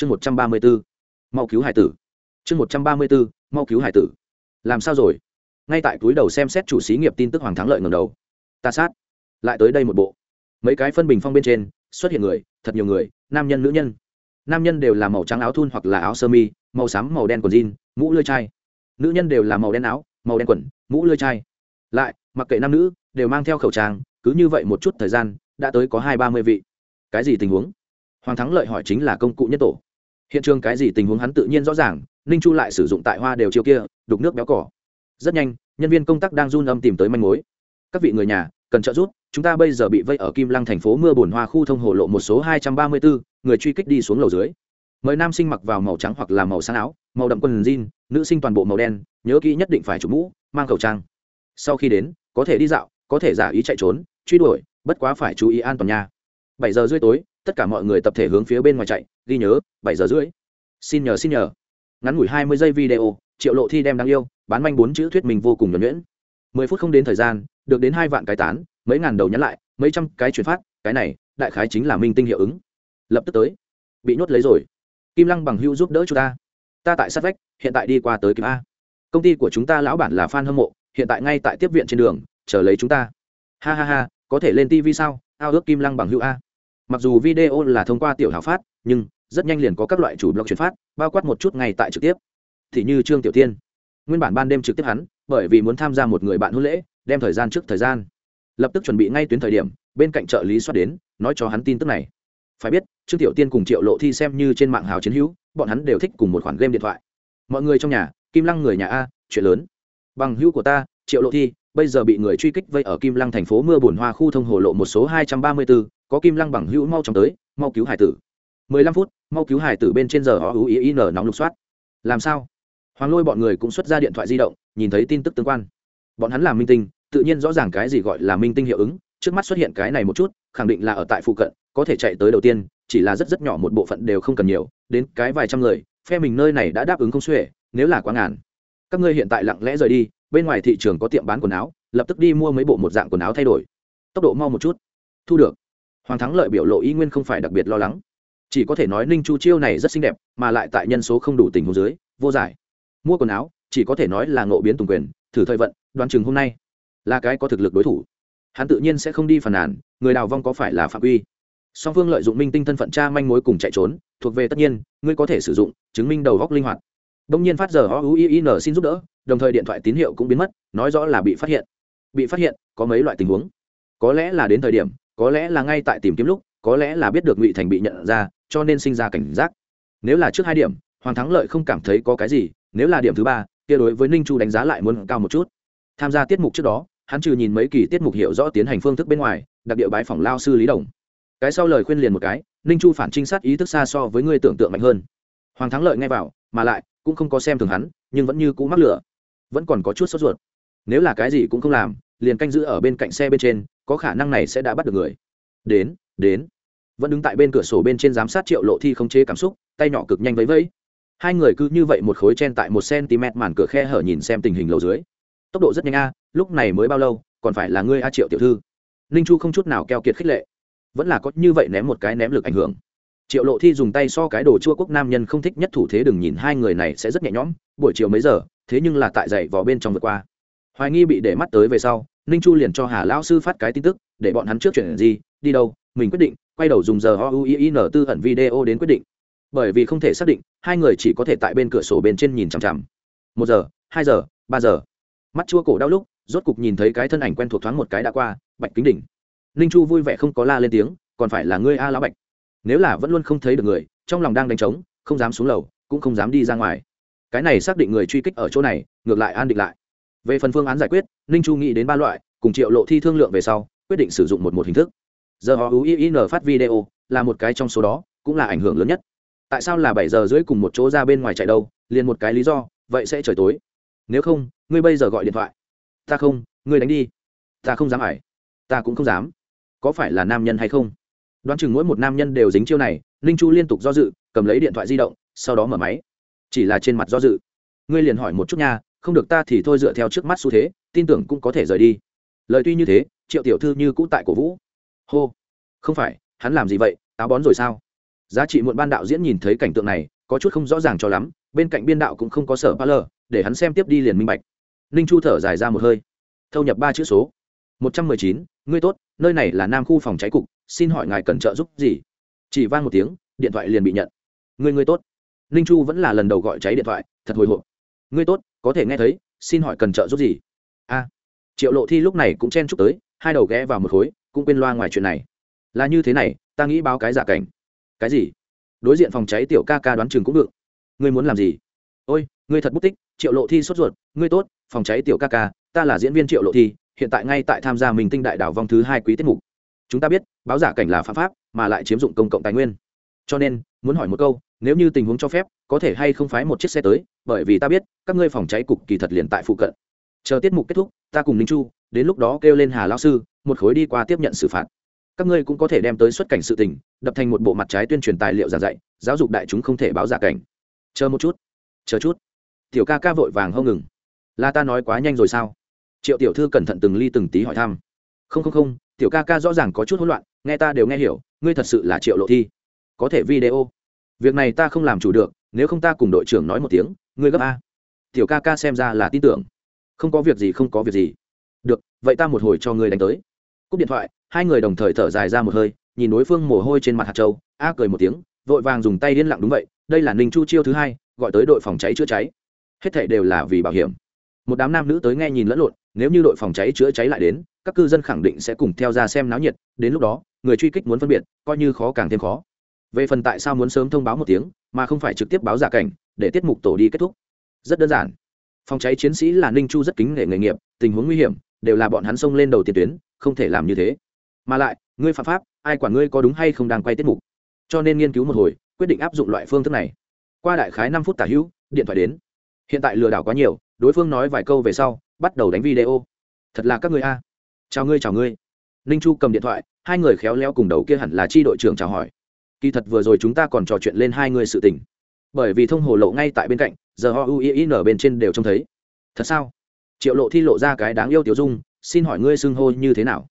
chương một trăm ba mươi bốn mau cứu hải tử. Chương một trăm ba mươi bốn mau cứu hải tử. Làm sao rồi? Ngay tại túi đầu xem xét chủ xí nghiệp tin tức hoàng thắng lợi ngầm đầu. Ta sát. Lại tới đây một bộ. Mấy cái phân bình phong bên trên, xuất hiện người, thật nhiều người, nam nhân, nữ nhân. Nam nhân đều là màu trắng áo thun hoặc là áo sơ mi, màu xám, màu đen quần jean, mũ lưỡi chai. Nữ nhân đều là màu đen áo, màu đen quần, mũ lưỡi chai. Lại, mặc kệ nam nữ, đều mang theo khẩu trang, cứ như vậy một chút thời gian, đã tới có hai ba mươi vị. Cái gì tình huống? Hoàng thắng lợi hỏi chính là công cụ nhất tổ hiện trường cái gì tình huống hắn tự nhiên rõ ràng, ninh chu lại sử dụng tại hoa đều chiều kia, đục nước béo cỏ. Rất nhanh, nhân viên công tác đang run âm tìm tới manh mối. Các vị người nhà, cần trợ giúp, chúng ta bây giờ bị vây ở kim lăng thành phố mưa bùn hoa khu thông hồ lộ một số hai trăm ba mươi bốn người truy kích đi xuống lầu dưới. Mời nam sinh mặc vào màu trắng hoặc là màu sáng áo, màu đậm quần jean, nữ sinh toàn bộ màu đen, nhớ kỹ nhất định phải chủ mũ, mang khẩu trang. Sau khi đến, có thể đi dạo, có thể giả ý chạy trốn, truy đuổi, bất quá phải chú ý an toàn nha. Bảy giờ rưỡi tối, tất cả mọi người tập thể hướng phía bên ngoài chạy ghi nhớ, bảy giờ rưỡi. Xin nhờ xin nhờ. Ngắn ngủi hai mươi giây video, triệu lộ thi đem đáng yêu, bán manh bốn chữ thuyết mình vô cùng nhuẩn nhuyễn. Mười phút không đến thời gian, được đến hai vạn cái tán, mấy ngàn đầu nhắn lại, mấy trăm cái chuyển phát, cái này, đại khái chính là minh tinh hiệu ứng. Lập tức tới. Bị nhốt lấy rồi. Kim lăng bằng hưu giúp đỡ chúng ta. Ta tại sát vách, hiện tại đi qua tới kim a. Công ty của chúng ta lão bản là fan hâm mộ, hiện tại ngay tại tiếp viện trên đường, chờ lấy chúng ta. Ha ha ha, có thể lên tv sao? Ao ước kim lăng bằng hưu a. Mặc dù video là thông qua tiểu hào phát, nhưng rất nhanh liền có các loại chủ blog chuyển phát, bao quát một chút ngay tại trực tiếp. Thì như trương tiểu tiên nguyên bản ban đêm trực tiếp hắn, bởi vì muốn tham gia một người bạn hôn lễ, đem thời gian trước thời gian. Lập tức chuẩn bị ngay tuyến thời điểm, bên cạnh trợ lý xoát đến, nói cho hắn tin tức này. Phải biết, trương tiểu tiên cùng triệu lộ thi xem như trên mạng hào chiến hữu, bọn hắn đều thích cùng một khoản game điện thoại. Mọi người trong nhà, kim lăng người nhà a, chuyện lớn. Bằng hữu của ta, triệu lộ thi, bây giờ bị người truy kích vây ở kim lăng thành phố mưa bùn hoa khu thông hồ lộ một số hai trăm ba mươi bốn có kim lăng bằng hữu mau chóng tới, mau cứu hải tử mười lăm phút, mau cứu hải tử bên trên giờ họ ú ý ý nở nóng lục soát. Làm sao? Hoàng lôi bọn người cũng xuất ra điện thoại di động, nhìn thấy tin tức tương quan. Bọn hắn làm minh tinh, tự nhiên rõ ràng cái gì gọi là minh tinh hiệu ứng, trước mắt xuất hiện cái này một chút, khẳng định là ở tại phụ cận, có thể chạy tới đầu tiên, chỉ là rất rất nhỏ một bộ phận đều không cần nhiều, đến cái vài trăm người, phe mình nơi này đã đáp ứng không xuể, nếu là quá ngàn. Các ngươi hiện tại lặng lẽ rời đi, bên ngoài thị trường có tiệm bán quần áo, lập tức đi mua mấy bộ một dạng quần áo thay đổi. Tốc độ mau một chút. Thu được. Hoàng thắng lợi biểu lộ y nguyên không phải đặc biệt lo lắng chỉ có thể nói ninh chu chiêu này rất xinh đẹp, mà lại tại nhân số không đủ tình hồ dưới, vô giải. Mua quần áo, chỉ có thể nói là ngộ biến tùng quyền, thử thời vận, đoán chừng hôm nay là cái có thực lực đối thủ. Hắn tự nhiên sẽ không đi phản nàn, người đào vong có phải là phạm uy song phương lợi dụng minh tinh thân phận cha manh mối cùng chạy trốn, thuộc về tất nhiên, ngươi có thể sử dụng, chứng minh đầu góc linh hoạt. Đông nhiên phát giờ o u i n xin giúp đỡ, đồng thời điện thoại tín hiệu cũng biến mất, nói rõ là bị phát hiện. Bị phát hiện, có mấy loại tình huống. Có lẽ là đến thời điểm, có lẽ là ngay tại tìm kiếm lúc, có lẽ là biết được ngụy thành bị nhận ra cho nên sinh ra cảnh giác. Nếu là trước hai điểm, hoàng thắng lợi không cảm thấy có cái gì, nếu là điểm thứ ba, kia đối với ninh chu đánh giá lại muốn cao một chút. Tham gia tiết mục trước đó, hắn trừ nhìn mấy kỳ tiết mục hiểu rõ tiến hành phương thức bên ngoài, đặc địa bái phòng lao sư lý đồng. Cái sau lời khuyên liền một cái, ninh chu phản trinh sát ý thức xa so với người tưởng tượng mạnh hơn. Hoàng thắng lợi nghe vào, mà lại, cũng không có xem thường hắn, nhưng vẫn như cũ mắc lửa. Vẫn còn có chút sốt ruột. Nếu là cái gì cũng không làm, liền canh giữ ở bên cạnh xe bên trên, có khả năng này sẽ đã bắt được người. Đến đến vẫn đứng tại bên cửa sổ bên trên giám sát triệu lộ thi không chế cảm xúc, tay nhỏ cực nhanh vẫy vẫy. Hai người cứ như vậy một khối chen tại một cm màn cửa khe hở nhìn xem tình hình lầu dưới. Tốc độ rất nhanh a, lúc này mới bao lâu, còn phải là ngươi a triệu tiểu thư. Ninh chu không chút nào keo kiệt khích lệ. Vẫn là có như vậy ném một cái ném lực ảnh hưởng. Triệu lộ thi dùng tay so cái đồ chua quốc nam nhân không thích nhất thủ thế đừng nhìn hai người này sẽ rất nhẹ nhõm, buổi chiều mấy giờ, thế nhưng là tại dậy vò bên trong vượt qua. Hoài nghi bị để mắt tới về sau, ninh chu liền cho hà lão sư phát cái tin tức, để bọn hắn trước chuyện gì, đi đâu, mình quyết định quay đầu dùng giờ o u i n tư ẩn video đến quyết định. Bởi vì không thể xác định, hai người chỉ có thể tại bên cửa sổ bên trên nhìn chằm chằm. Một giờ, hai giờ, ba giờ. Mắt chua cổ đau lúc, rốt cục nhìn thấy cái thân ảnh quen thuộc thoáng một cái đã qua, bạch kính đỉnh ninh chu vui vẻ không có la lên tiếng, còn phải là ngươi a lão bạch. Nếu là vẫn luôn không thấy được người, trong lòng đang đánh trống, không dám xuống lầu, cũng không dám đi ra ngoài. Cái này xác định người truy kích ở chỗ này, ngược lại an định lại. Về phần phương án giải quyết, ninh chu nghĩ đến ba loại, cùng triệu lộ thi thương lượng về sau, quyết định sử dụng một một hình thức giờ họ uin phát video là một cái trong số đó, cũng là ảnh hưởng lớn nhất. Tại sao là bảy giờ rưỡi cùng một chỗ ra bên ngoài chạy đâu? Liền một cái lý do, vậy sẽ trời tối. Nếu không, ngươi bây giờ gọi điện thoại. Ta không, ngươi đánh đi. Ta không dám ải. Ta cũng không dám. Có phải là nam nhân hay không? Đoán chừng mỗi một nam nhân đều dính chiêu này, ninh chu liên tục do dự, cầm lấy điện thoại di động, sau đó mở máy. Chỉ là trên mặt do dự. Ngươi liền hỏi một chút nha, không được ta thì thôi dựa theo trước mắt xu thế, tin tưởng cũng có thể rời đi. Lời tuy như thế, triệu tiểu thư như cũ tại cổ vũ hô. Không phải, hắn làm gì vậy? Táo bón rồi sao? Giá trị muộn ban đạo diễn nhìn thấy cảnh tượng này, có chút không rõ ràng cho lắm, bên cạnh biên đạo cũng không có sở ba lờ để hắn xem tiếp đi liền minh bạch. Ninh chu thở dài ra một hơi. Thâu nhập ba chữ số. Một trăm mười chín, ngươi tốt, nơi này là nam khu phòng cháy cục, xin hỏi ngài cần trợ giúp gì? Chỉ vang một tiếng, điện thoại liền bị nhận. Ngươi ngươi tốt. Ninh chu vẫn là lần đầu gọi cháy điện thoại, thật hồi hộp. Ngươi tốt, có thể nghe thấy, xin hỏi cần trợ giúp gì? A. Triệu lộ thi lúc này cũng chen chúc tới hai đầu ghé vào một khối, cũng quên loa ngoài chuyện này. Là như thế này, ta nghĩ báo cái giả cảnh. Cái gì? Đối diện phòng cháy tiểu ca ca đoán chừng cũng được. Ngươi muốn làm gì? Ôi, ngươi thật bút tích, triệu lộ thi sốt ruột, ngươi tốt, phòng cháy tiểu ca ca, ta là diễn viên triệu lộ thi, hiện tại ngay tại tham gia mình tinh đại đảo vong thứ hai quý tiết mục. Chúng ta biết, báo giả cảnh là phạm pháp, mà lại chiếm dụng công cộng tài nguyên. Cho nên, muốn hỏi một câu, nếu như tình huống cho phép, có thể hay không phái một chiếc xe tới, bởi vì ta biết, các ngươi phòng cháy cục kỳ thật liền tại phụ cận. Chờ tiết mục kết thúc, ta cùng ninh chu đến lúc đó kêu lên hà lao sư, một khối đi qua tiếp nhận xử phạt. Các ngươi cũng có thể đem tới xuất cảnh sự tình, đập thành một bộ mặt trái tuyên truyền tài liệu giảng dạy, giáo dục đại chúng không thể báo giả cảnh. Chờ một chút. Chờ chút. Tiểu ca ca vội vàng hông ngừng. Là ta nói quá nhanh rồi sao? Triệu tiểu thư cẩn thận từng ly từng tí hỏi thăm. Không không không, tiểu ca ca rõ ràng có chút hỗn loạn, nghe ta đều nghe hiểu, ngươi thật sự là triệu lộ thi. Có thể video. Việc này ta không làm chủ được, nếu không ta cùng đội trưởng nói một tiếng, ngươi gấp a. Tiểu ca ca xem ra là tin tưởng. Không có việc gì, không có việc gì được, vậy ta một hồi cho ngươi đánh tới. Cúp điện thoại, hai người đồng thời thở dài ra một hơi, nhìn đối phương mồ hôi trên mặt hạt châu, a cười một tiếng, vội vàng dùng tay liên lặng đúng vậy, đây là ninh chu chiêu thứ hai, gọi tới đội phòng cháy chữa cháy. Hết thảy đều là vì bảo hiểm. Một đám nam nữ tới nghe nhìn lẫn lộn, nếu như đội phòng cháy chữa cháy lại đến, các cư dân khẳng định sẽ cùng theo ra xem náo nhiệt, đến lúc đó, người truy kích muốn phân biệt, coi như khó càng thêm khó. Về phần tại sao muốn sớm thông báo một tiếng, mà không phải trực tiếp báo giả cảnh, để tiết mục tổ đi kết thúc. Rất đơn giản. Phòng cháy chiến sĩ là ninh chu rất kính nể nghề nghiệp, tình huống nguy hiểm đều là bọn hắn xông lên đầu tiền tuyến, không thể làm như thế. Mà lại, ngươi phạm pháp, ai quản ngươi có đúng hay không đang quay tiết mục? Cho nên nghiên cứu một hồi, quyết định áp dụng loại phương thức này. Qua đại khái năm phút tả hữu, điện thoại đến. Hiện tại lừa đảo quá nhiều, đối phương nói vài câu về sau, bắt đầu đánh video. Thật là các người a. Chào ngươi chào ngươi. Ninh chu cầm điện thoại, hai người khéo léo cùng đầu kia hẳn là chi đội trưởng chào hỏi. Kỳ thật vừa rồi chúng ta còn trò chuyện lên hai người sự tình. Bởi vì thông hồ lộ ngay tại bên cạnh giờ họ ui n bên trên đều trông thấy. Thật sao? Triệu lộ thi lộ ra cái đáng yêu tiểu dung, xin hỏi ngươi xưng hô như thế nào?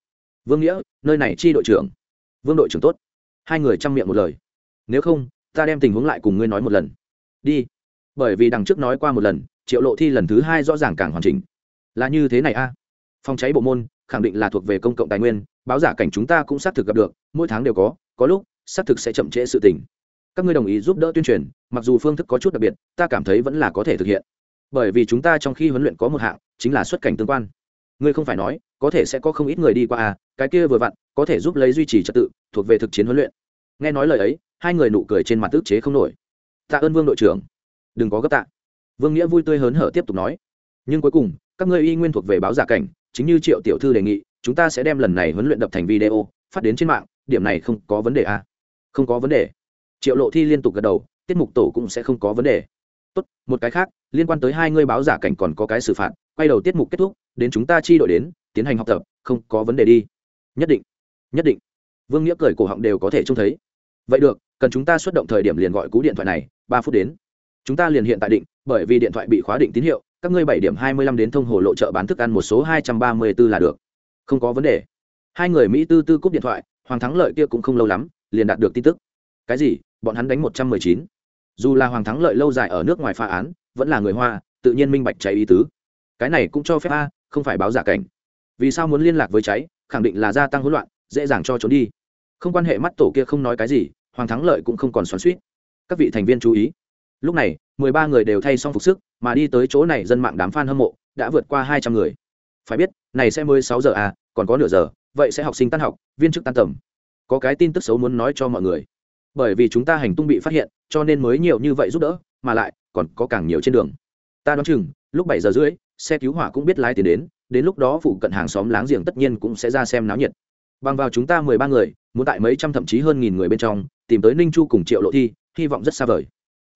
Vương nghĩa, nơi này chi đội trưởng? Vương đội trưởng tốt. Hai người chăm miệng một lời. Nếu không, ta đem tình huống lại cùng ngươi nói một lần. Đi. Bởi vì đằng trước nói qua một lần, triệu lộ thi lần thứ hai rõ ràng càng hoàn chỉnh. Là như thế này a. Phòng cháy bộ môn, khẳng định là thuộc về công cộng tài nguyên, báo giả cảnh chúng ta cũng xác thực gặp được, mỗi tháng đều có có lúc, xác thực sẽ chậm trễ sự tình. Các ngươi đồng ý giúp đỡ tuyên truyền, mặc dù phương thức có chút đặc biệt, ta cảm thấy vẫn là có thể thực hiện bởi vì chúng ta trong khi huấn luyện có một hạng, chính là xuất cảnh tương quan. Ngươi không phải nói, có thể sẽ có không ít người đi qua à cái kia vừa vặn, có thể giúp lấy duy trì trật tự, thuộc về thực chiến huấn luyện. Nghe nói lời ấy, hai người nụ cười trên mặt tức chế không nổi. Tạ ơn vương đội trưởng. Đừng có gấp tạ. Vương nghĩa vui tươi hớn hở tiếp tục nói. Nhưng cuối cùng, các ngươi y nguyên thuộc về báo giả cảnh, chính như triệu tiểu thư đề nghị, chúng ta sẽ đem lần này huấn luyện đập thành video, phát đến trên mạng, điểm này không có vấn đề à? không có vấn đề. Triệu lộ thi liên tục gật đầu, tiết mục tổ cũng sẽ không có vấn đề tốt, một cái khác, liên quan tới hai ngươi báo giả cảnh còn có cái xử phạt, quay đầu tiết mục kết thúc, đến chúng ta chi đội đến, tiến hành học tập, không có vấn đề đi. Nhất định nhất định. Vương nghĩa cười cổ họng đều có thể trông thấy. Vậy được, cần chúng ta xuất động thời điểm liền gọi cú điện thoại này, ba phút đến. Chúng ta liền hiện tại định, bởi vì điện thoại bị khóa định tín hiệu, các ngươi bảy điểm hai mươi lăm đến thông hồ lộ chợ bán thức ăn một số hai trăm ba mươi b ố là được. Không có vấn đề. Hai người mỹ tư tư cúp điện thoại, hoàng thắng lợi kia cũng không lâu lắm, liền đạt được tin tức. Cái gì? Bọn hắn đánh một trăm mười chín dù là hoàng thắng lợi lâu dài ở nước ngoài phá án, vẫn là người hoa, tự nhiên minh bạch cháy ý tứ. Cái này cũng cho phép a, không phải báo giả cảnh. Vì sao muốn liên lạc với cháy, khẳng định là gia tăng hỗn loạn, dễ dàng cho trốn đi. Không quan hệ mắt tổ kia không nói cái gì, hoàng thắng lợi cũng không còn xoắn suýt các vị thành viên chú ý. Lúc này, mười ba người đều thay xong phục sức, mà đi tới chỗ này dân mạng đám f a n hâm mộ, đã vượt qua hai trăm người. Phải biết, này sẽ mới sáu giờ à còn có nửa giờ, vậy sẽ học sinh tan học, viên chức tan tầm. Có cái tin tức xấu muốn nói cho mọi người. Bởi vì chúng ta hành tung bị phát hiện cho nên mới nhiều như vậy giúp đỡ, mà lại còn có càng nhiều trên đường. Ta đoán chừng, lúc bảy giờ rưỡi, xe cứu hỏa cũng biết lái tiền đến đến lúc đó phụ cận hàng xóm láng giềng tất nhiên cũng sẽ ra xem náo nhiệt. Bằng vào chúng ta mười ba người, muốn tại mấy trăm thậm chí hơn nghìn người bên trong, tìm tới ninh chu cùng triệu lộ thi, hy vọng rất xa vời.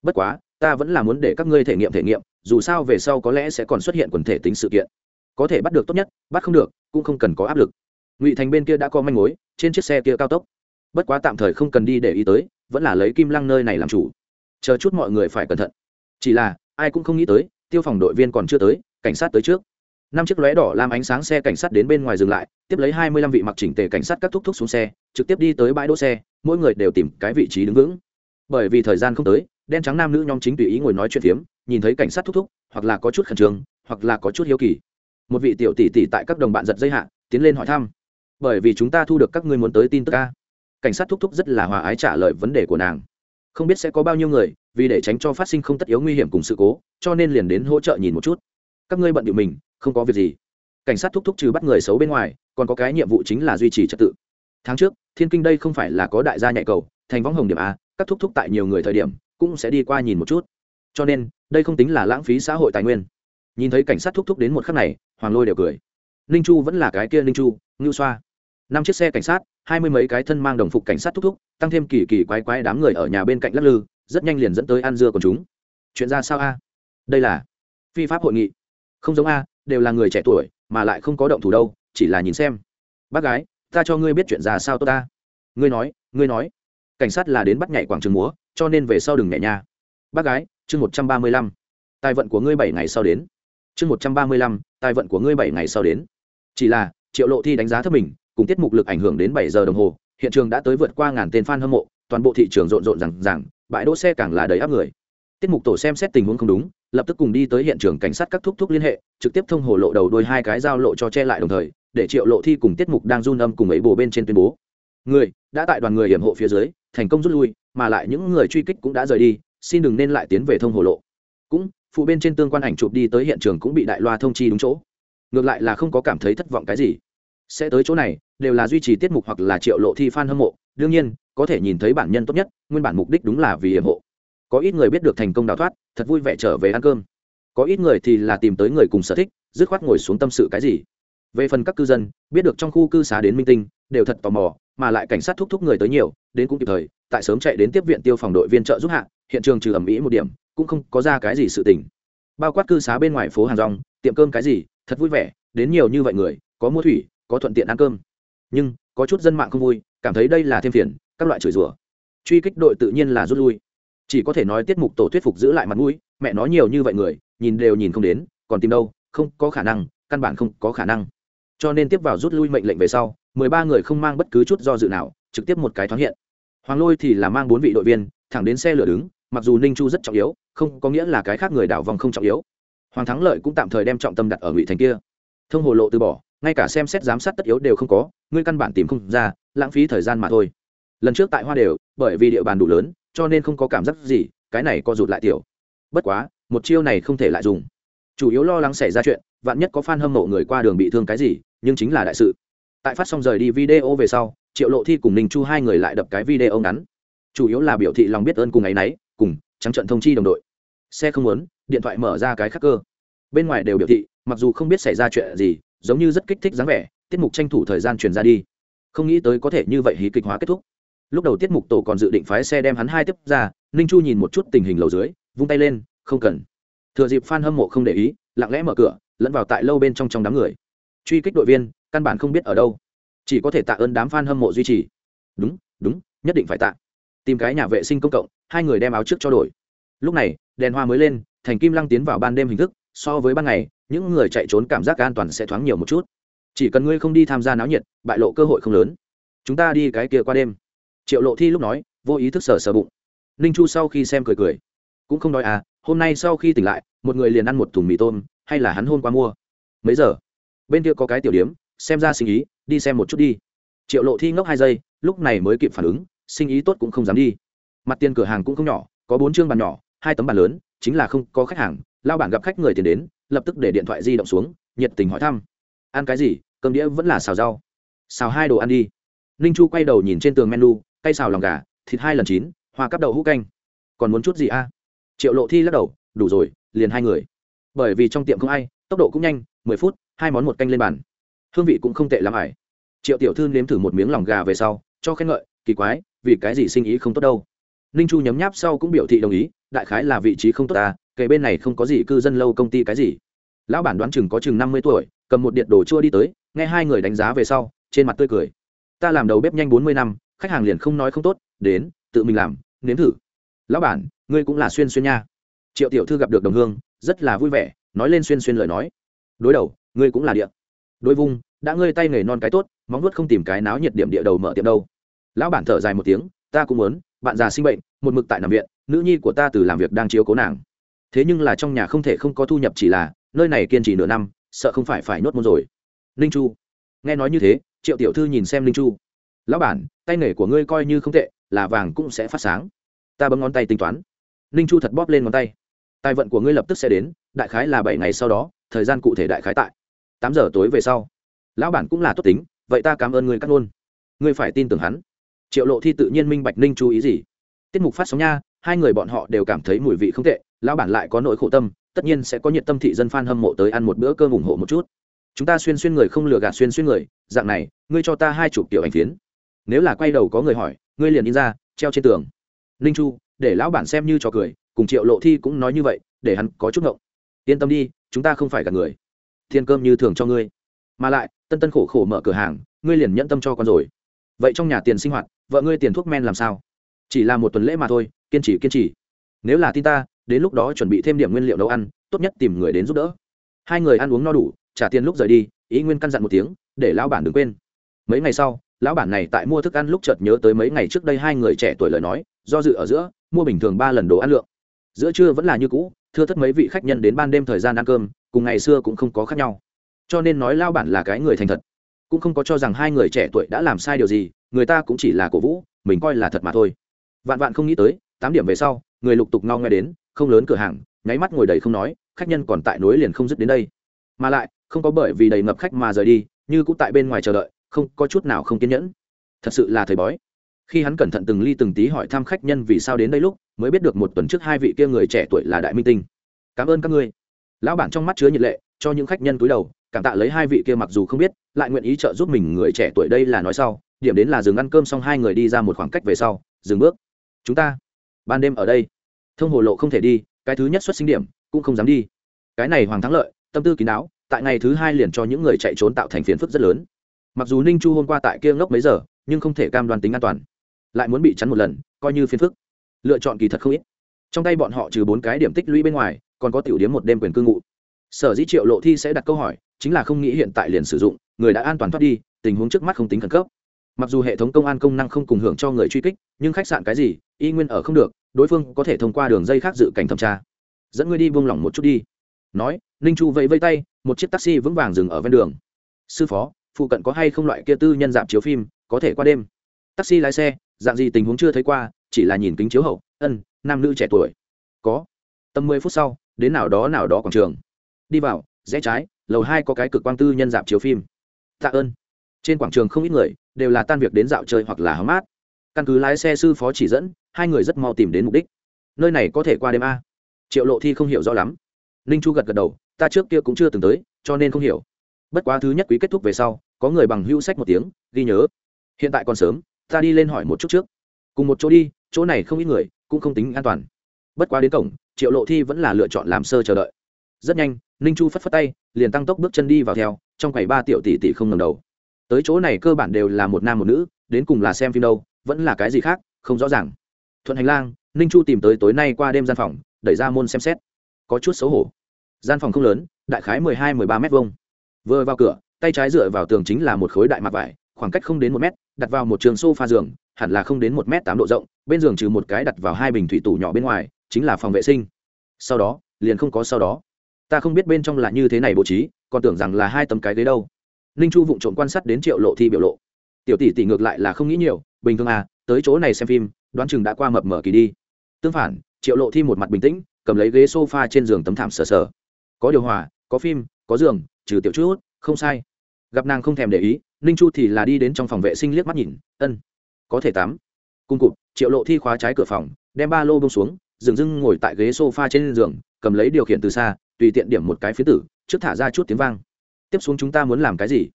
Bất quá, ta vẫn là muốn để các ngươi thể nghiệm thể nghiệm, dù sao về sau có lẽ sẽ còn xuất hiện quần thể tính sự kiện. Có thể bắt được tốt nhất, bắt không được, cũng không cần có áp lực. Ngụy thành bên kia đã có manh mối, trên chiếc xe kia cao tốc. Bất quá tạm thời không cần đi để ý tới vẫn là lấy kim lăng nơi này làm chủ. Chờ chút mọi người phải cẩn thận. Chỉ là, ai cũng không nghĩ tới, tiêu phòng đội viên còn chưa tới, cảnh sát tới trước. Năm chiếc lóe đỏ làm ánh sáng xe cảnh sát đến bên ngoài dừng lại, tiếp lấy hai mươi lăm vị mặc chỉnh tề cảnh sát các thúc thúc xuống xe, trực tiếp đi tới bãi đỗ xe, mỗi người đều tìm cái vị trí đứng vững. Bởi vì thời gian không tới, đen trắng nam nữ nhóm chính tùy ý ngồi nói chuyện phiếm, nhìn thấy cảnh sát thúc thúc, hoặc là có chút khẩn trương, hoặc là có chút hiếu kỳ. Một vị tiểu tỷ tỷ tại các đồng bạn giật dây hạ, tiến lên hỏi thăm. Bởi vì chúng ta thu được các ngươi muốn tới tin tức ca cảnh sát thúc thúc rất là hòa ái trả lời vấn đề của nàng. Không biết sẽ có bao nhiêu người, vì để tránh cho phát sinh không tất yếu nguy hiểm cùng sự cố, cho nên liền đến hỗ trợ nhìn một chút. Các ngươi bận điệu mình, không có việc gì. Cảnh sát thúc thúc trừ bắt người xấu bên ngoài, còn có cái nhiệm vụ chính là duy trì trật tự. Tháng trước, thiên kinh đây không phải là có đại gia nhạy cầu, thành võng hồng điểm a, các thúc thúc tại nhiều người thời điểm, cũng sẽ đi qua nhìn một chút. Cho nên, đây không tính là lãng phí xã hội tài nguyên. Nhìn thấy cảnh sát thúc thúc đến một khắc này, hoàng lôi đều cười. Ninh chu vẫn là cái kia ninh chu, ngưu xoa năm chiếc xe cảnh sát, hai mươi mấy cái thân mang đồng phục cảnh sát thúc thúc, tăng thêm kỳ kỳ quái quái đám người ở nhà bên cạnh lắc lư, rất nhanh liền dẫn tới ăn dưa của chúng. Chuyện ra sao a? Đây là phi pháp hội nghị. Không giống a, đều là người trẻ tuổi, mà lại không có động thủ đâu, chỉ là nhìn xem. Bác gái, ta cho ngươi biết chuyện ra sao tốt ta. Ngươi nói ngươi nói. Cảnh sát là đến bắt nhảy quảng trường múa, cho nên về sau đừng nhảy nha. Bác gái, chương một trăm ba mươi lăm. Tài vận của ngươi bảy ngày sau đến. Chương một trăm ba mươi lăm, tài vận của ngươi bảy ngày sau đến. Chỉ là, triệu lộ thi đánh giá thấp mình cùng tiết mục lực ảnh hưởng đến bảy giờ đồng hồ, hiện trường đã tới vượt qua ngàn tên fan hâm mộ, toàn bộ thị trường rộn rộn rằng rằng bãi đỗ xe càng là đầy áp người. Tiết mục tổ xem xét tình huống không đúng, lập tức cùng đi tới hiện trường cảnh sát các thúc thúc liên hệ, trực tiếp thông hồ lộ đầu đôi hai cái giao lộ cho che lại đồng thời, để triệu lộ thi cùng tiết mục đang run âm cùng ấy bồ bên trên tuyên bố. Người, đã tại đoàn người hiểm hộ phía dưới, thành công rút lui, mà lại những người truy kích cũng đã rời đi, xin đừng nên lại tiến về thông hồ lộ. Cũng, phụ bên trên tương quan ảnh chụp đi tới hiện trường cũng bị đại loa thông chi đúng chỗ. Ngược lại là không có cảm thấy thất vọng cái gì sẽ tới chỗ này, đều là duy trì tiết mục hoặc là triệu lộ thi f a n hâm mộ. Đương nhiên, có thể nhìn thấy bản nhân tốt nhất, nguyên bản mục đích đúng là vì hiểm hộ. Có ít người biết được thành công đào thoát, thật vui vẻ trở về ăn cơm. Có ít người thì là tìm tới người cùng sở thích, dứt khoát ngồi xuống tâm sự cái gì. Về phần các cư dân, biết được trong khu cư xá đến minh tinh, đều thật tò mò, mà lại cảnh sát thúc thúc người tới nhiều, đến cũng kịp thời, tại sớm chạy đến tiếp viện tiêu phòng đội viên trợ giúp hạ, hiện trường trừ ẩm ĩ một điểm, cũng không có ra cái gì sự tình. Bao quát cư xá bên ngoài phố hàng rong, tiệm cơm cái gì, thật vui vẻ, đến nhiều như vậy người, có mua thủy có thuận tiện ăn cơm. Nhưng, có chút dân mạng không vui, cảm thấy đây là thêm phiền, các loại chửi rủa. Truy kích đội tự nhiên là rút lui. Chỉ có thể nói tiết mục tổ thuyết phục giữ lại mặt mũi, mẹ nói nhiều như vậy người, nhìn đều nhìn không đến, còn tìm đâu, không có khả năng, căn bản không có khả năng. Cho nên tiếp vào rút lui mệnh lệnh về sau, mười ba người không mang bất cứ chút do dự nào, trực tiếp một cái thoáng hiện. Hoàng lôi thì là mang bốn vị đội viên, thẳng đến xe lửa đứng, mặc dù ninh chu rất trọng yếu, không có nghĩa là cái khác người đảo vòng không trọng yếu. Hoàng thắng lợi cũng tạm thời đem trọng tâm đặt ở ngụy thành kia. Thông hồ lộ từ bỏ ngay cả xem xét giám sát tất yếu đều không có, ngươi căn bản tìm không ra, lãng phí thời gian mà thôi. Lần trước tại hoa đều, bởi vì địa bàn đủ lớn, cho nên không có cảm giác gì, cái này co rụt lại tiểu. Bất quá, một chiêu này không thể lại dùng. Chủ yếu lo lắng xảy ra chuyện, vạn nhất có f a n hâm mộ người qua đường bị thương cái gì, nhưng chính là đại sự. Tại phát xong rời đi video về sau, triệu lộ thi cùng ninh chu hai người lại đập cái video ngắn. Chủ yếu là biểu thị lòng biết ơn cùng ấ y n ấ y cùng trắng trận thông chi đồng đội. Xe không muốn, điện thoại mở ra cái khắc cơ. Bên ngoài đều biểu thị, mặc dù không biết xảy ra chuyện gì giống như rất kích thích dáng vẻ, tiết mục tranh thủ thời gian truyền ra đi. Không nghĩ tới có thể như vậy hí kịch hóa kết thúc. Lúc đầu tiết mục tổ còn dự định phái xe đem hắn hai tiếp ra, ninh chu nhìn một chút tình hình lầu dưới, vung tay lên, không cần. Thừa dịp f a n hâm mộ không để ý, lặng lẽ mở cửa, lẫn vào tại lâu bên trong trong đám người. Truy kích đội viên, căn bản không biết ở đâu. Chỉ có thể tạ ơn đám f a n hâm mộ duy trì. Đúng đúng, nhất định phải tạ. Tìm cái nhà vệ sinh công cộng, hai người đem áo trước cho đổi. Lúc này, đèn hoa mới lên, thành kim lăng tiến vào ban đêm hình thức, so với ban ngày những người chạy trốn cảm giác an toàn sẽ thoáng nhiều một chút. Chỉ cần ngươi không đi tham gia náo nhiệt, bại lộ cơ hội không lớn. Chúng ta đi cái kia qua đêm. Triệu lộ thi lúc nói, vô ý thức sờ sờ bụng. Ninh chu sau khi xem cười cười, cũng không nói à hôm nay sau khi tỉnh lại, một người liền ăn một thùng mì tôm, hay là hắn hôm qua mua? Mấy giờ? Bên kia có cái tiểu điếm, xem ra sinh ý, đi xem một chút đi. Triệu lộ thi ngốc hai giây, lúc này mới kịp phản ứng, sinh ý tốt cũng không dám đi. Mặt tiền cửa hàng cũng không nhỏ, có bốn chương bàn nhỏ, hai tấm bàn lớn, chính là không có khách hàng, lao bản gặp khách người tiền đến lập tức để điện thoại di động xuống, nhiệt tình hỏi thăm. Ăn cái gì? Cơm đĩa vẫn là xào rau. Xào hai đồ ăn đi. Ninh chu quay đầu nhìn trên tường menu cây xào lòng gà, thịt hai lần chín, hoa cắp đậu hũ canh. Còn muốn chút gì a? Triệu lộ thi lắc đầu, đủ rồi, liền hai người. Bởi vì trong tiệm không ai, tốc độ cũng nhanh, mười phút, hai món một canh lên bàn. Hương vị cũng không tệ lắm ải. Triệu tiểu thư nếm thử một miếng lòng gà về sau, cho khen ngợi, kỳ quái, vì cái gì sinh ý không tốt đâu. Ninh chu nhấm nháp sau cũng biểu thị đồng ý, đại khái là vị trí không tốt ta kể bên này không có gì, cư dân lâu công ty cái gì. Lão bản đoán chừng có chừng năm mươi tuổi, cầm một điện đồ chua đi tới, nghe hai người đánh giá về sau, trên mặt tươi cười. Ta làm đầu bếp nhanh bốn mươi năm, khách hàng liền không nói không tốt, đến, tự mình làm, nếm thử. Lão bản, ngươi cũng là xuyên xuyên nha. Triệu tiểu thư gặp được đồng hương, rất là vui vẻ, nói lên xuyên xuyên lời nói. Đối đầu, ngươi cũng là địa. Đối vung, đã ngươi tay nghề non cái tốt, móng nuốt không tìm cái náo nhiệt điểm địa đầu mở tiệm đâu. Lão bản thở dài một tiếng, ta cũng muốn, bạn già sinh bệnh, một mực tại nằm viện, nữ nhi của ta từ làm việc đang chiếu cố nàng thế nhưng là trong nhà không thể không có thu nhập chỉ là, nơi này kiên trì nửa năm, sợ không phải phải nhốt môn rồi. Ninh chu. Nghe nói như thế, triệu tiểu thư nhìn xem ninh chu. Lão bản, tay nghề của ngươi coi như không tệ, là vàng cũng sẽ phát sáng. Ta bấm ngón tay tính toán. Ninh chu thật bóp lên ngón tay. Tài vận của ngươi lập tức sẽ đến, đại khái là bảy ngày sau đó, thời gian cụ thể đại khái tại tám giờ tối về sau. Lão bản cũng là tốt tính, vậy ta cảm ơn ngươi cắt luôn. Ngươi phải tin tưởng hắn. Triệu lộ thi tự nhiên minh bạch ninh chú ý gì. Tiết mục phát sóng nha, hai người bọn họ đều cảm thấy mùi vị không tệ lão bản lại có nỗi khổ tâm, tất nhiên sẽ có nhiệt tâm thị dân f a n hâm mộ tới ăn một bữa cơm ủng hộ một chút. Chúng ta xuyên xuyên người không lừa gạt xuyên xuyên người, dạng này, ngươi cho ta hai chục tiểu ảnh phiến. Nếu là quay đầu có người hỏi, ngươi liền in ra, treo trên tường. Ninh chu, để lão bản xem như trò cười, cùng triệu lộ thi cũng nói như vậy, để hắn có chút ngộng. Yên tâm đi, chúng ta không phải gạt người. Thiên cơm như thường cho ngươi. Mà lại, tân tân khổ khổ mở cửa hàng, ngươi liền nhẫn tâm cho con rồi. Vậy trong nhà tiền sinh hoạt, vợ ngươi tiền thuốc men làm sao? Chỉ là một tuần lễ mà thôi, kiên trì kiên trì. Nếu là tin ta đến lúc đó chuẩn bị thêm điểm nguyên liệu nấu ăn, tốt nhất tìm người đến giúp đỡ. Hai người ăn uống no đủ, trả tiền lúc rời đi, ý nguyên căn dặn một tiếng, để lão bản đừng quên. Mấy ngày sau, lão bản này tại mua thức ăn lúc chợt nhớ tới mấy ngày trước đây hai người trẻ tuổi lời nói, do dự ở giữa, mua bình thường ba lần đồ ăn lượng. Giữa trưa vẫn là như cũ, thưa thất mấy vị khách nhân đến ban đêm thời gian ăn cơm, cùng ngày xưa cũng không có khác nhau. Cho nên nói lao bản là cái người thành thật. Cũng không có cho rằng hai người trẻ tuổi đã làm sai điều gì, người ta cũng chỉ là cổ vũ, mình coi là thật mà thôi. Vạn vạn không nghĩ tới, tám điểm về sau người lục tục ngao nghe đến, không lớn cửa hàng, nháy mắt ngồi đầy không nói, khách nhân còn tại nối liền không dứt đến đây. Mà lại, không có bởi vì đầy ngập khách mà rời đi, như cũng tại bên ngoài chờ đợi, không, có chút nào không kiên nhẫn. Thật sự là thầy bói. Khi hắn cẩn thận từng ly từng tí hỏi thăm khách nhân vì sao đến đây lúc, mới biết được một tuần trước hai vị kia người trẻ tuổi là đại minh tinh. Cảm ơn các ngươi. Lão bản trong mắt chứa nhiệt lệ, cho những khách nhân túi đầu, cảm tạ lấy hai vị kia mặc dù không biết, lại nguyện ý trợ giúp mình người trẻ tuổi đây là nói sau, điểm đến là dừng ăn cơm xong hai người đi ra một khoảng cách về sau, dừng bước. Chúng ta ban đêm ở đây. Thông hồ lộ không thể đi, cái thứ nhất xuất sinh điểm cũng không dám đi. Cái này hoàng thắng lợi, tâm tư kín đáo, tại ngày thứ hai liền cho những người chạy trốn tạo thành phiền phức rất lớn. Mặc dù ninh chu hôm qua tại kia ngốc mấy giờ, nhưng không thể cam đoan tính an toàn. Lại muốn bị chắn một lần, coi như phiền phức. Lựa chọn kỳ thật không ít. Trong tay bọn họ trừ bốn cái điểm tích lũy bên ngoài, còn có tiểu điếm một đêm quyền cư ngụ. Sở dĩ triệu lộ thi sẽ đặt câu hỏi, chính là không nghĩ hiện tại liền sử dụng, người đã an toàn thoát đi, tình huống trước mắt không tính khẩn cấp. Mặc dù hệ thống công an công năng không cùng hưởng cho người truy kích, nhưng khách sạn cái gì, y nguyên ở không được đối phương có thể thông qua đường dây khác dự cảnh thẩm tra. Dẫn ngươi đi buông lỏng một chút đi. Nói, ninh chu vẫy vây tay, một chiếc taxi vững vàng dừng ở ven đường. Sư phó, phụ cận có hay không loại kia tư nhân dạp chiếu phim, có thể qua đêm? Taxi lái xe, dạng gì tình huống chưa thấy qua, chỉ là nhìn kính chiếu hậu, ân, nam nữ trẻ tuổi. Có. Tầm mười phút sau, đến nào đó nào đó quảng trường. Đi vào, rẽ trái, lầu hai có cái cực quang tư nhân dạp chiếu phim. Tạ ơn. Trên quảng trường không ít người, đều là tan việc đến dạo chơi hoặc là hóng mát. Căn cứ lái xe sư phó chỉ dẫn hai người rất mau tìm đến mục đích. Nơi này có thể qua đêm a? Triệu lộ thi không hiểu rõ lắm. Ninh chu gật gật đầu, ta trước kia cũng chưa từng tới, cho nên không hiểu. Bất quá thứ nhất quý kết thúc về sau, có người bằng hữu sách một tiếng, ghi nhớ. Hiện tại còn sớm, ta đi lên hỏi một chút trước. Cùng một chỗ đi, chỗ này không ít người, cũng không tính an toàn. Bất quá đến cổng, triệu lộ thi vẫn là lựa chọn làm sơ chờ đợi. Rất nhanh, ninh chu phất phất tay, liền tăng tốc bước chân đi vào theo, trong quầy ba tiểu tỷ tỷ không ngầm đầu. Tới chỗ này cơ bản đều là một nam một nữ, đến cùng là xem phim đâu, vẫn là cái gì khác, không rõ ràng thuận hành lang, ninh chu tìm tới tối nay qua đêm gian phòng, đẩy ra môn xem xét. Có chút xấu hổ. Gian phòng không lớn, đại khái mười hai, mười ba m hai vừa vào cửa, tay trái dựa vào tường chính là một khối đại mặt vải, khoảng cách không đến một mét, đặt vào một trường sofa giường, hẳn là không đến một m tám độ rộng, bên giường trừ một cái đặt vào hai bình thủy tủ nhỏ bên ngoài, chính là phòng vệ sinh. Sau đó, liền không có sau đó. Ta không biết bên trong là như thế này bố trí, còn tưởng rằng là hai tấm cái ghế đâu. Ninh chu vụng trộm quan sát đến triệu lộ thi biểu lộ. Tiểu tỷ tỷ ngược lại là không nghĩ nhiều, bình thường à tới chỗ này xem phim đoán chừng đã qua mập mở kỳ đi. Tương phản, triệu lộ thi một mặt bình tĩnh, cầm lấy ghế s o f a trên giường tấm thảm sờ sờ. Có điều hòa, có phim, có giường, trừ tiểu chút, không sai. Gặp nàng không thèm để ý, ninh chu thì là đi đến trong phòng vệ sinh liếc mắt nhìn, ân, có thể tắm. Cung cụt triệu lộ thi khóa trái cửa phòng, đem ba lô bông xuống, dừng dưng ngồi tại ghế s o f a trên giường, cầm lấy điều khiển từ xa, tùy tiện điểm một cái phía tử, trước thả ra chút tiếng vang. Tiếp xuống chúng ta muốn làm cái gì?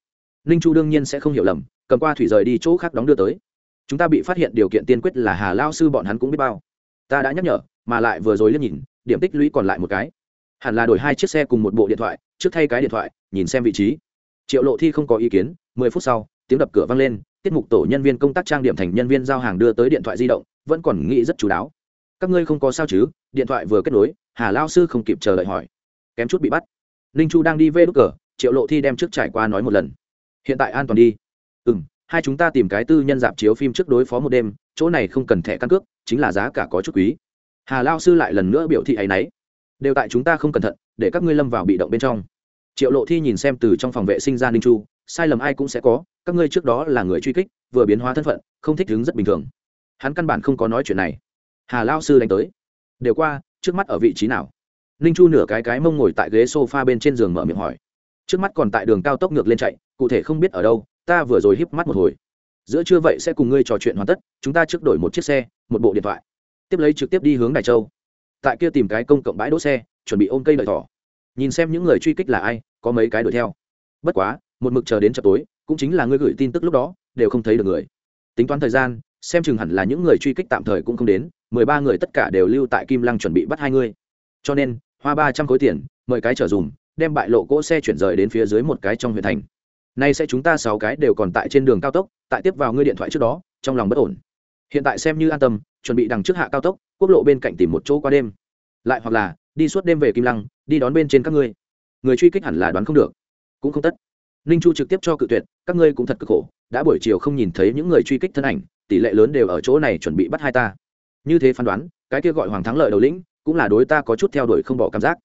Ninh chu đương nhiên sẽ không hiểu lầm, cầm qua thủy rời đi chỗ khác đóng đưa tới chúng ta bị phát hiện điều kiện tiên quyết là hà lao sư bọn hắn cũng biết bao. Ta đã nhắc nhở, mà lại vừa rồi liếc nhìn, điểm tích lũy còn lại một cái. Hẳn là đổi hai chiếc xe cùng một bộ điện thoại, trước thay cái điện thoại, nhìn xem vị trí. Triệu lộ thi không có ý kiến, mười phút sau, tiếng đập cửa vang lên, tiết mục tổ nhân viên công tác trang điểm thành nhân viên giao hàng đưa tới điện thoại di động, vẫn còn nghĩ rất chú đáo. Các ngươi không có sao chứ, điện thoại vừa kết nối, hà lao sư không kịp chờ đợi hỏi. Kém chút bị bắt. Ninh chu đang đi về đúc cờ, triệu lộ thi đem trước trải qua nói một lần. Hiện tại an toàn đi. Ừ m hai chúng ta tìm cái tư nhân dạp chiếu phim trước đối phó một đêm, chỗ này không cần thẻ căn cước, chính là giá cả có chút quý. Hà lao sư lại lần nữa biểu thị ấ náy. Đều tại chúng ta không cẩn thận, để các ngươi lâm vào bị động bên trong. Triệu lộ thi nhìn xem từ trong phòng vệ sinh ra ninh chu, sai lầm ai cũng sẽ có, các ngươi trước đó là người truy kích, vừa biến hóa thân phận, không thích đứng rất bình thường. Hắn căn bản không có nói chuyện này. Hà lao sư đánh tới. Đều qua, trước mắt ở vị trí nào? Ninh chu nửa cái cái mông ngồi tại ghế s o f a bên trên giường mở miệng hỏi. Trước mắt còn tại đường cao tốc ngược lên chạy, cụ thể không biết ở đâu ta vừa rồi híp mắt một hồi. Giữa trưa vậy sẽ cùng ngươi trò chuyện hoàn tất, chúng ta trước đổi một chiếc xe, một bộ điện thoại. Tiếp lấy trực tiếp đi hướng đài châu. Tại kia tìm cái công cộng bãi đỗ xe, chuẩn bị ôm cây đợi thỏ. Nhìn xem những người truy kích là ai, có mấy cái đuổi theo. Bất quá, một mực chờ đến chập tối, cũng chính là ngươi gửi tin tức lúc đó, đều không thấy được người. Tính toán thời gian, xem chừng hẳn là những người truy kích tạm thời cũng không đến, mười ba người tất cả đều lưu tại kim lăng chuẩn bị bắt hai ngươi cho nên, hoa ba trăm khối tiền, mời cái trở dùm, đem bại lộ cỗ xe chuyển rời đến phía dưới một cái trong huyện thành nay sẽ chúng ta sáu cái đều còn tại trên đường cao tốc, tại tiếp vào ngươi điện thoại trước đó, trong lòng bất ổn. Hiện tại xem như an tâm, chuẩn bị đằng trước hạ cao tốc, quốc lộ bên cạnh tìm một chỗ qua đêm. Lại hoặc là, đi suốt đêm về kim lăng, đi đón bên trên các ngươi. Người truy kích hẳn là đoán không được. Cũng không tất. Ninh chu trực tiếp cho cự tuyệt, các ngươi cũng thật cực khổ, đã buổi chiều không nhìn thấy những người truy kích thân ảnh, tỷ lệ lớn đều ở chỗ này chuẩn bị bắt hai ta. Như thế phán đoán, cái kia gọi hoàng thắng lợi đầu lĩnh, cũng là đối ta có chút theo đuổi không bỏ cảm giác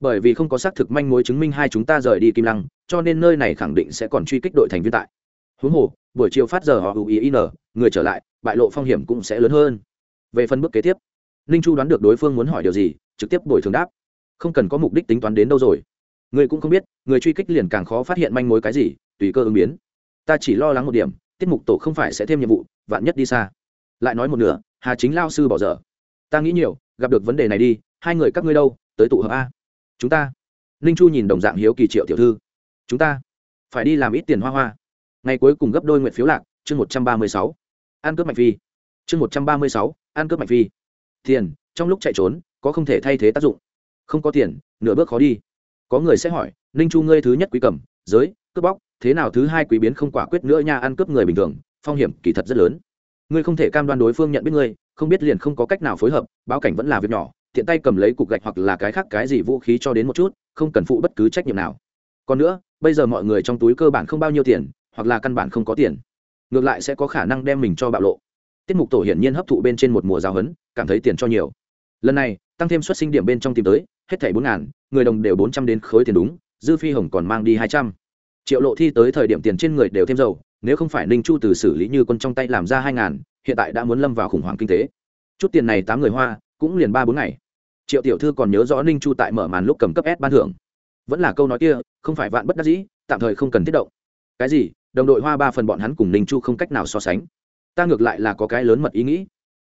bởi vì không có xác thực manh mối chứng minh hai chúng ta rời đi kim lăng, cho nên nơi này khẳng định sẽ còn truy kích đội thành viên tại. Huống hồ, buổi chiều phát giờ họ ưu ý in người trở lại, bại lộ phong hiểm cũng sẽ lớn hơn. Về phần bước kế tiếp, ninh chu đoán được đối phương muốn hỏi điều gì, trực tiếp bồi thường đáp. Không cần có mục đích tính toán đến đâu rồi. Người cũng không biết, người truy kích liền càng khó phát hiện manh mối cái gì, tùy cơ ứng biến. Ta chỉ lo lắng một điểm, tiết mục tổ không phải sẽ thêm nhiệm vụ, vạn nhất đi xa. Lại nói một nửa, hà chính lao sư bỏ dở. Ta nghĩ nhiều, gặp được vấn đề này đi, hai người các ngươi đâu, tới tụ hợp a chúng ta. Ninh chu nhìn đồng dạng hiếu kỳ triệu tiểu thư. Chúng ta phải đi làm ít tiền hoa hoa. Ngày cuối cùng gấp đôi nguyện phiếu lạc, chương một trăm ba mươi sáu. Ăn cướp mạnh phi. Chương một trăm ba mươi sáu, ăn cướp mạnh phi. Tiền, trong lúc chạy trốn, có không thể thay thế tác dụng. Không có tiền, nửa bước khó đi. Có người sẽ hỏi, ninh chu ngươi thứ nhất quý cầm, giới, cướp bóc, thế nào thứ hai quý biến không quả quyết nữa nha, ăn cướp người bình thường, phong hiểm kỳ thật rất lớn. Ngươi không thể cam đoan đối phương nhận biết ngươi, không biết liền không có cách nào phối hợp, báo cảnh vẫn là việc nhỏ tiện tay cầm lấy cục gạch hoặc là cái khác cái gì vũ khí cho đến một chút, không cần phụ bất cứ trách nhiệm nào. Còn nữa, bây giờ mọi người trong túi cơ bản không bao nhiêu tiền, hoặc là căn bản không có tiền. Ngược lại sẽ có khả năng đem mình cho bạo lộ. Tiết mục tổ hiển nhiên hấp thụ bên trên một mùa giáo hấn cảm thấy tiền cho nhiều. Lần này, tăng thêm xuất sinh điểm bên trong tìm tới, hết thảy bốn ngàn, người đồng đều bốn trăm đến khối tiền đúng, dư phi hồng còn mang đi hai trăm. Triệu lộ thi tới thời điểm tiền trên người đều thêm dầu, nếu không phải ninh chu từ xử lý như quân trong tay làm ra hai ngàn, hiện tại đã muốn lâm vào khủng hoảng kinh tế. Chút tiền này tám người hoa, cũng liền ba bốn ngày triệu tiểu thư còn nhớ rõ ninh chu tại mở màn lúc cầm cấp s ban thưởng. Vẫn là câu nói kia, không phải vạn bất đắc dĩ, tạm thời không cần thiết động. Cái gì? Đồng đội hoa ba phần bọn hắn cùng ninh chu không cách nào so sánh. Ta ngược lại là có cái lớn mật ý nghĩ.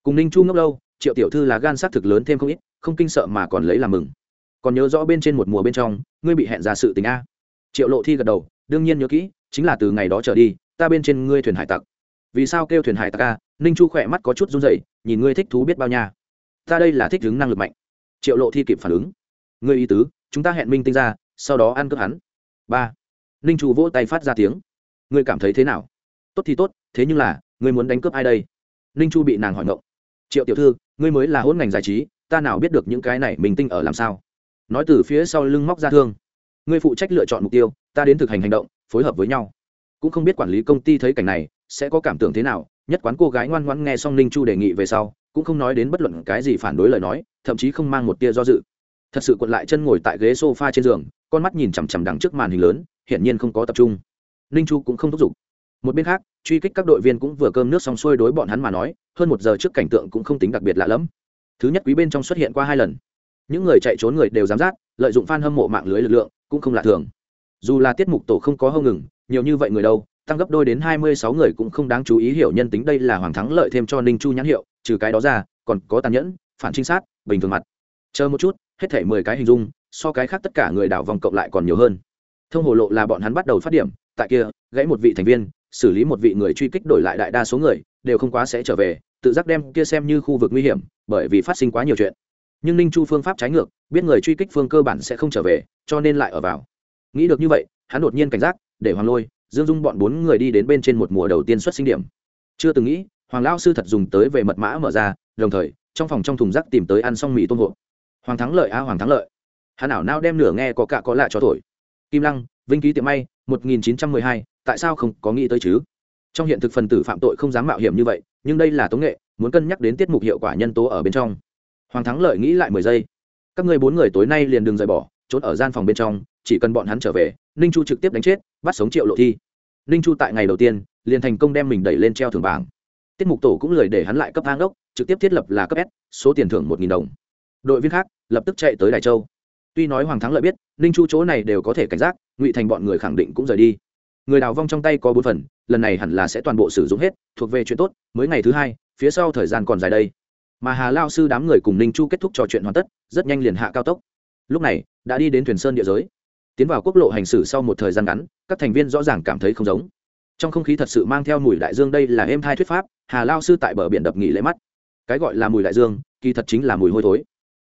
Cùng ninh chu ngốc lâu, triệu tiểu thư là gan s á c thực lớn thêm không ít, không kinh sợ mà còn lấy làm mừng. Còn nhớ rõ bên trên một mùa bên trong, ngươi bị hẹn ra sự tình a. Triệu lộ thi gật đầu, đương nhiên nhớ kỹ, chính là từ ngày đó trở đi, ta bên trên ngươi thuyền hải tặc. Vì sao kêu thuyền hải tặc a? Ninh chu khỏe mắt có chút run dậy nhìn ngươi thích thú biết bao nha. Ta đây là thích ứng năng lực mạnh triệu lộ thi kịp phản ứng. Ngươi y tứ, chúng ta hẹn minh tinh ra, sau đó ăn cướp hắn. Ba. Ninh chu vỗ tay phát ra tiếng. Ngươi cảm thấy thế nào? Tốt thì tốt, thế nhưng là, ngươi muốn đánh cướp ai đây? Ninh chu bị nàng hỏi ngộng. Triệu tiểu thư, ngươi mới là hôn ngành giải trí, ta nào biết được những cái này mình tinh ở làm sao? Nói từ phía sau lưng móc ra thương. Ngươi phụ trách lựa chọn mục tiêu, ta đến thực hành hành động, phối hợp với nhau. Cũng không biết quản lý công ty thấy cảnh này, sẽ có cảm tưởng thế nào nhất quán cô gái ngoan ngoãn nghe xong ninh chu đề nghị về sau, cũng không nói đến bất luận cái gì phản đối lời nói, thậm chí không mang một tia do dự. Thật sự quật lại chân ngồi tại ghế s o f a trên giường, con mắt nhìn chằm chằm đằng trước màn hình lớn, hiển nhiên không có tập trung. Ninh chu cũng không thúc giục. Một bên khác, truy kích các đội viên cũng vừa cơm nước xong xuôi đối bọn hắn mà nói, hơn một giờ trước cảnh tượng cũng không tính đặc biệt lạ lẫm. Thứ nhất quý bên trong xuất hiện qua hai lần. Những người chạy trốn người đều giám sát lợi dụng f a n hâm mộ mạng lưới lực lượng, cũng không lạ thường. Dù là tiết mục tổ không có hâu ngừng, nhiều như vậy người đâu tăng gấp đôi đến hai mươi sáu người cũng không đáng chú ý hiểu nhân tính đây là hoàng thắng lợi thêm cho ninh chu nhãn hiệu, trừ cái đó ra, còn có tàn nhẫn, phản trinh sát, bình thường mặt. Chờ một chút, hết thể mười cái hình dung, so cái khác tất cả người đảo vòng cộng lại còn nhiều hơn. Thông hồ lộ là bọn hắn bắt đầu phát điểm, tại kia, gãy một vị thành viên, xử lý một vị người truy kích đổi lại đại đa số người, đều không quá sẽ trở về, tự giác đem kia xem như khu vực nguy hiểm, bởi vì phát sinh quá nhiều chuyện. Nhưng ninh chu phương pháp trái ngược, biết người truy kích phương cơ bản sẽ không trở về, cho nên lại ở vào. Nghĩ được như vậy, hắn đột nhiên cảnh giác, để hoàng lôi dương dung bọn bốn người đi đến bên trên một mùa đầu tiên xuất sinh điểm. Chưa từng nghĩ, hoàng lao sư thật dùng tới về mật mã mở ra, đồng thời, trong phòng trong thùng rác tìm tới ăn xong mì tôm hộp hoàng thắng lợi a hoàng thắng lợi. Hắn ảo nao đem nửa nghe có cả có lạ cho thổi. Kim lăng, vinh ký tiệm may, một nghìn chín trăm mười hai, tại sao không có nghĩ tới chứ? Trong hiện thực phần tử phạm tội không dám mạo hiểm như vậy, nhưng đây là tống nghệ, muốn cân nhắc đến tiết mục hiệu quả nhân tố ở bên trong. Hoàng thắng lợi nghĩ lại mười giây. Các ngươi bốn người tối nay liền đừng rời bỏ trốn ở gian phòng bên trong, chỉ cần bọn hắn trở về ninh chu trực tiếp đánh chết, bắt sống triệu lộ thi. Ninh chu tại ngày đầu tiên, liền thành công đem mình đẩy lên treo thưởng bảng. Tiết mục tổ cũng lời để hắn lại cấp hang đốc, trực tiếp thiết lập là cấp s, số tiền thưởng một đồng. Đội viên khác lập tức chạy tới đài châu. Tuy nói hoàng thắng lợi biết, ninh chu chỗ này đều có thể cảnh giác, ngụy thành bọn người khẳng định cũng rời đi. Người đào vong trong tay có bốn phần, lần này hẳn là sẽ toàn bộ sử dụng hết, thuộc về chuyện tốt, mới ngày thứ hai, phía sau thời gian còn dài đây. Mà hà lao sư đám người cùng ninh chu kết thúc trò chuyện hoàn tất, rất nhanh liền hạ cao tốc. Lúc này, đã đi đến thuyền sơn địa giới tiến vào quốc lộ hành xử sau một thời gian ngắn, các thành viên rõ ràng cảm thấy không giống. Trong không khí thật sự mang theo mùi đại dương đây là êm thai thuyết pháp, hà lao sư tại bờ biển đập nghỉ lễ mắt. Cái gọi là mùi đại dương, kỳ thật chính là mùi hôi thối.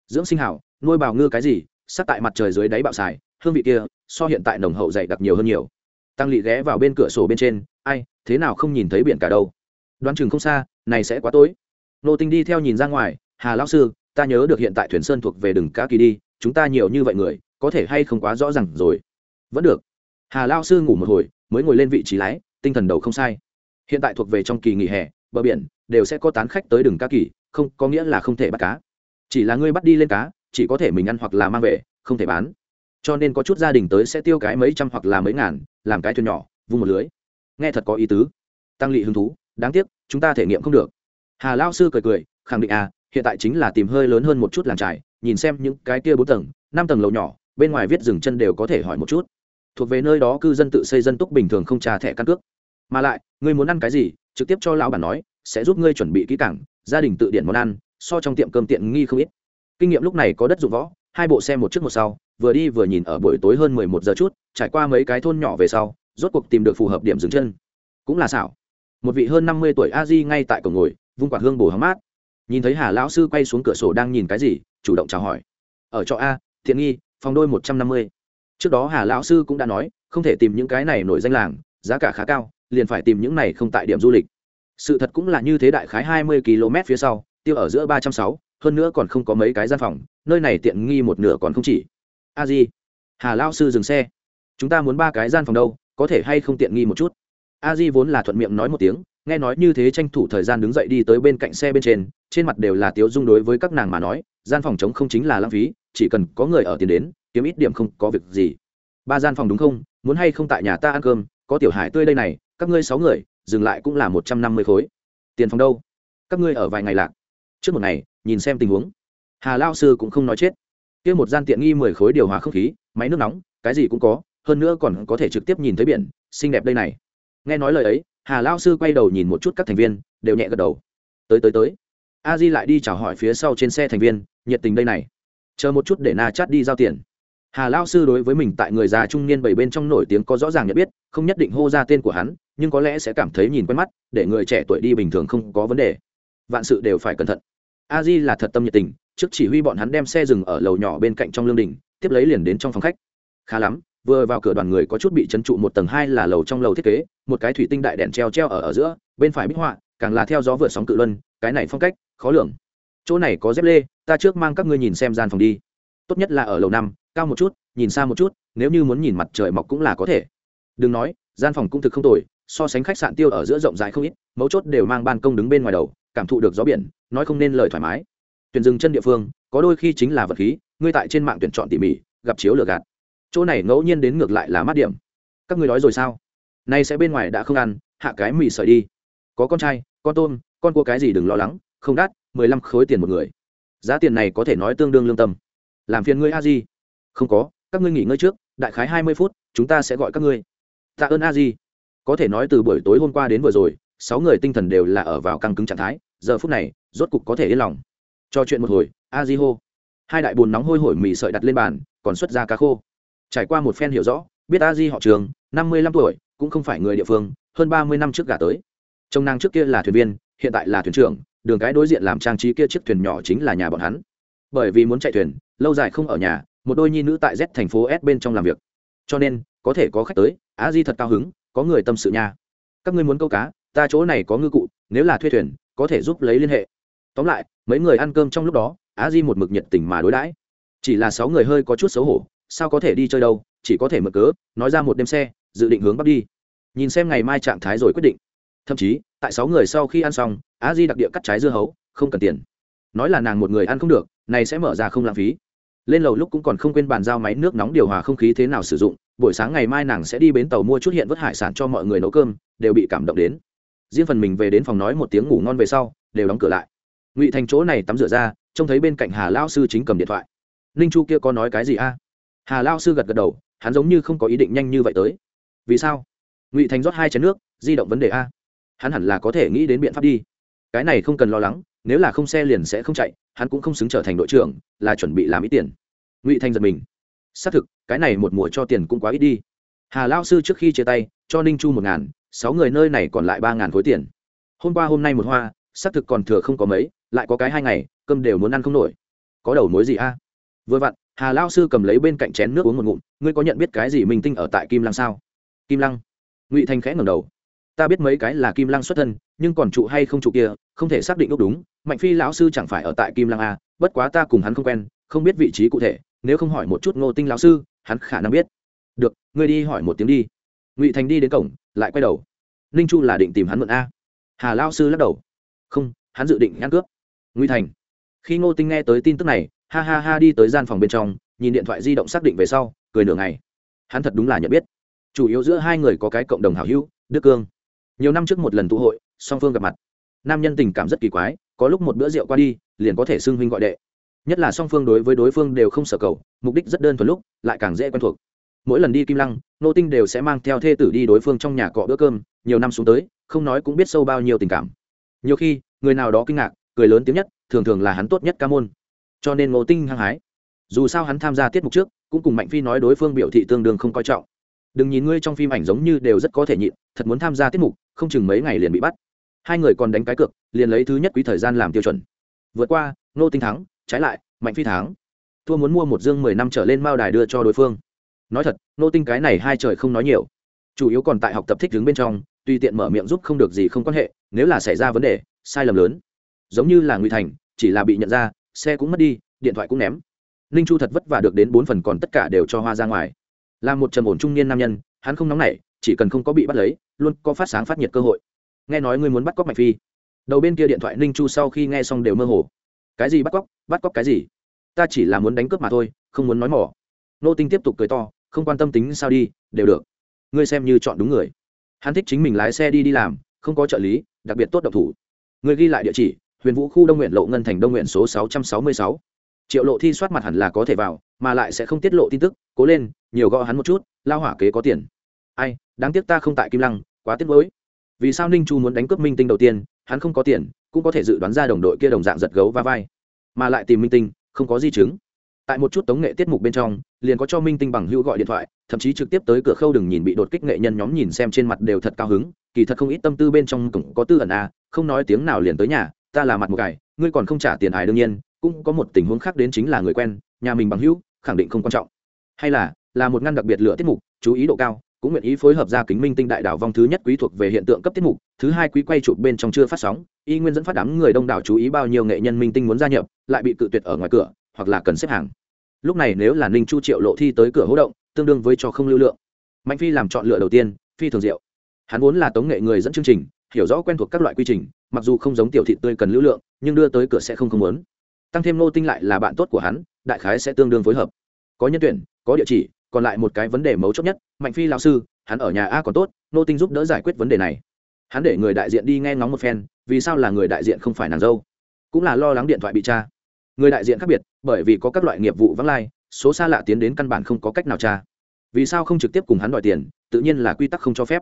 Dưỡng sinh hảo, nuôi bào ngư cái gì sát tại mặt trời dưới đáy bạo xài, hương vị kia, so hiện tại nồng hậu dày đặc nhiều hơn nhiều. Tăng lỵ ghé vào bên cửa sổ bên trên, ai, thế nào không nhìn thấy biển cả đâu? Đoán chừng không xa, này sẽ quá tối. Nô tinh đi theo nhìn ra ngoài, hà lão sư, ta nhớ được hiện tại thuyền sơn thuộc về đừng cá kỳ đi, chúng ta nhiều như vậy người có thể hay không quá rõ ràng rồi. Vẫn được. Hà lao sư ngủ một hồi, mới ngồi lên vị trí lái, tinh thần đầu không sai. Hiện tại thuộc về trong kỳ nghỉ hè, bờ biển, đều sẽ có tán khách tới đường cá kỳ, không, có nghĩa là không thể bắt cá. Chỉ là ngươi bắt đi lên cá, chỉ có thể mình ăn hoặc là mang về, không thể bán. Cho nên có chút gia đình tới sẽ tiêu cái mấy trăm hoặc là mấy ngàn, làm cái thuyền nhỏ, vung một lưới. Nghe thật có ý tứ. Tăng lị hứng thú, đáng tiếc, chúng ta thể nghiệm không được. Hà lao sư cười cười, khẳng định à hiện tại chính là tìm hơi lớn hơn một chút làm trải nhìn xem những cái kia bốn tầng, năm tầng lầu nhỏ bên ngoài viết dừng chân đều có thể hỏi một chút. Thuộc về nơi đó cư dân tự xây dân túc bình thường không trả thẻ căn cước. Mà lại, ngươi muốn ăn cái gì, trực tiếp cho lão bản nói, sẽ giúp ngươi chuẩn bị kỹ cảng gia đình tự điển món ăn, so trong tiệm cơm tiện nghi không ít. Kinh nghiệm lúc này có đất dụng võ, hai bộ xe một trước một sau, vừa đi vừa nhìn ở buổi tối hơn mười một giờ chút, trải qua mấy cái thôn nhỏ về sau, rốt cuộc tìm được phù hợp điểm dừng chân. Cũng là xảo. Một vị hơn năm mươi tuổi a di ngay tại cổng ngồi, vung quạt hương bồ hóng mát. Nhìn thấy hà lão sư quay xuống cửa sổ đang nhìn cái gì, chủ động chào hỏi. Ở trọ a, thiện nghi phòng đôi một trăm năm mươi. Trước đó hà lão sư cũng đã nói, không thể tìm những cái này nổi danh làng, giá cả khá cao, liền phải tìm những này không tại điểm du lịch. Sự thật cũng là như thế đại khái hai mươi km phía sau, tiêu ở giữa ba trăm sáu, hơn nữa còn không có mấy cái gian phòng, nơi này tiện nghi một nửa còn không chỉ. A di. Hà lao sư dừng xe. Chúng ta muốn ba cái gian phòng đâu, có thể hay không tiện nghi một chút? A di vốn là thuận miệng nói một tiếng, nghe nói như thế tranh thủ thời gian đứng dậy đi tới bên cạnh xe bên trên trên mặt đều là tiếu dung đối với các nàng mà nói gian phòng chống không chính là lãng phí, chỉ cần có người ở tiền đến, kiếm ít điểm không có việc gì. Ba gian phòng đúng không? Muốn hay không tại nhà ta ăn cơm, có tiểu hải tươi đây này, các ngươi sáu người, dừng lại cũng là một trăm năm mươi khối. Tiền phòng đâu? Các ngươi ở vài ngày lạc. Trước một ngày, nhìn xem tình huống. Hà lao sư cũng không nói chết. Kia một gian tiện nghi mười khối điều hòa không khí, máy nước nóng, cái gì cũng có, hơn nữa còn có thể trực tiếp nhìn thấy biển, xinh đẹp đây này. Nghe nói lời ấy, hà lao sư quay đầu nhìn một chút các thành viên, đều nhẹ gật đầu. Tới tới tới. A di lại đi chào hỏi phía sau trên xe thành viên nhiệt tình đây này. Chờ một chút để na chát đi giao tiền. Hà lao sư đối với mình tại người già trung niên bảy bên trong nổi tiếng có rõ ràng nhận biết, không nhất định hô ra tên của hắn, nhưng có lẽ sẽ cảm thấy nhìn quen mắt, để người trẻ tuổi đi bình thường không có vấn đề. Vạn sự đều phải cẩn thận. A di là thật tâm nhiệt tình, trước chỉ huy bọn hắn đem xe dừng ở lầu nhỏ bên cạnh trong lương đình, tiếp lấy liền đến trong phòng khách. Khá lắm, vừa vào cửa đoàn người có chút bị trấn trụ một tầng hai là lầu trong lầu thiết kế, một cái thủy tinh đại đèn treo treo ở ở giữa, bên phải bích họa, càng là theo gió vượt sóng cự luân, cái này phong cách, khó lường chỗ này có dép lê, ta trước mang các ngươi nhìn xem gian phòng đi. Tốt nhất là ở lầu năm, cao một chút, nhìn xa một chút, nếu như muốn nhìn mặt trời mọc cũng là có thể. Đừng nói, gian phòng cũng thực không tồi, so sánh khách sạn tiêu ở giữa rộng rãi không ít, mấu chốt đều mang ban công đứng bên ngoài đầu, cảm thụ được gió biển, nói không nên lời thoải mái. Tuyển dừng chân địa phương, có đôi khi chính là vật khí, ngươi tại trên mạng tuyển chọn tỉ mỉ, gặp chiếu lừa gạt. Chỗ này ngẫu nhiên đến ngược lại là mát điểm. Các ngươi nói rồi sao? Nay sẽ bên ngoài đã không ăn, hạ cái mì sợi đi. Có con trai, con tôm, con cua cái gì đừng lo lắng, không đắt mười lăm khối tiền một người. Giá tiền này có thể nói tương đương lương tâm. Làm phiền ngươi, a di. Không có, các ngươi nghỉ ngơi trước, đại khái hai mươi phút, chúng ta sẽ gọi các ngươi. Tạ ơn, a di. Có thể nói từ buổi tối hôm qua đến vừa rồi, sáu người tinh thần đều là ở vào căng cứng trạng thái, giờ phút này, rốt cục có thể yên lòng. Cho chuyện một hồi, a di hô. Hai đại bùn nóng hôi hổi mì sợi đặt lên bàn, còn xuất ra cá khô. Trải qua một phen hiểu rõ, biết a di họ trường, năm mươi lăm tuổi, cũng không phải người địa phương, hơn ba mươi năm trước gả tới. Chồng nàng trước kia là thuyền viên, hiện tại là thuyền trưởng đường cái đối diện làm trang trí kia chiếc thuyền nhỏ chính là nhà bọn hắn. Bởi vì muốn chạy thuyền, lâu dài không ở nhà, một đôi nhi nữ tại z thành phố s bên trong làm việc. Cho nên, có thể có khách tới a di thật cao hứng, có người tâm sự nha. Các ngươi muốn câu cá, ta chỗ này có ngư cụ, nếu là thuê thuyền, có thể giúp lấy liên hệ. Tóm lại, mấy người ăn cơm trong lúc đó a di một mực nhiệt tình mà đối đãi. Chỉ là sáu người hơi có chút xấu hổ, sao có thể đi chơi đâu, chỉ có thể mở cớ, nói ra một đêm xe, dự định hướng bắc đi. Nhìn xem ngày mai trạng thái rồi quyết định. Thậm chí tại sáu người sau khi ăn xong a di đặc địa cắt trái dưa hấu, không cần tiền. Nói là nàng một người ăn không được, này sẽ mở ra không lãng phí. Lên lầu lúc cũng còn không quên bàn giao máy nước nóng điều hòa không khí thế nào sử dụng, buổi sáng ngày mai nàng sẽ đi bến tàu mua chút hiện vớt hải sản cho mọi người nấu cơm, đều bị cảm động đến. Riêng phần mình về đến phòng nói một tiếng ngủ ngon về sau, đều đóng cửa lại. Ngụy thành chỗ này tắm rửa ra, trông thấy bên cạnh hà lao sư chính cầm điện thoại. Ninh chu kia có nói cái gì a? Hà lao sư gật gật đầu, hắn giống như không có ý định nhanh như vậy tới. Vì sao? Ngụy thành rót hai chén nước, di động vấn đề a hắn hẳn là có thể nghĩ đến biện pháp đi. Cái này không cần lo lắng, nếu là không xe liền sẽ không chạy, hắn cũng không xứng trở thành đội trưởng, là chuẩn bị làm ít tiền. Ngụy thành giật mình. Xác thực, cái này một mùa cho tiền cũng quá ít đi. Hà lao sư trước khi chia tay, cho ninh chu một ngàn, sáu người nơi này còn lại ba ngàn khối tiền. Hôm qua hôm nay một hoa, xác thực còn thừa không có mấy, lại có cái hai ngày, cơm đều muốn ăn không nổi. Có đầu mối gì a? Vừa vặn, hà lao sư cầm lấy bên cạnh chén nước uống một ngụm, ngươi có nhận biết cái gì minh tinh ở tại kim lăng sao? Kim lăng. Ngụy thanh khẽ ngầm đầu ta biết mấy cái là kim lăng xuất thân, nhưng còn trụ hay không trụ kia, không thể xác định lúc đúng, mạnh phi lão sư chẳng phải ở tại kim lăng a, bất quá ta cùng hắn không quen, không biết vị trí cụ thể, nếu không hỏi một chút ngô tinh lão sư, hắn khả năng biết. Được, ngươi đi hỏi một tiếng đi. Ngụy thành đi đến cổng, lại quay đầu. Ninh chu là định tìm hắn mượn a. Hà lao sư lắc đầu. Không, hắn dự định ngăn cướp. Ngụy thành. Khi ngô tinh nghe tới tin tức này, ha ha ha đi tới gian phòng bên trong, nhìn điện thoại di động xác định về sau, cười nửa ngày. Hắn thật đúng là nhận biết. Chủ yếu giữa hai người có cái cộng đồng hảo hữu, đức cương nhiều năm trước một lần tụ hội, song phương gặp mặt. Nam nhân tình cảm rất kỳ quái, có lúc một bữa rượu qua đi, liền có thể xưng huynh gọi đệ. Nhất là song phương đối với đối phương đều không sở cầu, mục đích rất đơn thuần lúc, lại càng dễ quen thuộc. Mỗi lần đi kim lăng, nô tinh đều sẽ mang theo thê tử đi đối phương trong nhà cọ bữa cơm, nhiều năm xuống tới, không nói cũng biết sâu bao nhiêu tình cảm. Nhiều khi, người nào đó kinh ngạc, cười lớn tiếng nhất, thường thường là hắn tốt nhất ca môn. Cho nên ngô tinh hăng hái. Dù sao hắn tham gia tiết mục trước, cũng cùng mạnh phi nói đối phương biểu thị tương đương không coi trọng. Đừng nhìn ngươi trong phim ảnh giống như đều rất có thể nhịn, thật muốn tham gia tiết mục không chừng mấy ngày liền bị bắt. Hai người còn đánh cái cược, liền lấy thứ nhất quý thời gian làm tiêu chuẩn. Vượt qua nô tinh thắng, trái lại, mạnh phi thắng. Thua muốn mua một dương mười năm trở lên mao đài đưa cho đối phương. Nói thật nô tinh cái này hai trời không nói nhiều. Chủ yếu còn tại học tập thích đứng bên trong, tùy tiện mở miệng giúp không được gì không quan hệ, nếu là xảy ra vấn đề, sai lầm lớn. Giống như là nguy thành, chỉ là bị nhận ra, xe cũng mất đi, điện thoại cũng ném. Ninh chu thật vất vả được đến bốn phần còn tất cả đều cho hoa ra ngoài. Là một trầm ổn trung niên nam nhân, hắn không nóng nảy, chỉ cần không có bị bắt lấy luôn có phát sáng phát nhiệt cơ hội. Nghe nói ngươi muốn bắt cóc mạnh phi. Đầu bên kia điện thoại ninh chu sau khi nghe xong đều mơ hồ. Cái gì bắt cóc? Bắt cóc cái gì? Ta chỉ là muốn đánh cướp mà thôi, không muốn nói mỏ. Nô tinh tiếp tục cười to, không quan tâm tính sao đi, đều được. Ngươi xem như chọn đúng người. Hắn thích chính mình lái xe đi đi làm, không có trợ lý, đặc biệt tốt độc thủ. Ngươi ghi lại địa chỉ, huyền vũ khu đông nguyện lộ ngân thành đông nguyện số sáu trăm sáu mươi sáu. Triệu lộ thi soát mặt hẳn là có thể vào, mà lại sẽ không tiết lộ tin tức. Cố lên, nhiều gõ hắn một chút, lao hỏa kế có tiền ai, đáng tiếc ta không tại kim lăng, quá tiếc mới vì sao ninh chu muốn đánh cướp minh tinh đầu tiên, hắn không có tiền, cũng có thể dự đoán ra đồng đội kia đồng dạng giật gấu va vai. Mà lại tìm minh tinh, không có di chứng. Tại một chút tống nghệ tiết mục bên trong, liền có cho minh tinh bằng hữu gọi điện thoại, thậm chí trực tiếp tới cửa khâu đừng nhìn bị đột kích nghệ nhân nhóm nhìn xem trên mặt đều thật cao hứng, kỳ thật không ít tâm tư bên trong cũng có tư ẩn a không nói tiếng nào liền tới nhà, ta là mặt một cải ngươi còn không trả tiền ải đương nhiên, cũng có một tình huống khác đến chính là người quen, nhà mình bằng hữu, khẳng định không quan trọng. Hay là là một ngăn đặc biệt lựa tiết mục, chú ý độ cao cũng nguyện ý phối hợp ra kính minh tinh đại đảo vong thứ nhất quý thuộc về hiện tượng cấp tiết mục, thứ hai quý quay chụp bên trong chưa phát sóng, y nguyên dẫn phát đám người đông đảo chú ý bao nhiêu nghệ nhân minh tinh muốn gia nhập, lại bị cự tuyệt ở ngoài cửa, hoặc là cần xếp hàng. Lúc này nếu là ninh chu triệu lộ thi tới cửa hỗ động, tương đương với cho không lưu lượng. Mạnh phi làm chọn lựa đầu tiên, phi thường diệu. Hắn vốn là tống nghệ người dẫn chương trình, hiểu rõ quen thuộc các loại quy trình, mặc dù không giống tiểu thị tươi cần lưu lượng, nhưng đưa tới cửa sẽ không không muốn. Tăng thêm nô tinh lại là bạn tốt của hắn, đại khái sẽ tương đương phối hợp. Có nhân tuyển, có địa chỉ còn lại một cái vấn đề mấu chốt nhất, mạnh phi lão sư, hắn ở nhà a còn tốt, nô tinh giúp đỡ giải quyết vấn đề này. Hắn để người đại diện đi nghe ngóng một phen, vì sao là người đại diện không phải nàng dâu? Cũng là lo lắng điện thoại bị tra. Người đại diện khác biệt, bởi vì có các loại nghiệp vụ vắng lai, số xa lạ tiến đến căn bản không có cách nào tra. Vì sao không trực tiếp cùng hắn đòi tiền, tự nhiên là quy tắc không cho phép.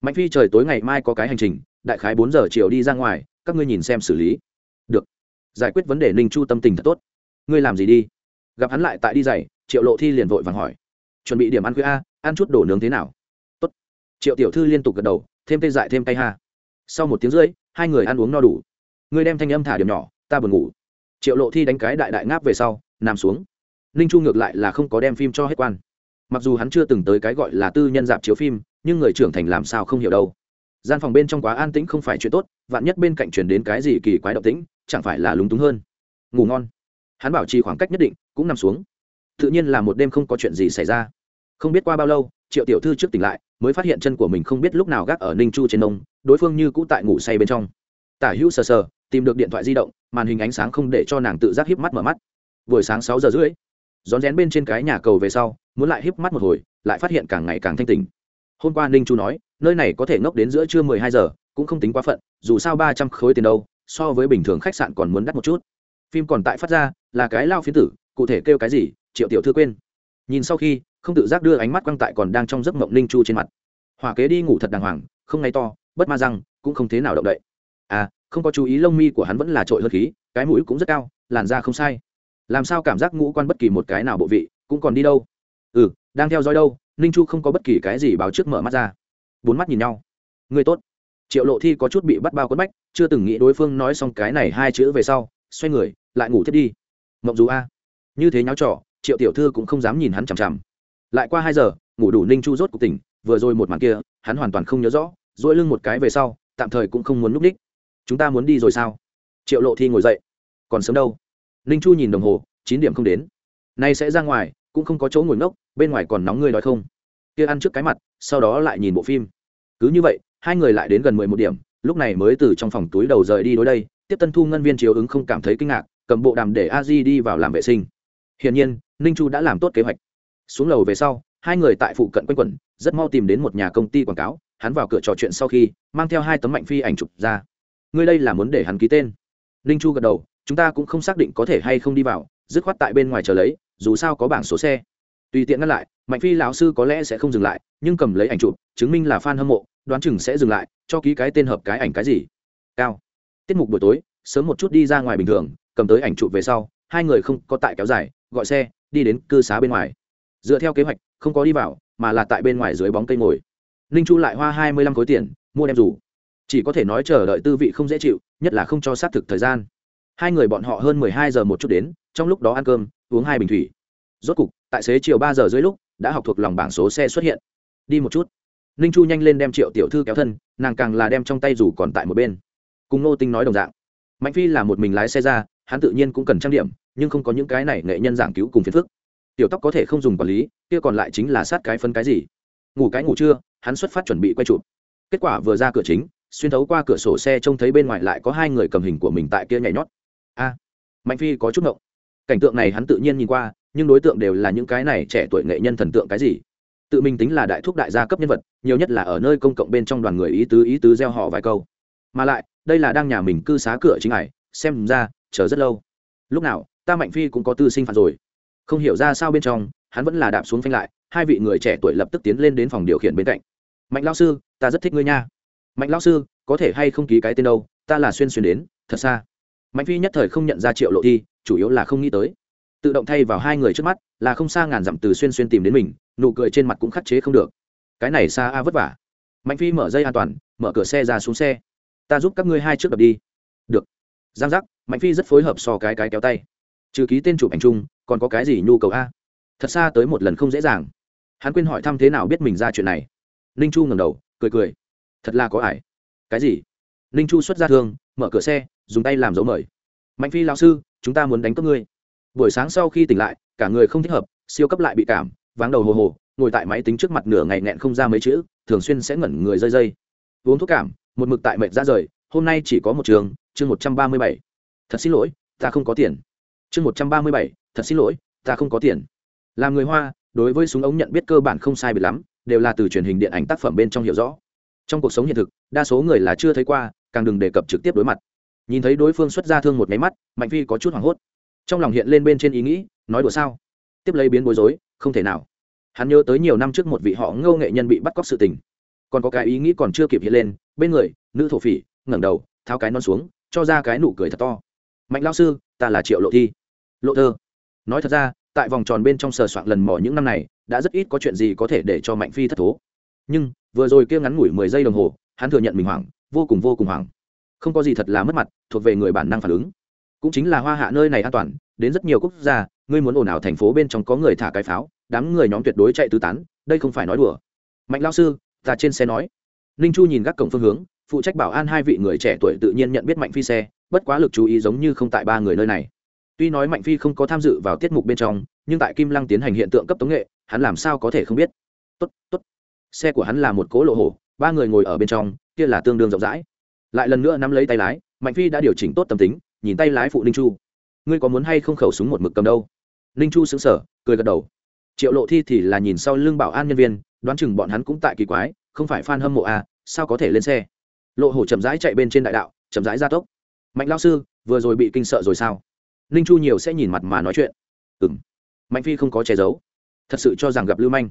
Mạnh phi trời tối ngày mai có cái hành trình, đại khái bốn giờ chiều đi ra ngoài, các ngươi nhìn xem xử lý. Được. Giải quyết vấn đề ninh chu tâm tình thật tốt. Ngươi làm gì đi? Gặp hắn lại tại đi giày, triệu lộ thi liền vội vàng hỏi chuẩn bị điểm ăn khuya a, ăn chút đồ nướng thế nào? Tốt. Triệu tiểu thư liên tục gật đầu, thêm tê dại thêm tay ha. Sau một tiếng rưỡi, hai người ăn uống no đủ. Ngươi đem thanh âm thả điểm nhỏ, ta buồn ngủ. Triệu lộ thi đánh cái đại đại ngáp về sau, nằm xuống. Ninh chu ngược lại là không có đem phim cho hết quan. Mặc dù hắn chưa từng tới cái gọi là tư nhân dạp chiếu phim, nhưng người trưởng thành làm sao không hiểu đâu. Gian phòng bên trong quá an tĩnh không phải chuyện tốt, vạn nhất bên cạnh chuyển đến cái gì kỳ quái động tĩnh, chẳng phải là lúng túng hơn. Ngủ ngon. Hắn bảo trì khoảng cách nhất định, cũng nằm xuống tự nhiên là một đêm không có chuyện gì xảy ra. Không biết qua bao lâu, triệu tiểu thư trước tỉnh lại, mới phát hiện chân của mình không biết lúc nào gác ở ninh chu trên nông đối phương như cũ tại ngủ say bên trong. Tả hữu sờ sờ, tìm được điện thoại di động, màn hình ánh sáng không để cho nàng tự giác híp mắt mở mắt. Buổi sáng sáu giờ rưỡi, rón rén bên trên cái nhà cầu về sau, muốn lại híp mắt một hồi, lại phát hiện càng ngày càng thanh tình hôm qua ninh chu nói, nơi này có thể ngốc đến giữa trưa mười hai giờ, cũng không tính quá phận, dù sao ba trăm khối tiền đâu, so với bình thường khách sạn còn muốn đắt một chút. Phim còn tại phát ra, là cái lao phiến tử, cụ thể kêu cái gì triệu tiểu thư quên. Nhìn sau khi, không tự giác đưa ánh mắt quăng tại còn đang trong giấc mộng ninh chu trên mặt. Hỏa kế đi ngủ thật đàng hoàng, không ngay to, bất ma răng, cũng không thế nào động đậy. À không có chú ý lông mi của hắn vẫn là trội hơn khí, cái mũi cũng rất cao, làn da không sai. Làm sao cảm giác ngũ quan bất kỳ một cái nào bộ vị, cũng còn đi đâu? Ừ đang theo dõi đâu, ninh chu không có bất kỳ cái gì báo trước mở mắt ra. Bốn mắt nhìn nhau. Người tốt. Triệu lộ thi có chút bị bắt bao quất bách, chưa từng nghĩ đối phương nói xong cái này hai chữ về sau, xoay người, lại ngủ thiết đi. Mộng dù a. Như thế nháo trò triệu tiểu thư cũng không dám nhìn hắn chằm chằm. Lại qua hai giờ, ngủ đủ ninh chu rốt cuộc tỉnh, vừa rồi một màn kia, hắn hoàn toàn không nhớ rõ dỗi lưng một cái về sau, tạm thời cũng không muốn núp ních. chúng ta muốn đi rồi sao? Triệu lộ thi ngồi dậy. Còn sớm đâu? Ninh chu nhìn đồng hồ, chín điểm không đến. Nay sẽ ra ngoài, cũng không có chỗ ngồi ngốc, bên ngoài còn nóng người đói không? Kia ăn trước cái mặt, sau đó lại nhìn bộ phim. Cứ như vậy, hai người lại đến gần mười một điểm, lúc này mới từ trong phòng túi đầu rời đi đối đây, tiếp tân thu ngân viên chiếu ứng không cảm thấy kinh ngạc, cầm bộ đàm để a di đi vào làm vệ sinh hiển nhiên, ninh chu đã làm tốt kế hoạch. Xuống lầu về sau, hai người tại phụ cận quanh quẩn, rất mau tìm đến một nhà công ty quảng cáo, hắn vào cửa trò chuyện sau khi, mang theo hai tấm mạnh phi ảnh chụp ra. Ngươi đây là muốn để hắn ký tên. Ninh chu gật đầu, chúng ta cũng không xác định có thể hay không đi vào, dứt khoát tại bên ngoài chờ lấy, dù sao có bảng số xe. Tùy tiện ngăn lại, mạnh phi lão sư có lẽ sẽ không dừng lại, nhưng cầm lấy ảnh chụp, chứng minh là f a n hâm mộ, đoán chừng sẽ dừng lại, cho ký cái tên hợp cái ảnh cái gì. Cao. Tiết mục buổi tối, sớm một chút đi ra ngoài bình thường, cầm tới ảnh chụp về sau, hai người không có tại kéo dài gọi xe, đi đến cư xá bên ngoài. Dựa theo kế hoạch, không có đi vào, mà là tại bên ngoài dưới bóng cây ngồi. Ninh chu lại hoa hai mươi lăm khối tiền, mua đem rủ chỉ có thể nói chờ đợi tư vị không dễ chịu, nhất là không cho xác thực thời gian. Hai người bọn họ hơn mười hai giờ một chút đến, trong lúc đó ăn cơm, uống hai bình thủy. Rốt cục, tại xế chiều ba giờ dưới lúc, đã học thuộc lòng bảng số xe xuất hiện. Đi một chút. Ninh chu nhanh lên đem triệu tiểu thư kéo thân, nàng càng là đem trong tay rủ còn tại một bên. Cùng nô tinh nói đồng dạng. Mạnh phi là một mình lái xe ra, hắn tự nhiên cũng cần trang điểm nhưng không có những cái này nghệ nhân giảng cứu cùng phiền phức. Tiểu tóc có thể không dùng quản lý, kia còn lại chính là sát cái phân cái gì? Ngủ cái ngủ trưa, hắn xuất phát chuẩn bị quay chụp. Kết quả vừa ra cửa chính, xuyên thấu qua cửa sổ xe trông thấy bên ngoài lại có hai người cầm hình của mình tại kia nhảy nhót. A, mạnh phi có chút ngộng. Cảnh tượng này hắn tự nhiên nhìn qua, nhưng đối tượng đều là những cái này trẻ tuổi nghệ nhân thần tượng cái gì? Tự mình tính là đại thúc đại gia cấp nhân vật, nhiều nhất là ở nơi công cộng bên trong đoàn người ý tứ ý tứ gieo họ vài câu. Mà lại, đây là đang nhà mình cư xá cửa chính ải xem ra, chờ rất lâu. Lúc nào ta mạnh phi cũng có tư sinh phạt rồi. Không hiểu ra sao bên trong, hắn vẫn là đạp xuống phanh lại, hai vị người trẻ tuổi lập tức tiến lên đến phòng điều khiển bên cạnh. Mạnh lao sư, ta rất thích ngươi nha. Mạnh lao sư, có thể hay không ký cái tên đâu, ta là xuyên xuyên đến, thật xa. Mạnh phi nhất thời không nhận ra triệu lộ thi, chủ yếu là không nghĩ tới. Tự động thay vào hai người trước mắt, là không xa ngàn dặm từ xuyên xuyên tìm đến mình, nụ cười trên mặt cũng khắc chế không được. Cái này xa a vất vả. Mạnh phi mở dây an toàn, mở cửa xe ra xuống xe. Ta giúp các ngươi hai trước đập đi. Được. Giang giác, mạnh phi rất phối hợp so cái cái kéo tay trừ ký tên chụp ảnh chung, còn có cái gì nhu cầu a? Thật xa tới một lần không dễ dàng. Hắn quên hỏi thăm thế nào biết mình ra chuyện này. Ninh chu ngầm đầu, cười cười. Thật là có ải. Cái gì? Ninh chu xuất ra thương, mở cửa xe, dùng tay làm dấu mời. Mạnh phi lão sư, chúng ta muốn đánh cướp ngươi. Buổi sáng sau khi tỉnh lại, cả người không thích hợp, siêu cấp lại bị cảm, váng đầu hồ hồ, ngồi tại máy tính trước mặt nửa ngày nghẹn không ra mấy chữ, thường xuyên sẽ ngẩn người rơi dây uống thuốc cảm, một mực tại mệt ra rời, hôm nay chỉ có một trường, chương một trăm ba mươi bảy. Thật xin lỗi, ta không có tiền chương một trăm ba mươi bảy, thật xin lỗi, ta không có tiền. Làm người hoa, đối với súng ống nhận biết cơ bản không sai biệt lắm, đều là từ truyền hình điện ảnh tác phẩm bên trong hiểu rõ. Trong cuộc sống hiện thực, đa số người là chưa thấy qua, càng đừng đề cập trực tiếp đối mặt. Nhìn thấy đối phương xuất ra thương một máy mắt, mạnh phi có chút hoảng hốt. Trong lòng hiện lên bên trên ý nghĩ, nói đùa sao? Tiếp lấy biến bối rối, không thể nào. Hắn nhớ tới nhiều năm trước một vị họ ngâu nghệ nhân bị bắt cóc sự tình. Còn có cái ý nghĩ còn chưa kịp hiện lên, bên người, nữ thổ phỉ, ngẩng đầu, tháo cái non xuống, cho ra cái nụ cười thật to mạnh lao sư, ta là triệu lộ thi. Lộ thơ, nói thật ra, tại vòng tròn bên trong sờ soạn lần mò những năm này, đã rất ít có chuyện gì có thể để cho mạnh phi thất thố. Nhưng, vừa rồi kia ngắn ngủi mười giây đồng hồ, hắn thừa nhận mình hoảng, vô cùng vô cùng hoảng. Không có gì thật là mất mặt, thuộc về người bản năng phản ứng. Cũng chính là hoa hạ nơi này an toàn, đến rất nhiều quốc gia, ngươi muốn ồn ào thành phố bên trong có người thả cái pháo, đám người nhóm tuyệt đối chạy tứ tán, đây không phải nói đùa. Mạnh lao sư, ta trên xe nói. Ninh chu nhìn các cổng phương hướng, phụ trách bảo an hai vị người trẻ tuổi tự nhiên nhận biết mạnh phi xe bất quá lực chú ý giống như không tại ba người nơi này. Tuy nói mạnh phi không có tham dự vào tiết mục bên trong, nhưng tại kim lăng tiến hành hiện tượng cấp tống nghệ, hắn làm sao có thể không biết? Tốt tốt. Xe của hắn là một cố lộ hổ, ba người ngồi ở bên trong, kia là tương đương rộng rãi. Lại lần nữa nắm lấy tay lái, mạnh phi đã điều chỉnh tốt tâm tính, nhìn tay lái phụ ninh chu. Ngươi có muốn hay không khẩu súng một mực cầm đâu? Ninh chu xứng sở cười gật đầu. Triệu lộ thi thì là nhìn sau lưng bảo an nhân viên, đoán chừng bọn hắn cũng tại kỳ quái, không phải f a n hâm mộ à sao có thể lên xe? Lộ hổ chậm rãi chạy bên trên đại đạo, chậm rãi ra tốc mạnh lao sư, vừa rồi bị kinh sợ rồi sao? Ninh chu nhiều sẽ nhìn mặt mà nói chuyện. Ừ m mạnh phi không có che giấu. Thật sự cho rằng gặp lưu manh.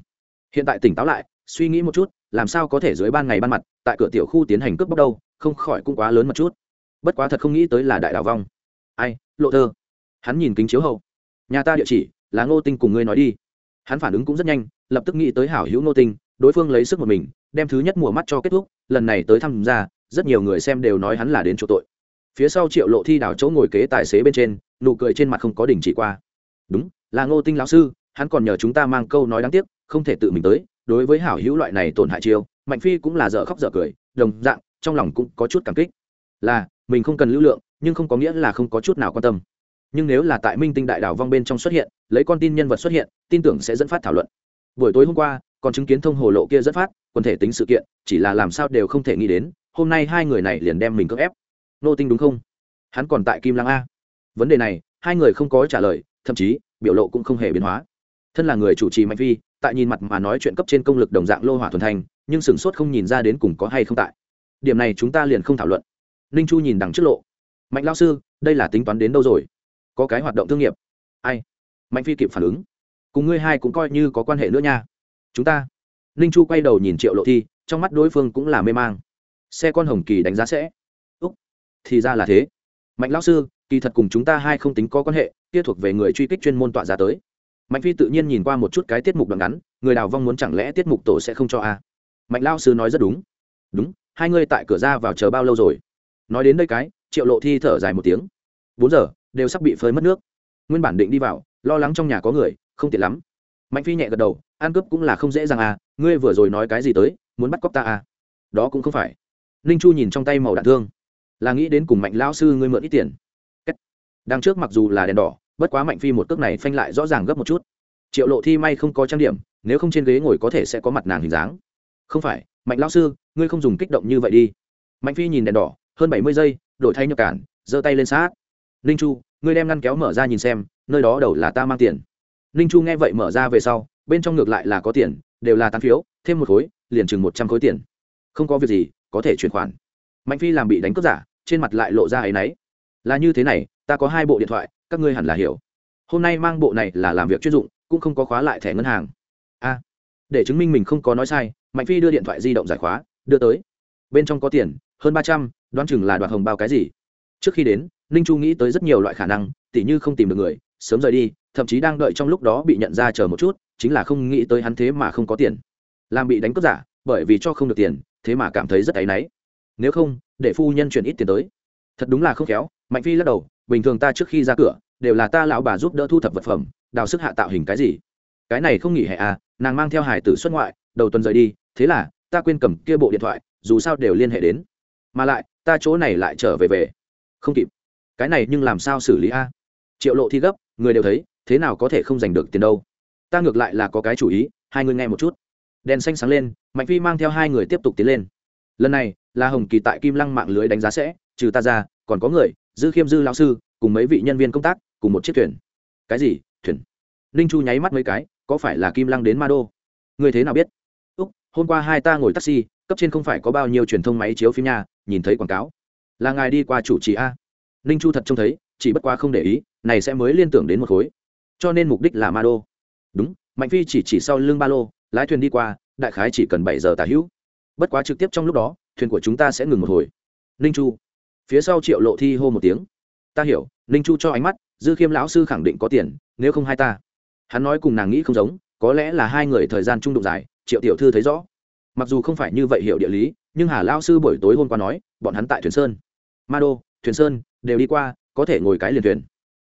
Hiện tại tỉnh táo lại, suy nghĩ một chút, làm sao có thể dưới ban ngày ban mặt, tại cửa tiểu khu tiến hành cướp bóc đâu, không khỏi cũng quá lớn một chút. Bất quá thật không nghĩ tới là đại đào vong. Ai, lộ thơ. Hắn nhìn kính chiếu hậu. Nhà ta địa chỉ, là ngô tinh cùng ngươi nói đi. Hắn phản ứng cũng rất nhanh, lập tức nghĩ tới hảo hữu ngô tinh, đối phương lấy sức một mình, đem thứ nhất mùa mắt cho kết thúc, lần này tới tham gia, rất nhiều người xem đều nói hắn là đến chỗ tội phía sau triệu lộ thi đảo chỗ ngồi kế tài xế bên trên, nụ cười trên mặt không có đình chỉ qua. Đúng, là ngô tinh lão sư, hắn còn nhờ chúng ta mang câu nói đáng tiếc, không thể tự mình tới, đối với hảo hữu loại này tổn hại chiêu, mạnh phi cũng là dở khóc dở cười, đồng dạng, trong lòng cũng có chút cảm kích. Là, mình không cần lưu lượng, nhưng không có nghĩa là không có chút nào quan tâm. Nhưng nếu là tại minh tinh đại đảo vong bên trong xuất hiện, lấy con tin nhân vật xuất hiện, tin tưởng sẽ dẫn phát thảo luận. Buổi tối hôm qua, còn chứng kiến thông hồ lộ kia dẫn phát, quần thể tính sự kiện, chỉ là làm sao đều không thể nghĩ đến, hôm nay hai người này liền đem mình cưỡng ép nô tinh đúng không? Hắn còn tại kim lăng a. Vấn đề này, hai người không có trả lời, thậm chí, biểu lộ cũng không hề biến hóa. Thân là người chủ trì mạnh phi, tại nhìn mặt mà nói chuyện cấp trên công lực đồng dạng lô hỏa thuần thành, nhưng sửng sốt không nhìn ra đến cùng có hay không tại. Điểm này chúng ta liền không thảo luận. Ninh chu nhìn đằng trước lộ. Mạnh lao sư, đây là tính toán đến đâu rồi? Có cái hoạt động thương nghiệp. Ai? Mạnh phi kịp phản ứng. Cùng ngươi hai cũng coi như có quan hệ nữa nha. Chúng ta. Ninh chu quay đầu nhìn triệu lộ thi, trong mắt đối phương cũng là mê mang. Xe con hồng kỳ đánh giá sẽ thì ra là thế. Mạnh lão sư, kỳ thật cùng chúng ta hai không tính có quan hệ, kia thuộc về người truy kích chuyên môn tọa ra tới. Mạnh phi tự nhiên nhìn qua một chút cái tiết mục đoạn ngắn, người đào vong muốn chẳng lẽ tiết mục tổ sẽ không cho a? Mạnh lao sư nói rất đúng. Đúng, hai ngươi tại cửa ra vào chờ bao lâu rồi? Nói đến đây cái, triệu lộ thi thở dài một tiếng. Bốn giờ, đều sắp bị phơi mất nước. Nguyên bản định đi vào, lo lắng trong nhà có người, không tiện lắm. Mạnh phi nhẹ gật đầu, ăn cướp cũng là không dễ dàng à ngươi vừa rồi nói cái gì tới, muốn bắt cóc ta à đó cũng không phải. Ninh chu nhìn trong tay màu đạn thương là nghĩ đến cùng mạnh lão sư ngươi mượn ít tiền. Đằng trước mặc dù là đèn đỏ, bất quá mạnh phi một cước này phanh lại rõ ràng gấp một chút. Triệu lộ thi may không có trang điểm, nếu không trên ghế ngồi có thể sẽ có mặt nàng hình dáng. Không phải, mạnh lão sư, ngươi không dùng kích động như vậy đi. Mạnh phi nhìn đèn đỏ, hơn bảy mươi giây, đổi thay nhập cản, giơ tay lên sát. Ninh chu, ngươi đem ngăn kéo mở ra nhìn xem, nơi đó đầu là ta mang tiền. Ninh chu nghe vậy mở ra về sau, bên trong ngược lại là có tiền, đều là tán phiếu, thêm một khối, liền chừng một trăm khối tiền. Không có việc gì, có thể chuyển khoản mạnh phi làm bị đánh cướp giả, trên mặt lại lộ ra ấ y n ấ y là như thế này, ta có hai bộ điện thoại, các ngươi hẳn là hiểu. Hôm nay mang bộ này là làm việc chuyên dụng, cũng không có khóa lại thẻ ngân hàng. A, để chứng minh mình không có nói sai, mạnh phi đưa điện thoại di động giải khóa, đưa tới. Bên trong có tiền, hơn ba trăm, đoán chừng là đoạt hồng bao cái gì. Trước khi đến, ninh chu nghĩ tới rất nhiều loại khả năng, tỉ như không tìm được người, sớm rời đi, thậm chí đang đợi trong lúc đó bị nhận ra chờ một chút, chính là không nghĩ tới hắn thế mà không có tiền. Làm bị đánh cướp giả, bởi vì cho không được tiền, thế mà cảm thấy rất áy náy nếu không, để phu nhân chuyển ít tiền tới. Thật đúng là không khéo, mạnh phi lắc đầu, bình thường ta trước khi ra cửa, đều là ta lão bà giúp đỡ thu thập vật phẩm, đào sức hạ tạo hình cái gì. Cái này không nghỉ hè à nàng mang theo hải tử xuất ngoại, đầu tuần rời đi, thế là, ta quên cầm kia bộ điện thoại, dù sao đều liên hệ đến. Mà lại, ta chỗ này lại trở về về. Không kịp. Cái này nhưng làm sao xử lý a? Triệu lộ thi gấp, người đều thấy, thế nào có thể không giành được tiền đâu. Ta ngược lại là có cái chủ ý, hai người nghe một chút. Đèn xanh sáng lên, mạnh phi mang theo hai người tiếp tục tiến lên. Lần này là hồng kỳ tại kim lăng mạng lưới đánh giá sẽ, trừ ta ra, còn có người, dư khiêm dư lão sư, cùng mấy vị nhân viên công tác, cùng một chiếc thuyền. Cái gì? Thuyền? Ninh chu nháy mắt mấy cái, có phải là kim lăng đến ma đô? Người thế nào biết? Úc, hôm qua hai ta ngồi taxi, cấp trên không phải có bao nhiêu truyền thông máy chiếu phim nha, nhìn thấy quảng cáo. Là ngài đi qua chủ trì a. Ninh chu thật trông thấy, chỉ bất quá không để ý, này sẽ mới liên tưởng đến một khối. Cho nên mục đích là ma đô. Đúng, mạnh phi chỉ chỉ sau lưng ba lô, lái thuyền đi qua, đại khái chỉ cần bảy giờ tả hữu. Bất quá trực tiếp trong lúc đó thuyền của chúng ta sẽ ngừng một hồi. Ninh chu. Phía sau triệu lộ thi hô một tiếng. Ta hiểu, ninh chu cho ánh mắt, dư khiêm lão sư khẳng định có tiền, nếu không hai ta. Hắn nói cùng nàng nghĩ không giống, có lẽ là hai người thời gian trung đụng dài, triệu tiểu thư thấy rõ. Mặc dù không phải như vậy hiểu địa lý, nhưng hà lao sư buổi tối hôm qua nói, bọn hắn tại thuyền sơn. Ma đô, thuyền sơn, đều đi qua, có thể ngồi cái liền thuyền.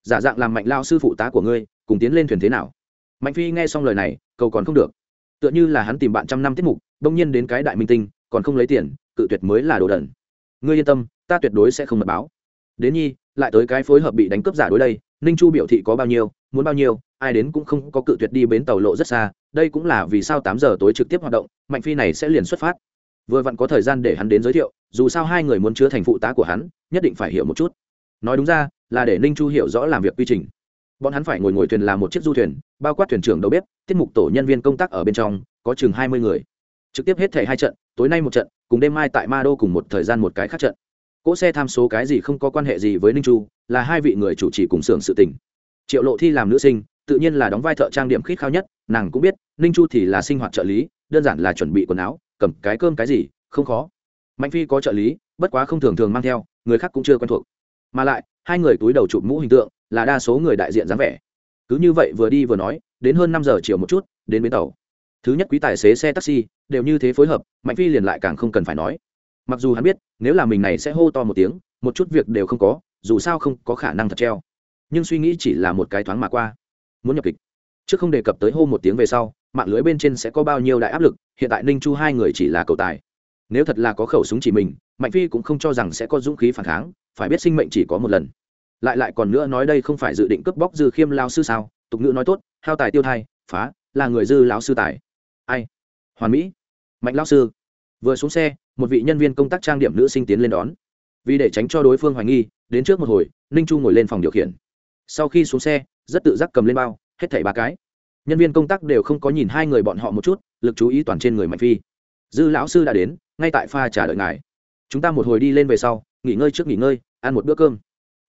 Giả dạng làm mạnh lao sư phụ tá của ngươi, cùng tiến lên thuyền thế nào? Mạnh phi nghe xong lời này, cầu còn không được. Tựa như là hắn tìm bạn trăm năm tiết mục, đông nhiên đến cái đại minh tinh, còn không lấy tiền cự tuyệt mới là đồ đần. Ngươi yên tâm, ta tuyệt đối sẽ không mật báo. Đến nhi, lại tới cái phối hợp bị đánh cướp giả đối đây, ninh chu biểu thị có bao nhiêu, muốn bao nhiêu, ai đến cũng không có cự tuyệt đi bến tàu lộ rất xa, đây cũng là vì sao tám giờ tối trực tiếp hoạt động, mạnh phi này sẽ liền xuất phát. Vừa vặn có thời gian để hắn đến giới thiệu, dù sao hai người muốn chứa thành phụ tá của hắn, nhất định phải hiểu một chút. Nói đúng ra, là để ninh chu hiểu rõ làm việc quy trình. Bọn hắn phải ngồi ngồi thuyền làm một chiếc du thuyền, bao quát thuyền trưởng đầu bếp, tiết mục tổ nhân viên công tác ở bên trong, có chừng hai mươi người. Trực tiếp hết thẻ hai trận, tối nay một trận cùng đêm mai tại ma đô cùng một thời gian một cái khác trận. Cỗ xe tham số cái gì không có quan hệ gì với ninh chu, là hai vị người chủ trì cùng xưởng sự tình. Triệu lộ thi làm nữ sinh, tự nhiên là đóng vai thợ trang điểm khít khao nhất, nàng cũng biết, ninh chu thì là sinh hoạt trợ lý, đơn giản là chuẩn bị quần áo, cầm cái cơm cái gì, không khó. Mạnh phi có trợ lý, bất quá không thường thường mang theo, người khác cũng chưa quen thuộc. Mà lại, hai người túi đầu chụp mũ hình tượng, là đa số người đại diện dáng vẻ. Cứ như vậy vừa đi vừa nói, đến hơn năm giờ chiều một chút, đến bến tàu thứ nhất quý tài xế xe taxi, đều như thế phối hợp, mạnh phi liền lại càng không cần phải nói. Mặc dù hắn biết, nếu là mình này sẽ hô to một tiếng, một chút việc đều không có, dù sao không có khả năng thật treo. Nhưng suy nghĩ chỉ là một cái thoáng mà qua. Muốn nhập kịch. Trước không đề cập tới hô một tiếng về sau, mạng lưới bên trên sẽ có bao nhiêu đại áp lực, hiện tại ninh chu hai người chỉ là cầu tài. Nếu thật là có khẩu súng chỉ mình, mạnh phi cũng không cho rằng sẽ có dũng khí phản kháng, phải biết sinh mệnh chỉ có một lần. Lại lại còn nữa nói đây không phải dự định cướp bóc dư khiêm lao sư sao? Tục ngữ nói tốt, hao tài tiêu thai, phá, là người dư lão sư tài ai? Hoàn mỹ. Mạnh lao sư. Vừa xuống xe, một vị nhân viên công tác trang điểm nữ sinh tiến lên đón. Vì để tránh cho đối phương hoài nghi, đến trước một hồi, ninh chu ngồi lên phòng điều khiển. Sau khi xuống xe, rất tự giác cầm lên bao, hết thảy ba cái. Nhân viên công tác đều không có nhìn hai người bọn họ một chút, lực chú ý toàn trên người mạnh phi. Dư lão sư đã đến, ngay tại pha trả đợi ngài. Chúng ta một hồi đi lên về sau, nghỉ ngơi trước nghỉ ngơi, ăn một bữa cơm.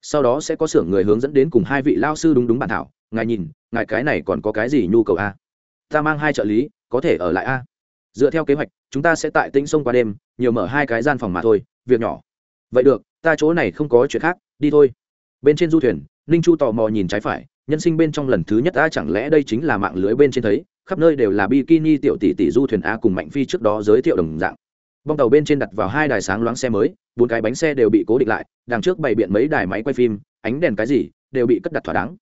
Sau đó sẽ có xưởng người hướng dẫn đến cùng hai vị lao sư đúng đúng bản thảo. Ngài nhìn, ngài cái này còn có cái gì nhu cầu a ta mang hai trợ lý có thể ở lại a. Dựa theo kế hoạch, chúng ta sẽ tại tĩnh sông qua đêm, nhiều mở hai cái gian phòng mà thôi, việc nhỏ. Vậy được, ta chỗ này không có chuyện khác, đi thôi. Bên trên du thuyền, ninh chu tò mò nhìn trái phải, nhân sinh bên trong lần thứ nhất a chẳng lẽ đây chính là mạng lưới bên trên thấy, khắp nơi đều là bikini tiểu tỷ tỷ du thuyền a cùng mạnh phi trước đó giới thiệu đồng dạng. Bong tàu bên trên đặt vào hai đài sáng loáng xe mới, bốn cái bánh xe đều bị cố định lại, đằng trước bày biện mấy đài máy quay phim, ánh đèn cái gì, đều bị cất đặt thỏa đáng.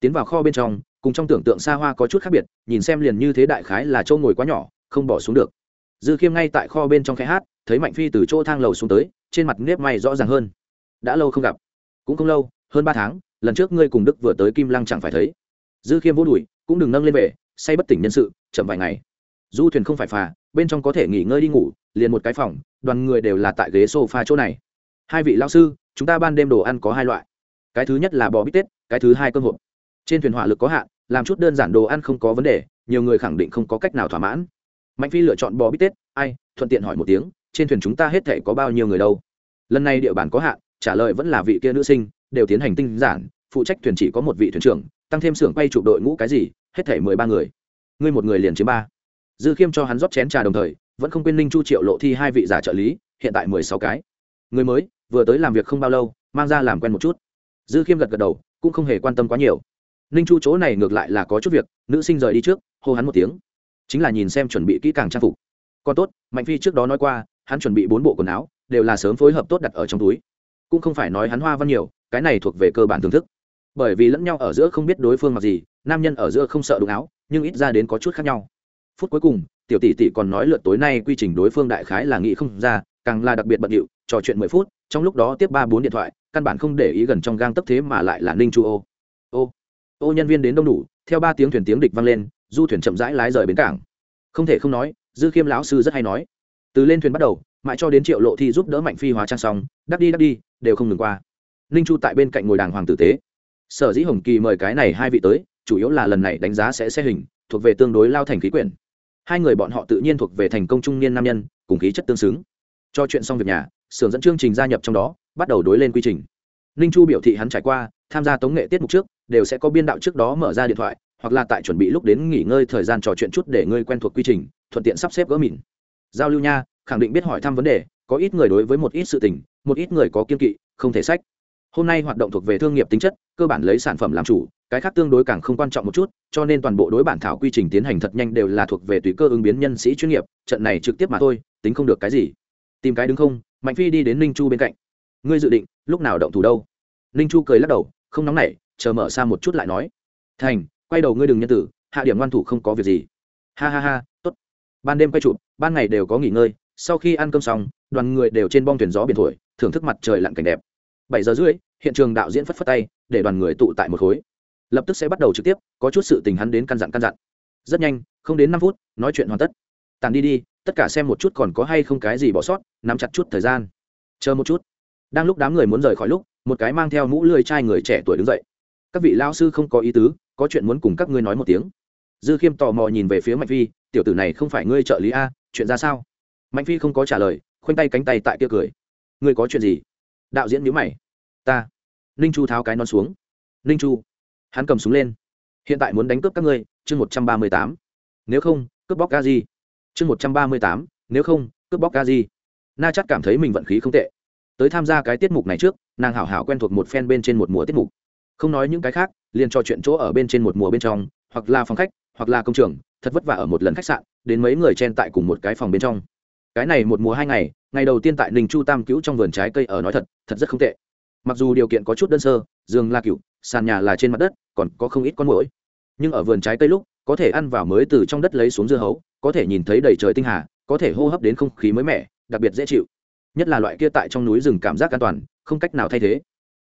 Tiến vào kho bên trong cùng trong tưởng tượng xa hoa có chút khác biệt, nhìn xem liền như thế đại khái là chỗ ngồi quá nhỏ, không bỏ xuống được. Dư khiêm ngay tại kho bên trong khai hát, thấy mạnh phi từ chỗ thang lầu xuống tới, trên mặt nếp may rõ ràng hơn. Đã lâu không gặp. Cũng không lâu, hơn ba tháng, lần trước ngươi cùng đức vừa tới kim lăng chẳng phải thấy. Dư khiêm vô đùi, cũng đừng nâng lên về say bất tỉnh nhân sự, chậm vài ngày. Du thuyền không phải phà, bên trong có thể nghỉ ngơi đi ngủ, liền một cái phòng, đoàn người đều là tại ghế sofa chỗ này. Hai vị lao sư, chúng ta ban đêm đồ ăn có hai loại. Cái thứ nhất là bò bít tết, cái thứ hai cơm hộp trên thuyền hỏa lực có hạn, làm chút đơn giản đồ ăn không có vấn đề, nhiều người khẳng định không có cách nào thỏa mãn. Mạnh phi lựa chọn bò bít tết, ai, thuận tiện hỏi một tiếng, trên thuyền chúng ta hết thể có bao nhiêu người đâu? Lần này địa bàn có hạn, trả lời vẫn là vị kia nữ sinh, đều tiến hành tinh giản, phụ trách thuyền chỉ có một vị thuyền trưởng, tăng thêm xưởng quay chụp đội ngũ cái gì, hết thể mười ba người. Ngươi một người liền chiếm ba. Dư khiêm cho hắn rót chén trà đồng thời, vẫn không quên ninh chu triệu lộ thi hai vị giả trợ lý, hiện tại mười sáu cái. Người mới, vừa tới làm việc không bao lâu, mang ra làm quen một chút. Dư khiêm gật gật đầu, cũng không hề quan tâm quá nhiều ninh chu chỗ này ngược lại là có chút việc, nữ sinh rời đi trước, hô hắn một tiếng. Chính là nhìn xem chuẩn bị kỹ càng trang phục. Còn tốt, mạnh phi trước đó nói qua, hắn chuẩn bị bốn bộ quần áo, đều là sớm phối hợp tốt đặt ở trong túi. Cũng không phải nói hắn hoa văn nhiều, cái này thuộc về cơ bản thưởng thức. Bởi vì lẫn nhau ở giữa không biết đối phương mặc gì, nam nhân ở giữa không sợ đụng áo, nhưng ít ra đến có chút khác nhau. Phút cuối cùng, tiểu tỷ tỷ còn nói lượt tối nay quy trình đối phương đại khái là nghĩ không ra, càng là đặc biệt bận điệu, trò chuyện mười phút, trong lúc đó tiếp ba bốn điện thoại, căn bản không để ý gần trong gang tấp thế mà lại là ninh chu ô. Ô ô nhân viên đến đông đủ, theo ba tiếng thuyền tiếng địch vang lên, du thuyền chậm rãi lái rời bến cảng. Không thể không nói, dư khiêm lão sư rất hay nói. Từ lên thuyền bắt đầu, mãi cho đến triệu lộ thi giúp đỡ mạnh phi hóa trang xong, đắp đi đắp đi, đều không ngừng qua. Ninh chu tại bên cạnh ngồi đàng hoàng tử tế. Sở dĩ hồng kỳ mời cái này hai vị tới, chủ yếu là lần này đánh giá sẽ xe hình, thuộc về tương đối lao thành khí quyển. Hai người bọn họ tự nhiên thuộc về thành công trung niên nam nhân, cùng khí chất tương xứng. Cho chuyện xong việc nhà xưởng dẫn chương trình gia nhập trong đó, bắt đầu đối lên quy trình. Ninh chu biểu thị hắn trải qua tham gia tống nghệ tiết mục trước, đều sẽ có biên đạo trước đó mở ra điện thoại, hoặc là tại chuẩn bị lúc đến nghỉ ngơi thời gian trò chuyện chút để ngươi quen thuộc quy trình, thuận tiện sắp xếp gỡ mìn giao lưu nha, khẳng định biết hỏi thăm vấn đề, có ít người đối với một ít sự tình, một ít người có kiên kỵ, không thể sách. Hôm nay hoạt động thuộc về thương nghiệp tính chất, cơ bản lấy sản phẩm làm chủ, cái khác tương đối càng không quan trọng một chút, cho nên toàn bộ đối bản thảo quy trình tiến hành thật nhanh đều là thuộc về tùy cơ ứng biến nhân sĩ chuyên nghiệp, trận này trực tiếp mà thôi, tính không được cái gì. Tìm cái đứng không, mạnh phi đi đến ninh chu bên cạnh. Ngươi dự định, lúc nào động thủ đâu? Ninh chu cười lắc đầu không nóng nảy, chờ mở xa một chút lại nói. Thành, quay đầu ngươi đừng nhân tử, hạ điểm ngoan thủ không có việc gì. Ha ha ha, tốt. Ban đêm quay chụp, ban ngày đều có nghỉ ngơi, sau khi ăn cơm xong, đoàn người đều trên bong thuyền gió biển thổi, thưởng thức mặt trời lặn cảnh đẹp. Bảy giờ rưỡi, hiện trường đạo diễn phất phất tay, để đoàn người tụ tại một khối. Lập tức sẽ bắt đầu trực tiếp, có chút sự tình hắn đến căn dặn căn dặn. Rất nhanh, không đến năm phút, nói chuyện hoàn tất. Tàn đi đi, tất cả xem một chút còn có hay không cái gì bỏ sót, nắm chặt chút thời gian. Chờ một chút đang lúc đám người muốn rời khỏi lúc, một cái mang theo mũ lưỡi trai người trẻ tuổi đứng dậy. Các vị lao sư không có ý tứ, có chuyện muốn cùng các ngươi nói một tiếng. Dư khiêm tò mò nhìn về phía mạnh phi, tiểu tử này không phải ngươi trợ lý a, chuyện ra sao? Mạnh phi không có trả lời, khoanh tay cánh tay tại kia cười. Ngươi có chuyện gì? Đạo diễn nhíu mày. Ta. Ninh chu tháo cái nón xuống. Ninh chu. Hắn cầm súng lên. Hiện tại muốn đánh cướp các ngươi, chương một trăm ba mươi tám. Nếu không, cướp bóc ca gì chương một trăm ba mươi tám, nếu không, cướp bóc ca gì na chắc cảm thấy mình vận khí không tệ tới tham gia cái tiết mục này trước, nàng hảo hảo quen thuộc một phen bên trên một mùa tiết mục. Không nói những cái khác, liền trò chuyện chỗ ở bên trên một mùa bên trong, hoặc là phòng khách, hoặc là công trường, thật vất vả ở một lần khách sạn, đến mấy người chen tại cùng một cái phòng bên trong. Cái này một mùa hai ngày ngày đầu tiên tại ninh chu tam cứu trong vườn trái cây ở nói thật thật rất không tệ. Mặc dù điều kiện có chút đơn sơ, giường là cựu sàn nhà là trên mặt đất, còn có không ít con mũi nhưng ở vườn trái cây lúc, có thể ăn vào mới từ trong đất lấy xuống dưa hấu, có thể nhìn thấy đầy trời tinh hà, có thể hô hấp đến không khí mới mẻ, đặc biệt dễ chịu nhất là loại kia tại trong núi rừng cảm giác an toàn, không cách nào thay thế.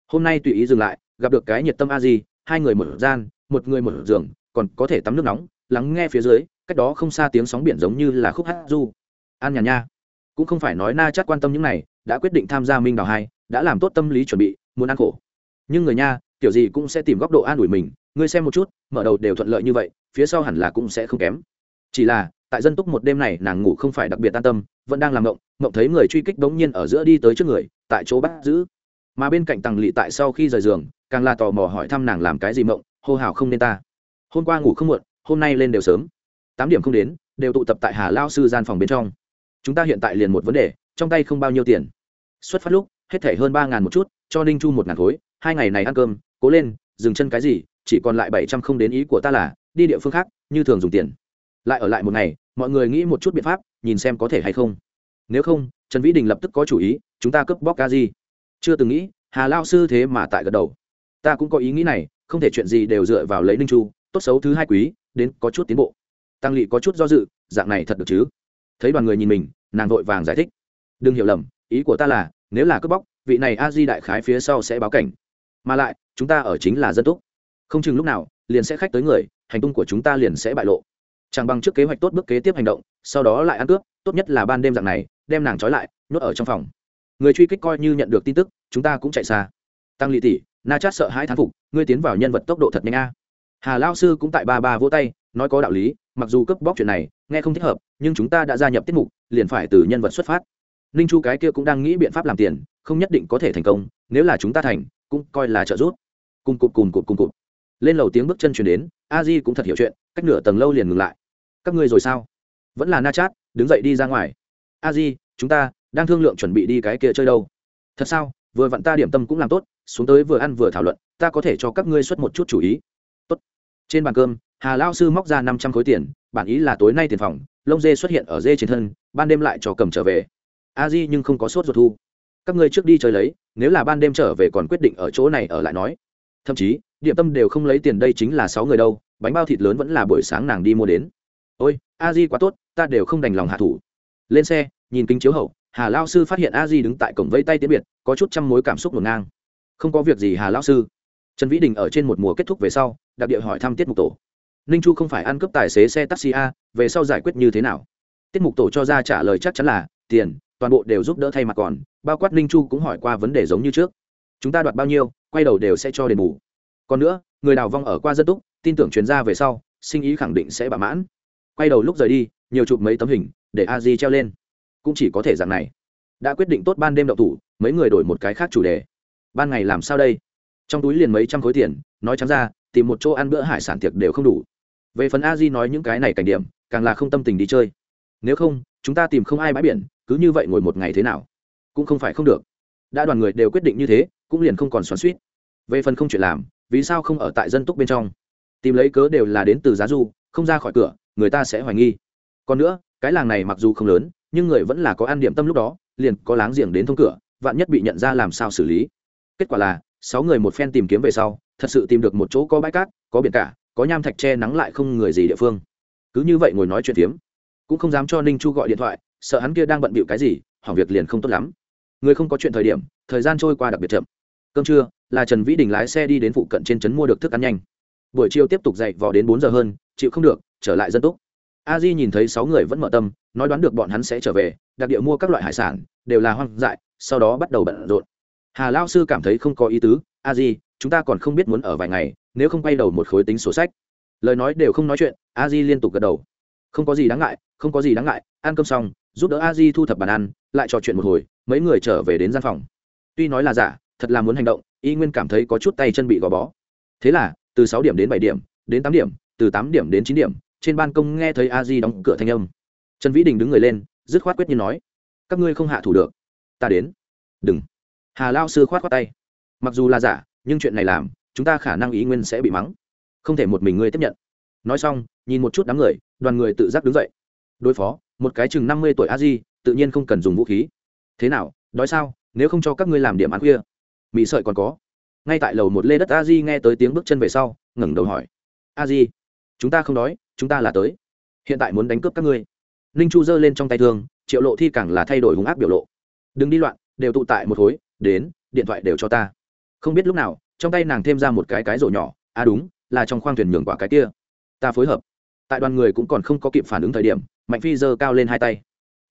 Hôm nay tùy ý dừng lại, gặp được cái nhiệt tâm a di, hai người một gian, một người một giường, còn có thể tắm nước nóng, lắng nghe phía dưới, cách đó không xa tiếng sóng biển giống như là khúc hát du. An nhàn nha. Cũng không phải nói na chắc quan tâm những này, đã quyết định tham gia minh đào hai, đã làm tốt tâm lý chuẩn bị, muốn ăn khổ. Nhưng người nha, kiểu gì cũng sẽ tìm góc độ an ủi mình, ngươi xem một chút, mở đầu đều thuận lợi như vậy, phía sau hẳn là cũng sẽ không kém. Chỉ là tại dân túc một đêm này nàng ngủ không phải đặc biệt an tâm, vẫn đang làm ngộng ngộng thấy người truy kích bỗng nhiên ở giữa đi tới trước người, tại chỗ bắt giữ. Mà bên cạnh tằng lỵ tại sau khi rời giường, càng là tò mò hỏi thăm nàng làm cái gì mộng, hô hào không nên ta. Hôm qua ngủ không muộn, hôm nay lên đều sớm. Tám điểm không đến, đều tụ tập tại hà lao sư gian phòng bên trong. Chúng ta hiện tại liền một vấn đề, trong tay không bao nhiêu tiền. Xuất phát lúc, hết thể hơn ba ngàn một chút, cho ninh chu một ngàn khối, hai ngày này ăn cơm, cố lên, dừng chân cái gì, chỉ còn lại bảy trăm không đến ý của ta là, đi địa phương khác, như thường dùng tiền. Lại ở lại một ngày mọi người nghĩ một chút biện pháp, nhìn xem có thể hay không. Nếu không, trần vĩ đình lập tức có chủ ý, chúng ta cướp bóc ca Di. chưa từng nghĩ, hà lao sư thế mà tại gật đầu. Ta cũng có ý nghĩ này, không thể chuyện gì đều dựa vào lấy ninh chu, tốt xấu thứ hai quý, đến có chút tiến bộ. Tăng lỵ có chút do dự, dạng này thật được chứ? Thấy đoàn người nhìn mình, nàng vội vàng giải thích. Đừng hiểu lầm, ý của ta là, nếu là cướp bóc, vị này a di đại khái phía sau sẽ báo cảnh. Mà lại, chúng ta ở chính là dân túc. Không chừng lúc nào, liền sẽ khách tới người, hành tung của chúng ta liền sẽ bại lộ chẳng bằng trước kế hoạch tốt bước kế tiếp hành động, sau đó lại ăn cướp, tốt nhất là ban đêm dạng này, đem nàng trói lại, nhốt ở trong phòng. Người truy kích coi như nhận được tin tức, chúng ta cũng chạy xa. Tăng lị tỷ, na chát sợ hai thán phục, ngươi tiến vào nhân vật tốc độ thật nhanh a. Hà lao sư cũng tại ba ba vỗ tay, nói có đạo lý, mặc dù cướp bóc chuyện này, nghe không thích hợp, nhưng chúng ta đã gia nhập tiết mục, liền phải từ nhân vật xuất phát. Ninh chu cái kia cũng đang nghĩ biện pháp làm tiền, không nhất định có thể thành công, nếu là chúng ta thành, cũng coi là trợ giúp. Cùng cụt cùng cụt cùng cụt lên lầu tiếng bước chân chuyển đến, a di cũng thật hiểu chuyện, cách nửa tầng lâu liền ngừng lại. Các ngươi rồi sao? Vẫn là na chát, đứng dậy đi ra ngoài. A di, chúng ta đang thương lượng chuẩn bị đi cái kia chơi đâu? Thật sao? Vừa vặn ta điểm tâm cũng làm tốt, xuống tới vừa ăn vừa thảo luận, ta có thể cho các ngươi xuất một chút chủ ý. Tốt. Trên bàn cơm, hà lao sư móc ra năm trăm khối tiền, bản ý là tối nay tiền phòng, lông dê xuất hiện ở dê trên thân, ban đêm lại cho cầm trở về. A di nhưng không có sốt ruột thu. Các ngươi trước đi chơi lấy, nếu là ban đêm trở về còn quyết định ở chỗ này ở lại nói. Thậm chí điểm tâm đều không lấy tiền đây chính là sáu người đâu, bánh bao thịt lớn vẫn là buổi sáng nàng đi mua đến. Ôi, a di quá tốt, ta đều không đành lòng hạ thủ. Lên xe, nhìn kính chiếu hậu, hà lao sư phát hiện a di đứng tại cổng vây tay tiễn biệt, có chút trăm mối cảm xúc ngổn ngang. Không có việc gì hà lao sư. Trần vĩ đình ở trên một mùa kết thúc về sau, đặc địa hỏi thăm tiết mục tổ. Ninh chu không phải ăn cướp tài xế xe taxi a, về sau giải quyết như thế nào? Tiết mục tổ cho ra trả lời chắc chắn là, tiền, toàn bộ đều giúp đỡ thay mặt còn, bao quát ninh chu cũng hỏi qua vấn đề giống như trước. Chúng ta đoạt bao nhiêu, quay đầu đều sẽ cho đền bù còn nữa, người đào vong ở qua dân túc, tin tưởng chuyên gia về sau, sinh ý khẳng định sẽ bạ mãn. Quay đầu lúc rời đi, nhiều chụp mấy tấm hình, để a di treo lên. Cũng chỉ có thể dạng này. Đã quyết định tốt ban đêm đậu thủ, mấy người đổi một cái khác chủ đề. Ban ngày làm sao đây? Trong túi liền mấy trăm khối tiền, nói trắng ra, tìm một chỗ ăn bữa hải sản tiệc đều không đủ. Về phần a di nói những cái này cảnh điểm, càng là không tâm tình đi chơi. Nếu không, chúng ta tìm không ai bãi biển, cứ như vậy ngồi một ngày thế nào? Cũng không phải không được. Đã đoàn người đều quyết định như thế, cũng liền không còn xoắn suýt về phần không chuyện làm vì sao không ở tại dân túc bên trong? Tìm lấy cớ đều là đến từ giá du, không ra khỏi cửa, người ta sẽ hoài nghi. Còn nữa, cái làng này mặc dù không lớn, nhưng người vẫn là có ăn điểm tâm lúc đó, liền có láng giềng đến thông cửa, vạn nhất bị nhận ra làm sao xử lý. Kết quả là, sáu người một phen tìm kiếm về sau, thật sự tìm được một chỗ có bãi cát, có biển cả, có nham thạch che nắng lại không người gì địa phương. Cứ như vậy ngồi nói chuyện tiếm cũng không dám cho ninh chu gọi điện thoại, sợ hắn kia đang bận bịu cái gì hỏng việc liền không tốt lắm. Người không có chuyện thời điểm, thời gian trôi qua đặc biệt chậm cơm trưa, là trần vĩ đình lái xe đi đến phụ cận trên trấn mua được thức ăn nhanh. Buổi chiều tiếp tục dậy vò đến bốn giờ hơn, chịu không được, trở lại dân túc. A di nhìn thấy sáu người vẫn mở tâm, nói đoán được bọn hắn sẽ trở về, đặc địa mua các loại hải sản, đều là hoang dại, sau đó bắt đầu bận rộn. Hà lao sư cảm thấy không có ý tứ, a di, chúng ta còn không biết muốn ở vài ngày, nếu không quay đầu một khối tính sổ sách. Lời nói đều không nói chuyện, a di liên tục gật đầu. Không có gì đáng ngại, không có gì đáng ngại, ăn cơm xong, giúp đỡ a di thu thập bàn ăn, lại trò chuyện một hồi, mấy người trở về đến gian phòng. Tuy nói là giả thật là muốn hành động, y nguyên cảm thấy có chút tay chân bị gò bó. Thế là, từ sáu điểm đến bảy điểm, đến tám điểm, từ tám điểm đến chín điểm, trên ban công nghe thấy a di đóng cửa thanh âm. Trần vĩ đình đứng người lên, dứt khoát quyết nhiên nói, các ngươi không hạ thủ được. Ta đến. Đừng. Hà lao sư khoát khoát tay. Mặc dù là giả, nhưng chuyện này làm, chúng ta khả năng ý nguyên sẽ bị mắng. Không thể một mình ngươi tiếp nhận. Nói xong, nhìn một chút đám người, đoàn người tự giác đứng dậy. Đối phó, một cái chừng năm mươi tuổi a di, tự nhiên không cần dùng vũ khí. Thế nào, đói sao? Nếu không cho các ngươi làm điểm ăn khuya mì sợi còn có. Ngay tại lầu một lê đất a di nghe tới tiếng bước chân về sau, ngẩng đầu hỏi. A di chúng ta không đói, chúng ta là tới. Hiện tại muốn đánh cướp các ngươi. Ninh chu giơ lên trong tay thương, triệu lộ thi càng là thay đổi hung ác biểu lộ. Đừng đi loạn, đều tụ tại một khối, đến, điện thoại đều cho ta. Không biết lúc nào, trong tay nàng thêm ra một cái cái rổ nhỏ. À đúng, là trong khoang thuyền nhường quả cái kia. Ta phối hợp. Tại đoàn người cũng còn không có kịp phản ứng thời điểm, mạnh phi giơ cao lên hai tay.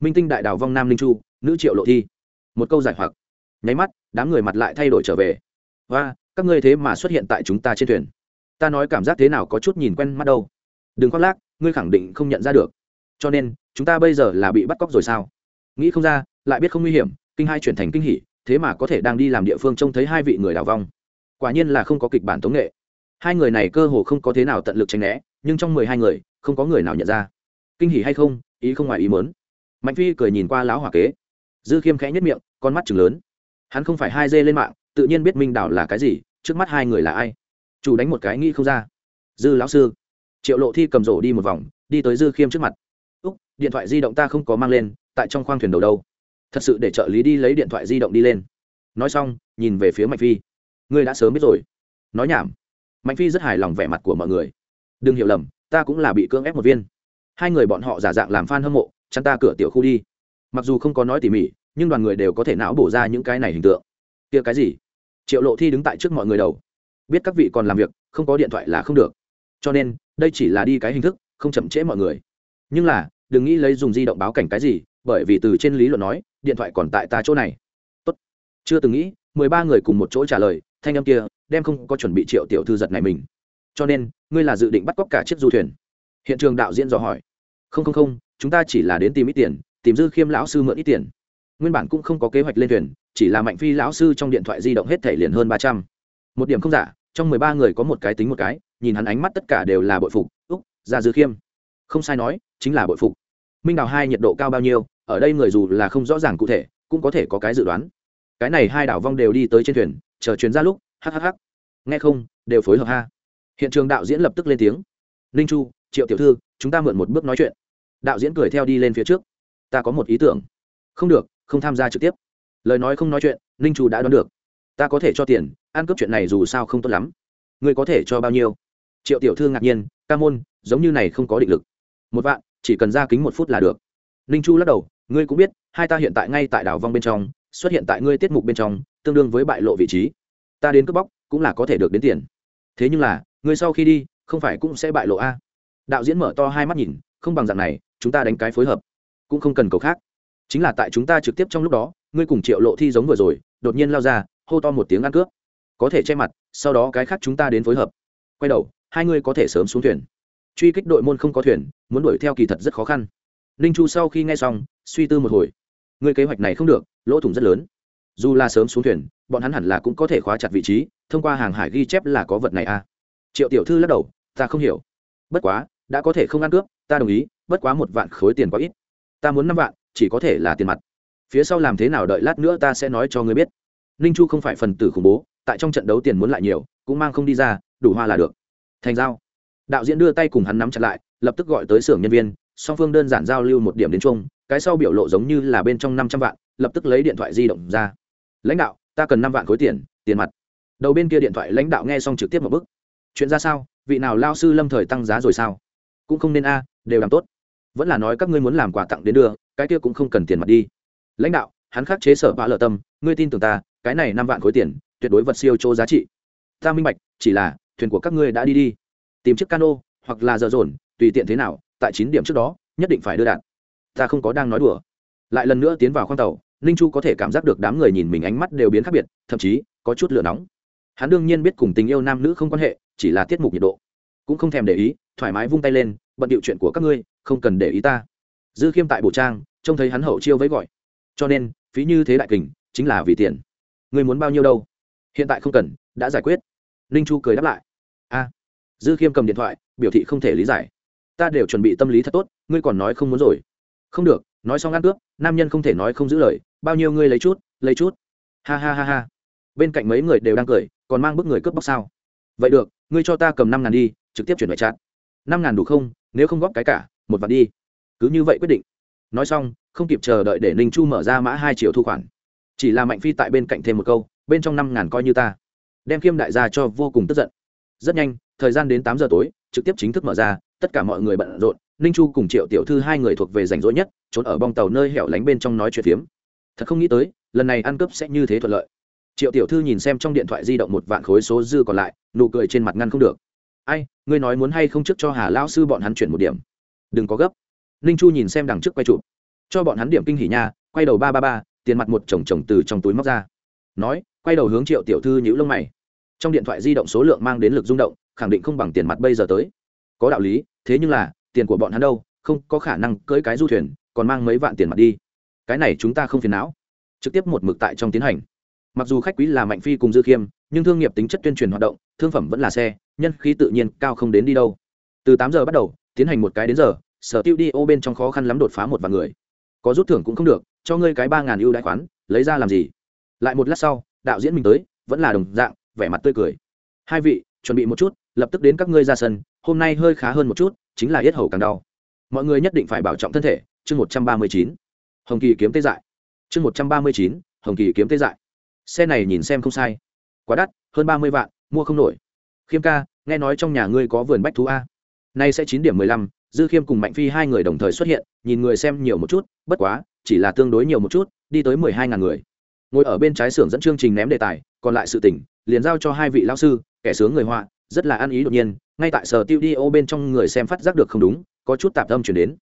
Minh tinh đại đào vong nam ninh chu, nữ triệu lộ thi. Một câu giải hoặc. Nháy mắt đám người mặt lại thay đổi trở về. Và các ngươi thế mà xuất hiện tại chúng ta trên thuyền. Ta nói cảm giác thế nào có chút nhìn quen mắt đâu. Đừng khoác lác, ngươi khẳng định không nhận ra được. Cho nên, chúng ta bây giờ là bị bắt cóc rồi sao? Nghĩ không ra, lại biết không nguy hiểm, kinh hai chuyển thành kinh hỉ, thế mà có thể đang đi làm địa phương trông thấy hai vị người đào vong. Quả nhiên là không có kịch bản tống nghệ. Hai người này cơ hồ không có thế nào tận lực tránh né, nhưng trong mười hai người, không có người nào nhận ra. Kinh hỉ hay không, ý không ngoài ý mớn mạnh phi cười nhìn qua lão hỏa kế. Dư khiêm khẽ nhất miệng, con mắt chừng lớn hắn không phải hai dê lên mạng, tự nhiên biết minh đảo là cái gì, trước mắt hai người là ai. Chủ đánh một cái nghĩ không ra. Dư lão sư. Triệu lộ thi cầm rổ đi một vòng, đi tới dư khiêm trước mặt. Úc, điện thoại di động ta không có mang lên, tại trong khoang thuyền đầu đâu. Thật sự để trợ lý đi lấy điện thoại di động đi lên. Nói xong, nhìn về phía mạnh phi. Ngươi đã sớm biết rồi. Nói nhảm. Mạnh phi rất hài lòng vẻ mặt của mọi người. Đừng hiểu lầm, ta cũng là bị cưỡng ép một viên. Hai người bọn họ giả dạng làm f a n hâm mộ chăn ta cửa tiểu khu đi. Mặc dù không có nói tỉ mỉ nhưng đoàn người đều có thể não bổ ra những cái này hình tượng. Kia cái gì? Triệu lộ thi đứng tại trước mọi người đầu. Biết các vị còn làm việc, không có điện thoại là không được. Cho nên, đây chỉ là đi cái hình thức, không chậm trễ mọi người. Nhưng là, đừng nghĩ lấy dùng di động báo cảnh cái gì, bởi vì từ trên lý luận nói, điện thoại còn tại ta chỗ này. Tốt. chưa từng nghĩ, mười ba người cùng một chỗ trả lời, thanh âm kia, đem không có chuẩn bị triệu tiểu thư giật này mình. Cho nên, ngươi là dự định bắt cóc cả chiếc du thuyền. Hiện trường đạo diễn dò hỏi. Không không không, chúng ta chỉ là đến tìm ít tiền, tìm dư khiêm lão sư mượn ít tiền nguyên bản cũng không có kế hoạch lên thuyền, chỉ là mạnh phi lão sư trong điện thoại di động hết thể liền hơn ba trăm. Một điểm không giả, trong mười ba người có một cái tính một cái, nhìn hắn ánh mắt tất cả đều là bội phục. Úc ra dư khiêm. Không sai nói, chính là bội phục. Minh đào hai nhiệt độ cao bao nhiêu, ở đây người dù là không rõ ràng cụ thể, cũng có thể có cái dự đoán. Cái này hai đảo vong đều đi tới trên thuyền, chờ chuyến ra lúc hhh nghe không, đều phối hợp ha. Hiện trường đạo diễn lập tức lên tiếng. Ninh chu, triệu tiểu thư, chúng ta mượn một bước nói chuyện. Đạo diễn cười theo đi lên phía trước. Ta có một ý tưởng. Không được không tham gia trực tiếp. Lời nói không nói chuyện, ninh chu đã đoán được. Ta có thể cho tiền, ăn cướp chuyện này dù sao không tốt lắm. Ngươi có thể cho bao nhiêu? Triệu tiểu thư ngạc nhiên, ca môn, giống như này không có định lực. Một vạn, chỉ cần ra kính một phút là được. Ninh chu lắc đầu, ngươi cũng biết, hai ta hiện tại ngay tại đảo vong bên trong, xuất hiện tại ngươi tiết mục bên trong, tương đương với bại lộ vị trí. Ta đến cướp bóc, cũng là có thể được đến tiền. Thế nhưng là, ngươi sau khi đi, không phải cũng sẽ bại lộ a? Đạo diễn mở to hai mắt nhìn, không bằng dạng này, chúng ta đánh cái phối hợp, cũng không cần cầu khác chính là tại chúng ta trực tiếp trong lúc đó, ngươi cùng triệu lộ thi giống vừa rồi, đột nhiên lao ra, hô to một tiếng ăn cướp. Có thể che mặt, sau đó cái khác chúng ta đến phối hợp. Quay đầu, hai ngươi có thể sớm xuống thuyền. Truy kích đội môn không có thuyền, muốn đuổi theo kỳ thật rất khó khăn. Ninh chu sau khi nghe xong, suy tư một hồi. Ngươi kế hoạch này không được, lỗ thủng rất lớn. Dù là sớm xuống thuyền, bọn hắn hẳn là cũng có thể khóa chặt vị trí, thông qua hàng hải ghi chép là có vật này à. Triệu tiểu thư lắc đầu, ta không hiểu. Bất quá, đã có thể không ăn cướp, ta đồng ý, bất quá một vạn khối tiền quá ít. Ta muốn năm vạn chỉ có thể là tiền mặt. Phía sau làm thế nào đợi lát nữa ta sẽ nói cho ngươi biết. Ninh chu không phải phần tử khủng bố, tại trong trận đấu tiền muốn lại nhiều, cũng mang không đi ra, đủ hoa là được. Thành giao. Đạo diễn đưa tay cùng hắn nắm chặt lại, lập tức gọi tới xưởng nhân viên, song phương đơn giản giao lưu một điểm đến chung, cái sau biểu lộ giống như là bên trong năm trăm vạn, lập tức lấy điện thoại di động ra. Lãnh đạo, ta cần năm vạn khối tiền tiền mặt. Đầu bên kia điện thoại lãnh đạo nghe xong trực tiếp một bức. Chuyện ra sao? Vị nào lao sư lâm thời tăng giá rồi sao? Cũng không nên a, đều làm tốt. Vẫn là nói các ngươi muốn làm quà tặng đến đưa cái kia cũng không cần tiền mặt đi. Lãnh đạo, hắn khắc chế sở bạ lợ tâm, ngươi tin tưởng ta, cái này năm vạn khối tiền, tuyệt đối vật siêu chỗ giá trị. Ta minh bạch, chỉ là, thuyền của các ngươi đã đi đi. Tìm chiếc cano, hoặc là giờ dồn, tùy tiện thế nào, tại chín điểm trước đó, nhất định phải đưa đạn ta không có đang nói đùa. Lại lần nữa tiến vào khoang tàu, ninh chu có thể cảm giác được đám người nhìn mình ánh mắt đều biến khác biệt, thậm chí, có chút lửa nóng. Hắn đương nhiên biết cùng tình yêu nam nữ không quan hệ, chỉ là tiết mục nhiệt độ. Cũng không thèm để ý, thoải mái vung tay lên, bận điệu chuyện của các ngươi, không cần để ý ta dư khiêm tại bộ trang, trông thấy hắn hậu chiêu với gọi. Cho nên, phí như thế đại kình, chính là vì tiền. Ngươi muốn bao nhiêu đâu? Hiện tại không cần, đã giải quyết. Ninh chu cười đáp lại. A. Dư khiêm cầm điện thoại, biểu thị không thể lý giải. Ta đều chuẩn bị tâm lý thật tốt, ngươi còn nói không muốn rồi. Không được, nói xong ăn cướp, nam nhân không thể nói không giữ lời, bao nhiêu ngươi lấy chút lấy chút. Ha ha ha ha. Bên cạnh mấy người đều đang cười, còn mang bức người cướp bóc sao? Vậy được, ngươi cho ta cầm năm ngàn đi, trực tiếp chuyển về chát năm ngàn đủ không? Nếu không góp cái cả, một vạn đi cứ như vậy quyết định. Nói xong, không kịp chờ đợi để ninh chu mở ra mã hai triệu thu khoản. Chỉ là mạnh phi tại bên cạnh thêm một câu, bên trong năm ngàn coi như ta. Đem khiêm đại gia cho vô cùng tức giận. Rất nhanh, thời gian đến tám giờ tối, trực tiếp chính thức mở ra, tất cả mọi người bận rộn, ninh chu cùng triệu tiểu thư hai người thuộc về rảnh rỗi nhất, trốn ở bong tàu nơi hẻo lánh bên trong nói chuyện phiếm. Thật không nghĩ tới, lần này ăn cướp sẽ như thế thuận lợi. Triệu tiểu thư nhìn xem trong điện thoại di động một vạn khối số dư còn lại, nụ cười trên mặt ngăn không được. Ai, ngươi nói muốn hay không trước cho hà lao sư bọn hắn chuyển một điểm? Đừng có gấp ninh chu nhìn xem đằng trước quay chụp. Cho bọn hắn điểm kinh hỉ nha, quay đầu ba ba ba, tiền mặt một chồng chồng từ trong túi móc ra. Nói, quay đầu hướng triệu tiểu thư nhữ lông mày. Trong điện thoại di động số lượng mang đến lực rung động, khẳng định không bằng tiền mặt bây giờ tới. Có đạo lý, thế nhưng là, tiền của bọn hắn đâu, không có khả năng cưỡi cái du thuyền, còn mang mấy vạn tiền mặt đi. Cái này chúng ta không phiền não. Trực tiếp một mực tại trong tiến hành. Mặc dù khách quý là mạnh phi cùng dư khiêm, nhưng thương nghiệp tính chất tuyên truyền hoạt động, thương phẩm vẫn là xe, nhân khí tự nhiên cao không đến đi đâu. Từ tám giờ bắt đầu, tiến hành một cái đến giờ sở tiêu đi ô bên trong khó khăn lắm đột phá một vài người. Có rút thưởng cũng không được, cho ngươi cái ba ngàn ưu đại khoán, lấy ra làm gì? Lại một lát sau, đạo diễn mình tới, vẫn là đồng dạng, vẻ mặt tươi cười. Hai vị, chuẩn bị một chút, lập tức đến các ngươi ra sân, hôm nay hơi khá hơn một chút, chính là yết hầu càng đau. Mọi người nhất định phải bảo trọng thân thể, chương một trăm ba mươi chín. Hồng kỳ kiếm tê dại. Chương một trăm ba mươi chín, hồng kỳ kiếm tê dại. Xe này nhìn xem không sai. Quá đắt, hơn ba mươi vạn, mua không nổi. Khiêm ca, nghe nói trong nhà ngươi có vườn bách thú a. Nay sẽ chín điểm mười lăm dư khiêm cùng mạnh phi hai người đồng thời xuất hiện, nhìn người xem nhiều một chút, bất quá, chỉ là tương đối nhiều một chút, đi tới mười hai ngàn người. Ngồi ở bên trái xưởng dẫn chương trình ném đề tài, còn lại sự tỉnh liền giao cho hai vị lao sư, kẻ sướng người họa, rất là ăn ý đột nhiên, ngay tại sở tiêu đi ô bên trong người xem phát giác được không đúng, có chút tạp tâm chuyển đến.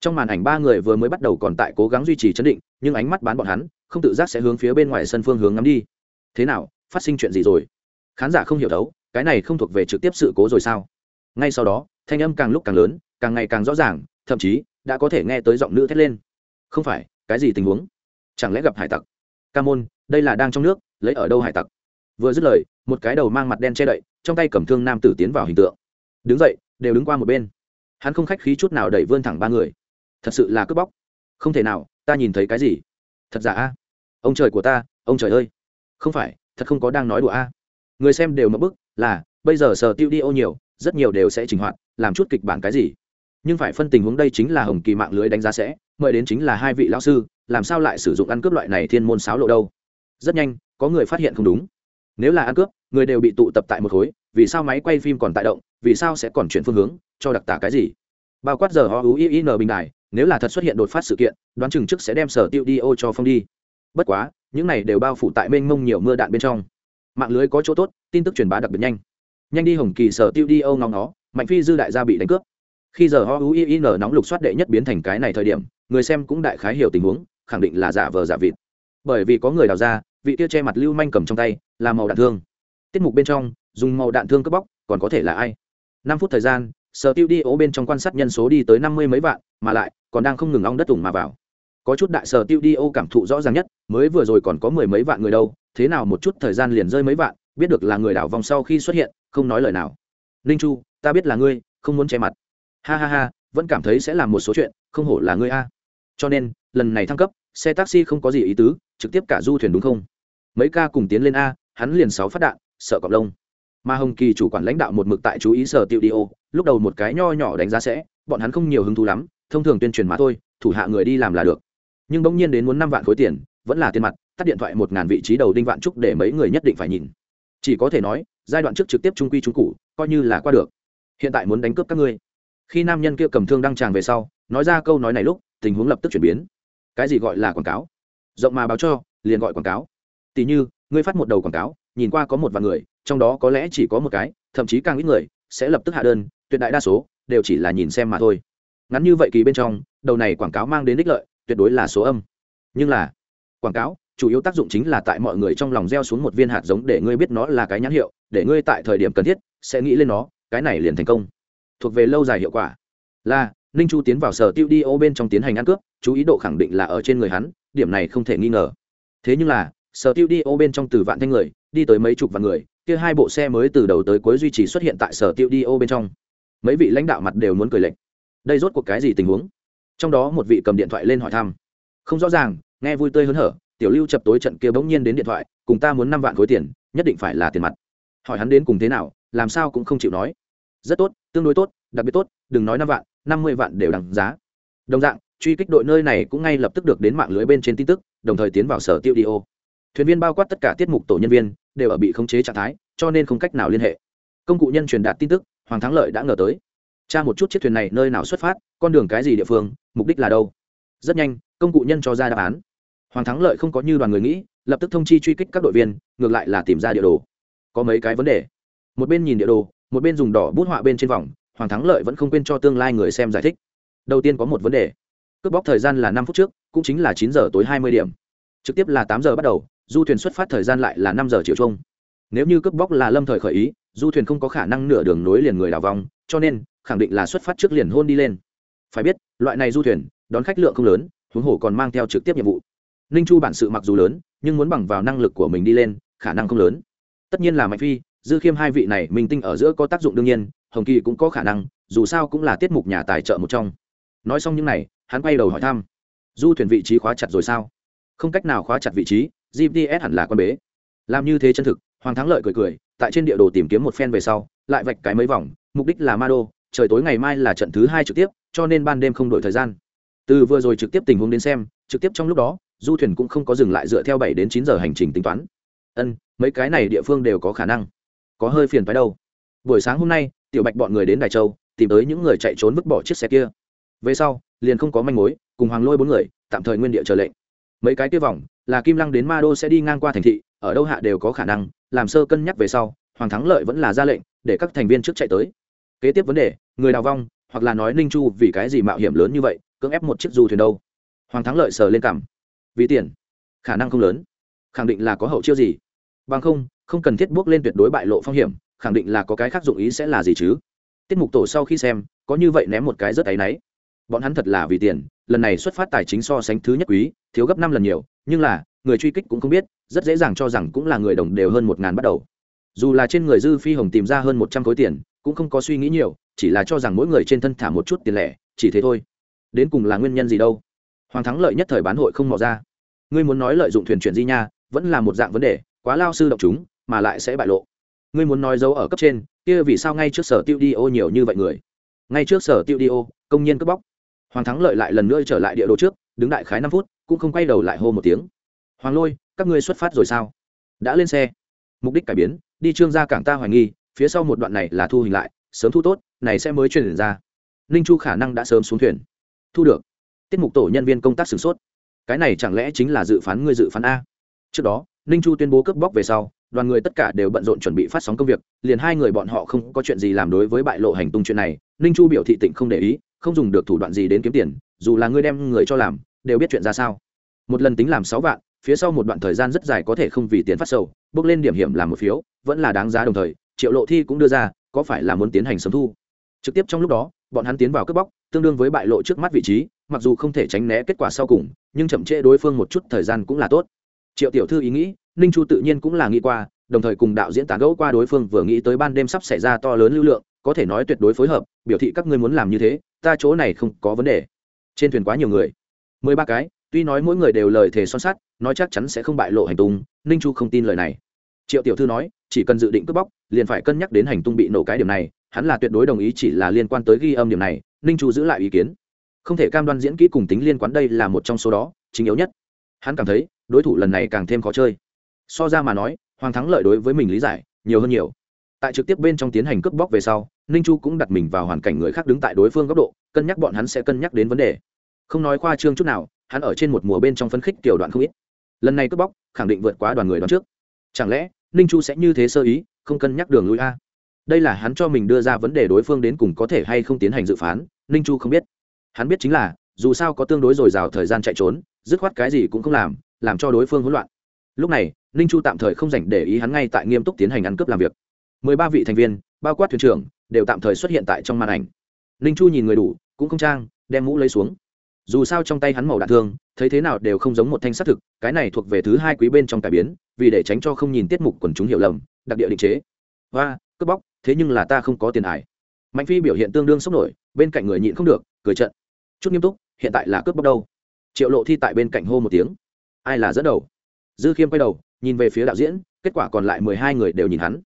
Trong màn ảnh ba người vừa mới bắt đầu còn tại cố gắng duy trì chấn định, nhưng ánh mắt bán bọn hắn, không tự giác sẽ hướng phía bên ngoài sân phương hướng ngắm đi. Thế nào, phát sinh chuyện gì rồi? Khán giả không hiểu đấu, cái này không thuộc về trực tiếp sự cố rồi sao? Ngay sau đó, thanh âm càng lúc càng lớn càng ngày càng rõ ràng, thậm chí đã có thể nghe tới giọng nữ thét lên. Không phải, cái gì tình huống? Chẳng lẽ gặp hải tặc? Ca môn, đây là đang trong nước, lấy ở đâu hải tặc? Vừa dứt lời, một cái đầu mang mặt đen che đậy, trong tay cầm thương nam tử tiến vào hình tượng. Đứng dậy, đều đứng qua một bên. Hắn không khách khí chút nào đẩy vươn thẳng ba người. Thật sự là cướp bóc. Không thể nào, ta nhìn thấy cái gì? Thật giả a? Ông trời của ta, ông trời ơi. Không phải, thật không có đang nói đùa a. Người xem đều mất bức, là, bây giờ sở tiêu đi ô nhiều, rất nhiều đều sẽ trình hoạt, làm chút kịch bản cái gì? Nhưng phải phân tình huống đây chính là hồng kỳ mạng lưới đánh giá sẽ, mời đến chính là hai vị lão sư, làm sao lại sử dụng ăn cướp loại này thiên môn sáo lộ đâu? Rất nhanh, có người phát hiện không đúng. Nếu là ăn cướp, người đều bị tụ tập tại một khối, vì sao máy quay phim còn tại động, vì sao sẽ còn chuyển phương hướng, cho đặc tả cái gì? Bao quát giờ họ ú in bình đài, nếu là thật xuất hiện đột phát sự kiện, đoán chừng trước sẽ đem sở tiêu đi ô cho phong đi. Bất quá, những này đều bao phủ tại mênh mông nhiều mưa đạn bên trong. Mạng lưới có chỗ tốt, tin tức truyền bá đặc biệt nhanh. Nhanh đi hồng kỳ sở tiêu đi ô ngóng nó, mạnh phi dư đại gia bị đánh cướp khi giờ ho n nóng lục soát đệ nhất biến thành cái này thời điểm, người xem cũng đại khái hiểu tình huống, khẳng định là giả vờ giả vịt. Bởi vì có người đào ra, vị kia che mặt lưu manh cầm trong tay, là màu đạn thương. Tiết mục bên trong, dùng màu đạn thương cướp bóc, còn có thể là ai? Năm phút thời gian, sở tiêu đi ố bên trong quan sát nhân số đi tới năm mươi mấy vạn, mà lại, còn đang không ngừng ong đất ủng mà vào. Có chút đại sở tiêu đi ô cảm thụ rõ ràng nhất, mới vừa rồi còn có mười mấy vạn người đâu, thế nào một chút thời gian liền rơi mấy vạn, biết được là người đảo vòng sau khi xuất hiện, không nói lời nào. Ninh chu, ta biết là ngươi, không muốn che mặt ha ha ha, vẫn cảm thấy sẽ làm một số chuyện, không hổ là ngươi a. Cho nên, lần này thăng cấp, xe taxi không có gì ý tứ, trực tiếp cả du thuyền đúng không? Mấy ca cùng tiến lên a, hắn liền sáu phát đạn, sợ cọp lông. Mà hồng kỳ chủ quản lãnh đạo một mực tại chú ý sở tiệu đi ô, lúc đầu một cái nho nhỏ đánh giá sẽ, bọn hắn không nhiều hứng thú lắm, thông thường tuyên truyền mà thôi, thủ hạ người đi làm là được. Nhưng bỗng nhiên đến muốn năm vạn khối tiền, vẫn là tiền mặt, tắt điện thoại một ngàn vị trí đầu đinh vạn trúc để mấy người nhất định phải nhìn. Chỉ có thể nói, giai đoạn trước trực tiếp trung quy trung cụ coi như là qua được. Hiện tại muốn đánh cướp các ngươi khi nam nhân kia cầm thương đăng tràng về sau, nói ra câu nói này lúc, tình huống lập tức chuyển biến. Cái gì gọi là quảng cáo? Rộng mà báo cho, liền gọi quảng cáo. Tỉ như, ngươi phát một đầu quảng cáo, nhìn qua có một vài người, trong đó có lẽ chỉ có một cái, thậm chí càng ít người, sẽ lập tức hạ đơn, tuyệt đại đa số, đều chỉ là nhìn xem mà thôi. Ngắn như vậy kỳ bên trong, đầu này quảng cáo mang đến ích lợi, tuyệt đối là số âm. Nhưng là, quảng cáo, chủ yếu tác dụng chính là tại mọi người trong lòng gieo xuống một viên hạt giống để ngươi biết nó là cái nhãn hiệu, để ngươi tại thời điểm cần thiết, sẽ nghĩ lên nó, cái này liền thành công thuộc về lâu dài hiệu quả. Là, ninh chu tiến vào sở tiêu đi ô bên trong tiến hành ăn cướp, chú ý độ khẳng định là ở trên người hắn, điểm này không thể nghi ngờ. Thế nhưng là, sở tiêu đi ô bên trong từ vạn thanh người, đi tới mấy chục vạn người, kia hai bộ xe mới từ đầu tới cuối duy trì xuất hiện tại sở tiêu đi ô bên trong. Mấy vị lãnh đạo mặt đều muốn cười lệnh đây rốt cuộc cái gì tình huống? Trong đó một vị cầm điện thoại lên hỏi thăm. Không rõ ràng, nghe vui tươi hớn hở, tiểu lưu chập tối trận kia bỗng nhiên đến điện thoại, cùng ta muốn năm vạn khối tiền, nhất định phải là tiền mặt. Hỏi hắn đến cùng thế nào, làm sao cũng không chịu nói. Rất tốt tương đối tốt, đặc biệt tốt, đừng nói năm vạn, năm mươi vạn đều đằng giá. Đồng dạng, truy kích đội nơi này cũng ngay lập tức được đến mạng lưới bên trên tin tức, đồng thời tiến vào sở tiêu đi ô. Thuyền viên bao quát tất cả tiết mục tổ nhân viên đều ở bị khống chế trạng thái, cho nên không cách nào liên hệ. Công cụ nhân truyền đạt tin tức, hoàng thắng lợi đã ngờ tới. Tra một chút chiếc thuyền này nơi nào xuất phát, con đường cái gì địa phương, mục đích là đâu? Rất nhanh, công cụ nhân cho ra đáp án. Hoàng thắng lợi không có như đoàn người nghĩ, lập tức thông chi truy kích các đội viên, ngược lại là tìm ra địa đồ. Có mấy cái vấn đề. Một bên nhìn địa đồ một bên dùng đỏ bút họa bên trên vòng, hoàng thắng lợi vẫn không quên cho tương lai người xem giải thích. Đầu tiên có một vấn đề. Cướp bóc thời gian là năm phút trước, cũng chính là chín giờ tối hai mươi điểm. Trực tiếp là tám giờ bắt đầu, du thuyền xuất phát thời gian lại là năm giờ chiều chung nếu như cướp bóc là lâm thời khởi ý, du thuyền không có khả năng nửa đường nối liền người đào vòng, cho nên, khẳng định là xuất phát trước liền hôn đi lên. Phải biết, loại này du thuyền, đón khách lượng không lớn, huống hồ còn mang theo trực tiếp nhiệm vụ. Ninh chu bản sự mặc dù lớn, nhưng muốn bằng vào năng lực của mình đi lên, khả năng không lớn. Tất nhiên là mạnh phi dư khiêm hai vị này minh tinh ở giữa có tác dụng đương nhiên, hồng kỳ cũng có khả năng, dù sao cũng là tiết mục nhà tài trợ một trong. Nói xong những n à y hắn quay đầu hỏi thăm. Du thuyền vị trí khóa chặt rồi sao? Không cách nào khóa chặt vị trí gps hẳn là con bế. Làm như thế chân thực, hoàng thắng lợi cười cười, tại trên địa đồ tìm kiếm một phen về sau, lại vạch cái mấy vòng, mục đích là ma đô, trời tối ngày mai là trận thứ hai trực tiếp, cho nên ban đêm không đổi thời gian. Từ vừa rồi trực tiếp tình huống đến xem, trực tiếp trong lúc đó, du thuyền cũng không có dừng lại dựa theo bảy đến chín giờ hành trình tính toán. Ân, mấy cái này địa phương đều có khả năng có hơi phiền phái đâu. Buổi sáng hôm nay, tiểu bạch bọn người đến đài châu, tìm tới những người chạy trốn vứt bỏ chiếc xe kia. Về sau, liền không có manh mối, cùng hoàng lôi bốn người, tạm thời nguyên địa chờ lệnh. Mấy cái kia vòng, là kim lăng đến ma đô sẽ đi ngang qua thành thị, ở đâu hạ đều có khả năng, làm sơ cân nhắc về sau, hoàng thắng lợi vẫn là ra lệnh, để các thành viên trước chạy tới. Kế tiếp vấn đề, người đào vong, hoặc là nói ninh chu vì cái gì mạo hiểm lớn như vậy, cưỡng ép một chiếc du thuyền đâu? Hoàng thắng lợi sờ lên cảm vì tiền. Khả năng không lớn. Khẳng định là có hậu chiêu gì. Bằng không không cần thiết bước lên tuyệt đối bại lộ phong hiểm, khẳng định là có cái khác dụng ý sẽ là gì chứ? Tiết mục tổ sau khi xem, có như vậy ném một cái rất áy náy. Bọn hắn thật là vì tiền, lần này xuất phát tài chính so sánh thứ nhất quý, thiếu gấp năm lần nhiều, nhưng là, người truy kích cũng không biết, rất dễ dàng cho rằng cũng là người đồng đều hơn một ngàn bắt đầu. Dù là trên người dư phi hồng tìm ra hơn một trăm khối tiền, cũng không có suy nghĩ nhiều, chỉ là cho rằng mỗi người trên thân thả một chút tiền lẻ, chỉ thế thôi. Đến cùng là nguyên nhân gì đâu? Hoàng thắng lợi nhất thời bán hội không mò ra. Ngươi muốn nói lợi dụng thuyền chuyển di nha, vẫn là một dạng vấn đề, quá lao sư động chúng mà lại sẽ bại lộ. Ngươi muốn nói dấu ở cấp trên, kia vì sao ngay trước sở tiêu đi ô nhiều như vậy người? Ngay trước sở tiêu đi ô, công nhân cướp bóc. Hoàng thắng lợi lại lần nữa trở lại địa đồ trước, đứng đại khái năm phút, cũng không quay đầu lại hô một tiếng. Hoàng lôi, các ngươi xuất phát rồi sao? Đã lên xe. Mục đích cải biến, đi trương ra cảng ta hoài nghi, phía sau một đoạn này là thu hình lại, sớm thu tốt, này sẽ mới truyền ra. Ninh chu khả năng đã sớm xuống thuyền. Thu được. Tiết mục tổ nhân viên công tác sửng sốt. Cái này chẳng lẽ chính là dự phán ngươi dự phán a? Trước đó, ninh chu tuyên bố cướp bóc về sau đoàn người tất cả đều bận rộn chuẩn bị phát sóng công việc, liền hai người bọn họ không có chuyện gì làm đối với bại lộ hành tung chuyện này, ninh chu biểu thị tỉnh không để ý, không dùng được thủ đoạn gì đến kiếm tiền, dù là ngươi đem người cho làm, đều biết chuyện ra sao. Một lần tính làm sáu vạn, phía sau một đoạn thời gian rất dài có thể không vì tiền phát sầu, bước lên điểm hiểm làm một phiếu, vẫn là đáng giá đồng thời, triệu lộ thi cũng đưa ra, có phải là muốn tiến hành sớm thu? Trực tiếp trong lúc đó, bọn hắn tiến vào cướp bóc, tương đương với bại lộ trước mắt vị trí, mặc dù không thể tránh né kết quả sau cùng, nhưng chậm trễ đối phương một chút thời gian cũng là tốt triệu tiểu thư ý nghĩ, ninh chu tự nhiên cũng là nghĩ qua, đồng thời cùng đạo diễn tán gẫu qua đối phương vừa nghĩ tới ban đêm sắp xảy ra to lớn lưu lượng, có thể nói tuyệt đối phối hợp, biểu thị các ngươi muốn làm như thế, ta chỗ này không có vấn đề. Trên thuyền quá nhiều người. Mười ba cái, tuy nói mỗi người đều lời thề son sắt, nói chắc chắn sẽ không bại lộ hành tung, ninh chu không tin lời này. Triệu tiểu thư nói, chỉ cần dự định cướp bóc, liền phải cân nhắc đến hành tung bị nổ cái điểm này, hắn là tuyệt đối đồng ý chỉ là liên quan tới ghi âm điểm này, ninh chu giữ lại ý kiến. Không thể cam đoan diễn kỹ cùng tính liên quan đây là một trong số đó, chính yếu nhất. Hắn cảm thấy đối thủ lần này càng thêm khó chơi. So ra mà nói, hoàng thắng lợi đối với mình lý giải, nhiều hơn nhiều. Tại trực tiếp bên trong tiến hành cướp bóc về sau, ninh chu cũng đặt mình vào hoàn cảnh người khác đứng tại đối phương góc độ, cân nhắc bọn hắn sẽ cân nhắc đến vấn đề. Không nói khoa trương chút nào, hắn ở trên một mùa bên trong phấn khích tiểu đoạn không ít. Lần này cướp bóc, khẳng định vượt quá đoàn người đón trước. Chẳng lẽ, ninh chu sẽ như thế sơ ý, không cân nhắc đường lui a? Đây là hắn cho mình đưa ra vấn đề đối phương đến cùng có thể hay không tiến hành dự phán, ninh chu không biết. Hắn biết chính là, dù sao có tương đối dồi dào thời gian chạy trốn, dứt khoát cái gì cũng không làm làm cho đối phương hỗn loạn. Lúc này, ninh chu tạm thời không dành để ý hắn ngay tại nghiêm túc tiến hành ăn cướp làm việc. Mười ba vị thành viên, bao quát thuyền trưởng, đều tạm thời xuất hiện tại trong màn ảnh. Ninh chu nhìn người đủ, cũng không trang, đem mũ lấy xuống. Dù sao trong tay hắn màu đạn thương, thấy thế nào đều không giống một thanh xác thực, cái này thuộc về thứ hai quý bên trong cải biến, vì để tránh cho không nhìn tiết mục quần chúng hiểu lầm, đặc địa định chế. Và cướp bóc, thế nhưng là ta không có tiền ải mạnh phi biểu hiện tương đương sốc nổi, bên cạnh người nhịn không được, cười trận chút nghiêm túc, hiện tại là cướp bóc đâu? Triệu lộ thi tại bên cạnh hô một tiếng ai là dẫn đầu? Dư khiêm quay đầu, nhìn về phía đạo diễn, kết quả còn lại mười hai người đều nhìn hắn.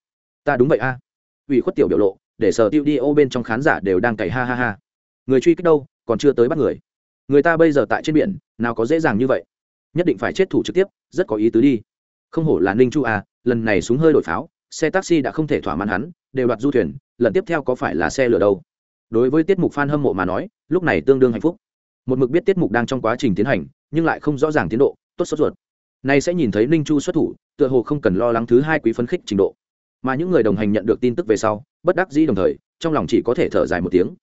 Ta đúng vậy a. Ủy khuất tiểu biểu lộ, để sở tiêu đi ô bên trong khán giả đều đang cày ha ha ha. Người truy kích đâu, còn chưa tới bắt người. Người ta bây giờ tại trên biển, nào có dễ dàng như vậy. Nhất định phải chết thủ trực tiếp, rất có ý tứ đi. Không hổ là ninh chu à lần này súng hơi đổi pháo, xe taxi đã không thể thỏa mãn hắn, đều đoạt du thuyền, lần tiếp theo có phải là xe lửa đâu? Đối với tiết mục f a n hâm mộ mà nói, lúc này tương đương hạnh phúc. Một mực biết tiết mục đang trong quá trình tiến hành, nhưng lại không rõ ràng tiến độ tốt sốt ruột. Nay sẽ nhìn thấy ninh chu xuất thủ, tựa hồ không cần lo lắng thứ hai quý phấn khích trình độ. Mà những người đồng hành nhận được tin tức về sau, bất đắc dĩ đồng thời, trong lòng chỉ có thể thở dài một tiếng.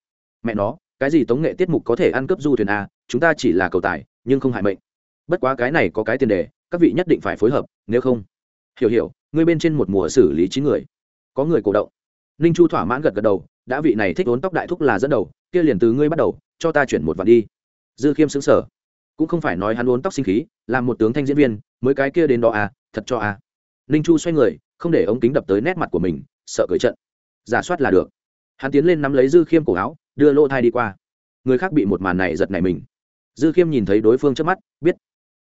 Mẹ nó, cái gì tống nghệ tiết mục có thể ăn cướp du thuyền a, chúng ta chỉ là cầu tài, nhưng không hại mệnh. Bất quá cái này có cái tiền đề, các vị nhất định phải phối hợp, nếu không. Hiểu hiểu, ngươi bên trên một mùa xử lý chín người. Có người cổ động. Ninh chu thỏa mãn gật gật đầu, đã vị này thích vốn tóc đại thúc là dẫn đầu, kia liền từ ngươi bắt đầu, cho ta chuyển một vạn đi. Dư khiêm xứng sở cũng không phải nói hắn uốn tóc sinh khí làm một tướng thanh diễn viên, mới cái kia đến đó à thật cho à. Ninh chu xoay người, không để ống kính đập tới nét mặt của mình, sợ cười trận. Giả soát là được. Hắn tiến lên nắm lấy dư khiêm cổ áo, đưa lỗ thai đi qua. Người khác bị một màn này giật nảy mình. Dư khiêm nhìn thấy đối phương trước mắt, biết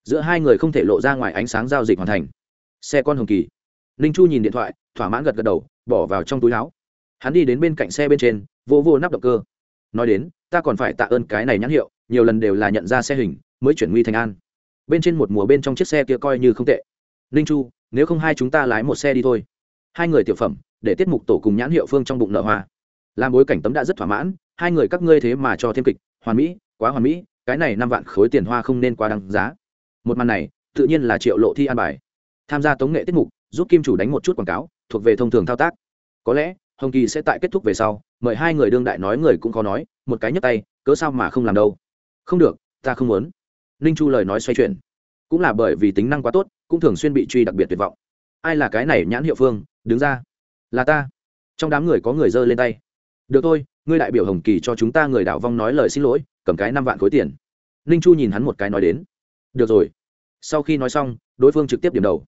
giữa hai người không thể lộ ra ngoài ánh sáng giao dịch hoàn thành. Xe con hồng kỳ. Ninh chu nhìn điện thoại, thỏa mãn gật gật đầu, bỏ vào trong túi áo. Hắn đi đến bên cạnh xe bên trên, vô vô nắp động cơ. Nói đến, ta còn phải tạ ơn cái này nhãn hiệu, nhiều lần đều là nhận ra xe hình mới chuyển nguy thành an. Bên trên một mùa bên trong chiếc xe kia coi như không tệ. Ninh chu, nếu không hai chúng ta lái một xe đi thôi. Hai người tiểu phẩm, để tiết mục tổ cùng nhãn hiệu phương trong bụng nợ hoa. Làm bối cảnh tấm đã rất thỏa mãn, hai người các ngươi thế mà cho thêm kịch, hoàn mỹ, quá hoàn mỹ, cái này năm vạn khối tiền hoa không nên quá đăng giá. Một màn này, tự nhiên là triệu lộ thi an bài. Tham gia tống nghệ tiết mục, giúp kim chủ đánh một chút quảng cáo, thuộc về thông thường thao tác. Có lẽ, hồng kỳ sẽ tại kết thúc về sau, mời hai người đương đại nói người cũng khó nói, một cái nhấp tay, cớ sao mà không làm đâu. Không được, ta không muốn ninh chu lời nói xoay chuyển. Cũng là bởi vì tính năng quá tốt, cũng thường xuyên bị truy đặc biệt tuyệt vọng. Ai là cái này nhãn hiệu phương, đứng ra. Là ta. Trong đám người có người giơ lên tay. Được thôi, ngươi đại biểu hồng kỳ cho chúng ta người đảo vong nói lời xin lỗi, cầm cái năm vạn khối tiền. Ninh chu nhìn hắn một cái nói đến. Được rồi. Sau khi nói xong, đối phương trực tiếp điểm đầu.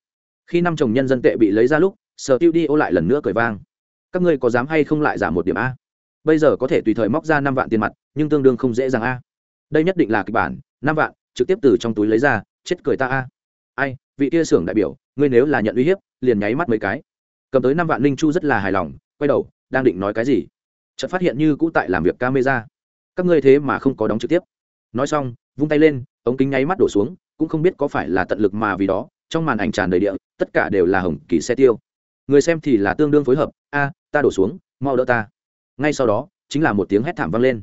Khi năm chồng nhân dân tệ bị lấy ra lúc, sở tiêu đi ô lại lần nữa cười vang. Các ngươi có dám hay không lại giảm một điểm a? Bây giờ có thể tùy thời móc ra năm vạn tiền mặt, nhưng tương đương không dễ dàng a. Đây nhất định là kịch bản, năm vạn trực tiếp từ trong túi lấy ra, chết cười ta a. Ai, vị kia xưởng đại biểu, ngươi nếu là nhận uy hiếp, liền nháy mắt mấy cái. Cầm tới năm vạn linh chu rất là hài lòng, quay đầu, đang định nói cái gì, chợt phát hiện như cũ tại làm việc camera. Các ngươi thế mà không có đóng trực tiếp. Nói xong, vung tay lên, ống kính nháy mắt đổ xuống, cũng không biết có phải là tận lực mà vì đó, trong màn ảnh tràn đầy địa, tất cả đều là hồng kỳ xe tiêu. Người xem thì là tương đương phối hợp, a, ta đổ xuống, mau đỡ ta. Ngay sau đó, chính là một tiếng hét thảm vang lên.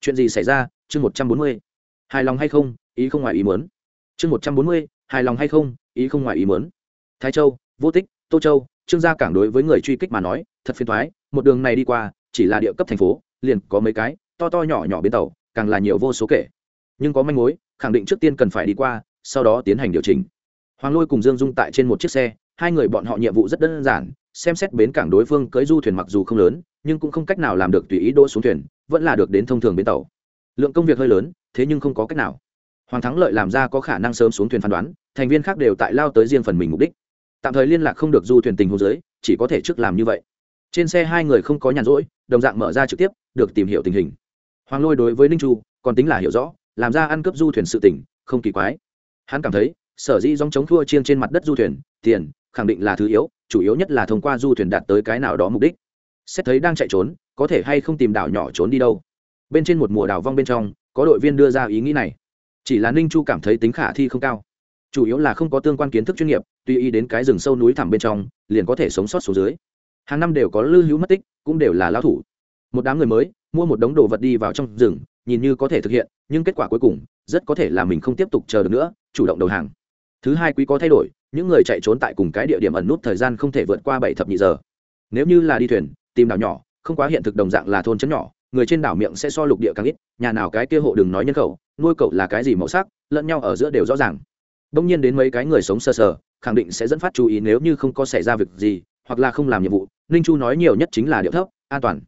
Chuyện gì xảy ra? Chương một trăm bốn mươi. Hài lòng hay không? Ý không ngoài ý muốn. Chương một trăm bốn mươi, hài lòng hay không, ý không ngoài ý muốn. Thái châu, vô tích, tô châu, trương gia cảng đối với người truy kích mà nói, thật phiền thoái một đường này đi qua, chỉ là địa cấp thành phố, liền có mấy cái, to to nhỏ nhỏ bên tàu, càng là nhiều vô số kể. Nhưng có manh mối, khẳng định trước tiên cần phải đi qua, sau đó tiến hành điều chỉnh. Hoàng lôi cùng dương dung tại trên một chiếc xe, hai người bọn họ nhiệm vụ rất đơn giản, xem xét bến cảng đối phương cưới du thuyền mặc dù không lớn, nhưng cũng không cách nào làm được tùy ý đỗ xuống thuyền, vẫn là được đến thông thường bến tàu. Lượng công việc hơi lớn, thế nhưng không có cách nào hoàng thắng lợi làm ra có khả năng sớm xuống thuyền phán đoán, thành viên khác đều tại lao tới riêng phần mình mục đích. Tạm thời liên lạc không được du thuyền tình hồ dưới, chỉ có thể trước làm như vậy. Trên xe hai người không có nhàn rỗi, đồng dạng mở ra trực tiếp, được tìm hiểu tình hình. Hoàng lôi đối với ninh chu, còn tính là hiểu rõ, làm ra ăn cướp du thuyền sự tỉnh không kỳ quái. Hắn cảm thấy, sở dĩ dòng chống thua chiêng trên mặt đất du thuyền, tiền, khẳng định là thứ yếu, chủ yếu nhất là thông qua du thuyền đạt tới cái nào đó mục đích. Xét thấy đang chạy trốn, có thể hay không tìm đảo nhỏ trốn đi đâu. Bên trên một mùa đảo vong bên trong, có đội viên đưa ra ý nghĩ này chỉ là ninh chu cảm thấy tính khả thi không cao. Chủ yếu là không có tương quan kiến thức chuyên nghiệp, tuy ý đến cái rừng sâu núi thẳm bên trong, liền có thể sống sót xuống dưới. Hàng năm đều có lưu hữu mất tích, cũng đều là lao thủ. Một đám người mới, mua một đống đồ vật đi vào trong rừng, nhìn như có thể thực hiện, nhưng kết quả cuối cùng, rất có thể là mình không tiếp tục chờ được nữa, chủ động đầu hàng. Thứ hai quý có thay đổi, những người chạy trốn tại cùng cái địa điểm ẩn nút thời gian không thể vượt qua bảy thập nhị giờ. Nếu như là đi thuyền, tìm đảo nhỏ, không quá hiện thực đồng dạng là thôn trấn nhỏ người trên đảo miệng sẽ so lục địa càng ít, nhà nào cái kia hộ đừng nói nhân khẩu, nuôi cậu là cái gì màu sắc, lẫn nhau ở giữa đều rõ ràng. Đông nhiên đến mấy cái người sống sờ sờ, khẳng định sẽ dẫn phát chú ý nếu như không có xảy ra việc gì, hoặc là không làm nhiệm vụ, ninh chu nói nhiều nhất chính là điệu thấp, an toàn.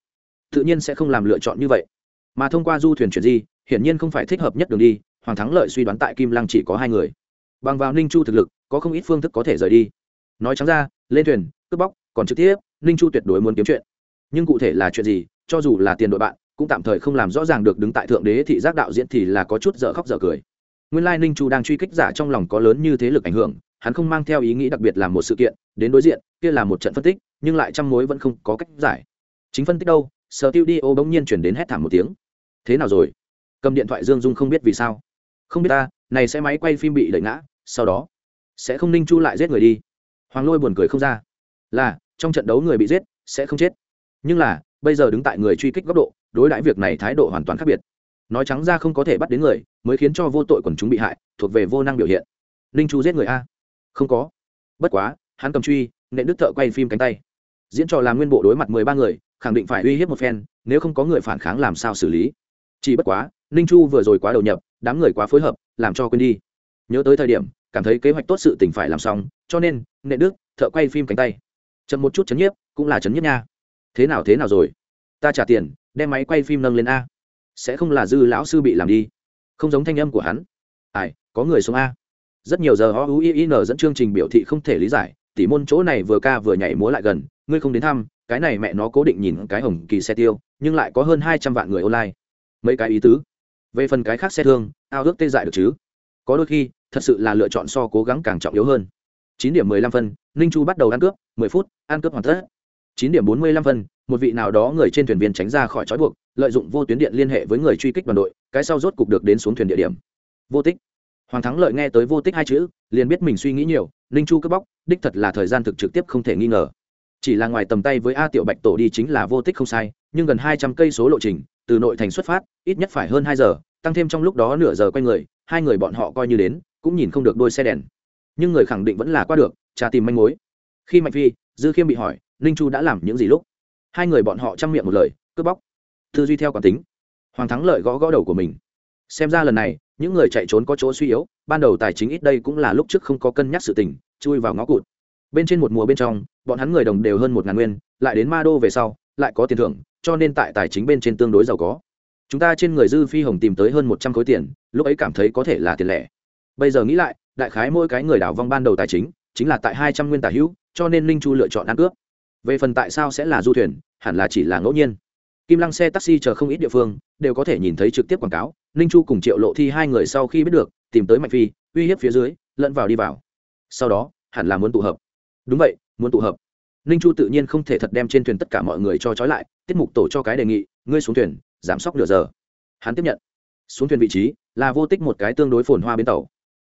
Tự nhiên sẽ không làm lựa chọn như vậy. Mà thông qua du thuyền chuyển di, hiển nhiên không phải thích hợp nhất đường đi, hoàng thắng lợi suy đoán tại kim lăng chỉ có hai người. Bằng vào ninh chu thực lực, có không ít phương thức có thể rời đi. Nói trắng ra, lên thuyền, cướp bóc, còn trực tiếp, ninh chu tuyệt đối muốn kiếm chuyện. Nhưng cụ thể là chuyện gì cho dù là tiền đội bạn, cũng tạm thời không làm rõ ràng được đứng tại thượng đế thị giác đạo diễn thì là có chút dở khóc dở cười. Nguyên lai ninh chu đang truy kích giả trong lòng có lớn như thế lực ảnh hưởng, hắn không mang theo ý nghĩ đặc biệt làm một sự kiện, đến đối diện, kia là một trận phân tích, nhưng lại trăm mối vẫn không có cách giải. Chính phân tích đâu? Sở tiêu đi ô bỗng nhiên chuyển đến hét thảm một tiếng. Thế nào rồi? Cầm điện thoại dương dung không biết vì sao. Không biết ta, này sẽ máy quay phim bị đẩy ngã, sau đó sẽ không ninh chu lại giết người đi. Hoàng lôi buồn cười không ra. Là, trong trận đấu người bị giết, sẽ không chết. Nhưng là bây giờ đứng tại người truy kích góc độ, đối đãi việc này thái độ hoàn toàn khác biệt. Nói trắng ra không có thể bắt đến người, mới khiến cho vô tội quần chúng bị hại, thuộc về vô năng biểu hiện. Ninh chu giết người a? Không có. Bất quá, hắn cầm truy nệ đức thợ quay phim cánh tay. Diễn trò làm nguyên bộ đối mặt mười ba người, khẳng định phải uy hiếp một phen, nếu không có người phản kháng làm sao xử lý? Chỉ bất quá, ninh chu vừa rồi quá đầu nhập, đám người quá phối hợp, làm cho quên đi. Nhớ tới thời điểm, cảm thấy kế hoạch tốt sự tình phải làm xong, cho nên nệ đức thợ quay phim cánh tay. Chậm một chút chấn nhiếp, cũng là chấn nhiếp nha thế nào thế nào rồi? Ta trả tiền, đem máy quay phim nâng lên a. Sẽ không là dư lão sư bị làm đi. Không giống thanh âm của hắn. Ai, có người xuống a. Rất nhiều giờ o u i n dẫn chương trình biểu thị không thể lý giải, tỉ môn chỗ này vừa ca vừa nhảy múa lại gần, ngươi không đến thăm, cái này mẹ nó cố định nhìn cái hồng kỳ xe tiêu, nhưng lại có hơn hai trăm vạn người online. Mấy cái ý tứ? Về phần cái khác xe thương, ao ước tê dại được chứ? Có đôi khi, thật sự là lựa chọn so cố gắng càng trọng yếu hơn. Chín điểm mười lăm phân, ninh chu bắt đầu ăn cướp, mười phút, ăn cướp hoàn tất chín điểm bốn mươi lăm phân, một vị nào đó người trên thuyền viên tránh ra khỏi trói buộc, lợi dụng vô tuyến điện liên hệ với người truy kích đoàn đội, cái sau rốt cục được đến xuống thuyền địa điểm. Vô tích. Hoàng thắng lợi nghe tới vô tích hai chữ, liền biết mình suy nghĩ nhiều, ninh chu cướp bóc, đích thật là thời gian thực trực tiếp không thể nghi ngờ. Chỉ là ngoài tầm tay với a tiểu bạch tổ đi chính là vô tích không sai, nhưng gần hai trăm cây số lộ trình, từ nội thành xuất phát, ít nhất phải hơn hai giờ, tăng thêm trong lúc đó nửa giờ quay người, hai người bọn họ coi như đến, cũng nhìn không được đôi xe đèn. Nhưng người khẳng định vẫn là qua được tra tìm manh mối. Khi mạnh phi, dư khiêm bị hỏi ninh chu đã làm những gì lúc? Hai người bọn họ chăm miệng một lời, cướp bóc. Tư duy theo quán tính. Hoàng thắng lợi gõ gõ đầu của mình. Xem ra lần này, những người chạy trốn có chỗ suy yếu, ban đầu tài chính ít đây cũng là lúc trước không có cân nhắc sự tình, chui vào ngõ cụt. Bên trên một mùa bên trong, bọn hắn người đồng đều hơn một ngàn nguyên, lại đến ma đô về sau, lại có tiền thưởng, cho nên tại tài chính bên trên tương đối giàu có. Chúng ta trên người dư phi hồng tìm tới hơn một trăm khối tiền, lúc ấy cảm thấy có thể là tiền lẻ. Bây giờ nghĩ lại, đại khái mỗi cái người đảo vong ban đầu tài chính chính là tại hai trăm nguyên tả hữu, cho nên Ninh chu lựa chọn ăn cướp về phần tại sao sẽ là du thuyền, hẳn là chỉ là ngẫu nhiên. Kim lăng xe taxi chờ không ít địa phương, đều có thể nhìn thấy trực tiếp quảng cáo, ninh chu cùng triệu lộ thi hai người sau khi biết được, tìm tới mạnh phi, uy hiếp phía dưới, lẫn vào đi vào. Sau đó, hẳn là muốn tụ hợp. Đúng vậy, muốn tụ hợp. Ninh chu tự nhiên không thể thật đem trên thuyền tất cả mọi người cho trói lại, tiết mục tổ cho cái đề nghị, ngươi xuống thuyền, giảm sốc nửa giờ. Hắn tiếp nhận. Xuống thuyền vị trí, là vô tích một cái tương đối phồn hoa bến tàu.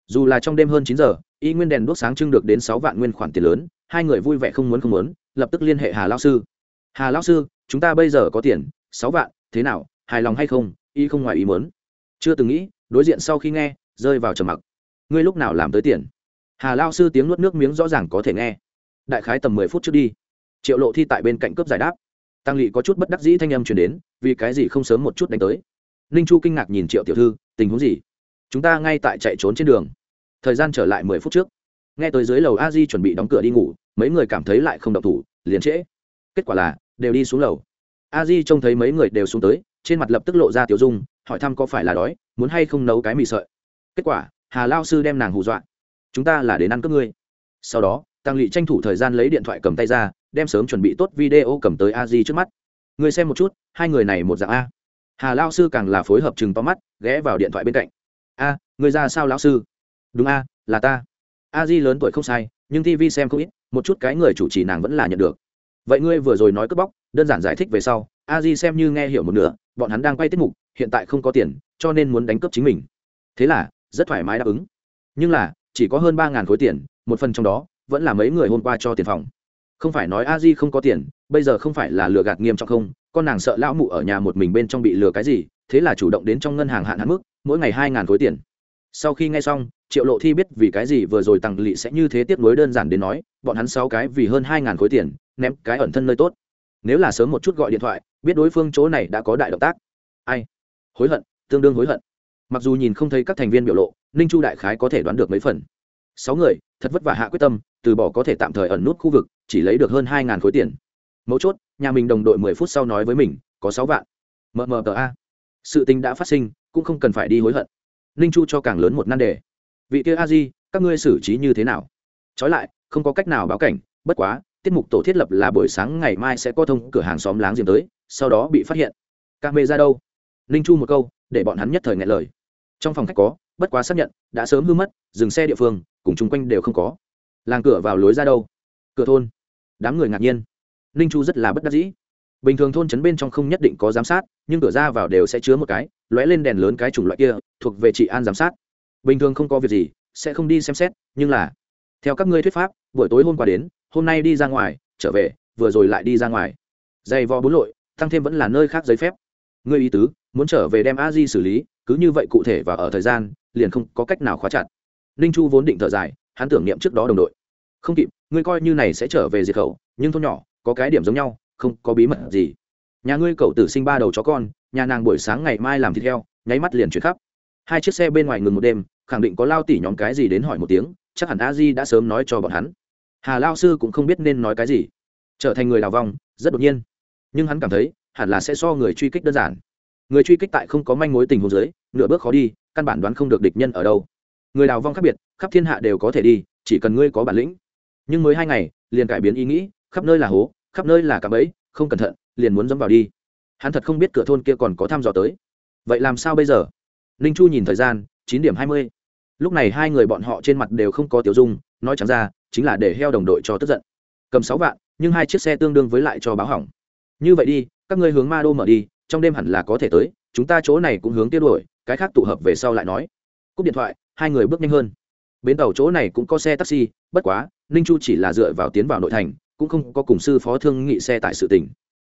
Dù là trong đêm hơn chín giờ, y nguyên đèn đốt sáng trưng được đến sáu vạn nguyên khoản tiền lớn hai người vui vẻ không muốn không muốn, lập tức liên hệ hà lao sư. Hà lao sư, chúng ta bây giờ có tiền, sáu vạn, thế nào, hài lòng hay không, y không ngoài ý muốn. Chưa từng nghĩ, đối diện sau khi nghe, rơi vào trầm mặc. Ngươi lúc nào làm tới tiền? Hà lao sư tiếng nuốt nước miếng rõ ràng có thể nghe. Đại khái tầm mười phút trước đi. Triệu lộ thi tại bên cạnh cướp giải đáp. Tăng lỵ có chút bất đắc dĩ thanh âm chuyển đến, vì cái gì không sớm một chút đánh tới? Ninh chu kinh ngạc nhìn triệu tiểu thư, tình huống gì? Chúng ta ngay tại chạy trốn trên đường. Thời gian trở lại mười phút trước nghe tới dưới lầu a di chuẩn bị đóng cửa đi ngủ, mấy người cảm thấy lại không độc thủ, liền trễ. Kết quả là, đều đi xuống lầu. A di trông thấy mấy người đều xuống tới, trên mặt lập tức lộ ra tiểu dung, hỏi thăm có phải là đói, muốn hay không nấu cái mì sợi. Kết quả, hà lao sư đem nàng hù dọa. Chúng ta là đến ăn cướp ngươi. Sau đó, tăng lỵ tranh thủ thời gian lấy điện thoại cầm tay ra, đem sớm chuẩn bị tốt video cầm tới a di trước mắt. Người xem một chút, hai người này một dạng a. Hà lao sư càng là phối hợp chừng to mắt, ghé vào điện thoại bên cạnh. A người ra sao lão sư? Đúng a, là ta a di lớn tuổi không sai, nhưng tv xem không ít, một chút cái người chủ trì nàng vẫn là nhận được. Vậy ngươi vừa rồi nói cướp bóc, đơn giản giải thích về sau, a di xem như nghe hiểu một nửa, bọn hắn đang quay tiết mục, hiện tại không có tiền, cho nên muốn đánh cướp chính mình. Thế là, rất thoải mái đáp ứng. Nhưng là, chỉ có hơn ba ngàn khối tiền, một phần trong đó, vẫn là mấy người hôm qua cho tiền phòng. Không phải nói a di không có tiền, bây giờ không phải là lừa gạt nghiêm trọng không, con nàng sợ lão mụ ở nhà một mình bên trong bị lừa cái gì, thế là chủ động đến trong ngân hàng hạn hạn mức, mỗi ngày hai ngàn khối tiền sau khi nghe xong, triệu lộ thi biết vì cái gì vừa rồi tặng lỵ sẽ như thế tiếp nối đơn giản đến nói, bọn hắn sáu cái vì hơn hai ngàn khối tiền, ném cái ẩn thân nơi tốt. Nếu là sớm một chút gọi điện thoại, biết đối phương chỗ này đã có đại động tác. Ai? Hối hận, tương đương hối hận. Mặc dù nhìn không thấy các thành viên biểu lộ, ninh chu đại khái có thể đoán được mấy phần. Sáu người, thật vất vả hạ quyết tâm, từ bỏ có thể tạm thời ẩn nút khu vực, chỉ lấy được hơn hai ngàn khối tiền. Mấu chốt, nhà mình đồng đội mười phút sau nói với mình, có sáu vạn. Mờ mờ tờ a. Sự tình đã phát sinh, cũng không cần phải đi hối hận ninh chu cho càng lớn một nan đề. Vị kia a di, các ngươi xử trí như thế nào? Trói lại, không có cách nào báo cảnh, bất quá, tiết mục tổ thiết lập là buổi sáng ngày mai sẽ có thông cửa hàng xóm láng giềng tới, sau đó bị phát hiện. Các mê ra đâu? Ninh chu một câu, để bọn hắn nhất thời ngại lời. Trong phòng khách có, bất quá xác nhận, đã sớm hư mất, dừng xe địa phương, cùng chung quanh đều không có. Làng cửa vào lối ra đâu? Cửa thôn. Đám người ngạc nhiên. Ninh chu rất là bất đắc dĩ bình thường thôn trấn bên trong không nhất định có giám sát, nhưng cửa ra vào đều sẽ chứa một cái, lóe lên đèn lớn cái chủng loại kia, thuộc về trị an giám sát. Bình thường không có việc gì, sẽ không đi xem xét, nhưng là, theo các ngươi thuyết pháp, buổi tối hôm qua đến, hôm nay đi ra ngoài, trở về, vừa rồi lại đi ra ngoài. Dày vò bốn lội, tăng thêm vẫn là nơi khác giấy phép. Ngươi ý tứ, muốn trở về đem a di xử lý, cứ như vậy cụ thể và ở thời gian, liền không có cách nào khóa chặt. Ninh chu vốn định thở dài, hắn tưởng niệm trước đó đồng đội. Không kịp, ngươi coi như này sẽ trở về diệt khẩu, nhưng thôn nhỏ, có cái điểm giống nhau không có bí mật gì. Nhà ngươi cậu tử sinh ba đầu chó con, nhà nàng buổi sáng ngày mai làm thịt heo, nháy mắt liền chuyển khắp. Hai chiếc xe bên ngoài ngừng một đêm, khẳng định có lao tỉ nhóm cái gì đến hỏi một tiếng, chắc hẳn a di đã sớm nói cho bọn hắn. Hà lao sư cũng không biết nên nói cái gì. Trở thành người đào vong, rất đột nhiên. Nhưng hắn cảm thấy, hẳn là sẽ so người truy kích đơn giản. Người truy kích tại không có manh mối tình huống dưới, nửa bước khó đi, căn bản đoán không được địch nhân ở đâu. Người đào vong khác biệt, khắp thiên hạ đều có thể đi, chỉ cần ngươi có bản lĩnh. Nhưng mới hai ngày, liền cải biến ý nghĩ, khắp nơi là hố khắp nơi là cạm bẫy, không cẩn thận, liền muốn dẫm vào đi. Hắn thật không biết cửa thôn kia còn có thăm dò tới. Vậy làm sao bây giờ? Ninh chu nhìn thời gian, chín điểm hai mươi. Lúc này hai người bọn họ trên mặt đều không có tiểu dung, nói chẳng ra, chính là để heo đồng đội cho tức giận. Cầm sáu vạn, nhưng hai chiếc xe tương đương với lại cho báo hỏng. Như vậy đi, các ngươi hướng ma đô mở đi, trong đêm hẳn là có thể tới, chúng ta chỗ này cũng hướng tiêu đuổi, cái khác tụ hợp về sau lại nói. Cúp điện thoại, hai người bước nhanh hơn. Bến tàu chỗ này cũng có xe taxi, bất quá, ninh chu chỉ là dựa vào tiến vào nội thành cũng không có cùng sư phó thương nghị xe tại sự tỉnh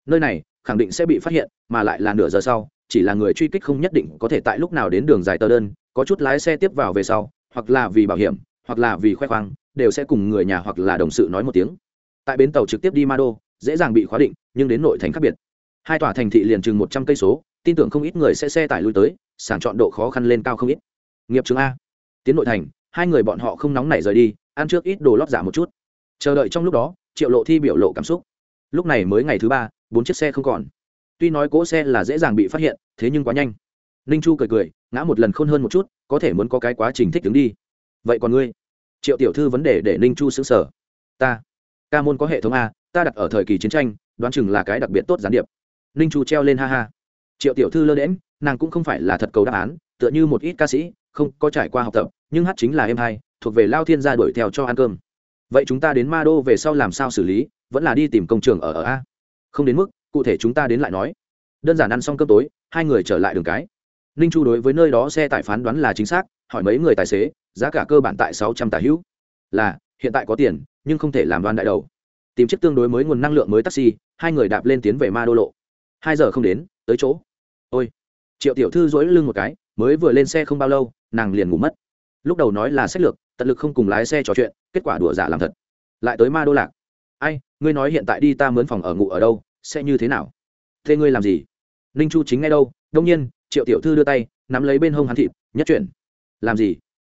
nơi này, khẳng định sẽ bị phát hiện, mà lại là nửa giờ sau, chỉ là người truy kích không nhất định có thể tại lúc nào đến đường dài tờ đơn, có chút lái xe tiếp vào về sau, hoặc là vì bảo hiểm, hoặc là vì khoe khoang, đều sẽ cùng người nhà hoặc là đồng sự nói một tiếng. Tại bến tàu trực tiếp đi ma đô dễ dàng bị khóa định, nhưng đến nội thành khác biệt. Hai tòa thành thị liền chừng một trăm cây số, tin tưởng không ít người sẽ xe tải lui tới, sàng chọn độ khó khăn lên cao không ít. Nghiệp chứng a. Tiến nội thành, hai người bọn họ không nóng nảy rời đi, ăn trước ít đồ lót giả một chút. Chờ đợi trong lúc đó triệu lộ thi biểu lộ cảm xúc. Lúc này mới ngày thứ ba, bốn chiếc xe không còn. Tuy nói cỗ xe là dễ dàng bị phát hiện, thế nhưng quá nhanh. Ninh chu cười cười, ngã một lần khôn hơn một chút, có thể muốn có cái quá trình thích đứng đi. Vậy còn ngươi? Triệu tiểu thư vấn đề để ninh chu xứng sở ta, ca môn có hệ thống a, ta đặt ở thời kỳ chiến tranh, đoán chừng là cái đặc biệt tốt gián điệp. Ninh chu treo lên ha ha. Triệu tiểu thư lơ đễm nàng cũng không phải là thật cầu đáp án, tựa như một ít ca sĩ, không có trải qua học tập, nhưng hát chính là em hai, thuộc về lao thiên gia đuổi theo cho ăn cơm vậy chúng ta đến ma đô về sau làm sao xử lý, vẫn là đi tìm công trường ở ở a? Không đến mức, cụ thể chúng ta đến lại nói. Đơn giản ăn xong cơm tối, hai người trở lại đường cái. Ninh chu đối với nơi đó xe tải phán đoán là chính xác, hỏi mấy người tài xế, giá cả cơ bản tại sáu trăm tà hữu. Là, hiện tại có tiền, nhưng không thể làm đoan đại đầu. Tìm chiếc tương đối mới nguồn năng lượng mới taxi, hai người đạp lên tiến về ma đô lộ. Hai giờ không đến, tới chỗ. Ôi, triệu tiểu thư dỗi lưng một cái, mới vừa lên xe không bao lâu, nàng liền ngủ mất. Lúc đầu nói là sách lược tận lực không cùng lái xe trò chuyện, kết quả đùa giả làm thật. Lại tới ma đô lạc. Ai, ngươi nói hiện tại đi ta mướn phòng ở ngủ ở đâu, sẽ như thế nào? Thế ngươi làm gì? Ninh chu chính ngay đâu đông nhiên, triệu tiểu thư đưa tay, nắm lấy bên hông hắn thịt, nhất chuyển. Làm gì?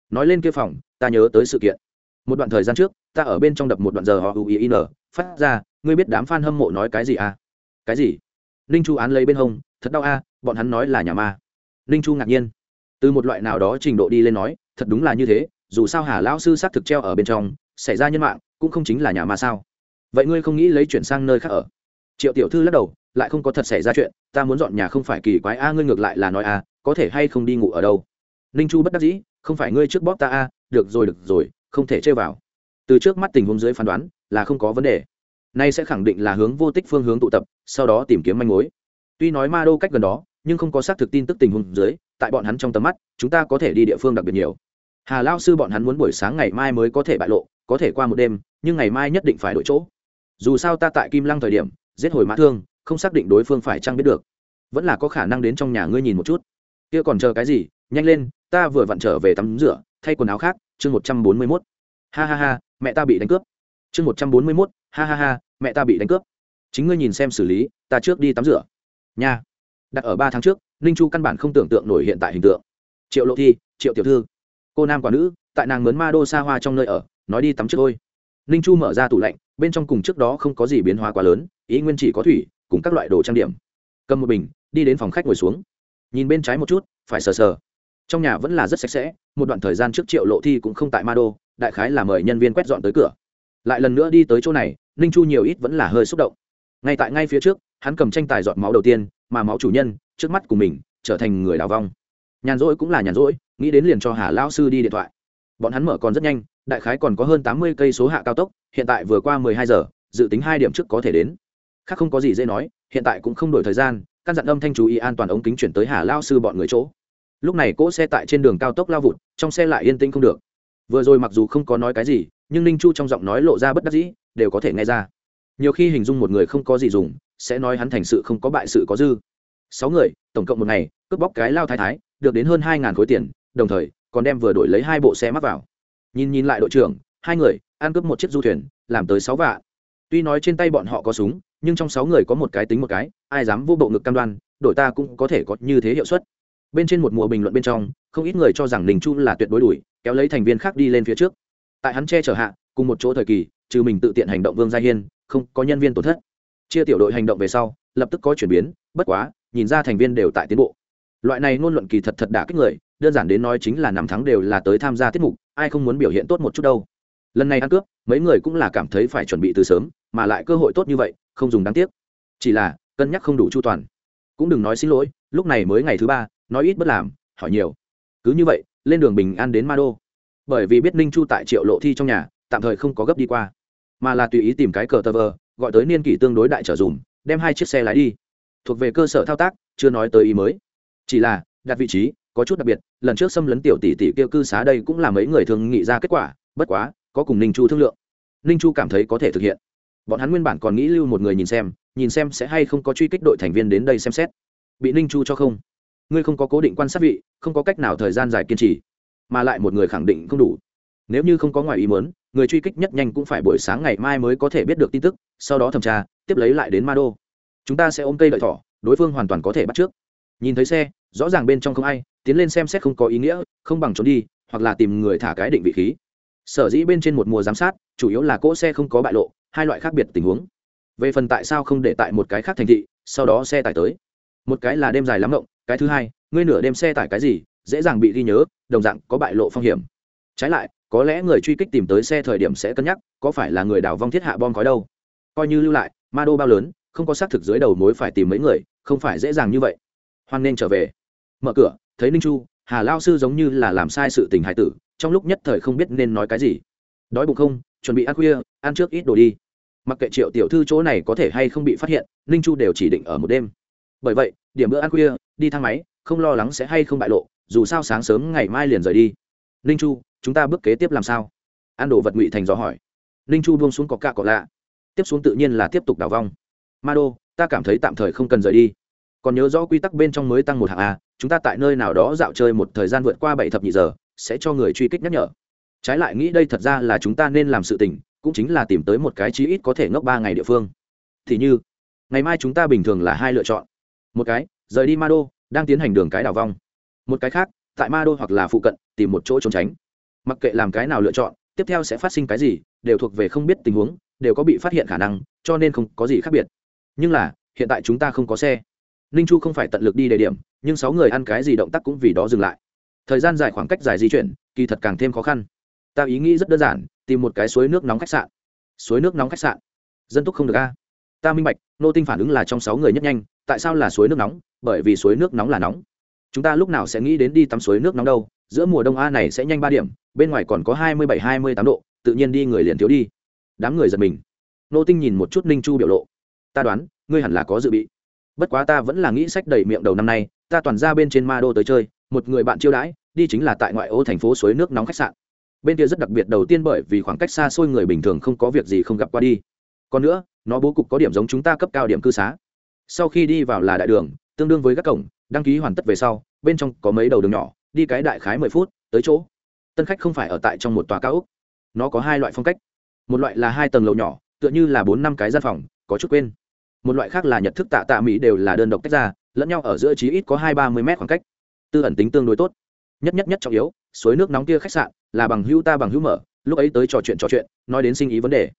Nói lên kia phòng, ta nhớ tới sự kiện. Một đoạn thời gian trước, ta ở bên trong đập một đoạn giờ họ ui in phát ra, ngươi biết đám f a n hâm mộ nói cái gì à? Cái gì? Ninh chu án lấy bên hông, thật đau a bọn hắn nói là nhà ma. Ninh chu ngạc nhiên. Từ một loại nào đó trình độ đi lên nói, thật đúng là như thế dù sao hà lão sư xác thực treo ở bên trong, xảy ra nhân mạng cũng không chính là nhà ma sao. Vậy ngươi không nghĩ lấy chuyển sang nơi khác ở? Triệu tiểu thư lắc đầu, lại không có thật xảy ra chuyện, ta muốn dọn nhà không phải kỳ quái a, ngươi ngược lại là nói a, có thể hay không đi ngủ ở đâu? Ninh chu bất đắc dĩ, không phải ngươi trước bóp ta a, được rồi được rồi, không thể chơi vào. Từ trước mắt tình huống dưới phán đoán là không có vấn đề. Nay sẽ khẳng định là hướng vô tích phương hướng tụ tập, sau đó tìm kiếm manh mối. Tuy nói ma đô cách gần đó, nhưng không có xác thực tin tức tình huống dưới, tại bọn hắn trong tầm mắt, chúng ta có thể đi địa phương đặc biệt nhiều hà lao sư bọn hắn muốn buổi sáng ngày mai mới có thể bại lộ, có thể qua một đêm, nhưng ngày mai nhất định phải đổi chỗ. Dù sao ta tại kim lăng thời điểm, giết hồi mã thương, không xác định đối phương phải chăng biết được. Vẫn là có khả năng đến trong nhà ngươi nhìn một chút. Kia còn chờ cái gì? Nhanh lên, ta vừa vặn trở về tắm rửa, thay quần áo khác, chương một trăm bốn mươi mốt. Ha ha ha, mẹ ta bị đánh cướp. Chương một trăm bốn mươi mốt, ha ha ha, mẹ ta bị đánh cướp. Chính ngươi nhìn xem xử lý, ta trước đi tắm rửa. Nha. Đặt ở ba tháng trước, ninh chu căn bản không tưởng tượng nổi hiện tại hình tượng. Triệu lộ thi, triệu tiểu thư cô nam quả nữ, tại nàng mướn ma đô xa hoa trong nơi ở, nói đi tắm trước thôi ninh chu mở ra tủ lạnh, bên trong cùng trước đó không có gì biến hóa quá lớn, ý nguyên chỉ có thủy, cùng các loại đồ trang điểm. Cầm một bình, đi đến phòng khách ngồi xuống. Nhìn bên trái một chút, phải sờ sờ. Trong nhà vẫn là rất sạch sẽ, một đoạn thời gian trước triệu lộ thi cũng không tại ma đô, đại khái là mời nhân viên quét dọn tới cửa. Lại lần nữa đi tới chỗ này, ninh chu nhiều ít vẫn là hơi xúc động. Ngay tại ngay phía trước, hắn cầm tranh tài dọn máu đầu tiên, mà máu chủ nhân, trước mắt của mình, trở thành người đào vong. Nhàn rỗi cũng là nhàn rỗi nghĩ đến liền cho hà Lão sư đi điện thoại. Bọn hắn mở còn rất nhanh, đại khái còn có hơn tám mươi cây số hạ cao tốc, hiện tại vừa qua mười hai giờ, dự tính hai điểm trước có thể đến. Khác không có gì dễ nói, hiện tại cũng không đổi thời gian, căn dặn âm thanh chú ý an toàn ống kính chuyển tới hà lao sư bọn người chỗ. Lúc này cỗ xe tại trên đường cao tốc lao vụt, trong xe lại yên tĩnh không được. Vừa rồi mặc dù không có nói cái gì, nhưng ninh chu trong giọng nói lộ ra bất đắc dĩ, đều có thể nghe ra. Nhiều khi hình dung một người không có gì dùng, sẽ nói hắn thành sự không có bại sự có dư. Sáu người, tổng cộng một ngày, cướp bóc cái lao thái thái, được đến hơn hai ngàn khối tiền đồng thời còn đem vừa đổi lấy hai bộ xe mắc vào. Nhìn nhìn lại đội trưởng, hai người, ăn cướp một chiếc du thuyền, làm tới sáu vạ tuy nói trên tay bọn họ có súng, nhưng trong sáu người có một cái tính một cái, ai dám vô bộ ngực cam đoan, đội ta cũng có thể có như thế hiệu suất. Bên trên một mùa bình luận bên trong, không ít người cho rằng ninh chu là tuyệt đối đuổi, kéo lấy thành viên khác đi lên phía trước. Tại hắn che chở hạ, cùng một chỗ thời kỳ, trừ mình tự tiện hành động vương gia hiên, không có nhân viên tổn thất. Chia tiểu đội hành động về sau, lập tức có chuyển biến, bất quá, nhìn ra thành viên đều tại tiến bộ. Loại này ngôn luận kỳ thật thật đả kích người đơn giản đến nói chính là nằm thắng đều là tới tham gia tiết mục, ai không muốn biểu hiện tốt một chút đâu. Lần này ăn cướp, mấy người cũng là cảm thấy phải chuẩn bị từ sớm, mà lại cơ hội tốt như vậy, không dùng đáng tiếc. Chỉ là, cân nhắc không đủ chu toàn. Cũng đừng nói xin lỗi, lúc này mới ngày thứ ba, nói ít bất làm, hỏi nhiều. Cứ như vậy, lên đường bình an đến ma đô bởi vì biết ninh chu tại triệu lộ thi trong nhà, tạm thời không có gấp đi qua. Mà là tùy ý tìm cái cờ tờ vờ, gọi tới niên kỷ tương đối đại trở dùm đem hai chiếc xe lái đi. Thuộc về cơ sở thao tác, chưa nói tới ý mới. Chỉ là, đặt vị trí có chút đặc biệt, lần trước xâm lấn tiểu tỷ tỷ kia cư xá đây cũng là mấy người thường nghĩ ra kết quả, bất quá, có cùng ninh chu thương lượng. Ninh chu cảm thấy có thể thực hiện. Bọn hắn nguyên bản còn nghĩ lưu một người nhìn xem nhìn xem sẽ hay không có truy kích đội thành viên đến đây xem xét. Bị ninh chu cho không. Ngươi không có cố định quan sát vị, không có cách nào thời gian dài kiên trì. Mà lại một người khẳng định không đủ. Nếu như không có ngoài ý muốn, người truy kích nhất nhanh cũng phải buổi sáng ngày mai mới có thể biết được tin tức, sau đó thẩm tra, tiếp lấy lại đến ma đô. Chúng ta sẽ ôm cây đợi thỏ, đối phương hoàn toàn có thể bắt trước. Nhìn thấy xe rõ ràng bên trong không ai, tiến lên xem xét không có ý nghĩa, không bằng trốn đi, hoặc là tìm người thả cái định vị khí. Sở dĩ bên trên một mùa giám sát, chủ yếu là cỗ xe không có bại lộ, hai loại khác biệt tình huống. Về phần tại sao không để tại một cái khác thành thị, sau đó xe tải tới. Một cái là đêm dài lắm rộng cái thứ hai, ngươi nửa đêm xe tải cái gì, dễ dàng bị ghi nhớ, đồng dạng có bại lộ phong hiểm. Trái lại, có lẽ người truy kích tìm tới xe thời điểm sẽ cân nhắc, có phải là người đào vong thiết hạ bom khói đâu. Coi như lưu lại, ma đô bao lớn, không có xác thực dưới đầu mối phải tìm mấy người, không phải dễ dàng như vậy. Hoan nên trở về mở cửa, thấy ninh chu, hà lao sư giống như là làm sai sự tình hải tử, trong lúc nhất thời không biết nên nói cái gì. Đói bụng không? Chuẩn bị ăn khuya, ăn trước ít đồ đi. Mặc kệ triệu tiểu thư chỗ này có thể hay không bị phát hiện, ninh chu đều chỉ định ở một đêm. Bởi vậy, điểm bữa ăn khuya, đi thang máy, không lo lắng sẽ hay không bại lộ, dù sao sáng sớm ngày mai liền rời đi. Ninh chu, chúng ta bước kế tiếp làm sao? Ăn đồ vật ngụy thành gió hỏi. Ninh chu buông xuống có cạ cọ lạ. Tiếp xuống tự nhiên là tiếp tục đào vong. Ma đô ta cảm thấy tạm thời không cần rời đi còn nhớ rõ quy tắc bên trong mới tăng một hạng a, chúng ta tại nơi nào đó dạo chơi một thời gian vượt qua bảy thập nhị giờ, sẽ cho người truy kích nhắc nhở. Trái lại nghĩ đây thật ra là chúng ta nên làm sự tình, cũng chính là tìm tới một cái chí ít có thể ngốc ba ngày địa phương. Thì như, ngày mai chúng ta bình thường là hai lựa chọn. Một cái, rời đi ma đô đang tiến hành đường cái đào vong một cái khác, tại ma đô hoặc là phụ cận, tìm một chỗ trốn tránh. Mặc kệ làm cái nào lựa chọn, tiếp theo sẽ phát sinh cái gì, đều thuộc về không biết tình huống, đều có bị phát hiện khả năng, cho nên không có gì khác biệt. Nhưng là, hiện tại chúng ta không có xe ninh chu không phải tận lực đi đề điểm, nhưng sáu người ăn cái gì động tác cũng vì đó dừng lại. Thời gian dài khoảng cách dài di chuyển, kỳ thật càng thêm khó khăn. Ta ý nghĩ rất đơn giản, tìm một cái suối nước nóng khách sạn. Suối nước nóng khách sạn? Dân túc không được a. Ta minh bạch, nô tinh phản ứng là trong sáu người nhất nhanh, tại sao là suối nước nóng? Bởi vì suối nước nóng là nóng. Chúng ta lúc nào sẽ nghĩ đến đi tắm suối nước nóng đâu? Giữa mùa đông a này sẽ nhanh ba điểm, bên ngoài còn có hai mươi bảy, hai mươi tám độ, tự nhiên đi người liền thiếu đi. Đám người giật mình. Nô tinh nhìn một chút ninh chu biểu lộ. Ta đoán, ngươi hẳn là có dự bị bất quá ta vẫn là nghĩ sách đầy miệng đầu năm nay, ta toàn ra bên trên ma đô tới chơi, một người bạn chiêu đãi, đi chính là tại ngoại ô thành phố suối nước nóng khách sạn. Bên kia rất đặc biệt đầu tiên bởi vì khoảng cách xa xôi người bình thường không có việc gì không gặp qua đi. Còn nữa, nó bố cục có điểm giống chúng ta cấp cao điểm cư xá. Sau khi đi vào là đại đường, tương đương với các cổng, đăng ký hoàn tất về sau, bên trong có mấy đầu đường nhỏ, đi cái đại khái mười phút, tới chỗ. Tân khách không phải ở tại trong một tòa cao ốc. Nó có hai loại phong cách. Một loại là hai tầng lầu nhỏ, tựa như là bốn năm cái gian phòng, có chút quên một loại khác là nhật thức tạ tạ mỹ đều là đơn độc tách ra, lẫn nhau ở giữa chí ít có hai ba mươi mét khoảng cách. Tư ẩn tính tương đối tốt. Nhất nhất nhất trọng yếu, suối nước nóng kia khách sạn, là bằng hữu ta bằng hữu mở, lúc ấy tới trò chuyện trò chuyện, nói đến sinh ý vấn đề.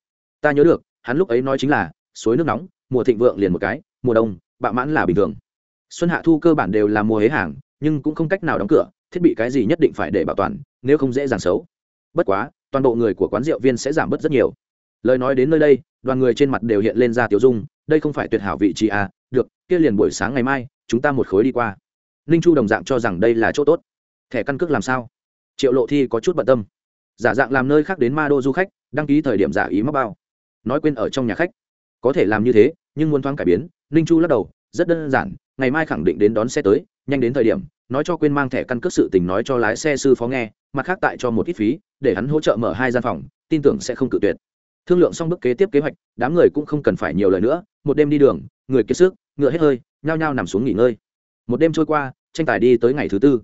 Ta nhớ được, hắn lúc ấy nói chính là, suối nước nóng, mùa thịnh vượng liền một cái, mùa đông bạo mãn là bình thường. Xuân hạ thu cơ bản đều là mùa hế hàng, nhưng cũng không cách nào đóng cửa, thiết bị cái gì nhất định phải để bảo toàn, nếu không dễ dàng xấu. Bất quá, toàn bộ người của quán rượu viên sẽ giảm bớt rất nhiều. Lời nói đến nơi đây, đoàn người trên mặt đều hiện lên ra tiểu dung đây không phải tuyệt hảo vị trí à được, kia liền buổi sáng ngày mai, chúng ta một khối đi qua. Ninh chu đồng dạng cho rằng đây là chỗ tốt. Thẻ căn cước làm sao? Triệu lộ thi có chút bận tâm. Giả dạng làm nơi khác đến ma đô du khách, đăng ký thời điểm giả ý mắc bao. Nói quên ở trong nhà khách. Có thể làm như thế, nhưng muốn thoáng cải biến, ninh chu lắc đầu, rất đơn giản, ngày mai khẳng định đến đón xe tới, nhanh đến thời điểm, nói cho quên mang thẻ căn cước sự tình nói cho lái xe sư phó nghe, mặt khác tại cho một ít phí, để hắn hỗ trợ mở hai gian phòng, tin tưởng sẽ không cự tuyệt thương lượng xong bước kế tiếp kế hoạch, đám người cũng không cần phải nhiều lời nữa, một đêm đi đường, người kiệt sức, ngựa hết hơi, nhao nhao nằm xuống nghỉ ngơi. Một đêm trôi qua, tranh tài đi tới ngày thứ tư.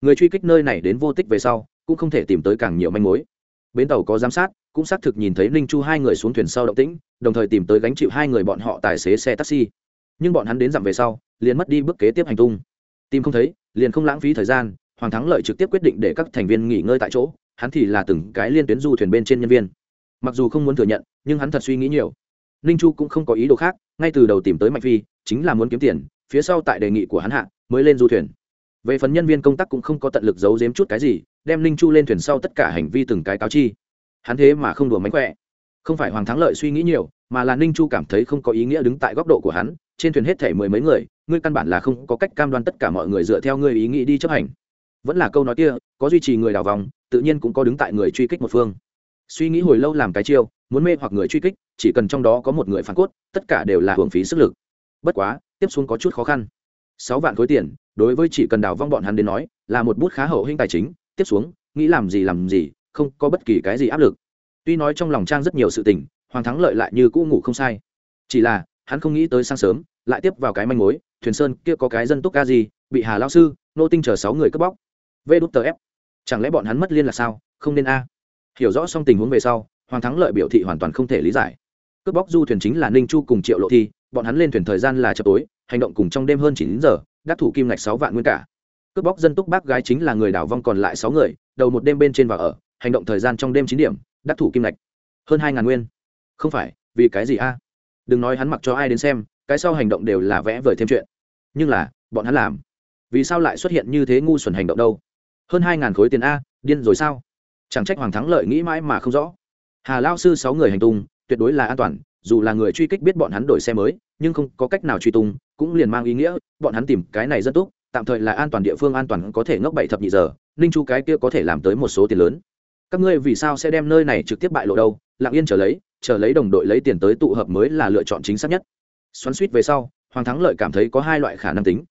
Người truy kích nơi này đến vô tích về sau, cũng không thể tìm tới càng nhiều manh mối. Bến tàu có giám sát, cũng xác thực nhìn thấy ninh chu hai người xuống thuyền sau động tĩnh, đồng thời tìm tới gánh chịu hai người bọn họ tài xế xe taxi. Nhưng bọn hắn đến dặm về sau, liền mất đi bước kế tiếp hành tung. Tìm không thấy, liền không lãng phí thời gian, hoàng thắng lợi trực tiếp quyết định để các thành viên nghỉ ngơi tại chỗ, hắn thì là từng cái liên tuyến du thuyền bên trên nhân viên mặc dù không muốn thừa nhận, nhưng hắn thật suy nghĩ nhiều. Ninh chu cũng không có ý đồ khác, ngay từ đầu tìm tới mạnh phi, chính là muốn kiếm tiền, phía sau tại đề nghị của hắn hạ, mới lên du thuyền. Về phần nhân viên công tác cũng không có tận lực giấu giếm chút cái gì, đem ninh chu lên thuyền sau tất cả hành vi từng cái cáo chi. Hắn thế mà không đùa mánh khỏe. Không phải hoàng thắng lợi suy nghĩ nhiều, mà là ninh chu cảm thấy không có ý nghĩa đứng tại góc độ của hắn, trên thuyền hết thể mười mấy người, ngươi căn bản là không có cách cam đoan tất cả mọi người dựa theo ngươi ý nghĩ đi chấp hành. Vẫn là câu nói kia, có duy trì người đào vòng, tự nhiên cũng có đứng tại người truy kích một phương suy nghĩ hồi lâu làm cái chiêu, muốn mê hoặc người truy kích, chỉ cần trong đó có một người phản cốt, tất cả đều là hưởng phí sức lực. Bất quá, tiếp xuống có chút khó khăn. Sáu vạn khối tiền, đối với chỉ cần đào vong bọn hắn đến nói, là một bút khá hậu hinh tài chính. Tiếp xuống, nghĩ làm gì làm gì, không có bất kỳ cái gì áp lực. Tuy nói trong lòng trang rất nhiều sự tình, hoàng thắng lợi lại như cũ ngủ không sai. Chỉ là, hắn không nghĩ tới sáng sớm, lại tiếp vào cái manh mối, thuyền sơn kia có cái dân túc ca gì, bị hà lao sư, nô tinh chờ sáu người cướp bóc. Vê đút tờ ép. Chẳng lẽ bọn hắn mất liên là sao? Không nên a hiểu rõ xong tình huống về sau, hoàng thắng lợi biểu thị hoàn toàn không thể lý giải. Cướp bóc du thuyền chính là ninh chu cùng triệu lộ thi, bọn hắn lên thuyền thời gian là chập tối, hành động cùng trong đêm hơn chín giờ, đắc thủ kim ngạch sáu vạn nguyên cả. Cướp bóc dân túc bác gái chính là người đảo vong còn lại sáu người, đầu một đêm bên trên và ở, hành động thời gian trong đêm chín điểm, đắc thủ kim ngạch. Hơn hai ngàn nguyên. Không phải, vì cái gì a? Đừng nói hắn mặc cho ai đến xem, cái sau hành động đều là vẽ vời thêm chuyện. Nhưng là, bọn hắn làm. Vì sao lại xuất hiện như thế ngu xuẩn hành động đâu? Hơn hai ngàn khối tiền a, điên rồi sao? Chẳng trách hoàng thắng lợi nghĩ mãi mà không rõ. Hà lao sư sáu người hành tung, tuyệt đối là an toàn, dù là người truy kích biết bọn hắn đổi xe mới, nhưng không có cách nào truy tung, cũng liền mang ý nghĩa, bọn hắn tìm cái này rất tốt, tạm thời là an toàn địa phương an toàn có thể ngốc bảy thập nhị giờ, ninh chu cái kia có thể làm tới một số tiền lớn. Các ngươi vì sao sẽ đem nơi này trực tiếp bại lộ đâu? Lặng yên trở lấy, chờ lấy đồng đội lấy tiền tới tụ hợp mới là lựa chọn chính xác nhất. Xoắn suýt về sau, hoàng thắng lợi cảm thấy có hai loại khả năng tính.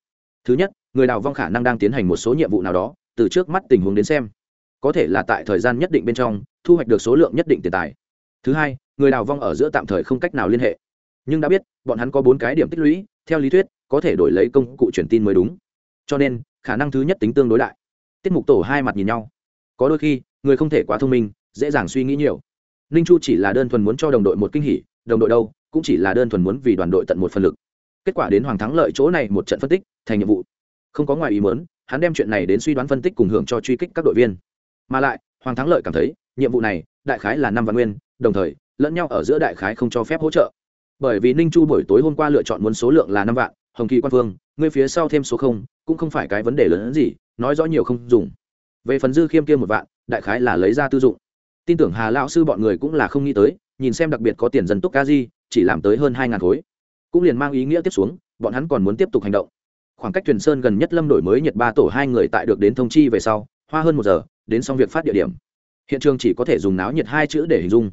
Thứ nhất, người đào vong khả năng đang tiến hành một số nhiệm vụ nào đó, từ trước mắt tình huống đến xem có thể là tại thời gian nhất định bên trong, thu hoạch được số lượng nhất định tiền tài. Thứ hai, người đào vong ở giữa tạm thời không cách nào liên hệ. Nhưng đã biết, bọn hắn có bốn cái điểm tích lũy, theo lý thuyết, có thể đổi lấy công cụ truyền tin mới đúng. Cho nên, khả năng thứ nhất tính tương đối đại. Tiết mục tổ hai mặt nhìn nhau. Có đôi khi, người không thể quá thông minh, dễ dàng suy nghĩ nhiều. Ninh chu chỉ là đơn thuần muốn cho đồng đội một kinh hỉ, đồng đội đâu, cũng chỉ là đơn thuần muốn vì đoàn đội tận một phần lực. Kết quả đến hoàng thắng lợi chỗ này một trận phân tích, thành nhiệm vụ. Không có ngoài ý muốn, hắn đem chuyện này đến suy đoán phân tích cùng hưởng cho truy kích các đội viên mà lại, hoàng thắng lợi cảm thấy, nhiệm vụ này, đại khái là năm vạn nguyên, đồng thời, lẫn nhau ở giữa đại khái không cho phép hỗ trợ. Bởi vì ninh chu buổi tối hôm qua lựa chọn muốn số lượng là năm vạn, hồng kỳ quan phương ngươi phía sau thêm số không, cũng không phải cái vấn đề lớn hơn gì, nói rõ nhiều không dùng. Về phần dư khiêm kia một vạn, đại khái là lấy ra tư dụng. Tin tưởng hà lão sư bọn người cũng là không nghĩ tới, nhìn xem đặc biệt có tiền dân túc ca di, chỉ làm tới hơn hai ngàn khối. Cũng liền mang ý nghĩa tiếp xuống, bọn hắn còn muốn tiếp tục hành động. Khoảng cách thuyền sơn gần nhất lâm đổi mới nhật ba tổ hai người tại được đến thông chi về sau hoa hơn một giờ, đến xong việc phát địa điểm. Hiện trường chỉ có thể dùng náo nhiệt hai chữ để hình dung.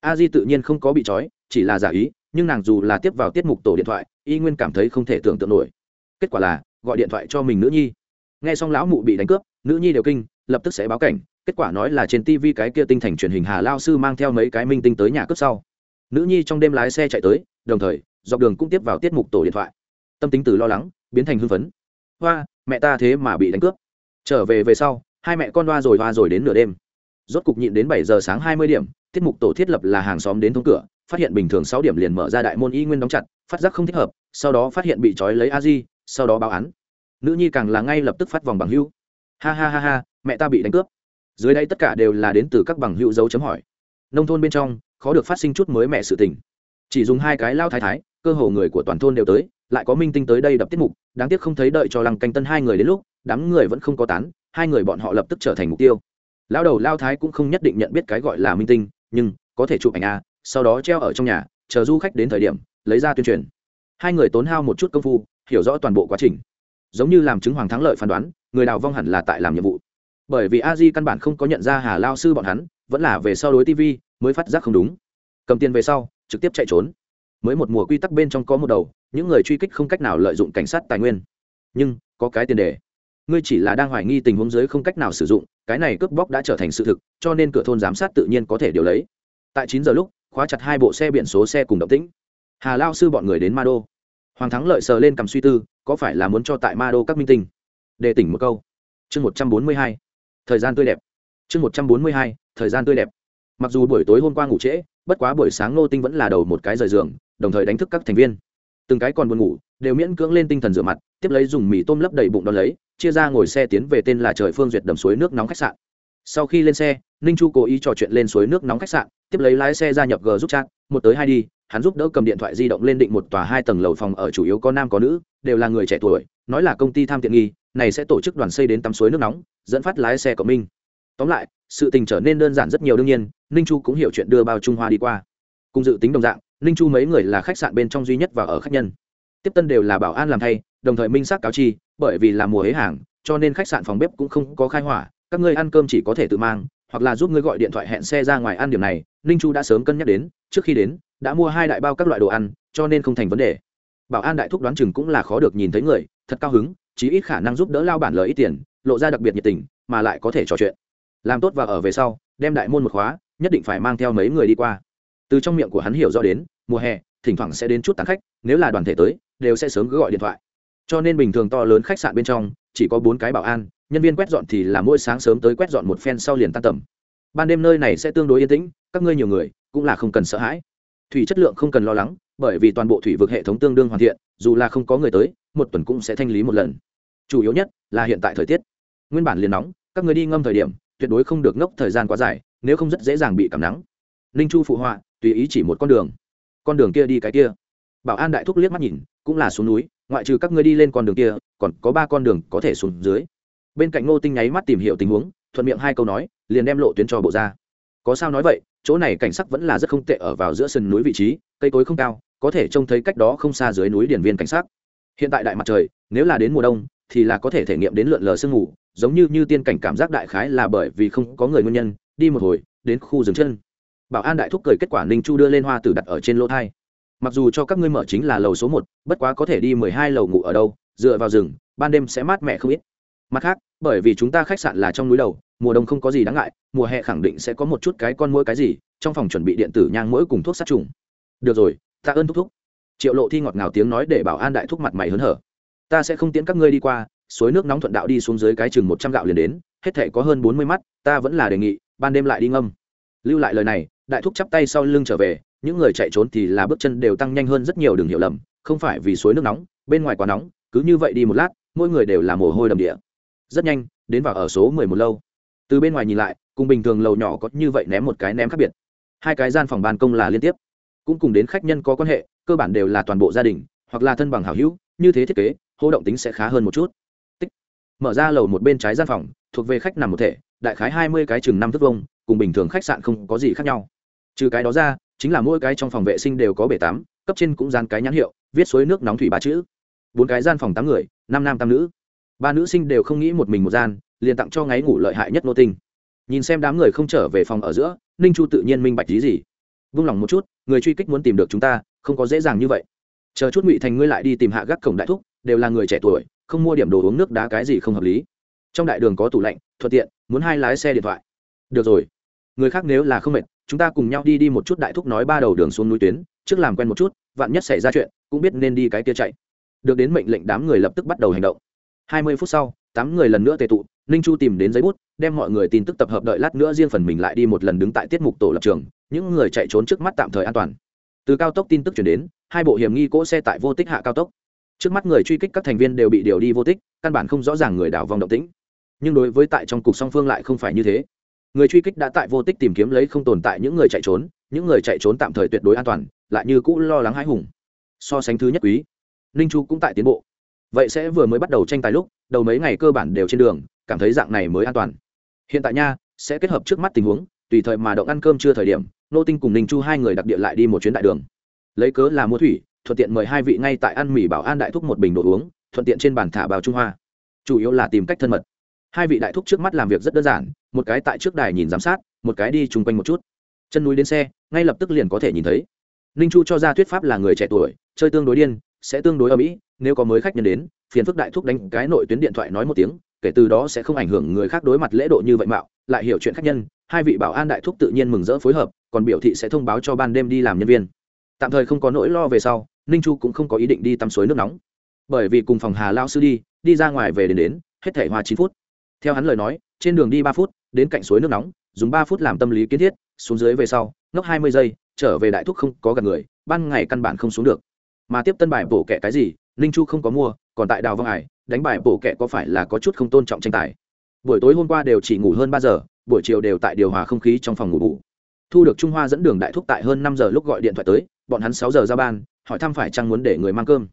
A di tự nhiên không có bị trói, chỉ là giả ý, nhưng nàng dù là tiếp vào tiết mục tổ điện thoại, y nguyên cảm thấy không thể tưởng tượng nổi. Kết quả là, gọi điện thoại cho mình nữ nhi. Nghe xong lão mụ bị đánh cướp, nữ nhi đều kinh, lập tức sẽ báo cảnh, kết quả nói là trên tv cái kia tinh thành truyền hình hà lao sư mang theo mấy cái minh tinh tới nhà cướp sau. Nữ nhi trong đêm lái xe chạy tới, đồng thời, dọc đường cũng tiếp vào tiết mục tổ điện thoại. Tâm tính từ lo lắng, biến thành hưng phấn. Hoa, mẹ ta thế mà bị đánh cướp. Trở về về sau hai mẹ con đoa rồi hoa rồi đến nửa đêm. Rốt cục nhịn đến bảy giờ sáng hai mươi điểm, tiết mục tổ thiết lập là hàng xóm đến thông cửa, phát hiện bình thường sáu điểm liền mở ra đại môn y nguyên đóng chặt, phát giác không thích hợp, sau đó phát hiện bị trói lấy a di sau đó báo án. Nữ nhi càng là ngay lập tức phát vòng bằng hưu. ha ha ha ha, mẹ ta bị đánh cướp. Dưới đây tất cả đều là đến từ các bằng hữu dấu chấm hỏi. Nông thôn bên trong, khó được phát sinh chút mới mẹ sự tình. Chỉ dùng hai cái lao thái thái, cơ hồ người của toàn thôn đều tới, lại có minh tinh tới đây đập tiết mục, đáng tiếc không thấy đợi cho lăng canh tân hai người đến lúc, đám người vẫn không có tán hai người bọn họ lập tức trở thành mục tiêu. Lao đầu lao thái cũng không nhất định nhận biết cái gọi là minh tinh, nhưng có thể chụp ảnh a sau đó treo ở trong nhà, chờ du khách đến thời điểm, lấy ra tuyên truyền. Hai người tốn hao một chút công phu, hiểu rõ toàn bộ quá trình. Giống như làm chứng hoàng thắng lợi phán đoán, người đào vong hẳn là tại làm nhiệm vụ. Bởi vì a di căn bản không có nhận ra hà lao sư bọn hắn, vẫn là về sau đối tv mới phát giác không đúng. Cầm tiền về sau, trực tiếp chạy trốn. Mới một mùa quy tắc bên trong có một đầu, những người truy kích không cách nào lợi dụng cảnh sát tài nguyên. Nhưng, có cái tiền đề ngươi chỉ là đang hoài nghi tình huống dưới không cách nào sử dụng, cái này cướp bóc đã trở thành sự thực, cho nên cửa thôn giám sát tự nhiên có thể điều lấy. Tại chín giờ lúc, khóa chặt hai bộ xe biển số xe cùng động tĩnh. Hà lao sư bọn người đến ma đô. Hoàng thắng lợi sờ lên cầm suy tư, có phải là muốn cho tại ma đô các minh tinh? Đề tỉnh một câu. Chương một trăm bốn mươi hai. Thời gian tươi đẹp. Chương một trăm bốn mươi hai, thời gian tươi đẹp. Mặc dù buổi tối hôm qua ngủ trễ, bất quá buổi sáng nô tinh vẫn là đầu một cái rời giường, đồng thời đánh thức các thành viên. Từng cái còn buồn ngủ đều miễn cưỡng lên tinh thần rửa mặt, tiếp lấy dùng mì tôm lấp đầy bụng đón lấy, chia ra ngồi xe tiến về tên là trời phương duyệt đầm suối nước nóng khách sạn. Sau khi lên xe, ninh chu cố ý trò chuyện lên suối nước nóng khách sạn, tiếp lấy lái xe ra nhập g giúp chat, một tới hai đi, hắn giúp đỡ cầm điện thoại di động lên định một tòa hai tầng lầu phòng ở chủ yếu có nam có nữ, đều là người trẻ tuổi, nói là công ty tham tiện nghi, này sẽ tổ chức đoàn xây đến tắm suối nước nóng, dẫn phát lái xe của minh tóm lại, sự tình trở nên đơn giản rất nhiều đương nhiên, ninh chu cũng hiểu chuyện đưa bao trung hoa đi qua. Cùng dự tính đồng dạng, ninh chu mấy người là khách sạn bên trong duy nhất và ở khách nhân tiếp tân đều là bảo an làm thay, đồng thời minh xác cáo chi, bởi vì là mùa hế hàng, cho nên khách sạn phòng bếp cũng không có khai hỏa, các ngươi ăn cơm chỉ có thể tự mang, hoặc là giúp ngươi gọi điện thoại hẹn xe ra ngoài ăn điểm này, ninh chu đã sớm cân nhắc đến, trước khi đến, đã mua hai đại bao các loại đồ ăn, cho nên không thành vấn đề. Bảo an đại thúc đoán chừng cũng là khó được nhìn thấy người, thật cao hứng, chí ít khả năng giúp đỡ lao bản lời ít tiền, lộ ra đặc biệt nhiệt tình, mà lại có thể trò chuyện. Làm tốt và ở về sau, đem đại môn một khóa, nhất định phải mang theo mấy người đi qua. Từ trong miệng của hắn hiểu rõ đến, mùa hè, thỉnh thoảng sẽ đến chút tán khách, nếu là đoàn thể tới đều sẽ sớm cứ gọi điện thoại. Cho nên bình thường to lớn khách sạn bên trong, chỉ có bốn cái bảo an, nhân viên quét dọn thì là mỗi sáng sớm tới quét dọn một phen sau liền tan tầm. Ban đêm nơi này sẽ tương đối yên tĩnh, các ngươi nhiều người, cũng là không cần sợ hãi. Thủy chất lượng không cần lo lắng, bởi vì toàn bộ thủy vực hệ thống tương đương hoàn thiện, dù là không có người tới, một tuần cũng sẽ thanh lý một lần. Chủ yếu nhất là hiện tại thời tiết. Nguyên bản liền nóng, các người đi ngâm thời điểm, tuyệt đối không được ngốc thời gian quá dài, nếu không rất dễ dàng bị cảm nắng. Ninh chu phụ họa, tùy ý chỉ một con đường. Con đường kia đi cái kia bảo an đại thúc liếc mắt nhìn, cũng là xuống núi, ngoại trừ các ngươi đi lên con đường kia, còn có ba con đường có thể xuống dưới. Bên cạnh ngô tinh nháy mắt tìm hiểu tình huống, thuận miệng hai câu nói, liền đem lộ tuyến cho bộ ra. Có sao nói vậy, chỗ này cảnh sắc vẫn là rất không tệ ở vào giữa sườn núi vị trí, cây cối không cao, có thể trông thấy cách đó không xa dưới núi điển viên cảnh sắc. hiện tại đại mặt trời, nếu là đến mùa đông, thì là có thể thể nghiệm đến lượn lờ sương mù, giống như như tiên cảnh cảm giác đại khái là bởi vì không có người nguyên nhân, đi một hồi, đến khu rừng chân. Bảo an đại thúc cười kết quả ninh chu đưa lên hoa tử đặt ở trên lỗ thai mặc dù cho các ngươi mở chính là lầu số một, bất quá có thể đi mười hai lầu ngủ ở đâu, dựa vào rừng, ban đêm sẽ mát mẻ không ít. Mặt khác, bởi vì chúng ta khách sạn là trong núi đầu mùa đông không có gì đáng ngại, mùa hè khẳng định sẽ có một chút cái con mũi cái gì, trong phòng chuẩn bị điện tử nhang mũi cùng thuốc sát trùng. Được rồi, tạ ơn thúc thúc. Triệu lộ thi ngọt ngào tiếng nói để bảo an đại thúc mặt mày hớn hở. Ta sẽ không tiễn các ngươi đi qua, suối nước nóng thuận đạo đi xuống dưới cái chừng một trăm gạo liền đến, hết thể có hơn bốn mươi mắt, ta vẫn là đề nghị, ban đêm lại đi ngâm. Lưu lại lời này đại thúc chắp tay sau lưng trở về, những người chạy trốn thì là bước chân đều tăng nhanh hơn rất nhiều đừng hiểu lầm, không phải vì suối nước nóng, bên ngoài quá nóng, cứ như vậy đi một lát, mỗi người đều là mồ hôi đầm địa. Rất nhanh, đến vào ở số mười một lâu. Từ bên ngoài nhìn lại, cùng bình thường lầu nhỏ có như vậy ném một cái ném khác biệt. Hai cái gian phòng ban công là liên tiếp. Cũng cùng đến khách nhân có quan hệ, cơ bản đều là toàn bộ gia đình, hoặc là thân bằng hảo hữu, như thế thiết kế, hô động tính sẽ khá hơn một chút. Tích. mở ra lầu một bên trái gian phòng, thuộc về khách nằm một thể, đại khái hai mươi cái chừng năm thước vông cùng bình thường khách sạn không có gì khác nhau trừ cái đó ra, chính là mỗi cái trong phòng vệ sinh đều có bể tắm, cấp trên cũng dán cái nhãn hiệu, viết suối nước nóng thủy ba chữ. Bốn cái gian phòng tám người, năm nam tam nữ. Ba nữ sinh đều không nghĩ một mình một gian, liền tặng cho ngáy ngủ lợi hại nhất nô tinh. Nhìn xem đám người không trở về phòng ở giữa, ninh chu tự nhiên minh bạch lý gì. Vung lòng một chút, người truy kích muốn tìm được chúng ta, không có dễ dàng như vậy. Chờ chút ngụy thành ngươi lại đi tìm hạ gác cổng đại thúc, đều là người trẻ tuổi, không mua điểm đồ uống nước đá cái gì không hợp lý. Trong đại đường có tủ lạnh, thuận tiện, muốn hai lái xe điện thoại. Được rồi. Người khác nếu là không mệt chúng ta cùng nhau đi đi một chút đại thúc nói ba đầu đường xuống núi tuyến, trước làm quen một chút, vạn nhất xảy ra chuyện, cũng biết nên đi cái kia chạy. Được đến mệnh lệnh đám người lập tức bắt đầu hành động. Hai mươi phút sau, tám người lần nữa tề tụ, ninh chu tìm đến giấy bút, đem mọi người tin tức tập hợp đợi lát nữa riêng phần mình lại đi một lần đứng tại tiết mục tổ lập trường, những người chạy trốn trước mắt tạm thời an toàn. Từ cao tốc tin tức chuyển đến, hai bộ hiểm nghi cỗ xe tại vô tích hạ cao tốc. Trước mắt người truy kích các thành viên đều bị điều đi vô tích, căn bản không rõ ràng người đảo vòng động tĩnh. Nhưng đối với tại trong cục song phương lại không phải như thế người truy kích đã tại vô tích tìm kiếm lấy không tồn tại những người chạy trốn, những người chạy trốn tạm thời tuyệt đối an toàn, lại như cũ lo lắng hãi hùng. So sánh thứ nhất quý, ninh chu cũng tại tiến bộ. Vậy sẽ vừa mới bắt đầu tranh tài lúc, đầu mấy ngày cơ bản đều trên đường, cảm thấy dạng này mới an toàn. Hiện tại nha, sẽ kết hợp trước mắt tình huống, tùy thời mà động ăn cơm chưa thời điểm, nô tinh cùng ninh chu hai người đặc địa lại đi một chuyến đại đường. Lấy cớ là mua thủy, thuận tiện mời hai vị ngay tại ăn mì bảo an đại thúc một bình đồ uống, thuận tiện trên bàn thả bào trung hoa. Chủ yếu là tìm cách thân mật. Hai vị đại thúc trước mắt làm việc rất đơn giản một cái tại trước đài nhìn giám sát, một cái đi chung quanh một chút. Chân núi đến xe, ngay lập tức liền có thể nhìn thấy. Ninh chu cho ra thuyết pháp là người trẻ tuổi, chơi tương đối điên, sẽ tương đối ở mỹ nếu có mới khách nhân đến, phiền phức đại thúc đánh cái nội tuyến điện thoại nói một tiếng, kể từ đó sẽ không ảnh hưởng người khác đối mặt lễ độ như vậy mạo, lại hiểu chuyện khách nhân, hai vị bảo an đại thúc tự nhiên mừng rỡ phối hợp, còn biểu thị sẽ thông báo cho ban đêm đi làm nhân viên. Tạm thời không có nỗi lo về sau, ninh chu cũng không có ý định đi tắm suối nước nóng. Bởi vì cùng phòng hà lao sư đi đi ra ngoài về đến đến, hết thể hoa chín phút. Theo hắn lời nói, trên đường đi ba phút đến cạnh suối nước nóng, dùng ba phút làm tâm lý kiến thiết, xuống dưới về sau, ngốc hai mươi giây, trở về đại thúc không có gần người, ban ngày căn bản không xuống được. Mà tiếp tân bài bổ kẹ cái gì, ninh chu không có mua, còn tại đào vong hải, đánh bài bổ kẹ có phải là có chút không tôn trọng tranh tài. Buổi tối hôm qua đều chỉ ngủ hơn ba giờ, buổi chiều đều tại điều hòa không khí trong phòng ngủ ngủ. thu được trung hoa dẫn đường đại thúc tại hơn năm giờ lúc gọi điện thoại tới, bọn hắn sáu giờ ra ban, hỏi thăm phải chăng muốn để người mang cơm.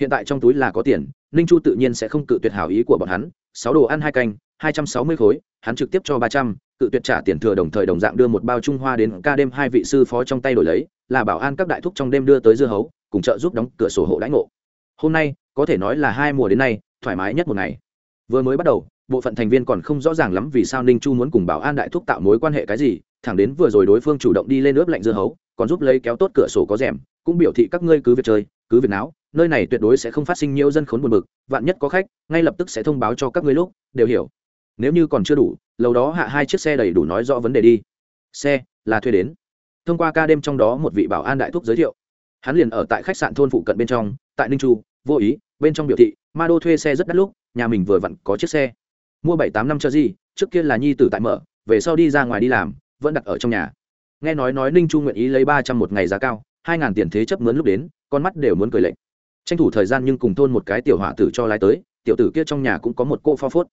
Hiện tại trong túi là có tiền, ninh chu tự nhiên sẽ không cự tuyệt hảo ý của bọn hắn, sáu đồ ăn hai canh hai trăm sáu mươi khối, hắn trực tiếp cho ba trăm, cự tuyệt trả tiền thừa đồng thời đồng dạng đưa một bao trung hoa đến ca đêm hai vị sư phó trong tay đổi lấy, là bảo an các đại thúc trong đêm đưa tới dưa hấu, cùng trợ giúp đóng cửa sổ hộ đãi ngộ. Hôm nay, có thể nói là hai mùa đến nay, thoải mái nhất một ngày. Vừa mới bắt đầu, bộ phận thành viên còn không rõ ràng lắm vì sao ninh chu muốn cùng bảo an đại thúc tạo mối quan hệ cái gì, thẳng đến vừa rồi đối phương chủ động đi lên ướp lạnh dưa hấu, còn giúp lấy kéo tốt cửa sổ có rèm, cũng biểu thị các ngươi cứ việc chơi, cứ việc náo, nơi này tuyệt đối sẽ không phát sinh nhiều dân khốn buồn bực, vạn nhất có khách, ngay lập tức sẽ thông báo cho các ngươi lúc, đều hiểu nếu như còn chưa đủ, lâu đó hạ hai chiếc xe đầy đủ nói rõ vấn đề đi. Xe, là thuê đến. Thông qua ca đêm trong đó một vị bảo an đại thúc giới thiệu. Hắn liền ở tại khách sạn thôn phụ cận bên trong, tại ninh chu, vô ý, bên trong biểu thị, ma đô thuê xe rất đắt lúc, nhà mình vừa vặn có chiếc xe. Mua bảy tám năm cho gì, trước kia là nhi tử tại mở, về sau đi ra ngoài đi làm, vẫn đặt ở trong nhà. Nghe nói nói ninh chu nguyện ý lấy ba trăm một ngày giá cao, hai ngàn tiền thế chấp mướn lúc đến, con mắt đều muốn cười lệnh tranh thủ thời gian nhưng cùng thôn một cái tiểu hỏa tử cho lái tới, tiểu tử kia trong nhà cũng có một cô pho phốt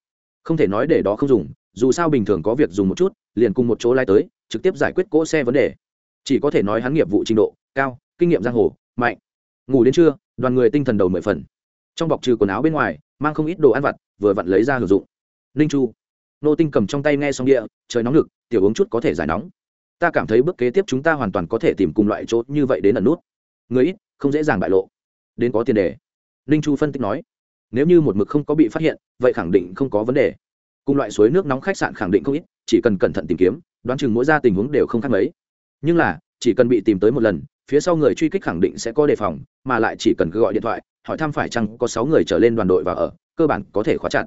không thể nói để đó không dùng, dù sao bình thường có việc dùng một chút, liền cùng một chỗ lai tới, trực tiếp giải quyết cỗ xe vấn đề. Chỉ có thể nói hắn nghiệp vụ trình độ, cao, kinh nghiệm giang hồ, mạnh. Ngủ đến trưa, đoàn người tinh thần đầu mười phần. Trong bọc trừ quần áo bên ngoài, mang không ít đồ ăn vặt, vừa vặn lấy ra hưởng dụng. Ninh chu. Nô tinh cầm trong tay nghe xong địa, trời nóng lực tiểu uống chút có thể giải nóng. Ta cảm thấy bước kế tiếp chúng ta hoàn toàn có thể tìm cùng loại chỗ như vậy đến ẩn nút. Người ít, không dễ dàng bại lộ. Đến có tiền đề. Ninh chu phân tích nói nếu như một mực không có bị phát hiện, vậy khẳng định không có vấn đề. Cùng loại suối nước nóng khách sạn khẳng định không ít, chỉ cần cẩn thận tìm kiếm, đoán chừng mỗi ra tình huống đều không khác mấy. Nhưng là, chỉ cần bị tìm tới một lần, phía sau người truy kích khẳng định sẽ có đề phòng, mà lại chỉ cần cứ gọi điện thoại, hỏi thăm phải chăng có sáu người trở lên đoàn đội và ở, cơ bản có thể khóa chặt.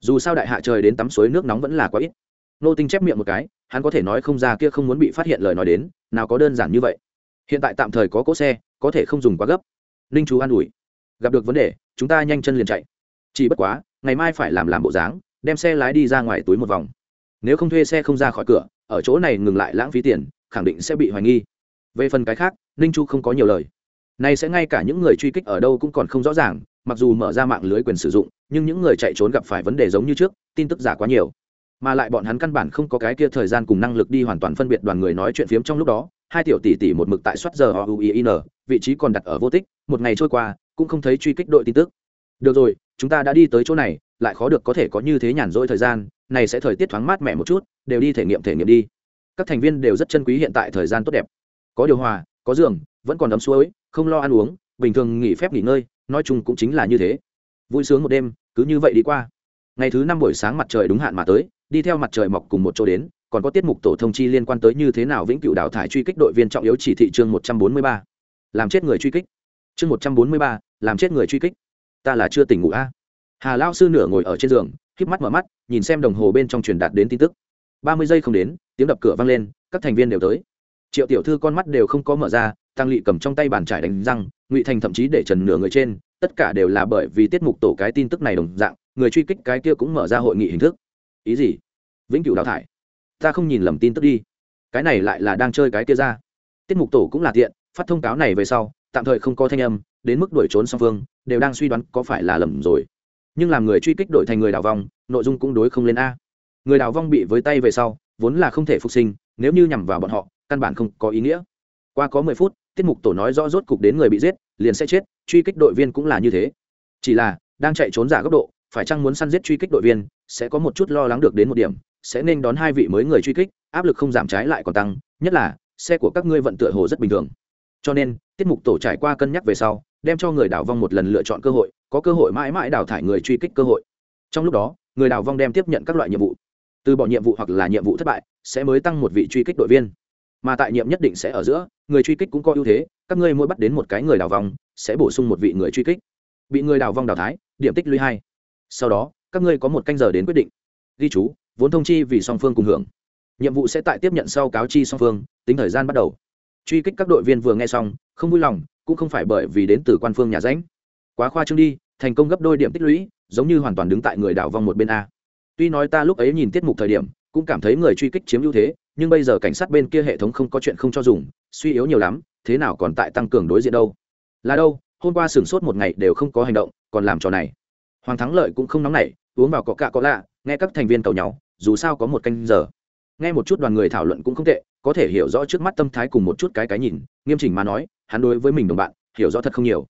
Dù sao đại hạ trời đến tắm suối nước nóng vẫn là quá ít. Nô tinh chép miệng một cái, hắn có thể nói không ra kia không muốn bị phát hiện lời nói đến, nào có đơn giản như vậy. Hiện tại tạm thời có cỗ xe, có thể không dùng quá gấp. Ninh chú an ủi gặp được vấn đề chúng ta nhanh chân liền chạy. Chỉ bất quá ngày mai phải làm làm bộ dáng đem xe lái đi ra ngoài túi một vòng. Nếu không thuê xe không ra khỏi cửa ở chỗ này ngừng lại lãng phí tiền khẳng định sẽ bị hoài nghi. Về phần cái khác ninh chu không có nhiều lời. Này sẽ ngay cả những người truy kích ở đâu cũng còn không rõ ràng mặc dù mở ra mạng lưới quyền sử dụng nhưng những người chạy trốn gặp phải vấn đề giống như trước tin tức giả quá nhiều. Mà lại bọn hắn căn bản không có cái kia thời gian cùng năng lực đi hoàn toàn phân biệt đoàn người nói chuyện phiếm trong lúc đó hai tiểu tỷ tỷ một mực tại soát giờ UIN, vị trí còn đặt ở vô tích một ngày trôi qua cũng không thấy truy kích đội tin tức. Được rồi, chúng ta đã đi tới chỗ này, lại khó được có thể có như thế nhàn rỗi thời gian, này sẽ thời tiết thoáng mát mẻ một chút, đều đi thể nghiệm thể nghiệm đi. Các thành viên đều rất chân quý hiện tại thời gian tốt đẹp. Có điều hòa, có giường, vẫn còn ấm suối, không lo ăn uống, bình thường nghỉ phép nghỉ ngơi, nói chung cũng chính là như thế. Vui sướng một đêm, cứ như vậy đi qua. Ngày thứ năm buổi sáng mặt trời đúng hạn mà tới, đi theo mặt trời mọc cùng một chỗ đến, còn có tiết mục tổ thông chi liên quan tới như thế nào vĩnh cửu đào thải truy kích đội viên trọng yếu chỉ thị chương một trăm bốn mươi ba. Làm chết người truy kích chương một trăm bốn mươi ba, làm chết người truy kích. Ta là chưa tỉnh ngủ a. Hà lao sư nửa ngồi ở trên giường k mắt mở mắt, nhìn xem đồng hồ bên trong truyền đạt đến tin tức. Ba mươi giây không đến, tiếng đập cửa vang lên, các thành viên đều tới. Triệu tiểu thư con mắt đều không có mở ra, tăng lỵ cầm trong tay bàn trải đánh răng, ngụy thành thậm chí để trần nửa người trên, tất cả đều là bởi vì tiết mục tổ cái tin tức này đồng dạng, người truy kích cái kia cũng mở ra hội nghị hình thức. Ý gì? Vĩnh cửu đào thải. Ta không nhìn lầm tin tức đi. Cái này lại là đang chơi cái kia ra. Tiết mục tổ cũng là tiện, phát thông cáo này về sau tạm thời không có thanh âm, đến mức đuổi trốn song phương, đều đang suy đoán có phải là lầm rồi. Nhưng làm người truy kích đổi thành người đào vong, nội dung cũng đối không lên a. Người đào vong bị với tay về sau, vốn là không thể phục sinh, nếu như nhằm vào bọn họ, căn bản không có ý nghĩa. Qua có mười phút, tiết mục tổ nói rõ rốt cục đến người bị giết, liền sẽ chết, truy kích đội viên cũng là như thế. Chỉ là, đang chạy trốn giả góc độ, phải chăng muốn săn giết truy kích đội viên, sẽ có một chút lo lắng được đến một điểm, sẽ nên đón hai vị mới người truy kích, áp lực không giảm trái lại còn tăng, nhất là, xe của các ngươi vận tựa hồ rất bình thường cho nên, tiết mục tổ trải qua cân nhắc về sau, đem cho người đảo vong một lần lựa chọn cơ hội, có cơ hội mãi mãi đào thải người truy kích cơ hội. Trong lúc đó, người đào vong đem tiếp nhận các loại nhiệm vụ. Từ bỏ nhiệm vụ hoặc là nhiệm vụ thất bại, sẽ mới tăng một vị truy kích đội viên. Mà tại nhiệm nhất định sẽ ở giữa, người truy kích cũng có ưu thế, các ngươi mỗi bắt đến một cái người đào vong, sẽ bổ sung một vị người truy kích. Bị người đào vong đào thái điểm tích lũy hai. Sau đó, các ngươi có một canh giờ đến quyết định. Ghi chú, vốn thông chi vì song phương cùng hưởng. Nhiệm vụ sẽ tại tiếp nhận sau cáo chi song phương, tính thời gian bắt đầu truy kích các đội viên vừa nghe xong, không vui lòng, cũng không phải bởi vì đến từ quan phương nhà ránh quá khoa trương đi, thành công gấp đôi điểm tích lũy, giống như hoàn toàn đứng tại người đảo vong một bên a. Tuy nói ta lúc ấy nhìn tiết mục thời điểm, cũng cảm thấy người truy kích chiếm ưu thế, nhưng bây giờ cảnh sát bên kia hệ thống không có chuyện không cho dùng, suy yếu nhiều lắm, thế nào còn tại tăng cường đối diện đâu? Là đâu, hôm qua sửng sốt một ngày đều không có hành động, còn làm trò này. Hoàng thắng lợi cũng không nóng nảy, uống vào cọ cạ có lạ, nghe các thành viên cầu nhau, dù sao có một canh giờ. Nghe một chút đoàn người thảo luận cũng không tệ có thể hiểu rõ trước mắt tâm thái cùng một chút cái cái nhìn, nghiêm chỉnh mà nói, hắn đối với mình đồng bạn, hiểu rõ thật không nhiều.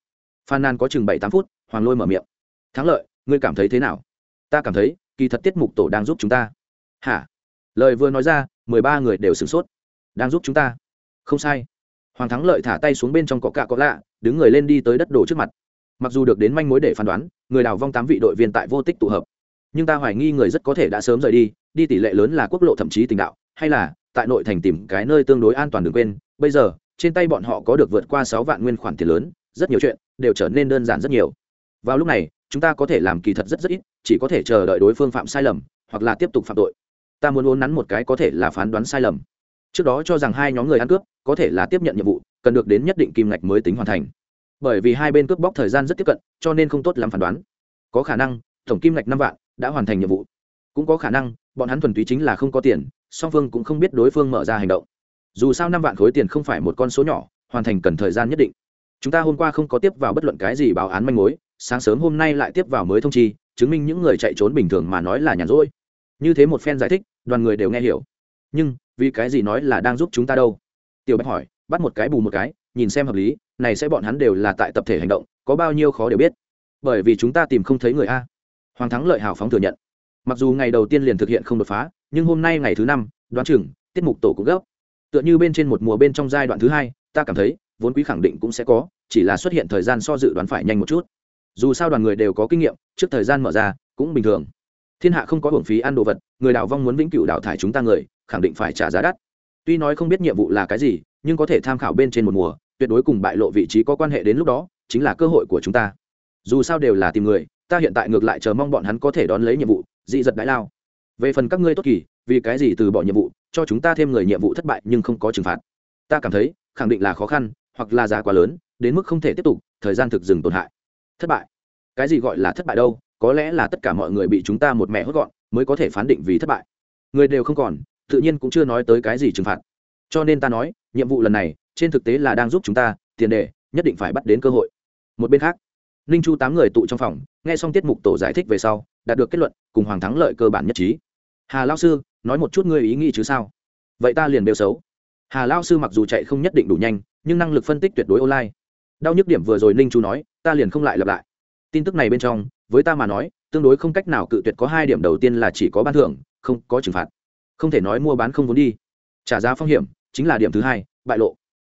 Phan nan có chừng bảy tám phút, hoàng lôi mở miệng. Thắng lợi, ngươi cảm thấy thế nào? Ta cảm thấy, kỳ thật tiết mục tổ đang giúp chúng ta. Hả? Lời vừa nói ra, mười ba người đều sửng sốt. Đang giúp chúng ta? Không sai. Hoàng thắng lợi thả tay xuống bên trong cọ cạ có lạ, đứng người lên đi tới đất đổ trước mặt. Mặc dù được đến manh mối để phán đoán, người đào vong tám vị đội viên tại vô tích tụ hợp. Nhưng ta hoài nghi người rất có thể đã sớm rời đi đi tỷ lệ lớn là quốc lộ thậm chí tình đạo, hay là tại nội thành tìm cái nơi tương đối an toàn đừng quên, bây giờ, trên tay bọn họ có được vượt qua sáu vạn nguyên khoản tiền lớn, rất nhiều chuyện, đều trở nên đơn giản rất nhiều. Vào lúc này, chúng ta có thể làm kỳ thật rất rất ít, chỉ có thể chờ đợi đối phương phạm sai lầm, hoặc là tiếp tục phạm tội. Ta muốn uốn nắn một cái có thể là phán đoán sai lầm. Trước đó cho rằng hai nhóm người ăn cướp, có thể là tiếp nhận nhiệm vụ, cần được đến nhất định kim ngạch mới tính hoàn thành. Bởi vì hai bên cướp bóc thời gian rất tiếp cận, cho nên không tốt làm phán đoán. Có khả năng, tổng kim ngạch năm vạn, đã hoàn thành nhiệm vụ. Cũng có khả năng, bọn hắn thuần túy chính là không có tiền song phương cũng không biết đối phương mở ra hành động. Dù sao năm vạn khối tiền không phải một con số nhỏ, hoàn thành cần thời gian nhất định. Chúng ta hôm qua không có tiếp vào bất luận cái gì báo án manh mối, sáng sớm hôm nay lại tiếp vào mới thông chi, chứng minh những người chạy trốn bình thường mà nói là nhàn rỗi. Như thế một phen giải thích, đoàn người đều nghe hiểu. Nhưng, vì cái gì nói là đang giúp chúng ta đâu? Tiểu bạch hỏi, bắt một cái bù một cái, nhìn xem hợp lý, này sẽ bọn hắn đều là tại tập thể hành động, có bao nhiêu khó đều biết. Bởi vì chúng ta tìm không thấy người a. Hoàng thắng lợi hào phóng thừa nhận. Mặc dù ngày đầu tiên liền thực hiện không đột phá nhưng hôm nay ngày thứ năm, đoán chừng, tiết mục tổ cũng gấp. Tựa như bên trên một mùa bên trong giai đoạn thứ hai, ta cảm thấy, vốn quý khẳng định cũng sẽ có, chỉ là xuất hiện thời gian so dự đoán phải nhanh một chút. Dù sao đoàn người đều có kinh nghiệm, trước thời gian mở ra, cũng bình thường. Thiên hạ không có hưởng phí ăn đồ vật, người đào vong muốn vĩnh cửu đào thải chúng ta người, khẳng định phải trả giá đắt. Tuy nói không biết nhiệm vụ là cái gì, nhưng có thể tham khảo bên trên một mùa, tuyệt đối cùng bại lộ vị trí có quan hệ đến lúc đó, chính là cơ hội của chúng ta. Dù sao đều là tìm người, ta hiện tại ngược lại chờ mong bọn hắn có thể đón lấy nhiệm vụ, dị giật đãi lao về phần các ngươi tốt kỳ, vì cái gì từ bỏ nhiệm vụ, cho chúng ta thêm người nhiệm vụ thất bại nhưng không có trừng phạt. Ta cảm thấy, khẳng định là khó khăn, hoặc là giá quá lớn, đến mức không thể tiếp tục, thời gian thực dừng tổn hại. Thất bại? Cái gì gọi là thất bại đâu? Có lẽ là tất cả mọi người bị chúng ta một mẹ hốt gọn, mới có thể phán định vì thất bại. Người đều không còn, tự nhiên cũng chưa nói tới cái gì trừng phạt. Cho nên ta nói, nhiệm vụ lần này, trên thực tế là đang giúp chúng ta, tiền đề, nhất định phải bắt đến cơ hội. Một bên khác, ninh chu tám người tụ trong phòng, nghe xong tiết mục tổ giải thích về sau, đạt được kết luận, cùng hoàng thắng lợi cơ bản nhất trí hà lao sư, nói một chút ngươi ý nghĩ chứ sao? Vậy ta liền đều xấu. Hà lao sư mặc dù chạy không nhất định đủ nhanh, nhưng năng lực phân tích tuyệt đối online. Đau nhức điểm vừa rồi ninh chu nói, ta liền không lại lặp lại. Tin tức này bên trong, với ta mà nói, tương đối không cách nào cự tuyệt có hai điểm đầu tiên là chỉ có ban thưởng, không có trừng phạt. Không thể nói mua bán không vốn đi. Trả giá phong hiểm, chính là điểm thứ hai, bại lộ.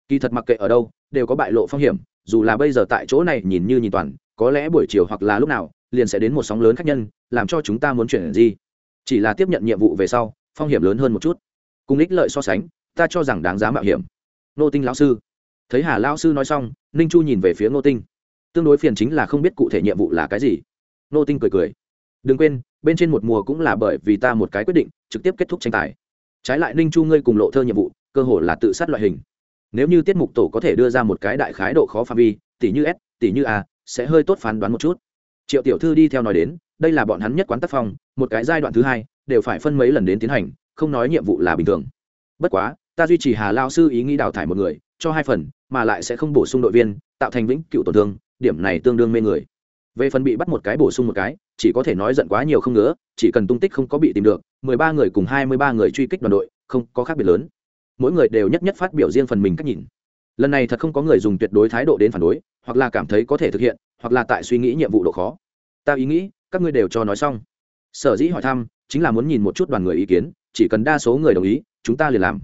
Kỳ thật mặc kệ ở đâu, đều có bại lộ phong hiểm, dù là bây giờ tại chỗ này nhìn như nhìn toàn, có lẽ buổi chiều hoặc là lúc nào, liền sẽ đến một sóng lớn khác nhân, làm cho chúng ta muốn chuyển gì chỉ là tiếp nhận nhiệm vụ về sau, phong hiểm lớn hơn một chút. Cùng ích lợi so sánh, ta cho rằng đáng giá mạo hiểm. Nô tinh lão sư. Thấy hà lão sư nói xong, ninh chu nhìn về phía nô tinh. Tương đối phiền chính là không biết cụ thể nhiệm vụ là cái gì. Nô tinh cười cười. Đừng quên, bên trên một mùa cũng là bởi vì ta một cái quyết định, trực tiếp kết thúc tranh tài. Trái lại ninh chu ngươi cùng lộ thơ nhiệm vụ, cơ hội là tự sát loại hình. Nếu như tiết mục tổ có thể đưa ra một cái đại khái độ khó phạm vi, tỷ như s, tỷ như a, sẽ hơi tốt phán đoán một chút. Triệu tiểu thư đi theo nói đến, đây là bọn hắn nhất quán tác phong một cái giai đoạn thứ hai đều phải phân mấy lần đến tiến hành, không nói nhiệm vụ là bình thường. Bất quá, ta duy trì hà lao sư ý nghĩ đào thải một người, cho hai phần, mà lại sẽ không bổ sung đội viên, tạo thành vĩnh cựu tổn thương, điểm này tương đương mê người. Về phần bị bắt một cái bổ sung một cái, chỉ có thể nói giận quá nhiều không ngứa, chỉ cần tung tích không có bị tìm được, mười ba người cùng hai mươi ba người truy kích đoàn đội, không có khác biệt lớn. Mỗi người đều nhất nhất phát biểu riêng phần mình cách nhìn. Lần này thật không có người dùng tuyệt đối thái độ đến phản đối, hoặc là cảm thấy có thể thực hiện, hoặc là tại suy nghĩ nhiệm vụ độ khó. Ta ý nghĩ, các ngươi đều cho nói xong sở dĩ hỏi thăm, chính là muốn nhìn một chút đoàn người ý kiến, chỉ cần đa số người đồng ý, chúng ta liền làm.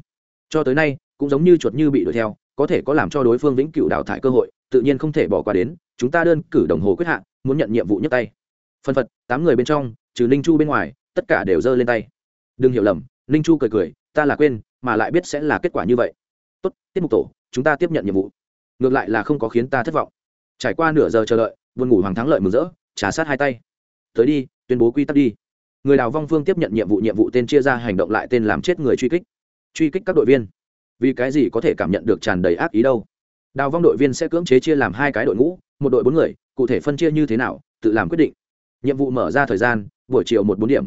Cho tới nay, cũng giống như chuột như bị đuổi theo, có thể có làm cho đối phương vĩnh cựu đào thải cơ hội, tự nhiên không thể bỏ qua đến, chúng ta đơn cử đồng hồ quyết hạn muốn nhận nhiệm vụ nhấc tay. Phân phật, tám người bên trong, trừ ninh chu bên ngoài, tất cả đều giơ lên tay. Đừng hiểu lầm, ninh chu cười cười, ta là quên, mà lại biết sẽ là kết quả như vậy. Tốt tiết mục tổ, chúng ta tiếp nhận nhiệm vụ. Ngược lại là không có khiến ta thất vọng. Trải qua nửa giờ chờ đợi, buồn ngủ hoàng thắng lợi mừng rỡ trả sát hai tay. Tới đi tuyên bố quy tắc đi. Người đào vong phương tiếp nhận nhiệm vụ nhiệm vụ tên chia ra, hành động lại tên làm chết người truy kích. Truy kích các đội viên. Vì cái gì có thể cảm nhận được tràn đầy ác ý đâu? Đào vong đội viên sẽ cưỡng chế chia làm hai cái đội ngũ, một đội bốn người, cụ thể phân chia như thế nào, tự làm quyết định. Nhiệm vụ mở ra thời gian, buổi chiều một bốn điểm.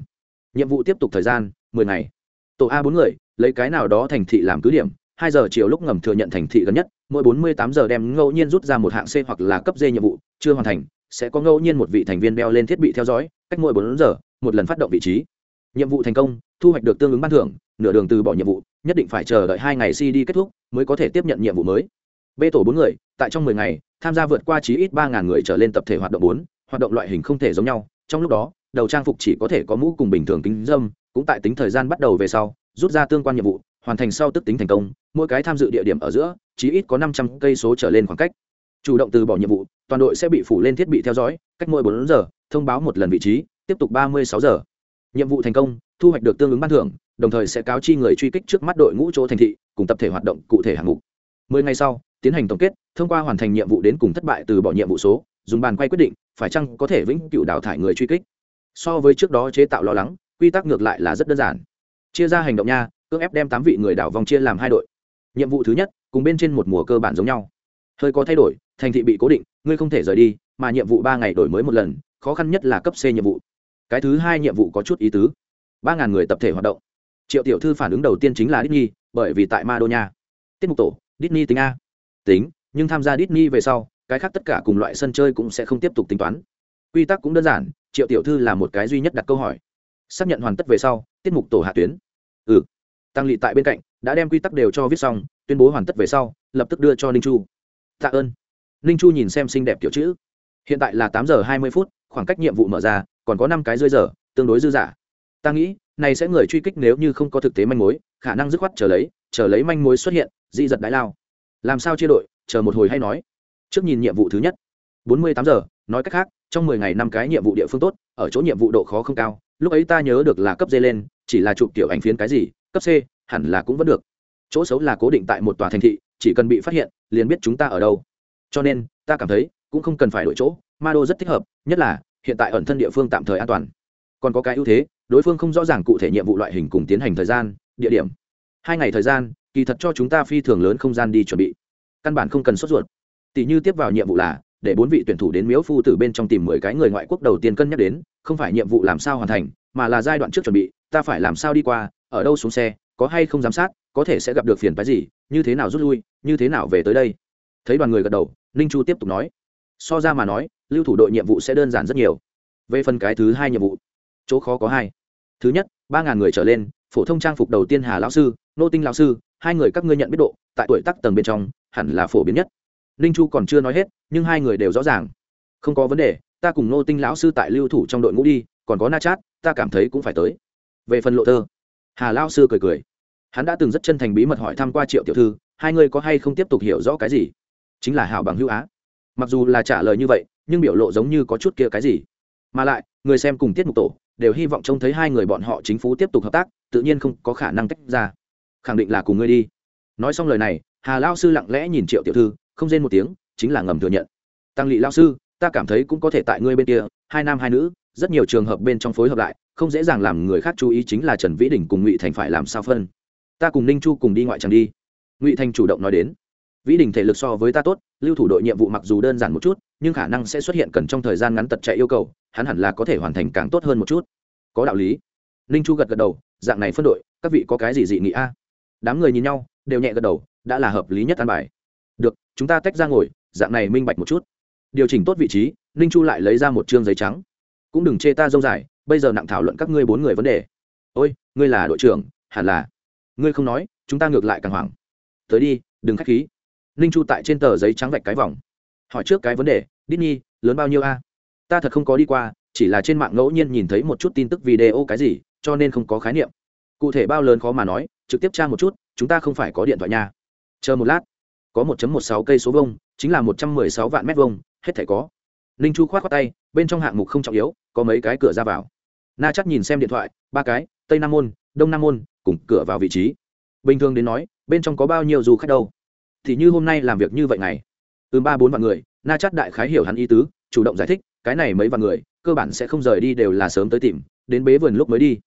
Nhiệm vụ tiếp tục thời gian, mười ngày. Tổ a bốn người, lấy cái nào đó thành thị làm cứ điểm, hai giờ chiều lúc ngầm thừa nhận thành thị gần nhất, mỗi bốn mươi tám giờ đem ngẫu nhiên rút ra một hạng c hoặc là cấp d nhiệm vụ, chưa hoàn thành sẽ có ngẫu nhiên một vị thành viên đeo lên thiết bị theo dõi, cách mỗi bốn giờ, một lần phát động vị trí. Nhiệm vụ thành công, thu hoạch được tương ứng ban thưởng, nửa đường từ bỏ nhiệm vụ, nhất định phải chờ đợi hai ngày cd kết thúc mới có thể tiếp nhận nhiệm vụ mới. B tổ bốn người, tại trong mười ngày, tham gia vượt qua chí ít ba ngàn người trở lên tập thể hoạt động bốn, hoạt động loại hình không thể giống nhau. Trong lúc đó, đầu trang phục chỉ có thể có mũ cùng bình thường kính dâm, cũng tại tính thời gian bắt đầu về sau, rút ra tương quan nhiệm vụ, hoàn thành sau tức tính thành công, mỗi cái tham dự địa điểm ở giữa, chí ít có năm trăm cây số trở lên khoảng cách chủ động từ bỏ nhiệm vụ, toàn đội sẽ bị phủ lên thiết bị theo dõi, cách mỗi bốn giờ, thông báo một lần vị trí, tiếp tục ba mươi sáu giờ. Nhiệm vụ thành công, thu hoạch được tương ứng ban thưởng, đồng thời sẽ cáo chi người truy kích trước mắt đội ngũ chỗ thành thị, cùng tập thể hoạt động cụ thể hạng mục. Mười ngày sau, tiến hành tổng kết, thông qua hoàn thành nhiệm vụ đến cùng thất bại từ bỏ nhiệm vụ số, dùng bàn quay quyết định, phải chăng có thể vĩnh cựu đào thải người truy kích. So với trước đó chế tạo lo lắng, quy tắc ngược lại là rất đơn giản. Chia ra hành động nha, cưỡng ép đem tám vị người đảo vòng chia làm hai đội. Nhiệm vụ thứ nhất, cùng bên trên một mùa cơ bản giống nhau hơi có thay đổi thành thị bị cố định ngươi không thể rời đi mà nhiệm vụ ba ngày đổi mới một lần khó khăn nhất là cấp c nhiệm vụ cái thứ hai nhiệm vụ có chút ý tứ ba ngàn người tập thể hoạt động triệu tiểu thư phản ứng đầu tiên chính là Disney, bởi vì tại Madonia. Tiết mục tổ, Disney tính A. Tính, nhưng tham gia Disney về sau, cái khác tất cả cùng loại sân chơi cũng sẽ không tiếp tục tính toán. Quy tắc cũng đơn giản, Triệu tiểu thư là một cái duy nhất đặt câu hỏi. Xác nhận hoàn tất về sau, tiết mục tổ hạ tuyến. Ừ. Tăng Lệ tại bên cạnh, đã đem quy tắc đều cho viết xong, tuyên bố hoàn tất về sau, lập tức đưa cho Ninh Chu. Tạ ơn. Ninh Chu nhìn xem xinh đẹp tiểu chữ. Hiện tại là tám giờ hai mươi phút, khoảng cách nhiệm vụ mở ra, còn có năm cái rơi giờ, tương đối dư giả ta nghĩ này sẽ người truy kích nếu như không có thực tế manh mối khả năng dứt khoát chờ lấy chờ lấy manh mối xuất hiện dị giật đái lao. Làm sao chia đội chờ một hồi hay nói. Trước nhìn nhiệm vụ thứ nhất. Bốn mươi tám giờ nói cách khác trong mười ngày năm cái nhiệm vụ địa phương tốt ở chỗ nhiệm vụ độ khó không cao lúc ấy ta nhớ được là cấp d lên chỉ là chụp tiểu ảnh phiến cái gì cấp c hẳn là cũng vẫn được. Chỗ xấu là cố định tại một tòa thành thị chỉ cần bị phát hiện, liền biết chúng ta ở đâu. Cho nên, ta cảm thấy, cũng không cần phải đổi chỗ, ma đô rất thích hợp, nhất là, hiện tại ẩn thân địa phương tạm thời an toàn. Còn có cái ưu thế, đối phương không rõ ràng cụ thể nhiệm vụ loại hình cùng tiến hành thời gian, địa điểm. Hai ngày thời gian, kỳ thật cho chúng ta phi thường lớn không gian đi chuẩn bị. Căn bản không cần sốt ruột. Tỷ như tiếp vào nhiệm vụ là, để bốn vị tuyển thủ đến miếu phu từ bên trong tìm mười cái người ngoại quốc đầu tiên cân nhắc đến, không phải nhiệm vụ làm sao hoàn thành, mà là giai đoạn trước chuẩn bị, ta phải làm sao đi qua, ở đâu xuống xe, có hay không giám sát có thể sẽ gặp được phiền phái gì, như thế nào rút lui, như thế nào về tới đây? Thấy đoàn người gật đầu, ninh chu tiếp tục nói. So ra mà nói, lưu thủ đội nhiệm vụ sẽ đơn giản rất nhiều. Về phần cái thứ hai nhiệm vụ, chỗ khó có hai. Thứ nhất, ba ngàn người trở lên, phổ thông trang phục đầu tiên hà lão sư, nô tinh lão sư, hai người các ngươi nhận biết độ, tại tuổi tắc tầng bên trong, hẳn là phổ biến nhất. Ninh chu còn chưa nói hết, nhưng hai người đều rõ ràng. Không có vấn đề, ta cùng nô tinh lão sư tại lưu thủ trong đội ngũ đi, còn có na chát, ta cảm thấy cũng phải tới. Về phần lộ thơ hà lão sư cười cười hắn đã từng rất chân thành bí mật hỏi thăm qua triệu tiểu thư, hai người có hay không tiếp tục hiểu rõ cái gì? Chính là hảo bằng hữu á. Mặc dù là trả lời như vậy, nhưng biểu lộ giống như có chút kia cái gì. Mà lại, người xem cùng tiết mục tổ, đều hy vọng trông thấy hai người bọn họ chính phủ tiếp tục hợp tác, tự nhiên không có khả năng tách ra. Khẳng định là cùng ngươi đi. Nói xong lời này, hà lao sư lặng lẽ nhìn triệu tiểu thư, không rên một tiếng, chính là ngầm thừa nhận. Tăng lị lao sư, ta cảm thấy cũng có thể tại ngươi bên kia, hai nam hai nữ, rất nhiều trường hợp bên trong phối hợp lại, không dễ dàng làm người khác chú ý chính là trần vĩ đình cùng ngụy thành phải làm sao phân ta cùng ninh chu cùng đi ngoại tràng đi. Ngụy thành chủ động nói đến. Vĩ đình thể lực so với ta tốt, lưu thủ đội nhiệm vụ mặc dù đơn giản một chút, nhưng khả năng sẽ xuất hiện cần trong thời gian ngắn tật chạy yêu cầu, hắn hẳn là có thể hoàn thành càng tốt hơn một chút. Có đạo lý. Ninh chu gật gật đầu, dạng này phân đội, các vị có cái gì dị nghị a? Đám người nhìn nhau, đều nhẹ gật đầu, đã là hợp lý nhất an bài. Được, chúng ta tách ra ngồi, dạng này minh bạch một chút. Điều chỉnh tốt vị trí, ninh chu lại lấy ra một chương giấy trắng. Cũng đừng chê ta dông dài, bây giờ nặng thảo luận các ngươi bốn người vấn đề. Ôi, ngươi là đội trưởng, hẳn là ngươi không nói, chúng ta ngược lại càng hoảng. Tới đi, đừng k h á c h khí. Ninh chu tại trên tờ giấy trắng vạch cái vòng. Hỏi trước cái vấn đề, Disney, lớn bao nhiêu a? Ta thật không có đi qua, chỉ là trên mạng ngẫu nhiên nhìn thấy một chút tin tức video cái gì, cho nên không có khái niệm. Cụ thể bao lớn khó mà nói, trực tiếp tra một chút, chúng ta không phải có điện thoại nha. Chờ một lát. Có 1 một sáu cây số vông chính là một trăm mười sáu vạn mét vông hết thể có. Ninh chu khoát khoát tay, bên trong hạng mục không trọng yếu, có mấy cái cửa ra vào. Na chắc nhìn xem điện thoại, ba cái, tây nam môn, đông nam môn cùng cửa vào vị trí. Bình thường đến nói bên trong có bao nhiêu du khách đâu? Thì như hôm nay làm việc như vậy này từ ba bốn vạn người na chắc đại khái hiểu hắn ý tứ chủ động giải thích cái này mấy vạn người cơ bản sẽ không rời đi đều là sớm tới tìm đến bế vườn lúc mới đi.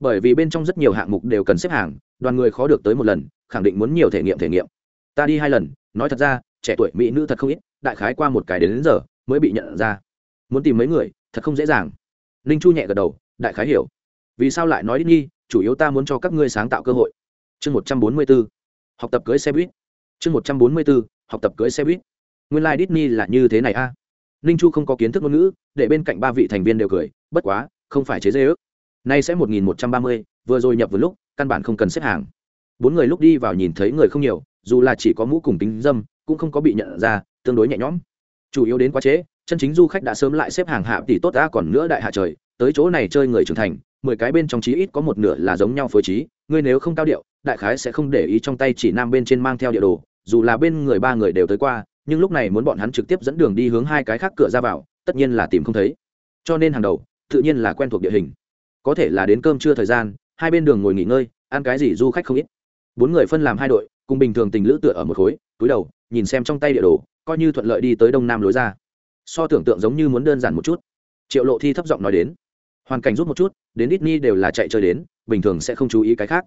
Bởi vì bên trong rất nhiều hạng mục đều cần xếp hàng đoàn người khó được tới một lần khẳng định muốn nhiều thể nghiệm thể nghiệm. Ta đi hai lần nói thật ra trẻ tuổi mỹ nữ thật không ít đại khái qua một cái đến, đến giờ mới bị nhận ra. Muốn tìm mấy người thật không dễ dàng. Ninh chu nhẹ gật đầu đại khái hiểu. Vì sao lại nói đi nhi chủ yếu ta muốn cho các ngươi sáng tạo cơ hội. Chương một trăm bốn mươi b ố học tập cưới xe buýt. Chương một trăm bốn mươi b ố học tập cưới xe buýt. Nguyên lai、like、Disney là như thế này a. À? ninh chu không có kiến thức ngôn ngữ, để bên cạnh ba vị thành viên đều cười, bất quá, không phải chế dê ước. Nay sẽ một nghìn một trăm ba mươi, vừa rồi nhập vừa lúc, căn bản không cần xếp hàng. Bốn người lúc đi vào nhìn thấy người không nhiều, dù là chỉ có mũ cùng tính dâm, cũng không có bị nhận ra, tương đối nhẹ nhõm. Chủ yếu đến quá trễ, chân chính du khách đã sớm lại xếp hàng hạ tỷ tốt đã còn nữa đại hạ trời, tới chỗ này chơi người trưởng thành mười cái bên trong chí ít có một nửa là giống nhau phối trí, ngươi nếu không cao điệu, đại khái sẽ không để ý trong tay chỉ nam bên trên mang theo địa đồ, dù là bên người ba người đều tới qua, nhưng lúc này muốn bọn hắn trực tiếp dẫn đường đi hướng hai cái khác cửa ra vào, tất nhiên là tìm không thấy. Cho nên hàng đầu, tự nhiên là quen thuộc địa hình. Có thể là đến cơm trưa thời gian, hai bên đường ngồi nghỉ ngơi, ăn cái gì du khách không ít. Bốn người phân làm hai đội, cùng bình thường tình lữ tựa ở một khối, túi đầu, nhìn xem trong tay địa đồ, coi như thuận lợi đi tới đông nam lối ra. So tưởng tượng giống như muốn đơn giản một chút. Triệu lộ thi thấp giọng nói đến hoàn cảnh rút một chút, đến Disney đều là chạy chơi đến, bình thường sẽ không chú ý cái khác.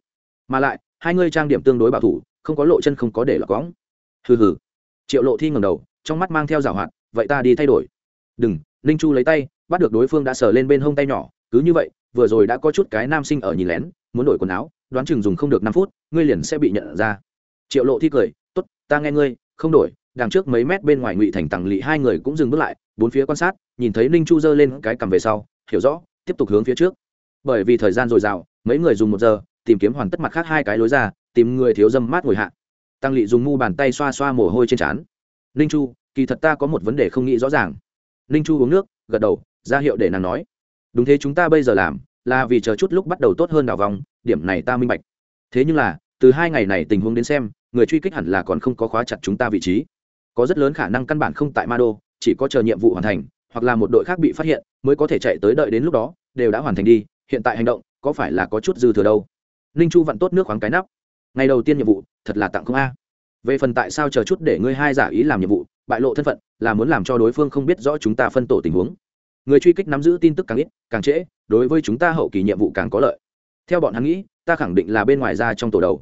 Mà lại, hai ngươi trang điểm tương đối bảo thủ, không có lộ chân không có để lọt cõng hừ hừ. Triệu lộ thi ngầm đầu, trong mắt mang theo rào hoạt, vậy ta đi thay đổi. Đừng, ninh chu lấy tay, bắt được đối phương đã sờ lên bên hông tay nhỏ, cứ như vậy, vừa rồi đã có chút cái nam sinh ở nhìn lén, muốn đổi quần áo, đoán chừng dùng không được năm phút, ngươi liền sẽ bị nhận ra. Triệu lộ thi cười t ố t ta nghe ngươi, không đổi. Đằng trước mấy mét bên ngoài ngụy thành tằng lỵ hai người cũng dừng bước lại, bốn phía quan sát, nhìn thấy ninh chu giơ lên cái cầm về sau, hiểu rõ tiếp tục hướng phía trước. Bởi vì thời gian dồi dào, mấy người dùng một giờ, tìm kiếm hoàn tất mặt khác hai cái lối ra, tìm người thiếu dâm mát ngồi hạ. Tăng lỵ dùng mu bàn tay xoa xoa mồ hôi trên trán. Ninh chu, kỳ thật ta có một vấn đề không nghĩ rõ ràng. Ninh chu uống nước, gật đầu, ra hiệu để nàng nói. Đúng thế chúng ta bây giờ làm, là vì chờ chút lúc bắt đầu tốt hơn đào vòng, điểm này ta minh bạch. Thế nhưng là, từ hai ngày này tình huống đến xem, người truy kích hẳn là còn không có khóa chặt chúng ta vị trí. Có rất lớn khả năng căn bản không tại ma đô, chỉ có chờ nhiệm vụ hoàn thành, hoặc là một đội khác bị phát hiện mới có thể chạy tới đợi đến lúc đó, đều đã hoàn thành đi, hiện tại hành động, có phải là có chút dư thừa đâu? Ninh chu vặn tốt nước khoáng cái nắp. Ngày đầu tiên nhiệm vụ, thật là tặng không a. Về phần tại sao chờ chút để ngươi hai giả ý làm nhiệm vụ, bại lộ thân phận, là muốn làm cho đối phương không biết rõ chúng ta phân tổ tình huống. Người truy kích nắm giữ tin tức càng ít, càng trễ, đối với chúng ta hậu kỳ nhiệm vụ càng có lợi. Theo bọn hắn nghĩ, ta khẳng định là bên ngoài ra trong tổ đầu.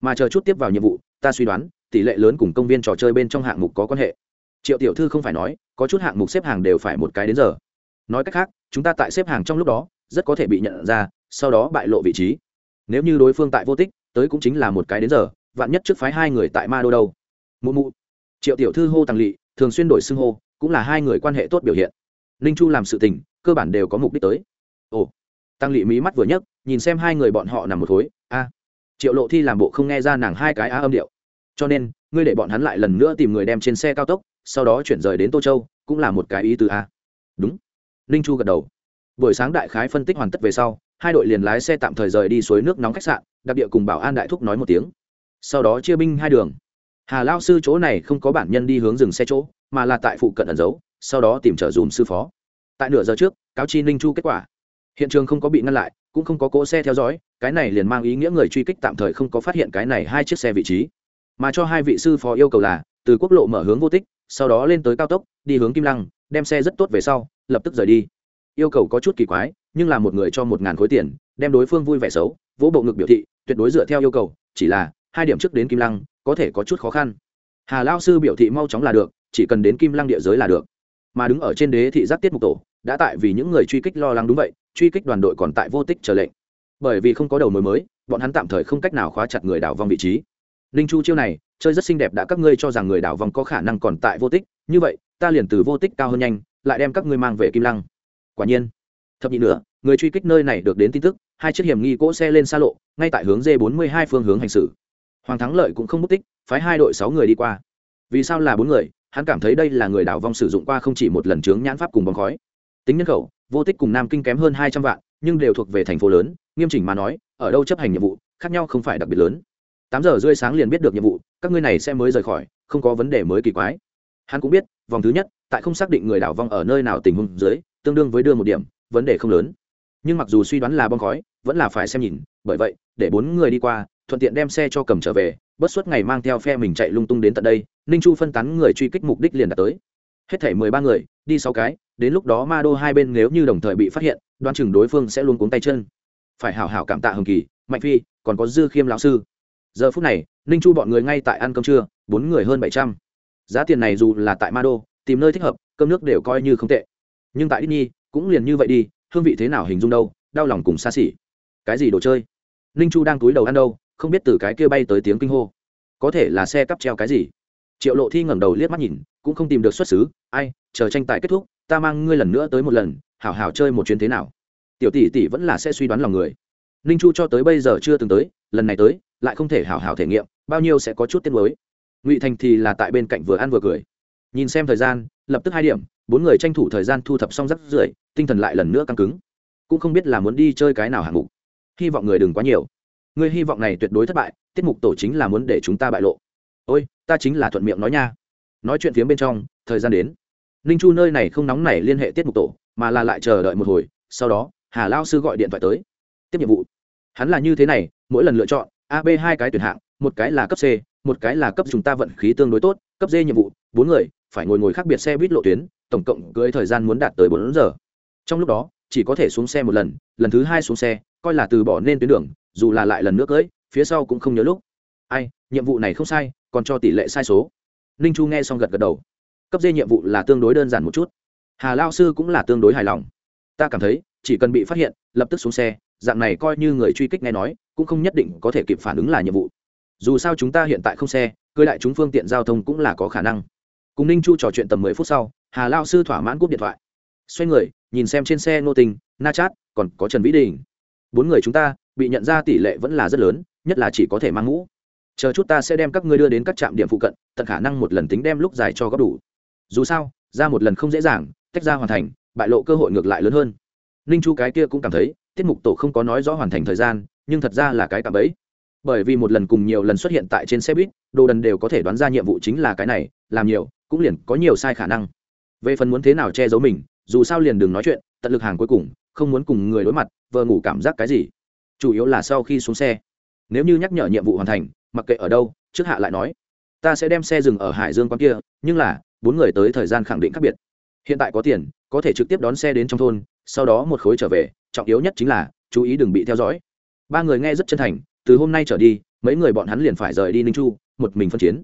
Mà chờ chút tiếp vào nhiệm vụ, ta suy đoán, tỷ lệ lớn cùng công viên trò chơi bên trong hạng mục có quan hệ. Triệu tiểu thư không phải nói, có chút hạng mục xếp hàng đều phải một cái đến giờ nói cách khác, chúng ta tại xếp hàng trong lúc đó, rất có thể bị nhận ra, sau đó bại lộ vị trí. Nếu như đối phương tại vô tích, tới cũng chính là một cái đến giờ, vạn nhất trước phái hai người tại ma đô đâu. Mụ mụ. Triệu tiểu thư hô tàng lỵ, thường xuyên đổi xưng hô, cũng là hai người quan hệ tốt biểu hiện. Ninh chu làm sự tình, cơ bản đều có mục đích tới. Ồ. Tăng lỵ mí mắt vừa nhấc, nhìn xem hai người bọn họ nằm một khối, a. Triệu lộ thi làm bộ không nghe ra nàng hai cái a âm điệu. Cho nên, ngươi để bọn hắn lại lần nữa tìm người đem trên xe cao tốc, sau đó chuyển rời đến tô châu, cũng là một cái ý từ a. Đúng ninh chu gật đầu. Buổi sáng đại khái phân tích hoàn tất về sau, hai đội liền lái xe tạm thời rời đi suối nước nóng khách sạn, đặc địa cùng bảo an đại thúc nói một tiếng. Sau đó chia binh hai đường. Hà lao sư chỗ này không có bản nhân đi hướng dừng xe chỗ, mà là tại phụ cận ẩn giấu, sau đó tìm trở dùm sư phó. Tại nửa giờ trước, cáo chi ninh chu kết quả. Hiện trường không có bị ngăn lại, cũng không có cỗ xe theo dõi, cái này liền mang ý nghĩa người truy kích tạm thời không có phát hiện cái này hai chiếc xe vị trí. Mà cho hai vị sư phó yêu cầu là, từ quốc lộ mở hướng vô tích, sau đó lên tới cao tốc, đi hướng kim lăng, đem xe rất tốt về sau lập tức rời đi. Yêu cầu có chút kỳ quái, nhưng là một người cho một ngàn khối tiền, đem đối phương vui vẻ xấu, vỗ bộ ngực biểu thị, tuyệt đối dựa theo yêu cầu, chỉ là, hai điểm trước đến kim lăng, có thể có chút khó khăn. Hà lao sư biểu thị mau chóng là được, chỉ cần đến kim lăng địa giới là được. Mà đứng ở trên đế thị giác tiết mục tổ, đã tại vì những người truy kích lo lắng đúng vậy, truy kích đoàn đội còn tại vô tích chờ lệnh. Bởi vì không có đầu mối mới, bọn hắn tạm thời không cách nào khóa chặt người đảo vong vị trí. Ninh chu chiêu này, chơi rất xinh đẹp đã các ngươi cho rằng người đảo vong có khả năng còn tại vô tích, như vậy, ta liền từ vô tích cao hơn nhanh lại đem các ngươi mang về kim lăng. Quả nhiên, thập nhị nữa người truy kích nơi này được đến tin tức, hai chiếc hiểm nghi cỗ xe lên xa lộ, ngay tại hướng d bốn mươi hai phương hướng hành xử. Hoàng thắng lợi cũng không mất tích, phái hai đội sáu người đi qua. Vì sao là bốn người? Hắn cảm thấy đây là người đảo vong sử dụng qua không chỉ một lần chướng nhãn pháp cùng bóng khói. Tính nhân khẩu, vô tích cùng nam kinh kém hơn hai trăm vạn, nhưng đều thuộc về thành phố lớn, nghiêm chỉnh mà nói, ở đâu chấp hành nhiệm vụ, khác nhau không phải đặc biệt lớn. Tám giờ rưỡi sáng liền biết được nhiệm vụ, các ngươi này sẽ mới rời khỏi, không có vấn đề mới kỳ quái. Hắn cũng biết vòng thứ nhất, tại không xác định người đảo vong ở nơi nào tình huống dưới, tương đương với đưa một điểm, vấn đề không lớn. Nhưng mặc dù suy đoán là bong khói, vẫn là phải xem nhìn, bởi vậy, để bốn người đi qua, thuận tiện đem xe cho cầm trở về, bất suốt ngày mang theo phe mình chạy lung tung đến tận đây, ninh chu phân tán người truy kích mục đích liền đạt tới. Hết thảy mười ba người, đi sáu cái, đến lúc đó ma đô hai bên nếu như đồng thời bị phát hiện đoan chừng đối phương sẽ luôn cuống tay chân. Phải hảo hảo cảm tạ hồng kỳ, mạnh phi, còn có dư khiêm lão sư. Giờ phút này, ninh chu bọn người ngay tại ăn cơm trưa, bốn người hơn bảy trăm giá tiền này dù là tại ma đô tìm nơi thích hợp, cơm nước đều coi như không tệ. Nhưng tại Disney, cũng liền như vậy đi, hương vị thế nào hình dung đâu, đau lòng cùng xa xỉ. Cái gì đồ chơi? Ninh chu đang túi đầu ăn đâu, không biết từ cái kia bay tới tiếng kinh hô. Có thể là xe cắp treo cái gì? Triệu lộ thi ngẩng đầu liếc mắt nhìn, cũng không tìm được xuất xứ. Ai, chờ tranh tài kết thúc, ta mang ngươi lần nữa tới một lần, hảo hảo chơi một chuyến thế nào? Tiểu tỷ tỷ vẫn là sẽ suy đoán lòng người. Ninh chu cho tới bây giờ chưa từng tới, lần này tới, lại không thể hảo hảo thể nghiệm, bao nhiêu sẽ có chút tiết mới ngụy thành thì là tại bên cạnh vừa ăn vừa cười nhìn xem thời gian lập tức hai điểm bốn người tranh thủ thời gian thu thập xong rắc rưởi tinh thần lại lần nữa căng cứng cũng không biết là muốn đi chơi cái nào hạng mục hy vọng người đừng quá nhiều người hy vọng này tuyệt đối thất bại tiết mục tổ chính là muốn để chúng ta bại lộ ôi ta chính là thuận miệng nói nha nói chuyện phía bên trong thời gian đến ninh chu nơi này không nóng nảy liên hệ tiết mục tổ mà là lại chờ đợi một hồi sau đó hà lao sư gọi điện thoại tới tiếp nhiệm vụ hắn là như thế này mỗi lần lựa chọn ab hai cái tuyển hạng một cái là cấp c, một cái là cấp chúng ta vận khí tương đối tốt, cấp d nhiệm vụ, bốn người, phải ngồi ngồi khác biệt xe buýt lộ tuyến, tổng cộng cưới thời gian muốn đạt tới bốn giờ. Trong lúc đó, chỉ có thể xuống xe một lần lần thứ hai xuống xe, coi là từ bỏ nên tuyến đường, dù là lại lần nữa cưới, phía sau cũng không nhớ lúc. Ai, nhiệm vụ này không sai, còn cho tỷ lệ sai số. Ninh chu nghe xong gật gật đầu. Cấp d nhiệm vụ là tương đối đơn giản một chút. Hà Lão sư cũng là tương đối hài lòng. Ta cảm thấy, chỉ cần bị phát hiện, lập tức xuống xe, dạng này coi như người truy kích nghe nói, cũng không nhất định có thể kịp phản ứng là nhiệm vụ dù sao chúng ta hiện tại không xe, cưới lại chúng phương tiện giao thông cũng là có khả năng. Cùng ninh chu trò chuyện tầm mười phút sau, hà lao sư thỏa mãn cúp điện thoại. Xoay người, nhìn xem trên xe nô tình, na chát, còn có trần vĩ đình. Bốn người chúng ta, bị nhận ra tỷ lệ vẫn là rất lớn, nhất là chỉ có thể mang mũ. Chờ chút ta sẽ đem các ngươi đưa đến các trạm điểm phụ cận, tận khả năng một lần tính đem lúc dài cho góp đủ. Dù sao, ra một lần không dễ dàng, tách ra hoàn thành, bại lộ cơ hội ngược lại lớn hơn. Ninh chu cái kia cũng cảm thấy, tiết mục tổ không có nói rõ hoàn thành thời gian, nhưng thật ra là cái cảm ấy bởi vì một lần cùng nhiều lần xuất hiện tại trên xe buýt, đồ đần đều có thể đoán ra nhiệm vụ chính là cái này, làm nhiều, cũng liền có nhiều sai khả năng. Về phần muốn thế nào che giấu mình, dù sao liền đừng nói chuyện, tận lực hàng cuối cùng, không muốn cùng người đối mặt, vờ ngủ cảm giác cái gì. Chủ yếu là sau khi xuống xe. Nếu như nhắc nhở nhiệm vụ hoàn thành, mặc kệ ở đâu, trước hạ lại nói. Ta sẽ đem xe dừng ở hải dương quán kia, nhưng là, bốn người tới thời gian khẳng định khác biệt. Hiện tại có tiền, có thể trực tiếp đón xe đến trong thôn, sau đó một khối trở về, trọng yếu nhất chính là, chú ý đừng bị theo dõi. Ba người nghe rất chân thành từ hôm nay trở đi, mấy người bọn hắn liền phải rời đi ninh chu, một mình phân chiến.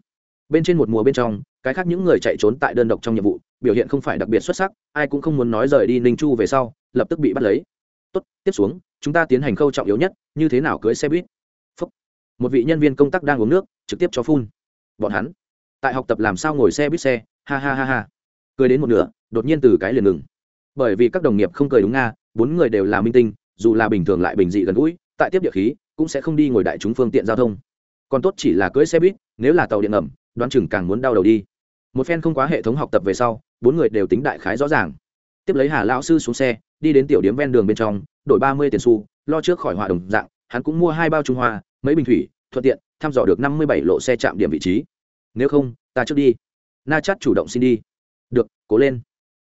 Bên trên một mùa bên trong, cái khác những người chạy trốn tại đơn độc trong nhiệm vụ, biểu hiện không phải đặc biệt xuất sắc, ai cũng không muốn nói rời đi ninh chu về sau, lập tức bị bắt lấy. Tốt, tiếp xuống, chúng ta tiến hành khâu trọng yếu nhất, như thế nào cưới xe buýt? Phúc. một vị nhân viên công tác đang uống nước, trực tiếp cho phun. Bọn hắn, tại học tập làm sao ngồi xe buýt xe, ha ha ha ha. Cười đến một nửa, đột nhiên từ cái liền ngừng. Bởi vì các đồng nghiệp không cười đúng nga, bốn người đều là minh tinh, dù là bình thường lại bình dị gần gũi, tại tiếp địa khí cũng sẽ không đi ngồi đại chúng phương tiện giao thông. Còn tốt chỉ là cưỡi xe buýt, nếu là tàu điện ngầm, đoán chừng càng muốn đau đầu đi. Một phen không quá hệ thống học tập về sau, bốn người đều tính đại khái rõ ràng. Tiếp lấy hà lão sư xuống xe, đi đến tiểu điếm ven đường bên trong, đổi ba mươi tiền xu, lo trước khỏi họa đồng dạng, hắn cũng mua hai bao trung hoa, mấy bình thủy, thuận tiện, thăm dò được năm mươi bảy lộ xe chạm điểm vị trí. Nếu không, ta trước đi. Na chắt chủ động xin đi. Được, cố lên.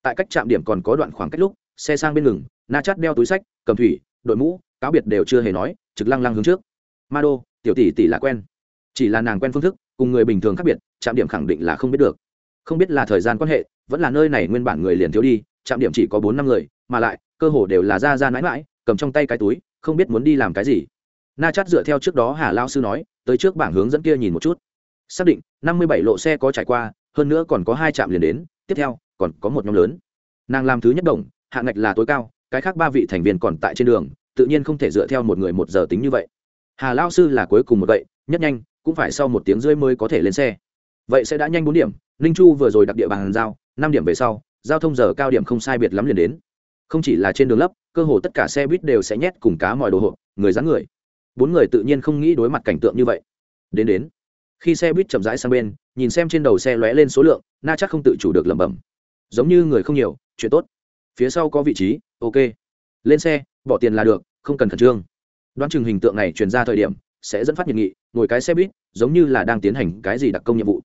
Tại cách trạm điểm còn có đoạn khoảng cách lúc, xe sang bên ngừng, na chắt đeo túi sách, cầm thủy, đội mũ cáo biệt đều chưa hề nói, trực lăng lăng hướng trước. Ma đô, tiểu tỷ tỷ là quen. Chỉ là nàng quen phương thức, cùng người bình thường khác biệt, trạm điểm khẳng định là không biết được. Không biết là thời gian quan hệ, vẫn là nơi này nguyên bản người liền thiếu đi, trạm điểm chỉ có bốn năm người, mà lại, cơ hồ đều là ra ra mãi mãi, cầm trong tay cái túi, không biết muốn đi làm cái gì. Na chắt dựa theo trước đó hà lao sư nói, tới trước bảng hướng dẫn kia nhìn một chút. Xác định, năm mươi bảy lộ xe có trải qua, hơn nữa còn có hai trạm liền đến, tiếp theo, còn có một nhóm lớn. Nàng làm thứ nhất đồng, hạng ngạch là tối cao, cái khác ba vị thành viên còn tại trên đường tự nhiên không thể dựa theo một người một giờ tính như vậy. Hà lao sư là cuối cùng một vậy nhất nhanh, cũng phải sau một tiếng rưỡi mới có thể lên xe. Vậy sẽ đã nhanh bốn điểm, ninh chu vừa rồi đặt địa bàn giao, năm điểm về sau, giao thông giờ cao điểm không sai biệt lắm liền đến. Không chỉ là trên đường lấp, cơ hồ tất cả xe buýt đều sẽ nhét cùng cá mọi đồ hộp, người dán người. Bốn người tự nhiên không nghĩ đối mặt cảnh tượng như vậy. Đến đến. Khi xe buýt chậm rãi sang bên, nhìn xem trên đầu xe lóe lên số lượng, na chắc không tự chủ được lẩm bẩm. Giống như người không nhiều, chuyện tốt. Phía sau có vị trí, ok. Lên xe bỏ tiền là được, không cần khẩn trương. Đoán chừng hình tượng này truyền ra thời điểm, sẽ dẫn phát nhiệt nghị, ngồi cái xe buýt, giống như là đang tiến hành cái gì đặc công nhiệm vụ.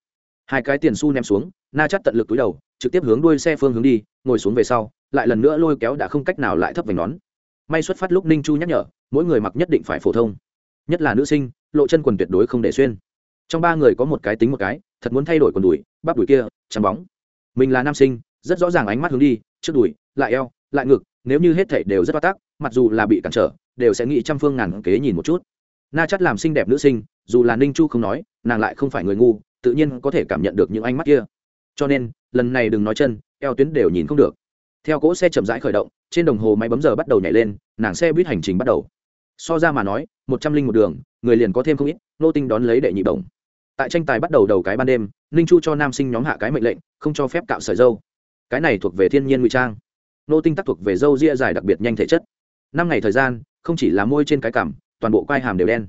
Hai cái tiền xu ném xuống, na chắt tận lực túi đầu, trực tiếp hướng đuôi xe phương hướng đi, ngồi xuống về sau, lại lần nữa lôi kéo đã không cách nào lại thấp vành nón. May xuất phát lúc ninh chu nhắc nhở, mỗi người mặc nhất định phải phổ thông. Nhất là nữ sinh, lộ chân quần tuyệt đối không để xuyên. Trong ba người có một cái tính một cái, thật muốn thay đổi quần đùi, bắp đùi kia chắn bóng. Mình là nam sinh, rất rõ ràng ánh mắt hướng đi, trước đùi, lại eo, lại ngực, nếu như hết thảy đều rất bắt tác mặc dù là bị cản trở, đều sẽ nghĩ trăm phương ngàn kế nhìn một chút. Na chắt làm xinh đẹp nữ sinh, dù là ninh chu không nói, nàng lại không phải người ngu, tự nhiên có thể cảm nhận được những ánh mắt kia. Cho nên, lần này đừng nói chân, eo tuyến đều nhìn không được. Theo cỗ xe chậm rãi khởi động, trên đồng hồ máy bấm giờ bắt đầu nhảy lên, nàng xe buýt hành trình bắt đầu. So ra mà nói, một trăm linh một đường, người liền có thêm không ít, nô tinh đón lấy đệ nhị bổng. Tại tranh tài bắt đầu đầu cái ban đêm, ninh chu cho nam sinh nhóm hạ cái mệnh lệnh, không cho phép cạo sợi dâu. Cái này thuộc về thiên nhiên ngụy trang. Nô tinh tắc thuộc về dâu ria dài đặc biệt nhanh thể chất năm ngày thời gian, không chỉ là môi trên cái cằm toàn bộ quai hàm đều đen.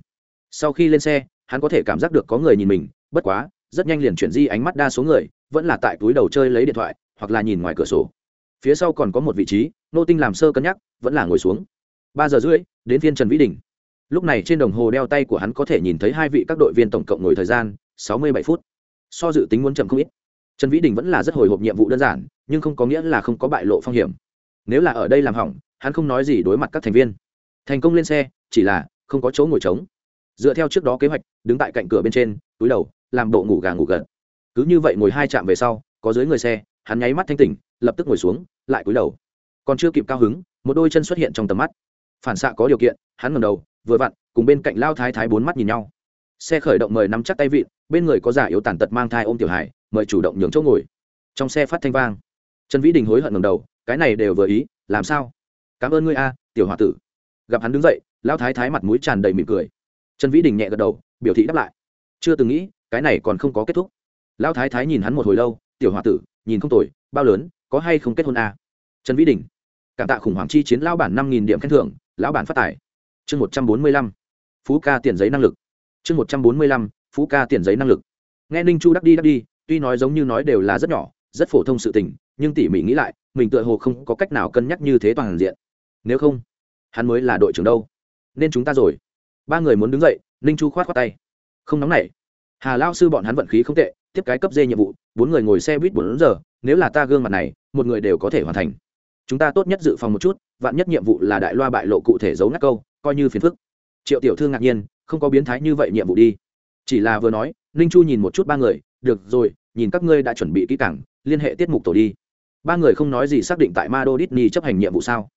Sau khi lên xe, hắn có thể cảm giác được có người nhìn mình, bất quá, rất nhanh liền chuyển di ánh mắt đa số người, vẫn là tại túi đầu chơi lấy điện thoại, hoặc là nhìn ngoài cửa sổ. Phía sau còn có một vị trí, nô tinh làm sơ cân nhắc, vẫn là ngồi xuống. Ba giờ rưỡi, đến phiên trần vĩ đình. Lúc này trên đồng hồ đeo tay của hắn có thể nhìn thấy hai vị các đội viên tổng cộng ngồi thời gian, sáu mươi bảy phút. So dự tính muốn chậm không ít. Trần vĩ đình vẫn là rất hồi hộp nhiệm vụ đơn giản, nhưng không có nghĩa là không có bại lộ phong hiểm. Nếu là ở đây làm hỏng hắn không nói gì đối mặt các thành viên. Thành công lên xe, chỉ là không có chỗ ngồi trống. Dựa theo trước đó kế hoạch, đứng tại cạnh cửa bên trên, túi đầu, làm bộ ngủ gà ngủ gật. Cứ như vậy ngồi hai chạm về sau, có dưới người xe, hắn nháy mắt thanh tỉnh, lập tức ngồi xuống, lại cúi đầu. Còn chưa kịp cao hứng, một đôi chân xuất hiện trong tầm mắt. Phản xạ có điều kiện, hắn ngầm đầu, vừa vặn, cùng bên cạnh lao thái thái bốn mắt nhìn nhau. Xe khởi động mời nắm chắc tay vịn, bên người có giả yếu tàn tật mang thai ôm tiểu hải, mời chủ động nhường chỗ ngồi. Trong xe phát thanh vang. Trần vĩ đình hối hận ngầm đầu, cái này đều vừa ý, làm sao? Cảm ơn ngươi a, tiểu h o a tử. Gặp hắn đứng dậy, lão thái thái mặt mũi tràn đầy mỉm cười. Trần vĩ đình nhẹ gật đầu, biểu thị đáp lại. Chưa từng nghĩ, cái này còn không có kết thúc. Lão thái thái nhìn hắn một hồi lâu, tiểu h o a tử, nhìn không tuổi bao lớn, có hay không kết hôn a? Trần vĩ đình. Cảm tạ khủng hoảng chi chiến lao bản năm nghìn điểm khen thưởng, lão bản phát tài. Chương một trăm bốn mươi lăm. Phú ca tiền giấy năng lực. Chương một trăm bốn mươi lăm, phú ca tiền giấy năng lực. Nghe ninh chu đắc đi đắc đi, tuy nói giống như nói đều là rất nhỏ, rất phổ thông sự tình, nhưng tỉ mỉ nghĩ lại, mình tựa hồ không có cách nào cân nhắc như thế toàn diện nếu không, hắn mới là đội trưởng đâu. Nên chúng ta rồi. Ba người muốn đứng dậy, ninh chu khoát khoát tay. Không nóng nảy. Hà lao sư bọn hắn vận khí không tệ, tiếp cái cấp dê nhiệm vụ, bốn người ngồi xe buýt bốn giờ, nếu là ta gương mặt này, một người đều có thể hoàn thành. Chúng ta tốt nhất dự phòng một chút, vạn nhất nhiệm vụ là đại loa bại lộ cụ thể giấu ngắt câu, coi như phiền phức. Triệu tiểu thư ngạc nhiên, không có biến thái như vậy nhiệm vụ đi. Chỉ là vừa nói, ninh chu nhìn một chút ba người, được rồi, nhìn các ngươi đã chuẩn bị kỹ cảng liên hệ tiết mục tổ đi. Ba người không nói gì xác định tại ma đô Disney chấp hành nhiệm vụ sao?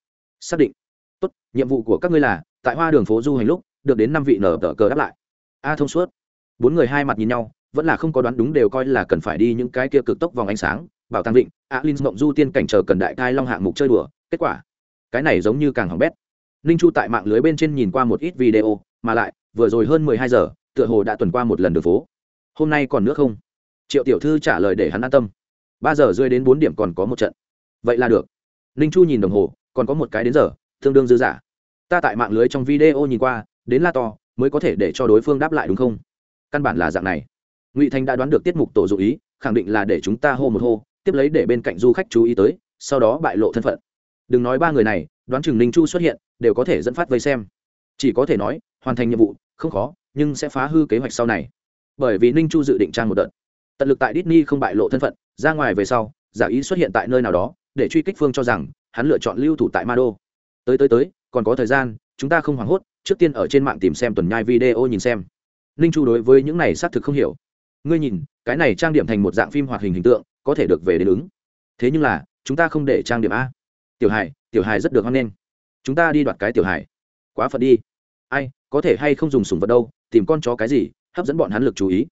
Xác định. Tốt, nhiệm vụ của các ngươi là, tại hoa đường phố du hành lúc, được đến năm vị nở tờ cờ đáp lại. A thông suốt. Bốn người hai mặt nhìn nhau, vẫn là không có đoán đúng đều coi là cần phải đi những cái kia cực tốc vòng ánh sáng, bảo tăng định a linh mộng du tiên cảnh chờ cần đại thai long hạng mục chơi đùa, kết quả, cái này giống như càng hỏng bét. Ninh chu tại mạng lưới bên trên nhìn qua một ít video, mà lại, vừa rồi hơn mười hai giờ, tựa hồ đã tuần qua một lần đường phố. Hôm nay còn nữa không? Triệu tiểu thư trả lời để hắn an tâm. Ba giờ rơi đến bốn điểm còn có một trận. Vậy là được. Ninh chu nhìn đồng hồ còn có một cái đến giờ, tương đương dư giả. Ta tại mạng lưới trong video nhìn qua, đến la to, mới có thể để cho đối phương đáp lại đúng không? Căn bản là dạng này. Ngụy thành đã đoán được tiết mục tổ dụ ý, khẳng định là để chúng ta hô một hô, tiếp lấy để bên cạnh du khách chú ý tới, sau đó bại lộ thân phận. Đừng nói ba người này, đoán chừng ninh chu xuất hiện, đều có thể dẫn phát vây xem. Chỉ có thể nói, hoàn thành nhiệm vụ, không khó, nhưng sẽ phá hư kế hoạch sau này. Bởi vì ninh chu dự định trang một đợt. Tận lực tại Disney không bại lộ thân phận, ra ngoài về sau, giả ý xuất hiện tại nơi nào đó, để truy kích phương cho rằng hắn lựa chọn lưu thủ tại ma đô tới tới tới, còn có thời gian, chúng ta không hoảng hốt, trước tiên ở trên mạng tìm xem tuần nhai video nhìn xem. Ninh chu đối với những này xác thực không hiểu. Ngươi nhìn, cái này trang điểm thành một dạng phim hoạt hình hình tượng, có thể được về đến ứng. Thế nhưng là, chúng ta không để trang điểm a. Tiểu hải tiểu hải rất được hoan nghênh. Chúng ta đi đoạt cái tiểu hải. Quá phận đi. Ai, có thể hay không dùng sùng vật đâu, tìm con chó cái gì, hấp dẫn bọn hắn lực chú ý.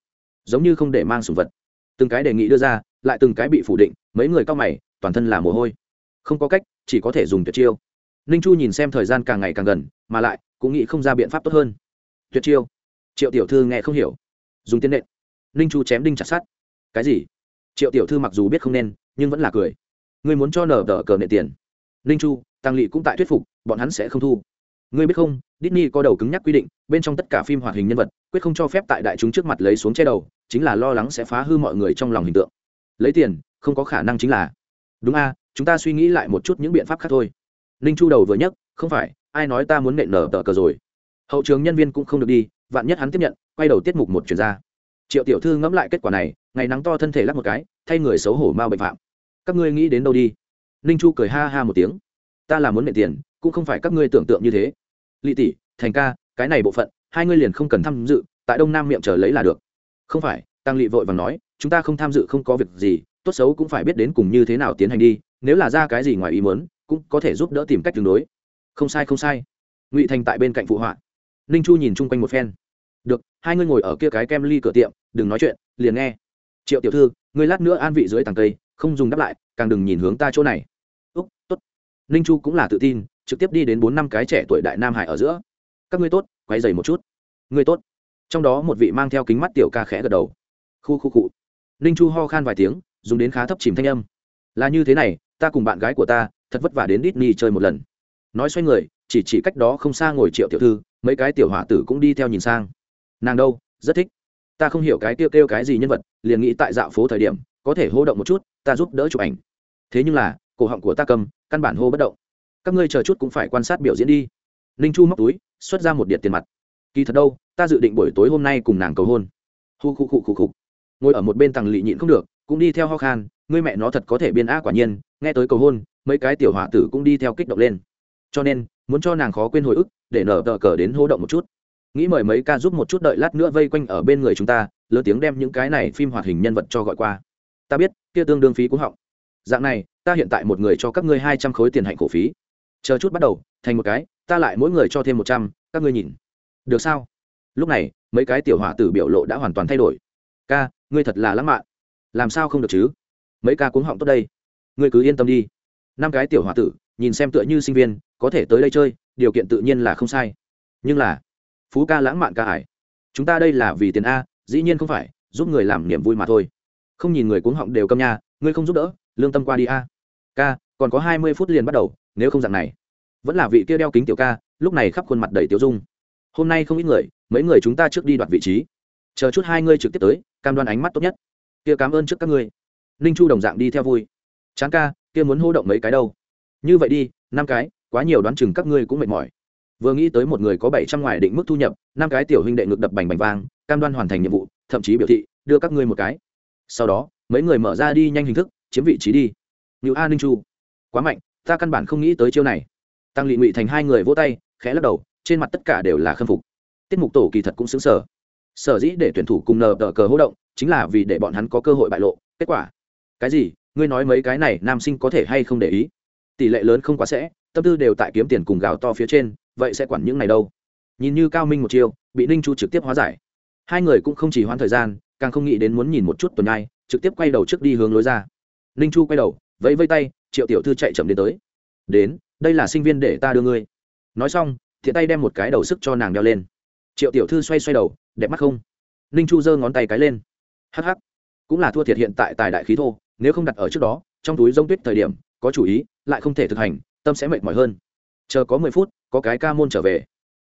Giống như không để mang sùng vật. Từng cái đề nghị đưa ra, lại từng cái bị phủ định, mấy người cao mày, toàn thân là mồ hôi không có cách, chỉ có thể dùng tuyệt chiêu. Ninh chu nhìn xem thời gian càng ngày càng gần, mà lại, cũng nghĩ không ra biện pháp tốt hơn. Tuyệt chiêu? Triệu tiểu thư nghe không hiểu. Dùng tiên nện. Ninh chu chém đinh chặt sát cái gì? Triệu tiểu thư mặc dù biết không nên, nhưng vẫn là cười. Ngươi muốn cho nở đỡ cờ nệ tiền. Ninh chu tăng lỵ cũng tại thuyết phục, bọn hắn sẽ không thu. Ngươi biết không, Disney có đầu cứng nhắc quy định, bên trong tất cả phim hoạt hình nhân vật, quyết không cho phép tại đại chúng trước mặt lấy xuống che đầu, chính là lo lắng sẽ phá hư mọi người trong lòng hình tượng. Lấy tiền, không có khả năng chính là. Đúng a chúng ta suy nghĩ lại một chút những biện pháp khác thôi. Ninh chu đầu vừa nhấc, không phải, ai nói ta muốn nện nở tờ cờ rồi? Hậu trường nhân viên cũng không được đi, vạn nhất hắn tiếp nhận, quay đầu tiết mục một chuyển ra. Triệu tiểu thư ngẫm lại kết quả này, ngày nắng to thân thể lắc một cái, thay người xấu hổ mau bệnh phạm. Các ngươi nghĩ đến đâu đi? Ninh chu cười ha ha một tiếng. Ta là muốn nện tiền, cũng không phải các ngươi tưởng tượng như thế. Lị tỷ, thành ca, cái này bộ phận, hai ngươi liền không cần tham dự, tại đông nam miệng chờ lấy là được. Không phải tăng lị vội và nói, chúng ta không tham dự không có việc gì, tốt xấu cũng phải biết đến cùng như thế nào tiến hành đi nếu là ra cái gì ngoài ý muốn, cũng có thể giúp đỡ tìm cách tương đối. Không sai không sai. Ngụy thành tại bên cạnh phụ họa. Ninh chu nhìn chung quanh một phen. Được, hai ngươi ngồi ở kia cái kem ly cửa tiệm, đừng nói chuyện, liền nghe. Triệu tiểu thư, ngươi lát nữa an vị dưới tàng cây, không dùng đáp lại, càng đừng nhìn hướng ta chỗ này. Úc, tốt. Ninh chu cũng là tự tin, trực tiếp đi đến bốn năm cái trẻ tuổi đại nam hải ở giữa. Các ngươi tốt quay dày một chút. Ngươi tốt. Trong đó một vị mang theo kính mắt tiểu ca khẽ gật đầu. Khu khu cụ ninh chu ho khan vài tiếng, dùng đến khá thấp chìm thanh âm. Là như thế này ta cùng bạn gái của ta, thật vất vả đến Disney chơi một lần. Nói xoay người, chỉ chỉ cách đó không xa ngồi triệu tiểu thư, mấy cái tiểu hỏa tử cũng đi theo nhìn sang. Nàng đâu, rất thích. Ta không hiểu cái kêu kêu cái gì nhân vật, liền nghĩ tại dạo phố thời điểm, có thể hô động một chút, ta giúp đỡ chụp ảnh. Thế nhưng là, cổ họng của ta cầm, căn bản hô bất động. Các ngươi chờ chút cũng phải quan sát biểu diễn đi. Ninh chu móc túi, xuất ra một điện tiền mặt. Kỳ thật đâu, ta dự định buổi tối hôm nay cùng nàng cầu hôn. Hu khu khu khu khu. Ngồi ở một bên tàng lị nhịn không được, cũng đi theo ho khan ngươi mẹ nó thật có thể biên á quả nhiên, nghe tới cầu hôn, mấy cái tiểu họa tử cũng đi theo kích động lên. Cho nên, muốn cho nàng khó quên hồi ức, để nở tờ cờ đến hô động một chút. Nghĩ mời mấy ca giúp một chút đợi lát nữa vây quanh ở bên người chúng ta, lớn tiếng đem những cái này phim hoạt hình nhân vật cho gọi qua. Ta biết, kia tương đương phí cũng họng. Dạng này, ta hiện tại một người cho các ngươi hai trăm khối tiền hạnh cổ phí. Chờ chút bắt đầu, thành một cái, ta lại mỗi người cho thêm một trăm, các ngươi nhìn. Được sao? Lúc này, mấy cái tiểu họa tử biểu lộ đã hoàn toàn thay đổi. Ca, ngươi thật là lãng mạn. Làm sao không được chứ? Mấy ca cuống họng tốt đây. Ngươi cứ yên tâm đi. Năm cái tiểu h o a tử, nhìn xem tựa như sinh viên, có thể tới đây chơi, điều kiện tự nhiên là không sai. Nhưng là, phú ca lãng mạn ca ải. Chúng ta đây là vì tiền a, dĩ nhiên không phải, giúp người làm niềm vui mà thôi. Không nhìn người cuống họng đều câm nha, ngươi không giúp đỡ, lương tâm qua đi a. Ca, còn có hai mươi phút liền bắt đầu, nếu không dạng này. Vẫn là vị kia đeo kính tiểu ca, lúc này khắp khuôn mặt đầy tiểu dung. Hôm nay không ít người, mấy người chúng ta trước đi đoạt vị trí. Chờ chút hai ngươi trực tiếp tới, cam đoan ánh mắt tốt nhất. Kia cảm ơn trước các ngươi ninh chu đồng dạng đi theo vui. Chán ca, kia muốn hô động mấy cái đâu? Như vậy đi, năm cái, quá nhiều đoán chừng các ngươi cũng mệt mỏi. Vừa nghĩ tới một người có bảy trăm ngoài định mức thu nhập, năm cái tiểu huynh đệ ngực đập bành bành vang, cam đoan hoàn thành nhiệm vụ, thậm chí biểu thị, đưa các ngươi một cái. Sau đó, mấy người mở ra đi nhanh hình thức, chiếm vị trí đi. Như a ninh chu, quá mạnh, ta căn bản không nghĩ tới chiêu này. Tăng lị ngụy thành hai người vỗ tay, khẽ lắc đầu, trên mặt tất cả đều là khâm phục. Tiết mục tổ kỳ thật cũng xứng sở. Sở dĩ để tuyển thủ cùng nờ tờ cờ hỗ động, chính là vì để bọn hắn có cơ hội bại lộ, kết quả cái gì? Ngươi nói mấy cái này nam sinh có thể hay không để ý? Tỷ lệ lớn không quá sẽ, tâm tư đều tại kiếm tiền cùng gào to phía trên, vậy sẽ quản những này đâu? Nhìn như cao minh một chiêu, bị ninh chu trực tiếp hóa giải. Hai người cũng không chỉ hoãn thời gian, càng không nghĩ đến muốn nhìn một chút tuần nhai trực tiếp quay đầu trước đi hướng lối ra. Ninh chu quay đầu, vẫy vây tay, triệu tiểu thư chạy chậm đến tới. Đến, đây là sinh viên để ta đưa ngươi. Nói xong, thiện tay đem một cái đầu sức cho nàng đeo lên. Triệu tiểu thư xoay xoay đầu, đẹp mắt không? Ninh chu giơ ngón tay cái lên. Hh cũng là thua thiệt hiện tại tài đại khí thô nếu không đặt ở trước đó, trong túi rông tuyết thời điểm, có chủ ý, lại không thể thực hành, tâm sẽ mệt mỏi hơn. Chờ có mười phút, có cái ca môn trở về.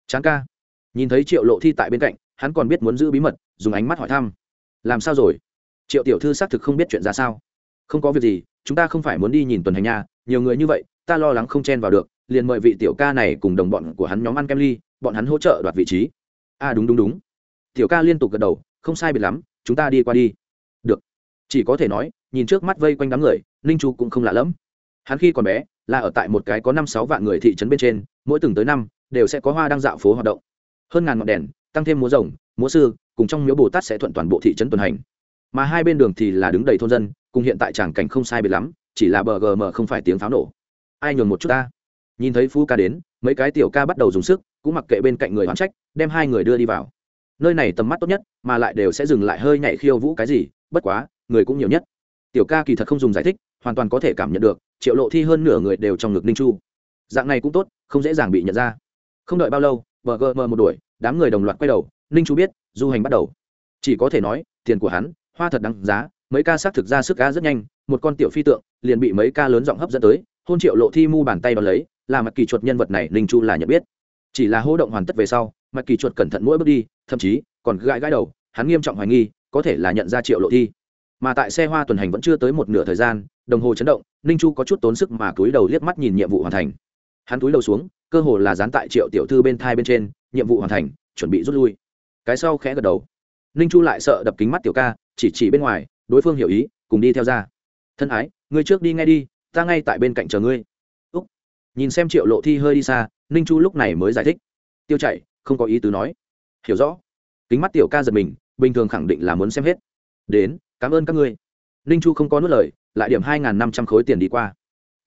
Chán ca. Nhìn thấy triệu lộ thi tại bên cạnh, hắn còn biết muốn giữ bí mật, dùng ánh mắt hỏi thăm. Làm sao rồi? Triệu tiểu thư xác thực không biết chuyện ra sao. Không có việc gì, chúng ta không phải muốn đi nhìn tuần hành nhà nhiều người như vậy, ta lo lắng không chen vào được, liền mời vị tiểu ca này cùng đồng bọn của hắn nhóm ăn kem ly, bọn hắn hỗ trợ đoạt vị trí. A à đúng đúng đúng. Tiểu ca liên tục gật đầu, không sai biệt lắm, chúng ta đi qua đi. Được chỉ có thể nói, nhìn trước mắt vây quanh đám người, ninh chu cũng không lạ lẫm. Hắn khi còn bé, là ở tại một cái có năm sáu vạn người thị trấn bên trên, mỗi từng tới năm, đều sẽ có hoa đăng dạo phố hoạt động. Hơn ngàn ngọn đèn, tăng thêm múa rồng, múa sư, cùng trong miếu bồ tát sẽ thuận toàn bộ thị trấn tuần hành. Mà hai bên đường thì là đứng đầy thôn dân, cùng hiện tại tràng cảnh không sai biệt lắm, chỉ là bờ gm không phải tiếng pháo nổ. Ai nhường một chút ta? Nhìn thấy phú ca đến, mấy cái tiểu ca bắt đầu dùng sức, cũng mặc kệ bên cạnh người hoán trách, đem hai người đưa đi vào. Nơi này tầm mắt tốt nhất, mà lại đều sẽ dừng lại hơi nhảy khiêu vũ cái gì, bất quá người cũng nhiều nhất. Tiểu ca kỳ thật không dùng giải thích, hoàn toàn có thể cảm nhận được, triệu lộ thi hơn nửa người đều trong ngực ninh chu. Dạng này cũng tốt, không dễ dàng bị nhận ra. Không đợi bao lâu bờ mờ một đuổi, đám người đồng loạt quay đầu, ninh chu biết, du hành bắt đầu. Chỉ có thể nói, tiền của hắn, hoa thật đáng giá, mấy ca xác thực ra sức ca rất nhanh, một con tiểu phi tượng, liền bị mấy ca lớn giọng hấp dẫn tới, hôn triệu lộ thi mu bàn tay đón lấy, là mặt kỳ chuột nhân vật này linh chu là nhận biết. Chỉ là hô động hoàn tất về sau, mặt kỳ chuột cẩn thận mỗi bước đi, thậm chí còn gãi gãi đầu, hắn nghiêm trọng hoài nghi, có thể là nhận ra triệu lộ thi mà tại xe hoa tuần hành vẫn chưa tới một nửa thời gian, đồng hồ chấn động, ninh chu có chút tốn sức mà túi đầu liếc mắt nhìn nhiệm vụ hoàn thành. Hắn túi đầu xuống, cơ hồ là dán tại triệu tiểu thư bên thai bên trên, nhiệm vụ hoàn thành, chuẩn bị rút lui. Cái sau khẽ gật đầu. Ninh chu lại sợ đập kính mắt tiểu ca, chỉ chỉ bên ngoài, đối phương hiểu ý, cùng đi theo ra. Thân ái, ngươi trước đi ngay đi, ta ngay tại bên cạnh chờ ngươi. Úc. Nhìn xem triệu lộ thi hơi đi xa, ninh chu lúc này mới giải thích. Tiêu chạy không có ý tứ nói. Hiểu rõ. Kính mắt tiểu ca giật mình, bình thường khẳng định là muốn xem hết. Đến cảm ơn các ngươi. Ninh chu không có nuốt lời lại điểm hai năm trăm khối tiền đi qua.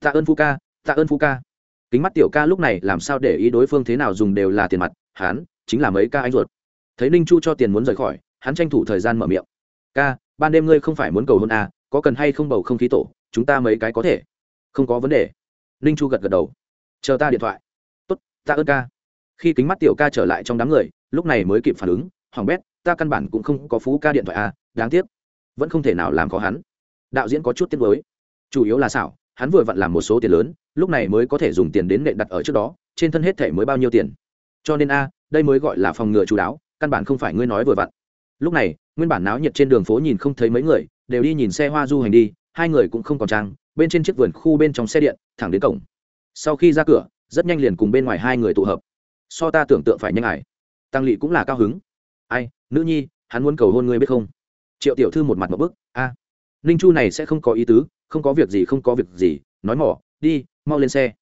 Tạ ơn phu ca tạ ơn phu ca. Kính mắt tiểu ca lúc này làm sao để ý đối phương thế nào dùng đều là tiền mặt hán chính là mấy ca anh ruột. Thấy ninh chu cho tiền muốn rời khỏi hắn tranh thủ thời gian mở miệng. Ca ban đêm ngươi không phải muốn cầu hôn à, có cần hay không bầu không khí tổ chúng ta mấy cái có thể. Không có vấn đề. Ninh chu gật gật đầu. Chờ ta điện thoại. Tốt ta ơn ca. Khi kính mắt tiểu ca trở lại trong đám người lúc này mới kịp phản ứng hoàng bét ta căn bản cũng không có phú ca điện thoại à đáng tiếc vẫn không thể nào làm khó hắn. Đạo diễn có chút tiếc mới chủ yếu là xảo, hắn vừa vặn làm một số tiền lớn, lúc này mới có thể dùng tiền đến nệ đặt ở trước đó, trên thân hết thể mới bao nhiêu tiền. Cho nên a, đây mới gọi là phòng ngừa chú đáo, căn bản không phải ngươi nói vừa vặn. Lúc này, nguyên bản náo nhiệt trên đường phố nhìn không thấy mấy người, đều đi nhìn xe hoa du hành đi, hai người cũng không còn trang, bên trên chiếc vườn khu bên trong xe điện, thẳng đến cổng. Sau khi ra cửa, rất nhanh liền cùng bên ngoài hai người tụ hợp. So ta tưởng tượng phải nhanh ải. Tăng lỵ cũng là cao hứng. Ai, nữ nhi, hắn muốn cầu hôn ngươi biết không? Triệu tiểu thư một mặt một bức, a, ninh chu này sẽ không có ý tứ, không có việc gì, không có việc gì, nói mỏ, đi, mau lên xe.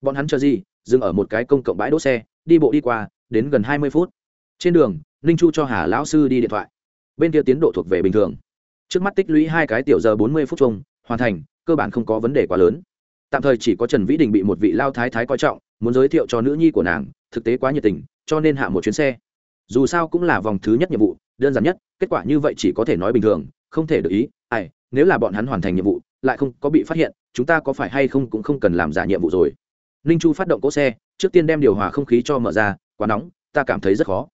Bọn hắn chờ gì? Dừng ở một cái công cộng bãi đỗ xe, đi bộ đi qua, đến gần hai mươi phút. Trên đường, ninh chu cho hà lão sư đi điện thoại. Bên kia tiến độ thuộc về bình thường. Trước mắt tích lũy hai cái tiểu giờ bốn mươi phút chung, hoàn thành, cơ bản không có vấn đề quá lớn. Tạm thời chỉ có trần vĩ đình bị một vị lao thái thái coi trọng, muốn giới thiệu cho nữ nhi của nàng, thực tế quá nhiệt tình, cho nên hạ một chuyến xe. Dù sao cũng là vòng thứ nhất nhiệm vụ đơn giản nhất, kết quả như vậy chỉ có thể nói bình thường, không thể được ý, ai, nếu là bọn hắn hoàn thành nhiệm vụ, lại không có bị phát hiện, chúng ta có phải hay không cũng không cần làm giả nhiệm vụ rồi. Ninh chu phát động cỗ xe, trước tiên đem điều hòa không khí cho mở ra, quá nóng, ta cảm thấy rất khó.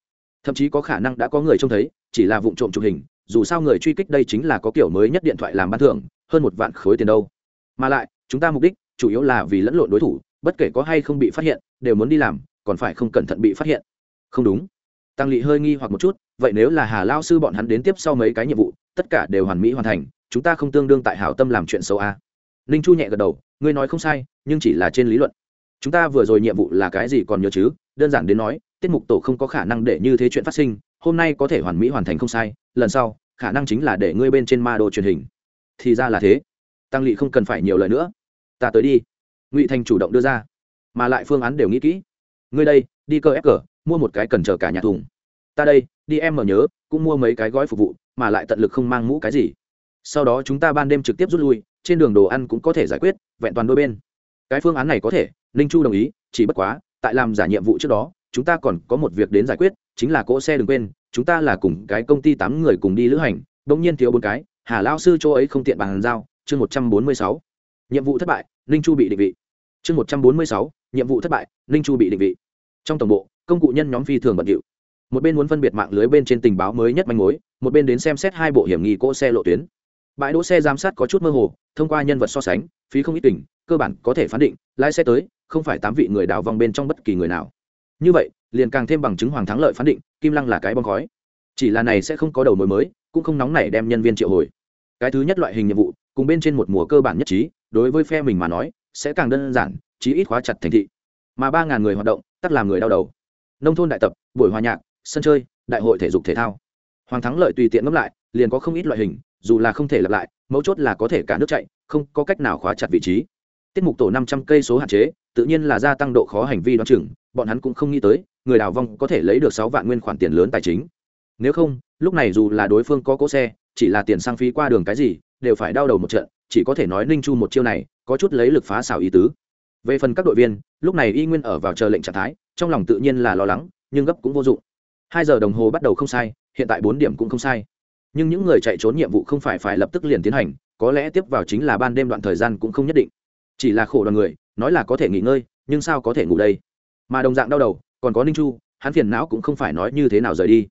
Thậm chí có khả năng đã có người trông thấy, chỉ là vụ trộm chụp hình, dù sao người truy kích đây chính là có kiểu mới nhất điện thoại làm ban thưởng, hơn một vạn khối tiền đâu. Mà lại, chúng ta mục đích, chủ yếu là vì lẫn lộn đối thủ, bất kể có hay không bị phát hiện, đều muốn đi làm, còn phải không cẩn thận bị phát hiện. Không đúng. Tăng lỵ hơi nghi hoặc một chút vậy nếu là hà lao sư bọn hắn đến tiếp sau mấy cái nhiệm vụ, tất cả đều hoàn mỹ hoàn thành, chúng ta không tương đương tại hảo tâm làm chuyện xấu à. ninh chu nhẹ gật đầu, ngươi nói không sai, nhưng chỉ là trên lý luận. Chúng ta vừa rồi nhiệm vụ là cái gì còn nhớ chứ? Đơn giản đến nói, tiết mục tổ không có khả năng để như thế chuyện phát sinh, hôm nay có thể hoàn mỹ hoàn thành không sai, lần sau, khả năng chính là để ngươi bên trên ma đồ truyền hình. Thì ra là thế. Tăng lỵ không cần phải nhiều lời nữa. Ta tới đi. Ngụy thành chủ động đưa ra. Mà lại phương án đều nghĩ kỹ. Ngươi đây, đi cơ ép cờ, mua một cái cần chờ cả nhà thùng ta đây, đi em mở nhớ, cũng mua mấy cái gói phục vụ, mà lại tận lực không mang mũ cái gì. Sau đó chúng ta ban đêm trực tiếp rút lui, trên đường đồ ăn cũng có thể giải quyết, vẹn toàn đôi bên. Cái phương án này có thể, ninh chu đồng ý, chỉ bất quá, tại làm giả nhiệm vụ trước đó, chúng ta còn có một việc đến giải quyết, chính là cỗ xe đừng quên, chúng ta là cùng cái công ty tám người cùng đi lữ hành đ ỗ n g nhiên thiếu bốn cái, hà lao sư chỗ ấy không tiện bàn giao, chương một trăm bốn mươi sáu. Nhiệm vụ thất bại, ninh chu bị định vị. Chương một trăm bốn mươi sáu, nhiệm vụ thất bại, ninh chu bị định vị. Trong tổng bộ, công cụ nhân nhóm phi thường bận điệu một bên muốn phân biệt mạng lưới bên trên tình báo mới nhất manh mối, một bên đến xem xét hai bộ hiểm nghi cỗ xe lộ tuyến. Bãi đỗ xe giám sát có chút mơ hồ, thông qua nhân vật so sánh, phí không ít tỉnh cơ bản có thể phán định, lái xe tới, không phải tám vị người đào vòng bên trong bất kỳ người nào. Như vậy, liền càng thêm bằng chứng hoàng thắng lợi phán định, kim lăng là cái bong khói. Chỉ là này sẽ không có đầu mối mới, cũng không nóng nảy đem nhân viên triệu hồi. Cái thứ nhất loại hình nhiệm vụ, cùng bên trên một mùa cơ bản nhất trí, đối với phe mình mà nói, sẽ càng đơn giản, chí ít khóa chặt thành thị. Mà ba ngàn người hoạt động, tắt làm người đau đầu. Nông thôn đại tập, buổi hòa nhạc sân chơi, đại hội thể dục thể thao. Hoàng thắng lợi tùy tiện ngẫm lại, liền có không ít loại hình, dù là không thể lặp lại, mấu chốt là có thể cả nước chạy, không có cách nào khóa chặt vị trí. Tiết mục tổ năm trăm cây số hạn chế, tự nhiên là gia tăng độ khó hành vi đoán chừng, bọn hắn cũng không nghĩ tới, người đào vong có thể lấy được sáu vạn nguyên khoản tiền lớn tài chính. Nếu không, lúc này dù là đối phương có cỗ xe, chỉ là tiền sang phí qua đường cái gì, đều phải đau đầu một trận, chỉ có thể nói ninh chu một chiêu này, có chút lấy lực phá xảo ý tứ. Về phần các đội viên, lúc này y nguyên ở vào chờ lệnh trạng thái, trong lòng tự nhiên là lo lắng, nhưng gấp cũng vô dụng hai giờ đồng hồ bắt đầu không sai, hiện tại bốn điểm cũng không sai. Nhưng những người chạy trốn nhiệm vụ không phải phải lập tức liền tiến hành, có lẽ tiếp vào chính là ban đêm đoạn thời gian cũng không nhất định. Chỉ là khổ đoàn người, nói là có thể nghỉ ngơi, nhưng sao có thể ngủ đây? Mà đồng dạng đau đầu, còn có ninh chu, hắn phiền não cũng không phải nói như thế nào rời đi.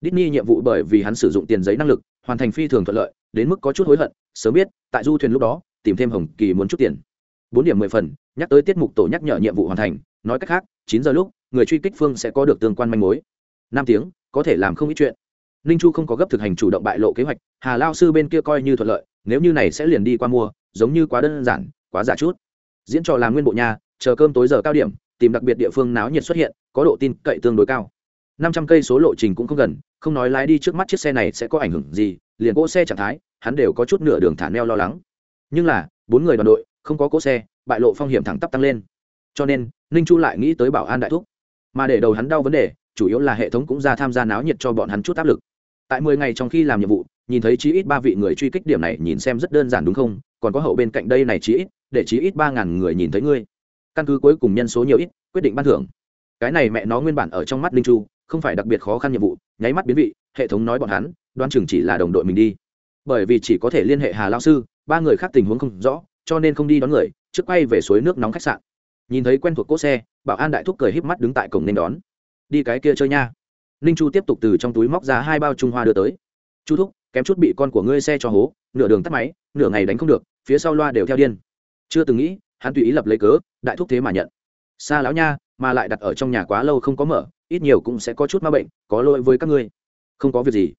Disney nhiệm vụ bởi vì hắn sử dụng tiền giấy năng lực, hoàn thành phi thường thuận lợi, đến mức có chút hối hận, sớm biết, tại du thuyền lúc đó, tìm thêm hồng kỳ muốn chút tiền. Bốn điểm mười phần, nhắc tới tiết mục tổ nhắc nhở nhiệm vụ hoàn thành, nói cách khác, chín giờ lúc, người truy kích phương sẽ có được tương quan manh mối năm tiếng, có thể làm không ít chuyện. Ninh chu không có gấp thực hành chủ động bại lộ kế hoạch, hà lao sư bên kia coi như thuận lợi, nếu như này sẽ liền đi qua mua, giống như quá đơn giản, quá giả chút. Diễn trò làm nguyên bộ nhà, chờ cơm tối giờ cao điểm, tìm đặc biệt địa phương náo nhiệt xuất hiện, có độ tin cậy tương đối cao. Năm trăm cây số lộ trình cũng không gần, không nói lái đi trước mắt chiếc xe này sẽ có ảnh hưởng gì, liền cỗ xe trạng thái, hắn đều có chút nửa đường thả neo lo lắng. Nhưng là, bốn người đoàn đội, không có cỗ xe, bại lộ phong hiểm thẳng tắp tăng lên. Cho nên, ninh chu lại nghĩ tới bảo an đại thúc. Mà để đầu hắn đau vấn đề chủ yếu là hệ thống cũng ra tham gia náo nhiệt cho bọn hắn chút áp lực. Tại mười ngày trong khi làm nhiệm vụ, nhìn thấy chí ít ba vị người truy kích điểm này nhìn xem rất đơn giản đúng không? Còn có hậu bên cạnh đây này chí ít, để chí ít ba ngàn người nhìn thấy ngươi. Căn cứ cuối cùng nhân số nhiều ít, quyết định ban thưởng. Cái này mẹ nó nguyên bản ở trong mắt linh chu, không phải đặc biệt khó khăn nhiệm vụ, nháy mắt biến vị, hệ thống nói bọn hắn đoan chừng chỉ là đồng đội mình đi. Bởi vì chỉ có thể liên hệ hà lao sư, ba người khác tình huống không rõ, cho nên không đi đón người, trước quay về suối nước nóng khách sạn. Nhìn thấy quen thuộc cỗ xe, bảo an đại thúc cười híp mắt đứng tại cổng nên đón đi cái kia chơi nha. Ninh chu tiếp tục từ trong túi móc ra hai bao trung hoa đưa tới. Chu thúc, kém chút bị con của ngươi xe cho hố, nửa đường tắt máy, nửa ngày đánh không được, phía sau loa đều theo điên. Chưa từng nghĩ, hắn tùy ý lập lấy cớ, đại thúc thế mà nhận. Xa lão nha, mà lại đặt ở trong nhà quá lâu không có mở, ít nhiều cũng sẽ có chút ma bệnh, có lỗi với các ngươi. Không có việc gì.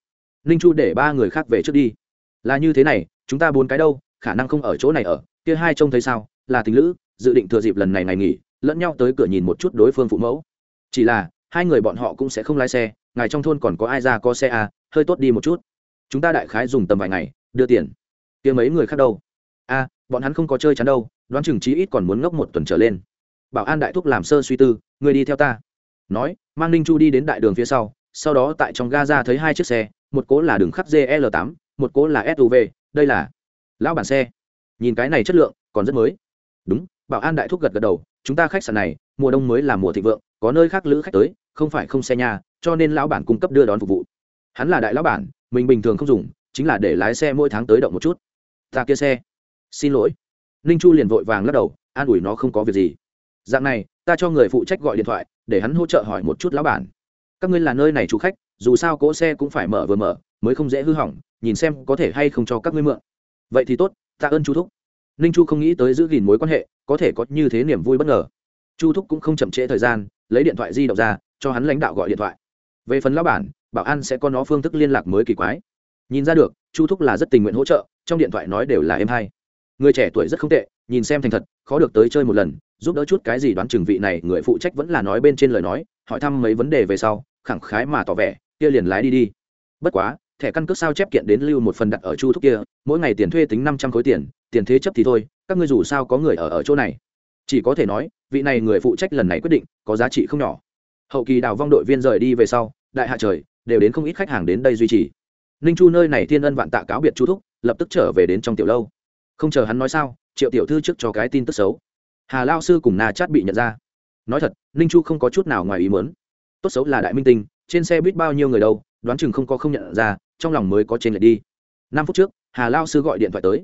Ninh chu để ba người khác về trước đi. Là như thế này, chúng ta bốn cái đâu, khả năng không ở chỗ này ở, kia hai trông thấy sao, là tình lữ, dự định thừa dịp lần này ngày nghỉ, lẫn nhau tới cửa nhìn một chút đối phương phụ mẫu. Chỉ là hai người bọn họ cũng sẽ không lái xe ngài trong thôn còn có ai ra có xe à, hơi tốt đi một chút. Chúng ta đại khái dùng tầm vài ngày đưa tiền. Kia mấy người khác đâu? A à, bọn hắn không có chơi chắn đâu đoán chừng chí ít còn muốn ngốc một tuần trở lên. Bảo an đại thúc làm sơ suy tư người đi theo ta. Nói mang ninh chu đi đến đại đường phía sau sau đó tại trong ga ra thấy hai chiếc xe một cố là đường khắc gl 8 một cố là suv đây là lão bản xe. Nhìn cái này chất lượng còn rất mới. Đúng bảo an đại thúc gật gật đầu chúng ta khách sạn này mùa đông mới là mùa thịnh vượng có nơi khác lữ khách tới không phải không xe nhà cho nên lão bản cung cấp đưa đón phục vụ. Hắn là đại lão bản, mình bình thường không dùng, chính là để lái xe mỗi tháng tới động một chút. Ta kia xe. Xin lỗi. Ninh chu liền vội vàng lắc đầu, an ủi nó không có việc gì. Dạng này, ta cho người phụ trách gọi điện thoại, để hắn hỗ trợ hỏi một chút lão bản. Các ngươi là nơi này chủ khách, dù sao cỗ xe cũng phải mở vừa mở, mới không dễ hư hỏng, nhìn xem có thể hay không cho các ngươi mượn. Vậy thì tốt tạ ơn chu thúc. Ninh chu không nghĩ tới giữ gìn mối quan hệ, có thể có như thế niềm vui bất ngờ. Chu thúc cũng không chậm trễ thời gian, lấy điện thoại di động ra cho hắn lãnh đạo gọi điện thoại. Về phần lão bản, bảo an sẽ có nó phương thức liên lạc mới kỳ quái. Nhìn ra được, chu thúc là rất tình nguyện hỗ trợ, trong điện thoại nói đều là em hay người trẻ tuổi rất không tệ, nhìn xem thành thật, khó được tới chơi một lần, giúp đỡ chút cái gì đoán chừng vị này, người phụ trách vẫn là nói bên trên lời nói, hỏi thăm mấy vấn đề về sau, khẳng khái mà tỏ vẻ, kia liền lái đi đi. Bất quá, thẻ căn cước sao chép kiện đến lưu một phần đặt ở chu thúc kia, mỗi ngày tiền thuê tính năm trăm khối tiền tiền thế chấp thì thôi, các ngươi dù sao có người ở ở chỗ này. Chỉ có thể nói, vị này người phụ trách lần này quyết định, có giá trị không nhỏ hậu kỳ đào vong đội viên rời đi về sau, đại hạ trời, đều đến không ít khách hàng đến đây duy trì. Ninh chu nơi này thiên ân vạn tạ cáo biệt chu thúc, lập tức trở về đến trong tiểu lâu. Không chờ hắn nói sao, triệu tiểu thư trước cho cái tin tức xấu. Hà lao sư cùng na chát bị nhận ra. Nói thật, ninh chu không có chút nào ngoài ý muốn. Tốt xấu là đại minh tinh, trên xe biết bao nhiêu người đâu, đoán chừng không có không nhận ra, trong lòng mới có trên lệch đi. Năm phút trước, hà lao sư gọi điện thoại tới.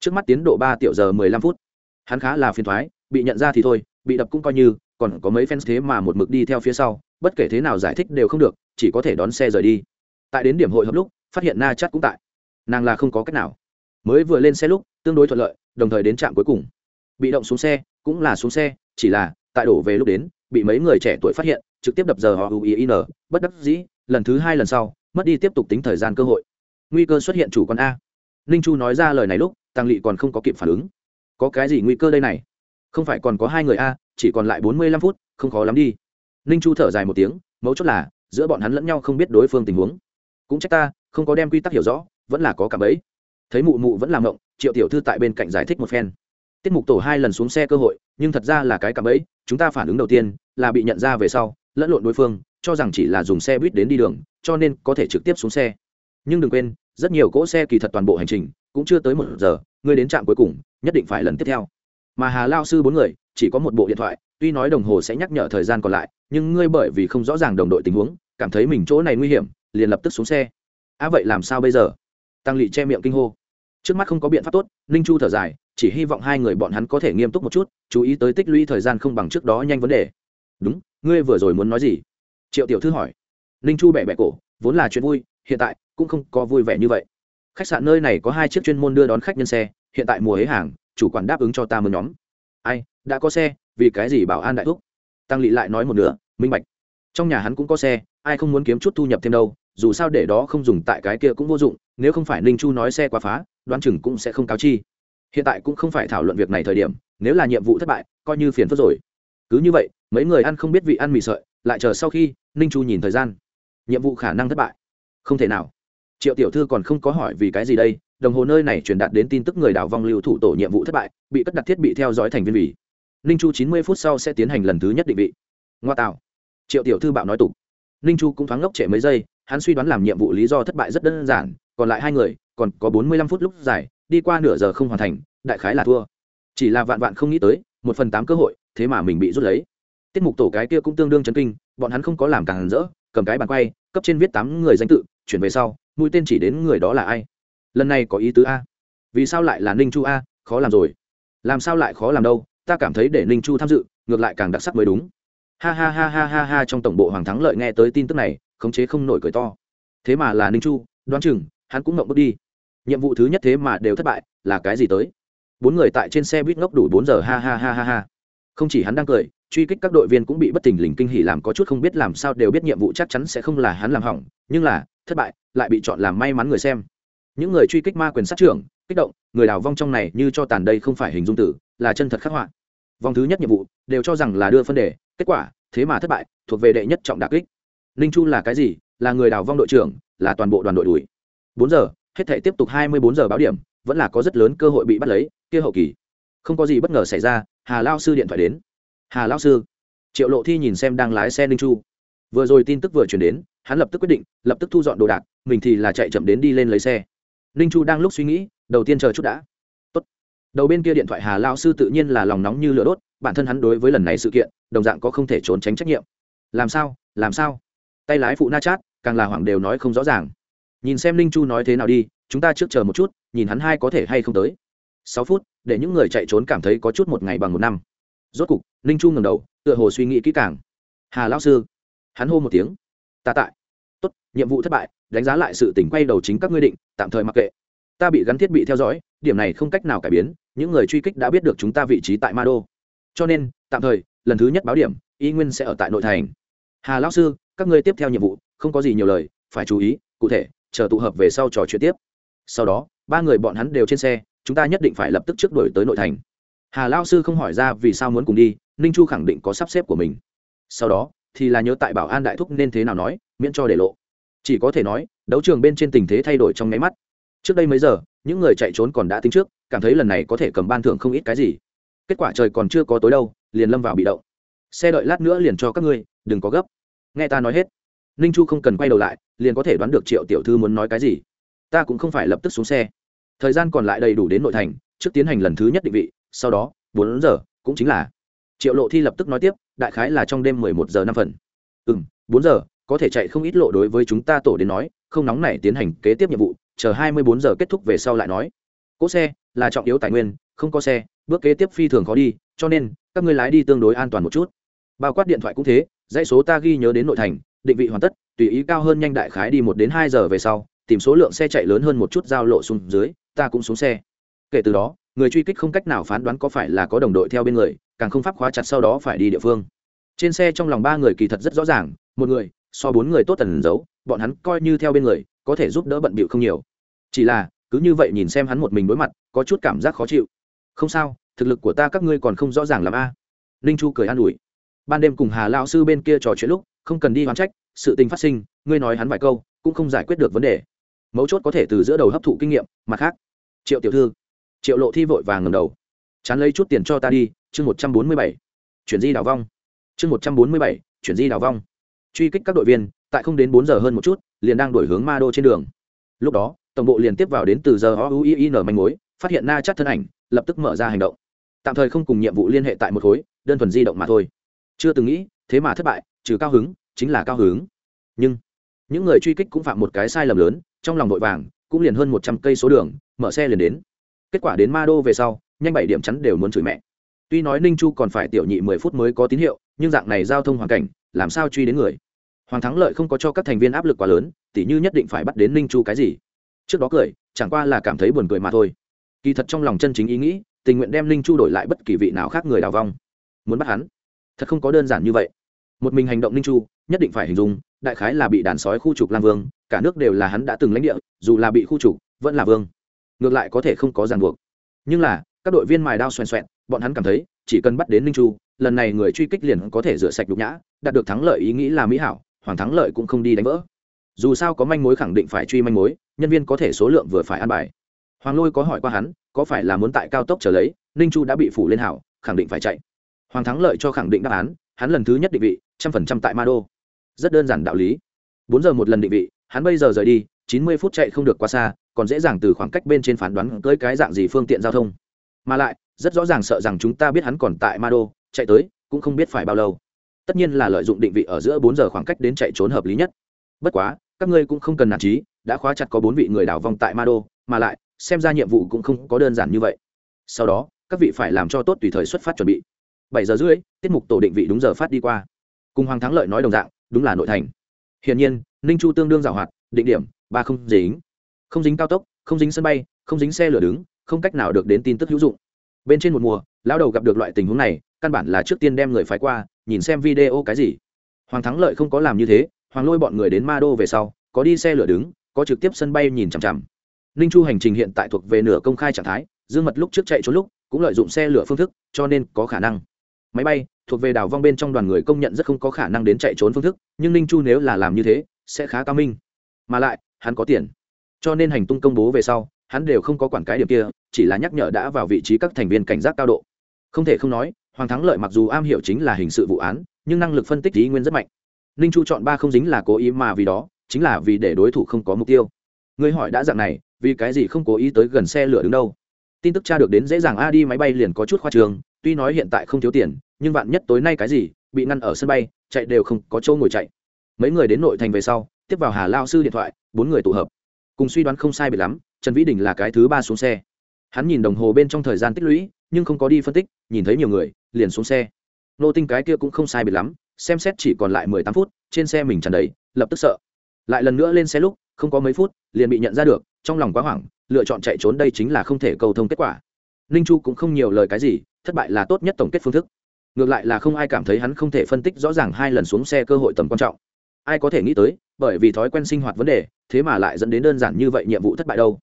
Trước mắt tiến độ ba tiểu giờ mười lăm phút. Hắn khá là phiền thoái, bị nhận ra thì thôi, bị đập cũng coi như còn có mấy fans thế mà một mực đi theo phía sau, bất kể thế nào giải thích đều không được, chỉ có thể đón xe rời đi. Tại đến điểm hội hợp lúc, phát hiện na chắt cũng tại. Nàng là không có cách nào. Mới vừa lên xe lúc, tương đối thuận lợi, đồng thời đến trạm cuối cùng. Bị động xuống xe, cũng là xuống xe, chỉ là, tại đổ về lúc đến, bị mấy người trẻ tuổi phát hiện, trực tiếp đập giờ họ uin bất đắc dĩ, lần thứ hai lần sau, mất đi tiếp tục tính thời gian cơ hội. Nguy cơ xuất hiện chủ con a. Ninh chu nói ra lời này lúc tăng lỵ còn không có kịp phản ứng. Có cái gì nguy cơ đây này? Không phải còn có hai người a chỉ còn lại bốn mươi lăm phút không khó lắm đi. Ninh chu thở dài một tiếng mấu chốt là giữa bọn hắn lẫn nhau không biết đối phương tình huống. Cũng trách ta không có đem quy tắc hiểu rõ vẫn là có cả ấy. thấy mụ mụ vẫn làm ngộng triệu tiểu thư tại bên cạnh giải thích một phen. Tiết mục tổ hai lần xuống xe cơ hội nhưng thật ra là cái cả ấy, chúng ta phản ứng đầu tiên là bị nhận ra về sau lẫn lộn đối phương cho rằng chỉ là dùng xe buýt đến đi đường cho nên có thể trực tiếp xuống xe. Nhưng đừng quên rất nhiều cỗ xe kỳ thật toàn bộ hành trình cũng chưa tới một giờ ngươi đến trạm cuối cùng nhất định phải lần tiếp theo. Mà hà lao sư bốn người chỉ có một bộ điện thoại, tuy nói đồng hồ sẽ nhắc nhở thời gian còn lại, nhưng ngươi bởi vì không rõ ràng đồng đội tình huống, cảm thấy mình chỗ này nguy hiểm, liền lập tức xuống xe. Á, vậy làm sao bây giờ? Tăng lỵ che miệng kinh hô. Trước mắt không có biện pháp tốt, ninh chu thở dài, chỉ hy vọng hai người bọn hắn có thể nghiêm túc một chút, chú ý tới tích lũy thời gian không bằng trước đó nhanh vấn đề. Đúng, ngươi vừa rồi muốn nói gì? Triệu tiểu thư hỏi. Ninh chu bẻ bẻ cổ, vốn là chuyện vui, hiện tại cũng không có vui vẻ như vậy. Khách sạn nơi này có hai chiếc chuyên môn đưa đón khách nhân xe, hiện tại mùa hế hàng, chủ quản đáp ứng cho ta mượn nhóm ai, đã có xe, vì cái gì bảo an đại thúc? Tăng lỵ lại nói một nửa, minh bạch, trong nhà hắn cũng có xe, ai không muốn kiếm chút thu nhập thêm đâu, dù sao để đó không dùng tại cái kia cũng vô dụng, nếu không phải ninh chu nói xe quá phá, đoán chừng cũng sẽ không cáo chi. Hiện tại cũng không phải thảo luận việc này thời điểm, nếu là nhiệm vụ thất bại, coi như phiền phức rồi. Cứ như vậy, mấy người ăn không biết vị ăn mì sợi, lại chờ sau khi ninh chu nhìn thời gian. Nhiệm vụ khả năng thất bại. Không thể nào triệu tiểu thư còn không có hỏi vì cái gì đây, đồng hồ nơi này truyền đạt đến tin tức người đào vong lưu thủ tổ nhiệm vụ thất bại, bị cất đặt thiết bị theo dõi thành viên vì ninh chu chín mươi phút sau sẽ tiến hành lần thứ nhất định vị. Ngoa tạo. Triệu tiểu thư bạo nói tục. Ninh chu cũng thoáng ngốc trễ mấy giây, hắn suy đoán làm nhiệm vụ lý do thất bại rất đơn giản, còn lại hai người, còn có bốn mươi lăm phút lúc dài, đi qua nửa giờ không hoàn thành, đại khái là thua. Chỉ là vạn vạn không nghĩ tới, một phần tám cơ hội, thế mà mình bị rút lấy. Tiết mục tổ cái kia cũng tương đương chấn kinh, bọn hắn không có làm càng rỡ, cầm cái bàn quay, cấp trên viết tám người danh tự, chuyển về sau mũi tên chỉ đến người đó là ai? Lần này có ý tứ a. Vì sao lại là ninh chu a? Khó làm rồi. Làm sao lại khó làm đâu? Ta cảm thấy để ninh chu tham dự, ngược lại càng đặc sắc mới đúng. Ha ha ha ha ha ha, trong tổng bộ hoàng thắng lợi nghe tới tin tức này, khống chế không nổi cười to. Thế mà là ninh chu, đoán chừng, hắn cũng ngậm bước đi. Nhiệm vụ thứ nhất thế mà đều thất bại, là cái gì tới? Bốn người tại trên xe buýt ngốc đủ bốn giờ, ha ha ha ha ha. Không chỉ hắn đang cười truy kích các đội viên cũng bị bất thình lình kinh hỉ làm có chút không biết làm sao đều biết nhiệm vụ chắc chắn sẽ không là hắn làm hỏng, nhưng là, thất bại, lại bị chọn làm may mắn người xem. Những người truy kích ma quyền sát trưởng, kích động, người đào vong trong này như cho tàn đây không phải hình dung tử, là chân thật khắc họa. Vòng thứ nhất nhiệm vụ, đều cho rằng là đưa phân đề, kết quả, thế mà thất bại, thuộc về đệ nhất trọng đà kích. Ninh chu là cái gì? Là người đào vong đội trưởng, là toàn bộ đoàn đội đuổi. Bốn giờ, hết thể tiếp tục hai mươi bốn giờ báo điểm, vẫn là có rất lớn cơ hội bị bắt lấy, kia hậu kỳ. Không có gì bất ngờ xảy ra, hà lao sư điện thoại đến hà lao sư. Triệu lộ thi nhìn xem đang lái xe ninh chu. Vừa rồi tin tức vừa chuyển đến, hắn lập tức quyết định, lập tức thu dọn đồ đạc, mình thì là chạy chậm đến đi lên lấy xe. Ninh chu đang lúc suy nghĩ, đầu tiên chờ chút đã. Tốt. đầu bên kia điện thoại hà lao sư tự nhiên là lòng nóng như lửa đốt, bản thân hắn đối với lần này sự kiện, đồng dạng có không thể trốn tránh trách nhiệm. Làm sao làm sao? Tay lái phụ na chát, càng là hoảng đều nói không rõ ràng. Nhìn xem ninh chu nói thế nào đi, chúng ta trước chờ một chút, nhìn hắn hai có thể hay không tới. Sáu phút, để những người chạy trốn cảm thấy có chút một ngày bằng một năm rốt cục, ninh chu ngầm đầu, tựa hồ suy nghĩ kỹ càng. Hà lão sư. Hắn hô một tiếng. Ta tại. Tốt, nhiệm vụ thất bại, đánh giá lại sự tỉnh quay đầu chính các ngươi định, tạm thời mặc kệ. Ta bị gắn thiết bị theo dõi, điểm này không cách nào cải biến, những người truy kích đã biết được chúng ta vị trí tại ma đô cho nên, tạm thời, lần thứ nhất báo điểm, y nguyên sẽ ở tại nội thành. Hà lão sư, các ngươi tiếp theo nhiệm vụ, không có gì nhiều lời, phải chú ý, cụ thể, chờ tụ hợp về sau trò chuyện tiếp. Sau đó, ba người bọn hắn đều trên xe, chúng ta nhất định phải lập tức trước đổi tới nội thành hà lao sư không hỏi ra vì sao muốn cùng đi, ninh chu khẳng định có sắp xếp của mình. Sau đó, thì là nhớ tại bảo an đại thúc nên thế nào nói, miễn cho để lộ. Chỉ có thể nói, đấu trường bên trên tình thế thay đổi trong nháy mắt. Trước đây mấy giờ, những người chạy trốn còn đã tính trước, cảm thấy lần này có thể cầm ban thưởng không ít cái gì. Kết quả trời còn chưa có tối đâu, liền lâm vào bị động. Xe đợi lát nữa liền cho các ngươi, đừng có gấp. Nghe ta nói hết, ninh chu không cần quay đầu lại, liền có thể đoán được triệu tiểu thư muốn nói cái gì. Ta cũng không phải lập tức xuống xe. Thời gian còn lại đầy đủ đến nội thành, trước tiến hành lần thứ nhất định vị sau đó, bốn giờ, cũng chính là. Triệu lộ thi lập tức nói tiếp, đại khái là trong đêm mười một giờ năm phần. Ừ m bốn giờ, có thể chạy không ít lộ đối với chúng ta tổ đến nói, không nóng này tiến hành kế tiếp nhiệm vụ, chờ hai mươi bốn giờ kết thúc về sau lại nói. Cỗ xe, là trọng yếu tài nguyên, không có xe, bước kế tiếp phi thường khó đi, cho nên, các ngươi lái đi tương đối an toàn một chút. Bao quát điện thoại cũng thế, dãy số ta ghi nhớ đến nội thành, định vị hoàn tất, tùy ý cao hơn nhanh đại khái đi một đến hai giờ về sau, tìm số lượng xe chạy lớn hơn một chút giao lộ xuống dưới, ta cũng xuống xe. Kể từ đó người truy kích không cách nào phán đoán có phải là có đồng đội theo bên người, càng không pháp khóa chặt sau đó phải đi địa phương. Trên xe trong lòng ba người kỳ thật rất rõ ràng, một người, so bốn người tốt tần giấu, bọn hắn coi như theo bên người, có thể giúp đỡ bận bịu không nhiều. Chỉ là, cứ như vậy nhìn xem hắn một mình đối mặt, có chút cảm giác khó chịu. Không sao, thực lực của ta các ngươi còn không rõ ràng làm a. À. ninh chu cười an ủi. Ban đêm cùng hà lao sư bên kia trò chuyện lúc, không cần đi hoán trách, sự tình phát sinh, ngươi nói hắn vài câu, cũng không giải quyết được vấn đề. Mấu chốt có thể từ giữa đầu hấp thụ kinh nghiệm, mặt khác, triệu tiểu thư triệu lộ thi vội vàng ngầm đầu. Chán lấy chút tiền cho ta đi, chương một trăm bốn mươi bảy, chuyển di đào vong. Chương một trăm bốn mươi bảy, chuyển di đào vong. Truy kích các đội viên, tại không đến bốn giờ hơn một chút, liền đang đổi hướng ma đô trên đường. Lúc đó, tổng bộ liền tiếp vào đến từ giờ o u i n manh mối, phát hiện na chắc thân ảnh, lập tức mở ra hành động. Tạm thời không cùng nhiệm vụ liên hệ tại một khối, đơn thuần di động mà thôi. Chưa từng nghĩ, thế mà thất bại, trừ cao hứng, chính là cao hứng. Nhưng, những người truy kích cũng phạm một cái sai lầm lớn, trong lòng vội vàng, cũng liền hơn một trăm cây số đường, mở xe liền đến kết quả đến ma đô về sau, nhanh bảy điểm chắn đều muốn chửi mẹ. Tuy nói ninh chu còn phải tiểu nhị mười phút mới có tín hiệu, nhưng dạng này giao thông hoàn cảnh, làm sao truy đến người? Hoàng thắng lợi không có cho các thành viên áp lực quá lớn, tỉ như nhất định phải bắt đến ninh chu cái gì. Trước đó cười, chẳng qua là cảm thấy buồn cười mà thôi. Kỳ thật trong lòng chân chính ý nghĩ, tình nguyện đem ninh chu đổi lại bất kỳ vị nào khác người đào vong. Muốn bắt hắn? Thật không có đơn giản như vậy. Một mình hành động ninh chu, nhất định phải hình dung, đại khái là bị đàn sói khu trục lam vương, cả nước đều là hắn đã từng lãnh địa, dù là bị khu trục, vẫn là vương ngược lại có thể không có ràng buộc. Nhưng là, các đội viên mài đao xoèn xoẹn, bọn hắn cảm thấy, chỉ cần bắt đến ninh chu, lần này người truy kích liền có thể rửa sạch đục nhã, đạt được thắng lợi ý nghĩ là mỹ hảo, hoàng thắng lợi cũng không đi đánh vỡ. Dù sao có manh mối khẳng định phải truy manh mối, nhân viên có thể số lượng vừa phải ăn bài. Hoàng lôi có hỏi qua hắn, có phải là muốn tại cao tốc trở lấy, ninh chu đã bị phủ lên hảo, khẳng định phải chạy. Hoàng thắng lợi cho khẳng định đáp án, hắn lần thứ nhất định vị, trăm phần trăm tại ma đô. Rất đơn giản đạo lý. Bốn giờ một lần định vị, hắn bây giờ rời đi chín mươi phút chạy không được quá xa, còn dễ dàng từ khoảng cách bên trên phán đoán tới cái dạng gì phương tiện giao thông. Mà lại, rất rõ ràng sợ rằng chúng ta biết hắn còn tại ma đô chạy tới, cũng không biết phải bao lâu. Tất nhiên là lợi dụng định vị ở giữa bốn giờ khoảng cách đến chạy trốn hợp lý nhất. Bất quá, các ngươi cũng không cần nản trí đã khóa chặt có bốn vị người đảo vòng tại ma đô mà lại, xem ra nhiệm vụ cũng không có đơn giản như vậy. Sau đó, các vị phải làm cho tốt tùy thời xuất phát chuẩn bị. Bảy giờ rưỡi, tiết mục tổ định vị đúng giờ phát đi qua. Cùng hoàng thắng lợi nói đồng dạng, đúng là nội thành. Hiển nhiên, ninh chu tương đương giảo hoạt, định điểm ba không dính. Không dính cao tốc, không dính sân bay, không dính xe lửa đứng, không cách nào được đến tin tức hữu dụng. Bên trên một mùa, lão đầu gặp được loại tình huống này, căn bản là trước tiên đem người phái qua, nhìn xem video cái gì. Hoàng thắng lợi không có làm như thế, hoàng lôi bọn người đến ma đô về sau, có đi xe lửa đứng, có trực tiếp sân bay nhìn chằm chằm. Ninh chu hành trình hiện tại thuộc về nửa công khai trạng thái, dương mật lúc trước chạy trốn lúc, cũng lợi dụng xe lửa phương thức, cho nên có khả năng. Máy bay, thuộc về đảo vong bên trong đoàn người công nhận rất không có khả năng đến chạy trốn phương thức, nhưng ninh chu nếu là làm như thế, sẽ khá cao minh. Mà lại hắn có tiền. Cho nên hành tung công bố về sau, hắn đều không có quản cái điểm kia, chỉ là nhắc nhở đã vào vị trí các thành viên cảnh giác cao độ. Không thể không nói, hoàng thắng lợi mặc dù am hiểu chính là hình sự vụ án, nhưng năng lực phân tích ý nguyên rất mạnh. Ninh chu chọn ba không dính là cố ý mà vì đó, chính là vì để đối thủ không có mục tiêu. Người hỏi đã dạng này, vì cái gì không cố ý tới gần xe lửa đứng đâu? Tin tức tra được đến dễ dàng, a, đi máy bay liền có chút khoa trường, tuy nói hiện tại không thiếu tiền, nhưng vạn nhất tối nay cái gì, bị ngăn ở sân bay, chạy đều không có chỗ ngồi chạy. Mấy người đến nội thành về sau, tiếp vào hà lao sư điện thoại bốn người tụ hợp. Cùng suy đoán không sai biệt lắm, trần vĩ đình là cái thứ ba xuống xe. Hắn nhìn đồng hồ bên trong thời gian tích lũy, nhưng không có đi phân tích, nhìn thấy nhiều người, liền xuống xe. Nô tinh cái kia cũng không sai biệt lắm, xem xét chỉ còn lại mười tám phút, trên xe mình tràn đầy, lập tức sợ. Lại lần nữa lên xe lúc, không có mấy phút, liền bị nhận ra được, trong lòng quá hoảng, lựa chọn chạy trốn đây chính là không thể cầu thông kết quả. Ninh chu cũng không nhiều lời cái gì, thất bại là tốt nhất tổng kết phương thức. Ngược lại là không ai cảm thấy hắn không thể phân tích rõ ràng hai lần xuống xe cơ hội tầm quan trọng. Ai có thể nghĩ tới, bởi vì thói quen sinh hoạt vấn đề thế mà lại dẫn đến đơn giản như vậy nhiệm vụ thất bại đâu.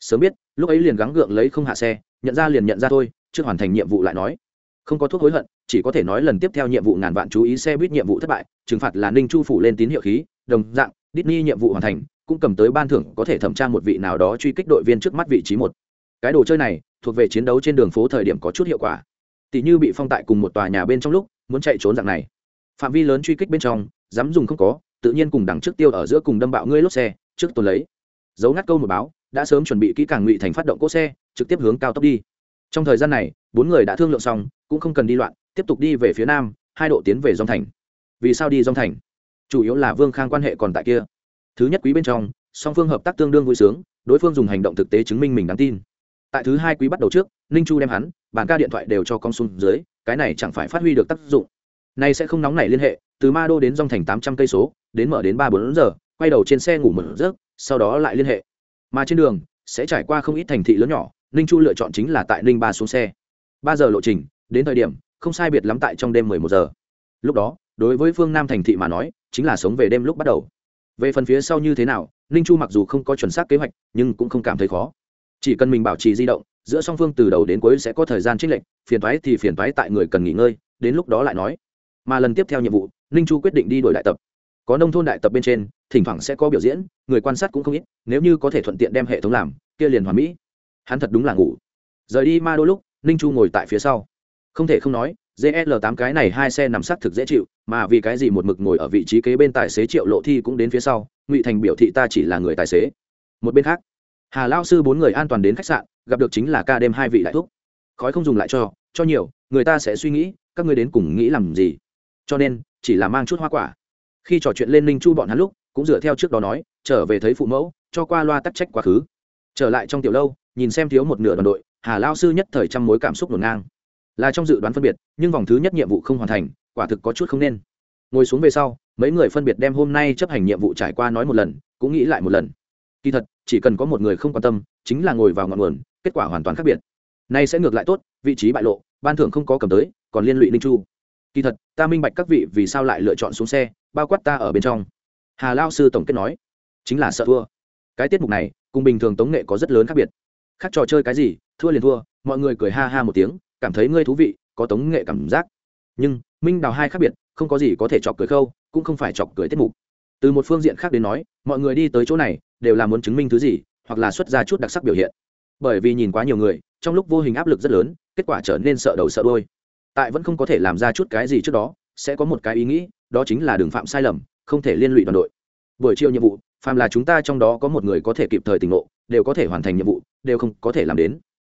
Sớm biết, lúc ấy liền gắng gượng lấy không hạ xe, nhận ra liền nhận ra thôi chưa hoàn thành nhiệm vụ lại nói. Không có thuốc hối hận, chỉ có thể nói lần tiếp theo nhiệm vụ ngàn vạn chú ý xe buýt nhiệm vụ thất bại, trừng phạt là ninh chu phủ lên tín hiệu khí, đồng dạng, Disney nhiệm vụ hoàn thành, cũng cầm tới ban thưởng, có thể thẩm tra một vị nào đó truy kích đội viên trước mắt vị trí một. Cái đồ chơi này, thuộc về chiến đấu trên đường phố thời điểm có chút hiệu quả. Tỷ như bị phong tại cùng một tòa nhà bên trong lúc, muốn chạy trốn dạng này. Phạm vi lớn truy kích bên trong, dám dùng không có, tự nhiên cùng đằng trước tiêu ở giữa cùng đâm bạo ngươi lốp xe trước tuần lấy. Dấu ngắt câu một báo, đã sớm chuẩn bị kỹ càng ngụy thành phát động cỗ xe, trực tiếp hướng cao tốc đi. Trong thời gian này, bốn người đã thương lượng xong, cũng không cần đi loạn, tiếp tục đi về phía nam, hai độ tiến về dòng thành. Vì sao đi dòng thành? Chủ yếu là vương khang quan hệ còn tại kia. Thứ nhất quý bên trong, song phương hợp tác tương đương vui sướng, đối phương dùng hành động thực tế chứng minh mình đáng tin. Tại thứ hai quý bắt đầu trước, ninh chu đem hắn bàn ca điện thoại đều cho con xuống dưới, cái này chẳng phải phát huy được tác dụng. Nay sẽ không nóng nảy liên hệ, từ ma đô đến dòng thành tám trăm cây số, đến mở đến ba bốn giờ quay đầu trên xe ngủ một giấc, sau đó lại liên hệ. Mà trên đường, sẽ trải qua không ít thành thị lớn nhỏ, ninh chu lựa chọn chính là tại ninh ba xuống xe. Ba giờ lộ trình, đến thời điểm, không sai biệt lắm tại trong đêm mười một giờ. Lúc đó, đối với phương nam thành thị mà nói, chính là sống về đêm lúc bắt đầu. Về phần phía sau như thế nào, ninh chu mặc dù không có chuẩn xác kế hoạch, nhưng cũng không cảm thấy khó. Chỉ cần mình bảo trì di động, giữa song phương từ đầu đến cuối sẽ có thời gian trích lệnh phiền thoái thì phiền thoái tại người cần nghỉ ngơi, đến lúc đó lại nói. Mà lần tiếp theo nhiệm vụ, ninh chu quyết định đi đổi đại tập có nông thôn đại tập bên trên, thỉnh thoảng sẽ có biểu diễn, người quan sát cũng không ít, nếu như có thể thuận tiện đem hệ thống làm, kia liền hoàn mỹ. Hắn thật đúng là ngủ. Rời đi ma đôi lúc, ninh chu ngồi tại phía sau. Không thể không nói gl tám cái này hai xe nằm sát thực dễ chịu, mà vì cái gì một mực ngồi ở vị trí kế bên tài xế triệu lộ thi cũng đến phía sau, ngụy thành biểu thị ta chỉ là người tài xế. Một bên khác, hà lao sư bốn người an toàn đến khách sạn, gặp được chính là ca đêm hai vị đại thúc. khói không dùng lại cho cho nhiều, người ta sẽ suy nghĩ, các ngươi đến cùng nghĩ làm gì? Cho nên, chỉ là mang chút hoa quả khi trò chuyện lên ninh chu bọn hắn lúc, cũng dựa theo trước đó nói, trở về thấy phụ mẫu, cho qua loa tắc trách quá khứ. Trở lại trong tiểu lâu, nhìn xem thiếu một nửa đoàn đội, hà lao sư nhất thời trăm mối cảm xúc ngổn ngang. Là trong dự đoán phân biệt, nhưng vòng thứ nhất nhiệm vụ không hoàn thành, quả thực có chút không nên. Ngồi xuống về sau, mấy người phân biệt đem hôm nay chấp hành nhiệm vụ trải qua nói một lần, cũng nghĩ lại một lần. Kỳ thật, chỉ cần có một người không quan tâm, chính là ngồi vào ngọn nguồn, kết quả hoàn toàn khác biệt. Nay sẽ ngược lại tốt, vị trí bại lộ, ban thưởng không có cầm tới, còn liên lụy ninh chu kỳ thật, ta minh bạch các vị vì sao lại lựa chọn xuống xe, bao quát ta ở bên trong. Hà lao sư tổng kết nói, chính là sợ thua. Cái tiết mục này, cùng bình thường tống nghệ có rất lớn khác biệt. Khác trò chơi cái gì, thua liền thua, mọi người cười ha ha một tiếng, cảm thấy ngươi thú vị, có tống nghệ cảm giác. Nhưng, minh đào hai khác biệt, không có gì có thể chọc cười khâu, cũng không phải chọc cười tiết mục. Từ một phương diện khác đến nói, mọi người đi tới chỗ này, đều là muốn chứng minh thứ gì, hoặc là xuất ra chút đặc sắc biểu hiện. Bởi vì nhìn quá nhiều người, trong lúc vô hình áp lực rất lớn, kết quả trở nên sợ đầu sợ đôi tại vẫn không có thể làm ra chút cái gì trước đó, sẽ có một cái ý nghĩ, đó chính là đừng phạm sai lầm, không thể liên lụy đoàn đội. Buổi chiều nhiệm vụ, phàm là chúng ta trong đó có một người có thể kịp thời tỉnh ngộ, đều có thể hoàn thành nhiệm vụ, đều không có thể làm đến.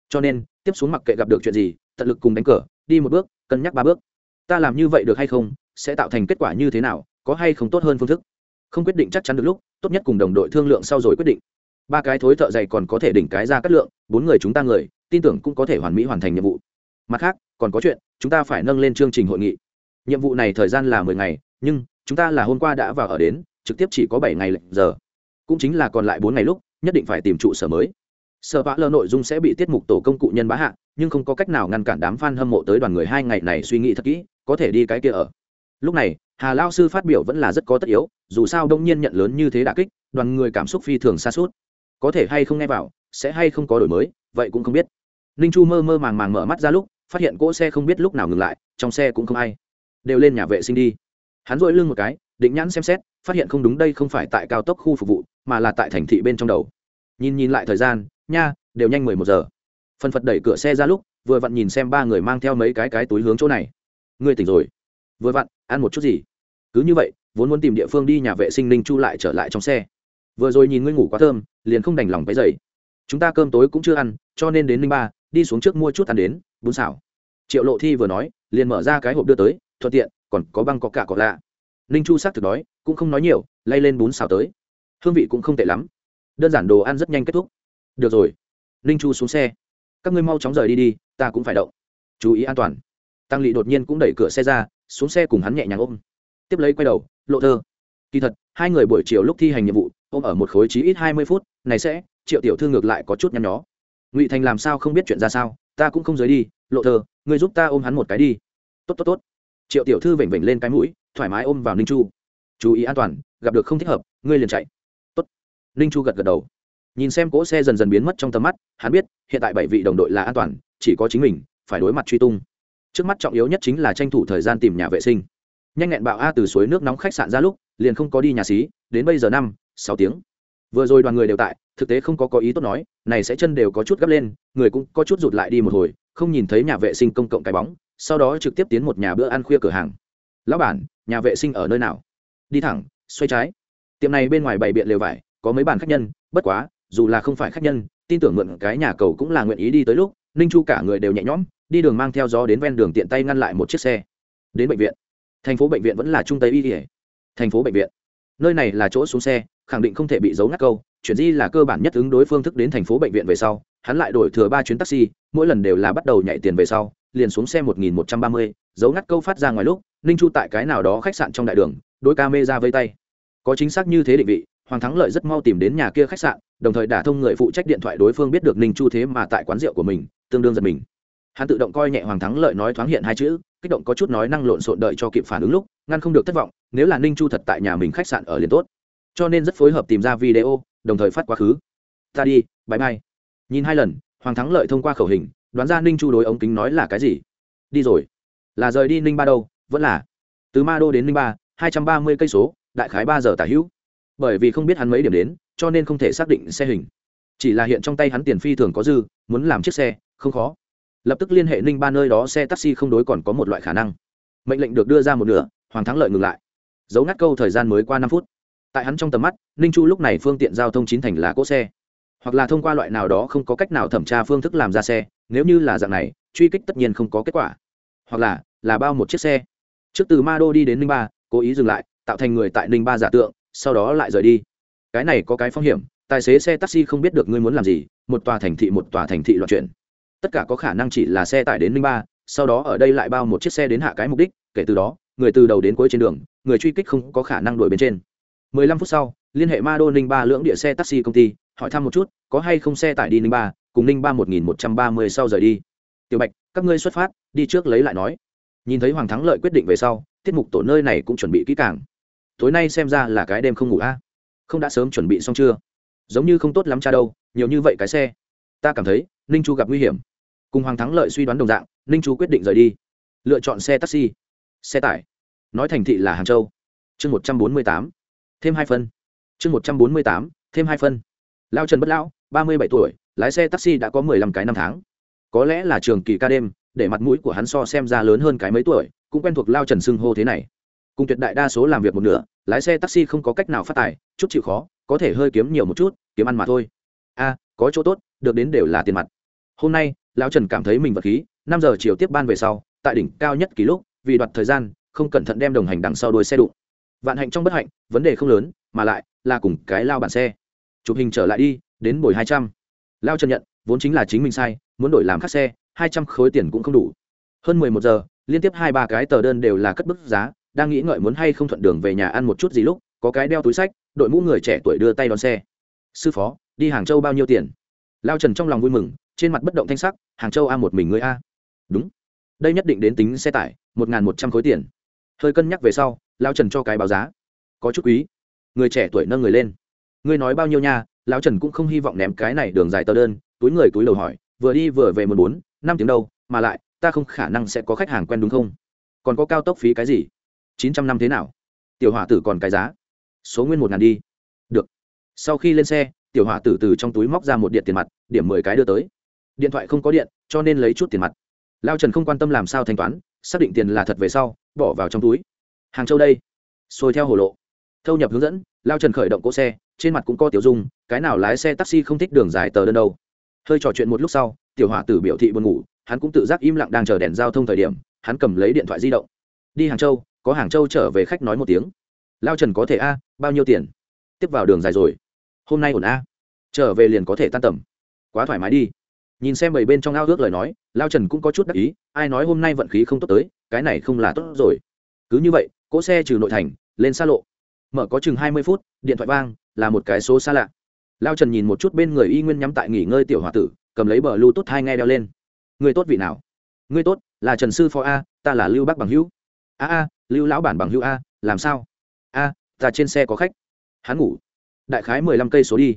Cho nên, tiếp xuống mặc kệ gặp được chuyện gì, tận lực cùng đánh cờ, đi một bước, cân nhắc ba bước. Ta làm như vậy được hay không, sẽ tạo thành kết quả như thế nào, có hay không tốt hơn phương thức. Không quyết định chắc chắn được lúc, tốt nhất cùng đồng đội thương lượng sau rồi quyết định. Ba cái thối thợ dày còn có thể đỉnh cái ra cắt lượng, bốn người chúng ta người, tin tưởng cũng có thể hoàn mỹ hoàn thành nhiệm vụ mặt khác, còn có chuyện, chúng ta phải nâng lên chương trình hội nghị. Nhiệm vụ này thời gian là mười ngày, nhưng chúng ta là hôm qua đã vào ở đến, trực tiếp chỉ có bảy ngày lệnh giờ. Cũng chính là còn lại bốn ngày lúc, nhất định phải tìm trụ sở mới. Sở vã lơ nội dung sẽ bị tiết mục tổ công cụ nhân bá hạ, nhưng không có cách nào ngăn cản đám f a n hâm mộ tới đoàn người hai ngày này suy nghĩ thật kỹ, có thể đi cái kia ở. Lúc này, hà lao sư phát biểu vẫn là rất có tất yếu, dù sao đông nhiên nhận lớn như thế đà kích, đoàn người cảm xúc phi thường xa suốt. Có thể hay không nghe vào, sẽ hay không có đổi mới, vậy cũng không biết. Ninh chu mơ mơ màng màng mở mắt ra lúc phát hiện cỗ xe không biết lúc nào ngừng lại, trong xe cũng không ai. Đều lên nhà vệ sinh đi. Hắn dội lưng một cái, định nhãn xem xét, phát hiện không đúng đây không phải tại cao tốc khu phục vụ, mà là tại thành thị bên trong đầu. Nhìn nhìn lại thời gian, nha, đều nhanh mười một giờ. Phần phật đẩy cửa xe ra lúc, vừa vặn nhìn xem ba người mang theo mấy cái cái túi hướng chỗ này. Ngươi tỉnh rồi. Vừa vặn, ăn một chút gì? Cứ như vậy, vốn muốn tìm địa phương đi nhà vệ sinh ninh chu lại trở lại trong xe. Vừa rồi nhìn ngươi ngủ quá thơm, liền không đành lòng cái dậy chúng ta cơm tối cũng chưa ăn, cho nên đến ninh ba, đi xuống trước mua chút ăn đến, bún xảo triệu lộ thi vừa nói, liền mở ra cái hộp đưa tới, thuận tiện, còn có băng có cả có lạ. Ninh chu s ắ c thực đói, cũng không nói nhiều, lay lên bún xào tới. Hương vị cũng không tệ lắm. Đơn giản đồ ăn rất nhanh kết thúc. Được rồi. Ninh chu xuống xe. Các ngươi mau chóng rời đi đi, ta cũng phải động. Chú ý an toàn. Tăng lỵ đột nhiên cũng đẩy cửa xe ra, xuống xe cùng hắn nhẹ nhàng ôm. Tiếp lấy quay đầu, lộ thơ, kỳ thật, hai người buổi chiều lúc thi hành nhiệm vụ, ôm ở một khối chí ít hai mươi phút, này sẽ, triệu tiểu thư ngược lại có chút nhăn nhó. Ngụy thành làm sao không biết chuyện ra sao, ta cũng không rời đi lộ thơ, ngươi giúp ta ôm hắn một cái đi. Tốt tốt tốt. Triệu tiểu thư vểnh vểnh lên cái mũi, thoải mái ôm vào ninh chu. Chú ý an toàn, gặp được không thích hợp, ngươi liền chạy. Tốt. Ninh chu gật gật đầu. Nhìn xem cỗ xe dần dần biến mất trong tầm mắt, hắn biết, hiện tại bảy vị đồng đội là an toàn, chỉ có chính mình, phải đối mặt truy tung. Trước mắt trọng yếu nhất chính là tranh thủ thời gian tìm nhà vệ sinh. Nhanh nhẹn bạo a từ suối nước nóng khách sạn ra lúc, liền không có đi nhà xí, đến bây giờ năm, sáu tiếng. Vừa rồi đoàn người đều tại, thực tế không có có ý tốt nói, này sẽ chân đều có chút gấp lên, người cũng có chút rụt lại đi một hồi không nhìn thấy nhà vệ sinh công cộng cái bóng, sau đó trực tiếp tiến một nhà bữa ăn khuya cửa hàng. Lão bản, nhà vệ sinh ở nơi nào? Đi thẳng, xoay trái. Tiệm này bên ngoài bày biện lều vải, có mấy bàn khách nhân, bất quá, dù là không phải khách nhân, tin tưởng mượn cái nhà cầu cũng là nguyện ý đi tới lúc, ninh chu cả người đều nhẹ nhõm, đi đường mang theo gió đến ven đường tiện tay ngăn lại một chiếc xe. Đến bệnh viện. Thành phố bệnh viện vẫn là trung tây y thành phố bệnh viện. Nơi này là chỗ xuống xe, khẳng định không thể bị giấu ngắt câu chuyển di là cơ bản nhất ứng đối phương thức đến thành phố bệnh viện về sau, hắn lại đổi thừa ba chuyến taxi, mỗi lần đều là bắt đầu nhảy tiền về sau, liền xuống xe một nghìn một trăm ba mươi giấu ngắt câu phát ra ngoài lúc, ninh chu tại cái nào đó khách sạn trong đại đường đôi ca mê ra vây tay. Có chính xác như thế định vị, hoàng thắng lợi rất mau tìm đến nhà kia khách sạn, đồng thời đả thông người phụ trách điện thoại đối phương biết được ninh chu thế mà tại quán rượu của mình, tương đương giật mình. Hắn tự động coi nhẹ hoàng thắng lợi nói thoáng hiện hai chữ, kích động có chút nói năng lộn xộn đợi cho kịp phản ứng lúc, ngăn không được thất vọng, nếu là ninh chu thật tại nhà mình khách sạn ở liền tốt cho nên rất phối hợp tìm ra video, đồng thời phát quá khứ. Ta đi bãi mai nhìn hai lần, hoàng thắng lợi thông qua khẩu hình, đoán ra ninh chu đối ống kính nói là cái gì. Đi rồi. Là rời đi ninh ba đâu? Vẫn là. Từ ma đô đến ninh ba, hai trăm ba mươi cây số, đại khái ba giờ tả hữu. Bởi vì không biết hắn mấy điểm đến, cho nên không thể xác định xe hình. Chỉ là hiện trong tay hắn tiền phi thường có dư, muốn làm chiếc xe, không khó. Lập tức liên hệ ninh ba nơi đó xe taxi không đối còn có một loại khả năng. Mệnh lệnh được đưa ra một nửa, hoàng thắng lợi ngừng lại. Giấu ngắt câu thời gian mới qua năm phút tại hắn trong tầm mắt, ninh chu lúc này phương tiện giao thông chín thành là cỗ xe. Hoặc là thông qua loại nào đó không có cách nào thẩm tra phương thức làm ra xe, nếu như là dạng này, truy kích tất nhiên không có kết quả. Hoặc là là bao một chiếc xe. Trước từ ma đô đi đến ninh ba, cố ý dừng lại, tạo thành người tại ninh ba giả tượng, sau đó lại rời đi. Cái này có cái phong hiểm, tài xế xe taxi không biết được ngươi muốn làm gì, một tòa thành thị một tòa thành thị loạn chuyển. Tất cả có khả năng chỉ là xe tải đến ninh ba, sau đó ở đây lại bao một chiếc xe đến hạ cái mục đích, kể từ đó, người từ đầu đến cuối trên đường, người truy kích không có khả năng đuổi bên trên. 15 phút sau, liên hệ Ma Ninh Ba lưỡng địa xe taxi công ty, hỏi thăm một chút, có hay không xe tải đi Ninh Ba, cùng Ninh Ba 1130 sau rời đi. Tiểu Bạch, các ngươi xuất phát, đi trước lấy lại nói. Nhìn thấy Hoàng Thắng Lợi quyết định về sau, tiết mục tổ nơi này cũng chuẩn bị kỹ càng. Tối nay xem ra là cái đêm không ngủ a. Không đã sớm chuẩn bị xong chưa? Giống như không tốt lắm cha đâu, nhiều như vậy cái xe. Ta cảm thấy, Ninh Chu gặp nguy hiểm. Cùng Hoàng Thắng Lợi suy đoán đồng dạng, Ninh Chu quyết định rời đi. Lựa chọn xe taxi, xe tải. Nói thành thị là Hàng Châu. Chương 148 thêm hai phân. Chương một trăm bốn mươi tám, thêm hai phân. Lao trần bất lão, ba mươi bảy tuổi, lái xe taxi đã có mười lăm cái năm tháng. Có lẽ là trường kỳ ca đêm, để mặt mũi của hắn so xem ra lớn hơn cái mấy tuổi, cũng quen thuộc lao trần xưng hô thế này. Cùng tuyệt đại đa số làm việc một nửa, lái xe taxi không có cách nào phát tài, chút chịu khó, có thể hơi kiếm nhiều một chút, kiếm ăn mà thôi. A, có chỗ tốt, được đến đều là tiền mặt. Hôm nay lão trần cảm thấy mình vật khí, năm giờ chiều tiếp ban về sau, tại đỉnh cao nhất kỷ lúc, vì đoạt thời gian, không cẩn thận đem đồng hành đằng sau đuôi xe đụng vạn hạnh trong bất hạnh, vấn đề không lớn, mà lại là cùng cái lao bản xe. Chụp hình trở lại đi, đến buổi hai trăm. Lao trần nhận, vốn chính là chính mình sai, muốn đổi làm khác xe, hai trăm khối tiền cũng không đủ. Hơn mười một giờ, liên tiếp hai ba cái tờ đơn đều là cất bức giá, đang nghĩ ngợi muốn hay không thuận đường về nhà ăn một chút gì lúc, có cái đeo túi sách, đội mũ người trẻ tuổi đưa tay đón xe. Sư phó, đi hàng châu bao nhiêu tiền? Lao trần trong lòng vui mừng, trên mặt bất động thanh sắc, hàng châu a một mình người a. Đúng. Đây nhất định đến tính xe tải, một n g h n một trăm khối tiền hơi cân nhắc về sau lao trần cho cái báo giá. Có chút quý. Người trẻ tuổi nâng người lên. Ngươi nói bao nhiêu nha, lão trần cũng không hy vọng ném cái này đường dài tờ đơn, túi người túi đầu hỏi, vừa đi vừa về một bốn, năm tiếng đâu, mà lại, ta không khả năng sẽ có khách hàng quen đúng không? Còn có cao tốc phí cái gì? Chín trăm năm thế nào? Tiểu hỏa tử còn cái giá. Số nguyên một ngàn đi. Được. Sau khi lên xe, tiểu hỏa tử từ trong túi móc ra một điện tiền mặt, điểm mười cái đưa tới. Điện thoại không có điện, cho nên lấy chút tiền mặt. Lao trần không quan tâm làm sao thanh toán, xác định tiền là thật về sau bỏ vào trong túi. Hàng châu đây. Xôi theo hồ lộ. Thâu nhập hướng dẫn, lao trần khởi động cỗ xe, trên mặt cũng có tiểu dung, cái nào lái xe taxi không thích đường dài tờ đơn đâu. Hơi trò chuyện một lúc sau, tiểu hỏa tử biểu thị buồn ngủ, hắn cũng tự giác im lặng đang chờ đèn giao thông thời điểm, hắn cầm lấy điện thoại di động. Đi hàng châu, có hàng châu trở về khách nói một tiếng. Lao trần có thể a, bao nhiêu tiền? Tiếp vào đường dài rồi. Hôm nay ổn a. Trở về liền có thể tan tầm. Quá thoải mái đi. Nhìn xem bảy bên trong ao ước lời nói, lao trần cũng có chút đắc ý, ai nói hôm nay vận khí không tốt tới cái này không là tốt rồi. Cứ như vậy, cỗ xe trừ nội thành, lên xa lộ. Mở có chừng hai mươi phút, điện thoại vang, là một cái số xa lạ. Lao trần nhìn một chút bên người y nguyên nhắm tại nghỉ ngơi tiểu h o a tử, cầm lấy bờ lưu tốt hai nghe đeo lên. Người tốt vị nào? Người tốt, là trần sư phó a, ta là lưu bắc bằng hữu. A a, lưu lão bản bằng hữu a, làm sao? A, ta trên xe có khách. Hắn ngủ. Đại khái mười lăm cây số đi.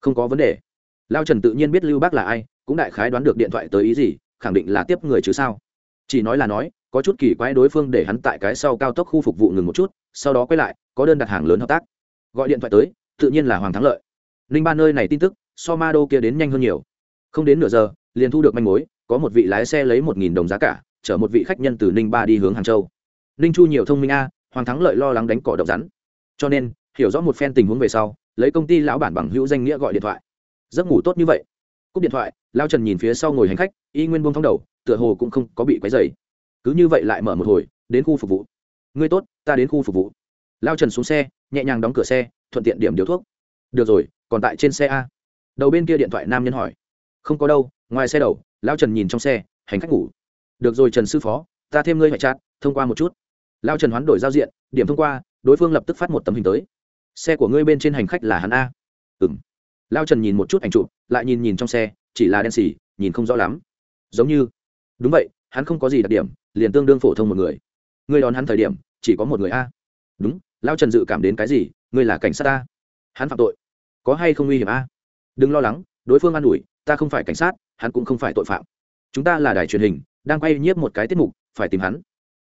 Không có vấn đề. Lao trần tự nhiên biết lưu bác là ai, cũng đại khái đoán được điện thoại tới ý gì, khẳng định là tiếp người chứ sao. Chỉ nói là nói có chút kỳ quái đối phương để hắn tại cái sau cao tốc khu phục vụ ngừng một chút, sau đó quay lại, có đơn đặt hàng lớn hợp tác. Gọi điện thoại tới, tự nhiên là hoàng thắng lợi. Ninh ba nơi này tin tức, so ma đô kia đến nhanh hơn nhiều. Không đến nửa giờ, liền thu được manh mối, có một vị lái xe lấy một nghìn đồng giá cả, chở một vị khách nhân từ ninh ba đi hướng hàng châu. Ninh chu nhiều thông minh a, hoàng thắng lợi lo lắng đánh cỏ độc rắn. Cho nên, hiểu rõ một phen tình huống về sau, lấy công ty lão bản bằng hữu danh nghĩa gọi điện thoại. Giấc ngủ tốt như vậy. Cúp điện thoại, lao trần nhìn phía sau ngồi hành khách, y nguyên buông thong đầu, tựa hồ cũng không có bị quấy dày cứ như vậy lại mở một hồi, đến khu phục vụ. Ngươi tốt, ta đến khu phục vụ. Lao trần xuống xe, nhẹ nhàng đóng cửa xe, thuận tiện điểm điếu thuốc. Được rồi, còn tại trên xe a. Đầu bên kia điện thoại nam nhân hỏi. Không có đâu, ngoài xe đầu, lao trần nhìn trong xe, hành khách ngủ. Được rồi trần sư phó, ta thêm ngươi phải chát, thông qua một chút. Lao trần hoán đổi giao diện, điểm thông qua, đối phương lập tức phát một tấm hình tới. Xe của ngươi bên trên hành khách là hắn a. Ừng lao trần nhìn một chút ảnh chụp, lại nhìn nhìn trong xe, chỉ là đen xì, nhìn không rõ lắm. Giống như. Đúng vậy hắn không có gì đặc điểm, liền tương đương phổ thông một người. Ngươi đón hắn thời điểm, chỉ có một người a. Đúng, lao trần dự cảm đến cái gì, ngươi là cảnh sát a hắn phạm tội. Có hay không nguy hiểm a? Đừng lo lắng, đối phương an ủi, ta không phải cảnh sát, hắn cũng không phải tội phạm. Chúng ta là đài truyền hình, đang quay nhiếp một cái tiết mục, phải tìm hắn.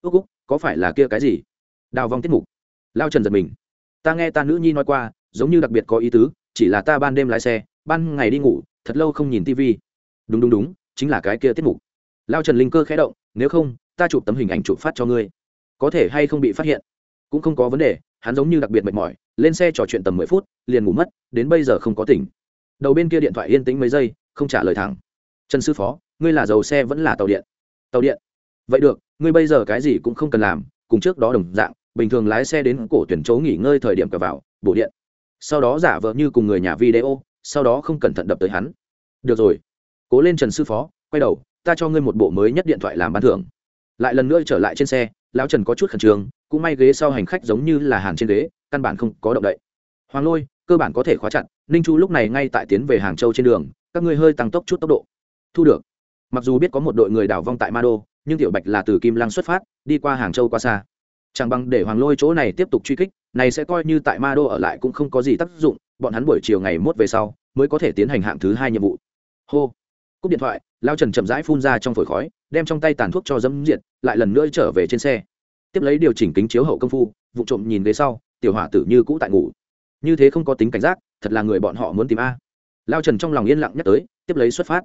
Ước úc, có phải là kia cái gì? Đào vong tiết mục. Lao trần giật mình. Ta nghe ta nữ nhi nói qua, giống như đặc biệt có ý tứ, chỉ là ta ban đêm lái xe, ban ngày đi ngủ, thật lâu không nhìn tv đúng đúng đúng, chính là cái kia tiết mục lao trần linh cơ khẽ động, nếu không, ta chụp tấm hình ảnh chụp phát cho ngươi. Có thể hay không bị phát hiện? Cũng không có vấn đề, hắn giống như đặc biệt mệt mỏi, lên xe trò chuyện tầm mười phút, liền ngủ mất, đến bây giờ không có tỉnh. Đầu bên kia điện thoại yên tĩnh mấy giây, không trả lời thẳng. Trần sư phó, ngươi là dầu xe vẫn là tàu điện? Tàu điện. Vậy được, ngươi bây giờ cái gì cũng không cần làm, cùng trước đó đồng dạng, bình thường lái xe đến cổ tuyển chỗ nghỉ ngơi thời điểm cờ vào, bổ điện. Sau đó giả vờ như cùng người nhà video, sau đó không cẩn thận đập tới hắn. Được rồi, cố lên trần sư phó, quay đầu ta cho ngươi một bộ mới nhất điện thoại làm bán thưởng. Lại lần nữa trở lại trên xe, lão trần có chút khẩn trương, cũng may ghế sau hành khách giống như là hàng trên ghế, căn bản không có động đậy. Hoàng lôi, cơ bản có thể khóa chặt, ninh chu lúc này ngay tại tiến về hàng châu trên đường, các ngươi hơi tăng tốc chút tốc độ. Thu được. Mặc dù biết có một đội người đảo vong tại ma đô, nhưng tiểu bạch là từ kim lăng xuất phát, đi qua hàng châu qua xa. Chẳng bằng để hoàng lôi chỗ này tiếp tục truy kích, này sẽ coi như tại ma đô ở lại cũng không có gì tác dụng, bọn hắn buổi chiều ngày mốt về sau, mới có thể tiến hành hạng thứ hai nhiệm vụ. Hô cúp điện thoại, lao trần chậm rãi phun ra trong phổi khói, đem trong tay tàn thuốc cho dẫm diệt, lại lần nữa trở về trên xe. Tiếp lấy điều chỉnh kính chiếu hậu công phu, vụ trộm nhìn về sau, tiểu hỏa tử như cũ tại ngủ. Như thế không có tính cảnh giác, thật là người bọn họ muốn tìm a. Lao trần trong lòng yên lặng nhắc tới, tiếp lấy xuất phát.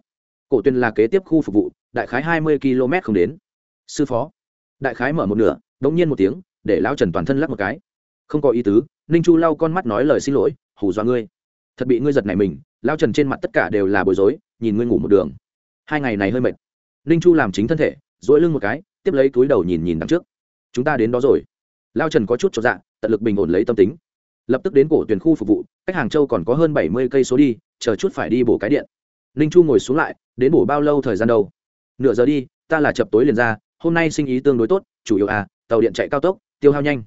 Cổ tuyên là kế tiếp khu phục vụ, đại khái hai mươi km không đến. Sư phó. Đại khái mở một nửa đ ỗ n g nhiên một tiếng, để lao trần toàn thân lắc một cái. Không có ý tứ, ninh chu lau con mắt nói lời xin lỗi, hù dọa ngươi. Thật bị ngươi giật này mình lao trần trên mặt tất cả đều là bối rối, nhìn ngươi ngủ một đường. Hai ngày này hơi mệt. Ninh chu làm chính thân thể dỗi lưng một cái, tiếp lấy túi đầu nhìn nhìn đằng trước. Chúng ta đến đó rồi. Lao trần có chút cho dạ tận lực bình ổn lấy tâm tính. Lập tức đến cổ tuyển khu phục vụ, cách hàng châu còn có hơn bảy mươi cây số đi, chờ chút phải đi bổ cái điện. Ninh chu ngồi xuống lại, đến bổ bao lâu thời gian đâu? Nửa giờ đi, ta là chập tối liền ra, hôm nay sinh ý tương đối tốt, chủ yếu à tàu điện chạy cao tốc, tiêu hao nhanh.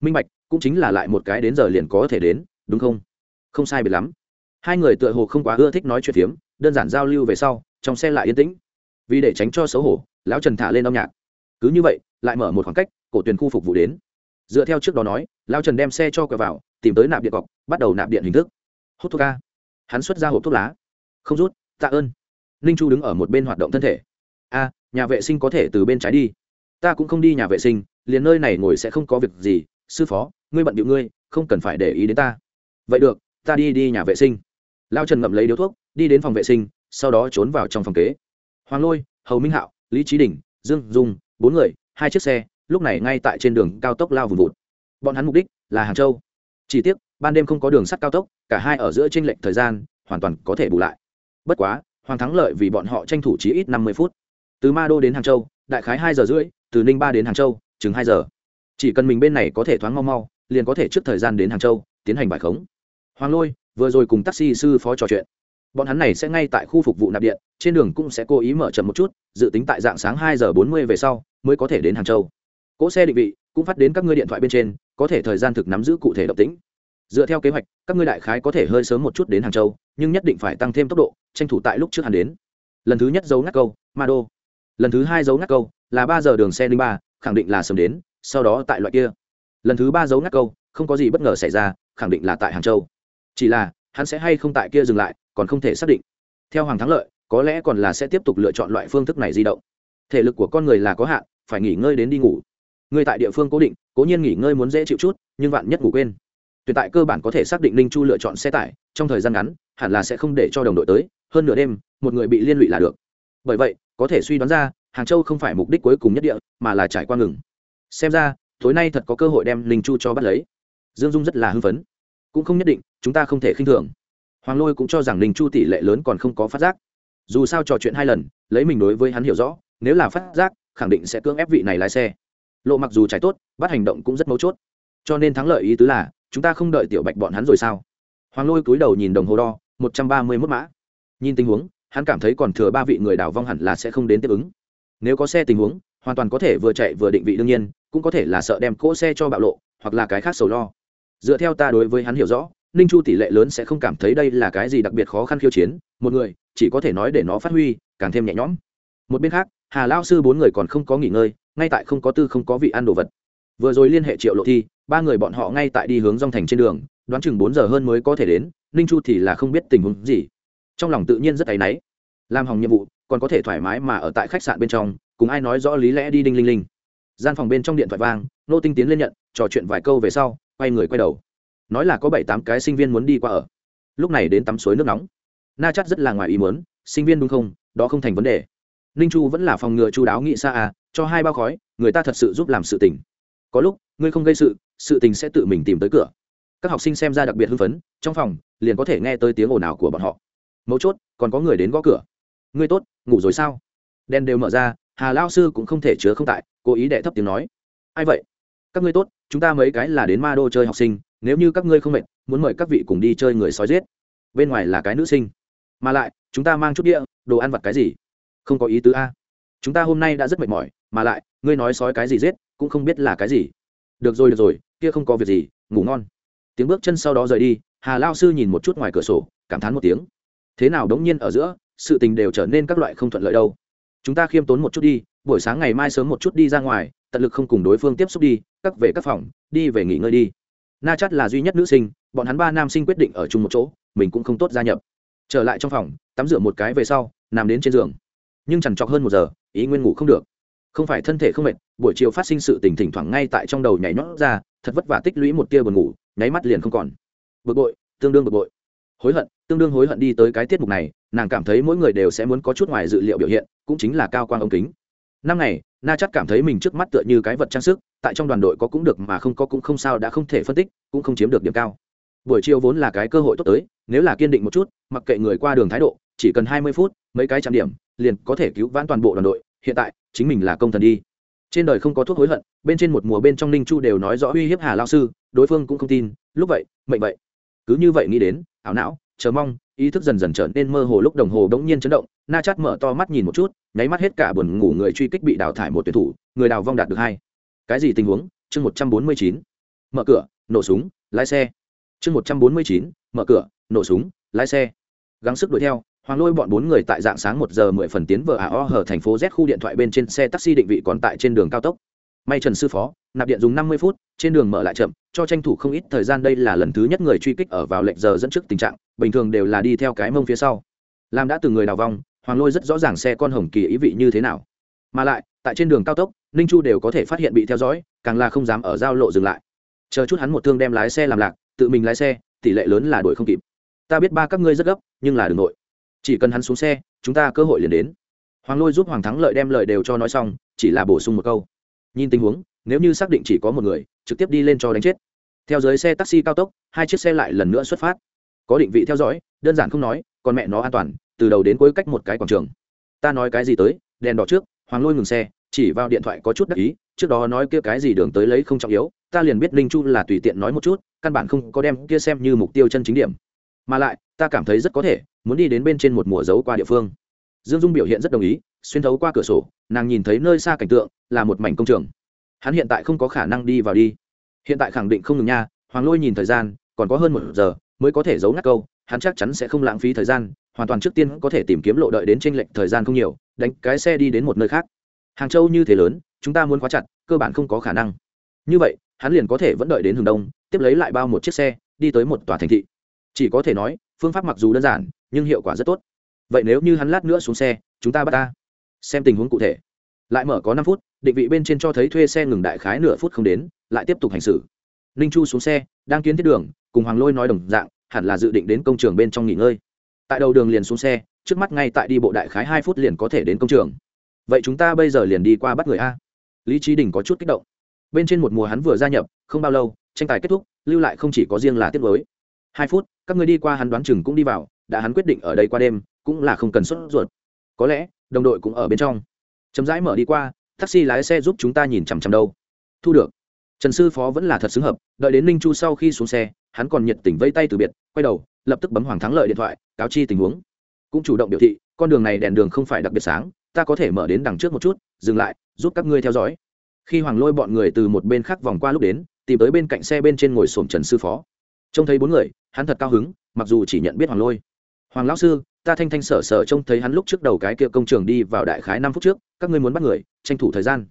Minh bạch, cũng chính là lại một cái đến giờ liền có thể đến, đúng không? Không sai biệt lắm hai người tựa hồ không quá ưa thích nói chuyện phiếm, đơn giản giao lưu về sau, trong xe lại yên tĩnh. Vì để tránh cho xấu hổ, lão trần thả lên âm nhạc. Cứ như vậy, lại mở một khoảng cách, cổ tuyển khu phục vụ đến. Dựa theo trước đó nói, lão trần đem xe cho quẹo vào, tìm tới nạp điện cọc, bắt đầu nạp điện hình thức. Hút thuốc ca hắn xuất ra hộp thuốc lá. Không rút, tạ ơn. Ninh chu đứng ở một bên hoạt động thân thể. A, nhà vệ sinh có thể từ bên trái đi. Ta cũng không đi nhà vệ sinh, liền nơi này ngồi sẽ không có việc gì. Sư phó, ngươi bận điệu ngươi, không cần phải để ý đến ta. Vậy được, ta đi đi nhà vệ sinh lao trần ngậm lấy điếu thuốc, đi đến phòng vệ sinh, sau đó trốn vào trong phòng kế. Hoàng lôi, hầu minh hạo, lý trí đình, dương dung, bốn người, hai chiếc xe, lúc này ngay tại trên đường cao tốc lao vùng vụt. Bọn hắn mục đích là hàng châu. Chỉ tiếc, ban đêm không có đường sắt cao tốc, cả hai ở giữa tranh lệch thời gian, hoàn toàn có thể bù lại. Bất quá, hoàng thắng lợi vì bọn họ tranh thủ chí ít năm mươi phút. Từ ma đô đến hàng châu, đại khái hai giờ rưỡi, từ ninh ba đến hàng châu, chừng hai giờ. Chỉ cần mình bên này có thể thoáng mau mau, liền có thể trước thời gian đến hàng châu, tiến hành bài khống. Hoàng lôi vừa rồi cùng taxi sư phó trò chuyện. Bọn hắn này sẽ ngay tại khu phục vụ nạp điện, trên đường cũng sẽ cố ý mở chậm một chút, dự tính tại dạng sáng hai giờ bốn mươi về sau mới có thể đến hàng châu. Cỗ xe định vị cũng phát đến các ngươi điện thoại bên trên, có thể thời gian thực nắm giữ cụ thể động tĩnh. Dựa theo kế hoạch, các ngươi đại khái có thể hơi sớm một chút đến hàng châu, nhưng nhất định phải tăng thêm tốc độ, tranh thủ tại lúc trước hắn đến. Lần thứ nhất dấu ngắt câu, ma đô. Lần thứ hai dấu ngắt câu, là ba giờ đường xe linh ba, khẳng định là sớm đến, sau đó tại loại kia. Lần thứ ba dấu ngắt câu, không có gì bất ngờ xảy ra, khẳng định là tại hàng châu chỉ là, hắn sẽ hay không tại kia dừng lại, còn không thể xác định. Theo hoàng thắng lợi, có lẽ còn là sẽ tiếp tục lựa chọn loại phương thức này di động. Thể lực của con người là có hạn, phải nghỉ ngơi đến đi ngủ. Người tại địa phương cố định, cố nhiên nghỉ ngơi muốn dễ chịu chút, nhưng vạn nhất ngủ quên. Tuyệt tại cơ bản có thể xác định ninh chu lựa chọn xe tải, trong thời gian ngắn, hẳn là sẽ không để cho đồng đội tới, hơn nửa đêm, một người bị liên lụy là được. Bởi vậy, có thể suy đoán ra, hàng châu không phải mục đích cuối cùng nhất địa, mà là trải qua ngừng. Xem ra, tối nay thật có cơ hội đem ninh chu cho bắt lấy. Dương dung rất là hưng phấn. Cũng không nhất định chúng ta không thể khinh thường. Hoàng lôi cũng cho rằng ninh chu tỷ lệ lớn còn không có phát giác. Dù sao trò chuyện hai lần, lấy mình đối với hắn hiểu rõ, nếu là phát giác, khẳng định sẽ cưỡng ép vị này lái xe. Lộ mặc dù trái tốt, bắt hành động cũng rất mấu chốt. Cho nên thắng lợi ý tứ là, chúng ta không đợi tiểu bạch bọn hắn rồi sao? Hoàng lôi cúi đầu nhìn đồng hồ đo, một trăm ba mươi mốt mã. Nhìn tình huống, hắn cảm thấy còn thừa ba vị người đảo vong hẳn là sẽ không đến tiếp ứng. Nếu có xe tình huống, hoàn toàn có thể vừa chạy vừa định vị đương nhiên, cũng có thể là sợ đem cỗ xe cho bạo lộ, hoặc là cái khác sầu lo. Dựa theo ta đối với hắn hiểu rõ ninh chu tỷ lệ lớn sẽ không cảm thấy đây là cái gì đặc biệt khó khăn khiêu chiến, một người chỉ có thể nói để nó phát huy, càng thêm nhẹ nhõm. Một bên khác, hà lao sư bốn người còn không có nghỉ ngơi, ngay tại không có tư không có vị ăn đồ vật. Vừa rồi liên hệ triệu lộ thi, ba người bọn họ ngay tại đi hướng dòng thành trên đường, đoán chừng bốn giờ hơn mới có thể đến, ninh chu thì là không biết tình huống gì. Trong lòng tự nhiên rất áy náy. Làm hỏng nhiệm vụ, còn có thể thoải mái mà ở tại khách sạn bên trong, cùng ai nói rõ lý lẽ đi đinh linh linh. Gian phòng bên trong điện thoại vang, nô tinh tiến lên nhận, trò chuyện vài câu về sau, quay người quay đầu nói là có bảy tám cái sinh viên muốn đi qua ở. Lúc này đến tắm suối nước nóng. Na chắc rất là ngoài ý muốn, sinh viên đúng không? Đó không thành vấn đề. Ninh chu vẫn là phòng ngừa chú đáo nghĩ xa à cho hai bao khói, người ta thật sự giúp làm sự tình. Có lúc, ngươi không gây sự sự tình sẽ tự mình tìm tới cửa. Các học sinh xem ra đặc biệt hưng phấn, trong phòng, liền có thể nghe tới tiếng ồn ào của bọn họ. Mấu chốt, còn có người đến gõ cửa. Ngươi tốt, ngủ rồi sao? Đèn đều mở ra, hà lao sư cũng không thể chứa không tại, cố ý đệ thấp tiếng nói. Ai vậy? Các ngươi tốt, chúng ta mấy cái là đến ma đô chơi học sinh nếu như các ngươi không mệt, muốn mời các vị cùng đi chơi người sói giết. Bên ngoài là cái nữ sinh. Mà lại, chúng ta mang chút đĩa, đồ ăn vặt cái gì? Không có ý tứ a. Chúng ta hôm nay đã rất mệt mỏi, mà lại, ngươi nói sói cái gì giết, cũng không biết là cái gì. Được rồi được rồi, kia không có việc gì, ngủ ngon. Tiếng bước chân sau đó rời đi, hà lao sư nhìn một chút ngoài cửa sổ, cảm thán một tiếng. Thế nào đống nhiên ở giữa, sự tình đều trở nên các loại không thuận lợi đâu. Chúng ta khiêm tốn một chút đi, buổi sáng ngày mai sớm một chút đi ra ngoài, tận lực không cùng đối phương tiếp xúc đi, các về các phòng, đi về nghỉ ngơi đi na chắt là duy nhất nữ sinh, bọn hắn ba nam sinh quyết định ở chung một chỗ, mình cũng không tốt gia nhập. Trở lại trong phòng, tắm rửa một cái về sau, nằm đến trên giường. Nhưng chẳng chọc hơn một giờ, ý nguyên ngủ không được. Không phải thân thể không mệt, buổi chiều phát sinh sự tình thỉnh thoảng ngay tại trong đầu nhảy nhót ra, thật vất vả tích lũy một tia buồn ngủ, nháy mắt liền không còn. Bực bội, tương đương bực bội. Hối hận, tương đương hối hận đi tới cái tiết mục này, nàng cảm thấy mỗi người đều sẽ muốn có chút ngoài dự liệu biểu hiện, cũng chính là cao quang ống kính năm ngày, na chắc cảm thấy mình trước mắt tựa như cái vật trang sức, tại trong đoàn đội có cũng được mà không có cũng không sao đã không thể phân tích, cũng không chiếm được điểm cao. Buổi chiều vốn là cái cơ hội tốt tới, nếu là kiên định một chút, mặc kệ người qua đường thái độ, chỉ cần hai mươi phút, mấy cái trăm điểm, liền có thể cứu vãn toàn bộ đoàn đội, hiện tại, chính mình là công thần đi. Trên đời không có thuốc hối hận, bên trên một mùa bên trong ninh chu đều nói rõ uy hiếp hà lao sư, đối phương cũng không tin, lúc vậy, mệnh vậy. Cứ như vậy nghĩ đến, ảo não, chờ mong ý thức dần dần trở nên mơ hồ lúc đồng hồ đống nhiên chấn động, na chát mở to mắt nhìn một chút, nháy mắt hết cả buồn ngủ người truy kích bị đào thải một tuyển thủ, người đào vong đạt được hai. Cái gì tình huống? Chương một trăm bốn mươi chín. Mở cửa, nổ súng, lái xe. Chương một trăm bốn mươi chín. Mở cửa, nổ súng, lái xe. Gắng sức đuổi theo, hoàng lôi bọn bốn người tại dạng sáng một giờ mười phần tiến vờ ảo hở thành phố z khu điện thoại bên trên xe taxi định vị còn tại trên đường cao tốc. May trần sư phó, nạp điện dùng năm mươi phút trên đường mở lại chậm, cho tranh thủ không ít thời gian, đây là lần thứ nhất người truy kích ở vào lệnh giờ dẫn trước tình trạng, bình thường đều là đi theo cái mông phía sau. Làm đã từng người đào vong, hoàng lôi rất rõ ràng xe con hồng kỳ ý vị như thế nào. Mà lại, tại trên đường cao tốc, ninh chu đều có thể phát hiện bị theo dõi, càng là không dám ở giao lộ dừng lại. Chờ chút hắn một thương đem lái xe làm lạc, tự mình lái xe, tỷ lệ lớn là đuổi không kịp. Ta biết ba các ngươi rất gấp, nhưng là đ ừ n g nội. Chỉ cần hắn xuống xe, chúng ta cơ hội liền đến. Hoàng lôi giúp hoàng thắng lợi đem lời đều cho nói xong, chỉ là bổ sung một câu. Nhìn tình huống nếu như xác định chỉ có một người, trực tiếp đi lên cho đánh chết. Theo dưới xe taxi cao tốc, hai chiếc xe lại lần nữa xuất phát. Có định vị theo dõi, đơn giản không nói, còn mẹ nó an toàn, từ đầu đến cuối cách một cái quảng trường. Ta nói cái gì tới, đèn đỏ trước, hoàng lôi ngừng xe, chỉ vào điện thoại có chút đắc ý, trước đó nói kia cái gì đường tới lấy không trọng yếu, ta liền biết linh chu là tùy tiện nói một chút, căn bản không có đem kia xem như mục tiêu chân chính điểm. Mà lại, ta cảm thấy rất có thể, muốn đi đến bên trên một mùa dấu qua địa phương. Dương dung biểu hiện rất đồng ý, xuyên thấu qua cửa sổ, nàng nhìn thấy nơi xa cảnh tượng, là một mảnh công trường hắn hiện tại không có khả năng đi vào đi. Hiện tại khẳng định không ngừng nha, hoàng lôi nhìn thời gian, còn có hơn một giờ mới có thể giấu ngắt câu, hắn chắc chắn sẽ không lãng phí thời gian, hoàn toàn trước tiên có thể tìm kiếm lộ đợi đến tranh lệch thời gian không nhiều, đánh cái xe đi đến một nơi khác. Hàng châu như thế lớn, chúng ta muốn khóa chặt, cơ bản không có khả năng. Như vậy, hắn liền có thể vẫn đợi đến hướng đông, tiếp lấy lại bao một chiếc xe, đi tới một tòa thành thị. Chỉ có thể nói, phương pháp mặc dù đơn giản, nhưng hiệu quả rất tốt. Vậy nếu như hắn lát nữa xuống xe, chúng ta bắt ta. Xem tình huống cụ thể lại mở có năm phút, định vị bên trên cho thấy thuê xe ngừng đại khái nửa phút không đến, lại tiếp tục hành xử. Ninh chu xuống xe, đang kiến thiết đường, cùng hoàng lôi nói đồng dạng, hẳn là dự định đến công trường bên trong nghỉ ngơi. Tại đầu đường liền xuống xe, trước mắt ngay tại đi bộ đại khái hai phút liền có thể đến công trường. Vậy chúng ta bây giờ liền đi qua bắt người a. Lý trí đình có chút kích động. Bên trên một mùa hắn vừa gia nhập, không bao lâu, tranh tài kết thúc, lưu lại không chỉ có riêng là tiết mới. Hai phút, các người đi qua hắn đoán chừng cũng đi vào, đã hắn quyết định ở đây qua đêm, cũng là không cần sốt ruột. Có lẽ, đồng đội cũng ở bên trong chấm rãi mở đi qua, taxi lái xe giúp chúng ta nhìn chằm chằm đâu. Thu được. Trần sư phó vẫn là thật xứng hợp, đợi đến ninh chu sau khi xuống xe, hắn còn nhiệt tình vây tay từ biệt, quay đầu, lập tức bấm hoàng thắng lợi điện thoại, cáo chi tình huống. Cũng chủ động biểu thị, con đường này đèn đường không phải đặc biệt sáng, ta có thể mở đến đằng trước một chút, dừng lại, giúp các ngươi theo dõi. Khi hoàng lôi bọn người từ một bên khác vòng qua lúc đến, tìm tới bên cạnh xe bên trên ngồi xổm trần sư phó. Trông thấy bốn người, hắn thật cao hứng, mặc dù chỉ nhận biết hoàng lôi hoàng lão sư, ta thanh thanh sở sở trông thấy hắn lúc trước đầu cái kia công trường đi vào đại khái năm phút trước, các ngươi muốn bắt người, tranh thủ thời gian.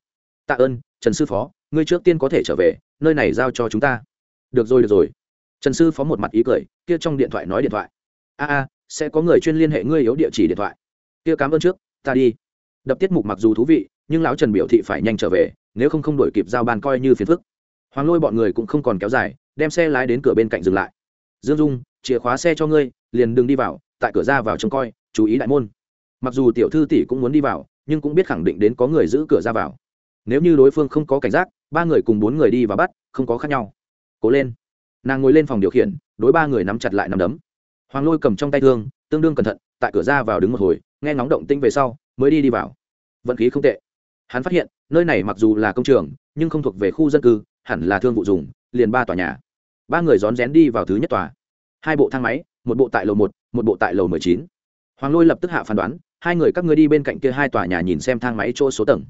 Tạ ơn, trần sư phó, ngươi trước tiên có thể trở về, nơi này giao cho chúng ta. Được rồi được rồi. Trần sư phó một mặt ý cười, kia trong điện thoại nói điện thoại. A a, sẽ có người chuyên liên hệ ngươi yếu địa chỉ điện thoại. Kia cảm ơn trước, ta đi. Đập tiết mục mặc dù thú vị, nhưng lão trần biểu thị phải nhanh trở về, nếu không không đổi kịp giao ban coi như phiền phức. Hoàng lôi bọn người cũng không còn kéo dài, đem xe lái đến cửa bên cạnh dừng lại. Dương dung, chìa khóa xe cho ngươi, liền đừng đi vào tại cửa ra vào trông coi, chú ý đại môn. Mặc dù tiểu thư tỷ cũng muốn đi vào, nhưng cũng biết khẳng định đến có người giữ cửa ra vào. Nếu như đối phương không có cảnh giác, ba người cùng bốn người đi và bắt, không có khác nhau. Cố lên. Nàng ngồi lên phòng điều khiển, đối ba người nắm chặt lại nắm đấm. Hoàng lôi cầm trong tay thương, tương đương cẩn thận, tại cửa ra vào đứng một hồi, nghe ngóng động tinh về sau, mới đi đi vào. Vận khí không tệ. Hắn phát hiện, nơi này mặc dù là công trường, nhưng không thuộc về khu dân cư, hẳn là thương vụ dùng, liền ba tòa nhà. Ba người rón rén đi vào thứ nhất tòa. Hai bộ thang máy, một bộ tại lầu một một bộ tại lầu mười chín. Hoàng lôi lập tức hạ phán đoán, hai người các ngươi đi bên cạnh kia hai tòa nhà nhìn xem thang máy chỗ số tầng.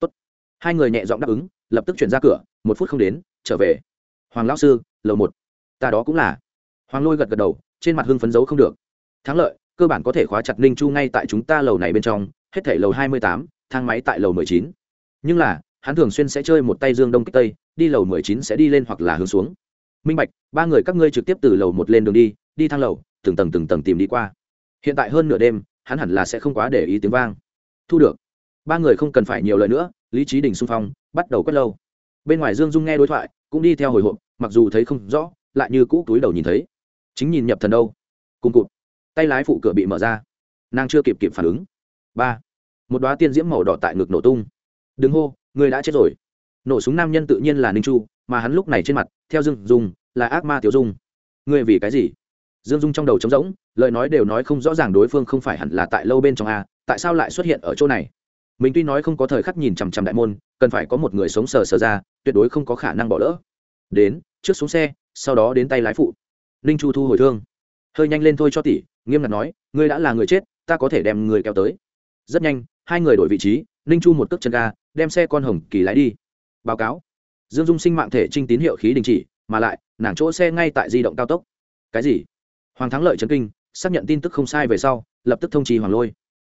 Tốt. hai người nhẹ giọng đáp ứng, lập tức chuyển ra cửa, một phút không đến, trở về. Hoàng lão sư, lầu một. Ta đó cũng là. Hoàng lôi gật gật đầu, trên mặt hưng phấn dấu không được. Thắng lợi, cơ bản có thể khóa chặt ninh chu ngay tại chúng ta lầu này bên trong, hết thể lầu hai mươi tám, thang máy tại lầu mười chín. Nhưng là, hắn thường xuyên sẽ chơi một tay dương đông kích tây, đi lầu mười chín sẽ đi lên hoặc là hướng xuống minh bạch, ba người các ngươi trực tiếp từ lầu một lên đường đi đi thang lầu, từng tầng từng tầng tìm đi qua. Hiện tại hơn nửa đêm, hắn hẳn là sẽ không quá để ý tiếng vang. Thu được. Ba người không cần phải nhiều lời nữa, lý trí đình xung phong, bắt đầu quét lâu. Bên ngoài dương dung nghe đối thoại, cũng đi theo hồi hộp, mặc dù thấy không rõ, lại như cũ túi đầu nhìn thấy. Chính nhìn nhập thần đâu? Cùng cụt. Tay lái phụ cửa bị mở ra. Nàng chưa kịp kịp phản ứng. Ba. Một đoá tiên diễm màu đỏ tại ngực nổ tung. Đứng hô, người đã chết rồi. Nổ súng nam nhân tự nhiên là ninh chu, mà hắn lúc này trên mặt theo dương dung, là ác ma tiểu dung. Ngươi vì cái gì? Dương dung trong đầu trống rỗng, lời nói đều nói không rõ ràng đối phương không phải hẳn là tại lâu bên trong a, tại sao lại xuất hiện ở chỗ này? Mình tuy nói không có thời khắc nhìn chằm chằm đại môn, cần phải có một người sống sờ sờ ra, tuyệt đối không có khả năng bỏ lỡ. Đến, trước xuống xe, sau đó đến tay lái phụ. Ninh chu thu hồi thương. Hơi nhanh lên thôi cho tỷ nghiêm ngặt nói, ngươi đã là người chết, ta có thể đem người kéo tới. Rất nhanh, hai người đổi vị trí, ninh chu một cước chân ga, đem xe con hồng kỳ lái đi. Báo cáo dương dung sinh mạng thể trinh tín hiệu khí đình chỉ, mà lại, nàng chỗ xe ngay tại di động cao tốc. Cái gì? Hoàng thắng lợi trấn kinh, xác nhận tin tức không sai về sau, lập tức thông trì hoàng lôi.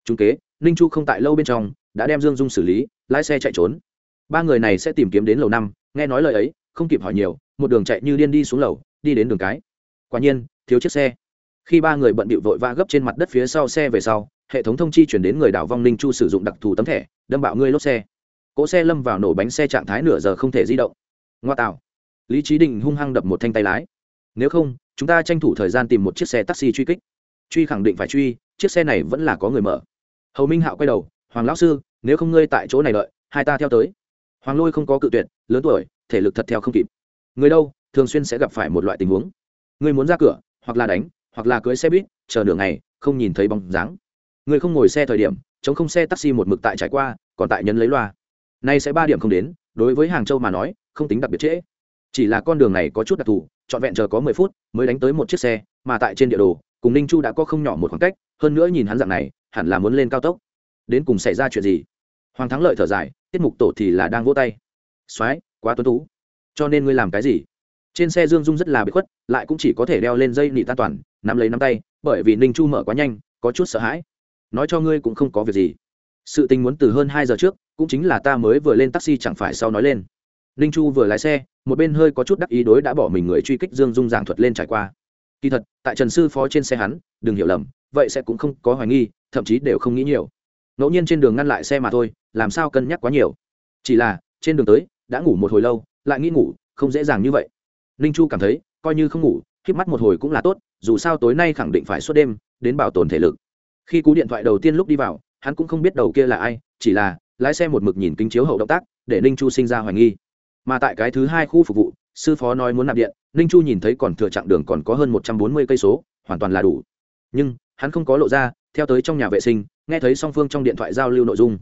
Chúng kế, ninh chu không tại lâu bên trong, đã đem dương dung xử lý, lái xe chạy trốn. Ba người này sẽ tìm kiếm đến lầu năm, nghe nói lời ấy, không kịp hỏi nhiều, một đường chạy như điên đi xuống lầu, đi đến đường cái. Quả nhiên, thiếu chiếc xe. Khi ba người bận bịu vội vã gấp trên mặt đất phía sau xe về sau, hệ thống thông chi chuyển đến người đảo vong ninh chu sử dụng đặc thù tấm thẻ, đâm bạo ngươi lốp xe cỗ xe lâm vào nổ bánh xe trạng thái nửa giờ không thể di động. Ngoa tạo. Lý trí định hung hăng đập một thanh tay lái. Nếu không, chúng ta tranh thủ thời gian tìm một chiếc xe taxi truy kích. Truy khẳng định phải truy, chiếc xe này vẫn là có người mở. Hầu minh hạo quay đầu, hoàng lão sư, nếu không ngươi tại chỗ này đợi, hai ta theo tới. Hoàng lôi không có cự tuyệt, lớn tuổi, thể lực thật theo không kịp. Người đâu, thường xuyên sẽ gặp phải một loại tình huống. Người muốn ra cửa, hoặc là đánh, hoặc là cưới xe buýt, chờ nửa ngày, không nhìn thấy bóng dáng. Người không ngồi xe thời điểm, chống không xe taxi một mực tại trải qua, còn tại nhấn lấy loa nay sẽ ba điểm không đến, đối với hàng châu mà nói, không tính đặc biệt trễ. Chỉ là con đường này có chút đặc thù, trọn vẹn chờ có mười phút mới đánh tới một chiếc xe, mà tại trên địa đồ, cùng ninh chu đã có không nhỏ một khoảng cách, hơn nữa nhìn hắn dạng này, hẳn là muốn lên cao tốc. Đến cùng xảy ra chuyện gì? Hoàng thắng lợi thở dài, tiết mục tổ thì là đang vỗ tay. Soái, quá tuấn tú. Cho nên ngươi làm cái gì? Trên xe dương dung rất là bị khuất, lại cũng chỉ có thể đeo lên dây nị tan toàn, nắm lấy nắm tay, bởi vì ninh chu mở quá nhanh, có chút sợ hãi. Nói cho ngươi cũng không có việc gì. Sự tình muốn từ hơn hai giờ trước cũng chính là ta mới vừa lên taxi chẳng phải sau nói lên. Ninh chu vừa lái xe, một bên hơi có chút đắc ý đối đã bỏ mình người truy kích dương dung giảng thuật lên trải qua. Kỳ thật, tại trần sư phó trên xe hắn, đừng hiểu lầm, vậy sẽ cũng không có hoài nghi, thậm chí đều không nghĩ nhiều. Ngẫu nhiên trên đường ngăn lại xe mà thôi, làm sao cân nhắc quá nhiều. Chỉ là, trên đường tới, đã ngủ một hồi lâu, lại nghĩ ngủ, không dễ dàng như vậy. Ninh chu cảm thấy, coi như không ngủ k mắt một hồi cũng là tốt, dù sao tối nay khẳng định phải suốt đêm, đến bảo tồn thể lực. Khi cú điện thoại đầu tiên lúc đi vào, hắn cũng không biết đầu kia là ai, chỉ là lái xe một mực nhìn kính chiếu hậu động tác, để ninh chu sinh ra hoài nghi. Mà tại cái thứ hai khu phục vụ, sư phó nói muốn nạp điện, ninh chu nhìn thấy còn thừa chặng đường còn có hơn một trăm bốn mươi cây số, hoàn toàn là đủ. Nhưng, hắn không có lộ ra, theo tới trong nhà vệ sinh, nghe thấy song phương trong điện thoại giao lưu nội dung.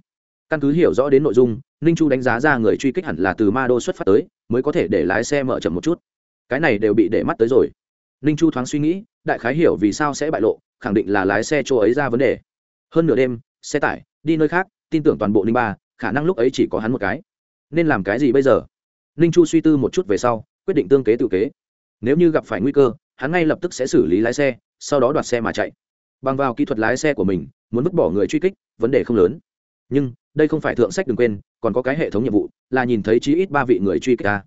Căn cứ hiểu rõ đến nội dung, ninh chu đánh giá ra người truy kích hẳn là từ ma đô xuất phát tới, mới có thể để lái xe mở chậm một chút. Cái này đều bị để mắt tới rồi. Ninh chu thoáng suy nghĩ, đại khái hiểu vì sao sẽ bại lộ, khẳng định là lái xe chỗ ấy ra vấn đề. Hơn nửa đêm, xe tải, đi nơi khác tin tưởng toàn bộ ninh ba, khả năng lúc ấy chỉ có hắn một cái. Nên làm cái gì bây giờ? Ninh chu suy tư một chút về sau, quyết định tương kế tự kế. Nếu như gặp phải nguy cơ, hắn ngay lập tức sẽ xử lý lái xe, sau đó đoạt xe mà chạy. Bằng vào kỹ thuật lái xe của mình, muốn vứt bỏ người truy kích, vấn đề không lớn. Nhưng, đây không phải thượng sách đừng quên, còn có cái hệ thống nhiệm vụ, là nhìn thấy chí ít ba vị người truy kích ta.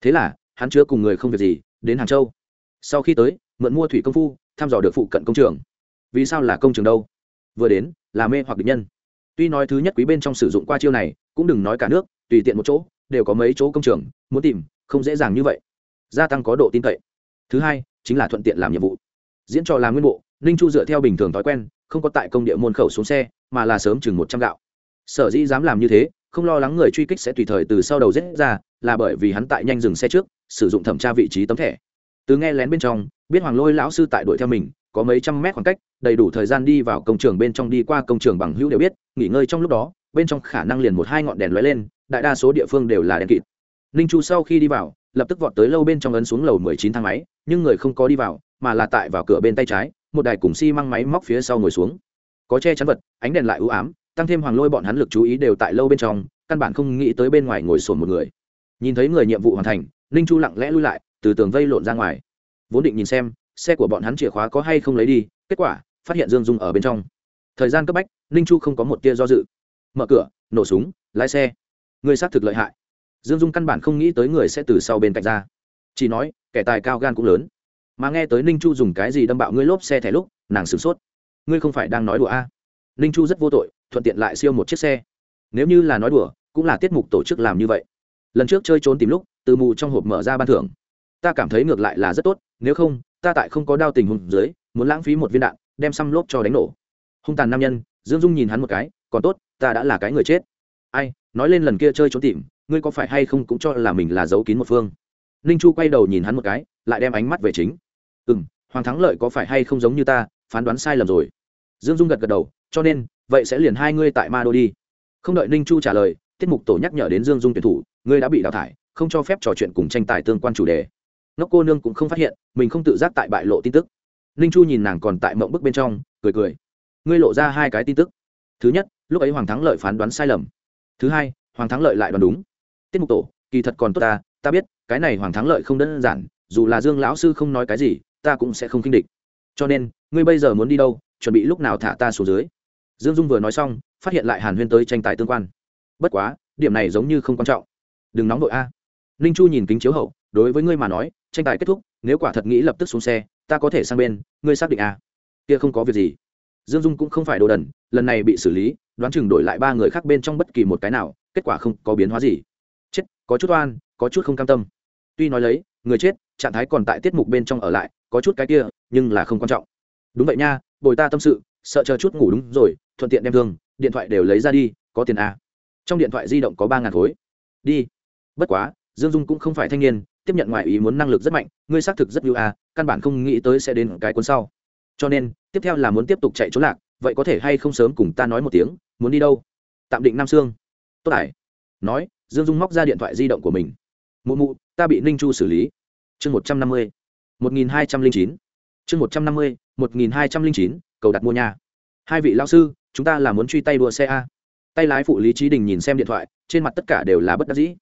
Thế là, hắn chưa cùng người không việc gì, đến hàng châu. Sau khi tới, mượn mua thủy công phu, thăm dò được phụ cận công trường. Vì sao là công trường đâu? Vừa đến, là mê hoặc địch nhân tuy nói thứ nhất quý bên trong sử dụng qua chiêu này, cũng đừng nói cả nước, tùy tiện một chỗ, đều có mấy chỗ công trường, muốn tìm, không dễ dàng như vậy. Gia tăng có độ tin cậy. Thứ hai, chính là thuận tiện làm nhiệm vụ. Diễn trò làm nguyên bộ, ninh chu dựa theo bình thường thói quen, không có tại công địa môn khẩu xuống xe, mà là sớm chừng một trăm gạo. Sở dĩ dám làm như thế, không lo lắng người truy kích sẽ tùy thời từ sau đầu rết ra, là bởi vì hắn tại nhanh dừng xe trước, sử dụng thẩm tra vị trí tấm thẻ. Từ nghe lén bên trong, biết hoàng lôi lão sư tại đuổi theo mình có mấy trăm mét khoảng cách, đầy đủ thời gian đi vào công trường bên trong đi qua công trường bằng hữu đều biết, nghỉ ngơi trong lúc đó, bên trong khả năng liền một hai ngọn đèn lóe lên, đại đa số địa phương đều là đèn kịt. Ninh chu sau khi đi vào, lập tức vọt tới lâu bên trong ấn xuống lầu mười chín thang máy, nhưng người không có đi vào, mà là tại vào cửa bên tay trái, một đài cùng xi、si、măng máy móc phía sau ngồi xuống. Có che chắn vật, ánh đèn lại ưu ám, tăng thêm hoàng lôi bọn hắn lực chú ý đều tại lâu bên trong, căn bản không nghĩ tới bên ngoài ngồi sồn một người. Nhìn thấy người nhiệm vụ hoàn thành, ninh chu lặng lẽ lui lại, từ tường vây lộn ra ngoài. Vốn định nhìn xem xe của bọn hắn chìa khóa có hay không lấy đi, kết quả, phát hiện dương dung ở bên trong. Thời gian cấp bách, ninh chu không có một tia do dự. Mở cửa, nổ súng, lái xe. Người xác thực lợi hại. Dương dung căn bản không nghĩ tới người sẽ từ sau bên cạnh ra. Chỉ nói, kẻ tài cao gan cũng lớn. Mà nghe tới ninh chu dùng cái gì đâm bạo ngươi lốp xe thẻ lúc, nàng sửng sốt. Ngươi không phải đang nói đùa a à. ninh chu rất vô tội, thuận tiện lại siêu một chiếc xe. Nếu như là nói đùa, cũng là tiết mục tổ chức làm như vậy. Lần trước chơi trốn tìm lúc, từ mù trong hộp mở ra ban thưởng. Ta cảm thấy ngược lại là rất tốt, nếu không ta tại không có đao tình hùng dưới, muốn lãng phí một viên đạn, đem xăm lốp cho đánh nổ. Hung tàn nam nhân, dương dung nhìn hắn một cái, còn tốt, ta đã là cái người chết. Ai, nói lên lần kia chơi trốn tìm, ngươi có phải hay không cũng cho là mình là giấu kín một phương? Ninh chu quay đầu nhìn hắn một cái, lại đem ánh mắt về chính. Ừ m hoàng thắng lợi có phải hay không giống như ta, phán đoán sai lầm rồi. Dương dung gật gật đầu, cho nên, vậy sẽ liền hai ngươi tại ma đô đi. Không đợi ninh chu trả lời, tiết mục tổ nhắc nhở đến dương dung tuyển thủ, ngươi đã bị đào thải, không cho phép trò chuyện cùng tranh tài tương quan chủ đề ngốc cô nương cũng không phát hiện, mình không tự giác tại bại lộ tin tức. Ninh chu nhìn nàng còn tại mộng bức bên trong, cười cười. Ngươi lộ ra hai cái tin tức. Thứ nhất, lúc ấy hoàng thắng lợi phán đoán sai lầm. Thứ hai, hoàng thắng lợi lại đoán đúng. Tiết mục tổ, kỳ thật còn tốt ta ta biết, cái này hoàng thắng lợi không đơn giản, dù là dương lão sư không nói cái gì, ta cũng sẽ không kinh địch. Cho nên, ngươi bây giờ muốn đi đâu, chuẩn bị lúc nào thả ta xuống dưới? Dương dung vừa nói xong, phát hiện lại hàn huyên tới tranh tài tương quan. Bất quá, điểm này giống như không quan trọng. Đừng nóng vội a. Ninh chu nhìn kính chiếu hậu, đối với ngươi mà nói tranh tài kết thúc, nếu quả thật nghĩ lập tức xuống xe, ta có thể sang bên, ngươi xác định à? kia không có việc gì. Dương dung cũng không phải đồ đần, lần này bị xử lý, đoán chừng đổi lại ba người khác bên trong bất kỳ một cái nào, kết quả không có biến hóa gì. Chết, có chút oan, có chút không cam tâm. Tuy nói lấy, người chết, trạng thái còn tại tiết mục bên trong ở lại, có chút cái kia, nhưng là không quan trọng. Đúng vậy nha, bồi ta tâm sự, sợ chờ chút ngủ đúng rồi, thuận tiện đem thương, điện thoại đều lấy ra đi, có tiền à. trong điện thoại di động có ba ngàn khối. Đi. Bất quá, dương dung cũng không phải thanh niên tiếp nhận ngoại ý muốn năng lực rất mạnh ngươi xác thực rất ưu à, căn bản không nghĩ tới sẽ đến cái cuốn sau. Cho nên tiếp theo là muốn tiếp tục chạy trốn lạc vậy có thể hay không sớm cùng ta nói một tiếng muốn đi đâu? Tạm định nam sương. Tốt ải nói dương dung móc ra điện thoại di động của mình. Mụ mụ ta bị ninh chu xử lý. Chương một trăm năm mươi một nghìn hai trăm linh chín. Chương một trăm năm mươi một nghìn hai trăm linh chín cầu đặt mua nhà. Hai vị lao sư chúng ta là muốn truy tay đua xe a. Tay lái phụ lý trí đình nhìn xem điện thoại trên mặt tất cả đều là bất đắc dĩ.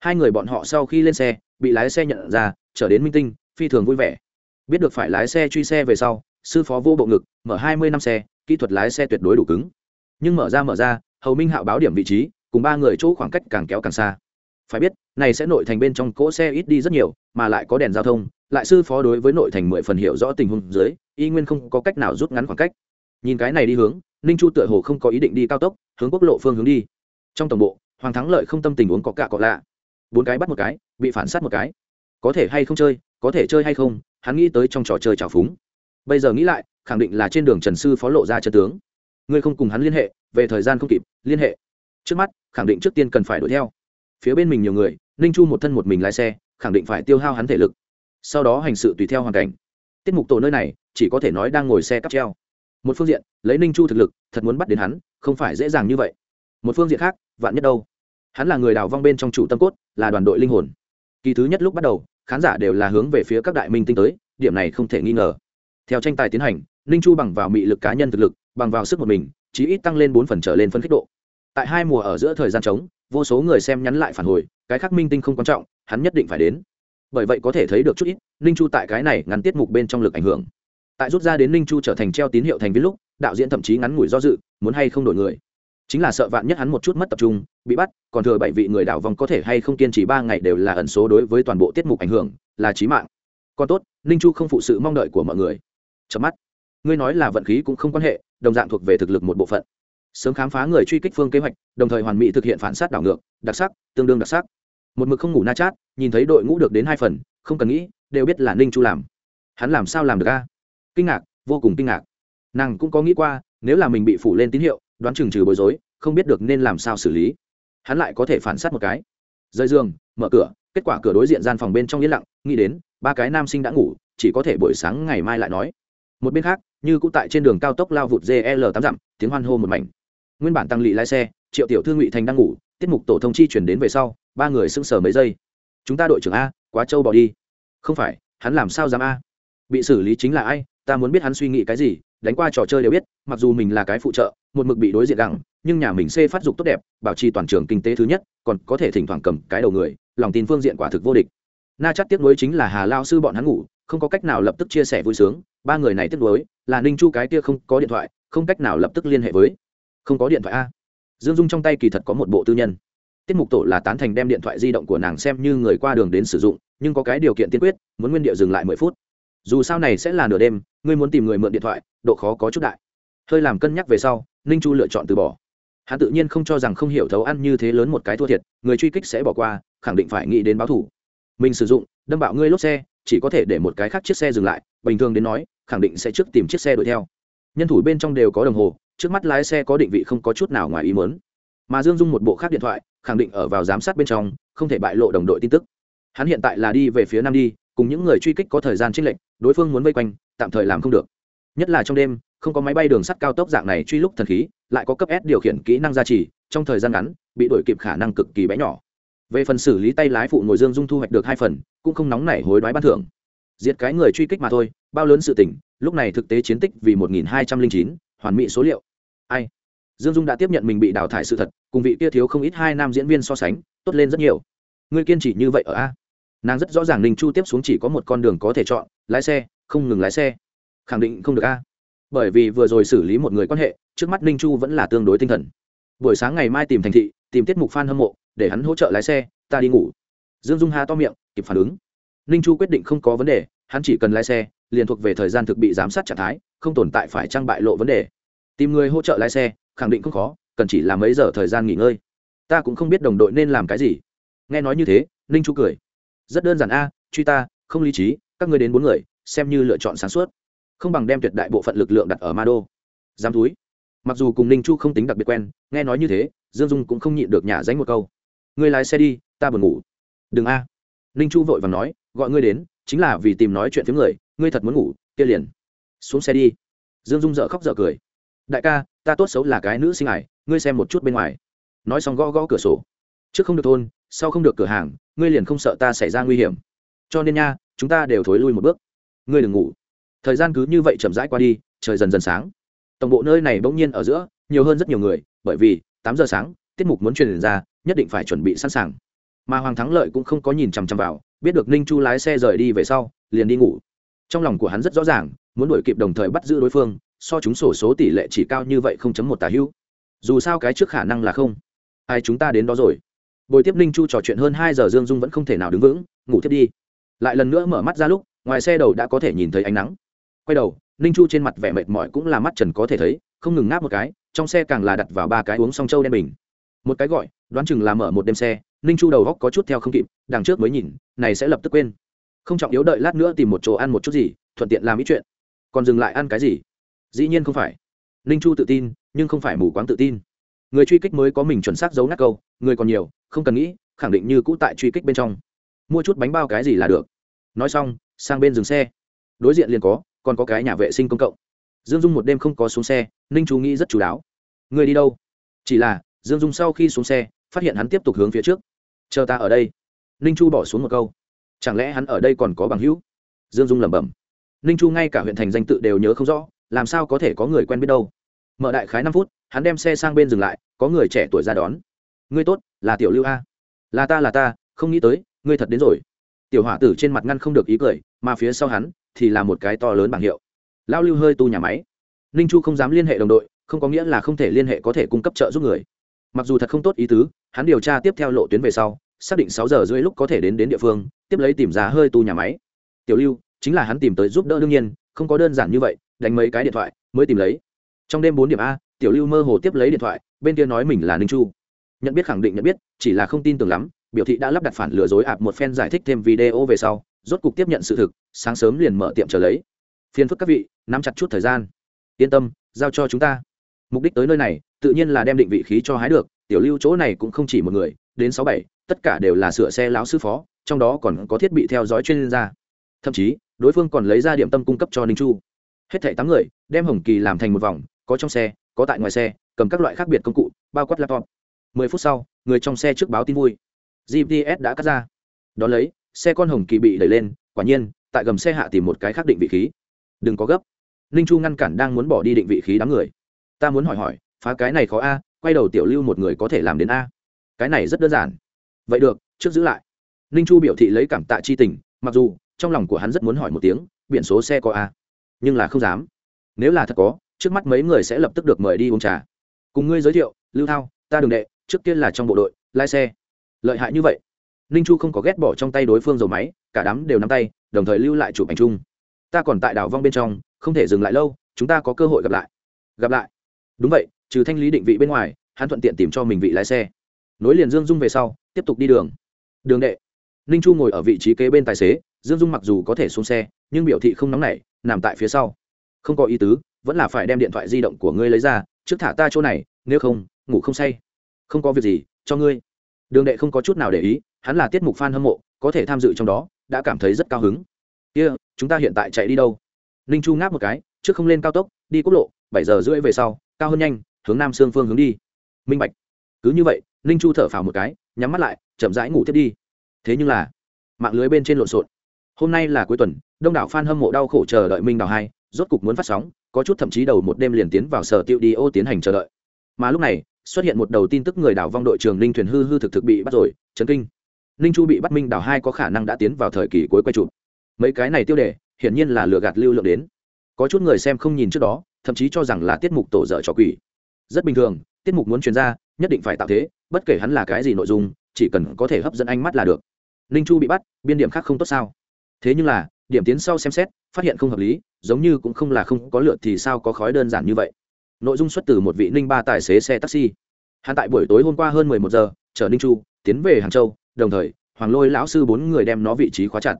Hai người bọn họ sau khi lên xe bị lái xe nhận ra trở đến minh tinh, phi thường vui vẻ. Biết được phải lái xe truy xe về sau, sư phó vô bộ ngực, mở hai mươi năm xe, kỹ thuật lái xe tuyệt đối đủ cứng. Nhưng mở ra mở ra, hầu minh hạo báo điểm vị trí, cùng ba người chỗ khoảng cách càng kéo càng xa. Phải biết, này sẽ nội thành bên trong cỗ xe ít đi rất nhiều, mà lại có đèn giao thông, lại sư phó đối với nội thành mười phần hiểu rõ tình huống dưới, y nguyên không có cách nào rút ngắn khoảng cách. Nhìn cái này đi hướng, ninh chu tựa hồ không có ý định đi cao tốc, hướng quốc lộ phương hướng đi. Trong tổng bộ, hoàng thắng lợi không tâm tình uống có cả cọ lạ bốn cái bắt một cái, bị phản sát một cái. Có thể hay không chơi, có thể chơi hay không, hắn nghĩ tới trong trò chơi trào phúng. Bây giờ nghĩ lại, khẳng định là trên đường trần sư phó lộ ra chân tướng. Ngươi không cùng hắn liên hệ, về thời gian không kịp, liên hệ. Trước mắt, khẳng định trước tiên cần phải đuổi theo. Phía bên mình nhiều người, ninh chu một thân một mình lái xe, khẳng định phải tiêu hao hắn thể lực. Sau đó hành sự tùy theo hoàn cảnh. Tiết mục tổ nơi này, chỉ có thể nói đang ngồi xe cắp treo. Một phương diện, lấy ninh chu thực lực, thật muốn bắt đến hắn, không phải dễ dàng như vậy. Một phương diện khác, vạn nhất đâu? Hắn là người đào vong bên trong chủ tâm cốt, là đoàn đội linh hồn. Kỳ thứ nhất lúc bắt đầu, khán giả đều là hướng về phía các đại minh tinh tới, điểm này không thể nghi ngờ. Theo tranh tài tiến hành, ninh chu bằng vào mị lực cá nhân thực lực, bằng vào sức một mình, chí ít tăng lên bốn phần trở lên phân khích độ. Tại hai mùa ở giữa thời gian trống, vô số người xem nhắn lại phản hồi, cái khác minh tinh không quan trọng, hắn nhất định phải đến. Bởi vậy có thể thấy được chút ít, ninh chu tại cái này ngắn tiết mục bên trong lực ảnh hưởng. Tại rút ra đến ninh chu trở thành treo tín hiệu thành viên lúc, đạo diễn thậm chí ngắn ngủi do dự, muốn hay không đổi người chính là sợ vạn nhất hắn một chút mất tập trung, bị bắt, còn thừa bảy vị người đảo vòng có thể hay không kiên trì ba ngày đều là ẩn số đối với toàn bộ tiết mục ảnh hưởng, là trí mạng. Còn tốt, ninh chu không phụ sự mong đợi của mọi người. Chớp mắt. Ngươi nói là vận khí cũng không quan hệ, đồng dạng thuộc về thực lực một bộ phận. Sớm khám phá người truy kích phương kế hoạch, đồng thời hoàn mỹ thực hiện phản sát đảo ngược, đặc sắc, tương đương đặc sắc. Một mực không ngủ na chát, nhìn thấy đội ngũ được đến hai phần, không cần nghĩ, đều biết là ninh chu làm. Hắn làm sao làm được a? Kinh ngạc, vô cùng kinh ngạc. Nàng cũng có nghĩ qua, nếu là mình bị phủ lên tín hiệu đoán chừng trừ bối rối, không biết được nên làm sao xử lý. Hắn lại có thể phản sát một cái. Rơi giường, mở cửa, kết quả cửa đối diện gian phòng bên trong yên lặng, nghĩ đến, ba cái nam sinh đã ngủ, chỉ có thể buổi sáng ngày mai lại nói. Một bên khác, như cũng tại trên đường cao tốc lao vụt gl tám dặm, tiếng hoan hô một mảnh. Nguyên bản tăng lỵ lái xe, triệu tiểu thư ngụy thành đang ngủ, tiết mục tổ thông chi chuyển đến về sau, ba người sững sờ mấy giây. Chúng ta đội trưởng a, quá trâu bỏ đi. Không phải, hắn làm sao dám a? Bị xử lý chính là ai? Ta muốn biết hắn suy nghĩ cái gì, đánh qua trò chơi đều biết, mặc dù mình là cái phụ trợ một mực bị đối diện gẳng, nhưng nhà mình c phát dục tốt đẹp, bảo trì toàn trường kinh tế thứ nhất, còn có thể thỉnh thoảng cầm cái đầu người, lòng tin phương diện quả thực vô địch. Na chắc tiếc nuối chính là hà lao sư bọn hắn ngủ, không có cách nào lập tức chia sẻ vui sướng, ba người này tiếc nuối, là ninh chu cái kia không có điện thoại, không cách nào lập tức liên hệ với. Không có điện thoại a. Dương dung trong tay kỳ thật có một bộ tư nhân. Tiết mục tổ là tán thành đem điện thoại di động của nàng xem như người qua đường đến sử dụng, nhưng có cái điều kiện tiên quyết, muốn nguyên địa dừng lại mười phút. Dù sao này sẽ là nửa đêm, ngươi muốn tìm người mượn điện thoại, độ khó có chút đại hơi làm cân nhắc về sau, ninh chu lựa chọn từ bỏ. Hắn tự nhiên không cho rằng không hiểu thấu ăn như thế lớn một cái thua thiệt, người truy kích sẽ bỏ qua, khẳng định phải nghĩ đến báo thủ. Mình sử dụng, đâm bạo ngươi lốp xe, chỉ có thể để một cái khác chiếc xe dừng lại, bình thường đến nói, khẳng định sẽ trước tìm chiếc xe đuổi theo. Nhân thủ bên trong đều có đồng hồ, trước mắt lái xe có định vị không có chút nào ngoài ý mớn mà dương dung một bộ khác điện thoại, khẳng định ở vào giám sát bên trong, không thể bại lộ đồng đội tin tức. Hắn hiện tại là đi về phía nam đi, cùng những người truy kích có thời gian trích lệnh đối phương muốn vây quanh, tạm thời làm không được nhất là trong đêm, không có máy bay đường sắt cao tốc dạng này truy lúc thần khí, lại có cấp s điều khiển kỹ năng gia trì, trong thời gian ngắn, bị đổi kịp khả năng cực kỳ bé nhỏ. Về phần xử lý tay lái phụ ngồi dương dung thu hoạch được hai phần, cũng không nóng nảy hối đoái ban thưởng. Diệt cái người truy kích mà thôi, bao lớn sự tỉnh lúc này thực tế chiến tích vì một nghìn hai trăm linh chín, hoàn mỹ số liệu. Ai? Dương dung đã tiếp nhận mình bị đào thải sự thật, cùng vị kia thiếu không ít hai nam diễn viên so sánh, tốt lên rất nhiều. Ngươi kiên trì như vậy ở a? Nàng rất rõ ràng ninh chu tiếp xuống chỉ có một con đường có thể chọn, lái xe, không ngừng lái xe khẳng định không được a. Bởi vì vừa rồi xử lý một người quan hệ, trước mắt ninh chu vẫn là tương đối tinh thần. Buổi sáng ngày mai tìm thành thị, tìm tiết mục f a n hâm mộ, để hắn hỗ trợ lái xe, ta đi ngủ. Dương dung hà to miệng, kịp phản ứng. Ninh chu quyết định không có vấn đề, hắn chỉ cần lái xe, liền thuộc về thời gian thực bị giám sát trạng thái, không tồn tại phải trang bại lộ vấn đề. Tìm người hỗ trợ lái xe, khẳng định không khó, cần chỉ là mấy giờ thời gian nghỉ ngơi. Ta cũng không biết đồng đội nên làm cái gì. Nghe nói như thế ninh chu cười. Rất đơn giản a, truy ta, không lý trí, các người đến bốn người, xem như lựa chọn sáng suốt không bằng đem tuyệt đại bộ phận lực lượng đặt ở ma đô. Dám túi mặc dù cùng ninh chu không tính đặc biệt quen, nghe nói như thế, dương dung cũng không nhịn được nhả dánh một câu. Ngươi lái xe đi, ta buồn ngủ. Đừng a. Ninh chu vội và nói, gọi ngươi đến, chính là vì tìm nói chuyện với người, ngươi thật muốn ngủ, kia liền. Xuống xe đi. Dương dung dợ khóc dợ cười. Đại ca, ta tốt xấu là cái nữ sinh ải, ngươi xem một chút bên ngoài. Nói xong gõ gõ cửa sổ. Trước không được thôn, sau không được cửa hàng, ngươi liền không sợ ta xảy ra nguy hiểm. Cho nên nha, chúng ta đều thối lui một bước. Ngươi đừng ngủ thời gian cứ như vậy chậm rãi qua đi, trời dần dần sáng. Tổng bộ nơi này bỗng nhiên ở giữa, nhiều hơn rất nhiều người, bởi vì tám giờ sáng, tiết mục muốn truyền ra, nhất định phải chuẩn bị sẵn sàng. Mà hoàng thắng lợi cũng không có nhìn chằm chằm vào, biết được ninh chu lái xe rời đi về sau, liền đi ngủ. Trong lòng của hắn rất rõ ràng, muốn đuổi kịp đồng thời bắt giữ đối phương, so chúng sổ số tỷ lệ chỉ cao như vậy không chấm một tà hữu. Dù sao cái trước khả năng là không. Ai chúng ta đến đó rồi? Bồi tiếp ninh chu trò chuyện hơn hai giờ dương dung vẫn không thể nào đứng vững, ngủ tiếp đi. Lại lần nữa mở mắt ra lúc, ngoài xe đầu đã có thể nhìn thấy ánh nắng quay đầu, ninh chu trên mặt vẻ mệt mỏi cũng là mắt trần có thể thấy, không ngừng ngáp một cái, trong xe càng là đặt vào ba cái uống song châu đen bình. Một cái gọi, đoán chừng là mở một đêm xe, ninh chu đầu góc có chút theo không kịp, đằng trước mới nhìn, này sẽ lập tức quên. Không trọng yếu đợi lát nữa tìm một chỗ ăn một chút gì, thuận tiện làm ít chuyện. Còn dừng lại ăn cái gì? Dĩ nhiên không phải. Ninh chu tự tin, nhưng không phải mù quáng tự tin. Người truy kích mới có mình chuẩn xác giấu nát câu, người còn nhiều, không cần nghĩ, khẳng định như cũ tại truy kích bên trong. Mua chút bánh bao cái gì là được. Nói xong, sang bên dừng xe. Đối diện liền có còn có cái nhà vệ sinh công cộng. Dương dung một đêm không có xuống xe, ninh chú nghĩ rất chú đáo. Người đi đâu? Chỉ là, dương dung sau khi xuống xe, phát hiện hắn tiếp tục hướng phía trước. Chờ ta ở đây. Ninh chu bỏ xuống một câu. Chẳng lẽ hắn ở đây còn có bằng hữu? Dương dung lẩm bẩm. Ninh chu ngay cả huyện thành danh tự đều nhớ không rõ, làm sao có thể có người quen biết đâu? Mở đại khái năm phút, hắn đem xe sang bên dừng lại, có người trẻ tuổi ra đón. Ngươi tốt, là tiểu lưu a. Là ta là ta, không nghĩ tới, ngươi thật đến rồi. Tiểu hỏa tử trên mặt ngăn không được ý cười, mà phía sau hắn thì là một cái to lớn bảng hiệu. Lao lưu hơi tu nhà máy. Ninh chu không dám liên hệ đồng đội, không có nghĩa là không thể liên hệ có thể cung cấp trợ giúp người. Mặc dù thật không tốt ý tứ, hắn điều tra tiếp theo lộ tuyến về sau, xác định sáu giờ rưỡi lúc có thể đến đến địa phương, tiếp lấy tìm ra hơi tu nhà máy. Tiểu lưu, chính là hắn tìm tới giúp đỡ đương nhiên, không có đơn giản như vậy, đánh mấy cái điện thoại, mới tìm lấy. Trong đêm bốn điểm a, tiểu lưu mơ hồ tiếp lấy điện thoại, bên kia nói mình là ninh chu. Nhận biết khẳng định nhận biết, chỉ là không tin tưởng lắm, biểu thị đã lắp đặt phản lừa dối ạp một phen giải thích thêm video về sau rốt cục tiếp nhận sự thực, sáng sớm liền mở tiệm chờ lấy. Phiền phức các vị, nắm chặt chút thời gian. Yên tâm, giao cho chúng ta. Mục đích tới nơi này, tự nhiên là đem định vị khí cho hái được, tiểu lưu chỗ này cũng không chỉ một người, đến sáu bảy, tất cả đều là sửa xe láo sư phó, trong đó còn có thiết bị theo dõi chuyên gia. Thậm chí, đối phương còn lấy ra điểm tâm cung cấp cho ninh chu. Hết thảy tám người, đem hồng kỳ làm thành một vòng, có trong xe, có tại ngoài xe, cầm các loại khác biệt công cụ, bao quát laptop. Mười phút sau, người trong xe trước báo tin vui. Gps đã cắt ra. Đón lấy xe con hồng kỳ bị đẩy lên, quả nhiên, tại gầm xe hạ tìm một cái khác định vị khí. Đừng có gấp. Ninh chu ngăn cản đang muốn bỏ đi định vị khí đám người. Ta muốn hỏi hỏi, phá cái này khó a, quay đầu tiểu lưu một người có thể làm đến a. Cái này rất đơn giản. Vậy được, trước giữ lại. Ninh chu biểu thị lấy cảm tạ chi tình, mặc dù, trong lòng của hắn rất muốn hỏi một tiếng, biển số xe có a. Nhưng là không dám. Nếu là thật có, trước mắt mấy người sẽ lập tức được mời đi uống trà. Cùng ngươi giới thiệu, lưu thao, ta đường đệ, trước tiên là trong bộ đội, lái xe. Lợi hại như vậy ninh chu không có ghét bỏ trong tay đối phương dầu máy, cả đám đều nắm tay, đồng thời lưu lại chụp ảnh chung. Ta còn tại đảo vong bên trong, không thể dừng lại lâu, chúng ta có cơ hội gặp lại. Gặp lại. Đúng vậy, trừ thanh lý định vị bên ngoài, hắn thuận tiện tìm cho mình vị lái xe. Nối liền dương dung về sau, tiếp tục đi đường. Đường đệ. Ninh chu ngồi ở vị trí kế bên tài xế, dương dung mặc dù có thể xuống xe, nhưng biểu thị không nóng nảy, nằm tại phía sau. Không có ý tứ, vẫn là phải đem điện thoại di động của ngươi lấy ra, trước thả ta chỗ này, nếu không, ngủ không say. Không có việc gì, cho ngươi. Đường đệ không có chút nào để ý hắn là tiết mục fan hâm mộ có thể tham dự trong đó đã cảm thấy rất cao hứng. Kia、yeah, chúng ta hiện tại chạy đi đâu? Ninh chu ngáp một cái trước không lên cao tốc đi quốc lộ bảy giờ rưỡi về sau cao hơn nhanh hướng nam sương phương hướng đi. Minh bạch. Cứ như vậy ninh chu thở phào một cái nhắm mắt lại chậm rãi ngủ tiếp đi. Thế nhưng là mạng lưới bên trên lộn xộn. Hôm nay là cuối tuần đông đảo f a n hâm mộ đau khổ chờ đợi minh đào hai rốt cục muốn phát sóng có chút thậm chí đầu một đêm liền tiến vào sở tiêu đi ô tiến hành chờ đợi. Mà lúc này xuất hiện một đầu tin tức người đảo vong đội trường ninh thuyền hư hư thực thực bị bắt rồi chấn kinh ninh chu bị bắt minh đảo hai có khả năng đã tiến vào thời kỳ cuối quay chụp. Mấy cái này tiêu đề, hiển nhiên là lừa gạt lưu lượng đến. Có chút người xem không nhìn trước đó, thậm chí cho rằng là tiết mục tổ dở trò quỷ. Rất bình thường, tiết mục muốn truyền ra, nhất định phải tạo thế, bất kể hắn là cái gì nội dung, chỉ cần có thể hấp dẫn ánh mắt là được. Ninh chu bị bắt, biên điểm khác không tốt sao? Thế nhưng là, điểm tiến sau xem xét, phát hiện không hợp lý, giống như cũng không là không có lượt thì sao có khói đơn giản như vậy. Nội dung xuất từ một vị ninh ba tài xế xe taxi. Hắn tại buổi tối hôm qua hơn mười một giờ, chở ninh chu, tiến về hàng châu đồng thời, hoàng lôi lão sư bốn người đem nó vị trí khóa chặt.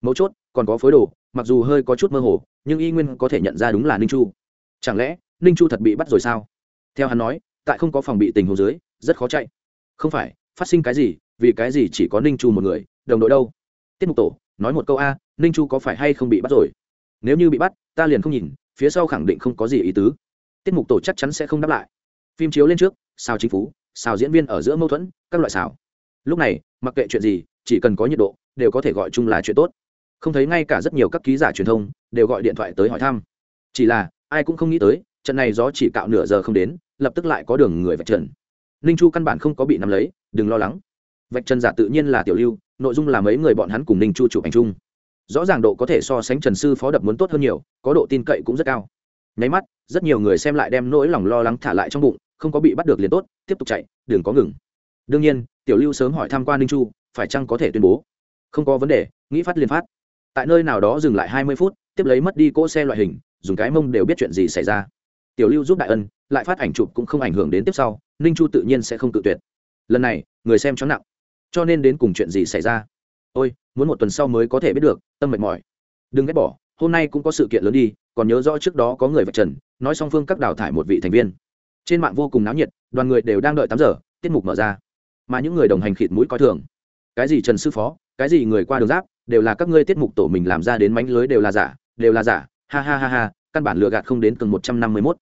Mấu chốt, còn có phối đồ, mặc dù hơi có chút mơ hồ, nhưng y nguyên có thể nhận ra đúng là ninh chu. Chẳng lẽ, ninh chu thật bị bắt rồi sao? Theo hắn nói, tại không có phòng bị tình hồ dưới, rất khó chạy. Không phải, phát sinh cái gì, vì cái gì chỉ có ninh chu một người, đồng đội đâu? Tiết mục tổ, nói một câu a, ninh chu có phải hay không bị bắt rồi? Nếu như bị bắt, ta liền không nhìn, phía sau khẳng định không có gì ý tứ. Tiết mục tổ chắc chắn sẽ không đáp lại. Phim chiếu lên trước sao chính phủ sao diễn viên ở giữa mâu thuẫn, các loại xào lúc này, mặc kệ chuyện gì, chỉ cần có nhiệt độ, đều có thể gọi chung là chuyện tốt. Không thấy ngay cả rất nhiều các ký giả truyền thông đều gọi điện thoại tới hỏi thăm. Chỉ là, ai cũng không nghĩ tới, trận này gió chỉ cạo nửa giờ không đến, lập tức lại có đường người vạch trần. Ninh chu căn bản không có bị nắm lấy, đừng lo lắng. Vạch trần giả tự nhiên là tiểu lưu, nội dung là mấy người bọn hắn cùng ninh chu chụp ảnh chung. Rõ ràng độ có thể so sánh trần sư phó đập muốn tốt hơn nhiều, có độ tin cậy cũng rất cao. Nháy mắt, rất nhiều người xem lại đem nỗi lòng lo lắng thả lại trong bụng, không có bị bắt được liền tốt, tiếp tục chạy đừng có ngừng. Đương nhiên tiểu lưu sớm hỏi tham quan ninh chu, phải chăng có thể tuyên bố? Không có vấn đề, nghĩ phát liền phát. Tại nơi nào đó dừng lại hai mươi phút, tiếp lấy mất đi cỗ xe loại hình, dùng cái mông đều biết chuyện gì xảy ra. Tiểu lưu giúp đại ân, lại phát ảnh chụp cũng không ảnh hưởng đến tiếp sau, ninh chu tự nhiên sẽ không tự tuyệt. Lần này, người xem chóng nặng. Cho nên đến cùng chuyện gì xảy ra? Ôi, muốn một tuần sau mới có thể biết được, tâm mệt mỏi. Đừng ghét bỏ, hôm nay cũng có sự kiện lớn đi, còn nhớ rõ trước đó có người vạch trần, nói song phương các đào thải một vị thành viên. Trên mạng vô cùng náo nhiệt, đoàn người đều đang đợi tám giờ, tiết mục mở ra mà những người đồng hành khịt mũi coi thường. Cái gì trần sư phó, cái gì người qua đường giáp, đều là các ngươi tiết mục tổ mình làm ra đến mánh lưới đều là giả, đều là giả. Ha ha ha ha, căn bản lừa gạt không đến từng một trăm năm mươi mốt.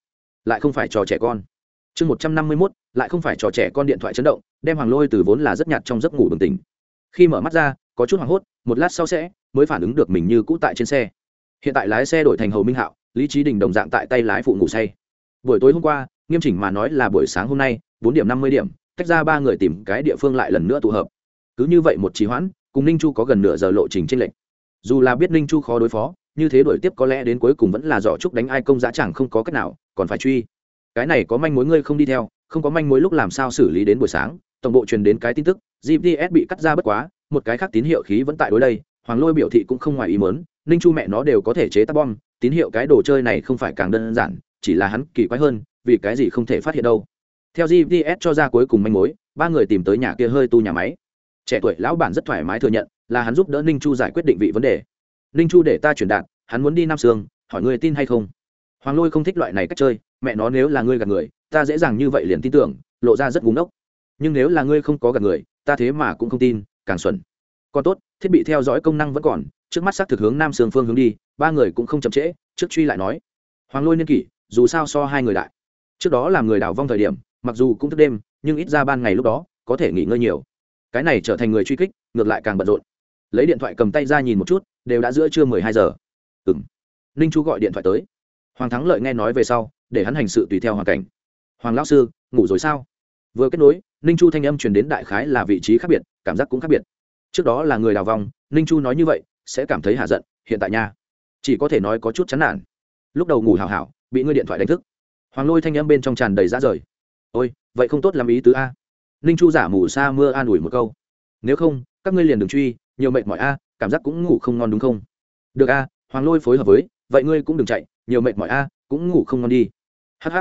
Lại không phải trò trẻ con. Chương một trăm năm mươi mốt, lại không phải trò trẻ con điện thoại chấn động, đem hoàng lôi từ vốn là rất nhạt trong giấc ngủ bừng tỉnh. Khi mở mắt ra, có chút hoảng hốt, một lát sau sẽ, mới phản ứng được mình như cũ tại trên xe. Hiện tại lái xe đổi thành hầu minh hạo, lý trí đình đồng dạng tại tay lái phụ ngủ say. Buổi tối hôm qua, nghiêm chỉnh mà nói là buổi sáng hôm nay, bốn điểm năm mươi điểm tách ra ba người tìm cái địa phương lại lần nữa tụ hợp. Cứ như vậy một trì hoãn, cùng ninh chu có gần nửa giờ lộ trình trên lệnh dù là biết ninh chu khó đối phó, như thế đổi tiếp có lẽ đến cuối cùng vẫn là dò chúc đánh ai công giá chẳng không có cách nào, còn phải truy. Cái này có manh mối ngươi không đi theo, không có manh mối lúc làm sao xử lý đến buổi sáng, tổng bộ truyền đến cái tin tức gps bị cắt ra bất quá, một cái khác tín hiệu khí vẫn tại đối đây, hoàng lôi biểu thị cũng không ngoài ý mớn ninh chu mẹ nó đều có thể chế tác bom, tín hiệu cái đồ chơi này không phải càng đơn giản, chỉ là hắn kỳ quái hơn, vì cái gì không thể phát hiện đâu theo gps cho ra cuối cùng manh mối, ba người tìm tới nhà kia hơi tu nhà máy. Trẻ tuổi lão bản rất thoải mái thừa nhận, là hắn giúp đỡ ninh chu giải quyết định vị vấn đề. Ninh chu để ta chuyển đạt, hắn muốn đi nam sương, hỏi người tin hay không? Hoàng lôi không thích loại này cách chơi, mẹ nó nếu là ngươi gạt người, ta dễ dàng như vậy liền tin tưởng, lộ ra rất búng ốc nhưng nếu là ngươi không có gạt người, ta thế mà cũng không tin, càng xuẩn. Còn tốt, thiết bị theo dõi công năng vẫn còn, trước mắt xác thực hướng nam sương phương hướng đi, ba người cũng không chậm trễ, trước truy lại nói. Hoàng lôi niên kỷ, dù sao so hai người đại. Trước đó là người đảo vong thời điểm mặc dù cũng thức đêm, nhưng ít ra ban ngày lúc đó, có thể nghỉ ngơi nhiều. Cái này trở thành người truy kích, ngược lại càng bận rộn. Lấy điện thoại cầm tay ra nhìn một chút, đều đã giữa trưa mười hai giờ. Ừ m ninh chú gọi điện thoại tới. Hoàng thắng lợi nghe nói về sau, để hắn hành sự tùy theo hoàn cảnh. Hoàng lão sư, ngủ rồi sao? Vừa kết nối, ninh chu thanh âm truyền đến đại khái là vị trí khác biệt, cảm giác cũng khác biệt. Trước đó là người đào vòng, ninh chu nói như vậy, sẽ cảm thấy hạ giận, hiện tại nha. Chỉ có thể nói có chút chán nản. Lúc đầu ngủ hào hảo, bị ngươi điện thoại đánh thức. Hoàng lôi thanh âm bên trong tràn đầy ra rời ôi, vậy không tốt làm ý tứ a. Ninh chu giả mù sa mưa an ủi một câu. Nếu không, các ngươi liền đừng truy, nhiều mệt mỏi a, cảm giác cũng ngủ không ngon đúng không? Được a, hoàng lôi phối hợp với, vậy ngươi cũng đừng chạy, nhiều mệt mỏi a, cũng ngủ không ngon đi. Hh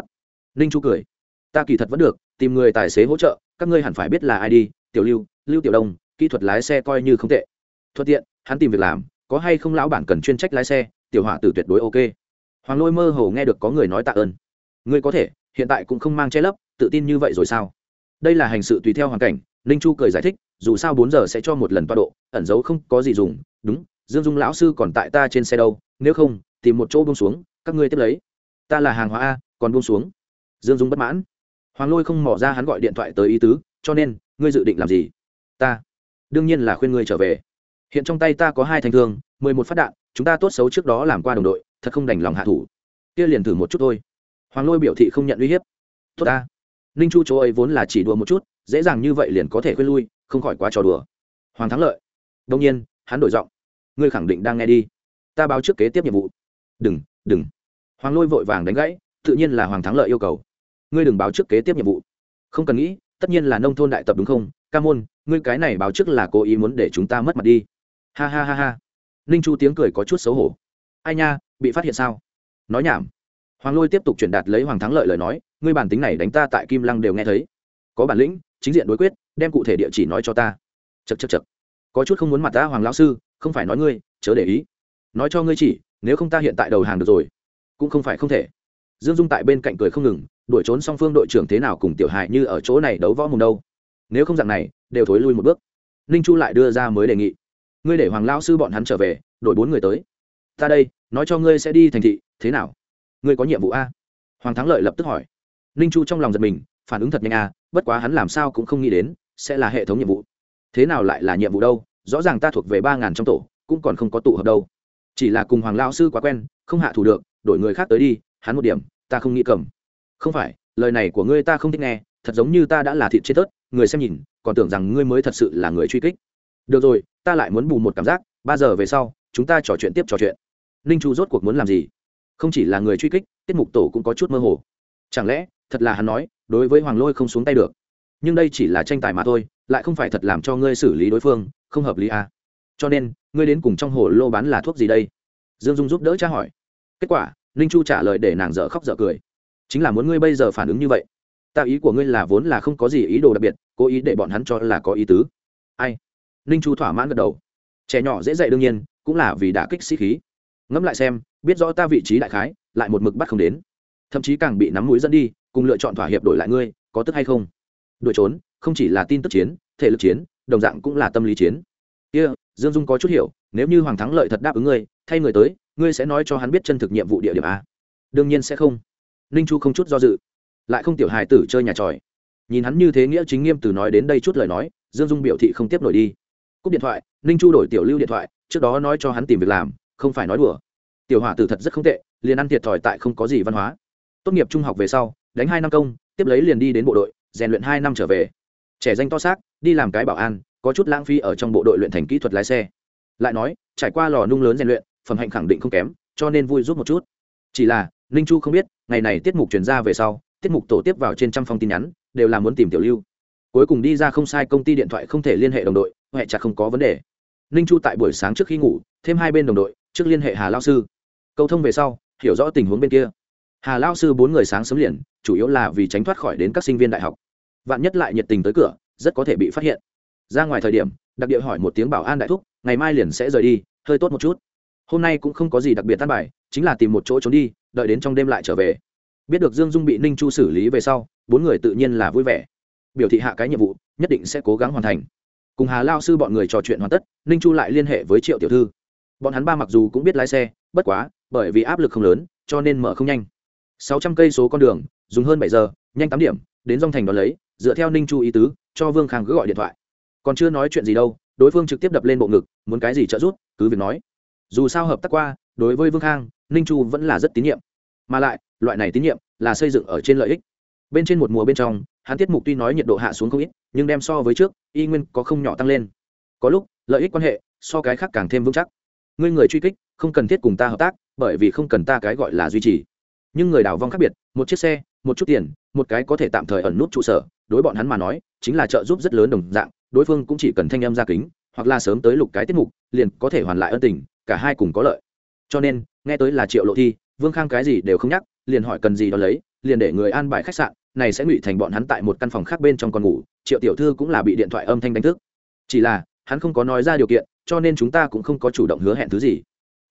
ninh chu cười. Ta kỳ thật vẫn được, tìm người tài xế hỗ trợ, các ngươi hẳn phải biết là ai đi, tiểu lưu lưu tiểu đông, kỹ thuật lái xe coi như không tệ. Thuận tiện, hắn tìm việc làm, có hay không lão bản cần chuyên trách lái xe, tiểu hỏa tử tuyệt đối ok. Hoàng lôi mơ hồ nghe được có người nói tạ ơn. Ngươi có thể hiện tại cũng không mang che lấp, tự tin như vậy rồi sao? Đây là hành sự tùy theo hoàn cảnh, ninh chu cười giải thích, dù sao bốn giờ sẽ cho một lần toa độ, ẩn giấu không có gì dùng. Đúng, dương dung lão sư còn tại ta trên xe đâu, nếu không, tìm một chỗ buông xuống, các ngươi tiếp lấy. Ta là hàng hóa a, còn buông xuống. Dương dung bất mãn. Hoàng lôi không mỏ ra hắn gọi điện thoại tới ý tứ, cho nên, ngươi dự định làm gì? Ta. Đương nhiên là khuyên ngươi trở về. Hiện trong tay ta có hai thanh thương, mười một phát đạn, chúng ta tốt xấu trước đó làm qua đồng đội, thật không đành lòng hạ thủ. Kia liền thử một chút thôi hoàng lôi biểu thị không nhận uy hiếp. Tốt ta. Ninh chu chỗ ấy vốn là chỉ đùa một chút, dễ dàng như vậy liền có thể khuyên lui, không khỏi quá trò đùa. Hoàng thắng lợi. Đông nhiên, hắn đổi giọng. Ngươi khẳng định đang nghe đi. Ta báo trước kế tiếp nhiệm vụ. Đừng đừng. Hoàng lôi vội vàng đánh gãy, tự nhiên là hoàng thắng lợi yêu cầu. Ngươi đừng báo trước kế tiếp nhiệm vụ. Không cần nghĩ, tất nhiên là nông thôn đại tập đúng không? Ca môn, ngươi cái này báo trước là cố ý muốn để chúng ta mất mặt đi. Ha ha ha ha. Ninh chu tiếng cười có chút xấu hổ. Ai nha, bị phát hiện sao? Nói nhảm hoàng lôi tiếp tục truyền đạt lấy hoàng thắng lợi lời nói, ngươi bản tính này đánh ta tại kim lăng đều nghe thấy. Có bản lĩnh, chính diện đối quyết, đem cụ thể địa chỉ nói cho ta. Chật chật chật có chút không muốn mặt ta, hoàng lão sư, không phải nói ngươi, chớ để ý. Nói cho ngươi chỉ, nếu không ta hiện tại đầu hàng được rồi, cũng không phải không thể. Dương dung tại bên cạnh cười không ngừng, đuổi trốn song phương đội trưởng thế nào cùng tiểu hại như ở chỗ này đấu võ mồm đâu. Nếu không dạng này, đều thối lui một bước. Ninh chu lại đưa ra mới đề nghị. Ngươi để hoàng lão sư bọn hắn trở về, đổi bốn người tới. Ta đây, nói cho ngươi sẽ đi thành thị, thế nào? Ngươi có nhiệm vụ a? Hoàng thắng lợi lập tức hỏi. Ninh chu trong lòng giật mình, phản ứng thật nhanh a, bất quá hắn làm sao cũng không nghĩ đến, sẽ là hệ thống nhiệm vụ. Thế nào lại là nhiệm vụ đâu? Rõ ràng ta thuộc về ba ngàn trong tổ, cũng còn không có tụ hợp đâu. Chỉ là cùng hoàng lao sư quá quen, không hạ thủ được, đổi người khác tới đi, hắn một điểm, ta không nghĩ cầm. Không phải, lời này của ngươi ta không thích nghe, thật giống như ta đã là thịt chết tớt, người xem nhìn, còn tưởng rằng ngươi mới thật sự là người truy kích. Được rồi, ta lại muốn bù một cảm giác, ba giờ về sau, chúng ta trò chuyện tiếp trò chuyện. Ninh chu rốt cuộc muốn làm gì? Không chỉ là người truy kích, tiết mục tổ cũng có chút mơ hồ. Chẳng lẽ, thật là hắn nói, đối với hoàng lôi không xuống tay được? Nhưng đây chỉ là tranh tài mà thôi, lại không phải thật làm cho ngươi xử lý đối phương, không hợp lý à. cho nên, ngươi đến cùng trong hồ lô bán là thuốc gì đây? Dương dung giúp đỡ cha hỏi. Kết quả, ninh chu trả lời để nàng dở khóc dở cười. Chính là muốn ngươi bây giờ phản ứng như vậy. Tạo ý của ngươi là vốn là không có gì ý đồ đặc biệt, cố ý để bọn hắn cho là có ý tứ. Ai? Ninh chu thỏa mãn gật đầu. Trẻ nhỏ dễ dạy đương nhiên, cũng là vì đã kích sĩ khí ngẫm lại xem biết rõ ta vị trí đại khái lại một mực bắt không đến. Thậm chí càng bị nắm mũi dẫn đi cùng lựa chọn thỏa hiệp đổi lại ngươi có tức hay không? Đuổi trốn không chỉ là tin tức chiến thể lực chiến đồng dạng cũng là tâm lý chiến. Kia、yeah, dương dung có chút hiểu nếu như hoàng thắng lợi thật đáp ứng ngươi thay người tới ngươi sẽ nói cho hắn biết chân thực nhiệm vụ địa điểm a. Đương nhiên sẽ không. Ninh chu không chút do dự. Lại không tiểu hài tử chơi nhà tròi. Nhìn hắn như thế nghĩa chính nghiêm từ nói đến đây chút lời nói dương dung biểu thị không tiếp nổi đi. Cúp điện thoại ninh chu đổi tiểu lưu điện thoại trước đó nói cho hắn tìm việc làm không phải nói đùa. Tiểu hỏa tử thật rất không tệ, liền ăn thiệt thòi tại không có gì văn hóa. Tốt nghiệp trung học về sau, đánh hai năm công, tiếp lấy liền đi đến bộ đội, rèn luyện hai năm trở về. Trẻ danh to xác, đi làm cái bảo an, có chút lãng phí ở trong bộ đội luyện thành kỹ thuật lái xe. Lại nói, trải qua lò nung lớn rèn luyện, phẩm hạnh khẳng định không kém, cho nên vui giúp một chút. Chỉ là, ninh chu không biết, ngày này tiết mục chuyển ra về sau, tiết mục tổ tiếp vào trên trăm phong tin nhắn, đều là muốn tìm tiểu lưu. Cuối cùng đi ra không sai công ty điện thoại không thể liên hệ đồng đội, huệ chặt không có vấn đề. Ninh chu tại buổi sáng trước khi ngủ, thêm hai bên đồng đội trước liên hệ hà lao sư. Câu thông về sau, hiểu rõ tình huống bên kia. Hà lao sư bốn người sáng sớm liền, chủ yếu là vì tránh thoát khỏi đến các sinh viên đại học. Vạn nhất lại nhiệt tình tới cửa, rất có thể bị phát hiện. Ra ngoài thời điểm, đặc địa hỏi một tiếng bảo an đại thúc, ngày mai liền sẽ rời đi, hơi tốt một chút. Hôm nay cũng không có gì đặc biệt tan bài, chính là tìm một chỗ trốn đi, đợi đến trong đêm lại trở về. Biết được dương dung bị ninh chu xử lý về sau, bốn người tự nhiên là vui vẻ. Biểu thị hạ cái nhiệm vụ, nhất định sẽ cố gắng hoàn thành. Cùng hà lao sư bọn người trò chuyện hoàn tất, ninh chu lại liên hệ với triệu tiểu thư bọn hắn ba mặc dù cũng biết lái xe, bất quá, bởi vì áp lực không lớn, cho nên mở không nhanh. Sáu trăm cây số con đường, dùng hơn bảy giờ, nhanh tám điểm, đến dòng thành đón lấy, dựa theo ninh chu ý tứ, cho vương khang cứ gọi điện thoại. Còn chưa nói chuyện gì đâu, đối phương trực tiếp đập lên bộ ngực, muốn cái gì trợ giúp, cứ việc nói. Dù sao hợp tác qua, đối với vương khang, ninh chu vẫn là rất tín nhiệm. Mà lại, loại này tín nhiệm là xây dựng ở trên lợi ích. Bên trên một mùa bên trong, hắn tiết mục tuy nói nhiệt độ hạ xuống không ít, nhưng đem so với trước, y nguyên có không nhỏ tăng lên. Có lúc, lợi ích quan hệ so cái khác càng thêm vững chắc ngươi người truy kích, không cần thiết cùng ta hợp tác, bởi vì không cần ta cái gọi là duy trì. Nhưng người đào vong khác biệt, một chiếc xe, một chút tiền, một cái có thể tạm thời ẩn nút trụ sở, đối bọn hắn mà nói, chính là trợ giúp rất lớn đồng dạng, đối phương cũng chỉ cần thanh âm ra kính, hoặc là sớm tới lục cái tiết mục, liền có thể hoàn lại ân tình, cả hai cùng có lợi. Cho nên, nghe tới là triệu lộ thi, vương khang cái gì đều không nhắc, liền hỏi cần gì đó lấy, liền để người an bài khách sạn, này sẽ ngụy thành bọn hắn tại một căn phòng khác bên trong còn ngủ, triệu tiểu thư cũng là bị điện thoại âm thanh đánh thức. Chỉ là, hắn không có nói ra điều kiện cho nên chúng ta cũng không có chủ động hứa hẹn thứ gì.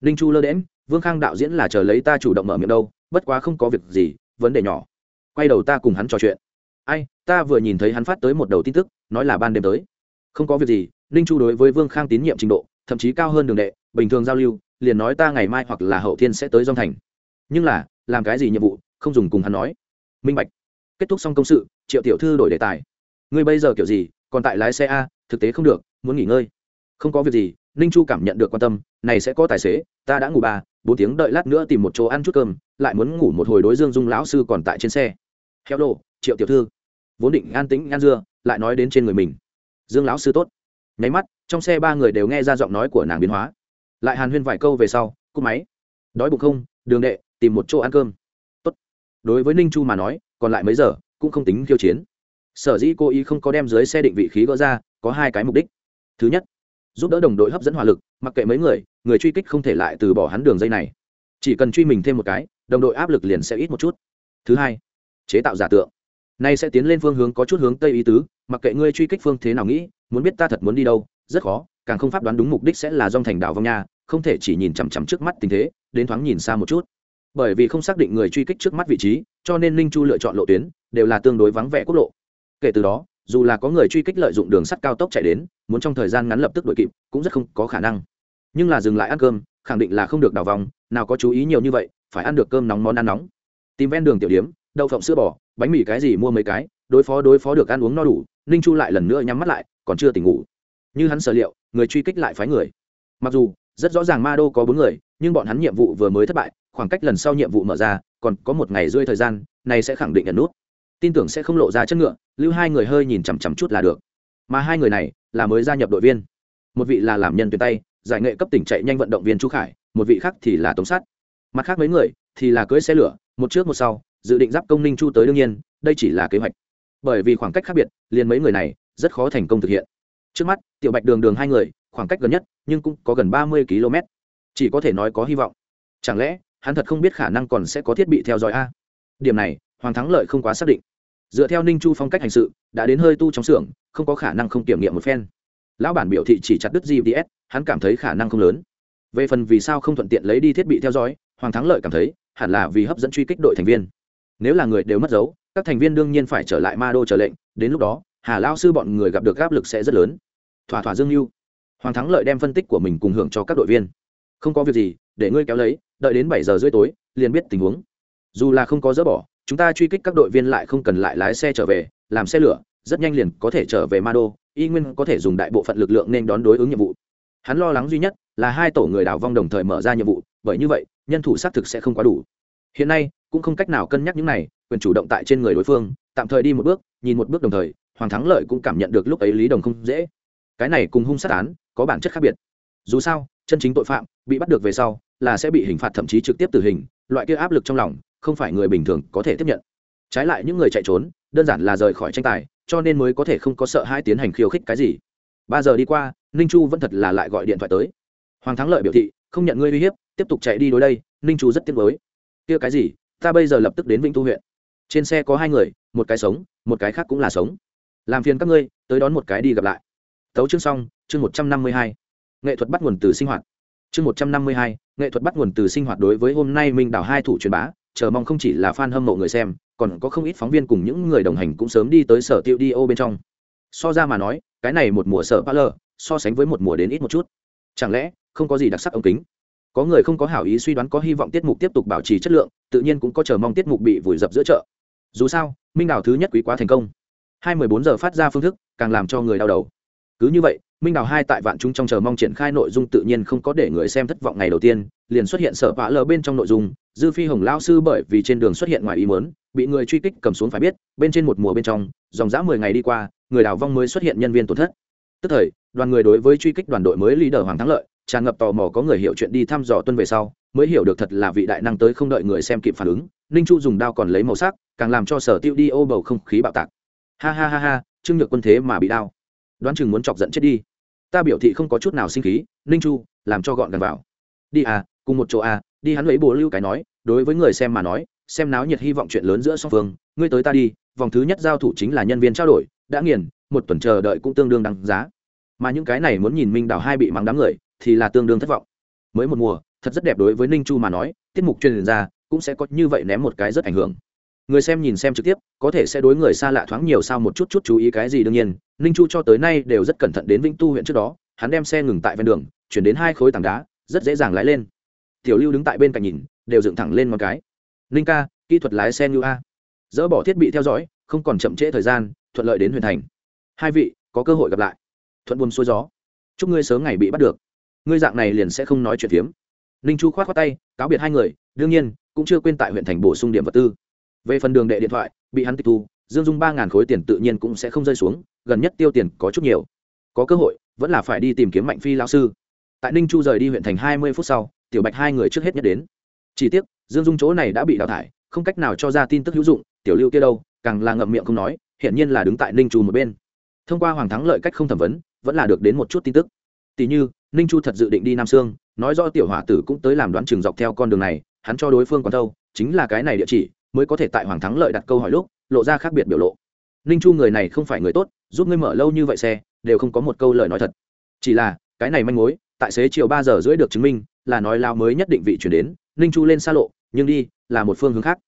Ninh chu lơ đễm vương khang đạo diễn là chờ lấy ta chủ động mở miệng đâu, bất quá không có việc gì, vấn đề nhỏ. Quay đầu ta cùng hắn trò chuyện. Ai, ta vừa nhìn thấy hắn phát tới một đầu tin tức, nói là ban đêm tới. Không có việc gì, ninh chu đối với vương khang tín nhiệm trình độ, thậm chí cao hơn đường đệ, bình thường giao lưu, liền nói ta ngày mai hoặc là hậu thiên sẽ tới dòng thành. Nhưng là, làm cái gì nhiệm vụ, không dùng cùng hắn nói. Minh bạch. Kết thúc xong công sự, triệu tiểu thư đổi đề tài. Ngươi bây giờ kiểu gì, còn tại lái xe a, thực tế không được, muốn nghỉ ngơi không có việc gì, ninh chu cảm nhận được quan tâm, này sẽ có tài xế, ta đã ngủ ba, bốn tiếng đợi lát nữa tìm một chỗ ăn chút cơm, lại muốn ngủ một hồi đối dương dung lão sư còn tại trên xe. Heo đồ triệu tiểu thư. Vốn định an tĩnh, an dưa, lại nói đến trên người mình. Dương lão sư tốt. Nháy mắt, trong xe ba người đều nghe ra giọng nói của nàng biến hóa. Lại hàn huyên vài câu về sau, cúp máy. Đói bụng không? Đường đệ, tìm một chỗ ăn cơm. Tốt. Đối với ninh chu mà nói, còn lại mấy giờ, cũng không tính khiêu chiến. Sở dĩ cô ý không có đem dưới xe định vị khí gỡ ra, có hai cái mục đích. Thứ nhất giúp đỡ đồng đội hấp dẫn hỏa lực, mặc kệ mấy người người truy kích không thể lại từ bỏ hắn đường dây này. Chỉ cần truy mình thêm một cái, đồng đội áp lực liền sẽ ít một chút. Thứ hai, chế tạo giả tượng. Nay sẽ tiến lên phương hướng có chút hướng tây ý tứ, mặc kệ ngươi truy kích phương thế nào nghĩ, muốn biết ta thật muốn đi đâu, rất khó, càng không pháp đoán đúng mục đích sẽ là dòng thành đảo vong nha, không thể chỉ nhìn chằm chằm trước mắt tình thế, đến thoáng nhìn xa một chút. Bởi vì không xác định người truy kích trước mắt vị trí, cho nên ninh chu lựa chọn lộ tuyến, đều là tương đối vắng vẻ quốc lộ. Kể từ đó dù là có người truy kích lợi dụng đường sắt cao tốc chạy đến, muốn trong thời gian ngắn lập tức đuổi kịp, cũng rất không có khả năng. Nhưng là dừng lại ăn cơm, khẳng định là không được đào vòng, nào có chú ý nhiều như vậy, phải ăn được cơm nóng món ăn nóng. Tìm ven đường tiểu điếm, đậu phộng sữa bò, bánh mì cái gì mua mấy cái, đối phó đối phó được ăn uống no đủ, ninh chu lại lần nữa nhắm mắt lại, còn chưa tỉnh ngủ. Như hắn sở liệu, người truy kích lại phái người. Mặc dù, rất rõ ràng ma đô có bốn người, nhưng bọn hắn nhiệm vụ vừa mới thất bại, khoảng cách lần sau nhiệm vụ mở ra, còn có một ngày rơi thời gian, này sẽ khẳng định nhận nút tin tưởng sẽ không lộ ra chất ngựa, lưu hai người hơi nhìn chằm chằm chút là được. Mà hai người này là mới gia nhập đội viên. Một vị là làm nhân tuyển tay, giải nghệ cấp tỉnh chạy nhanh vận động viên chu khải, một vị khác thì là tống sát. Mặt khác mấy người thì là cưới xe lửa, một trước một sau, dự định giáp công ninh chu tới đương nhiên, đây chỉ là kế hoạch. Bởi vì khoảng cách khác biệt, liền mấy người này rất khó thành công thực hiện. Trước mắt, tiểu bạch đường đường hai người, khoảng cách gần nhất, nhưng cũng có gần ba mươi km. Chỉ có thể nói có hy vọng. Chẳng lẽ, hắn thật không biết khả năng còn sẽ có thiết bị theo dõi a? Điểm này, hoàng thắng lợi không quá xác định dựa theo ninh chu phong cách hành sự, đã đến hơi tu trong xưởng, không có khả năng không kiểm nghiệm một phen. Lão bản biểu thị chỉ chặt đứt gps hắn cảm thấy khả năng không lớn. Về phần vì sao không thuận tiện lấy đi thiết bị theo dõi, hoàng thắng lợi cảm thấy, hẳn là vì hấp dẫn truy kích đội thành viên. Nếu là người đều mất dấu, các thành viên đương nhiên phải trở lại ma đô trở lệnh, đến lúc đó, hà lao sư bọn người gặp được áp lực sẽ rất lớn. Thỏa thỏa dương mưu hoàng thắng lợi đem phân tích của mình cùng hưởng cho các đội viên. Không có việc gì, để ngươi kéo lấy, đợi đến bảy giờ rưỡi tối, liền biết tình huống. Dù là không có dỡ bỏ chúng ta truy kích các đội viên lại không cần lại lái xe trở về, làm xe lửa, rất nhanh liền có thể trở về ma đô y nguyên có thể dùng đại bộ phận lực lượng nên đón đối ứng nhiệm vụ. Hắn lo lắng duy nhất là hai tổ người đào vong đồng thời mở ra nhiệm vụ, bởi như vậy, nhân thủ xác thực sẽ không quá đủ. Hiện nay, cũng không cách nào cân nhắc những này, quyền chủ động tại trên người đối phương, tạm thời đi một bước, nhìn một bước đồng thời, hoàng thắng lợi cũng cảm nhận được lúc ấy lý đồng không dễ. Cái này cùng hung sát án, có bản chất khác biệt. Dù sao, chân chính tội phạm, bị bắt được về sau, là sẽ bị hình phạt thậm chí trực tiếp tử hình, loại kia áp lực trong lòng không phải người bình thường có thể tiếp nhận. Trái lại những người chạy trốn, đơn giản là rời khỏi tranh tài, cho nên mới có thể không có sợ hai tiến hành khiêu khích cái gì. Ba giờ đi qua, ninh chu vẫn thật là lại gọi điện thoại tới. Hoàng thắng lợi biểu thị, không nhận ngươi uy hiếp, tiếp tục chạy đi đối đây, ninh chu rất tiếc với kia cái gì? Ta bây giờ lập tức đến vĩnh tu huyện. Trên xe có hai người, một cái sống, một cái khác cũng là sống. Làm phiền các ngươi, tới đón một cái đi gặp lại. Tấu chương xong, chương một trăm năm mươi hai. Nghệ thuật bắt nguồn từ sinh hoạt. Chương một trăm năm mươi hai, nghệ thuật bắt nguồn từ sinh hoạt đối với hôm nay minh đảo hai thủ truyền bá chờ mong không chỉ là fan hâm mộ người xem, còn có không ít phóng viên cùng những người đồng hành cũng sớm đi tới sở tiêu đi ô bên trong. So ra mà nói, cái này một mùa sở pa so sánh với một mùa đến ít một chút. Chẳng lẽ, không có gì đặc sắc ống kính? Có người không có hảo ý suy đoán có hy vọng tiết mục tiếp tục bảo trì chất lượng, tự nhiên cũng có chờ mong tiết mục bị vùi dập giữa chợ. Dù sao, minh đảo thứ nhất quý quá thành công. Hai mười bốn giờ phát ra phương thức, càng làm cho người đau đầu. Cứ như vậy minh đào hai tại vạn chúng trong chờ mong triển khai nội dung tự nhiên không có để người xem thất vọng ngày đầu tiên, liền xuất hiện sở vã lờ bên trong nội dung, dư phi hồng lao sư bởi vì trên đường xuất hiện ngoài ý muốn, bị người truy kích cầm xuống phải biết, bên trên một mùa bên trong, dòng dã mười ngày đi qua, người đào vong mới xuất hiện nhân viên tổn thất. Tức thời, đoàn người đối với truy kích đoàn đội mới leader hoàng thắng lợi, tràn ngập tò mò có người hiểu chuyện đi thăm dò tuân về sau, mới hiểu được thật là vị đại năng tới không đợi người xem kịp phản ứng, ninh chu dùng đao còn lấy màu sắc, càng làm cho sở tiêu đi ô bầu không khí bạo tạc. Ha ha ha ha, trương nhược quân thế mà bị đao đoán chừng muốn chọc giận chết đi. Ta biểu thị không có chút nào sinh khí, ninh chu, làm cho gọn gần vào. Đi à cùng một chỗ à đi hắn lấy bồ lưu cái nói, đối với người xem mà nói, xem náo nhiệt hy vọng chuyện lớn giữa song phương, ngươi tới ta đi, vòng thứ nhất giao thủ chính là nhân viên trao đổi, đã nghiền, một tuần chờ đợi cũng tương đương đáng giá. Mà những cái này muốn nhìn minh đào hai bị mắng đám người, thì là tương đương thất vọng. Mới một mùa, thật rất đẹp đối với ninh chu mà nói, tiết mục truyền ra, cũng sẽ có như vậy ném một cái rất ảnh hưởng người xem nhìn xem trực tiếp, có thể sẽ đối người xa lạ thoáng nhiều sao một chút chút chú ý cái gì đương nhiên, ninh chu cho tới nay đều rất cẩn thận đến vĩnh tu huyện trước đó, hắn đem xe ngừng tại ven đường, chuyển đến hai khối tảng đá, rất dễ dàng lái lên. Tiểu lưu đứng tại bên cạnh nhìn, đều dựng thẳng lên một cái. Ninh ca, kỹ thuật lái xe như a. Dỡ bỏ thiết bị theo dõi, không còn chậm trễ thời gian, thuận lợi đến huyện thành. Hai vị, có cơ hội gặp lại. Thuận buồn xuôi gió. Chúc ngươi sớm ngày bị bắt được. Ngươi dạng này liền sẽ không nói chuyện phiếm. Ninh chu k h o á t khoác tay, cáo biệt hai người, đương nhiên, cũng chưa quên tại huyện thành bổ sung điểm vật tư về phần đường đệ điện thoại, bị hắn tịch thu, dương dung ba ngàn khối tiền tự nhiên cũng sẽ không rơi xuống, gần nhất tiêu tiền có chút nhiều. Có cơ hội, vẫn là phải đi tìm kiếm mạnh phi lao sư. Tại ninh chu rời đi huyện thành hai mươi phút sau, tiểu bạch hai người trước hết nhất đến. Chỉ tiếc, dương dung chỗ này đã bị đào thải, không cách nào cho ra tin tức hữu dụng, tiểu lưu kia đâu, càng là ngậm miệng không nói hiện nhiên là đứng tại ninh chu một bên. Thông qua hoàng thắng lợi cách không thẩm vấn, vẫn là được đến một chút tin tức. Tỷ như, ninh chu thật dự định đi nam sương, nói do tiểu hỏa tử cũng tới làm đoán trường dọc theo con đường này, hắn cho đối phương còn đâu, chính là cái này địa chỉ mới có thể tại hoàng thắng lợi đặt câu hỏi lúc, lộ ra khác biệt biểu lộ. Ninh chu người này không phải người tốt, giúp ngươi mở lâu như vậy xe, đều không có một câu lời nói thật. Chỉ là, cái này manh mối, tại xế chiều ba giờ rưỡi được chứng minh, là nói lao mới nhất định vị chuyển đến, ninh chu lên xa lộ, nhưng đi, là một phương hướng khác.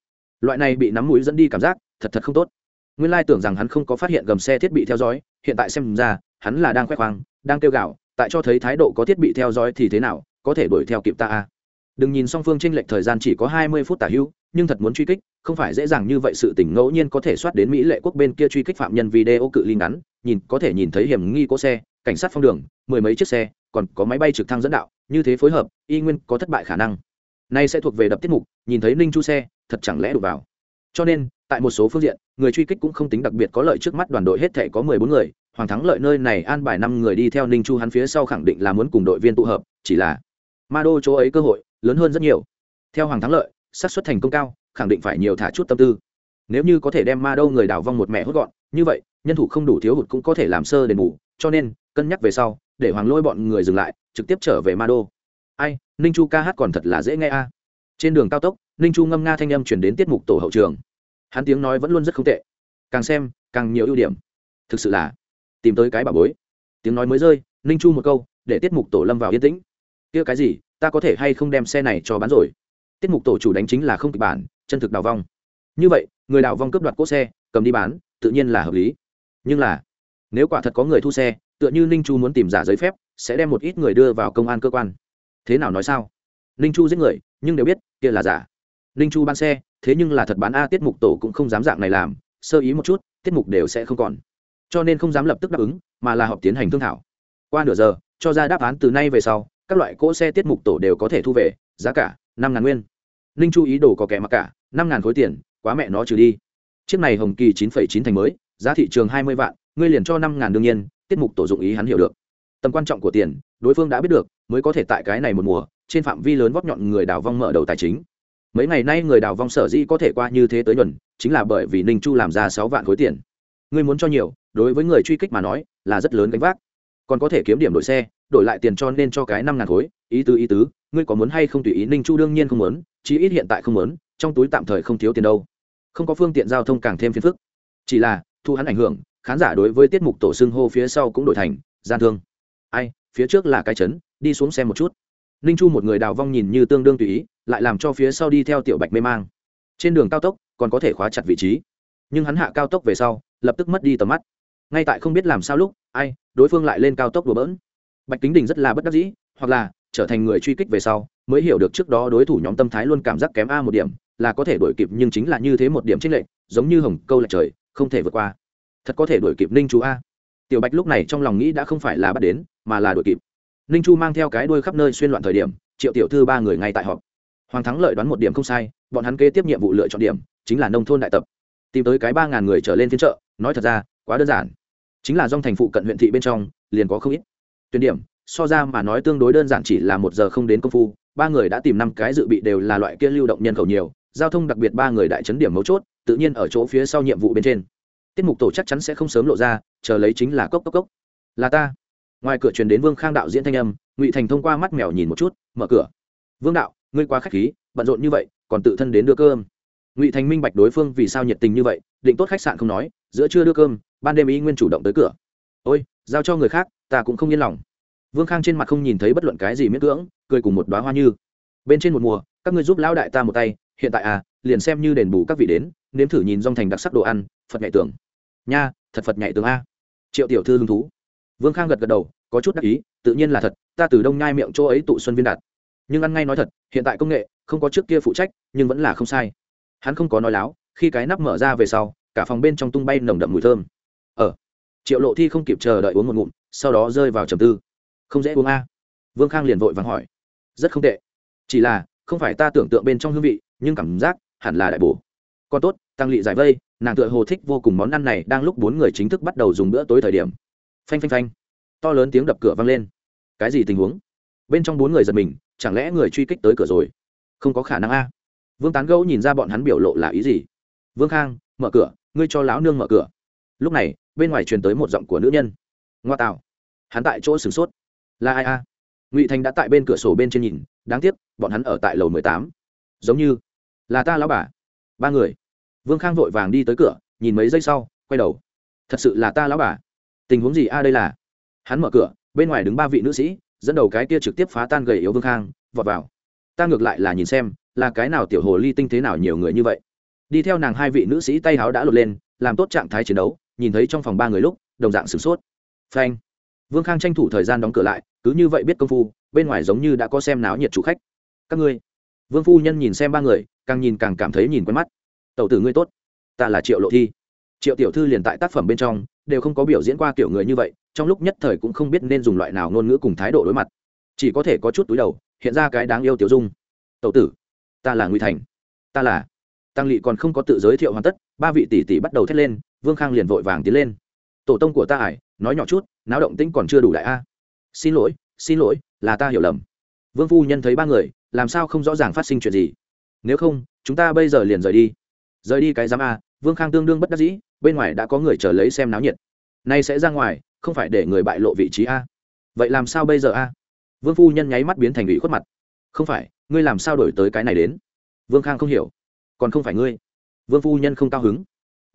Loại này bị nắm mũi dẫn đi cảm giác, thật thật không tốt. Nguyên lai tưởng rằng hắn không có phát hiện gầm xe thiết bị theo dõi, hiện tại xem ra, hắn là đang khoe khoang, đang kêu gạo tại cho thấy thái độ có thiết bị theo dõi thì thế nào, có thể đuổi theo kịp ta à đừng nhìn song phương tranh lệch thời gian chỉ có hai mươi phút tả hữu, nhưng thật muốn truy kích, không phải dễ dàng như vậy sự tình ngẫu nhiên có thể soát đến mỹ lệ quốc bên kia truy kích phạm nhân video cự ly ngắn, nhìn có thể nhìn thấy hiểm nghi cỗ xe, cảnh sát phong đường, mười mấy chiếc xe, còn có máy bay trực thăng dẫn đạo, như thế phối hợp, y nguyên có thất bại khả năng. Nay sẽ thuộc về đập tiết mục, nhìn thấy ninh chu xe, thật chẳng lẽ đủ vào. Cho nên, tại một số phương diện, người truy kích cũng không tính đặc biệt có lợi trước mắt đoàn đội hết thể có mười bốn người, hoàng thắng lợi nơi này an bài năm người đi theo ninh chu hắn phía sau khẳng định là muốn cùng đội viên tụ hợp, chỉ là ma đô chỗ ấy cơ hội lớn hơn rất nhiều. Theo hoàng thắng lợi, xác suất thành công cao, khẳng định phải nhiều thả chút tâm tư. Nếu như có thể đem ma đô người đào vong một mẹ hốt gọn, như vậy, nhân thủ không đủ thiếu hụt cũng có thể làm sơ đền bù, cho nên, cân nhắc về sau, để hoàng lôi bọn người dừng lại, trực tiếp trở về ma đô. Ai, ninh chu ca hát còn thật là dễ nghe a. Trên đường cao tốc, ninh chu ngâm nga thanh âm chuyển đến tiết mục tổ hậu trường. Hắn tiếng nói vẫn luôn rất không tệ. Càng xem, càng nhiều ưu điểm. Thực sự là tìm tới cái bà bối. Tiếng nói mới rơi, ninh chu một câu, để tiết mục tổ lâm vào yên tĩnh kia cái gì, ta có thể hay không đem xe này cho bán rồi? Tiết mục tổ chủ đánh chính là không kịch bản, chân thực đào vong. Như vậy, người đào vong cướp đoạt cỗ xe, cầm đi bán, tự nhiên là hợp lý. Nhưng là, nếu quả thật có người thu xe, tựa như ninh chu muốn tìm giả giấy phép, sẽ đem một ít người đưa vào công an cơ quan. Thế nào nói sao? Ninh chu giết người, nhưng đều biết, kia là giả. Ninh chu bán xe, thế nhưng là thật bán a, tiết mục tổ cũng không dám dạng này làm, sơ ý một chút, tiết mục đều sẽ không còn. Cho nên không dám lập tức đáp ứng, mà là họp tiến hành thương thảo. Qua nửa giờ, cho ra đáp án từ nay về sau các loại cỗ xe tiết mục tổ đều có thể thu về, giá cả, năm ngàn nguyên. Ninh chu ý đồ có kẻ mặc cả, năm ngàn khối tiền, quá mẹ nó trừ đi. Chiếc này hồng kỳ chín phẩy chín thành mới, giá thị trường hai mươi vạn, ngươi liền cho năm ngàn đương nhiên, tiết mục tổ dụng ý hắn hiểu được. Tầm quan trọng của tiền, đối phương đã biết được, mới có thể tại cái này một mùa, trên phạm vi lớn vóc nhọn người đào vong mở đầu tài chính. Mấy ngày nay người đào vong sở dĩ có thể qua như thế tới nhuần, chính là bởi vì ninh chu làm ra sáu vạn khối tiền. Ngươi muốn cho nhiều, đối với người truy kích mà nói, là rất lớn gánh vác. Còn có thể kiếm điểm đổi xe đổi lại tiền cho nên cho cái năm ngàn khối. Ý tứ ý tứ, ngươi có muốn hay không tùy ý, ninh chu đương nhiên không muốn, chí ít hiện tại không muốn, trong túi tạm thời không thiếu tiền đâu. Không có phương tiện giao thông càng thêm phiền phức. Chỉ là, thu hắn ảnh hưởng, khán giả đối với tiết mục tổ xưng hô phía sau cũng đổi thành, gian thương. Ai, phía trước là cái chấn, đi xuống xem một chút. Ninh chu một người đào vong nhìn như tương đương tùy ý, lại làm cho phía sau đi theo tiểu bạch mê mang. Trên đường cao tốc, còn có thể khóa chặt vị trí. Nhưng hắn hạ cao tốc về sau, lập tức mất đi tầm mắt. Ngay tại không biết làm sao lúc, ai, đối phương lại lên cao tốc đùa bỡn bạch kính đình rất là bất đắc dĩ hoặc là trở thành người truy kích về sau mới hiểu được trước đó đối thủ nhóm tâm thái luôn cảm giác kém a một điểm là có thể đuổi kịp nhưng chính là như thế một điểm trích lệ, giống như hồng câu lệch trời không thể vượt qua. Thật có thể đuổi kịp ninh chú a. Tiểu bạch lúc này trong lòng nghĩ đã không phải là bắt đến mà là đuổi kịp. Ninh chu mang theo cái đuôi khắp nơi xuyên loạn thời điểm triệu tiểu thư ba người ngay tại họp. Hoàng thắng lợi đoán một điểm không sai bọn hắn kế tiếp nhiệm vụ lựa chọn điểm chính là nông thôn đại tập. Tìm tới cái ba ngàn người trở lên phiên chợ nói thật ra quá đơn giản. Chính là dòng thành phụ cận huyện thị bên trong liền có không ít tuyển điểm, so ra mà nói tương đối đơn giản chỉ là một giờ không đến công phu, ba người đã tìm năm cái dự bị đều là loại kia lưu động nhân khẩu nhiều, giao thông đặc biệt ba người đại chấn điểm mấu chốt, tự nhiên ở chỗ phía sau nhiệm vụ bên trên. Tiết mục tổ chắc chắn sẽ không sớm lộ ra, chờ lấy chính là cốc cốc cốc. Là ta. Ngoài cửa truyền đến vương khang đạo diễn thanh âm, ngụy thành thông qua mắt mèo nhìn một chút, mở cửa. Vương đạo, ngươi quá k h á c h khí, bận rộn như vậy, còn tự thân đến đưa cơm. Ngụy thành minh bạch đối phương vì sao nhiệt tình như vậy, định tốt khách sạn không nói, giữa trưa đưa cơm, ban đêm ý nguyên chủ động tới cửa. Ôi, giao cho người khác ta cũng không yên lòng. Vương khang trên mặt không nhìn thấy bất luận cái gì miễn cưỡng, cười cùng một đoá hoa như. Bên trên một mùa, các ngươi giúp lão đại ta một tay, hiện tại à liền xem như đền bù các vị đến, nếm thử nhìn dòng thành đặc sắc đồ ăn, phật nhạy tường nha, thật phật nhạy tường a. Triệu tiểu thư hứng thú. Vương khang gật gật đầu, có chút đắc ý, tự nhiên là thật, ta từ đông nhai miệng chỗ ấy tụ xuân viên đạt. Nhưng ăn ngay nói thật, hiện tại công nghệ, không có trước kia phụ trách, nhưng vẫn là không sai. Hắn không có nói láo, khi cái nắp mở ra về sau, cả phòng bên trong tung bay nồng đậm mùi thơm triệu lộ thi không kịp chờ đợi uống một ngụm, sau đó rơi vào trầm tư. Không dễ uống a. Vương khang liền vội vàng hỏi. Rất không tệ. Chỉ là, không phải ta tưởng tượng bên trong hương vị, nhưng cảm giác hẳn là đại bổ. Còn tốt, tăng lị giải vây, nàng tựa hồ thích vô cùng món ăn này đang lúc bốn người chính thức bắt đầu dùng bữa tối thời điểm. Phanh phanh phanh. To lớn tiếng đập cửa vang lên. Cái gì tình huống? Bên trong bốn người giật mình, chẳng lẽ người truy kích tới cửa rồi? Không có khả năng a. Vương tán gẫu nhìn ra bọn hắn biểu lộ là ý gì. Vương khang, mở cửa, ngươi cho lão nương mở cửa lúc này, bên ngoài truyền tới một giọng của nữ nhân. Ngoa tạo hắn tại chỗ sửng sốt. Là ai a? Ngụy thành đã tại bên cửa sổ bên trên nhìn, đáng tiếc, bọn hắn ở tại lầu mười tám. Giống như là ta lão bà. Ba người. Vương khang vội vàng đi tới cửa, nhìn mấy giây sau, quay đầu. Thật sự là ta lão bà. Tình huống gì a đây là? Hắn mở cửa, bên ngoài đứng ba vị nữ sĩ, dẫn đầu cái kia trực tiếp phá tan gầy yếu vương khang, vọt vào. Ta ngược lại là nhìn xem, là cái nào tiểu hồ ly tinh thế nào nhiều người như vậy. Đi theo nàng hai vị nữ sĩ tay háo đã lột lên, làm tốt trạng thái chiến đấu nhìn thấy trong phòng ba người lúc, đồng dạng sửng sốt. Phanh. Vương khang tranh thủ thời gian đóng cửa lại, cứ như vậy biết công phu, bên ngoài giống như đã có xem náo nhiệt chủ khách. Các ngươi. Vương phu nhân nhìn xem ba người, càng nhìn càng cảm thấy nhìn quen mắt. Tẩu tử ngươi tốt. Ta là triệu lộ thi. Triệu tiểu thư liền tại tác phẩm bên trong, đều không có biểu diễn qua kiểu người như vậy, trong lúc nhất thời cũng không biết nên dùng loại nào ngôn ngữ cùng thái độ đối mặt. Chỉ có thể có chút túi đầu, hiện ra cái đáng yêu tiểu dung. Tẩu tử, ta là nguy thành. Ta là. Tăng lỵ còn không có tự giới thiệu hoàn tất, ba vị tỷ tỷ bắt đầu thét lên vương khang liền vội vàng tiến lên. Tổ tông của ta ải, nói nhỏ chút, náo động tĩnh còn chưa đủ đại a. Xin lỗi xin lỗi, là ta hiểu lầm. Vương phu nhân thấy ba người, làm sao không rõ ràng phát sinh chuyện gì. Nếu không, chúng ta bây giờ liền rời đi. Rời đi cái giám a. Vương khang tương đương bất đắc dĩ, bên ngoài đã có người chờ lấy xem náo nhiệt. Nay sẽ ra ngoài, không phải để người bại lộ vị trí a. Vậy làm sao bây giờ a? Vương phu nhân nháy mắt biến thành ủy khuất mặt. Không phải, ngươi làm sao đổi tới cái này đến? Vương khang không hiểu. Còn không phải ngươi. Vương phu nhân không cao hứng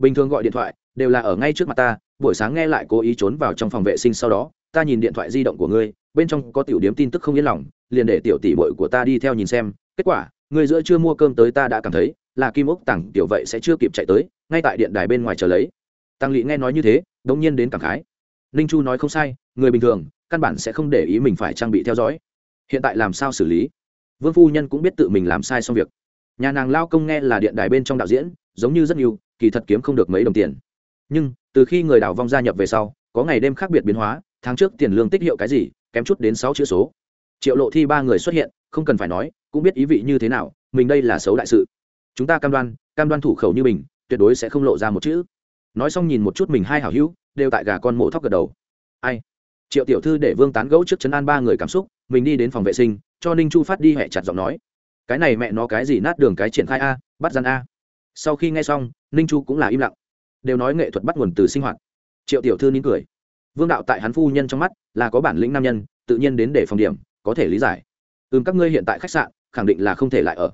bình thường gọi điện thoại, đều là ở ngay trước mặt ta, buổi sáng nghe lại cố ý trốn vào trong phòng vệ sinh sau đó, ta nhìn điện thoại di động của ngươi, bên trong có tiểu điếm tin tức không yên lòng, liền để tiểu tỷ bội của ta đi theo nhìn xem, kết quả người giữa chưa mua cơm tới ta đã cảm thấy, là kim ốc tặng, tiểu vậy sẽ chưa kịp chạy tới, ngay tại điện đài bên ngoài chờ lấy. Tăng lỵ nghe nói như thế, đống nhiên đến cảm khái. Ninh chu nói không sai, người bình thường, căn bản sẽ không để ý mình phải trang bị theo dõi. Hiện tại làm sao xử lý? Vương phu nhân cũng biết tự mình làm sai xong việc. Nhà nàng lao công nghe là điện đài bên trong đạo diễn, giống như rất nhiều kỳ thật kiếm không được mấy đồng tiền. Nhưng, từ khi người đào vong gia nhập về sau, có ngày đêm khác biệt biến hóa, tháng trước tiền lương tích hiệu cái gì, kém chút đến sáu chữ số. Triệu lộ thi ba người xuất hiện, không cần phải nói, cũng biết ý vị như thế nào, mình đây là xấu đại sự. Chúng ta cam đoan cam đoan thủ khẩu như mình, tuyệt đối sẽ không lộ ra một chữ. Nói xong nhìn một chút mình hai hảo hữu, đều tại gà con mổ thóc gật đầu. Ai? Triệu tiểu thư để vương tán gẫu trước chấn an ba người cảm xúc, mình đi đến phòng vệ sinh, cho ninh chu phát đi hẹ chặt giọng nói. Cái này mẹ nó cái gì nát đường cái triển khai a, bắt gian a sau khi nghe xong, ninh chu cũng là im lặng. Đều nói nghệ thuật bắt nguồn từ sinh hoạt. Triệu tiểu thư nín cười. Vương đạo tại hắn phu nhân trong mắt là có bản lĩnh nam nhân, tự nhiên đến để phòng điểm, có thể lý giải. Ừm, các ngươi hiện tại khách sạn, khẳng định là không thể lại ở.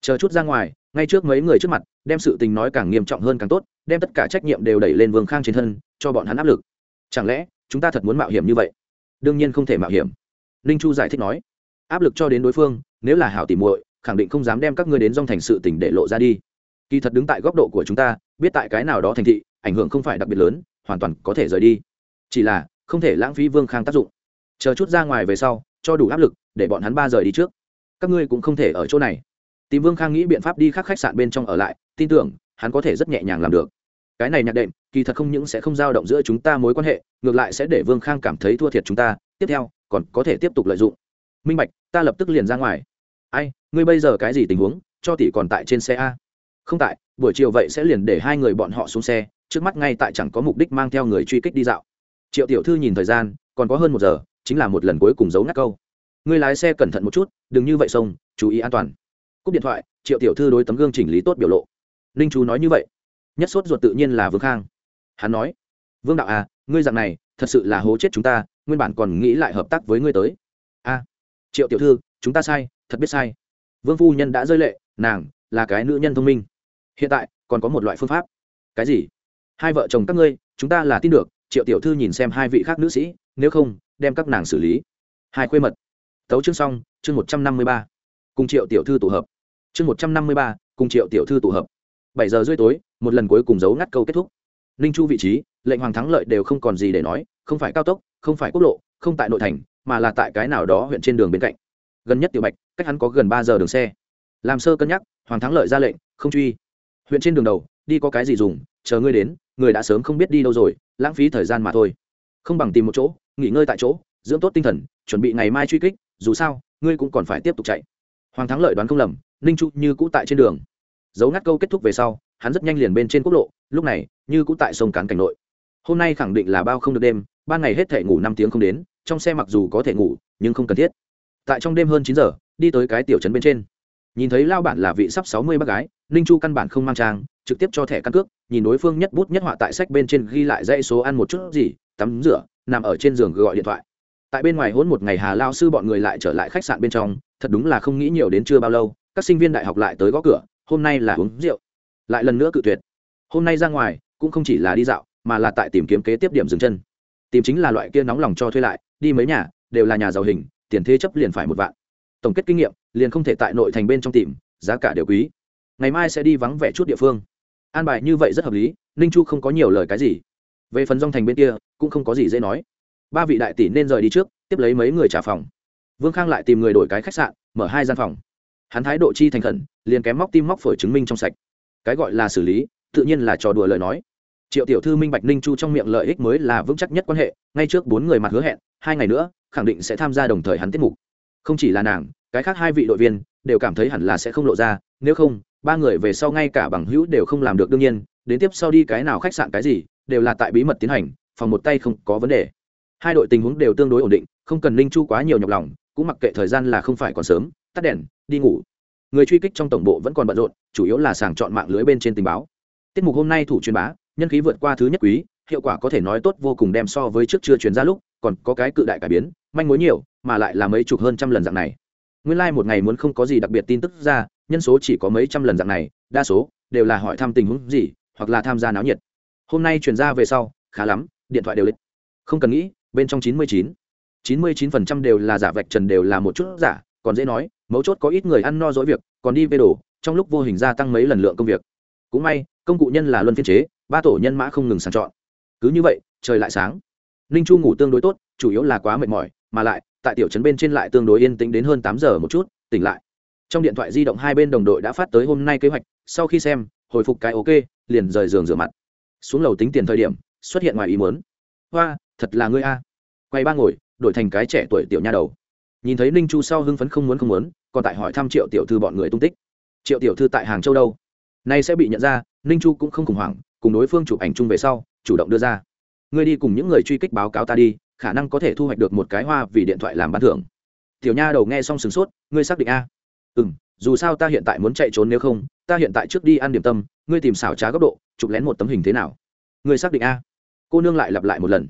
Chờ chút ra ngoài, ngay trước mấy người trước mặt, đem sự tình nói càng nghiêm trọng hơn càng tốt, đem tất cả trách nhiệm đều đẩy lên vương khang trên thân, cho bọn hắn áp lực. Chẳng lẽ, chúng ta thật muốn mạo hiểm như vậy? Đương nhiên không thể mạo hiểm. Ninh chu giải thích nói. Áp lực cho đến đối phương, nếu là hảo tỉ muội, khẳng định không dám đem các ngươi đến dòng thành sự tình để lộ ra đi kỳ thật đứng tại góc độ của chúng ta, biết tại cái nào đó thành thị, ảnh hưởng không phải đặc biệt lớn, hoàn toàn có thể rời đi. Chỉ là, không thể lãng phí vương khang tác dụng. Chờ chút ra ngoài về sau, cho đủ áp lực, để bọn hắn ba rời đi trước. Các ngươi cũng không thể ở chỗ này. Tìm vương khang nghĩ biện pháp đi khác khách sạn bên trong ở lại, tin tưởng, hắn có thể rất nhẹ nhàng làm được. Cái này nhạc đệm, kỳ thật không những sẽ không dao động giữa chúng ta mối quan hệ, ngược lại sẽ để vương khang cảm thấy thua thiệt chúng ta. Tiếp theo, còn có thể tiếp tục lợi dụng. Minh bạch, ta lập tức liền ra ngoài. Ai, ngươi bây giờ cái gì tình huống? Cho tỷ còn tại trên xe a không tại, buổi chiều vậy sẽ liền để hai người bọn họ xuống xe, trước mắt ngay tại chẳng có mục đích mang theo người truy kích đi dạo. Triệu tiểu thư nhìn thời gian, còn có hơn một giờ, chính là một lần cuối cùng giấu ngắt câu. Người lái xe cẩn thận một chút, đừng như vậy xông, chú ý an toàn. Cúp điện thoại, triệu tiểu thư đối tấm gương chỉnh lý tốt biểu lộ. Ninh chú nói như vậy. Nhất sốt ruột tự nhiên là vương khang. Hắn nói, vương đạo à ngươi dạng này, thật sự là hố chết chúng ta, nguyên bản còn nghĩ lại hợp tác với ngươi tới. A, triệu tiểu thư, chúng ta sai, thật biết sai. Vương phu nhân đã rơi lệ, nàng là cái nữ nhân thông minh hiện tại còn có một loại phương pháp. Cái gì? Hai vợ chồng các ngươi, chúng ta là tin được, triệu tiểu thư nhìn xem hai vị khác nữ sĩ, nếu không, đem các nàng xử lý. Hai khuê mật. Tấu chương xong, chương một trăm năm mươi ba. Cùng triệu tiểu thư tụ hợp. Chương một trăm năm mươi ba, cùng triệu tiểu thư tụ hợp. Bảy giờ rưỡi tối, một lần cuối cùng giấu ngắt câu kết thúc. Ninh chu vị trí, lệnh hoàng thắng lợi đều không còn gì để nói, không phải cao tốc, không phải quốc lộ, không tại nội thành, mà là tại cái nào đó huyện trên đường bên cạnh. Gần nhất tiểu bạch, cách hắn có gần ba giờ đường xe. Làm sơ cân nhắc, hoàng thắng lợi ra lệnh, không truy huyện trên đường đầu, đi có cái gì dùng, chờ ngươi đến, người đã sớm không biết đi đâu rồi, lãng phí thời gian mà thôi. Không bằng tìm một chỗ, nghỉ ngơi tại chỗ, dưỡng tốt tinh thần, chuẩn bị ngày mai truy kích, dù sao, ngươi cũng còn phải tiếp tục chạy. Hoàng thắng lợi đoán không lầm, ninh chu như cũ tại trên đường. Dấu ngắt câu kết thúc về sau, hắn rất nhanh liền bên trên quốc lộ, lúc này, như cũ tại sông cán cảnh nội. Hôm nay khẳng định là bao không được đêm, ban ngày hết thể ngủ năm tiếng không đến, trong xe mặc dù có thể ngủ, nhưng không cần thiết. Tại trong đêm hơn chín giờ, đi tới cái tiểu trấn bên trên nhìn thấy lao bản là vị sắp sáu mươi bác gái, ninh chu căn bản không mang trang, trực tiếp cho thẻ căn cước, nhìn đối phương nhất bút nhất họa tại sách bên trên ghi lại dãy số ăn một chút gì, tắm rửa, nằm ở trên giường gọi điện thoại. Tại bên ngoài hôn một ngày hà lao sư bọn người lại trở lại khách sạn bên trong, thật đúng là không nghĩ nhiều đến chưa bao lâu, các sinh viên đại học lại tới gõ cửa, hôm nay là uống rượu. Lại lần nữa cự tuyệt. Hôm nay ra ngoài, cũng không chỉ là đi dạo, mà là tại tìm kiếm kế tiếp điểm dừng chân. Tìm chính là loại kia nóng lòng cho thuê lại, đi mấy nhà, đều là nhà giàu hình, tiền thế chấp liền phải một vạn tổng kết kinh nghiệm, liền không thể tại nội thành bên trong tìm, giá cả đều quý. Ngày mai sẽ đi vắng vẻ chút địa phương. An bài như vậy rất hợp lý, ninh chu không có nhiều lời cái gì. Về phần dòng thành bên kia, cũng không có gì dễ nói. Ba vị đại tỷ nên rời đi trước, tiếp lấy mấy người trả phòng. Vương khang lại tìm người đổi cái khách sạn, mở hai gian phòng. Hắn thái độ chi thành khẩn, liền kém móc tim móc phổi chứng minh trong sạch. Cái gọi là xử lý, tự nhiên là trò đùa lời nói. Triệu tiểu thư minh bạch ninh chu trong miệng lợi ích mới là vững chắc nhất quan hệ, ngay trước bốn người mặt hứa hẹn, hai ngày nữa, khẳng định sẽ tham gia đồng thời hắn tiết mục không chỉ là nàng, cái khác hai vị đội viên đều cảm thấy hẳn là sẽ không lộ ra, nếu không, ba người về sau ngay cả bằng hữu đều không làm được đương nhiên, đến tiếp sau đi cái nào khách sạn cái gì, đều là tại bí mật tiến hành, phòng một tay không có vấn đề. Hai đội tình huống đều tương đối ổn định, không cần linh chu quá nhiều nhọc lòng, cũng mặc kệ thời gian là không phải còn sớm, tắt đèn, đi ngủ. Người truy kích trong tổng bộ vẫn còn bận rộn, chủ yếu là sàng chọn mạng lưới bên trên tình báo. Tiết mục hôm nay thủ truyền bá, nhân khí vượt qua thứ nhất quý, hiệu quả có thể nói tốt vô cùng đem so với trước chưa truyền ra lúc, còn có cái cự đại cải biến, manh mối nhiều mà lại là mấy chục hơn trăm lần dạng này. Nguyên lai một ngày muốn không có gì đặc biệt tin tức ra, nhân số chỉ có mấy trăm lần dạng này, đa số đều là hỏi thăm tình huống gì, hoặc là tham gia náo nhiệt. Hôm nay truyền ra về sau, khá lắm, điện thoại đều lịch. Không cần nghĩ, bên trong chín mươi chín. chín mươi chín phần trăm đều là giả vạch trần đều là một chút giả, còn dễ nói, mấu chốt có ít người ăn no dối việc, còn đi về đổ trong lúc vô hình gia tăng mấy lần lượng công việc. Cũng may, công cụ nhân là luân phiên chế, ba tổ nhân mã không ngừng sàng chọn. Cứ như vậy, trời lại sáng. Ninh chu ngủ tương đối tốt, chủ yếu là quá mệt mỏi, mà lại tại tiểu trấn bên trên lại tương đối yên tĩnh đến hơn tám giờ một chút, tỉnh lại. Trong điện thoại di động hai bên đồng đội đã phát tới hôm nay kế hoạch, sau khi xem, hồi phục cái ok, liền rời giường rửa mặt. Xuống lầu tính tiền thời điểm, xuất hiện ngoài ý muốn. Hoa, thật là ngươi a. Quay ba ngồi, đổi thành cái trẻ tuổi tiểu nha đầu. Nhìn thấy ninh chu sau hưng phấn không muốn không muốn, còn tại hỏi thăm triệu tiểu thư bọn người tung tích. Triệu tiểu thư tại hàng châu đâu? Nay sẽ bị nhận ra, ninh chu cũng không khủng hoảng, cùng đối phương chụp ảnh chung về sau, chủ động đưa ra. Ngươi đi cùng những người truy kích báo cáo ta đi khả năng có thể thu hoạch được một cái hoa vì điện thoại làm bán thưởng. Tiểu nha đầu nghe xong sửng sốt, ngươi xác định a? Ừ m dù sao ta hiện tại muốn chạy trốn nếu không, ta hiện tại trước đi ăn điểm tâm, ngươi tìm xảo trá góc độ, chụp lén một tấm hình thế nào? Ngươi xác định a? Cô nương lại lặp lại một lần.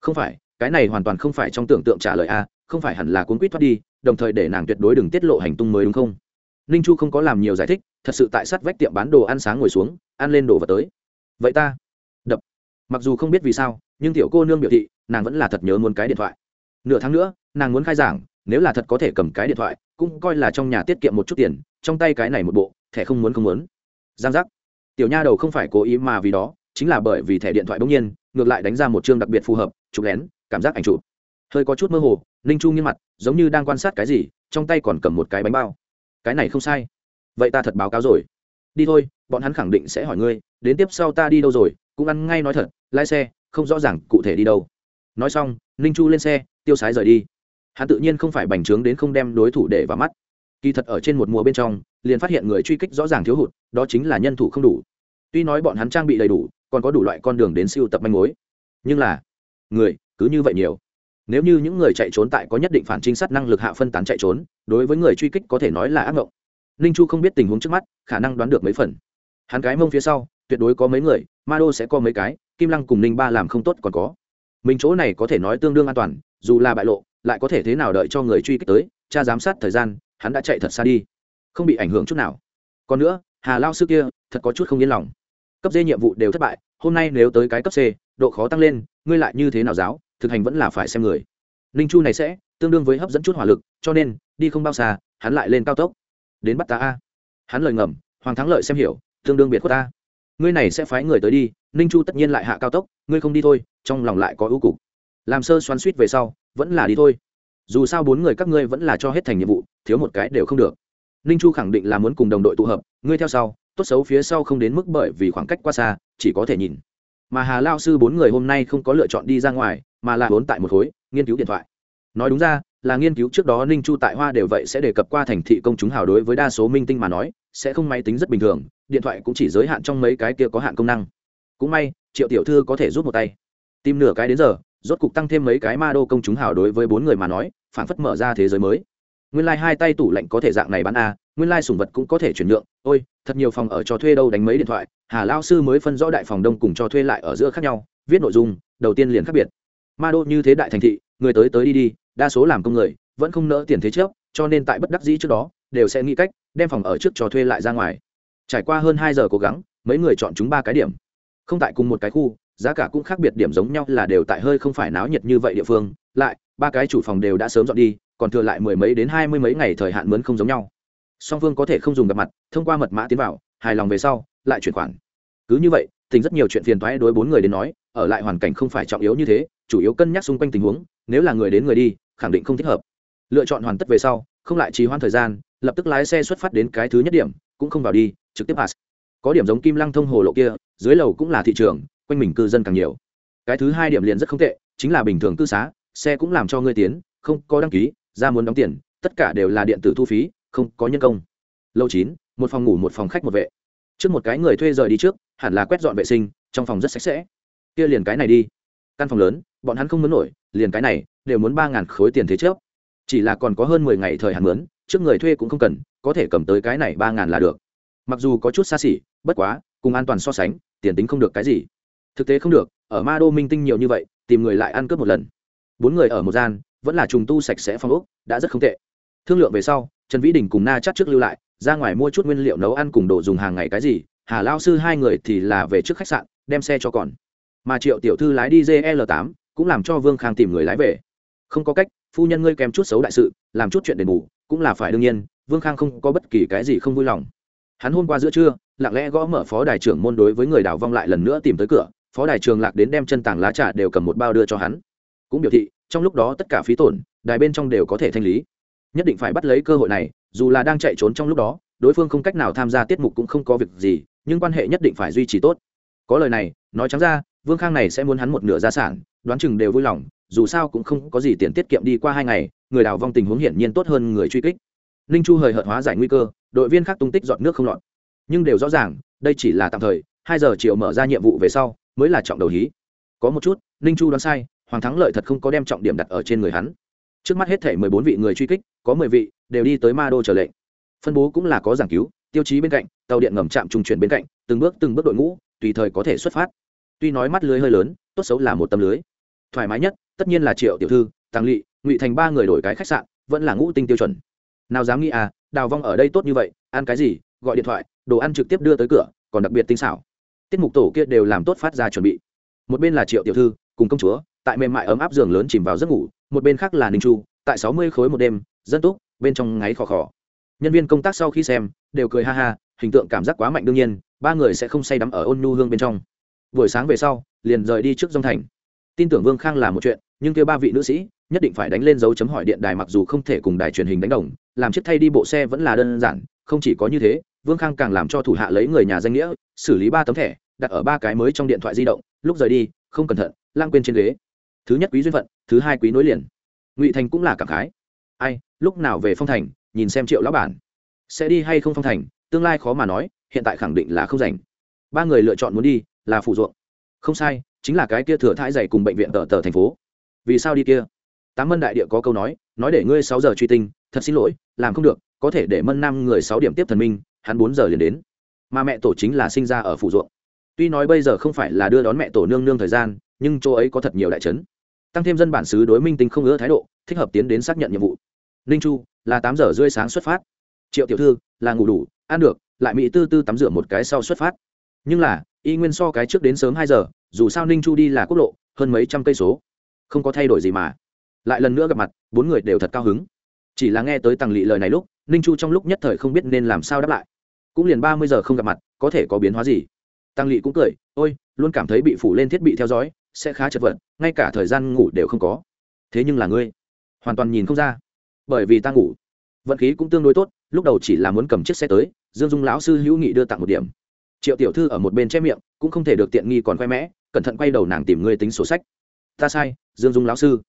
Không phải, cái này hoàn toàn không phải trong tưởng tượng trả lời a, không phải hẳn là cuốn quýt thoát đi, đồng thời để nàng tuyệt đối đừng tiết lộ hành tung mới đúng không? Ninh chu không có làm nhiều giải thích, thật sự tại sát vách tiệm bán đồ ăn sáng ngồi xuống, ăn lên đồ vật tới. Vậy ta, đập. Mặc dù không biết vì sao, nhưng tiểu cô nương biểu thị nàng vẫn là thật nhớ muốn cái điện thoại. Nửa tháng nữa, nàng muốn khai giảng, nếu là thật có thể cầm cái điện thoại, cũng coi là trong nhà tiết kiệm một chút tiền, trong tay cái này một bộ, thẻ không muốn không muốn. Giang giác. Tiểu nha đầu không phải cố ý mà vì đó, chính là bởi vì thẻ điện thoại bỗng nhiên, ngược lại đánh ra một chương đặc biệt phù hợp, chụp lén, cảm giác ảnh chụp. Hơi có chút mơ hồ, ninh chu nghiêm mặt, giống như đang quan sát cái gì, trong tay còn cầm một cái bánh bao. Cái này không sai. Vậy ta thật báo cáo rồi. Đi thôi, bọn hắn khẳng định sẽ hỏi ngươi, đến tiếp sau ta đi đâu rồi, cũng ăn ngay nói thật, lái xe, không rõ ràng cụ thể đi đâu nói xong, ninh chu lên xe, tiêu sái rời đi. Hắn tự nhiên không phải bành trướng đến không đem đối thủ để vào mắt. Kỳ thật ở trên một mùa bên trong, liền phát hiện người truy kích rõ ràng thiếu hụt, đó chính là nhân thủ không đủ. Tuy nói bọn hắn trang bị đầy đủ, còn có đủ loại con đường đến siêu tập manh mối. Nhưng là, người, cứ như vậy nhiều. Nếu như những người chạy trốn tại có nhất định phản trinh sát năng lực hạ phân tán chạy trốn, đối với người truy kích có thể nói là ác mộng ninh chu không biết tình huống trước mắt, khả năng đoán được mấy phần. Hắn cái mông phía sau, tuyệt đối có mấy người ma đô sẽ có mấy cái, kim lăng cùng ninh ba làm không tốt còn có mình chỗ này có thể nói tương đương an toàn, dù là bại lộ, lại có thể thế nào đợi cho người truy kích tới, cha giám sát thời gian, hắn đã chạy thật xa đi. Không bị ảnh hưởng chút nào. Còn nữa, hà lao sư kia, thật có chút không yên lòng. Cấp d nhiệm vụ đều thất bại, hôm nay nếu tới cái cấp c, độ khó tăng lên, ngươi lại như thế nào giáo, thực hành vẫn là phải xem người. Ninh chu này sẽ, tương đương với hấp dẫn chút hỏa lực, cho nên, đi không bao xa, hắn lại lên cao tốc. Đến bắt ta a. Hắn lời ngầm, hoàng thắng lợi xem hiểu, tương đương biệt của ta ngươi này sẽ phái người tới đi, ninh chu tất nhiên lại hạ cao tốc, ngươi không đi thôi trong lòng lại có ưu cục. Làm sơ xoắn suýt về sau, vẫn là đi thôi. Dù sao bốn người các ngươi vẫn là cho hết thành nhiệm vụ, thiếu một cái đều không được. Ninh chu khẳng định là muốn cùng đồng đội tụ hợp, ngươi theo sau, tốt xấu phía sau không đến mức bởi vì khoảng cách quá xa, chỉ có thể nhìn. Mà hà lao sư bốn người hôm nay không có lựa chọn đi ra ngoài, mà là vốn tại một khối, nghiên cứu điện thoại. Nói đúng ra, là nghiên cứu trước đó ninh chu tại hoa đều vậy sẽ đề cập qua thành thị công chúng hào đối với đa số minh tinh mà nói, sẽ không máy tính rất bình thường, điện thoại cũng chỉ giới hạn trong mấy cái kia có hạn công năng. Cũng may, triệu tiểu thư có thể rút một tay tìm nửa cái đến giờ, rốt cục tăng thêm mấy cái ma đô công chúng hào đối với bốn người mà nói phản phất mở ra thế giới mới. Nguyên lai、like、hai tay tủ lạnh có thể dạng này bán a, nguyên lai、like、sủng vật cũng có thể chuyển nhượng. Ôi, thật nhiều phòng ở cho thuê đâu đánh mấy điện thoại, hà lao sư mới phân rõ đại phòng đông cùng cho thuê lại ở giữa khác nhau, viết nội dung, đầu tiên liền khác biệt. Ma đô như thế đại thành thị, người tới tới đi đi, đa số làm công người, vẫn không nỡ tiền thế trước cho nên tại bất đắc dĩ trước đó, đều sẽ nghĩ cách đem phòng ở trước cho thuê lại ra ngoài. Trải qua hơn hai giờ cố gắng, mấy người chọn chúng ba cái điểm. Không tại cùng một cái khu giá cả cũng khác biệt điểm giống nhau là đều tại hơi không phải náo nhiệt như vậy địa phương, lại, ba cái chủ phòng đều đã sớm dọn đi, còn thừa lại mười mấy đến hai mươi mấy ngày thời hạn mướn không giống nhau. Song phương có thể không dùng gặp mặt, thông qua mật mã tiến vào, hài lòng về sau, lại chuyển khoản. Cứ như vậy, tình rất nhiều chuyện phiền toái đối bốn người đến nói, ở lại hoàn cảnh không phải trọng yếu như thế, chủ yếu cân nhắc xung quanh tình huống, nếu là người đến người đi, khẳng định không thích hợp. Lựa chọn hoàn tất về sau, không lại trì hoãn thời gian, lập tức lái xe xuất phát đến cái thứ nhất điểm, cũng không vào đi, trực tiếp pass. Có điểm giống kim lăng thông hồ lộ kia, dưới lầu cũng là thị trường quanh mình cư dân càng nhiều. Cái thứ hai điểm liền rất không tệ, chính là bình thường cư xá, xe cũng làm cho ngươi tiến, không có đăng ký, ra muốn đóng tiền, tất cả đều là điện tử thu phí, không có nhân công. Lâu chín, một phòng ngủ một phòng khách một vệ. Trước một cái người thuê rời đi trước, hẳn là quét dọn vệ sinh, trong phòng rất sạch sẽ. Kia liền cái này đi. Căn phòng lớn, bọn hắn không muốn nổi, liền cái này, đều muốn ba ngàn khối tiền thế trước. Chỉ là còn có hơn mười ngày thời hạn mướn trước người thuê cũng không cần, có thể cầm tới cái này ba ngàn là được. Mặc dù có chút xa xỉ, bất quá, cùng an toàn so sánh, tiền tính không được cái gì thực tế không được, ở ma đô minh tinh nhiều như vậy, tìm người lại ăn cướp một lần. Bốn người ở một gian, vẫn là trùng tu sạch sẽ phong ốc, đã rất không tệ. Thương lượng về sau, trần vĩ đình cùng na chắc trước lưu lại, ra ngoài mua chút nguyên liệu nấu ăn cùng đồ dùng hàng ngày cái gì, hà lao sư hai người thì là về trước khách sạn, đem xe cho còn. Mà triệu tiểu thư lái đi gl tám, cũng làm cho vương khang tìm người lái về. Không có cách, phu nhân ngươi kèm chút xấu đại sự, làm chút chuyện đền bù, cũng là phải đương nhiên, vương khang không có bất kỳ cái gì không vui lòng. Hắn hôm qua giữa trưa, lặng lẽ gõ mở phó đài trưởng môn đối với người đào vong lại lần nữa tìm tới cửa phó đài trường lạc đến đem chân tảng lá trà đều cầm một bao đưa cho hắn. Cũng biểu thị, trong lúc đó tất cả phí tổn, đài bên trong đều có thể thanh lý. Nhất định phải bắt lấy cơ hội này, dù là đang chạy trốn trong lúc đó, đối phương không cách nào tham gia tiết mục cũng không có việc gì, nhưng quan hệ nhất định phải duy trì tốt. Có lời này, nói trắng ra, vương khang này sẽ muốn hắn một nửa gia sản, đoán chừng đều vui lòng, dù sao cũng không có gì tiền tiết kiệm đi qua hai ngày, người đào vong tình huống hiển nhiên tốt hơn người truy kích. Ninh chu hời hợt hóa giải nguy cơ, đội viên khác tung tích dọn nước không lọt. Nhưng đều rõ ràng, đây chỉ là tạm thời, hai giờ chiều mở ra nhiệm vụ về sau mới là trọng đầu hí. Có một chút, ninh chu đoán sai, hoàng thắng lợi thật không có đem trọng điểm đặt ở trên người hắn. Trước mắt hết thể mười bốn vị người truy kích, có mười vị đều đi tới ma đô trở lệnh. Phân bố cũng là có giảng cứu, tiêu chí bên cạnh, tàu điện ngầm trạm trung chuyển bên cạnh, từng bước từng bước đội ngũ, tùy thời có thể xuất phát. Tuy nói mắt lưới hơi lớn, tốt xấu là một tấm lưới. Thoải mái nhất, tất nhiên là triệu tiểu thư tăng lỵ, ngụy thành ba người đổi cái khách sạn, vẫn là ngũ tinh tiêu chuẩn. Nào dám nghĩ à đào vong ở đây tốt như vậy, ăn cái gì, gọi điện thoại, đồ ăn trực tiếp đưa tới cửa, còn đặc biệt tinh xảo tiết mục tổ kia đều làm tốt phát ra chuẩn bị. Một bên là triệu tiểu thư, cùng công chúa, tại mềm mại ấm áp giường lớn chìm vào giấc ngủ, một bên khác là ninh chu, tại sáu mươi khối một đêm, dân túc, bên trong ngáy khò khò. Nhân viên công tác sau khi xem, đều cười ha ha, hình tượng cảm giác quá mạnh đương nhiên, ba người sẽ không say đắm ở ôn nhu hương bên trong. Buổi sáng về sau, liền rời đi trước dông thành. Tin tưởng vương khang là một chuyện, nhưng kêu ba vị nữ sĩ, nhất định phải đánh lên dấu chấm hỏi điện đài mặc dù không thể cùng đài truyền hình đánh đồng, làm chiếc thay đi bộ xe vẫn là đơn giản, không chỉ có như thế vương khang càng làm cho thủ hạ lấy người nhà danh nghĩa, xử lý ba tấm thẻ, đặt ở ba cái mới trong điện thoại di động, lúc rời đi, không cẩn thận lang quên trên ghế. Thứ nhất quý duyên phận, thứ hai quý nối liền. Ngụy thành cũng là cảm khái. Ai, lúc nào về phong thành, nhìn xem triệu lão bản. Sẽ đi hay không phong thành, tương lai khó mà nói, hiện tại khẳng định là không rảnh. Ba người lựa chọn muốn đi, là phụ ruộng. Không sai, chính là cái kia thừa thãi dày cùng bệnh viện tờ tờ thành phố. Vì sao đi kia? Tám mân đại địa có câu nói nói để ngươi sáu giờ truy tinh, thật xin lỗi, làm không được, có thể để mân năm người sáu điểm tiếp thần minh hắn bốn giờ liền đến. Mà mẹ tổ chính là sinh ra ở phủ ruộng. Tuy nói bây giờ không phải là đưa đón mẹ tổ nương nương thời gian, nhưng chỗ ấy có thật nhiều đại trấn. Tăng thêm dân bản xứ đối minh tính không ưa thái độ, thích hợp tiến đến xác nhận nhiệm vụ. Ninh chu, là tám giờ rưỡi sáng xuất phát. Triệu tiểu thư, là ngủ đủ, ăn được, lại mỹ tư tư tắm rửa một cái sau xuất phát. Nhưng là, y nguyên so cái trước đến sớm hai giờ, dù sao ninh chu đi là quốc lộ, hơn mấy trăm cây số. Không có thay đổi gì mà. Lại lần nữa gặp mặt, bốn người đều thật cao hứng chỉ là nghe tới tằng lị lời này lúc, ninh chu trong lúc nhất thời không biết nên làm sao đáp lại. Cũng liền ba mươi giờ không gặp mặt, có thể có biến hóa gì? Tăng lị cũng cười, ôi, luôn cảm thấy bị phủ lên thiết bị theo dõi, sẽ khá chật vật, ngay cả thời gian ngủ đều không có. Thế nhưng là ngươi, hoàn toàn nhìn không ra, bởi vì ta ngủ. Vận khí cũng tương đối tốt, lúc đầu chỉ là muốn cầm chiếc xe tới, dương dung lão sư hữu nghị đưa tặng một điểm. Triệu tiểu thư ở một bên che miệng, cũng không thể được tiện nghi còn khoe mẽ, cẩn thận quay đầu nàng tìm ngươi tính sổ sách. Ta sai, dương dung lão sư.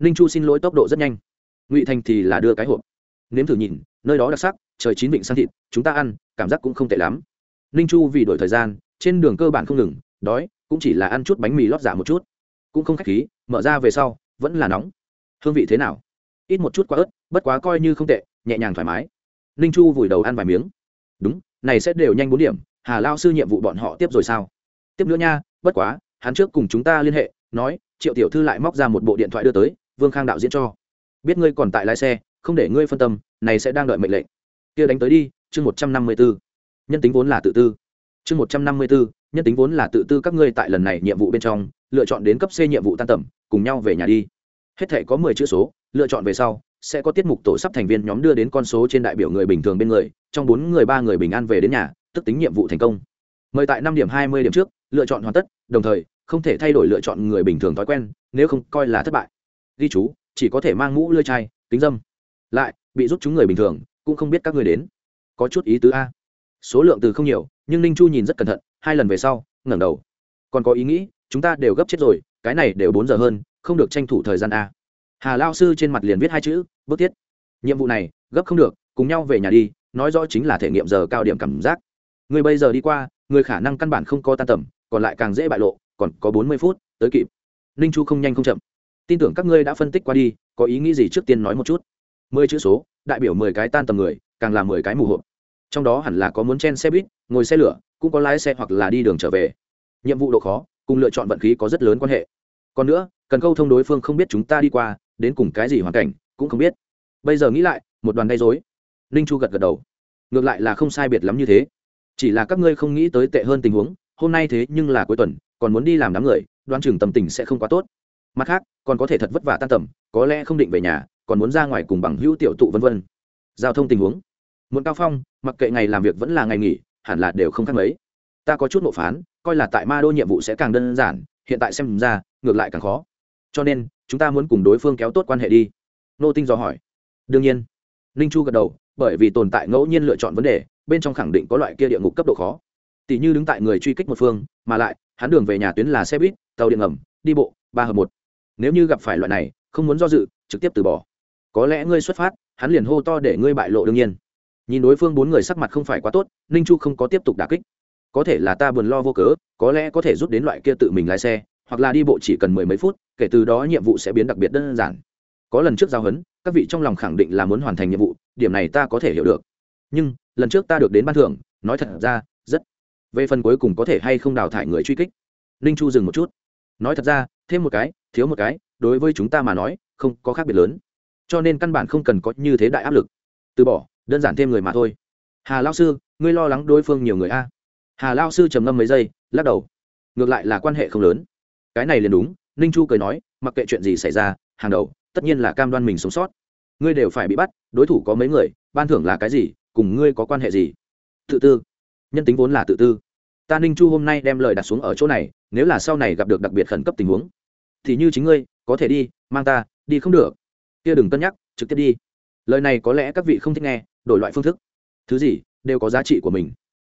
Ninh chu xin lỗi tốc độ rất nhanh ngụy thành thì là đưa cái hộp nếm thử nhìn nơi đó đặc sắc trời chín vịnh sang thịt chúng ta ăn cảm giác cũng không tệ lắm ninh chu vì đổi thời gian trên đường cơ bản không ngừng đói cũng chỉ là ăn chút bánh mì lót giả một chút cũng không khách khí mở ra về sau vẫn là nóng hương vị thế nào ít một chút quá ớt bất quá coi như không tệ nhẹ nhàng thoải mái ninh chu vùi đầu ăn vài miếng đúng này sẽ đều nhanh bốn điểm hà lao sư nhiệm vụ bọn họ tiếp rồi sao tiếp nữa nha bất quá hắn trước cùng chúng ta liên hệ nói triệu tiểu thư lại móc ra một bộ điện thoại đưa tới vương khang đạo diễn cho biết ngươi còn tại lái xe, không để ngươi phân tâm, này sẽ đang đợi mệnh lệnh. Kia đánh tới đi, chương một trăm năm mươi b nhân tính vốn là tự tư. Chương một trăm năm mươi b nhân tính vốn là tự tư các ngươi tại lần này nhiệm vụ bên trong, lựa chọn đến cấp c nhiệm vụ tan tầm, cùng nhau về nhà đi. Hết thể có mười chữ số, lựa chọn về sau, sẽ có tiết mục tổ sắp thành viên nhóm đưa đến con số trên đại biểu người bình thường bên người, trong bốn người ba người bình an về đến nhà, tức tính nhiệm vụ thành công. Mời tại năm điểm hai mươi điểm trước, lựa chọn hoàn tất, đồng thời, không thể thay đổi lựa chọn người bình thường thói quen, nếu không coi là thất bại. Ghi chú chỉ có thể mang mũ lơi chai, kính dâm. Lại, bị rút chúng người bình thường, cũng không biết các người đến. Có chút ý tứ a. Số lượng từ không nhiều, nhưng ninh chu nhìn rất cẩn thận, hai lần về sau, ngẩng đầu. Còn có ý nghĩ, chúng ta đều gấp chết rồi, cái này đều bốn giờ hơn, không được tranh thủ thời gian a. Hà lao sư trên mặt liền viết hai chữ, bước thiết. Nhiệm vụ này, gấp không được, cùng nhau về nhà đi, nói rõ chính là thể nghiệm giờ cao điểm cảm giác. Người bây giờ đi qua, người khả năng căn bản không có tan tầm, còn lại càng dễ bại lộ, còn có bốn mươi phút, tới kịp. Ninh chu không nhanh không chậm tin tưởng các ngươi đã phân tích qua đi, có ý nghĩ gì trước tiên nói một chút. Mười chữ số, đại biểu mười cái tan tầm người, càng là mười cái mù hộp. Trong đó hẳn là có muốn chen xe buýt, ngồi xe lửa, cũng có lái xe hoặc là đi đường trở về. Nhiệm vụ độ khó, cùng lựa chọn vận khí có rất lớn quan hệ. Còn nữa, cần câu thông đối phương không biết chúng ta đi qua, đến cùng cái gì hoàn cảnh, cũng không biết. Bây giờ nghĩ lại, một đoàn gây dối ninh chu gật gật đầu. Ngược lại là không sai biệt lắm như thế. Chỉ là các ngươi không nghĩ tới tệ hơn tình huống, hôm nay thế nhưng là cuối tuần, còn muốn đi làm đám người đoan chừng tâm tình sẽ không quá tốt mặt khác, còn có thể thật vất vả tan tầm, có lẽ không định về nhà, còn muốn ra ngoài cùng bằng hữu tiểu tụ vân vân. Giao thông tình huống. Muốn cao phong, mặc kệ ngày làm việc vẫn là ngày nghỉ, hẳn là đều không khác mấy. Ta có chút nộ phán, coi là tại ma đô nhiệm vụ sẽ càng đơn giản, hiện tại xem ra, ngược lại càng khó. Cho nên, chúng ta muốn cùng đối phương kéo tốt quan hệ đi. Nô tinh dò hỏi. Đương nhiên. Ninh chu gật đầu, bởi vì tồn tại ngẫu nhiên lựa chọn vấn đề, bên trong khẳng định có loại kia địa ngục cấp độ khó. Tỷ như đứng tại người truy kích một phương, mà lại, hắn đường về nhà tuyến là xe buýt, tàu điện ngầm, đi bộ, ba hợp một nếu như gặp phải loại này, không muốn do dự, trực tiếp từ bỏ. Có lẽ ngươi xuất phát, hắn liền hô to để ngươi bại lộ đương nhiên. Nhìn đối phương bốn người sắc mặt không phải quá tốt, ninh chu không có tiếp tục đà kích. Có thể là ta buồn lo vô cớ, có lẽ có thể rút đến loại kia tự mình lái xe, hoặc là đi bộ chỉ cần mười mấy phút, kể từ đó nhiệm vụ sẽ biến đặc biệt đơn giản. Có lần trước giao hấn, các vị trong lòng khẳng định là muốn hoàn thành nhiệm vụ, điểm này ta có thể hiểu được. Nhưng, lần trước ta được đến ban thưởng, nói thật ra, rất về phần cuối cùng có thể hay không đào thải người truy kích. Ninh chu dừng một chút. Nói thật ra, thêm một cái thiếu một cái, đối với chúng ta mà nói, không có khác biệt lớn. Cho nên căn bản không cần có như thế đại áp lực. Từ bỏ, đơn giản thêm người mà thôi. Hà lao sư, ngươi lo lắng đối phương nhiều người a? Hà lao sư trầm ngâm mấy giây, lắc đầu. Ngược lại là quan hệ không lớn. Cái này liền đúng, ninh chu cười nói, mặc kệ chuyện gì xảy ra, hàng đầu, tất nhiên là cam đoan mình sống sót. Ngươi đều phải bị bắt, đối thủ có mấy người, ban thưởng là cái gì, cùng ngươi có quan hệ gì? Tự tư. Nhân tính vốn là tự tư. Ta ninh chu hôm nay đem lời đặt xuống ở chỗ này, nếu là sau này gặp được đặc biệt khẩn cấp tình huống thì như chính ngươi, có thể đi, mang ta, đi không được. Kia đừng cân nhắc, trực tiếp đi. Lời này có lẽ các vị không thích nghe, đổi loại phương thức. Thứ gì, đều có giá trị của mình.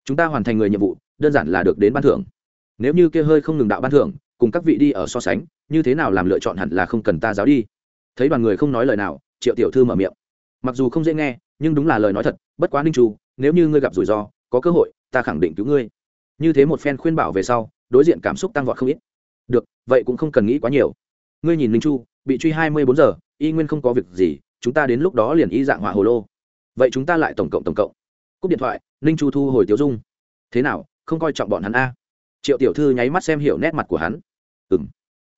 Chúng ta hoàn thành người nhiệm vụ, đơn giản là được đến ban thưởng. Nếu như kia hơi không ngừng đạo ban thưởng, cùng các vị đi ở so sánh, như thế nào làm lựa chọn hẳn là không cần ta giáo đi. Thấy đoàn người không nói lời nào, triệu tiểu thư mở miệng. Mặc dù không dễ nghe, nhưng đúng là lời nói thật, bất quá ninh chu, nếu như ngươi gặp rủi ro, có cơ hội, ta khẳng định cứu ngươi. Như thế một phen khuyên bảo về sau, đối diện cảm xúc tăng vọt không ít được, vậy cũng không cần nghĩ quá nhiều. Ngươi nhìn Linh chu, bị truy hai mươi bốn giờ, y nguyên không có việc gì, chúng ta đến lúc đó liền y dạng hỏa hồ lô. Vậy chúng ta lại tổng cộng tổng cộng. Cúp điện thoại, ninh chu thu hồi tiêu dung. Thế nào, không coi trọng bọn hắn a? Triệu tiểu thư nháy mắt xem hiểu nét mặt của hắn. Ừ m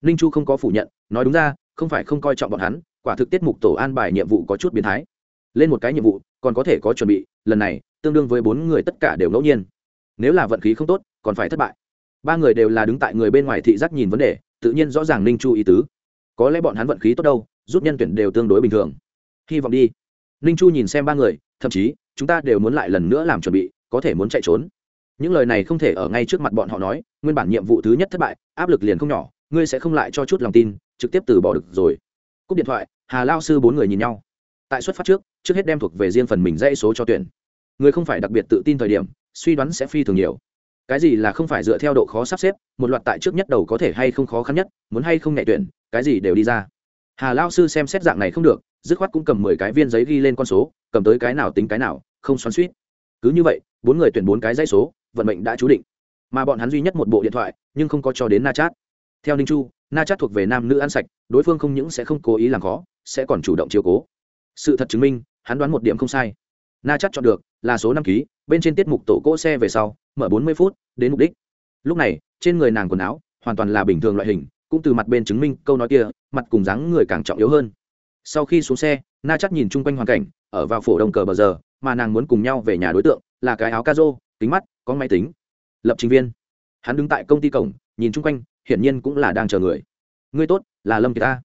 ninh chu không có phủ nhận, nói đúng ra, không phải không coi trọng bọn hắn, quả thực tiết mục tổ an bài nhiệm vụ có chút biến thái. Lên một cái nhiệm vụ, còn có thể có chuẩn bị, lần này, tương đương với bốn người tất cả đều ngẫu nhiên. Nếu là vận khí không tốt, còn phải thất bại ba người đều là đứng tại người bên ngoài thị giác nhìn vấn đề, tự nhiên rõ ràng ninh chu ý tứ. Có lẽ bọn hắn vận khí tốt đâu rút nhân tuyển đều tương đối bình thường. Hy vọng đi. Ninh chu nhìn xem ba người, thậm chí, chúng ta đều muốn lại lần nữa làm chuẩn bị, có thể muốn chạy trốn. Những lời này không thể ở ngay trước mặt bọn họ nói, nguyên bản nhiệm vụ thứ nhất thất bại, áp lực liền không nhỏ, ngươi sẽ không lại cho chút lòng tin, trực tiếp từ bỏ được rồi. Cúp điện thoại, hà lao sư bốn người nhìn nhau. Tại xuất phát trước trước hết đem thuộc về riêng phần mình dãy số cho tuyển. Người không phải đặc biệt tự tin thời điểm, suy đoán sẽ phi thường nhiều cái gì là không phải dựa theo độ khó sắp xếp, một loạt tại trước nhất đầu có thể hay không khó khăn nhất, muốn hay không nhẹ tuyển, cái gì đều đi ra. Hà lao sư xem xét dạng này không được, dứt khoát cũng cầm mười cái viên giấy ghi lên con số, cầm tới cái nào tính cái nào, không xoắn suýt cứ như vậy, bốn người tuyển bốn cái dãy số, vận mệnh đã chú định. Mà bọn hắn duy nhất một bộ điện thoại, nhưng không có cho đến na chát theo ninh chu, na chát thuộc về nam nữ ăn sạch, đối phương không những sẽ không cố ý làm khó, sẽ còn chủ động chiều cố. Sự thật chứng minh, hắn đoán một điểm không sai. Na chát chọn được, là số năm ký bên trên tiết mục tổ cỗ xe về sau, mở bốn mươi phút, đến mục đích. Lúc này, trên người nàng quần áo, hoàn toàn là bình thường loại hình, cũng từ mặt bên chứng minh câu nói kia, mặt cùng dáng người càng trọng yếu hơn. Sau khi xuống xe, na chắc nhìn chung quanh hoàn cảnh, ở vào phổ đông cờ bờ giờ, mà nàng muốn cùng nhau về nhà đối tượng, là cái áo ca rô kính mắt, có máy tính. Lập trình viên. Hắn đứng tại công ty cổng, nhìn chung quanh, hiển nhiên cũng là đang chờ người. Người tốt, là lâm kiệt ta.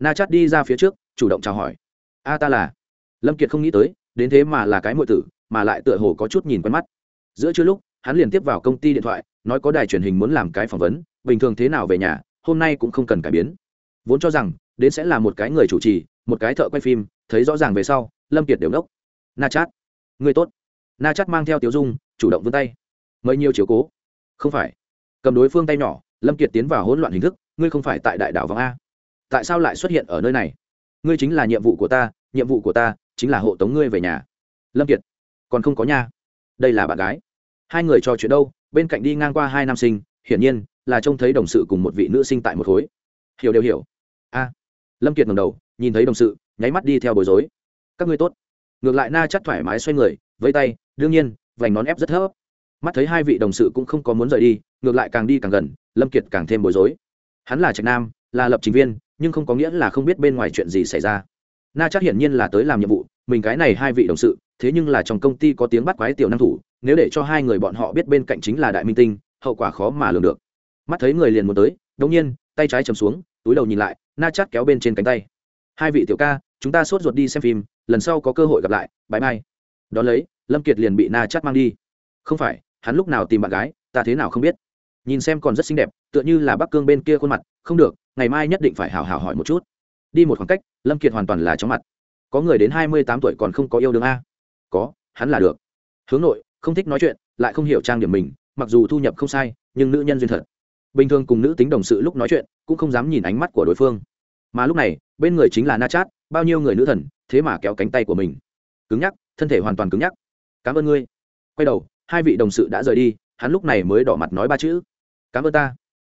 Na chắt đi ra phía trước, chủ động chào hỏi. A ta là. Lâm kiệt không nghĩ tới, đến thế mà là cái muội tử mà lại tựa hồ có chút nhìn quen mắt. Giữa trưa lúc, hắn liền tiếp vào công ty điện thoại, nói có đài truyền hình muốn làm cái phỏng vấn, bình thường thế nào về nhà, hôm nay cũng không cần cải biến. Vốn cho rằng, đến sẽ là một cái người chủ trì, một cái thợ quay phim, thấy rõ ràng về sau, lâm kiệt đều nốc na chát, người tốt. Na chát mang theo tiểu dung, chủ động vươn tay. Mời nhiều chiếu cố. Không phải. Cầm đối phương tay nhỏ, lâm kiệt tiến vào hỗn loạn hình thức, ngươi không phải tại đại đảo vòng a. Tại sao lại xuất hiện ở nơi này? Ngươi chính là nhiệm vụ của ta, nhiệm vụ của ta chính là hộ tống ngươi về nhà. Lâm kiệt còn không có nha. Đây là bạn gái. Hai người trò chuyện đâu? Bên cạnh đi ngang qua hai nam sinh, hiển nhiên là trông thấy đồng sự cùng một vị nữ sinh tại một khối. Hiểu đều hiểu. A. Lâm kiệt ngầm đầu, nhìn thấy đồng sự, nháy mắt đi theo bối rối. Các ngươi tốt. Ngược lại na chắc thoải mái xoay người vây tay, đương nhiên, vành nón ép rất thấp. Mắt thấy hai vị đồng sự cũng không có muốn rời đi, ngược lại càng đi càng gần, lâm kiệt càng thêm bối rối. Hắn là trạch nam, là lập trình viên, nhưng không có nghĩa là không biết bên ngoài chuyện gì xảy ra. Na chắc hiển nhiên là tới làm nhiệm vụ mình cái này hai vị đồng sự, thế nhưng là trong công ty có tiếng bắt quái tiểu năng thủ, nếu để cho hai người bọn họ biết bên cạnh chính là đại minh tinh, hậu quả khó mà lường được. Mắt thấy người liền muốn tới đống nhiên, tay trái chầm xuống, túi đầu nhìn lại, na chát kéo bên trên cánh tay. Hai vị tiểu ca, chúng ta sốt ruột đi xem phim, lần sau có cơ hội gặp lại bãi mai đón lấy, lâm kiệt liền bị na chát mang đi. Không phải, hắn lúc nào tìm bạn gái, ta thế nào không biết. Nhìn xem còn rất xinh đẹp, tựa như là bắc cương bên kia khuôn mặt, không được, ngày mai nhất định phải hào hào hỏi một chút. Đi một khoảng cách, lâm kiệt hoàn toàn là chóng mặt có người đến hai mươi tám tuổi còn không có yêu đương a. Có, hắn là được. Hướng nội, không thích nói chuyện, lại không hiểu trang điểm mình, mặc dù thu nhập không sai, nhưng nữ nhân duyên thật. Bình thường cùng nữ tính đồng sự lúc nói chuyện, cũng không dám nhìn ánh mắt của đối phương. Mà lúc này, bên người chính là na chát, bao nhiêu người nữ thần, thế mà kéo cánh tay của mình. Cứng nhắc, thân thể hoàn toàn cứng nhắc. Cảm ơn ngươi. Quay đầu, hai vị đồng sự đã rời đi, hắn lúc này mới đỏ mặt nói ba chữ. Cảm ơn ta.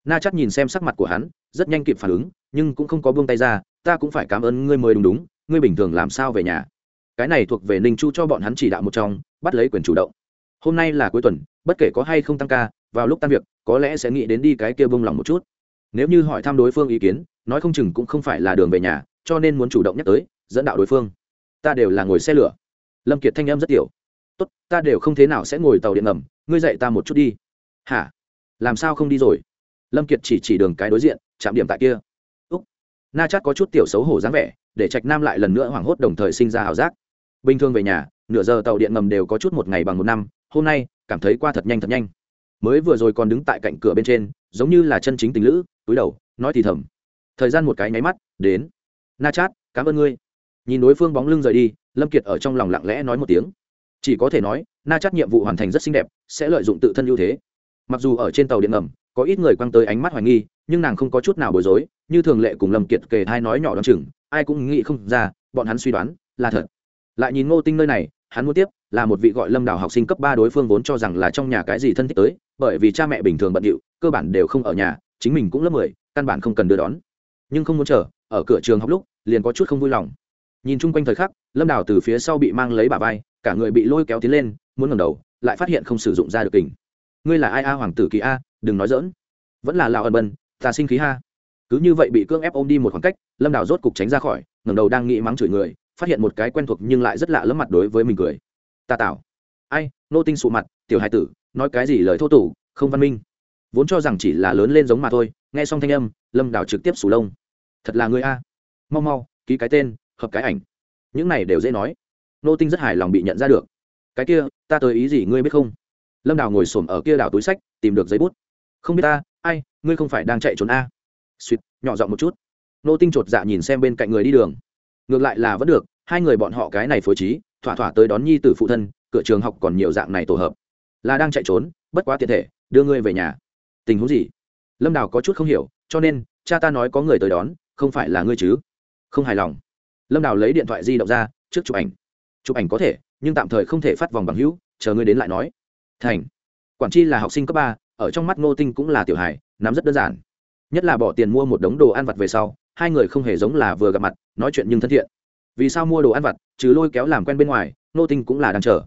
Na chát nhìn xem sắc mặt của hắn, rất nhanh kịp phản ứng, nhưng cũng không có buông tay ra, ta cũng phải cảm ơn ngươi mới đúng đúng ngươi bình thường làm sao về nhà? Cái này thuộc về ninh chu cho bọn hắn chỉ đạo một trong, bắt lấy quyền chủ động. Hôm nay là cuối tuần, bất kể có hay không tăng ca, vào lúc tan việc, có lẽ sẽ nghĩ đến đi cái kia bông lòng một chút. Nếu như hỏi thăm đối phương ý kiến, nói không chừng cũng không phải là đường về nhà, cho nên muốn chủ động nhắc tới, dẫn đạo đối phương. Ta đều là ngồi xe lửa. Lâm kiệt thanh em rất tiểu. Tốt, ta đều không thế nào sẽ ngồi tàu điện ngầm, ngươi dạy ta một chút đi. Hả? Làm sao không đi rồi? Lâm kiệt chỉ chỉ đường cái đối diện, chạm điểm tại kia na chắc có chút tiểu xấu hổ dáng vẻ, để trạch nam lại lần nữa hoảng hốt đồng thời sinh ra ảo giác. Bình thường về nhà, nửa giờ tàu điện ngầm đều có chút một ngày bằng một năm, hôm nay, cảm thấy qua thật nhanh thật nhanh. Mới vừa rồi còn đứng tại cạnh cửa bên trên, giống như là chân chính tình lữ, túi đầu, nói thì thầm. Thời gian một cái nháy mắt, đến. Na chát, cảm ơn ngươi. Nhìn đối phương bóng lưng rời đi, lâm kiệt ở trong lòng lặng lẽ nói một tiếng. Chỉ có thể nói, na chát nhiệm vụ hoàn thành rất xinh đẹp, sẽ lợi dụng tự thân ưu thế. Mặc dù ở trên tàu điện ngầm có ít người quăng tới ánh mắt hoài nghi, nhưng nàng không có chút nào bối rối, như thường lệ cùng lâm kiệt kể hai nói nhỏ đ o chừng, ai cũng nghĩ không ra, bọn hắn suy đoán, là thật. Lại nhìn ngô tinh nơi này, hắn muốn tiếp, là một vị gọi lâm đào học sinh cấp ba đối phương vốn cho rằng là trong nhà cái gì thân thích tới, bởi vì cha mẹ bình thường bận điệu, cơ bản đều không ở nhà, chính mình cũng lớp mười, căn bản không cần đưa đón. Nhưng không muốn chờ, ở cửa trường học lúc, liền có chút không vui lòng. Nhìn chung quanh thời khắc, lâm đào từ phía sau bị mang lấy bà vai, cả người bị lôi kéo tiến lên, muốn ngẩng đầu, lại phát hiện không sử dụng ra được kình ngươi là ai a, hoàng tử kỳ a, đừng nói dỡn vẫn là lào ẩn bần, ta sinh khí ha. Cứ như vậy bị cưỡng ép ôm đi một khoảng cách, lâm đào rốt cục tránh ra khỏi, ngẩng đầu đang nghĩ mắng chửi người, phát hiện một cái quen thuộc nhưng lại rất lạ lẫm mặt đối với mình cười. Ta tạo ai, nô tinh sụ mặt, tiểu hai tử, nói cái gì lời thô tủ không văn minh. Vốn cho rằng chỉ là lớn lên giống mà thôi, nghe xong thanh âm, lâm đào trực tiếp sủ lông. Thật là người a. Mau mau, ký cái tên, hợp cái ảnh. Những này đều dễ nói. Nô tinh rất hài lòng bị nhận ra được. Cái kia, ta tới ý gì ngươi biết không? Lâm đào ngồi s ổ m ở kia đảo túi sách, tìm được giấy bút. Không biết ta, ai, ngươi không phải đang chạy trốn a. Suýt nhỏ giọng một chút. Nô tinh chột dạ nhìn xem bên cạnh người đi đường. Ngược lại là vẫn được, hai người bọn họ cái này phối trí, thỏa thỏa tới đón nhi t ử phụ thân, cửa trường học còn nhiều dạng này tổ hợp. Là đang chạy trốn, bất quá tiện thể, đưa ngươi về nhà. Tình huống gì? Lâm đào có chút không hiểu, cho nên, cha ta nói có người tới đón, không phải là ngươi chứ? Không hài lòng. Lâm đào lấy điện thoại di động ra, trước chụp ảnh. Chụp ảnh có thể, nhưng tạm thời không thể phát vòng bằng hữu, chờ ngươi đến lại nói thành. Quản chi là học sinh cấp ba, ở trong mắt ngô tinh cũng là tiểu hài, nắm rất đơn giản. Nhất là bỏ tiền mua một đống đồ ăn vặt về sau, hai người không hề giống là vừa gặp mặt, nói chuyện nhưng thân thiện. Vì sao mua đồ ăn vặt, trừ lôi kéo làm quen bên ngoài, ngô tinh cũng là đang chờ.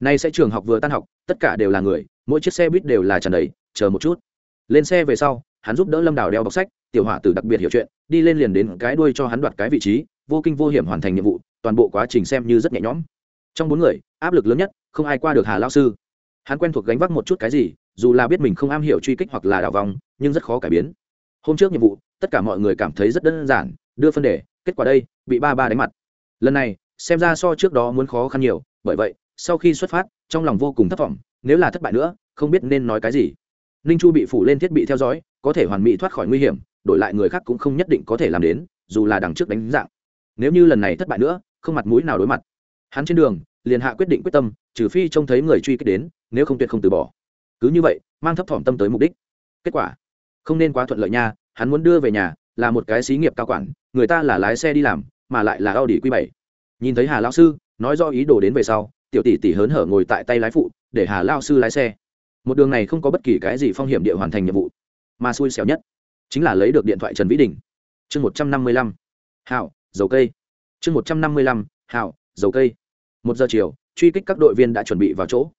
Nay sẽ trường học vừa tan học, tất cả đều là người, mỗi chiếc xe buýt đều là tràn đầy, chờ một chút. Lên xe về sau, hắn giúp đỡ lâm đào đeo bọc sách, tiểu hỏa tử đặc biệt hiểu chuyện, đi lên liền đến cái đuôi cho hắn đoạt cái vị trí, vô kinh vô hiểm hoàn thành nhiệm vụ, toàn bộ quá trình xem như rất nhẹ nhõm. Trong bốn người, áp lực lớn nhất, không ai qua được hà lao sư hắn quen thuộc gánh vác một chút cái gì, dù là biết mình không am hiểu truy kích hoặc là đảo vòng nhưng rất khó cải biến. Hôm trước nhiệm vụ, tất cả mọi người cảm thấy rất đơn giản, đưa phân đề, kết quả đây, bị ba ba đánh mặt. Lần này, xem ra so trước đó muốn khó khăn nhiều, bởi vậy, sau khi xuất phát, trong lòng vô cùng thất vọng, nếu là thất bại nữa, không biết nên nói cái gì. Ninh chu bị phủ lên thiết bị theo dõi, có thể hoàn mỹ thoát khỏi nguy hiểm, đổi lại người khác cũng không nhất định có thể làm đến, dù là đằng trước đánh dạng. Nếu như lần này thất bại nữa, không mặt mũi nào đối mặt. Hắn trên đường, liền hạ quyết định quyết tâm, trừ phi trông thấy người truy kích đến nếu không tuyệt không từ bỏ cứ như vậy mang thấp thỏm tâm tới mục đích kết quả không nên quá thuận lợi nha hắn muốn đưa về nhà là một cái xí nghiệp cao quản người ta là lái xe đi làm mà lại là Audi Q7. Nhìn thấy Hà lão sư, nói do ý đồ đến về sau, tiểu tỷ tỷ hớn hở ngồi tại tay lái phụ, để Hà lão sư lái xe. Một đường này không có bất kỳ cái gì phong hiểm địa hoàn thành nhiệm vụ, mà xui xẻo nhất chính là lấy được điện thoại Trần Vĩ Đình. Chương một trăm năm mươi lăm Hảo, dầu cây. Chương một trăm năm mươi lăm Hảo, dầu cây. Một giờ chiều, truy kích các đội viên đã chuẩn bị vào chỗ.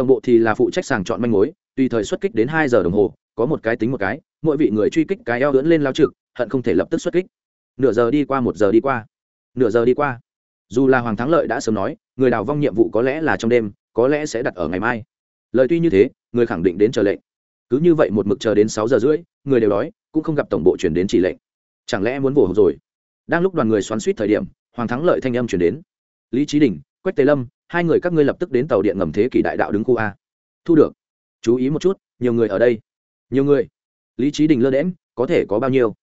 Tổng bộ thì là phụ trách sàng chọn manh mối, tùy thời xuất kích đến hai giờ đồng hồ, có một cái tính một cái, mỗi vị người truy kích cái eo ưỡn lên lao trực, hận không thể lập tức xuất kích. Nửa giờ đi qua một giờ đi qua. Nửa giờ đi qua. Dù là hoàng thắng lợi đã sớm nói người đào vong nhiệm vụ có lẽ là trong đêm có lẽ sẽ đặt ở ngày mai. Lời tuy như thế người khẳng định đến chờ lệnh. Cứ như vậy một mực chờ đến sáu giờ rưỡi người đều đói cũng không gặp tổng bộ chuyển đến chỉ lệnh. Chẳng lẽ muốn vồ hộp rồi? Đang lúc đoàn người xoắn suýt thời điểm hoàng thắng lợi thanh âm chuyển đến. Lý trí đình quách tề lâm hai người các ngươi lập tức đến tàu điện ngầm thế kỷ đại đạo đứng khu a. Thu được. Chú ý một chút, nhiều người ở đây. Nhiều người. Lý trí đình lơ đễm có thể có bao nhiêu?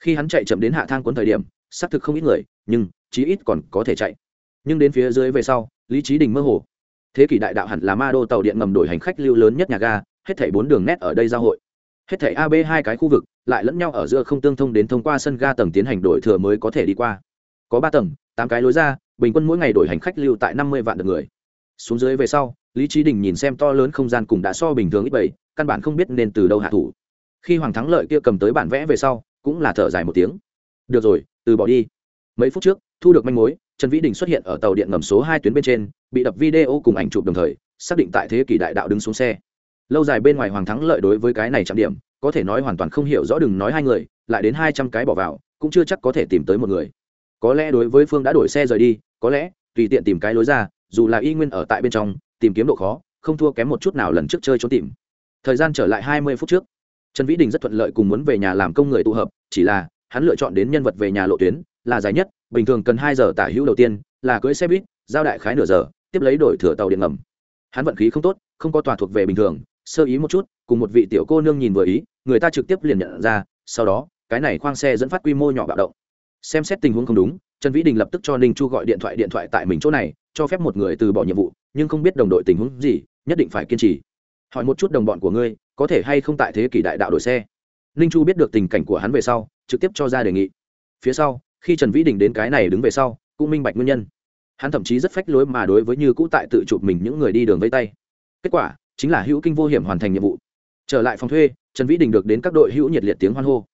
Khi hắn chạy chậm đến hạ thang cuốn thời điểm, xác thực không ít người, nhưng chí ít còn có thể chạy. Nhưng đến phía dưới về sau, lý trí đình mơ hồ. Thế kỷ đại đạo hẳn là ma đô tàu điện ngầm đổi hành khách lưu lớn nhất nhà ga, hết thảy bốn đường nét ở đây giao hội. Hết thảy ab hai cái khu vực, lại lẫn nhau ở giữa không tương thông đến thông qua sân ga tầng tiến hành đổi thừa mới có thể đi qua. Có ba tầng, tám cái lối ra bình quân mỗi ngày đổi hành khách lưu tại năm mươi vạn được người. Xuống dưới về sau, lý trí đình nhìn xem to lớn không gian cùng đã so bình thường ít bảy, căn bản không biết nên từ đâu hạ thủ. Khi hoàng thắng lợi kia cầm tới bản vẽ về sau, cũng là thở dài một tiếng. Được rồi, từ bỏ đi. Mấy phút trước, thu được manh mối, trần vĩ đình xuất hiện ở tàu điện ngầm số hai tuyến bên trên, bị đập video cùng ảnh chụp đồng thời, xác định tại thế kỷ đại đạo đứng xuống xe. Lâu dài bên ngoài hoàng thắng lợi đối với cái này chạm điểm, có thể nói hoàn toàn không hiểu rõ đừng nói hai người, lại đến hai trăm cái bỏ vào, cũng chưa chắc có thể tìm tới một người có lẽ đối với phương đã đổi xe rời đi, có lẽ tùy tiện tìm cái lối ra, dù là y nguyên ở tại bên trong, tìm kiếm độ khó, không thua kém một chút nào lần trước chơi trốn tìm. Thời gian trở lại hai mươi phút trước, trần vĩ đình rất thuận lợi cùng muốn về nhà làm công người tụ hợp, chỉ là hắn lựa chọn đến nhân vật về nhà lộ tuyến là dài nhất, bình thường cần hai giờ tả hữu đầu tiên, là cưới xe buýt, giao đại khái nửa giờ, tiếp lấy đổi thửa tàu điện ngầm. Hắn vận khí không tốt, không có tòa thuộc về bình thường, sơ ý một chút, cùng một vị tiểu cô nương nhìn vừa ý, người ta trực tiếp liền nhận ra, sau đó, cái này khoang xe dẫn phát quy mô nhỏ bạo động xem xét tình huống không đúng, trần vĩ đình lập tức cho ninh chu gọi điện thoại điện thoại tại mình chỗ này, cho phép một người từ bỏ nhiệm vụ, nhưng không biết đồng đội tình huống gì, nhất định phải kiên trì. Hỏi một chút đồng bọn của ngươi, có thể hay không tại thế kỷ đại đạo đổi xe? Ninh chu biết được tình cảnh của hắn về sau, trực tiếp cho ra đề nghị. Phía sau, khi trần vĩ đình đến cái này đứng về sau, cũng minh bạch nguyên nhân. Hắn thậm chí rất phách lối mà đối với như cũ tại tự chụp mình những người đi đường vây tay. Kết quả, chính là hữu kinh vô hiểm hoàn thành nhiệm vụ. Trở lại phòng thuê, trần vĩ đình được đến các đội hữu nhiệt liệt tiếng hoan hô.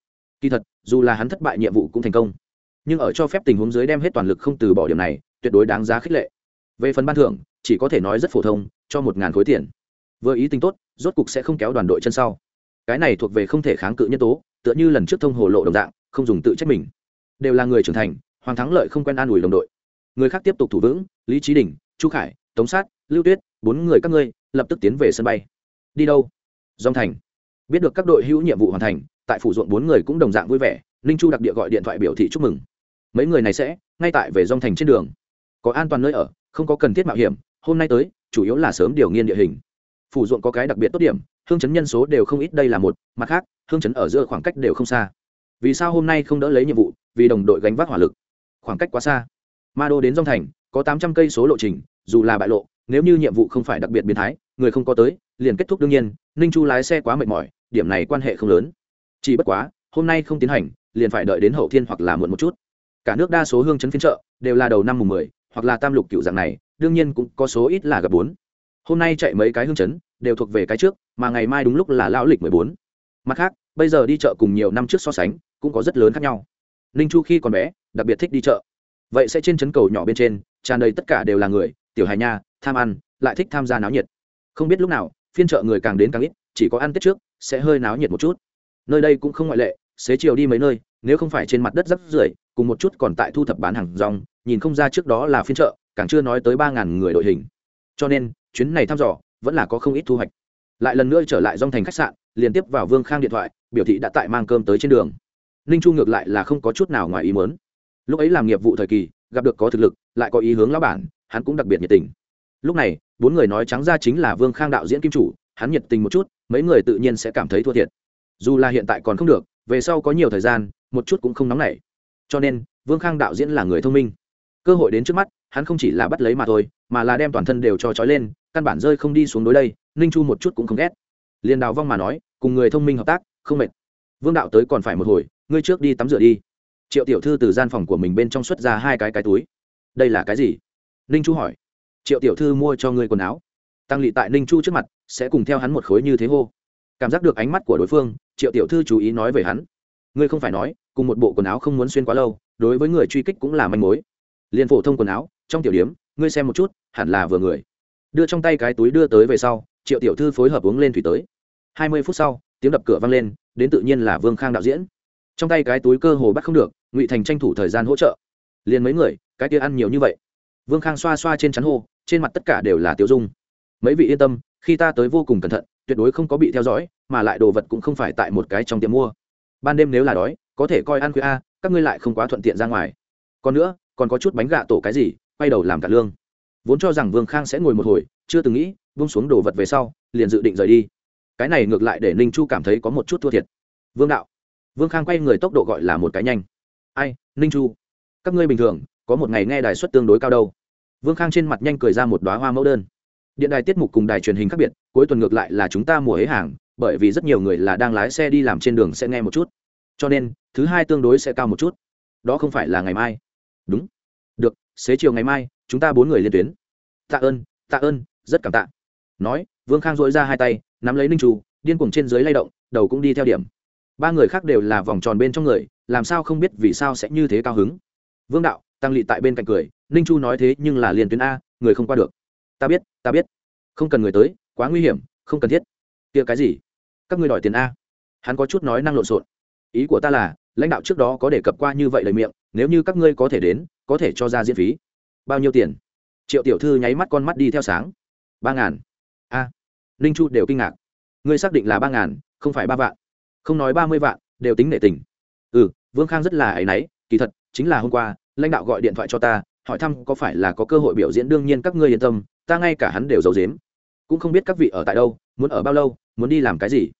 Kỳ thật, dù là hắn thất bại nhiệm vụ cũng thành công nhưng ở cho phép tình huống dưới đem hết toàn lực không từ bỏ điểm này, tuyệt đối đáng giá khích lệ. Về phần ban thưởng, chỉ có thể nói rất phổ thông, cho một ngàn khối tiền. Vừa ý tính tốt, rốt cục sẽ không kéo đoàn đội chân sau. Cái này thuộc về không thể kháng cự nhân tố, tựa như lần trước thông hồ lộ đồng dạng, không dùng tự trách mình. Đều là người trưởng thành, hoàng thắng lợi không quen an ủi đồng đội. Người khác tiếp tục thủ vững, lý trí đình, chu khải, tống sát, lưu tuyết, bốn người các ngươi, lập tức tiến về sân bay. Đi đâu? Dòng thành. Biết được các đội hữu nhiệm vụ hoàn thành, tại phủ ruộng bốn người cũng đồng dạng vui vẻ, ninh chu đặc địa gọi điện thoại biểu thị chúc mừng mấy người này sẽ ngay tại về dòng thành trên đường. Có an toàn nơi ở, không có cần thiết mạo hiểm, hôm nay tới, chủ yếu là sớm điều nghiên địa hình. Phủ ruộng có cái đặc biệt tốt điểm, hương chấn nhân số đều không ít, đây là một, mặt khác, hương chấn ở giữa khoảng cách đều không xa. Vì sao hôm nay không đỡ lấy nhiệm vụ? Vì đồng đội gánh vác hỏa lực. Khoảng cách quá xa. Ma đô đến dòng thành, có tám trăm cây số lộ trình, dù là bại lộ, nếu như nhiệm vụ không phải đặc biệt biến thái, người không có tới, liền kết thúc đương nhiên, ninh chu lái xe quá mệt mỏi, điểm này quan hệ không lớn. Chỉ bất quá, hôm nay không tiến hành, liền phải đợi đến hậu thiên hoặc là muộn một chút cả nước đa số hương chấn phiên chợ đều là đầu năm mùng mười, hoặc là tam lục cựu dạng này, đương nhiên cũng có số ít là gặp bốn. Hôm nay chạy mấy cái hương chấn đều thuộc về cái trước, mà ngày mai đúng lúc là lão lịch mười bốn. Mặt khác, bây giờ đi chợ cùng nhiều năm trước so sánh, cũng có rất lớn khác nhau. Ninh chu khi còn bé, đặc biệt thích đi chợ. Vậy sẽ trên chấn cầu nhỏ bên trên, tràn đầy tất cả đều là người, tiểu hài nha, tham ăn, lại thích tham gia náo nhiệt. Không biết lúc nào, phiên chợ người càng đến càng ít, chỉ có ăn tết trước, sẽ hơi náo nhiệt một chút. Nơi đây cũng không ngoại lệ, xế chiều đi mấy nơi, nếu không phải trên mặt đất rắp rưởi cùng một chút còn tại thu thập bán hàng rong, nhìn không ra trước đó là phiên chợ, càng chưa nói tới ba ngàn người đội hình. Cho nên, chuyến này thăm dò vẫn là có không ít thu hoạch. Lại lần nữa trở lại dòng thành khách sạn, liên tiếp vào vương khang điện thoại, biểu thị đã tại mang cơm tới trên đường. Ninh chu ngược lại là không có chút nào ngoài ý mớn lúc ấy làm nghiệp vụ thời kỳ, gặp được có thực lực, lại có ý hướng lão bản, hắn cũng đặc biệt nhiệt tình. Lúc này, bốn người nói trắng ra chính là vương khang đạo diễn kim chủ, hắn nhiệt tình một chút, mấy người tự nhiên sẽ cảm thấy thua thiệt. Dù là hiện tại còn không được, về sau có nhiều thời gian, một chút cũng không nóng nảy cho nên, vương khang đạo diễn là người thông minh. Cơ hội đến trước mắt, hắn không chỉ là bắt lấy mà thôi, mà là đem toàn thân đều cho trói lên, căn bản rơi không đi xuống đối đây, ninh chu một chút cũng không ghét. Liền đào vong mà nói, cùng người thông minh hợp tác, không mệt. Vương đạo tới còn phải một hồi, ngươi trước đi tắm rửa đi. Triệu tiểu thư từ gian phòng của mình bên trong xuất ra hai cái cái túi. Đây là cái gì? Ninh chu hỏi. Triệu tiểu thư mua cho ngươi quần áo. Tăng lị tại ninh chu trước mặt, sẽ cùng theo hắn một khối như thế hô. Cảm giác được ánh mắt của đối phương, triệu tiểu thư chú ý nói về hắn. Ngươi không phải nói cùng một bộ quần áo không muốn xuyên quá lâu, đối với người truy kích cũng là manh mối. Liền phổ thông quần áo, trong tiểu điếm, ngươi xem một chút, hẳn là vừa người. Đưa trong tay cái túi đưa tới về sau, triệu tiểu thư phối hợp uống lên thủy tới. Hai mươi phút sau, tiếng đập cửa vang lên, đến tự nhiên là vương khang đạo diễn. Trong tay cái túi cơ hồ bắt không được, ngụy thành tranh thủ thời gian hỗ trợ. Liền mấy người, cái kia ăn nhiều như vậy. Vương khang xoa xoa trên chắn hô, trên mặt tất cả đều là tiêu dung. Mấy vị yên tâm, khi ta tới vô cùng cẩn thận, tuyệt đối không có bị theo dõi, mà lại đồ vật cũng không phải tại một cái trong tiệm mua. Ban đêm nếu là đói có thể coi ăn khuya a, các ngươi lại không quá thuận tiện ra ngoài. Còn nữa, còn có chút bánh gạ tổ cái gì, quay đầu làm cả lương. Vốn cho rằng vương khang sẽ ngồi một hồi, chưa từng nghĩ vung xuống đồ vật về sau, liền dự định rời đi. Cái này ngược lại để ninh chu cảm thấy có một chút thua thiệt. Vương đạo. Vương khang quay người tốc độ gọi là một cái nhanh. Ai, ninh chu? Các ngươi bình thường, có một ngày nghe đài suất tương đối cao đâu. Vương khang trên mặt nhanh cười ra một đoá hoa mẫu đơn. Điện đài tiết mục cùng đài truyền hình khác biệt, cuối tuần ngược lại là chúng ta mùa hế hàng, bởi vì rất nhiều người là đang lái xe đi làm trên đường sẽ nghe một chút cho nên, thứ hai tương đối sẽ cao một chút. Đó không phải là ngày mai. Đúng. Được, xế chiều ngày mai, chúng ta bốn người liên tuyến. Tạ ơn tạ ơn, rất cảm tạ. Nói, vương khang dội ra hai tay, nắm lấy ninh trù, điên cuồng trên dưới lay động, đầu cũng đi theo điểm. Ba người khác đều là vòng tròn bên trong người, làm sao không biết vì sao sẽ như thế cao hứng. Vương đạo, tăng lị tại bên cạnh cười, ninh chu nói thế nhưng là liền tuyến a, người không qua được. Ta biết ta biết. Không cần người tới, quá nguy hiểm, không cần thiết. Kia cái gì? Các ngươi đòi tiền a. Hắn có chút nói năng lộn xộn ý của ta là, lãnh đạo trước đó có đề cập qua như vậy lời miệng, nếu như các ngươi có thể đến, có thể cho ra diễn phí. Bao nhiêu tiền? Triệu tiểu thư nháy mắt con mắt đi theo sáng. Ba ngàn. A. Ninh chu đều kinh ngạc. Ngươi xác định là ba ngàn, không phải ba vạn. Không nói ba mươi vạn, đều tính nệ tình. Ừ vương khang rất là áy náy, kỳ thật, chính là hôm qua, lãnh đạo gọi điện thoại cho ta, hỏi thăm có phải là có cơ hội biểu diễn đương nhiên các ngươi yên tâm, ta ngay cả hắn đều giấu dếm cũng không biết các vị ở tại đâu, muốn ở bao lâu, muốn đi làm cái gì.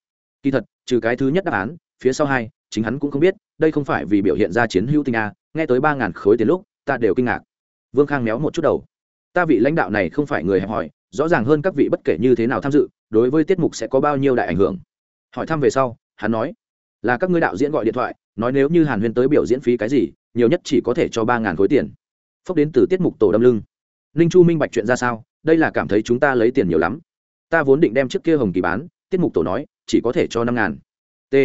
Kỳ thật, trừ cái thứ nhất đáp án, phía sau hai chính hắn cũng không biết, đây không phải vì biểu hiện ra chiến hữu tinh a, nghe tới ba ngàn khối tiền lúc, ta đều kinh ngạc. Vương khang méo một chút đầu. Ta vị lãnh đạo này không phải người hẹp hòi, rõ ràng hơn các vị bất kể như thế nào tham dự, đối với tiết mục sẽ có bao nhiêu đại ảnh hưởng. Hỏi thăm về sau, hắn nói, là các ngươi đạo diễn gọi điện thoại, nói nếu như hàn huyên tới biểu diễn phí cái gì, nhiều nhất chỉ có thể cho ba ngàn khối tiền. Phốc đến từ tiết mục tổ đâm lưng. Ninh chu minh bạch chuyện ra sao? Đây là cảm thấy chúng ta lấy tiền nhiều lắm. Ta vốn định đem trước kia hồng kỳ bán, tiết mục tổ nói, chỉ có thể cho năm ngàn. T.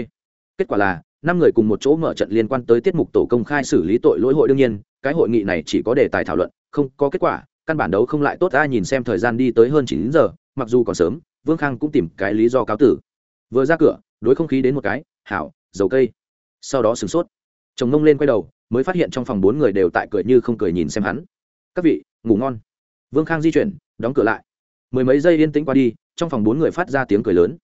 Kết quả là năm người cùng một chỗ mở trận liên quan tới tiết mục tổ công khai xử lý tội lỗi hội đương nhiên, cái hội nghị này chỉ có đề tài thảo luận, không có kết quả, căn bản đấu không lại tốt Ai nhìn xem thời gian đi tới hơn chín giờ, mặc dù còn sớm, vương khang cũng tìm cái lý do cáo tử. Vừa ra cửa, đối không khí đến một cái, hảo, dầu cây. Sau đó sửng sốt. Chồng ngông lên quay đầu, mới phát hiện trong phòng bốn người đều tại cười như không cười nhìn xem hắn. Các vị, ngủ ngon. Vương khang di chuyển, đóng cửa lại. Mười mấy giây yên tĩnh qua đi, trong phòng bốn người phát ra tiếng cười lớn.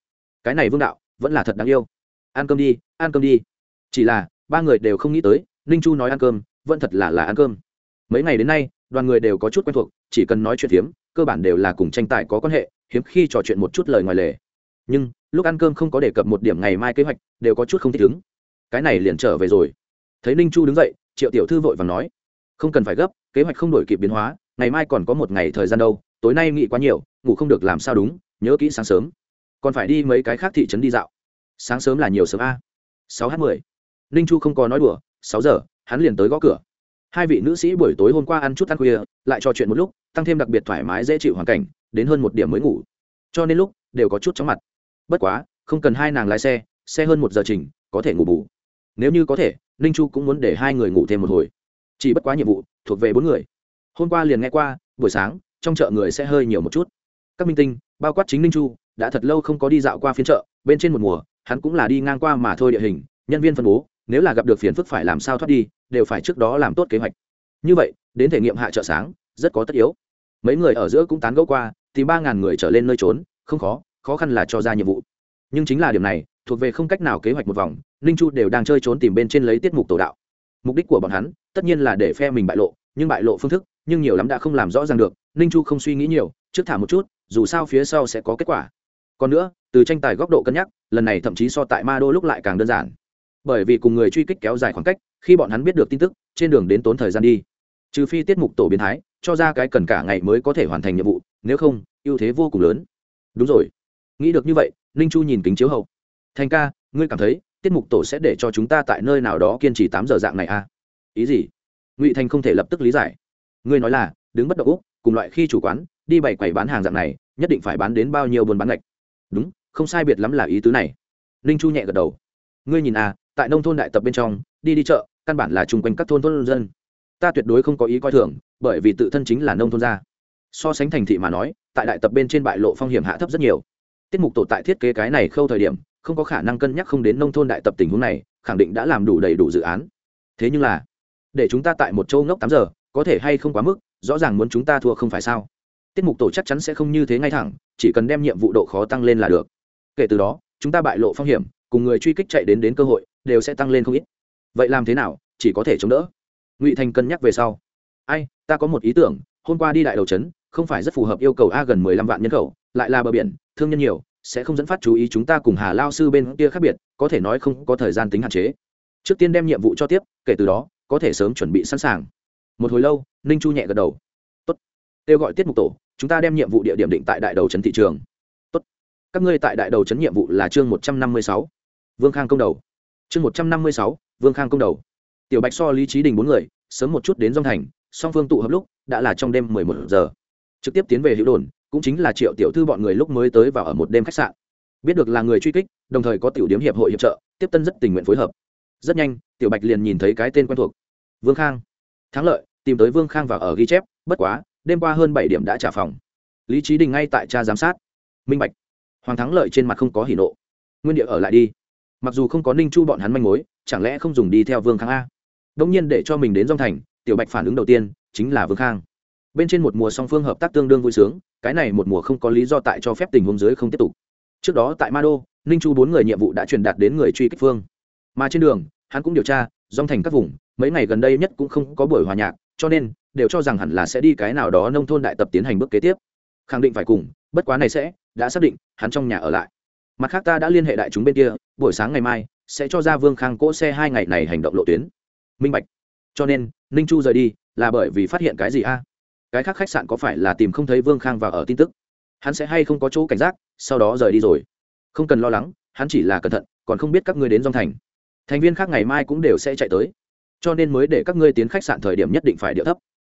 Cái này vương đạo, vẫn là thật đáng yêu ăn cơm đi, ăn cơm đi. Chỉ là, ba người đều không nghĩ tới, ninh chu nói ăn cơm, vẫn thật là là ăn cơm. Mấy ngày đến nay, đoàn người đều có chút quen thuộc, chỉ cần nói chuyện phiếm, cơ bản đều là cùng tranh tài có quan hệ, hiếm khi trò chuyện một chút lời ngoài lề. Nhưng, lúc ăn cơm không có đề cập một điểm ngày mai kế hoạch, đều có chút không thích ứng. Cái này liền trở về rồi. Thấy ninh chu đứng dậy, triệu tiểu thư vội và nói, không cần phải gấp, kế hoạch không đổi kịp biến hóa, ngày mai còn có một ngày thời gian đâu, tối nay nghĩ quá nhiều, ngủ không được làm sao đúng, nhớ kỹ sáng sớm. Còn phải đi mấy cái khác thị trấn đi dạo sáng sớm là nhiều sớm a. Sáu h mười. Ninh chu không có nói đùa, sáu giờ, hắn liền tới gõ cửa. Hai vị nữ sĩ buổi tối hôm qua ăn chút ăn khuya, lại trò chuyện một lúc, tăng thêm đặc biệt thoải mái dễ chịu hoàn cảnh, đến hơn một điểm mới ngủ. Cho nên lúc, đều có chút chóng mặt. Bất quá, không cần hai nàng lái xe xe hơn một giờ trình có thể ngủ bù. Nếu như có thể, ninh chu cũng muốn để hai người ngủ thêm một hồi. Chỉ bất quá nhiệm vụ, thuộc về bốn người. Hôm qua liền nghe qua, buổi sáng, trong chợ người sẽ hơi nhiều một chút. Các minh tinh, bao quát chính ninh chu, đã thật lâu không có đi dạo qua phiên chợ, bên trên một mùa hắn cũng là đi ngang qua mà thôi địa hình, nhân viên phân bố, nếu là gặp được phiền phức phải làm sao thoát đi, đều phải trước đó làm tốt kế hoạch. Như vậy, đến thể nghiệm hạ chợ sáng, rất có tất yếu. Mấy người ở giữa cũng tán gẫu qua, thì ba ngàn người trở lên nơi trốn, không khó khó khăn là cho ra nhiệm vụ. Nhưng chính là điểm này, thuộc về không cách nào kế hoạch một vòng ninh chu đều đang chơi trốn tìm bên trên lấy tiết mục tổ đạo. Mục đích của bọn hắn, tất nhiên là để phe mình bại lộ, nhưng bại lộ phương thức, nhưng nhiều lắm đã không làm rõ ràng được ninh chu không suy nghĩ nhiều, trước thả một chút, dù sao phía sau sẽ có kết quả còn nữa, từ tranh tài góc độ cân nhắc, lần này thậm chí so tại ma đô lúc lại càng đơn giản. Bởi vì cùng người truy kích kéo dài khoảng cách, khi bọn hắn biết được tin tức, trên đường đến tốn thời gian đi. Trừ phi tiết mục tổ biến thái, cho ra cái cần cả ngày mới có thể hoàn thành nhiệm vụ, nếu không, ưu thế vô cùng lớn. Đúng rồi. Nghĩ được như vậy, ninh chu nhìn kính chiếu hậu. Thành ca, ngươi cảm thấy, tiết mục tổ sẽ để cho chúng ta tại nơi nào đó kiên trì tám giờ dạng này à? Ý gì? Ngụy thành không thể lập tức lý giải. Ngươi nói là, đứng bất động úc, cùng loại khi chủ quán, đi bày quầy bán hàng dạng này, nhất định phải bán đến bao nhiêu buôn bán ngạch đúng, không sai biệt lắm là ý tứ này. Ninh chu nhẹ gật đầu. Ngươi nhìn à tại nông thôn đại tập bên trong, đi đi chợ, căn bản là chung quanh các thôn thôn dân. Ta tuyệt đối không có ý coi thường, bởi vì tự thân chính là nông thôn gia. So sánh thành thị mà nói, tại đại tập bên trên bại lộ phong hiểm hạ thấp rất nhiều. Tiết mục tổ tại thiết kế cái này khâu thời điểm, không có khả năng cân nhắc không đến nông thôn đại tập tình huống này, khẳng định đã làm đủ đầy đủ dự án. Thế nhưng là, để chúng ta tại một châu ngốc tám giờ, có thể hay không quá mức, rõ ràng muốn chúng ta thua không phải sao? Tiết mục tổ chắc chắn sẽ không như thế ngay thẳng, chỉ cần đem nhiệm vụ độ khó tăng lên là được. Kể từ đó, chúng ta bại lộ phong hiểm, cùng người truy kích chạy đến đến cơ hội, đều sẽ tăng lên không ít. Vậy làm thế nào, chỉ có thể chống đỡ? Ngụy thành cân nhắc về sau. Ai, ta có một ý tưởng, hôm qua đi đại đầu trấn, không phải rất phù hợp yêu cầu a gần mười lăm vạn nhân khẩu, lại là bờ biển, thương nhân nhiều, sẽ không dẫn phát chú ý chúng ta cùng hà lao sư bên kia khác biệt, có thể nói không có thời gian tính hạn chế. Trước tiên đem nhiệm vụ cho tiếp, kể từ đó, có thể sớm chuẩn bị sẵn sàng. Một hồi lâu, ninh chu nhẹ gật đầu. Tốt. Kêu gọi tiết mục tổ chúng ta đem nhiệm vụ địa điểm định tại đại đầu trấn thị trường. Tốt. Các ngươi tại đại đầu trấn nhiệm vụ là chương một trăm năm mươi sáu. Vương khang công đầu. Chương một trăm năm mươi sáu, vương khang công đầu. Tiểu bạch so lý trí đình bốn người, sớm một chút đến dòng thành, song phương tụ hợp lúc, đã là trong đêm mười một giờ. Trực tiếp tiến về hữu đồn, cũng chính là triệu tiểu thư bọn người lúc mới tới vào ở một đêm khách sạn. Biết được là người truy kích, đồng thời có tiểu điếm hiệp hội hiệp trợ, tiếp tân rất tình nguyện phối hợp. Rất nhanh, tiểu bạch liền nhìn thấy cái tên quen thuộc. Vương khang. Thắng lợi, tìm tới vương khang vào ở ghi chép, bất quá đêm qua hơn bảy điểm đã trả phòng. Lý trí đình ngay tại cha giám sát. Minh bạch, hoàng thắng lợi trên mặt không có hỉ nộ. Nguyên địa ở lại đi. Mặc dù không có ninh chu bọn hắn manh mối, chẳng lẽ không dùng đi theo vương khang a? Đông nhiên để cho mình đến Dung thành, tiểu bạch phản ứng đầu tiên chính là vương khang. Bên trên một mùa song phương hợp tác tương đương vui sướng, cái này một mùa không có lý do tại cho phép tình huống dưới không tiếp tục. Trước đó tại ma đô ninh chu bốn người nhiệm vụ đã truyền đạt đến người truy kích phương. Mà trên đường, hắn cũng điều tra, dòng thành các vùng, mấy ngày gần đây nhất cũng không có buổi hòa nhạc, cho nên đều cho rằng hẳn là sẽ đi cái nào đó nông thôn đại tập tiến hành bước kế tiếp. Khẳng định phải cùng, bất quá này sẽ, đã xác định, hắn trong nhà ở lại. Mặt khác ta đã liên hệ đại chúng bên kia, buổi sáng ngày mai, sẽ cho ra vương khang cỗ xe hai ngày này hành động lộ tuyến. Minh bạch. Cho nên, ninh chu rời đi, là bởi vì phát hiện cái gì a? Cái khác khách sạn có phải là tìm không thấy vương khang và ở tin tức? Hắn sẽ hay không có chỗ cảnh giác, sau đó rời đi rồi? Không cần lo lắng, hắn chỉ là cẩn thận, còn không biết các ngươi đến dòng thành. Thành viên khác ngày mai cũng đều sẽ chạy tới. Cho nên mới để các ngươi tiến khách sạn thời điểm nhất định phải điệu thấp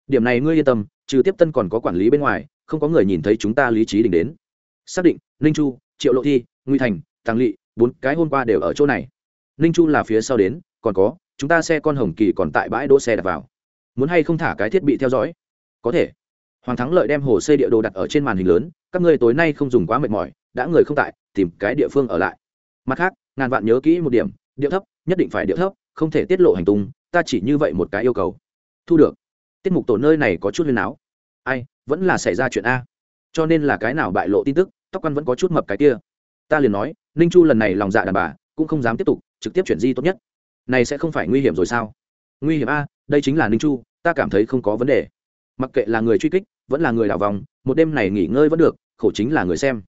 điểm này ngươi yên tâm, trừ tiếp tân còn có quản lý bên ngoài, không có người nhìn thấy chúng ta lý trí đỉnh đến. Xác định, ninh chu, triệu lộ thi, nguy thành, tàng lỵ, bốn cái hôm qua đều ở chỗ này. Ninh chu là phía sau đến, còn có, chúng ta xe con hồng kỳ còn tại bãi đỗ xe đặt vào. Muốn hay không thả cái thiết bị theo dõi? Có thể. Hoàng thắng lợi đem hồ sơ địa đồ đặt ở trên màn hình lớn, các ngươi tối nay không dùng quá mệt mỏi, đã người không tại, tìm cái địa phương ở lại. Mặt khác, ngàn vạn nhớ kỹ một điểm, điệu thấp, nhất định phải điệu thấp, không thể tiết lộ hành tung, ta chỉ như vậy một cái yêu cầu. Thu được tiết mục tổ nơi này có chút huyền áo. Ai, vẫn là xảy ra chuyện a. Cho nên là cái nào bại lộ tin tức, tóc quan vẫn có chút mập cái kia. Ta liền nói, ninh chu lần này lòng dạ đàn bà, cũng không dám tiếp tục, trực tiếp chuyển di tốt nhất. Này sẽ không phải nguy hiểm rồi sao? Nguy hiểm a, đây chính là ninh chu, ta cảm thấy không có vấn đề. Mặc kệ là người truy kích, vẫn là người đảo vòng, một đêm này nghỉ ngơi vẫn được, khổ chính là người xem.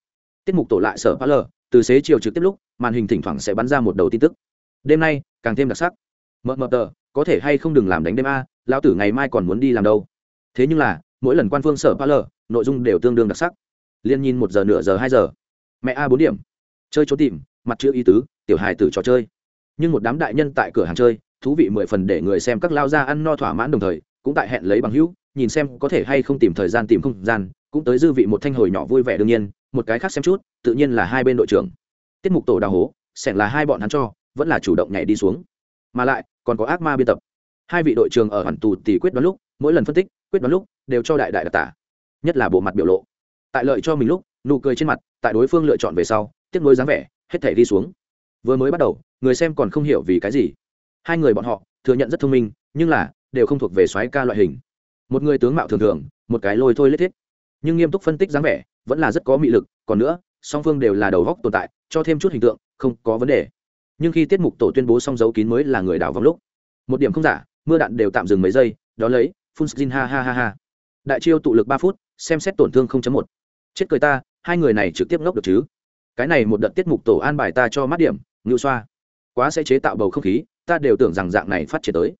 Tiết mục tổ lại sở pa lờ từ xế chiều trực tiếp lúc, màn hình thỉnh thoảng sẽ bắn ra một đầu tin tức. Đêm nay, càng thêm đặc sắc. Mờ mờ tờ, có thể hay không đừng làm đánh đêm a lão tử ngày mai còn muốn đi làm đâu? Thế nhưng là, mỗi lần quan phương sở pa lờ nội dung đều tương đương đặc sắc. Liên nhìn một giờ nửa giờ hai giờ. Mẹ a bốn điểm. Chơi trốn tìm, mặt chữ ý tứ, tiểu hài tử trò chơi. Nhưng một đám đại nhân tại cửa hàng chơi, thú vị mười phần để người xem các lao ra ăn no thỏa mãn đồng thời, cũng tại hẹn lấy bằng hữu, nhìn xem có thể hay không tìm thời gian tìm không gian, cũng tới dư vị một thanh hồi nhỏ vui vẻ đương nhiên, một cái khác xem chút, tự nhiên là hai bên đội trưởng. Tiết mục tổ đào hố sẻng là hai bọn hắn cho, vẫn là chủ động nhảy đi xuống. Mà lại, còn có ác ma biên tập hai vị đội trưởng ở hoàn tù tỷ quyết đoán lúc, mỗi lần phân tích, quyết đoán lúc đều cho đại đại đặc tả, nhất là bộ mặt biểu lộ. Tại lợi cho mình lúc, nụ cười trên mặt, tại đối phương lựa chọn về sau, tiếc nuối dáng vẻ, hết thể đi xuống. Vừa mới bắt đầu, người xem còn không hiểu vì cái gì. Hai người bọn họ thừa nhận rất thông minh, nhưng là đều không thuộc về xoáy ca loại hình. Một người tướng mạo thường thường, một cái lôi thôi lết thiết. Nhưng nghiêm túc phân tích dáng vẻ, vẫn là rất có mị lực, còn nữa, song phương đều là đầu góc tồn tại, cho thêm chút hình tượng, không có vấn đề. Nhưng khi tiết mục tổ tuyên bố xong dấu kín mới là người đảo vòng lúc. Một điểm không giả mưa đạn đều tạm dừng mấy giây, đó lấy, phun xin ha ha ha ha. Đại chiêu tụ lực ba phút, xem xét tổn thương 0.1. chết cười ta, hai người này trực tiếp ngốc được chứ? Cái này một đợt tiết mục tổ an bài ta cho mắt điểm, ngưu xoa. Quá sẽ chế tạo bầu không khí, ta đều tưởng rằng dạng này phát triển tới.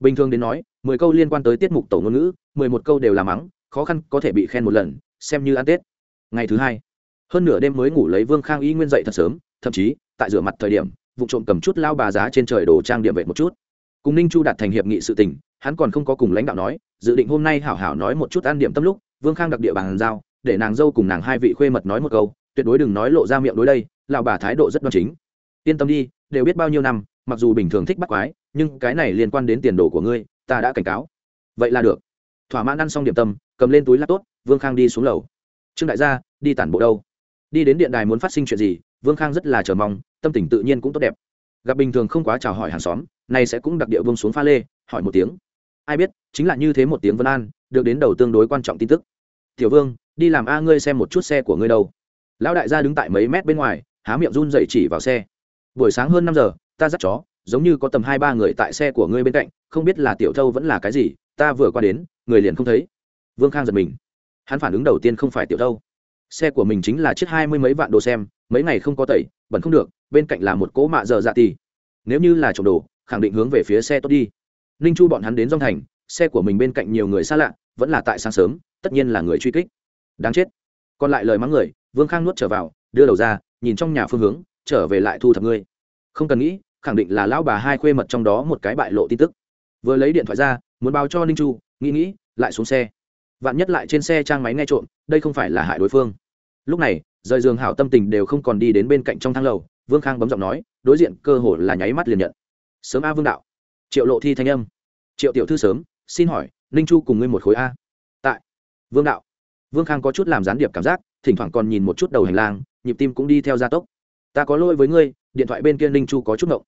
Bình thường đến nói, mười câu liên quan tới tiết mục tổ ngôn ngữ, mười một câu đều là mắng, khó khăn có thể bị khen một lần, xem như ăn tết. Ngày thứ hai, hơn nửa đêm mới ngủ lấy vương khang y nguyên dậy thật sớm, thậm chí, tại rửa mặt thời điểm, vụ trộm cầm chút lao bà giá trên trời đồ trang điểm vệ một chút cùng ninh chu đạt thành hiệp nghị sự tình, hắn còn không có cùng lãnh đạo nói, dự định hôm nay hảo hảo nói một chút ăn điểm tâm lúc, vương khang đặc địa bàn giao, để nàng dâu cùng nàng hai vị khuê mật nói một câu, tuyệt đối đừng nói lộ ra miệng đối đây, lão bà thái độ rất đoan chính. Yên tâm đi, đều biết bao nhiêu năm, mặc dù bình thường thích bắt quái, nhưng cái này liên quan đến tiền đồ của ngươi, ta đã cảnh cáo. Vậy là được. Thỏa mãn ăn xong điểm tâm, cầm lên túi lát tốt vương khang đi xuống lầu. Trương đại gia, đi tản bộ đâu? Đi đến điện đài muốn phát sinh chuyện gì, vương khang rất là chờ mong, tâm tình tự nhiên cũng tốt đẹp gặp bình thường không quá chào hỏi hàng xóm này sẽ cũng đặc địa vương xuống pha lê, hỏi một tiếng. Ai biết, chính là như thế một tiếng vân an, được đến đầu tương đối quan trọng tin tức. Tiểu vương, đi làm a ngươi xem một chút xe của ngươi đâu. Lão đại gia đứng tại mấy mét bên ngoài, há miệng run dậy chỉ vào xe. Buổi sáng hơn năm giờ, ta dắt chó, giống như có tầm hai ba người tại xe của ngươi bên cạnh, không biết là tiểu thâu vẫn là cái gì, ta vừa qua đến, người liền không thấy. Vương khang giật mình. Hắn phản ứng đầu tiên không phải tiểu thâu. Xe của mình chính là chiếc hai mươi mấy vạn đồ xem, mấy ngày không có tẩy bẩn không được bên cạnh là một cỗ mạ giờ dạ tì. Nếu như là trộm đồ, khẳng định hướng về phía xe tốt đi. Ninh chu bọn hắn đến dòng thành, xe của mình bên cạnh nhiều người xa lạ, vẫn là tại sáng sớm, tất nhiên là người truy kích. Đáng chết. Còn lại lời mắng người, vương khang nuốt trở vào, đưa đầu ra, nhìn trong nhà phương hướng, trở về lại thu thập ngươi. Không cần nghĩ, khẳng định là lão bà hai khuê mật trong đó một cái bại lộ tin tức. Vừa lấy điện thoại ra, muốn báo cho ninh chu, nghĩ nghĩ, lại xuống xe. Vạn nhất lại trên xe trang máy nghe trộm, đây không phải là hại đối phương. Lúc này, rời giường hảo tâm tình đều không còn đi đến bên cạnh trong thang lầu vương khang bấm giọng nói, đối diện cơ hồ là nháy mắt liền nhận. Sớm a vương đạo. Triệu lộ thi thanh âm. Triệu tiểu thư sớm, xin hỏi, ninh chu cùng ngươi một khối a. Tại. Vương đạo. Vương khang có chút làm gián điệp cảm giác, thỉnh thoảng còn nhìn một chút đầu hành lang, nhịp tim cũng đi theo gia tốc. Ta có lỗi với ngươi, điện thoại bên kia ninh chu có chút ngộng.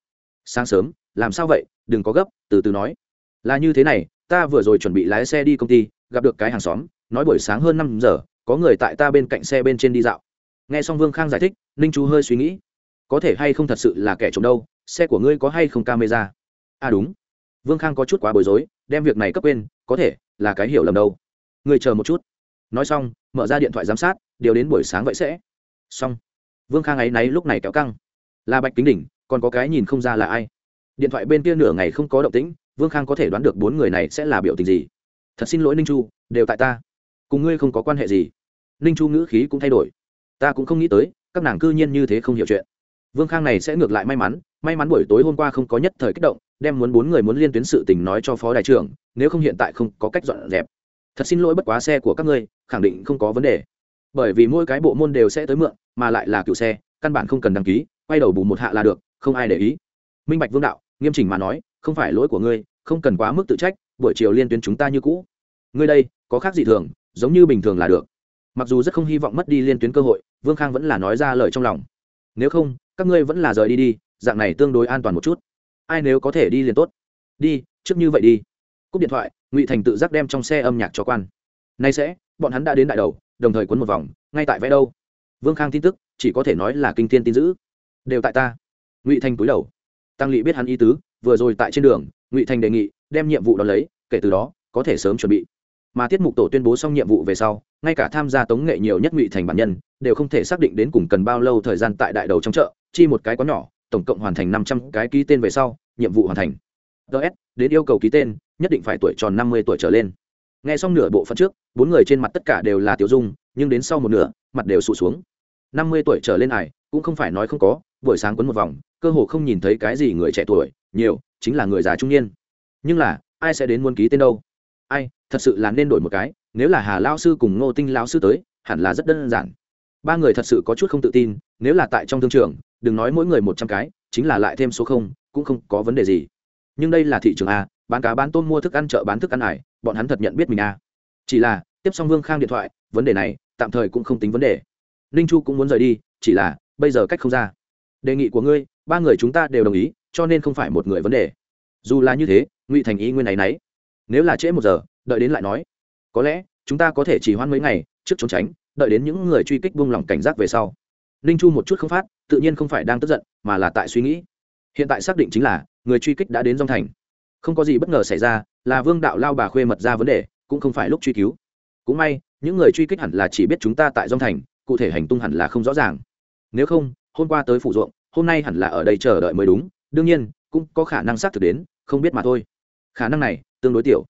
Sáng sớm, làm sao vậy, đừng có gấp, từ từ nói. Là như thế này, ta vừa rồi chuẩn bị lái xe đi công ty, gặp được cái hàng xóm, nói buổi sáng hơn năm giờ, có người tại ta bên cạnh xe bên trên đi dạo. Nghe xong vương khang giải thích, ninh chu hơi suy nghĩ có thể hay không thật sự là kẻ trộm đâu, xe của ngươi có hay không camera? À đúng. Vương khang có chút quá bối rối, đem việc này cấp quên, có thể, là cái hiểu lầm đâu. Ngươi chờ một chút. Nói xong, mở ra điện thoại giám sát, điều đến buổi sáng vậy sẽ. Xong. Vương khang ấy náy lúc này kéo căng. Là bạch kính đỉnh, còn có cái nhìn không ra là ai. Điện thoại bên kia nửa ngày không có động tĩnh, vương khang có thể đoán được bốn người này sẽ là biểu tình gì. Thật xin lỗi ninh chu, đều tại ta. Cùng ngươi không có quan hệ gì. Ninh chu ngữ khí cũng thay đổi. Ta cũng không nghĩ tới, các nàng cư nhiên như thế không hiểu chuyện vương khang này sẽ ngược lại may mắn may mắn buổi tối hôm qua không có nhất thời kích động, đem muốn bốn người muốn liên tuyến sự tình nói cho phó đại trưởng, nếu không hiện tại không có cách dọn dẹp. Thật xin lỗi bất quá xe của các ngươi, khẳng định không có vấn đề. Bởi vì mỗi cái bộ môn đều sẽ tới mượn, mà lại là cựu xe, căn bản không cần đăng ký, quay đầu bù một hạ là được, không ai để ý. Minh bạch vương đạo, nghiêm chỉnh mà nói, không phải lỗi của ngươi, không cần quá mức tự trách, buổi chiều liên tuyến chúng ta như cũ. Ngươi đây, có khác gì thường, giống như bình thường là được. Mặc dù rất không hy vọng mất đi liên tuyến cơ hội, vương khang vẫn là nói ra lời trong lòng. Nếu không các ngươi vẫn là rời đi đi, dạng này tương đối an toàn một chút. Ai nếu có thể đi liền tốt. Đi, trước như vậy đi. Cúp điện thoại, ngụy thành tự giác đem trong xe âm nhạc cho quan. Nay sẽ, bọn hắn đã đến đại đầu, đồng thời quấn một vòng, ngay tại vẽ đâu. Vương khang tin tức, chỉ có thể nói là kinh thiên tin dữ. Đều tại ta. Ngụy thành cúi đầu. Tăng lỵ biết hắn ý tứ, vừa rồi tại trên đường, ngụy thành đề nghị, đem nhiệm vụ đ ó lấy, kể từ đó, có thể sớm chuẩn bị. Mà tiết mục tổ tuyên bố xong nhiệm vụ về sau ngay cả tham gia tống nghệ nhiều nhất ngụy thành bản nhân, đều không thể xác định đến cùng cần bao lâu thời gian tại đại đầu trong chợ, chi một cái có nhỏ, tổng cộng hoàn thành năm trăm cái ký tên về sau, nhiệm vụ hoàn thành. Ts đến yêu cầu ký tên, nhất định phải tuổi tròn năm mươi tuổi trở lên. Nghe xong nửa bộ phận trước, bốn người trên mặt tất cả đều là tiểu dung, nhưng đến sau một nửa, mặt đều sụt xuống. Năm mươi tuổi trở lên ải cũng không phải nói không có, buổi sáng quấn một vòng, cơ hồ không nhìn thấy cái gì người trẻ tuổi, nhiều, chính là người già trung niên. Nhưng là, ai sẽ đến muốn ký tên đâu? Ai thật sự là nên đổi một cái, nếu là hà lao sư cùng ngô tinh lao sư tới, hẳn là rất đơn giản. Ba người thật sự có chút không tự tin, nếu là tại trong thương trường, đừng nói mỗi người một trăm cái, chính là lại thêm số không, cũng không có vấn đề gì. Nhưng đây là thị trường a, bán cá bán tôm mua thức ăn chợ bán thức ăn ải, bọn hắn thật nhận biết mình a. Chỉ là, tiếp xong vương khang điện thoại, vấn đề này, tạm thời cũng không tính vấn đề. Ninh chu cũng muốn rời đi, chỉ là, bây giờ cách không ra. Đề nghị của ngươi, ba người chúng ta đều đồng ý, cho nên không phải một người vấn đề. Dù là như thế, ngụy thành ý nguyên này nấy. Nếu là trễ một giờ đợi đến lại nói. Có lẽ, chúng ta có thể chỉ hoãn mấy ngày, trước trốn tránh, đợi đến những người truy kích buông lỏng cảnh giác về sau. Ninh chu một chút không phát, tự nhiên không phải đang tức giận, mà là tại suy nghĩ. Hiện tại xác định chính là, người truy kích đã đến dòng thành. Không có gì bất ngờ xảy ra, là vương đạo lao bà khuê mật ra vấn đề, cũng không phải lúc truy cứu. Cũng may, những người truy kích hẳn là chỉ biết chúng ta tại dòng thành, cụ thể hành tung hẳn là không rõ ràng. Nếu không, hôm qua tới phủ ruộng, hôm nay hẳn là ở đây chờ đợi mới đúng, đương nhiên, cũng có khả năng xác thực đến, không biết mà thôi. Khả năng này, tương đối tiểu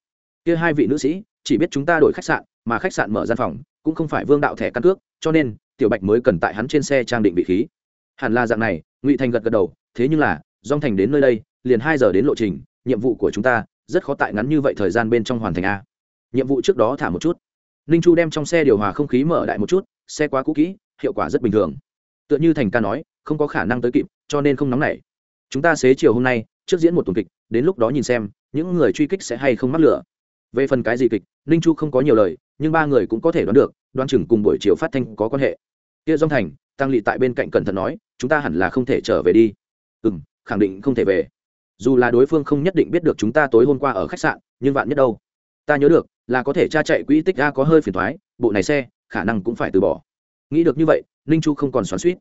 kia hai vị nữ sĩ, chỉ biết chúng ta đổi khách sạn, mà khách sạn mở gian phòng, cũng không phải vương đạo thẻ căn cước, cho nên, tiểu bạch mới cần tại hắn trên xe trang định vị khí. Hẳn là dạng này, ngụy thành gật gật đầu, thế nhưng là dong thành đến nơi đây, liền hai giờ đến lộ trình, nhiệm vụ của chúng ta, rất khó tại ngắn như vậy thời gian bên trong hoàn thành a. Nhiệm vụ trước đó thả một chút. Ninh chu đem trong xe điều hòa không khí mở đại một chút, xe quá cũ kỹ, hiệu quả rất bình thường. Tựa như thành ca nói, không có khả năng tới kịp, cho nên không nóng nảy. Chúng ta xế chiều hôm nay, trước diễn một tuần kịch, đến lúc đó nhìn xem, những người truy kích sẽ hay không mắc lửa về phần cái gì kịch, ninh chu không có nhiều lời, nhưng ba người cũng có thể đoán được đoan chừng cùng buổi chiều phát thanh có quan hệ. Kia dong thành, tăng lỵ tại bên cạnh cẩn thận nói, chúng ta hẳn là không thể trở về đi. Ừ m khẳng định không thể về. Dù là đối phương không nhất định biết được chúng ta tối hôm qua ở khách sạn, nhưng vạn nhất đâu? Ta nhớ được, là có thể tra chạy quỹ tích ga có hơi phiền thoái, bộ này xe, khả năng cũng phải từ bỏ. Nghĩ được như vậy, ninh chu không còn xoắn suýt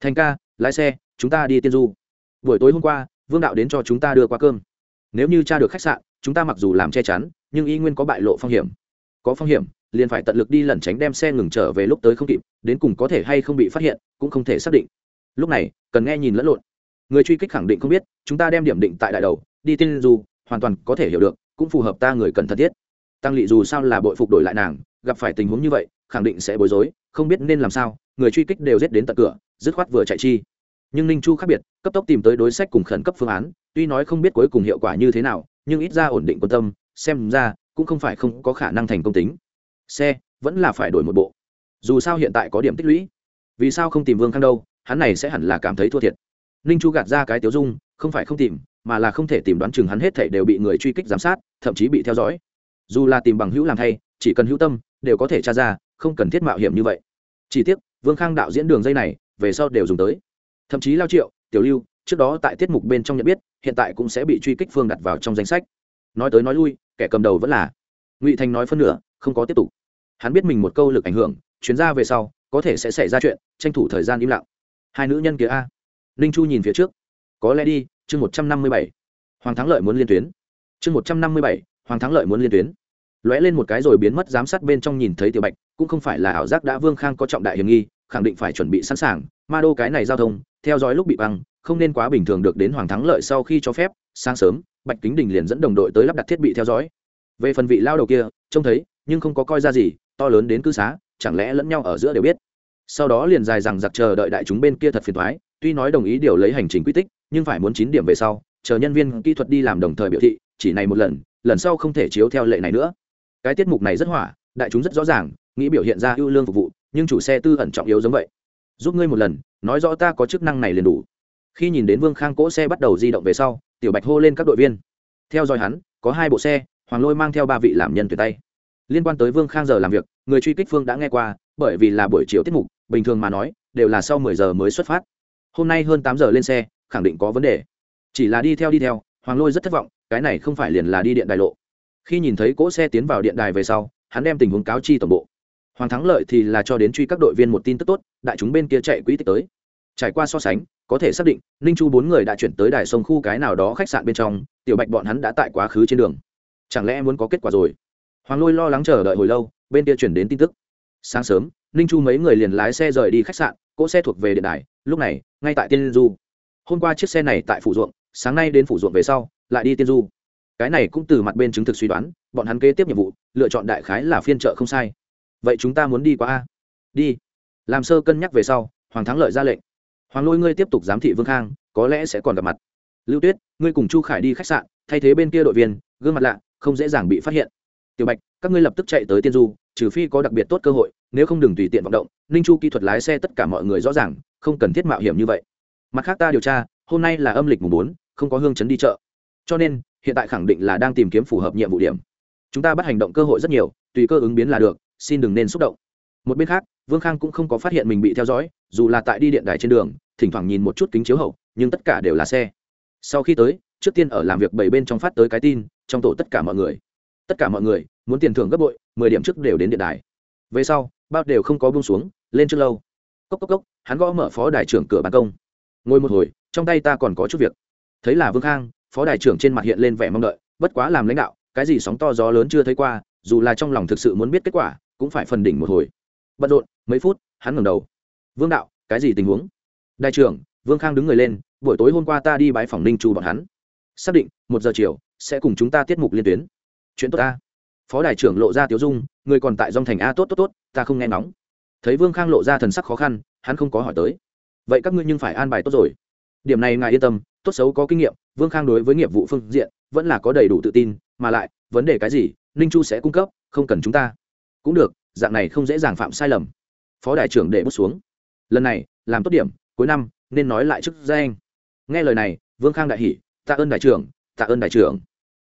thành ca, lái xe, chúng ta đi tiên du. Buổi tối hôm qua, vương đạo đến cho chúng ta đưa qua cơm. Nếu như tra được khách sạn chúng ta mặc dù làm che chắn, nhưng y nguyên có bại lộ phong hiểm. Có phong hiểm, liền phải tận lực đi lẩn tránh đem xe ngừng trở về lúc tới không kịp, đến cùng có thể hay không bị phát hiện, cũng không thể xác định. Lúc này, cần nghe nhìn lẫn lộn. Người truy kích khẳng định không biết, chúng ta đem điểm định tại đại đầu, đi tin dù hoàn toàn có thể hiểu được, cũng phù hợp ta người cần thật thiết. Tăng lỵ dù sao là bội phục đổi lại nàng, gặp phải tình huống như vậy, khẳng định sẽ bối rối, không biết nên làm sao, người truy kích đều giết đến tận cửa, dứt khoát vừa chạy chi. Nhưng ninh chu khác biệt, cấp tốc tìm tới đối sách cùng khẩn cấp phương án, tuy nói không biết cuối cùng hiệu quả như thế nào nhưng ít ra ổn định quan tâm, xem ra cũng không phải không có khả năng thành công tính. Xe vẫn là phải đổi một bộ. Dù sao hiện tại có điểm tích lũy. Vì sao không tìm vương khang đâu, hắn này sẽ hẳn là cảm thấy thua thiệt. Ninh chu gạt ra cái tiếu dung, không phải không tìm, mà là không thể tìm đoán chừng hắn hết thể đều bị người truy kích giám sát, thậm chí bị theo dõi. Dù là tìm bằng hữu làm thay, chỉ cần hữu tâm, đều có thể tra ra, không cần thiết mạo hiểm như vậy. Chỉ tiếc, vương khang đạo diễn đường dây này, về sau đều dùng tới. Thậm chí lao triệu, tiểu lưu, trước đó tại tiết mục bên trong nhận biết hiện tại cũng sẽ bị truy kích phương đặt vào trong danh sách. Nói tới nói lui, kẻ cầm đầu vẫn là ngụy thành nói phân nửa, không có tiếp tục. Hắn biết mình một câu lực ảnh hưởng, chuyến ra về sau, có thể sẽ xảy ra chuyện, tranh thủ thời gian im lặng. Hai nữ nhân kia a. Ninh chu nhìn phía trước. Có lẽ đi, chương một trăm năm mươi bảy. Hoàng thắng lợi muốn liên tuyến. Chương một trăm năm mươi bảy, hoàng thắng lợi muốn liên tuyến. Lóe lên một cái rồi biến mất giám sát bên trong nhìn thấy tiểu bạch, cũng không phải là ảo giác đã vương khang có trọng đại hiểm nghi, khẳng định phải chuẩn bị sẵn sàng. Ma đô cái này giao thông theo dõi lúc bị băng, không nên quá bình thường được đến hoàng thắng lợi sau khi cho phép, sáng sớm, bạch kính đình liền dẫn đồng đội tới lắp đặt thiết bị theo dõi. Về phần vị lao đầu kia, trông thấy, nhưng không có coi ra gì, to lớn đến cư xá, chẳng lẽ lẫn nhau ở giữa đều biết? Sau đó liền dài rằng giặc chờ đợi đại chúng bên kia thật phiền thoái tuy nói đồng ý điều lấy hành trình quy tích, nhưng phải muốn chín điểm về sau, chờ nhân viên kỹ thuật đi làm đồng thời biểu thị, chỉ này một lần lần sau không thể chiếu theo lệ này nữa. Cái tiết mục này rất hỏa, đại chúng rất rõ ràng, nghĩ biểu hiện ra ưu lương phục vụ, nhưng chủ xe tư ẩn trọng yếu giống vậy giúp ngươi một lần, nói rõ ta có chức năng này liền đủ. Khi nhìn đến vương khang cỗ xe bắt đầu di động về sau, tiểu bạch hô lên các đội viên. Theo dõi hắn, có hai bộ xe, hoàng lôi mang theo ba vị làm nhân tuyệt tay. Liên quan tới vương khang giờ làm việc, người truy kích phương đã nghe qua, bởi vì là buổi chiều tiết mục, bình thường mà nói, đều là sau mười giờ mới xuất phát. Hôm nay hơn tám giờ lên xe, khẳng định có vấn đề. Chỉ là đi theo đi theo, hoàng lôi rất thất vọng, cái này không phải liền là đi điện đài lộ. Khi nhìn thấy cỗ xe tiến vào điện đài về sau, hắn đem tình huống cáo chi tổng bộ hoàng thắng lợi thì là cho đến truy các đội viên một tin tức tốt, đại chúng bên kia chạy quỹ tích tới. Trải qua so sánh, có thể xác định, ninh chu bốn người đã chuyển tới đài sông khu cái nào đó khách sạn bên trong, tiểu bạch bọn hắn đã tại quá khứ trên đường. Chẳng lẽ muốn có kết quả rồi? Hoàng lôi lo lắng chờ đợi hồi lâu, bên kia chuyển đến tin tức. Sáng sớm, ninh chu mấy người liền lái xe rời đi khách sạn, cỗ xe thuộc về điện đài, lúc này, ngay tại tiên du. Hôm qua chiếc xe này tại phủ ruộng, sáng nay đến phủ ruộng về sau, lại đi tiên du. Cái này cũng từ mặt bên chứng thực suy đoán, bọn hắn kế tiếp nhiệm vụ, lựa chọn đại khái là phiên trợ không sai vậy chúng ta muốn đi qua a? Đi. Làm sơ cân nhắc về sau, hoàng thắng lợi ra lệnh. Hoàng lôi ngươi tiếp tục giám thị vương khang, có lẽ sẽ còn gặp mặt. Lưu tuyết, ngươi cùng chu khải đi khách sạn, thay thế bên kia đội viên, gương mặt lạ, không dễ dàng bị phát hiện. Tiểu bạch, các ngươi lập tức chạy tới tiên du, trừ phi có đặc biệt tốt cơ hội, nếu không đừng tùy tiện vọng động. Ninh chu kỹ thuật lái xe tất cả mọi người rõ ràng, không cần thiết mạo hiểm như vậy. Mặt khác ta điều tra, hôm nay là âm lịch mùng bốn, không có hương chấn đi chợ. Cho nên, hiện tại khẳng định là đang tìm kiếm phù hợp nhiệm vụ điểm. Chúng ta bắt hành động cơ hội rất nhiều, tùy cơ ứng biến là được xin đừng nên xúc động. Một bên khác, vương khang cũng không có phát hiện mình bị theo dõi, dù là tại đi điện đài trên đường, thỉnh thoảng nhìn một chút kính chiếu hậu, nhưng tất cả đều là xe. Sau khi tới, trước tiên ở làm việc bảy bên trong phát tới cái tin, trong tổ tất cả mọi người. Tất cả mọi người, muốn tiền thưởng gấp bội, mười điểm trước đều đến điện đài. Về sau, bao đều không có buông xuống, lên trước lâu. Cốc cốc cốc, hắn gõ mở phó đài trưởng cửa ban công. Ngồi một hồi, trong tay ta còn có chút việc. Thấy là vương khang, phó đài trưởng trên mặt hiện lên vẻ mong đợi, bất quá làm lãnh đạo, cái gì sóng to gió lớn chưa thấy qua, dù là trong lòng thực sự muốn biết kết quả cũng phải phần đỉnh một hồi. Bận rộn, mấy phút, hắn ngẩng đầu. Vương đạo, cái gì tình huống? Đại trưởng, vương khang đứng người lên, buổi tối hôm qua ta đi bái phòng ninh chu bọn hắn. Xác định, một giờ chiều, sẽ cùng chúng ta tiết mục liên tuyến. Chuyện tốt ta. Phó đại trưởng lộ ra tiếu dung, người còn tại dòng thành a tốt tốt tốt, ta không nghe nóng thấy vương khang lộ ra thần sắc khó khăn, hắn không có hỏi tới. Vậy các ngươi nhưng phải an bài tốt rồi. Điểm này ngài yên tâm, tốt xấu có kinh nghiệm, vương khang đối với nghiệp vụ phương diện vẫn là có đầy đủ tự tin, mà lại, vấn đề cái gì, ninh chu sẽ cung cấp, không cần chúng ta cũng được, dạng này không dễ dàng phạm sai lầm. Phó đại trưởng để bút xuống. Lần này, làm tốt điểm, cuối năm, nên nói lại chức danh. Nghe lời này, vương khang đại hỉ, tạ ơn đại trưởng, tạ ơn đại trưởng.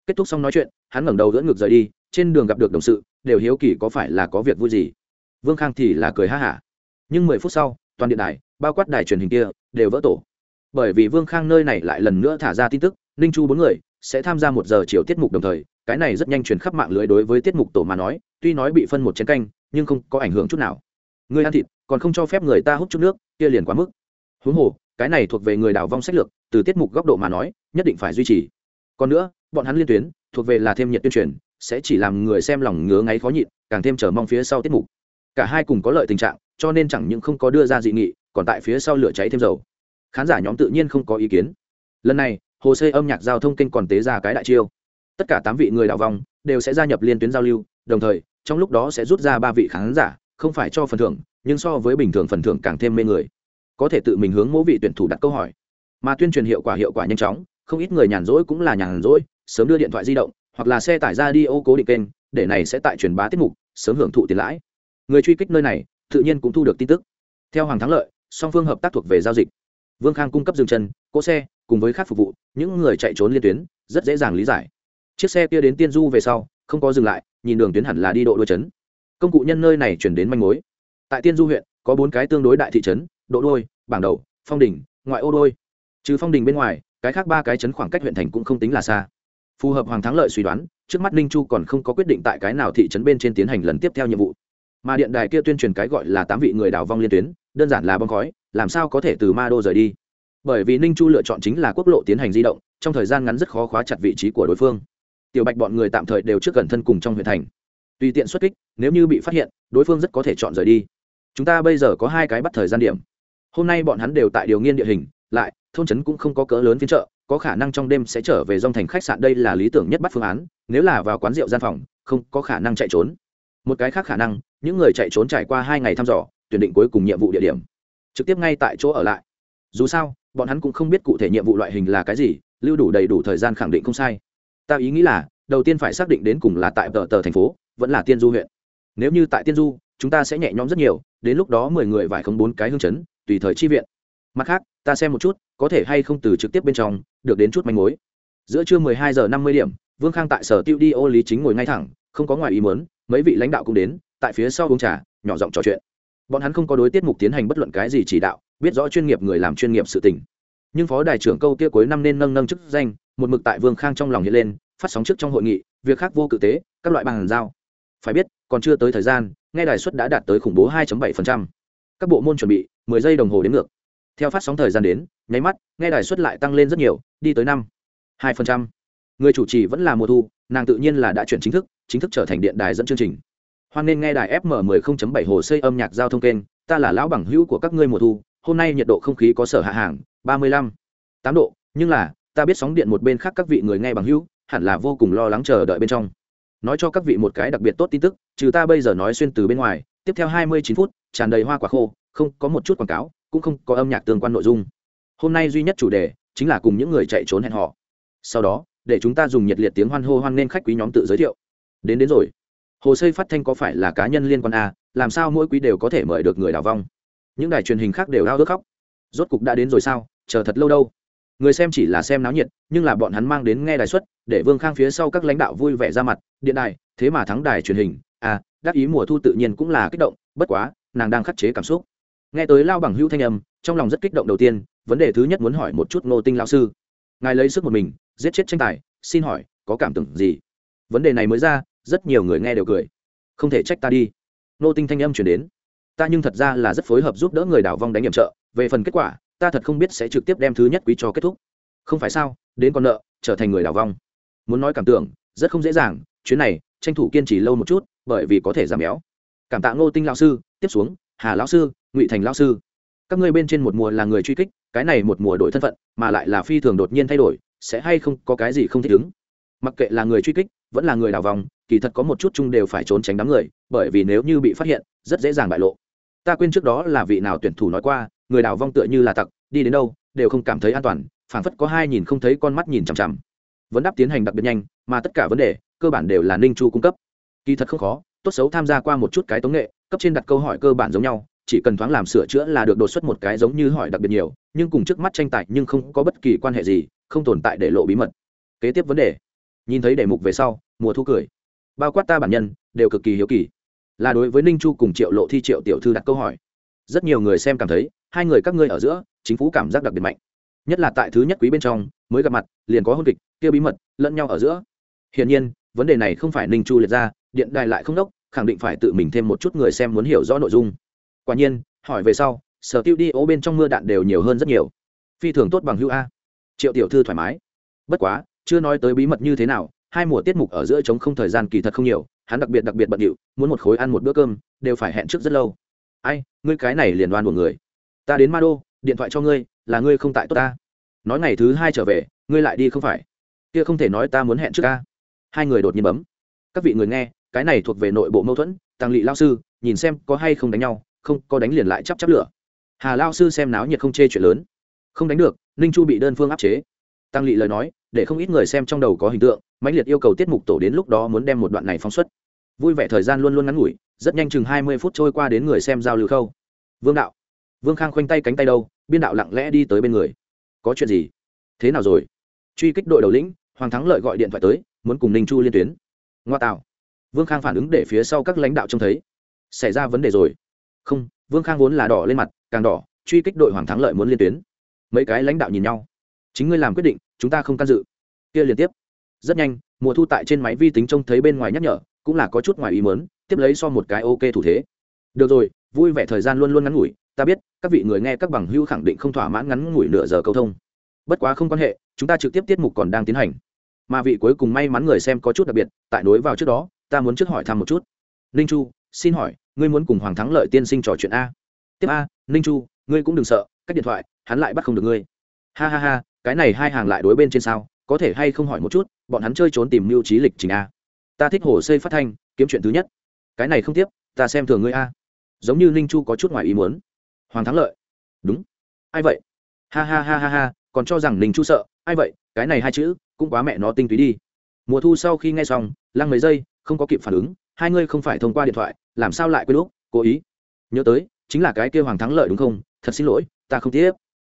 Kết thúc xong nói chuyện, hắn ngẩng đầu dẫn ngược rời đi, trên đường gặp được đồng sự, đều hiếu kỳ có phải là có việc vui gì. Vương khang thì là cười ha hả. Nhưng mười phút sau, toàn điện đài, bao quát đài truyền hình kia, đều vỡ tổ. Bởi vì vương khang nơi này lại lần nữa thả ra tin tức, ninh chu bốn người sẽ tham gia một giờ chiều tiết mục đồng thời cái này rất nhanh truyền khắp mạng lưới đối với tiết mục tổ mà nói, tuy nói bị phân một chén canh, nhưng không có ảnh hưởng chút nào. Người ăn thịt, còn không cho phép người ta hút chút nước, kia liền quá mức. Huống hồ, cái này thuộc về người đào vong sách lược, từ tiết mục góc độ mà nói, nhất định phải duy trì. Còn nữa, bọn hắn liên tuyến, thuộc về là thêm nhiệt tuyên truyền, sẽ chỉ làm người xem lòng ngứa ngáy khó nhịn, càng thêm chờ mong phía sau tiết mục. Cả hai cùng có lợi tình trạng, cho nên chẳng những không có đưa ra dị nghị, còn tại phía sau lửa cháy thêm dầu. Khán giả nhóm tự nhiên không có ý kiến. Lần này, hồ sơ âm nhạc giao thông kênh còn tế ra cái đại chiêu tất cả tám vị người đào vong đều sẽ gia nhập liên tuyến giao lưu, đồng thời, trong lúc đó sẽ rút ra ba vị khán giả, không phải cho phần thưởng, nhưng so với bình thường phần thưởng càng thêm mê người. Có thể tự mình hướng mỗi vị tuyển thủ đặt câu hỏi. Mà tuyên truyền hiệu quả hiệu quả nhanh chóng, không ít người nhàn rỗi cũng là nhàn rỗi, sớm đưa điện thoại di động, hoặc là xe tải ra đi ô cố định kênh, để này sẽ tại truyền bá tiết mục, sớm hưởng thụ tiền lãi. Người truy kích nơi này, tự nhiên cũng thu được tin tức. Theo hoàng thắng lợi, song phương hợp tác thuộc về giao dịch. Vương khang cung cấp dừng chân, cỗ xe, cùng với khác phục vụ, những người chạy trốn liên tuyến, rất dễ dàng lý giải chiếc xe kia đến tiên du về sau, không có dừng lại, nhìn đường tuyến hẳn là đi độ đôi chấn công cụ nhân nơi này chuyển đến manh mối. Tại tiên du huyện, có bốn cái tương đối đại thị trấn, độ đôi, bảng đầu, phong đình, ngoại ô đôi. Trừ phong đình bên ngoài, cái khác ba cái chấn khoảng cách huyện thành cũng không tính là xa. Phù hợp hoàng thắng lợi suy đoán, trước mắt ninh chu còn không có quyết định tại cái nào thị trấn bên trên tiến hành lần tiếp theo nhiệm vụ. Mà điện đài kia tuyên truyền cái gọi là tám vị người đào vong liên tuyến, đơn giản là bong khói, làm sao có thể từ ma đô rời đi? Bởi vì ninh chu lựa chọn chính là quốc lộ tiến hành di động, trong thời gian ngắn rất khó khóa chặt vị trí của đối phương tiểu bạch bọn người tạm thời đều trước gần thân cùng trong huyện thành. Tùy tiện xuất kích, nếu như bị phát hiện, đối phương rất có thể chọn rời đi. Chúng ta bây giờ có hai cái bắt thời gian điểm. Hôm nay bọn hắn đều tại điều nghiên địa hình, lại, thôn trấn cũng không có cỡ lớn phiên chợ, có khả năng trong đêm sẽ trở về dòng thành khách sạn đây là lý tưởng nhất bắt phương án, nếu là vào quán rượu gian phòng, không có khả năng chạy trốn. Một cái khác khả năng, những người chạy trốn trải qua hai ngày thăm dò, tuyển định cuối cùng nhiệm vụ địa điểm. Trực tiếp ngay tại chỗ ở lại. Dù sao, bọn hắn cũng không biết cụ thể nhiệm vụ loại hình là cái gì, lưu đủ đầy đủ thời gian khẳng định không sai ta ý nghĩ là, đầu tiên phải xác định đến cùng là tại tờ tờ thành phố, vẫn là tiên du huyện. Nếu như tại tiên du, chúng ta sẽ nhẹ nhõm rất nhiều, đến lúc đó mười người vải không bốn cái hương chấn, tùy thời chi viện. Mặt khác, ta xem một chút, có thể hay không từ trực tiếp bên trong, được đến chút manh mối. Giữa trưa mười hai giờ năm mươi điểm, vương khang tại sở tiêu đi ô lý chính ngồi ngay thẳng, không có ngoài ý muốn, mấy vị lãnh đạo cũng đến, tại phía sau uống trà, nhỏ giọng trò chuyện. Bọn hắn không có đối tiết mục tiến hành bất luận cái gì chỉ đạo, biết rõ chuyên nghiệp người làm chuyên nghiệp sự tình. Nhưng phó đại trưởng câu kia cuối năm nên nâng nâng chức danh một mực tại vương khang trong lòng hiện lên phát sóng trước trong hội nghị việc khác vô cự tế các loại bàn giao phải biết còn chưa tới thời gian nghe đài suất đã đạt tới khủng bố 2.7%. các bộ môn chuẩn bị 10 giây đồng hồ đến ngược theo phát sóng thời gian đến nháy mắt nghe đài suất lại tăng lên rất nhiều đi tới năm 2%. người chủ trì vẫn là mùa thu nàng tự nhiên là đã chuyển chính thức chính thức trở thành điện đài dẫn chương trình hoan nên nghe đài fm 10.7 hồ xây âm nhạc giao thông kênh ta là lão bằng hữu của các ngươi mùa thu hôm nay nhiệt độ không khí có sở hạ hàng 35, 8 độ nhưng là ta biết sóng điện một bên khác các vị người nghe bằng hữu, hẳn là vô cùng lo lắng chờ đợi bên trong. Nói cho các vị một cái đặc biệt tốt tin tức, trừ ta bây giờ nói xuyên từ bên ngoài, tiếp theo 29 phút, tràn đầy hoa quả khô, không có một chút quảng cáo, cũng không có âm nhạc tương quan nội dung. Hôm nay duy nhất chủ đề, chính là cùng những người chạy trốn hẹn họ sau đó, để chúng ta dùng nhiệt liệt tiếng hoan hô hoan nên khách quý nhóm tự giới thiệu. Đến đến rồi. Hồ sơ phát thanh có phải là cá nhân liên quan a làm sao mỗi quý đều có thể mời được người đào vong? Những đài truyền hình khác đều đau ước khóc. Rốt cục đã đến rồi sao? Chờ thật lâu đâu? Người xem chỉ là xem náo nhiệt, nhưng là bọn hắn mang đến nghe đài xuất, để vương khang phía sau các lãnh đạo vui vẻ ra mặt, điện đài, thế mà thắng đài truyền hình. À đắc ý mùa thu tự nhiên cũng là kích động, bất quá, nàng đang khắc chế cảm xúc. Nghe tới lao bằng hữu thanh âm, trong lòng rất kích động đầu tiên, vấn đề thứ nhất muốn hỏi một chút ngô tinh lao sư. Ngài lấy sức một mình, giết chết tranh tài, xin hỏi, có cảm tưởng gì? Vấn đề này mới ra, rất nhiều người nghe đều cười. Không thể trách ta đi. Ngô tinh thanh âm chuyển đến. Ta nhưng thật ra là rất phối hợp giúp đỡ người đảo vong đánh hiểm trợ, về phần kết quả ta thật không biết sẽ trực tiếp đem thứ nhất quý cho kết thúc. Không phải sao, đến con nợ, trở thành người đảo vong. Muốn nói cảm tưởng, rất không dễ dàng, chuyến này, tranh thủ kiên trì lâu một chút, bởi vì có thể giảm béo. Cảm tạ ngô tinh lao sư, tiếp xuống, hà lão sư, ngụy thành lao sư. Các ngươi bên trên một mùa là người truy kích, cái này một mùa đổi thân phận, mà lại là phi thường đột nhiên thay đổi, sẽ hay không có cái gì không thích ứng? Mặc kệ là người truy kích, vẫn là người đào vòng kỳ thật có một chút chung đều phải trốn tránh đám người, bởi vì nếu như bị phát hiện, rất dễ dàng bại lộ. Ta quên trước đó là vị nào tuyển thủ nói qua người đào vong tựa như là tặc, đi đến đâu, đều không cảm thấy an toàn, phảng phất có hai nhìn không thấy con mắt nhìn chằm chằm. Vấn đáp tiến hành đặc biệt nhanh, mà tất cả vấn đề, cơ bản đều là ninh chu cung cấp. Kỳ thật không khó, tốt xấu tham gia qua một chút cái tống nghệ, cấp trên đặt câu hỏi cơ bản giống nhau, chỉ cần thoáng làm sửa chữa là được đột xuất một cái giống như hỏi đặc biệt nhiều, nhưng cùng trước mắt tranh tài nhưng không có bất kỳ quan hệ gì, không tồn tại để lộ bí mật. Kế tiếp vấn đề. Nhìn thấy đề mục về sau, mùa thu cười. Bao quát ta bản nhân, đều cực kỳ hiếu kỳ. Là đối với ninh chu cùng triệu lộ thi triệu tiểu thư đặt câu hỏi. Rất nhiều người xem cảm thấy hai người các ngươi ở giữa, chính phủ cảm giác đặc biệt mạnh. Nhất là tại thứ nhất quý bên trong, mới gặp mặt, liền có hôn kịch, kia bí mật, lẫn nhau ở giữa. Hiển nhiên, vấn đề này không phải ninh chu liệt ra, điện đài lại không đốc, khẳng định phải tự mình thêm một chút người xem muốn hiểu rõ nội dung. Quả nhiên, hỏi về sau, sở tiêu đi ố bên trong mưa đạn đều nhiều hơn rất nhiều. Phi thường tốt bằng hữu a. Triệu tiểu thư thoải mái. Bất quá, chưa nói tới bí mật như thế nào, hai mùa tiết mục ở giữa chống không thời gian kỳ thật không nhiều, hắn đặc biệt đặc biệt bận điệu, muốn một khối ăn một bữa cơm, đều phải hẹn trước rất lâu. Ai, ngươi cái này liền đoan của người ta đến ma đô điện thoại cho ngươi, là ngươi không tại tốt ta. Nói ngày thứ hai trở về, ngươi lại đi không phải. Kia không thể nói ta muốn hẹn trước ca. Hai người đột nhiên bấm. Các vị người nghe, cái này thuộc về nội bộ mâu thuẫn tăng lị lao sư, nhìn xem có hay không đánh nhau, không, có đánh liền lại chắp chắp lửa. Hà lao sư xem náo nhiệt không chê chuyện lớn. Không đánh được, ninh chu bị đơn phương áp chế. Tăng lị lời nói, để không ít người xem trong đầu có hình tượng, mãnh liệt yêu cầu tiết mục tổ đến lúc đó muốn đem một đoạn này phóng xuất. Vui vẻ thời gian luôn luôn ngắn ngủi, rất nhanh chừng hai mươi phút trôi qua đến người xem giao lưu khâu. Vương đạo vương khang khoanh tay cánh tay đâu, biên đạo lặng lẽ đi tới bên người. Có chuyện gì? Thế nào rồi? Truy kích đội đầu lĩnh, hoàng thắng lợi gọi điện thoại tới, muốn cùng ninh chu liên tuyến. Ngoa tạo. Vương khang phản ứng để phía sau các lãnh đạo trông thấy. Xảy ra vấn đề rồi. Không, vương khang vốn là đỏ lên mặt, càng đỏ, truy kích đội hoàng thắng lợi muốn liên tuyến. Mấy cái lãnh đạo nhìn nhau. Chính ngươi làm quyết định, chúng ta không can dự. Kia liên tiếp. Rất nhanh, mùa thu tại trên máy vi tính trông thấy bên ngoài nhắc nhở, cũng là có chút ngoài ý mớn tiếp lấy so một cái ok thủ thế. Được rồi, vui vẻ thời gian luôn luôn ngắn ngủi ta biết, các vị người nghe các bằng hưu khẳng định không thỏa mãn ngắn ngủi nửa giờ câu thông. Bất quá không quan hệ, chúng ta trực tiếp tiết mục còn đang tiến hành. Mà vị cuối cùng may mắn người xem có chút đặc biệt, tại nối vào trước đó, ta muốn trước hỏi thăm một chút. Ninh chu, xin hỏi, ngươi muốn cùng hoàng thắng lợi tiên sinh trò chuyện a? Tiếp a, ninh chu, ngươi cũng đừng sợ, cách điện thoại, hắn lại bắt không được ngươi. Ha ha ha, cái này hai hàng lại đối bên trên sao, có thể hay không hỏi một chút, bọn hắn chơi trốn tìm mưu trí lịch trình a. Ta thích hồ xây phát thanh, kiếm chuyện thứ nhất. Cái này không tiếp, ta xem thường ngươi a. Giống như ninh chu có chút ngoài ý muốn hoàng thắng lợi. Đúng. Ai vậy? Ha ha ha ha ha, còn cho rằng ninh chu sợ. Ai vậy? Cái này hai chữ, cũng quá mẹ nó tinh túy đi. Mùa thu sau khi nghe xong, lăng mấy giây, không có kịp phản ứng, hai ngươi không phải thông qua điện thoại, làm sao lại quên lúc, cố ý. Nhớ tới, chính là cái kêu hoàng thắng lợi đúng không? Thật xin lỗi, ta không tiếp.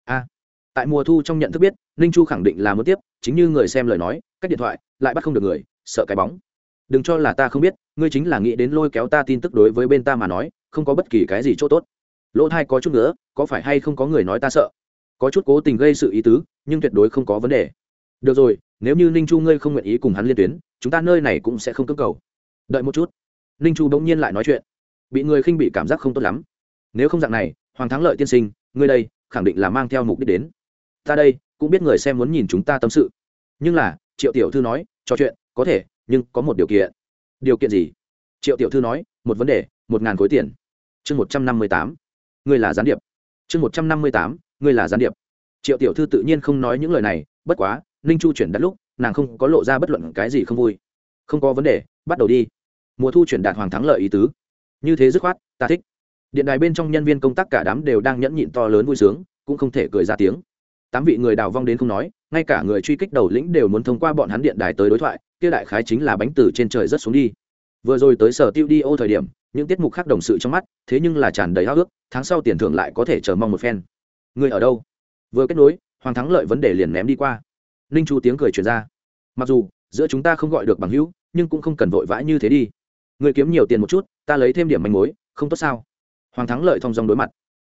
A. Tại mùa thu trong nhận thức biết, ninh chu khẳng định là muốn tiếp, chính như người xem lời nói, cách điện thoại, lại bắt không được người, sợ cái bóng. Đừng cho là ta không biết, ngươi chính là nghĩ đến lôi kéo ta tin tức đối với bên ta mà nói, không có bất kỳ cái gì chỗ tốt lỗ thai có chút nữa, có phải hay không có người nói ta sợ? Có chút cố tình gây sự ý tứ, nhưng tuyệt đối không có vấn đề. Được rồi, nếu như ninh chu ngươi không nguyện ý cùng hắn liên tuyến, chúng ta nơi này cũng sẽ không cưỡng cầu. Đợi một chút. Ninh chu bỗng nhiên lại nói chuyện. Bị người khinh bị cảm giác không tốt lắm. Nếu không dạng này, hoàng thắng lợi tiên sinh, ngươi đây, khẳng định là mang theo mục đích đến. Ta đây, cũng biết người xem muốn nhìn chúng ta tâm sự. Nhưng là, triệu tiểu thư nói, trò chuyện, có thể, nhưng có một điều kiện. Điều kiện gì? Triệu tiểu thư nói, một vấn đề, một ngàn khối tiền. Chương một trăm năm mươi tám ngươi là gián điệp. Chương một trăm năm mươi tám, ngươi là gián điệp. Triệu tiểu thư tự nhiên không nói những lời này, bất quá, ninh chu chuyển đặt lúc, nàng không có lộ ra bất luận cái gì không vui. Không có vấn đề, bắt đầu đi. Mùa thu chuyển đạt hoàng thắng lợi ý tứ. Như thế dứt khoát, ta thích. Điện đài bên trong nhân viên công tác cả đám đều đang nhẫn nhịn to lớn vui sướng, cũng không thể cười ra tiếng. Tám vị người đào vong đến không nói, ngay cả người truy kích đầu lĩnh đều muốn thông qua bọn hắn điện đài tới đối thoại, kia đại khái chính là bánh từ trên trời rất xuống đi. Vừa rồi tới sở tiêu đi ô thời điểm những tiết mục khác đồng sự trong mắt, thế nhưng là tràn đầy háo ước tháng sau tiền thưởng lại có thể chờ mong một phen. Người ở đâu? Vừa kết nối, hoàng thắng lợi vấn đề liền ném đi qua. Ninh chu tiếng cười truyền ra. Mặc dù, giữa chúng ta không gọi được bằng hữu, nhưng cũng không cần vội vã như thế đi. Người kiếm nhiều tiền một chút, ta lấy thêm điểm manh mối, không tốt sao? Hoàng thắng lợi thong dong đối mặt.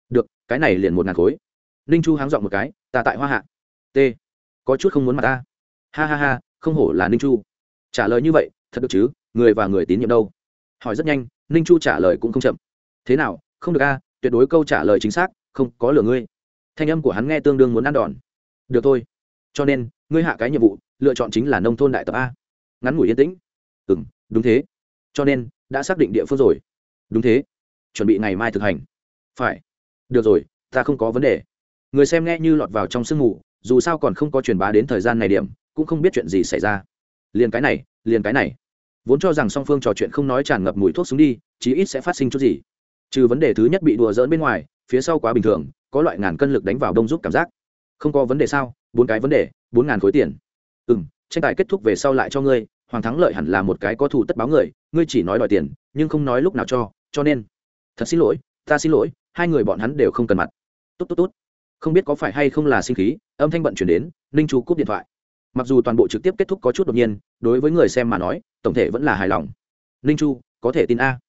Được, cái này liền một ngàn khối. Ninh chu háng dọn một cái, ta tại hoa hạ. T. Có chút không muốn mặt ta. Ha ha ha, không hổ là ninh chu. Trả lời như vậy, thật được chứ, người và người tín nhiệm đâu? Hỏi rất nhanh, ninh chu trả lời cũng không chậm. Thế nào, không được a, tuyệt đối câu trả lời chính xác, không có lừa ngươi. Thanh âm của hắn nghe tương đương muốn ăn đòn. Được thôi. Cho nên, ngươi hạ cái nhiệm vụ, lựa chọn chính là nông thôn đại tập a. Ngắn ngủi yên tĩnh. Ừ m đúng thế. Cho nên, đã xác định địa phương rồi. Đúng thế. Chuẩn bị ngày mai thực hành. Phải. Được rồi, ta không có vấn đề. Người xem nghe như lọt vào trong sương mù, dù sao còn không có truyền bá đến thời gian này điểm, cũng không biết chuyện gì xảy ra. Liền cái này, liền cái này vốn cho rằng song phương trò chuyện không nói tràn ngập mùi thuốc súng đi, chí ít sẽ phát sinh chút gì. Trừ vấn đề thứ nhất bị đùa dỡn bên ngoài, phía sau quá bình thường, có loại ngàn cân lực đánh vào đông giúp cảm giác. Không có vấn đề sao? Bốn cái vấn đề, bốn ngàn khối tiền. Ừ m tranh tài kết thúc về sau lại cho ngươi, hoàng thắng lợi hẳn là một cái có thù tất báo người, ngươi chỉ nói đòi tiền, nhưng không nói lúc nào cho cho nên. Thật xin lỗi, ta xin lỗi, hai người bọn hắn đều không cần mặt. Tốt tốt tốt. Không biết có phải hay không là sinh khí, âm thanh bận chuyển đến, ninh chu cúp điện thoại. Mặc dù toàn bộ trực tiếp kết thúc có chút đột nhiên đối với người xem mà nói, tổng thể vẫn là hài lòng. Ninh chu, có thể tin a.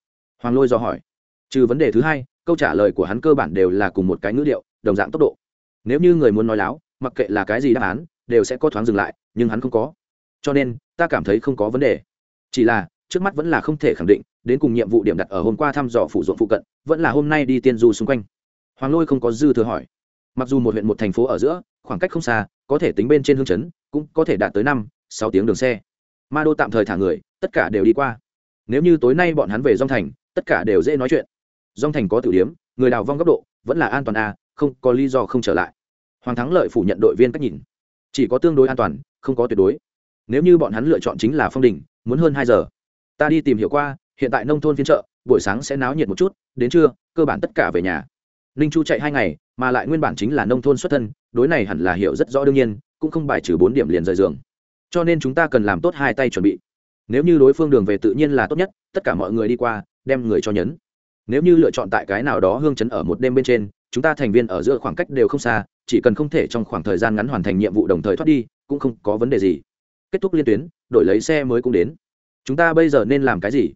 Hoàng lôi do hỏi. Trừ vấn đề thứ hai, câu trả lời của hắn cơ bản đều là cùng một cái ngữ điệu, đồng dạng tốc độ. Nếu như người muốn nói láo, mặc kệ là cái gì đáp án, đều sẽ có thoáng dừng lại, nhưng hắn không có. Cho nên, ta cảm thấy không có vấn đề. Chỉ là, trước mắt vẫn là không thể khẳng định, đến cùng nhiệm vụ điểm đặt ở hôm qua thăm dò phủ ruộng phụ cận, vẫn là hôm nay đi tiên du xung quanh. Hoàng lôi không có dư thừa hỏi. Mặc dù một huyện một thành phố ở giữa, khoảng cách không xa, có thể tính bên trên hương chấn, cũng có thể đạt tới năm, sáu tiếng đường xe ma đô tạm thời thả người, tất cả đều đi qua. Nếu như tối nay bọn hắn về dong thành, tất cả đều dễ nói chuyện. Dong thành có tử điếm, người đào vong góc độ vẫn là an toàn a không có lý do không trở lại. Hoàng thắng lợi phủ nhận đội viên cách nhìn. Chỉ có tương đối an toàn, không có tuyệt đối. Nếu như bọn hắn lựa chọn chính là phong đình, muốn hơn hai giờ. Ta đi tìm hiểu qua, hiện tại nông thôn phiên chợ, buổi sáng sẽ náo nhiệt một chút, đến trưa, cơ bản tất cả về nhà. Ninh chu chạy hai ngày, mà lại nguyên bản chính là nông thôn xuất thân, đối này hẳn là hiểu rất rõ đương nhiên, cũng không bài trừ bốn điểm liền rời giường cho nên chúng ta cần làm tốt hai tay chuẩn bị. Nếu như đối phương đường về tự nhiên là tốt nhất, tất cả mọi người đi qua, đem người cho nhấn. Nếu như lựa chọn tại cái nào đó hương chấn ở một đêm bên trên, chúng ta thành viên ở giữa khoảng cách đều không xa, chỉ cần không thể trong khoảng thời gian ngắn hoàn thành nhiệm vụ đồng thời thoát đi, cũng không có vấn đề gì. Kết thúc liên tuyến, đổi lấy xe mới cũng đến. Chúng ta bây giờ nên làm cái gì?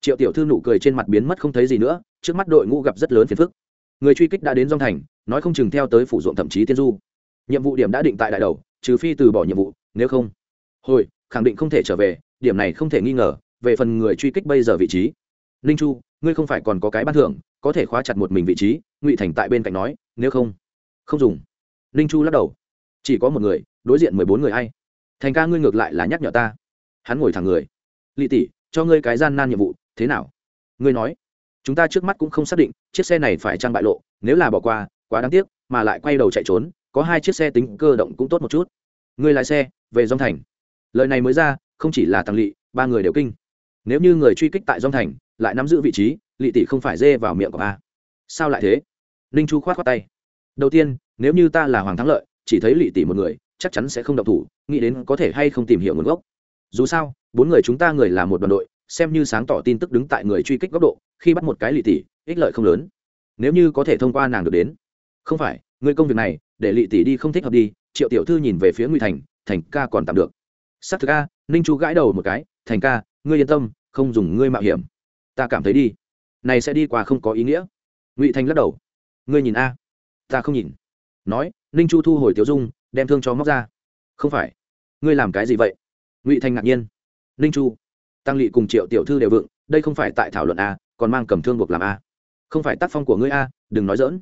Triệu tiểu thư nụ cười trên mặt biến mất không thấy gì nữa, trước mắt đội ngũ gặp rất lớn phiền phức. Người truy kích đã đến dong thành, nói không chừng theo tới phủ ruộng thậm chí tiên du. Nhiệm vụ điểm đã định tại đại đầu, trừ phi từ bỏ nhiệm vụ, nếu không hồi, khẳng định không thể trở về, điểm này không thể nghi ngờ, về phần người truy kích bây giờ vị trí. Ninh chu, ngươi không phải còn có cái ban thưởng, có thể khóa chặt một mình vị trí, ngụy thành tại bên cạnh nói, nếu không không dùng. Ninh chu lắc đầu. Chỉ có một người, đối diện mười bốn người hay thành ca ngươi ngược lại là nhắc nhở ta. Hắn ngồi thẳng người. Lị tỷ, cho ngươi cái gian nan nhiệm vụ, thế nào? Ngươi nói. Chúng ta trước mắt cũng không xác định, chiếc xe này phải trang bại lộ, nếu là bỏ qua, quá đáng tiếc, mà lại quay đầu chạy trốn, có hai chiếc xe tính cơ động cũng tốt một chút. Ngươi lái xe, về dòng thành lời này mới ra, không chỉ là tăng lỵ, ba người đều kinh. Nếu như người truy kích tại dông thành, lại nắm giữ vị trí, lỵ tỷ không phải dê vào miệng của a sao lại thế? Ninh chu khoát khoát tay. Đầu tiên, nếu như ta là hoàng thắng lợi, chỉ thấy lỵ tỷ một người, chắc chắn sẽ không động thủ, nghĩ đến có thể hay không tìm hiểu nguồn gốc. Dù sao, bốn người chúng ta người là một đoàn đội, xem như sáng tỏ tin tức đứng tại người truy kích góc độ, khi bắt một cái lỵ tỷ, ích lợi không lớn. Nếu như có thể thông qua nàng được đến. Không phải, người công việc này, để lỵ tỷ đi không thích hợp đi, triệu tiểu thư nhìn về phía ngụy thành thành ca còn tạm được s ắ c thực a, ninh chu gãi đầu một cái, thành ca, ngươi yên tâm, không dùng ngươi mạo hiểm. Ta cảm thấy đi. Này sẽ đi qua không có ý nghĩa. Ngụy thành lắc đầu. Ngươi nhìn a, ta không nhìn. Nói, ninh chu thu hồi tiểu dung, đem thương cho móc ra. Không phải. Ngươi làm cái gì vậy? Ngụy thành ngạc nhiên. Ninh chu, tăng lỵ cùng triệu tiểu thư đều vựng đây không phải tại thảo luận a, còn mang cầm thương buộc làm a. Không phải tác phong của ngươi a, đừng nói dỡn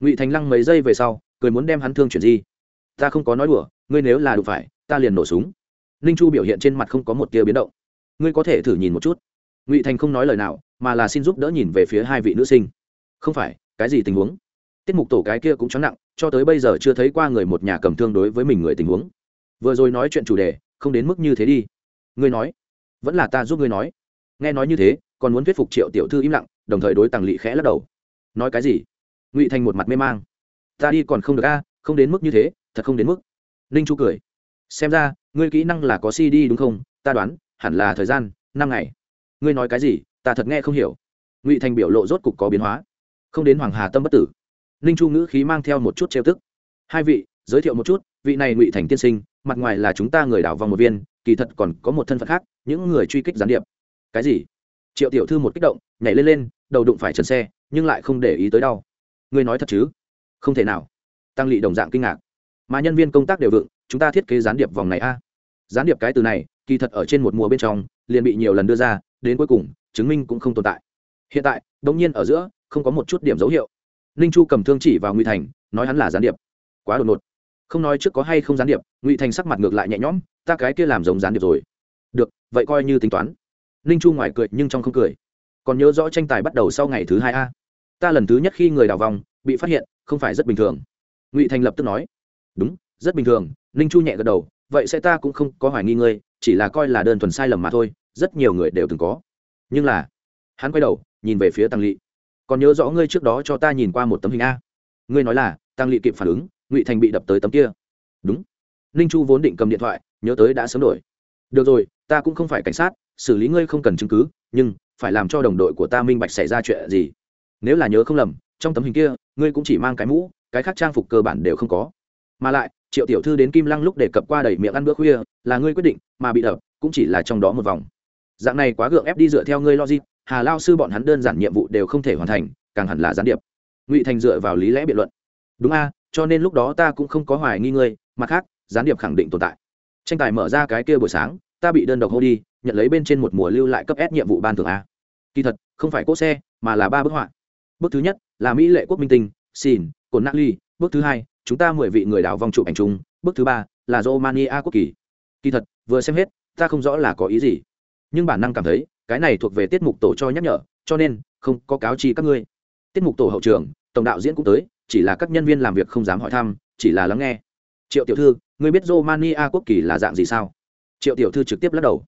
ngụy thành lăng mấy giây về sau, cười muốn đem hắn thương chuyển di. Ta không có nói đùa, ngươi nếu là đủ phải, ta liền nổ súng ninh chu biểu hiện trên mặt không có một tia biến động. Ngươi có thể thử nhìn một chút. Ngụy thành không nói lời nào, mà là xin giúp đỡ nhìn về phía hai vị nữ sinh. Không phải, cái gì tình huống? Tiết mục tổ cái kia cũng chóng nặng, cho tới bây giờ chưa thấy qua người một nhà cầm thương đối với mình người tình huống. Vừa rồi nói chuyện chủ đề, không đến mức như thế đi. Ngươi nói. Vẫn là ta giúp ngươi nói. Nghe nói như thế, còn muốn thuyết phục triệu tiểu thư im lặng, đồng thời đối tàng lỵ khẽ lắc đầu. Nói cái gì? Ngụy thành một mặt mê mang. Ta đi còn không được a, không đến mức như thế, thật không đến mức. Ninh chu cười xem ra, ngươi kỹ năng là có cd đúng không? Ta đoán, hẳn là thời gian, năm ngày. Ngươi nói cái gì? Ta thật nghe không hiểu. Ngụy thành biểu lộ rốt cục có biến hóa. Không đến hoàng hà tâm bất tử. Ninh chu ngữ khí mang theo một chút trêu tức. Hai vị, giới thiệu một chút, vị này ngụy thành tiên sinh, mặt ngoài là chúng ta người đảo vòng một viên, kỳ thật còn có một thân phận khác, những người truy kích gián điệp. Cái gì? Triệu tiểu thư một kích động, nhảy lên lên, đầu đụng phải trần xe, nhưng lại không để ý tới đau. Ngươi nói thật chứ? Không thể nào. Tăng lỵ đồng dạng kinh ngạc. Mà nhân viên công tác đều vựng chúng ta thiết kế gián điệp vòng này a. Gián điệp cái từ này, kỳ thật ở trên một mùa bên trong, liền bị nhiều lần đưa ra, đến cuối cùng, chứng minh cũng không tồn tại. Hiện tại đông nhiên ở giữa, không có một chút điểm dấu hiệu. Ninh chu cầm thương chỉ vào ngụy thành, nói hắn là gián điệp. Quá đột ngột. Không nói trước có hay không gián điệp, ngụy thành sắc mặt ngược lại nhẹ nhõm, ta cái kia làm giống gián điệp rồi. Được, vậy coi như tính toán. Ninh chu ngoài cười nhưng trong không cười. Còn nhớ rõ tranh tài bắt đầu sau ngày thứ hai a. Ta lần thứ nhất khi người đào vòng, bị phát hiện, không phải rất bình thường. Ngụy thành lập tức nói. Đúng rất bình thường, ninh chu nhẹ gật đầu, vậy sẽ ta cũng không có hoài nghi ngươi, chỉ là coi là đơn thuần sai lầm mà thôi, rất nhiều người đều từng có. Nhưng là, hắn quay đầu, nhìn về phía tăng lỵ còn nhớ rõ ngươi trước đó cho ta nhìn qua một tấm hình a. Ngươi nói là, tăng lỵ kịp phản ứng, ngụy thành bị đập tới tấm kia. Đúng. Ninh chu vốn định cầm điện thoại, nhớ tới đã sớm đổi. Được rồi, ta cũng không phải cảnh sát, xử lý ngươi không cần chứng cứ, nhưng phải làm cho đồng đội của ta minh bạch xảy ra chuyện gì. Nếu là nhớ không lầm, trong tấm hình kia, ngươi cũng chỉ mang cái mũ, cái khác trang phục cơ bản đều không có. Mà lại triệu tiểu thư đến kim lăng lúc đề cập qua đẩy miệng ăn bữa khuya, là ngươi quyết định, mà bị đập, cũng chỉ là trong đó một vòng. Dạng này quá gượng ép đi dựa theo ngươi logic, hà lao sư bọn hắn đơn giản nhiệm vụ đều không thể hoàn thành, càng hẳn là gián điệp. Ngụy thành dựa vào lý lẽ biện luận. Đúng a, cho nên lúc đó ta cũng không có hoài nghi ngươi, mặt khác, gián điệp khẳng định tồn tại. Tranh tài mở ra cái kia buổi sáng, ta bị đơn độc hô đi, nhận lấy bên trên một mùa lưu lại cấp s nhiệm vụ ban thường a. Kỳ thật, không phải cỗ xe, mà là ba bức họa. Bước thứ nhất, là mỹ lệ quốc minh tinh xin cồn nát ly. Bước thứ hai chúng ta mười vị người đào vòng chụp ảnh chung, bước thứ ba là romania quốc kỳ. Kỳ thật, vừa xem hết, ta không rõ là có ý gì. Nhưng bản năng cảm thấy, cái này thuộc về tiết mục tổ cho nhắc nhở, cho nên, không có cáo chi các ngươi. Tiết mục tổ hậu trường, tổng đạo diễn cũng tới, chỉ là các nhân viên làm việc không dám hỏi thăm, chỉ là lắng nghe. Triệu tiểu thư, ngươi biết romania quốc kỳ là dạng gì sao? Triệu tiểu thư trực tiếp lắc đầu.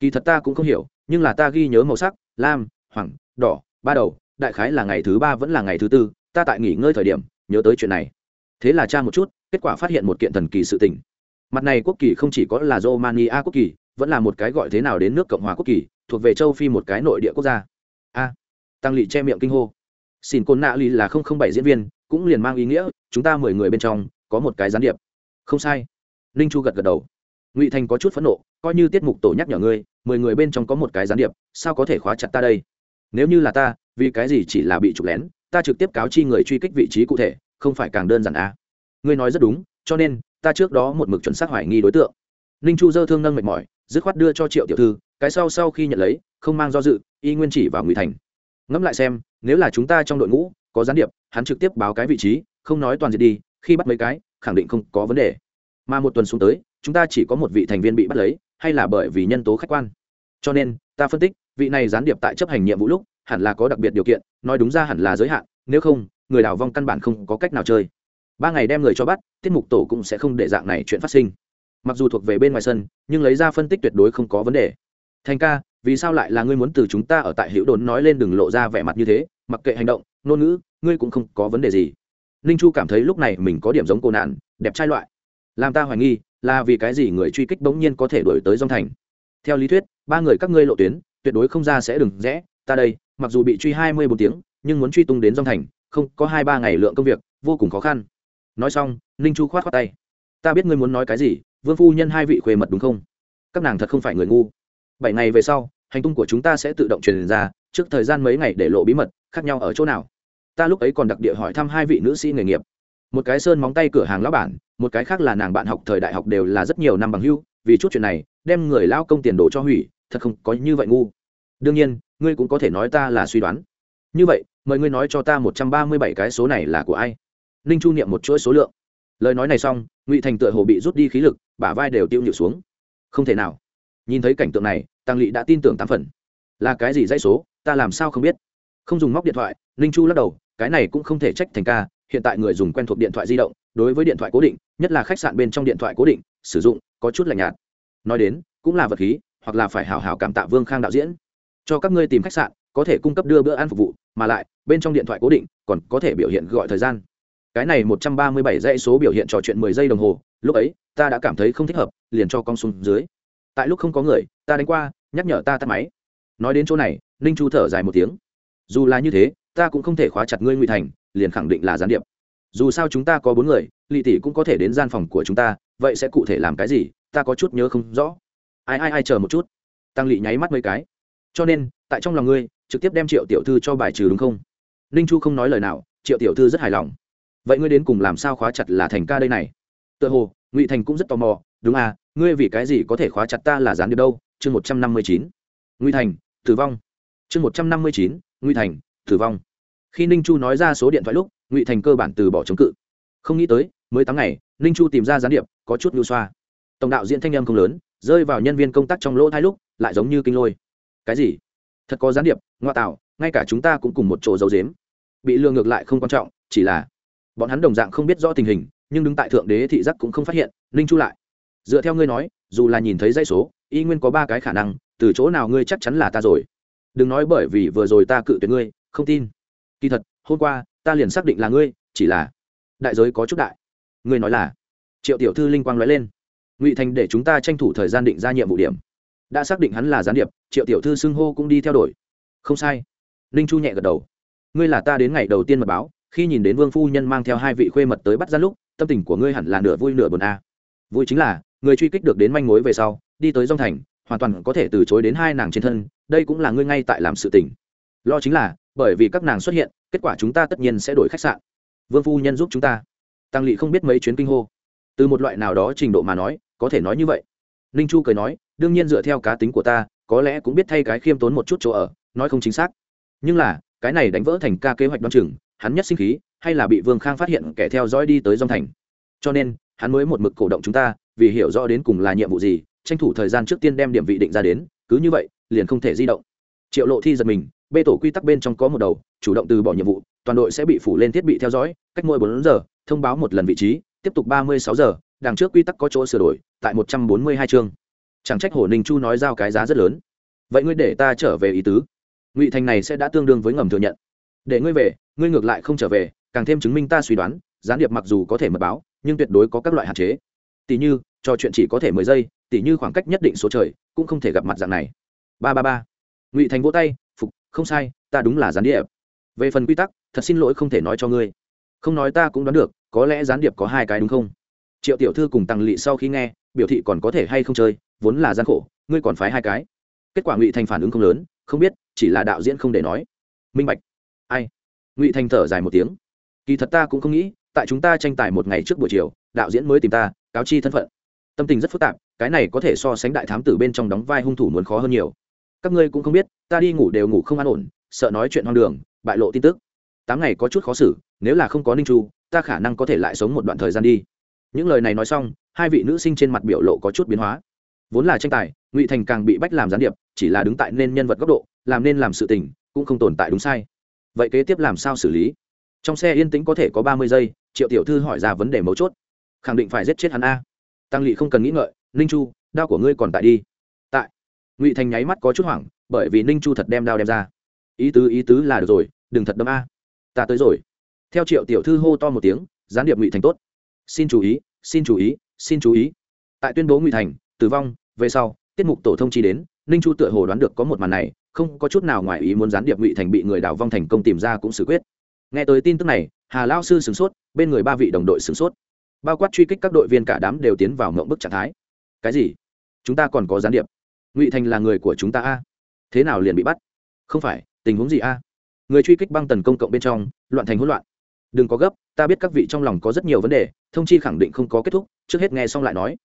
Kỳ thật ta cũng không hiểu, nhưng là ta ghi nhớ màu sắc, lam, hoàng, đỏ, ba đầu, đại khái là ngày thứ ba vẫn là ngày thứ tư, ta tại nghỉ ngơi thời điểm, nhớ tới chuyện này thế là tra một chút, kết quả phát hiện một kiện thần kỳ sự tình. Mặt này quốc kỳ không chỉ có là romania quốc kỳ, vẫn là một cái gọi thế nào đến nước cộng hòa quốc kỳ, thuộc về châu phi một cái nội địa quốc gia. A. Tăng lỵ che miệng kinh hô. Xin côn nạ lì là không không bảy diễn viên, cũng liền mang ý nghĩa, chúng ta mười người bên trong, có một cái gián điệp. Không sai. Ninh chu gật gật đầu. Ngụy thành có chút phẫn nộ, coi như tiết mục tổ nhắc nhở ngươi, mười người bên trong có một cái gián điệp, sao có thể khóa chặt ta đây? Nếu như là ta, vì cái gì chỉ là bị trục lén, ta trực tiếp cáo chi người truy kích vị trí cụ thể không phải càng đơn giản à. ngươi nói rất đúng, cho nên, ta trước đó một mực chuẩn xác hoài nghi đối tượng. Ninh chu dơ thương nâng mệt mỏi, dứt khoát đưa cho triệu tiểu thư, cái sau sau khi nhận lấy, không mang do dự, y nguyên chỉ vào ngụy thành. Ngẫm lại xem, nếu là chúng ta trong đội ngũ có gián điệp, hắn trực tiếp báo cái vị trí, không nói toàn diện đi, khi bắt mấy cái, khẳng định không có vấn đề. Mà một tuần xuống tới, chúng ta chỉ có một vị thành viên bị bắt lấy, hay là bởi vì nhân tố khách quan. Cho nên, ta phân tích, vị này gián điệp tại chấp hành nhiệm vụ lúc, hẳn là có đặc biệt điều kiện, nói đúng ra hẳn là giới hạn nếu không, người đào vong căn bản không có cách nào chơi. Ba ngày đem người cho bắt, tiết mục tổ cũng sẽ không để dạng này chuyện phát sinh. Mặc dù thuộc về bên ngoài sân, nhưng lấy ra phân tích tuyệt đối không có vấn đề. Thành ca, vì sao lại là ngươi muốn từ chúng ta ở tại hữu đồn nói lên đừng lộ ra vẻ mặt như thế, mặc kệ hành động, ngôn ngữ, ngươi cũng không có vấn đề gì. Ninh chu cảm thấy lúc này mình có điểm giống cô nạn, đẹp trai loại. Làm ta hoài nghi, là vì cái gì người truy kích bỗng nhiên có thể đổi tới dòng thành? Theo lý thuyết, ba người các ngươi lộ tuyến, tuyệt đối không ra sẽ đừng rẽ, ta đây, mặc dù bị truy hai mươi bốn tiếng nhưng muốn truy tung đến dòng thành, không, có hai ba ngày lượng công việc, vô cùng khó khăn. Nói xong, ninh chu khoát khoát tay. Ta biết ngươi muốn nói cái gì, vương phu nhân hai vị khuê mật đúng không? Các nàng thật không phải người ngu. Bảy ngày về sau, hành tung của chúng ta sẽ tự động truyền ra, trước thời gian mấy ngày để lộ bí mật, khác nhau ở chỗ nào? Ta lúc ấy còn đặc địa hỏi thăm hai vị nữ sĩ nghề nghiệp. Một cái sơn móng tay cửa hàng lão bản, một cái khác là nàng bạn học thời đại học đều là rất nhiều năm bằng hưu, vì chút chuyện này, đem người lao công tiền đồ cho hủy, thật không có như vậy ngu. Đương nhiên, ngươi cũng có thể nói ta là suy đoán như vậy, mời ngươi nói cho ta một trăm ba mươi bảy cái số này là của ai? Ninh chu niệm một chuỗi số lượng. Lời nói này xong, ngụy thành tựa hồ bị rút đi khí lực, bả vai đều tiêu nhịu xuống. Không thể nào. Nhìn thấy cảnh tượng này, tăng lỵ đã tin tưởng tám phần. Là cái gì dãy số, ta làm sao không biết? Không dùng móc điện thoại, ninh chu lắc đầu, cái này cũng không thể trách thành ca, hiện tại người dùng quen thuộc điện thoại di động, đối với điện thoại cố định, nhất là khách sạn bên trong điện thoại cố định, sử dụng, có chút lạnh nhạt. Nói đến, cũng là vật khí, hoặc là phải hào hào cảm tạ vương khang đạo diễn. Cho các ngươi tìm khách sạn có thể cung cấp đưa bữa ăn phục vụ, mà lại, bên trong điện thoại cố định, còn có thể biểu hiện gọi thời gian. Cái này một trăm ba mươi bảy dãy số biểu hiện trò chuyện mười giây đồng hồ, lúc ấy, ta đã cảm thấy không thích hợp, liền cho con xuống dưới. Tại lúc không có người, ta đánh qua, nhắc nhở ta tắt máy. Nói đến chỗ này, ninh chu thở dài một tiếng. Dù là như thế, ta cũng không thể khóa chặt ngươi ngụy thành, liền khẳng định là gián điệp. Dù sao chúng ta có bốn người, lị tỷ cũng có thể đến gian phòng của chúng ta, vậy sẽ cụ thể làm cái gì, ta có chút nhớ không rõ. Ai ai ai, chờ một chút. Tăng lị nháy mắt mấy cái. Cho nên, tại trong lòng ngươi trực tiếp đem triệu tiểu thư cho bài trừ đúng không? Ninh chu không nói lời nào, triệu tiểu thư rất hài lòng. Vậy ngươi đến cùng làm sao khóa chặt là thành ca đây này? Tựa hồ, ngụy thành cũng rất tò mò, đúng à ngươi vì cái gì có thể khóa chặt ta là gián điệp đâu? Chương một trăm năm mươi chín. Ngụy thành, tử vong. Chương một trăm năm mươi chín, ngụy thành, tử vong. Khi ninh chu nói ra số điện thoại lúc, ngụy thành cơ bản từ bỏ chống cự. Không nghĩ tới, mới tám ngày, ninh chu tìm ra gián điệp, có chút lưu xoa. Tổng đạo diễn thanh em không lớn, rơi vào nhân viên công tác trong lỗ hai lúc, lại giống như kinh lôi. Cái gì? Thật có gián điệp, ngoa tạo, ngay cả chúng ta cũng cùng một chỗ giấu dếm bị lừa ngược lại không quan trọng, chỉ là bọn hắn đồng dạng không biết rõ tình hình, nhưng đứng tại thượng đế thị giác cũng không phát hiện, ninh chu lại. Dựa theo ngươi nói, dù là nhìn thấy dây số, y nguyên có ba cái khả năng, từ chỗ nào ngươi chắc chắn là ta rồi. Đừng nói bởi vì vừa rồi ta cự tuyệt ngươi, không tin. Kỳ thật, hôm qua, ta liền xác định là ngươi, chỉ là đại giới có chút đại. Ngươi nói là triệu tiểu thư linh quang nói lên. Ngụy thành để chúng ta tranh thủ thời gian định ra nhiệm vụ điểm đã xác định hắn là gián điệp, triệu tiểu thư xưng hô cũng đi theo đuổi không sai. Ninh chu nhẹ gật đầu. Ngươi là ta đến ngày đầu tiên mật báo, khi nhìn đến vương phu nhân mang theo hai vị khuê mật tới bắt ra lúc, tâm tình của ngươi hẳn là nửa vui nửa buồn a. À. vui chính là, người truy kích được đến manh mối về sau, đi tới dông thành, hoàn toàn có thể từ chối đến hai nàng trên thân, đây cũng là ngươi ngay tại làm sự tình. Lo chính là, bởi vì các nàng xuất hiện, kết quả chúng ta tất nhiên sẽ đổi khách sạn. Vương phu nhân giúp chúng ta. Tăng lỵ không biết mấy chuyến kinh hô. Từ một loại nào đó trình độ mà nói, có thể nói như vậy. Ninh chu cười nói đương nhiên dựa theo cá tính của ta, có lẽ cũng biết thay cái khiêm tốn một chút chỗ ở, nói không chính xác. Nhưng là, cái này đánh vỡ thành ca kế hoạch đ o n chừng, hắn nhất sinh khí, hay là bị vương khang phát hiện kẻ theo dõi đi tới dòng thành. Cho nên, hắn mới một mực cổ động chúng ta, vì hiểu rõ đến cùng là nhiệm vụ gì, tranh thủ thời gian trước tiên đem điểm vị định ra đến, cứ như vậy, liền không thể di động. Triệu lộ thi giật mình, bê tổ quy tắc bên trong có một đầu, chủ động từ bỏ nhiệm vụ, toàn đội sẽ bị phủ lên thiết bị theo dõi, cách mỗi bốn giờ, thông báo một lần vị trí, tiếp tục ba mươi sáu giờ, đằng trước quy tắc có chỗ sửa đổi, tại một trăm bốn mươi hai chương chẳng trách hồ ninh chu nói giao cái giá rất lớn. Vậy ngươi để ta trở về ý tứ. Ngụy thành này sẽ đã tương đương với ngầm thừa nhận. Để ngươi về, ngươi ngược lại không trở về, càng thêm chứng minh ta suy đoán, gián điệp mặc dù có thể mật báo, nhưng tuyệt đối có các loại hạn chế. Tỷ như, trò chuyện chỉ có thể mười giây, tỷ như khoảng cách nhất định số trời, cũng không thể gặp mặt dạng này. Ba ba ba. Ngụy thành vỗ tay, phục, không sai, ta đúng là gián điệp. Về phần quy tắc, thật xin lỗi không thể nói cho ngươi. Không nói ta cũng đoán được, có lẽ gián điệp có hai cái đúng không? Triệu tiểu thư cùng tăng lỵ sau khi nghe, biểu thị còn có thể hay không chơi, vốn là gian khổ, ngươi còn phái hai cái. Kết quả ngụy thành phản ứng không lớn, không biết, chỉ là đạo diễn không để nói. Minh bạch. Ai? Ngụy thành thở dài một tiếng. Kỳ thật ta cũng không nghĩ, tại chúng ta tranh tài một ngày trước buổi chiều, đạo diễn mới tìm ta, cáo chi thân phận. Tâm tình rất phức tạp, cái này có thể so sánh đại thám tử bên trong đóng vai hung thủ muốn khó hơn nhiều. Các ngươi cũng không biết, ta đi ngủ đều ngủ không an ổn, sợ nói chuyện hoang đường, bại lộ tin tức. Tám ngày có chút khó xử, nếu là không có ninh chu, ta khả năng có thể lại sống một đoạn thời gian đi những lời này nói xong, hai vị nữ sinh trên mặt biểu lộ có chút biến hóa. Vốn là tranh tài, ngụy thành càng bị bách làm gián điệp, chỉ là đứng tại nên nhân vật góc độ, làm nên làm sự tình, cũng không tồn tại đúng sai. Vậy kế tiếp làm sao xử lý? Trong xe yên tĩnh có thể có ba mươi giây, triệu tiểu thư hỏi ra vấn đề mấu chốt. Khẳng định phải giết chết hắn a. Tăng lỵ không cần nghĩ ngợi, ninh chu, đao của ngươi còn tại đi. Tại. Ngụy thành nháy mắt có chút hoảng, bởi vì ninh chu thật đem đao đem ra. Ý tứ ý tứ là được rồi, đừng thật đâm a. Ta tới rồi. Theo triệu tiểu thư hô to một tiếng, gián điệp ngụy thành tốt xin chú ý, xin chú ý, xin chú ý. Tại tuyên bố ngụy thành, tử vong, về sau, tiết mục tổ thông chi đến, ninh chu tựa hồ đoán được có một màn này, không có chút nào ngoài ý muốn gián điệp ngụy thành bị người đào vong thành công tìm ra cũng xử quyết. Nghe tới tin tức này, hà lao sư sửng sốt, bên người ba vị đồng đội sửng sốt. Bao quát truy kích các đội viên cả đám đều tiến vào ngộng bức trạng thái. Cái gì? Chúng ta còn có gián điệp? Ngụy thành là người của chúng ta a? Thế nào liền bị bắt? Không phải, tình huống gì a? Người truy kích băng tần công cộng bên trong, loạn thành hỗn loạn đừng có gấp, ta biết các vị trong lòng có rất nhiều vấn đề, thông chi khẳng định không có kết thúc, trước hết nghe xong lại nói.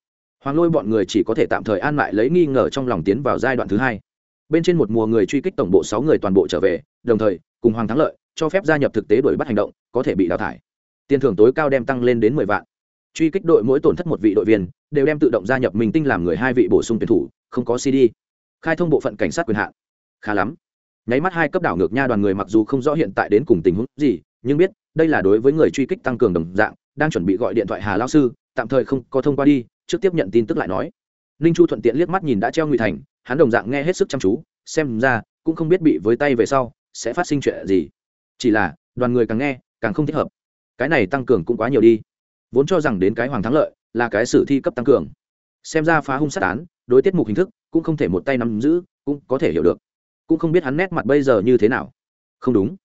Hoàng lôi bọn người chỉ có thể tạm thời an lại lấy nghi ngờ trong lòng tiến vào giai đoạn thứ hai. Bên trên một mùa người truy kích tổng bộ sáu người toàn bộ trở về, đồng thời, cùng hoàng thắng lợi, cho phép gia nhập thực tế đuổi bắt hành động, có thể bị đào thải. Tiền thưởng tối cao đem tăng lên đến mười vạn. Truy kích đội mỗi tổn thất một vị đội viên, đều đem tự động gia nhập mình tinh làm người hai vị bổ sung tuyển thủ, không có cd khai thông bộ phận cảnh sát quyền hạn. Khá lắm. Nháy mắt hai cấp đảo ngược nha đoàn người mặc dù không rõ hiện tại đến cùng tình huống gì nhưng biết, đây là đối với người truy kích tăng cường đồng dạng, đang chuẩn bị gọi điện thoại hà lao sư, tạm thời không có thông qua đi, trước tiếp nhận tin tức lại nói. Ninh chu thuận tiện liếc mắt nhìn đã treo ngụy thành, hắn đồng dạng nghe hết sức chăm chú, xem ra, cũng không biết bị với tay về sau, sẽ phát sinh chuyện gì. Chỉ là, đoàn người càng nghe, càng không thích hợp. Cái này tăng cường cũng quá nhiều đi. Vốn cho rằng đến cái hoàng thắng lợi, là cái sử thi cấp tăng cường. Xem ra phá hung sát án, đối tiết mục hình thức, cũng không thể một tay nắm giữ, cũng có thể hiểu được. Cũng không biết hắn nét mặt bây giờ như thế nào. Không đúng.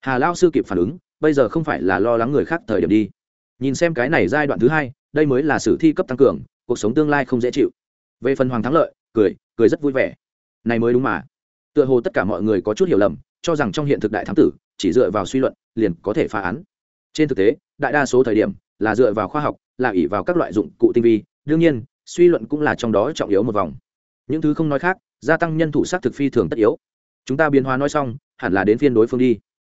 Hà lao sư kịp phản ứng bây giờ không phải là lo lắng người khác thời điểm đi. Nhìn xem cái này giai đoạn thứ hai, đây mới là sử thi cấp tăng cường, cuộc sống tương lai không dễ chịu. Về phần hoàng thắng lợi, cười cười rất vui vẻ. Này mới đúng mà. Tựa hồ tất cả mọi người có chút hiểu lầm, cho rằng trong hiện thực đại thám tử, chỉ dựa vào suy luận, liền có thể phá án. Trên thực tế, đại đa số thời điểm, là dựa vào khoa học, là ỷ vào các loại dụng cụ tinh vi, đương nhiên, suy luận cũng là trong đó trọng yếu một vòng. Những thứ không nói khác, gia tăng nhân thủ sát thực phi thường tất yếu. Chúng ta biến hóa nói xong, hẳn là đến phiên đối phương đi.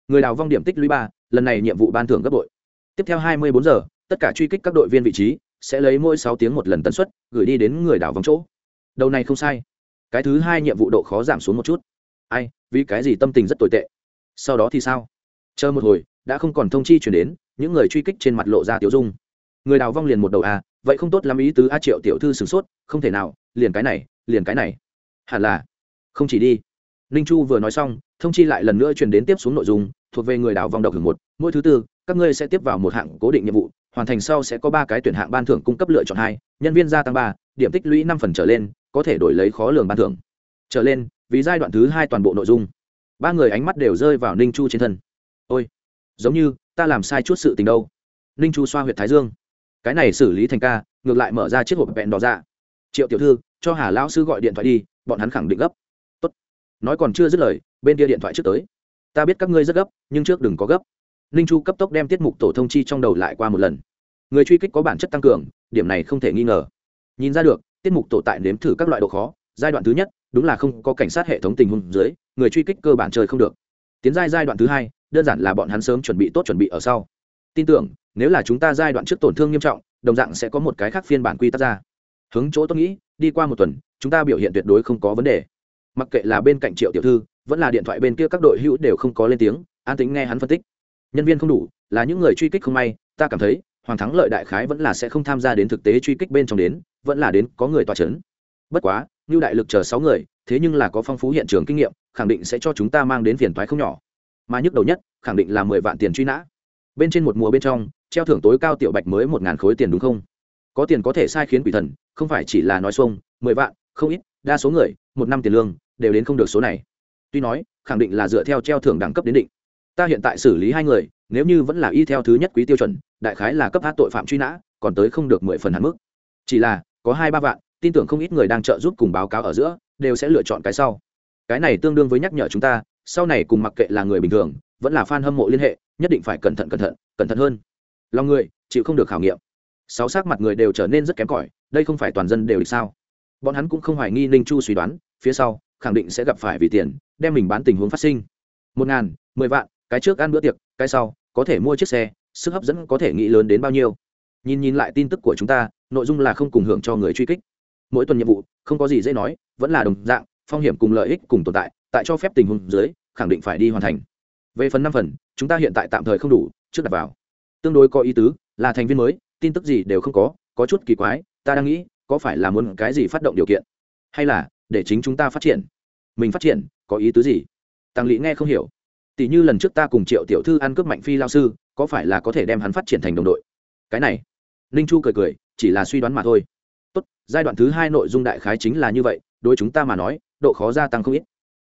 Người đào vong điểm tích lũy ba lần này nhiệm vụ ban thưởng gấp bội tiếp theo hai mươi bốn giờ tất cả truy kích các đội viên vị trí sẽ lấy mỗi sáu tiếng một lần tần suất gửi đi đến người đảo vòng chỗ. Đầu này không sai. Cái thứ hai nhiệm vụ độ khó giảm xuống một chút. Ai vì cái gì tâm tình rất tồi tệ? Sau đó thì sao? Chờ một hồi đã không còn thông chi chuyển đến những người truy kích trên mặt lộ ra tiểu dung. Người đào vong liền một đầu a à, vậy không tốt lắm ý tứ a triệu tiểu thư sửng sốt không thể nào liền cái này liền cái này. Hẳn là không chỉ đi. Ninh chu vừa nói xong thông chi lại lần nữa truyền đến tiếp xuống nội dung thuộc về người đào vong độc hưởng một, mỗi thứ tư, các ngươi sẽ tiếp vào một hạng cố định nhiệm vụ, hoàn thành sau sẽ có ba cái tuyển hạng ban thưởng cung cấp lựa chọn hai, nhân viên gia tăng ba, điểm tích lũy năm phần trở lên, có thể đổi lấy khó lường ban thưởng. Trở lên, vì giai đoạn thứ hai toàn bộ nội dung, ba người ánh mắt đều rơi vào ninh chu trên thân. Ôi, giống như, ta làm sai chút sự tình đâu. Ninh chu xoa h u y ệ t thái dương. Cái này xử lý thành ca, ngược lại mở ra chiếc hộp vẹn đỏ ra triệu tiểu thư, cho hà lão sư gọi điện thoại đi, bọn hắn khẳng định gấp. Tốt. nói còn chưa dứt lời, bên kia điện thoại trước tới ta biết các ngươi rất gấp, nhưng trước đừng có gấp. Ninh chu cấp tốc đem tiết mục tổ thông chi trong đầu lại qua một lần. Người truy kích có bản chất tăng cường, điểm này không thể nghi ngờ. Nhìn ra được, tiết mục tổ tại nếm thử các loại độ khó, giai đoạn thứ nhất, đúng là không có cảnh sát hệ thống tình huống dưới, người truy kích cơ bản chơi không được. Tiến giai giai đoạn thứ hai, đơn giản là bọn hắn sớm chuẩn bị tốt chuẩn bị ở sau. Tin tưởng, nếu là chúng ta giai đoạn trước tổn thương nghiêm trọng, đồng dạng sẽ có một cái khác phiên bản quy tắc ra. Hướng chỗ tôi nghĩ, đi qua một tuần, chúng ta biểu hiện tuyệt đối không có vấn đề. Mặc kệ là bên cạnh triệu tiểu thư vẫn là điện thoại bên kia các đội hữu đều không có lên tiếng, an tính nghe hắn phân tích. Nhân viên không đủ, là những người truy kích không may, ta cảm thấy, hoàng thắng lợi đại khái vẫn là sẽ không tham gia đến thực tế truy kích bên trong đến, vẫn là đến có người tòa c h ấ n bất quá như đại lực chờ sáu người, thế nhưng là có phong phú hiện trường kinh nghiệm, khẳng định sẽ cho chúng ta mang đến phiền thoái không nhỏ. Mà nhức đầu nhất, khẳng định là mười vạn tiền truy nã. Bên trên một mùa bên trong, treo thưởng tối cao tiểu bạch mới một ngàn khối tiền đúng không? Có tiền có thể sai khiến quỷ thần, không phải chỉ là nói xuông, mười vạn, không ít, đa số người, một năm tiền lương, đều đến không được số này tuy nói, khẳng định là dựa theo treo thưởng đẳng cấp đến định. Ta hiện tại xử lý hai người, nếu như vẫn là y theo thứ nhất quý tiêu chuẩn, đại khái là cấp hát tội phạm truy nã, còn tới không được mười phần hạn mức. Chỉ là, có hai ba vạn, tin tưởng không ít người đang trợ giúp cùng báo cáo ở giữa, đều sẽ lựa chọn cái sau. Cái này tương đương với nhắc nhở chúng ta, sau này cùng mặc kệ là người bình thường, vẫn là fan hâm mộ liên hệ, nhất định phải cẩn thận cẩn thận cẩn thận hơn. Lòng người, chịu không được khảo nghiệm. Sáu sắc mặt người đều trở nên rất kém cỏi, đây không phải toàn dân đều địch sao? Bọn hắn cũng không hoài nghi ninh chu suy đoán, phía sau khẳng định sẽ gặp phải vì tiền, đem mình bán tình huống phát sinh. Một ngàn, mười vạn, cái trước ăn bữa tiệc, cái sau, có thể mua chiếc xe, sức hấp dẫn có thể nghĩ lớn đến bao nhiêu. Nhìn nhìn lại tin tức của chúng ta, nội dung là không cùng hưởng cho người truy kích. Mỗi tuần nhiệm vụ, không có gì dễ nói, vẫn là đồng dạng, phong hiểm cùng lợi ích cùng tồn tại tại cho phép tình huống dưới, khẳng định phải đi hoàn thành. Về phần năm phần, chúng ta hiện tại tạm thời không đủ, trước đặt vào. Tương đối có ý tứ, là thành viên mới, tin tức gì đều không có có chút kỳ quái, ta đang nghĩ, có phải là muốn cái gì phát động điều kiện? Hay là để chính chúng ta phát triển. Mình phát triển, có ý tứ gì? Tăng lý nghe không hiểu. Tỷ như lần trước ta cùng triệu tiểu thư ăn cướp mạnh phi lao sư, có phải là có thể đem hắn phát triển thành đồng đội? Cái này, ninh chu cười cười, chỉ là suy đoán mà thôi. Tốt, giai đoạn thứ hai nội dung đại khái chính là như vậy, đối chúng ta mà nói, độ khó gia tăng không ít.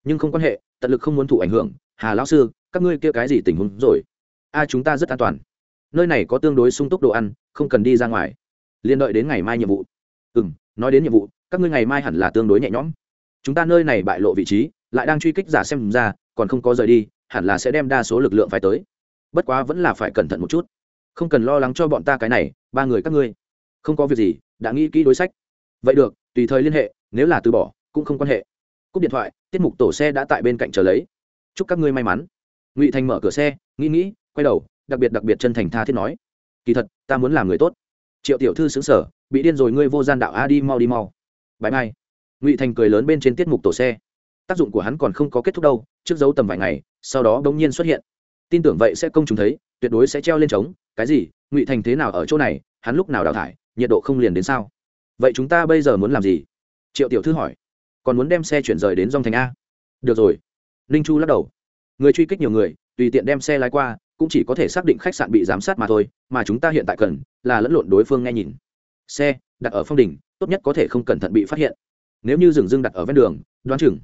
Nhưng không quan hệ, tận lực không muốn thụ ảnh hưởng. Hà lão sư, các ngươi kia cái gì tình huống rồi? A, chúng ta rất an toàn. Nơi này có tương đối sung túc đồ ăn, không cần đi ra ngoài. Liên đợi đến ngày mai nhiệm vụ. Ừ m nói đến nhiệm vụ các ngươi ngày mai hẳn là tương đối nhẹ nhõm. Chúng ta nơi này bại lộ vị trí, lại đang truy kích giả xem ra, còn không có rời đi, hẳn là sẽ đem đa số lực lượng phải tới. Bất quá vẫn là phải cẩn thận một chút. Không cần lo lắng cho bọn ta cái này, ba người các ngươi. Không có việc gì, đã nghĩ kỹ đối sách. Vậy được, tùy thời liên hệ, nếu là từ bỏ, cũng không quan hệ. Cúp điện thoại, tiết mục tổ xe đã tại bên cạnh chờ lấy. Chúc các ngươi may mắn. Ngụy thành mở cửa xe, nghĩ nghĩ, quay đầu, đặc biệt đặc biệt chân thành tha thiết nói. Kỳ thật, ta muốn làm người tốt. Triệu tiểu thư xứng sở bị điên rồi ngươi vô gian đạo a, đi mau đi mau bãi mai. Ngụy thành cười lớn bên trên tiết mục tổ xe. Tác dụng của hắn còn không có kết thúc đâu, trước dấu tầm vài ngày, sau đó đ ỗ n g nhiên xuất hiện. Tin tưởng vậy sẽ công chúng thấy, tuyệt đối sẽ treo lên trống. Cái gì? Ngụy thành thế nào ở chỗ này? Hắn lúc nào đào thải? Nhiệt độ không liền đến sao? Vậy chúng ta bây giờ muốn làm gì? Triệu tiểu thư hỏi. Còn muốn đem xe chuyển rời đến dòng thành a? Được rồi. Ninh chu lắc đầu. Người truy kích nhiều người, tùy tiện đem xe lái qua, cũng chỉ có thể xác định khách sạn bị giám sát mà thôi, mà chúng ta hiện tại cần là lẫn lộn đối phương nghe nhìn. Xe đặt ở phong đỉnh tốt nhất có thể không cẩn thận bị phát hiện. Nếu như dừng dưng đặt ở ven đường, đoán chừng.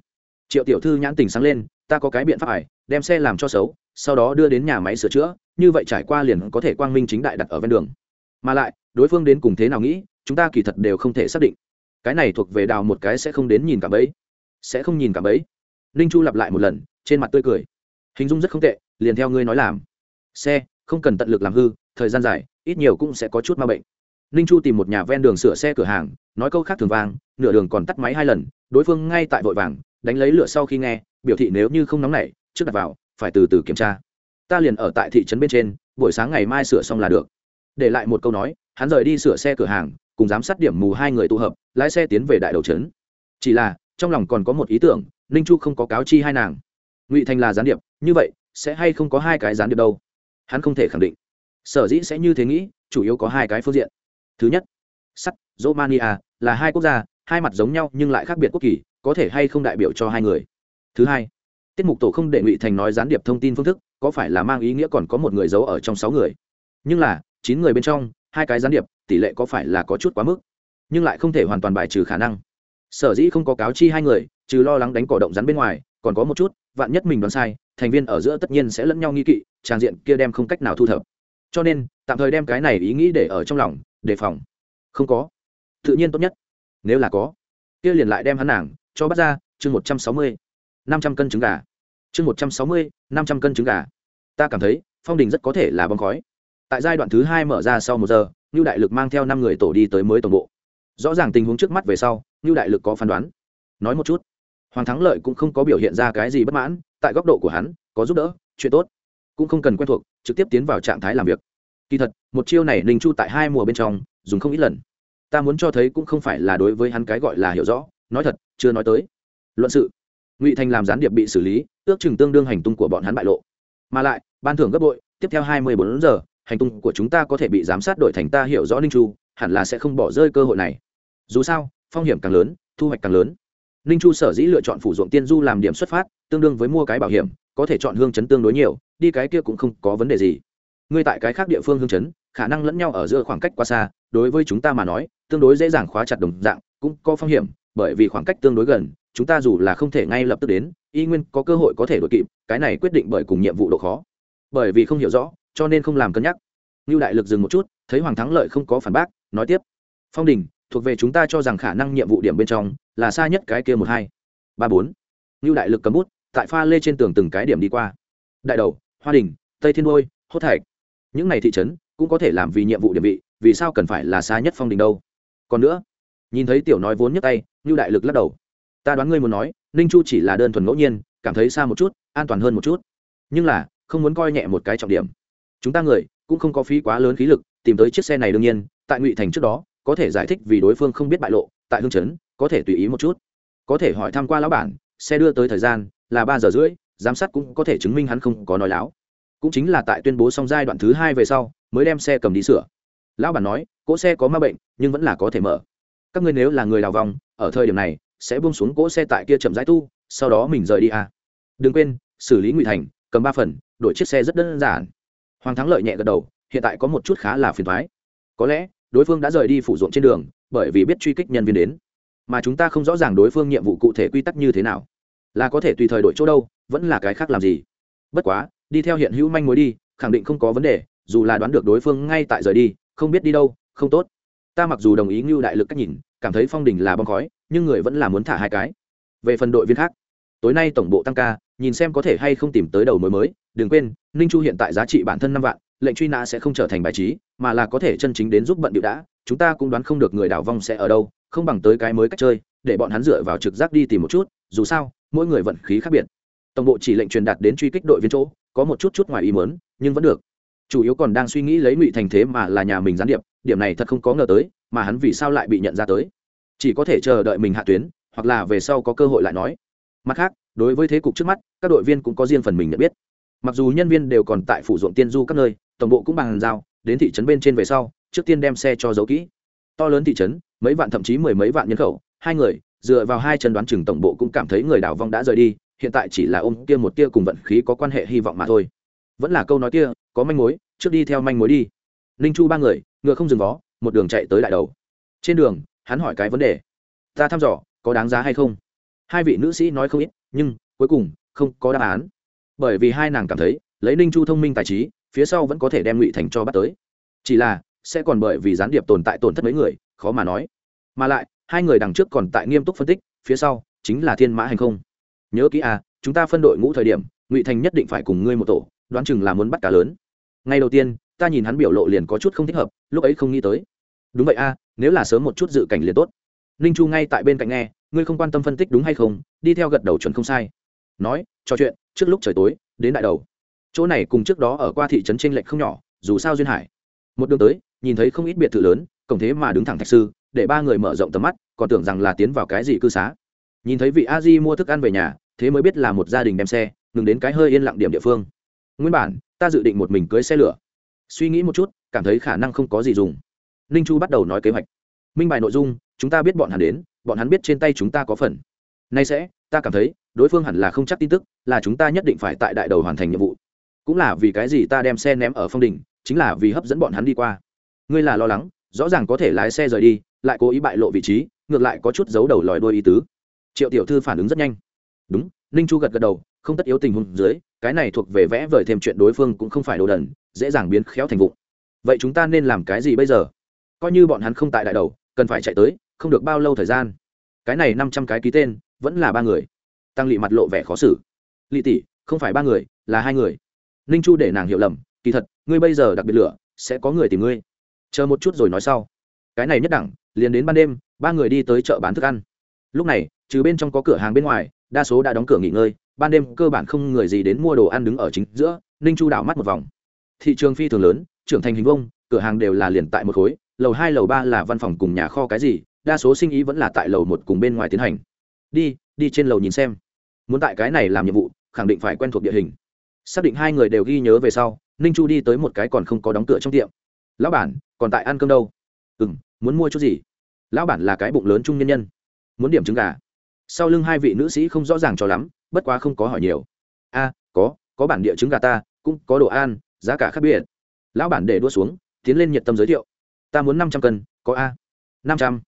Triệu tiểu thư nhãn tình sáng lên, ta có cái biện pháp ải đem xe làm cho xấu, sau đó đưa đến nhà máy sửa chữa, như vậy trải qua liền có thể quang minh chính đại đặt ở ven đường. Mà lại, đối phương đến cùng thế nào nghĩ, chúng ta kỳ thật đều không thể xác định. Cái này thuộc về đào một cái sẽ không đến nhìn cả bấy sẽ không nhìn cả bấy ninh chu lặp lại một lần, trên mặt tươi cười. Hình dung rất không tệ, liền theo ngươi nói làm. Xe, không cần tận lực làm hư, thời gian dài, ít nhiều cũng sẽ có chút ma bệnh ninh chu tìm một nhà ven đường sửa xe cửa hàng, nói câu khác thường vang, nửa đường còn tắt máy hai lần, đối phương ngay tại vội vàng, đánh lấy lửa sau khi nghe, biểu thị nếu như không nóng nảy, trước đặt vào, phải từ từ kiểm tra. Ta liền ở tại thị trấn bên trên, buổi sáng ngày mai sửa xong là được. Để lại một câu nói, hắn rời đi sửa xe cửa hàng, cùng giám sát điểm mù hai người tụ hợp, lái xe tiến về đại đầu trấn. Chỉ là, trong lòng còn có một ý tưởng ninh chu không có cáo chi hai nàng. Ngụy thành là gián điệp, như vậy, sẽ hay không có hai cái gián điệp đâu? Hắn không thể khẳng định. Sở dĩ sẽ như thế nghĩ, chủ yếu có hai cái phương diện thứ nhất, sắt, romania là hai quốc gia, hai mặt giống nhau nhưng lại khác biệt quốc kỳ, có thể hay không đại biểu cho hai người. Thứ hai, tiết mục tổ không để ngụy thành nói gián điệp thông tin phương thức, có phải là mang ý nghĩa còn có một người giấu ở trong sáu người? Nhưng là, chín người bên trong, hai cái gián điệp, tỷ lệ có phải là có chút quá mức? Nhưng lại không thể hoàn toàn bài trừ khả năng. Sở dĩ không có cáo chi hai người, trừ lo lắng đánh cỏ động rắn bên ngoài, còn có một chút, vạn nhất mình đoán sai, thành viên ở giữa tất nhiên sẽ lẫn nhau nghi kỵ trang diện kia đem không cách nào thu thập. Cho nên, tạm thời đem cái này ý nghĩ để ở trong lòng đề phòng. Không có. Tự nhiên tốt nhất. Nếu là có, kia liền lại đem hắn nàng cho bắt ra, chương một trăm sáu mươi, năm trăm cân trứng gà. Chương một trăm sáu mươi, năm trăm cân trứng gà. Ta cảm thấy, phong đình rất có thể là bóng khói. Tại giai đoạn thứ hai mở ra sau một giờ như đại lực mang theo năm người tổ đi tới mới tổng bộ. Rõ ràng tình huống trước mắt về sau như đại lực có phán đoán. Nói một chút, hoàng thắng lợi cũng không có biểu hiện ra cái gì bất mãn, tại góc độ của hắn, có giúp đỡ, chuyện tốt, cũng không cần quen thuộc, trực tiếp tiến vào trạng thái làm việc kỳ thật, một chiêu này ninh chu tại hai mùa bên trong, dùng không ít lần. Ta muốn cho thấy cũng không phải là đối với hắn cái gọi là hiểu rõ, nói thật, chưa nói tới. Luận sự, ngụy thành làm gián điệp bị xử lý, ước chừng tương đương hành tung của bọn hắn bại lộ. Mà lại, ban thưởng gấp bội, tiếp theo hai mươi bốn giờ, hành tung của chúng ta có thể bị giám sát đổi thành ta hiểu rõ ninh chu, hẳn là sẽ không bỏ rơi cơ hội này. Dù sao, phong hiểm càng lớn, thu hoạch càng lớn. Ninh chu sở dĩ lựa chọn phủ ruộng tiên du làm điểm xuất phát, tương đương với mua cái bảo hiểm, có thể chọn hương chấn tương đối nhiều, đi cái kia cũng không có vấn đề gì ngươi tại cái khác địa phương hương chấn, khả năng lẫn nhau ở giữa khoảng cách quá xa, đối với chúng ta mà nói, tương đối dễ dàng khóa chặt đồng dạng, cũng có phong hiểm, bởi vì khoảng cách tương đối gần, chúng ta dù là không thể ngay lập tức đến, y nguyên có cơ hội có thể đội kịp, cái này quyết định bởi cùng nhiệm vụ độ khó. Bởi vì không hiểu rõ, cho nên không làm cân nhắc. Như đại lực dừng một chút, thấy hoàng thắng lợi không có phản bác, nói tiếp. Phong đình, thuộc về chúng ta cho rằng khả năng nhiệm vụ điểm bên trong là xa nhất cái kia một hai, ba bốn. Như đại lực cầm bút, tại pha lê trên tường từng cái điểm đi qua. Đại đầu, hoa đình, tây thiên đôi hốt thạch những này thị trấn cũng có thể làm vì nhiệm vụ địa vị, vì sao cần phải là xa nhất phong đình đâu? Còn nữa, nhìn thấy tiểu nói vốn nhấc tay như đại lực lắc đầu. Ta đoán ngươi muốn nói, ninh chu chỉ là đơn thuần ngẫu nhiên, cảm thấy xa một chút, an toàn hơn một chút. Nhưng là, không muốn coi nhẹ một cái trọng điểm. Chúng ta người cũng không có phí quá lớn khí lực, tìm tới chiếc xe này đương nhiên, tại ngụy thành trước đó, có thể giải thích vì đối phương không biết bại lộ, tại hương chấn, có thể tùy ý một chút. Có thể hỏi tham q u a lão bản, xe đưa tới thời gian là ba giờ rưỡi, giám sát cũng có thể chứng minh hắn không có nói láo cũng chính là tại tuyên bố xong giai đoạn thứ hai về sau, mới đem xe cầm đi sửa. Lão bản nói, cỗ xe có ma bệnh, nhưng vẫn là có thể mở. Các ngươi nếu là người đào vòng, ở thời điểm này, sẽ buông xuống cỗ xe tại kia chậm rãi tu, sau đó mình rời đi à. đừng quên, xử lý ngụy thành, cầm ba phần, đổi chiếc xe rất đơn giản. Hoàng thắng lợi nhẹ gật đầu, hiện tại có một chút khá là phiền thoái có lẽ, đối phương đã rời đi phủ ruộng trên đường, bởi vì biết truy kích nhân viên đến. Mà chúng ta không rõ ràng đối phương nhiệm vụ cụ thể quy tắc như thế nào. Là có thể tùy thời đổi chỗ đâu, vẫn là cái khác làm gì. Bất quá đi theo hiện hữu manh mối đi, khẳng định không có vấn đề, dù là đoán được đối phương ngay tại rời đi, không biết đi đâu, không tốt. Ta mặc dù đồng ý ngưu đại lực cách nhìn, cảm thấy phong đình là bong khói, nhưng người vẫn là muốn thả hai cái. Về phần đội viên khác, tối nay tổng bộ tăng ca, nhìn xem có thể hay không tìm tới đầu mối mới, đừng quên, ninh chu hiện tại giá trị bản thân năm vạn, lệnh truy nã sẽ không trở thành bài trí, mà là có thể chân chính đến giúp bận điệu đã, chúng ta cũng đoán không được người đảo vong sẽ ở đâu, không bằng tới cái mới cách chơi, để bọn hắn dựa vào trực giác đi tìm một chút, dù sao, mỗi người vận khí khác biệt tổng bộ chỉ lệnh truyền đạt đến truy kích đội viên chỗ, có một chút chút ngoài ý mớn nhưng vẫn được. Chủ yếu còn đang suy nghĩ lấy ngụy thành thế mà là nhà mình gián điệp, điểm này thật không có ngờ tới, mà hắn vì sao lại bị nhận ra tới? Chỉ có thể chờ đợi mình hạ tuyến, hoặc là về sau có cơ hội lại nói. Mặt khác, đối với thế cục trước mắt, các đội viên cũng có riêng phần mình nhận biết. Mặc dù nhân viên đều còn tại phủ ruộng tiên du các nơi, tổng bộ cũng bằng giao, đến thị trấn bên trên về sau, trước tiên đem xe cho giấu kỹ. To lớn thị trấn, mấy vạn thậm chí mười mấy vạn nhân khẩu, hai người, dựa vào hai chân đoán chừng tổng bộ cũng cảm thấy người đảo vong đã rời đi hiện tại chỉ là ôm kia một tia cùng vận khí có quan hệ hy vọng mà thôi. Vẫn là câu nói kia, có manh mối, trước đi theo manh mối đi. Ninh chu ba người, ngựa không dừng vó, một đường chạy tới đại đầu. Trên đường, hắn hỏi cái vấn đề. Ta thăm dò, có đáng giá hay không? Hai vị nữ sĩ nói không ít, nhưng cuối cùng không có đáp án. Bởi vì hai nàng cảm thấy, lấy ninh chu thông minh tài trí, phía sau vẫn có thể đem ngụy thành cho bắt tới. Chỉ là, sẽ còn bởi vì gián điệp tồn tại tổn thất mấy người, khó mà nói. Mà lại, hai người đằng trước còn tại nghiêm túc phân tích, phía sau chính là thiên mã hành không nhớ kỹ à chúng ta phân đội ngũ thời điểm ngụy thành nhất định phải cùng ngươi một tổ đoán chừng là muốn bắt cá lớn. Ngay đầu tiên ta nhìn hắn biểu lộ liền có chút không thích hợp lúc ấy không nghĩ tới. Đúng vậy a à, nếu là sớm một chút dự cảnh liền tốt. Ninh chu ngay tại bên cạnh nghe ngươi không quan tâm phân tích đúng hay không đi theo gật đầu chuẩn không sai. Nói trò chuyện trước lúc trời tối đến đại đầu. Chỗ này cùng trước đó ở qua thị trấn tranh lệch không nhỏ dù sao duyên hải. Một đường tới nhìn thấy không ít biệt thự lớn cổng thế mà đứng thẳng thạch sư để ba người mở rộng tầm mắt còn tưởng rằng là tiến vào cái gì cư xá. Nhìn thấy vị a di mua thức ăn về nhà thế mới biết là một gia đình đem xe, ngừng đến cái hơi yên lặng điểm địa phương. Nguyên bản, ta dự định một mình cưới xe lửa. Suy nghĩ một chút, cảm thấy khả năng không có gì dùng. Ninh chu bắt đầu nói kế hoạch. Minh bài nội dung, chúng ta biết bọn hắn đến, bọn hắn biết trên tay chúng ta có phần. Nay sẽ, ta cảm thấy, đối phương hẳn là không chắc tin tức, là chúng ta nhất định phải tại đại đầu hoàn thành nhiệm vụ. Cũng là vì cái gì ta đem xe ném ở phong đình chính là vì hấp dẫn bọn hắn đi qua. Ngươi là lo lắng, rõ ràng có thể lái xe rời đi, lại cố ý bại lộ vị trí, ngược lại có chút giấu đầu lòi đôi ý tứ. Triệu tiểu thư phản ứng rất nhanh đúng, ninh chu gật gật đầu, không tất yếu tình huống dưới, cái này thuộc về vẽ vời thêm chuyện đối phương cũng không phải đồ đần, dễ dàng biến khéo thành vụ vậy chúng ta nên làm cái gì bây giờ? Coi như bọn hắn không tại đại đầu, cần phải chạy tới, không được bao lâu thời gian. Cái này năm trăm cái ký tên, vẫn là ba người. Tăng lị mặt lộ vẻ khó xử. Lị tỷ, không phải ba người, là hai người. Ninh chu để nàng hiểu lầm, kỳ thật, ngươi bây giờ đặc biệt lửa, sẽ có người tìm ngươi. Chờ một chút rồi nói sau. Cái này nhất đẳng, liền đến ban đêm, ba người đi tới chợ bán thức ăn. Lúc này, trừ bên trong có cửa hàng bên ngoài đa số đã đóng cửa nghỉ ngơi, ban đêm cơ bản không người gì đến mua đồ ăn đứng ở chính giữa, ninh chu đảo mắt một vòng. Thị trường phi thường lớn, trưởng thành hình vông cửa hàng đều là liền tại một khối, lầu hai, lầu ba là văn phòng cùng nhà kho cái gì, đa số sinh ý vẫn là tại lầu một cùng bên ngoài tiến hành. Đi đi trên lầu nhìn xem. Muốn tại cái này làm nhiệm vụ, khẳng định phải quen thuộc địa hình. Xác định hai người đều ghi nhớ về sau, ninh chu đi tới một cái còn không có đóng cửa trong tiệm. Lão bản, còn tại ăn cơm đâu? Ừ m muốn mua chút gì? Lão bản là cái bụng lớn trung nhân nhân, muốn điểm trứng gà sau lưng hai vị nữ sĩ không rõ ràng cho lắm, bất quá không có hỏi nhiều. A, có có bản địa trứng gà ta, cũng có đồ ăn, giá cả khác biệt. Lão bản để đua xuống, tiến lên nhiệt tâm giới thiệu. Ta muốn năm trăm cân, có a. Năm trăm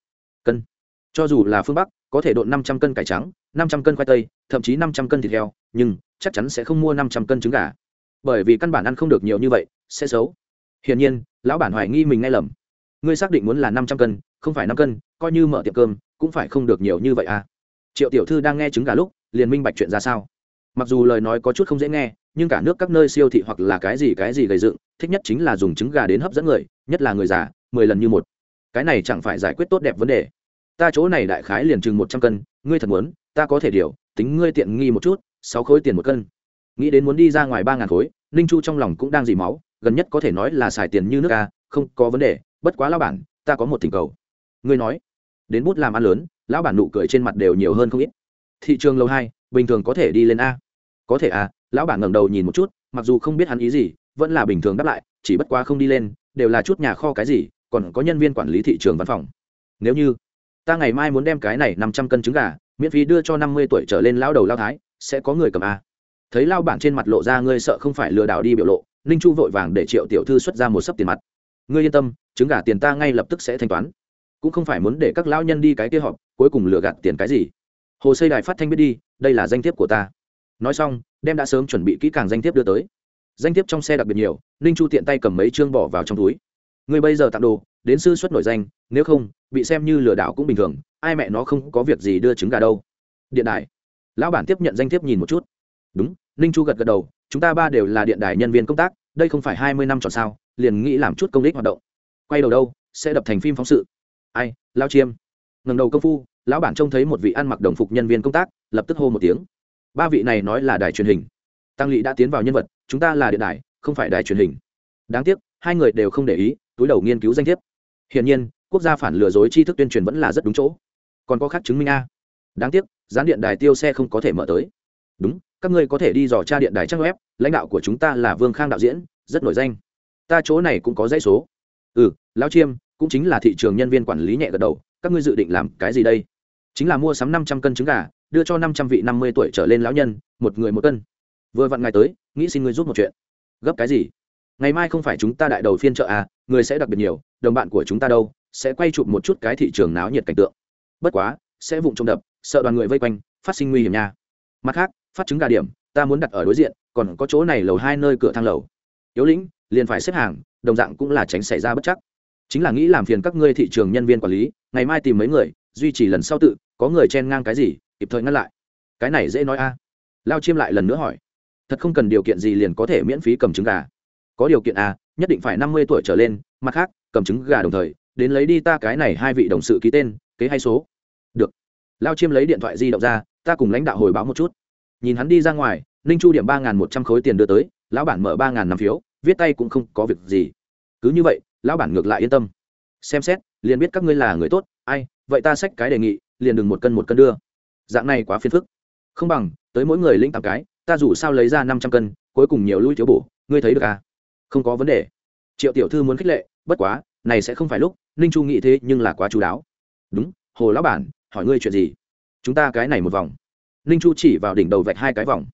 cân? Cho dù là phương bắc, có thể độn năm trăm cân cải trắng, năm trăm cân khoai tây, thậm chí năm trăm cân thịt heo, nhưng chắc chắn sẽ không mua năm trăm cân trứng gà. Bởi vì căn bản ăn không được nhiều như vậy, sẽ xấu. Hiển nhiên, lão bản hoài nghi mình nghe lầm. Ngươi xác định muốn là năm trăm cân, không phải năm cân, coi như mở tiệm cơm, cũng phải không được nhiều như vậy à? Triệu tiểu thư đang nghe trứng gà lúc, liền minh bạch chuyện ra sao. Mặc dù lời nói có chút không dễ nghe, nhưng cả nước các nơi siêu thị hoặc là cái gì cái gì gây dựng, thích nhất chính là dùng trứng gà đến hấp dẫn người, nhất là người già, mười lần như một. Cái này chẳng phải giải quyết tốt đẹp vấn đề. Ta chỗ này đại khái liền chừng một trăm cân, ngươi thật muốn, ta có thể điều, tính ngươi tiện nghi một chút, sáu khối tiền một cân. Nghĩ đến muốn đi ra ngoài ba ngàn khối, ninh chu trong lòng cũng đang dì máu, gần nhất có thể nói là xài tiền như nước ca không có vấn đề, bất quá lao bản, ta có một thỉnh cầu. Ngươi nói, đến bút làm ăn lớn lão bản nụ cười trên mặt đều nhiều hơn không ít. Thị trường lâu hai, bình thường có thể đi lên a. Có thể a, lão bản ngẩng đầu nhìn một chút, mặc dù không biết hắn ý gì, vẫn là bình thường đáp lại, chỉ bất quá không đi lên, đều là chút nhà kho cái gì, còn có nhân viên quản lý thị trường văn phòng. Nếu như ta ngày mai muốn đem cái này năm trăm cân trứng gà, miễn phí đưa cho năm mươi tuổi trở lên lão đầu lao thái, sẽ có người cầm a. Thấy lao bản trên mặt lộ ra ngươi sợ không phải lừa đảo đi biểu lộ, ninh chu vội vàng để triệu tiểu thư xuất ra một sấp tiền mặt. Ngươi yên tâm, trứng gà tiền ta ngay lập tức sẽ thanh toán. Cũng không phải muốn để các lão nhân đi cái kia họp cuối cùng lừa gạt tiền cái gì? Hồ xây đài phát thanh biết đi, đây là danh thiếp của ta. Nói xong, đem đã sớm chuẩn bị kỹ càng danh thiếp đưa tới. Danh thiếp trong xe đặc biệt nhiều, ninh chu tiện tay cầm mấy chương bỏ vào trong túi. Người bây giờ tặng đồ, đến sư xuất nổi danh, nếu không, bị xem như lừa đảo cũng bình thường, ai mẹ nó không có việc gì đưa trứng gà đâu. Điện đài. Lão bản tiếp nhận danh thiếp nhìn một chút. Đúng, ninh chu gật gật đầu, chúng ta ba đều là điện đài nhân viên công tác, đây không phải hai mươi năm chọn sao, liền nghĩ làm chút công đích hoạt động. Quay đầu đâu, sẽ đập thành phim phóng sự. Ai, lao chiêm? Ngầm đầu công phu, lão bản trông thấy một vị ăn mặc đồng phục nhân viên công tác, lập tức hô một tiếng. Ba vị này nói là đài truyền hình. Tăng lỵ đã tiến vào nhân vật, chúng ta là điện đài, không phải đài truyền hình. Đáng tiếc, hai người đều không để ý, túi đầu nghiên cứu danh thiếp. Hiển nhiên, quốc gia phản lừa dối tri thức tuyên truyền vẫn là rất đúng chỗ. Còn có khác chứng minh a. Đáng tiếc, gián điện đài tiêu xe không có thể mở tới. Đúng, các ngươi có thể đi dò tra điện đài trang web, lãnh đạo của chúng ta là vương khang đạo diễn, rất nổi danh. Ta chỗ này cũng có dãy số. Ừ lão chiêm, cũng chính là thị trường nhân viên quản lý nhẹ gật đầu các ngươi dự định làm cái gì đây? Chính là mua sắm năm trăm cân trứng gà, đưa cho năm trăm vị năm mươi tuổi trở lên lão nhân, một người một cân. Vừa vặn ngày tới, nghĩ xin ngươi giúp một chuyện. Gấp cái gì? Ngày mai không phải chúng ta đại đầu phiên chợ à người sẽ đặc biệt nhiều, đồng bạn của chúng ta đâu, sẽ quay chụp một chút cái thị trường náo nhiệt cảnh tượng. Bất quá, sẽ vụng trộm đập, sợ đoàn người vây quanh, phát sinh nguy hiểm nha. Mặt khác, phát chứng gà điểm, ta muốn đặt ở đối diện, còn có chỗ này lầu hai nơi cửa thang lầu. Yếu lĩnh, liền phải xếp hàng, đồng dạng cũng là tránh xảy ra bất chắc. Chính là nghĩ làm phiền các ngươi thị trường nhân viên quản lý ngày mai tìm mấy người, duy trì lần sau tự, có người chen ngang cái gì, kịp thời ngăn lại. Cái này dễ nói a. Lao chiêm lại lần nữa hỏi. Thật không cần điều kiện gì liền có thể miễn phí cầm trứng gà. Có điều kiện a, nhất định phải năm mươi tuổi trở lên, mặt khác, cầm trứng gà đồng thời, đến lấy đi ta cái này hai vị đồng sự ký tên, kế hay số. Được. Lao chiêm lấy điện thoại di động ra, ta cùng lãnh đạo hồi báo một chút. Nhìn hắn đi ra ngoài, ninh chu điểm ba n g h n một trăm khối tiền đưa tới, lão bản mở ba n g h n năm phiếu, viết tay cũng không có việc gì. Cứ như vậy, lão bản ngược lại yên tâm. Xem xét liền biết các ngươi là người tốt ai vậy ta xách cái đề nghị liền đừng một cân một cân đưa. Dạng này quá phiền phức. Không bằng tới mỗi người lĩnh tám cái ta dù sao lấy ra năm trăm cân cuối cùng nhiều lui thiếu bổ ngươi thấy được à? Không có vấn đề. Triệu tiểu thư muốn khích lệ bất quá này sẽ không phải lúc ninh chu nghĩ thế nhưng là quá chú đáo. Đúng hồ lão bản hỏi ngươi chuyện gì? Chúng ta cái này một vòng. Ninh chu chỉ vào đỉnh đầu vạch hai cái vòng.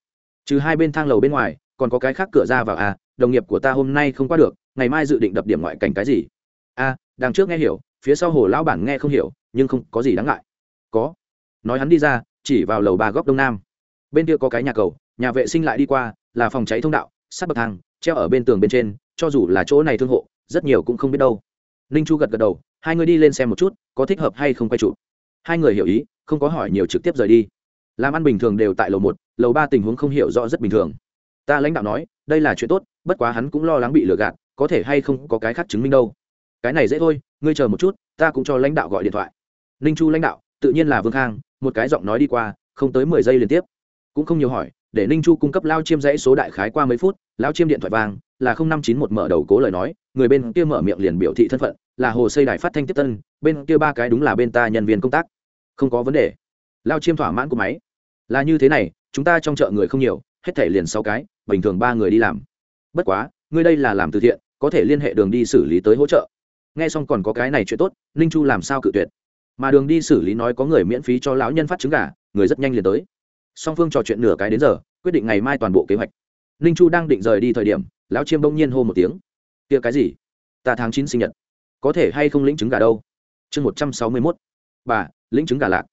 Trừ hai bên thang lầu bên ngoài còn có cái khác cửa ra vào à đồng nghiệp của ta hôm nay không qua được ngày mai dự định đập điểm ngoại cảnh cái gì? A à, đằng trước nghe hiểu phía sau hồ lão bản nghe không hiểu, nhưng không có gì đáng ngại. Có. Nói hắn đi ra, chỉ vào lầu ba góc đông nam. Bên kia có cái nhà cầu, nhà vệ sinh lại đi qua, là phòng cháy thông đạo, sắt bậc thang, treo ở bên tường bên trên, cho dù là chỗ này thương hộ, rất nhiều cũng không biết đâu. Ninh chu gật gật đầu, hai người đi lên xem một chút, có thích hợp hay không quay trụ hai người hiểu ý, không có hỏi nhiều trực tiếp rời đi. Làm ăn bình thường đều tại lầu một, lầu ba tình huống không hiểu rõ rất bình thường. Ta lãnh đạo nói, đây là chuyện tốt, bất quá hắn cũng lo lắng bị lừa gạt, có thể hay không có cái khác chứng minh đâu. Cái này dễ thôi ngươi chờ một chút, ta cũng cho lãnh đạo gọi điện thoại. Ninh chu lãnh đạo, tự nhiên là vương khang, một cái giọng nói đi qua, không tới mười giây liên tiếp. Cũng không nhiều hỏi, để ninh chu cung cấp lao chiêm dãy số đại khái qua mấy phút, lao chiêm điện thoại vàng là năm chín một mở đầu cố lời nói, người bên kia mở miệng liền biểu thị thân phận, là hồ xây đài phát thanh tiếp tân, bên kia ba cái đúng là bên ta nhân viên công tác. Không có vấn đề. Lao chiêm thỏa mãn của máy. Là như thế này, chúng ta trong chợ người không nhiều, hết thể liền sáu cái, bình thường ba người đi làm. Bất quá, ngươi đây là làm từ thiện, có thể liên hệ đường đi xử lý tới hỗ trợ nghe xong còn có cái này chuyện tốt, ninh chu làm sao cự tuyệt? Mà đường đi xử lý nói có người miễn phí cho lão nhân phát trứng gà, người rất nhanh liền tới. Song phương trò chuyện nửa cái đến giờ, quyết định ngày mai toàn bộ kế hoạch. Ninh chu đang định rời đi thời điểm, lão chiêm bỗng nhiên hô một tiếng. Kia cái gì? Ta tháng chín sinh nhật, có thể hay không lĩnh trứng gà đâu? Chương một trăm sáu mươi mốt. Bà, lĩnh trứng gà lạc.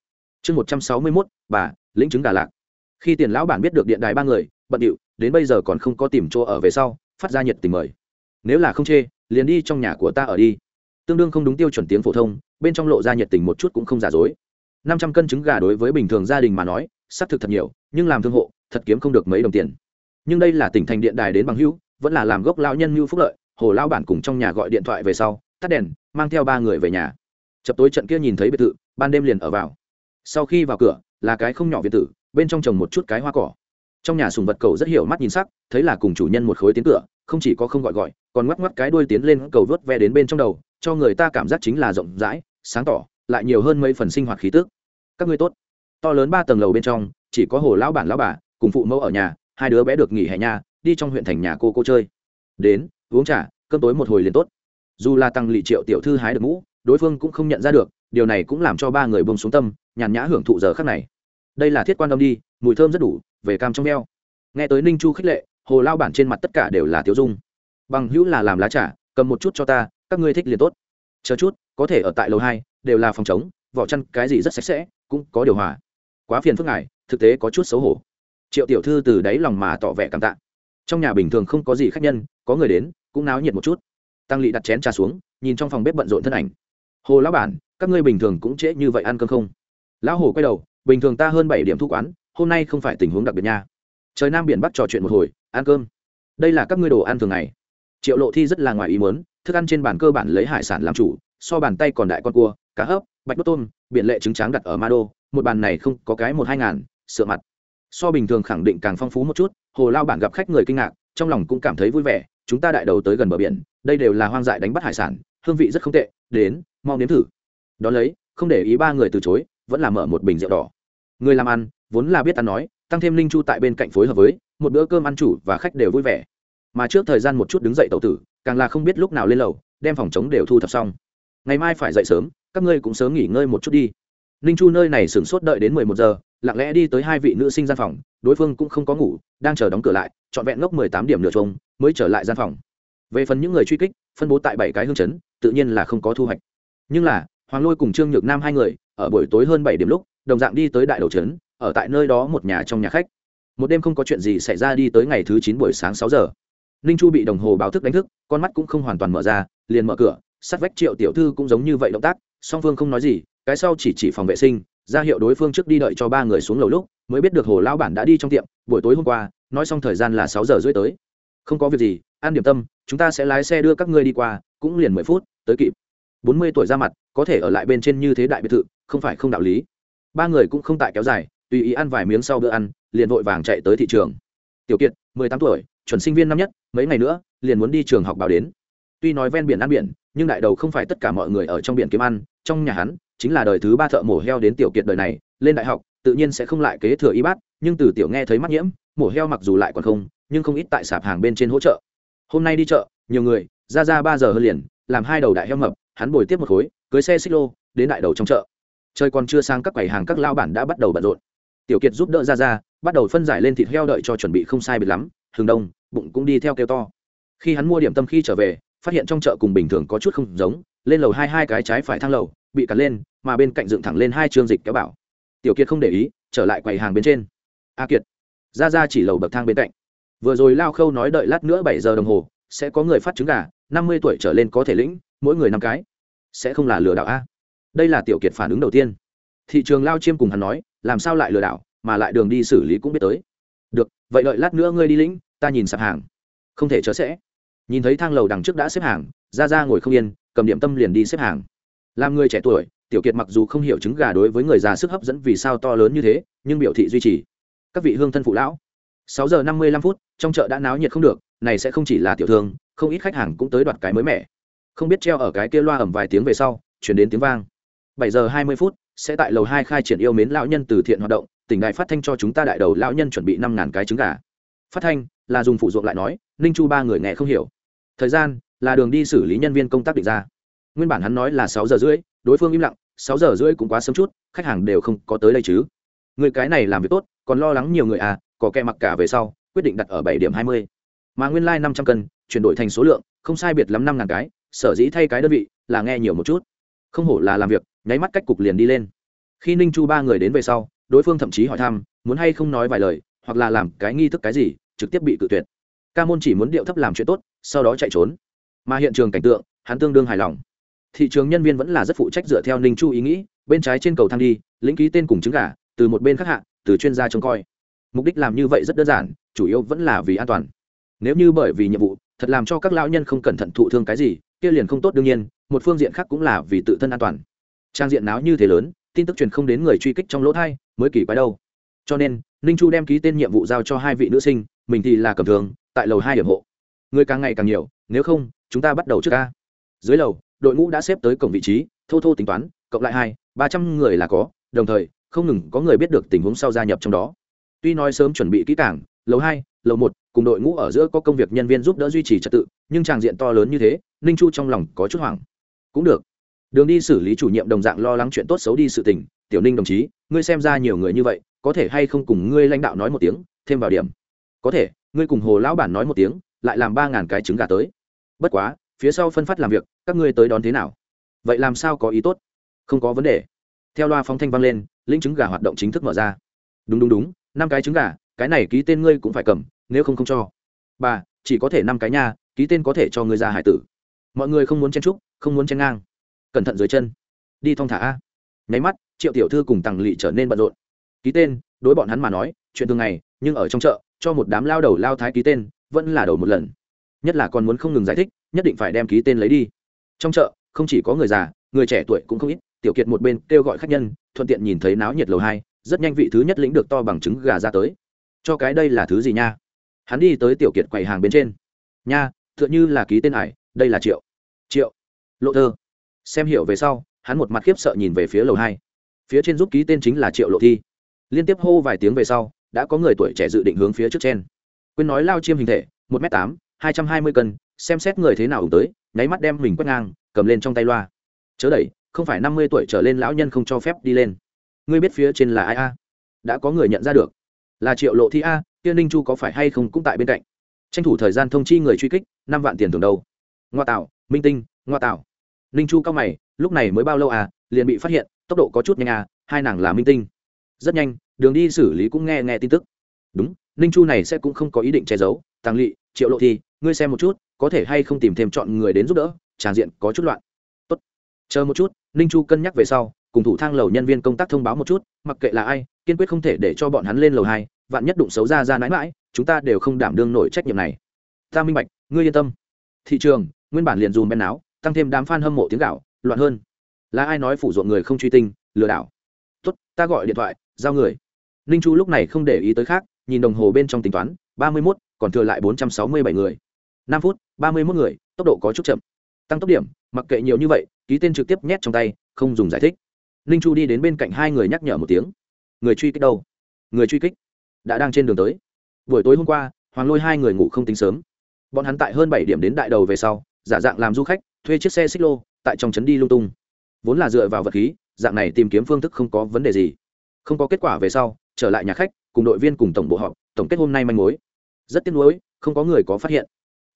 Chương một trăm sáu mươi mốt. Bà, lĩnh trứng gà lạc. Khi tiền lão bản biết được điện đài ba người, bận điệu, đến bây giờ còn không có tìm chỗ ở về sau, phát ra nhiệt tình mời. Nếu là không chê, liền đi trong nhà của ta ở đi tương đương không đúng tiêu chuẩn tiếng phổ thông, bên trong lộ ra nhiệt tình một chút cũng không giả dối. Năm trăm cân trứng gà đối với bình thường gia đình mà nói, xác thực thật nhiều, nhưng làm thương hộ, thật kiếm không được mấy đồng tiền. Nhưng đây là tỉnh thành điện đài đến bằng hữu, vẫn là làm gốc lão nhân hữu phúc lợi, hồ lao bản cùng trong nhà gọi điện thoại về sau, tắt đèn, mang theo ba người về nhà. Chập tối trận kia nhìn thấy biệt thự, ban đêm liền ở vào. Sau khi vào cửa, là cái không nhỏ việt tử, bên trong trồng một chút cái hoa cỏ. Trong nhà sùng vật cầu rất hiểu mắt nhìn sắc, thấy là cùng chủ nhân một khối tiến cửa không chỉ có không gọi gọi, còn ngoắc ngoắc cái đuôi tiến lên cầu vớt ve đến bên trong đầu, cho người ta cảm giác chính là rộng rãi, sáng tỏ, lại nhiều hơn mấy phần sinh hoạt khí tức. Các ngươi tốt. To lớn ba tầng lầu bên trong, chỉ có hồ lão bản lão bà, cùng phụ mẫu ở nhà, hai đứa bé được nghỉ hè nhà, đi trong huyện thành nhà cô cô chơi. Đến, uống trà, cơm tối một hồi liền tốt. Dù là tăng lị triệu tiểu thư hái được mũ, đối phương cũng không nhận ra được, điều này cũng làm cho ba người bông xuống tâm, nhàn nhã hưởng thụ giờ khắc này. Đây là thiết quan âm đi, mùi thơm rất đủ, về cam trong veo. Nghe tới ninh chu khích lệ hồ lao bản trên mặt tất cả đều là tiêu dung. Bằng hữu là làm lá trà, cầm một chút cho ta, các ngươi thích liền tốt. Chờ chút, có thể ở tại lầu hai, đều là phòng chống vỏ chăn cái gì rất sạch sẽ, cũng có điều hòa. Quá phiền phức ngài, thực tế có chút xấu hổ. Triệu tiểu thư từ đáy lòng mà tỏ vẻ cảm tạ. Trong nhà bình thường không có gì khách nhân, có người đến, cũng náo nhiệt một chút. Tăng lỵ đặt chén trà xuống, nhìn trong phòng bếp bận rộn thân ảnh. Hồ lão bản, các ngươi bình thường cũng trễ như vậy ăn cơm không? Lão hồ quay đầu, bình thường ta hơn bảy điểm thu quán, hôm nay không phải tình huống đặc biệt nha trời nam biển bắc trò chuyện một hồi, ăn cơm. Đây là các ngươi đồ ăn thường ngày. Triệu lộ thi rất là ngoài ý muốn, thức ăn trên bàn cơ bản lấy hải sản làm chủ, so bàn tay còn đại con cua, cá hấp, bạch đốt tôm, biển lệ trứng tráng đặt ở ma đô, một bàn này không có cái một hai ngàn sửa mặt. So bình thường khẳng định càng phong phú một chút, hồ lao bản gặp khách người kinh ngạc, trong lòng cũng cảm thấy vui vẻ, chúng ta đại đầu tới gần bờ biển, đây đều là hoang dại đánh bắt hải sản, hương vị rất không tệ, đến, mau nếm thử. Đón lấy, không để ý ba người từ chối, vẫn là mở một bình rượu đỏ. Người làm ăn, vốn là biết ăn nói tăng thêm linh chu tại bên cạnh phối hợp với, một bữa cơm ăn chủ và khách đều vui vẻ. Mà trước thời gian một chút đứng dậy tàu tử, càng là không biết lúc nào lên lầu, đem phòng chống đều thu thập xong. Ngày mai phải dậy sớm, các ngươi cũng sớm nghỉ ngơi một chút đi. Ninh chu nơi này sửng sốt đợi đến mười một giờ, lặng lẽ đi tới hai vị nữ sinh gian phòng, đối phương cũng không có ngủ, đang chờ đóng cửa lại, trọn vẹn ngốc mười tám điểm nửa trống, mới trở lại gian phòng. Về phần những người truy kích, phân bố tại bảy cái hương chấn, tự nhiên là không có thu hoạch. Nhưng là, hoàng lôi cùng trương nhược nam hai người, ở buổi tối hơn bảy điểm lúc, đồng dạng đi tới đại đầu trấn ở tại nơi đó một nhà trong nhà khách. Một đêm không có chuyện gì xảy ra đi tới ngày thứ chín buổi sáng sáu giờ. Ninh chu bị đồng hồ báo thức đánh thức, con mắt cũng không hoàn toàn mở ra, liền mở cửa sát vách triệu tiểu thư cũng giống như vậy động tác, song phương không nói gì, cái sau chỉ chỉ phòng vệ sinh, ra hiệu đối phương trước đi đợi cho ba người xuống lầu lúc, mới biết được hồ lao bản đã đi trong tiệm, buổi tối hôm qua, nói xong thời gian là sáu giờ rưỡi tới. Không có việc gì, ăn điểm tâm, chúng ta sẽ lái xe đưa các ngươi đi qua, cũng liền mười phút, tới kịp. Bốn mươi tuổi ra mặt, có thể ở lại bên trên như thế đại biệt thự, không phải không đạo lý. Ba người cũng không tại kéo dài tùy ý ăn vài miếng sau bữa ăn, liền vội vàng chạy tới thị trường. Tiểu kiệt, mười tám tuổi, chuẩn sinh viên năm nhất, mấy ngày nữa, liền muốn đi trường học báo đến. Tuy nói ven biển ăn biển, nhưng đại đầu không phải tất cả mọi người ở trong biển kiếm ăn, trong nhà hắn, chính là đời thứ ba thợ mổ heo đến tiểu kiệt đời này, lên đại học, tự nhiên sẽ không lại kế thừa y bát, nhưng từ tiểu nghe thấy mắc nhiễm, mổ heo mặc dù lại còn không, nhưng không ít tại sạp hàng bên trên hỗ trợ. Hôm nay đi chợ, nhiều người, ra ra ba giờ hơn liền, làm hai đầu đại heo mập, hắn bồi tiếp một khối, cưới xe xích lô, đến đại đầu trong chợ. Trời còn chưa sang các quầy hàng các lao bản đã bắt đầu bận rộn tiểu kiệt giúp đỡ ra ra bắt đầu phân giải lên thịt heo đợi cho chuẩn bị không sai biệt lắm hừng đông, bụng cũng đi theo kêu to. Khi hắn mua điểm tâm khi trở về, phát hiện trong chợ cùng bình thường có chút không giống, lên lầu hai hai cái trái phải thang lầu, bị cắn lên, mà bên cạnh dựng thẳng lên hai chương dịch kéo bảo. Tiểu kiệt không để ý, trở lại quầy hàng bên trên. A kiệt. Ra ra chỉ lầu bậc thang bên cạnh. Vừa rồi lao khâu nói đợi lát nữa bảy giờ đồng hồ, sẽ có người phát trứng gà, năm mươi tuổi trở lên có thể lĩnh, mỗi người năm cái. Sẽ không là lừa đảo a. Đây là tiểu kiệt phản ứng đầu tiên. Thị trường lao chiêm cùng hắn nói làm sao lại lừa đảo, mà lại đường đi xử lý cũng biết tới. Được, vậy đợi lát nữa ngươi đi lĩnh, ta nhìn sạp hàng. Không thể chớ sẽ. Nhìn thấy thang lầu đằng trước đã xếp hàng ra ra ngồi không yên, cầm điểm tâm liền đi xếp hàng. Làm người trẻ tuổi, tiểu kiệt mặc dù không hiểu trứng gà đối với người già sức hấp dẫn vì sao to lớn như thế, nhưng biểu thị duy trì. Các vị hương thân phụ lão, sáu giờ năm mươi lăm phút, trong chợ đã náo nhiệt không được, này sẽ không chỉ là tiểu thương, không ít khách hàng cũng tới đoạt cái mới mẻ. Không biết treo ở cái kia loa ẩm vài tiếng về sau, chuyển đến tiếng vang. Bảy giờ hai mươi phút sẽ tại lầu hai khai triển yêu mến lão nhân từ thiện hoạt động, tỉnh đài phát thanh cho chúng ta đại đầu lão nhân chuẩn bị năm ngàn cái trứng gà. Phát thanh, là dùng phụ dụng lại nói, ninh chu ba người nghe không hiểu. Thời gian, là đường đi xử lý nhân viên công tác định ra. Nguyên bản hắn nói là sáu giờ rưỡi, đối phương im lặng, sáu giờ rưỡi cũng quá sớm chút, khách hàng đều không có tới đây chứ. Người cái này làm việc tốt, còn lo lắng nhiều người à có kẻ mặc cả về sau, quyết định đặt ở bảy điểm hai mươi. Mà nguyên lai năm trăm cân, chuyển đổi thành số lượng, không sai biệt lắm năm ngàn cái, sở dĩ thay cái đơn vị, là nghe nhiều một chút. Không hổ là làm việc nháy mắt cách cục liền đi lên. Khi ninh chu ba người đến về sau, đối phương thậm chí hỏi thăm, muốn hay không nói vài lời, hoặc là làm cái nghi thức cái gì, trực tiếp bị cự tuyệt. Ca môn chỉ muốn điệu thấp làm chuyện tốt, sau đó chạy trốn. Mà hiện trường cảnh tượng, hắn tương đương hài lòng. Thị trường nhân viên vẫn là rất phụ trách dựa theo ninh chu ý nghĩ, bên trái trên cầu thang đi, lĩnh ký tên cùng chứng gà, từ một bên khác hạ, từ chuyên gia trông coi. Mục đích làm như vậy rất đơn giản, chủ yếu vẫn là vì an toàn. Nếu như bởi vì nhiệm vụ, thật làm cho các lão nhân không cẩn thận thụ thương cái gì, kia liền không tốt đương nhiên, một phương diện khác cũng là vì tự thân an toàn trang diện náo như thế lớn, tin tức truyền không đến người truy kích trong lỗ thai, mới kỳ quái đâu. Cho nên, ninh chu đem ký tên nhiệm vụ giao cho hai vị nữ sinh, mình thì là cầm thường, tại lầu hai điểm hộ. Người càng ngày càng nhiều, nếu không, chúng ta bắt đầu trước ca dưới lầu, đội ngũ đã xếp tới cổng vị trí, thô thô tính toán, cộng lại hai, ba trăm người là có, đồng thời, không ngừng có người biết được tình huống sau gia nhập trong đó. Tuy nói sớm chuẩn bị kỹ cảng lầu hai, lầu một, cùng đội ngũ ở giữa có công việc nhân viên giúp đỡ duy trì trật tự, nhưng tràng diện to lớn như thế, ninh chu trong lòng có chút hoảng. Cũng được đường đi xử lý chủ nhiệm đồng dạng lo lắng chuyện tốt xấu đi sự tình, tiểu ninh đồng chí, ngươi xem ra nhiều người như vậy, có thể hay không cùng ngươi lãnh đạo nói một tiếng, thêm vào điểm. Có thể, ngươi cùng hồ lão bản nói một tiếng, lại làm ba ngàn cái trứng gà tới. Bất quá, phía sau phân phát làm việc, các ngươi tới đón thế nào? Vậy làm sao có ý tốt? Không có vấn đề. Theo loa phóng thanh vang lên linh trứng gà hoạt động chính thức mở ra. Đúng đúng đúng, năm cái trứng gà, cái này ký tên ngươi cũng phải cầm, nếu không không cho. Bà, chỉ có thể năm cái nha, ký tên có thể cho ngươi ra hải tử. Mọi người không muốn chen trúc không muốn chen ngang cẩn thận dưới chân. Đi thong thả a. Nháy mắt, triệu tiểu thư cùng tằng lỵ trở nên bận rộn. Ký tên, đối bọn hắn mà nói, chuyện thường ngày, nhưng ở trong chợ, cho một đám lao đầu lao thái ký tên, vẫn là đầu một lần. Nhất là còn muốn không ngừng giải thích, nhất định phải đem ký tên lấy đi. Trong chợ, không chỉ có người già, người trẻ tuổi cũng không ít, tiểu kiệt một bên kêu gọi khách nhân, thuận tiện nhìn thấy náo nhiệt lầu hai, rất nhanh vị thứ nhất lĩnh được to bằng trứng gà ra tới. Cho cái đây là thứ gì nha? Hắn đi tới tiểu kiệt quầy hàng bên trên. Nha t h ư ợ n h ư là ký tên ải, đây là triệu. Triệu. Lộ thơ xem hiểu về sau, hắn một mặt khiếp sợ nhìn về phía lầu hai. Phía trên giúp ký tên chính là triệu lộ thi. Liên tiếp hô vài tiếng về sau, đã có người tuổi trẻ dự định hướng phía trước trên. Quên nói lao chiêm hình thể, một m tám, hai trăm hai mươi cân, xem xét người thế nào ủng tới, nháy mắt đem mình quét ngang, cầm lên trong tay loa. Chớ đẩy, không phải năm mươi tuổi trở lên lão nhân không cho phép đi lên. Ngươi biết phía trên là ai a? Đã có người nhận ra được. Là triệu lộ thi a tiên ninh chu có phải hay không cũng tại bên cạnh. Tranh thủ thời gian thông chi người truy kích, năm vạn tiền thưởng đâu. Ngoa tạo, minh tinh, ngoa tạo ninh chu cao mày, lúc này mới bao lâu à liền bị phát hiện, tốc độ có chút nhanh à hai nàng là minh tinh. Rất nhanh, đường đi xử lý cũng nghe nghe tin tức. Đúng, ninh chu này sẽ cũng không có ý định che giấu. Tàng lỵ triệu lộ thi ngươi xem một chút, có thể hay không tìm thêm chọn người đến giúp đỡ tràng diện có chút loạn. Tốt. Chờ một chút, ninh chu cân nhắc về sau, cùng thủ thang lầu nhân viên công tác thông báo một chút, mặc kệ là ai, kiên quyết không thể để cho bọn hắn lên lầu hai, vạn nhất đụng xấu ra ra mãi mãi, chúng ta đều không đảm đương nổi trách nhiệm này. Ta minh bạch, ngươi yên tâm. Thị trường, nguyên bản liền dùm bên áo tăng thêm đám fan hâm mộ tiếng gạo, loạn hơn. Là ai nói phủ ruộng người không truy tinh, lừa đảo? Tốt, ta gọi điện thoại, giao người. Ninh chu lúc này không để ý tới khác, nhìn đồng hồ bên trong tính toán, ba mươi mốt, còn thừa lại bốn trăm sáu mươi bảy người. năm phút, ba mươi mốt người, tốc độ có chút chậm. Tăng tốc điểm, mặc kệ nhiều như vậy, ký tên trực tiếp nhét trong tay, không dùng giải thích. Ninh chu đi đến bên cạnh hai người nhắc nhở một tiếng. Người truy kích đâu? Người truy kích đã đang trên đường tới. Buổi tối hôm qua, hoàng lôi hai người ngủ không tính sớm. Bọn hắn tại hơn bảy điểm đến đại đầu về sau, giả dạng làm du khách thuê chiếc xe xích lô, tại trong trấn đi lung tung. Vốn là dựa vào vật khí, dạng này tìm kiếm phương thức không có vấn đề gì. Không có kết quả về sau, trở lại nhà khách, cùng đội viên cùng tổng bộ họp, tổng kết hôm nay manh mối. Rất tiếc nuối, không có người có phát hiện.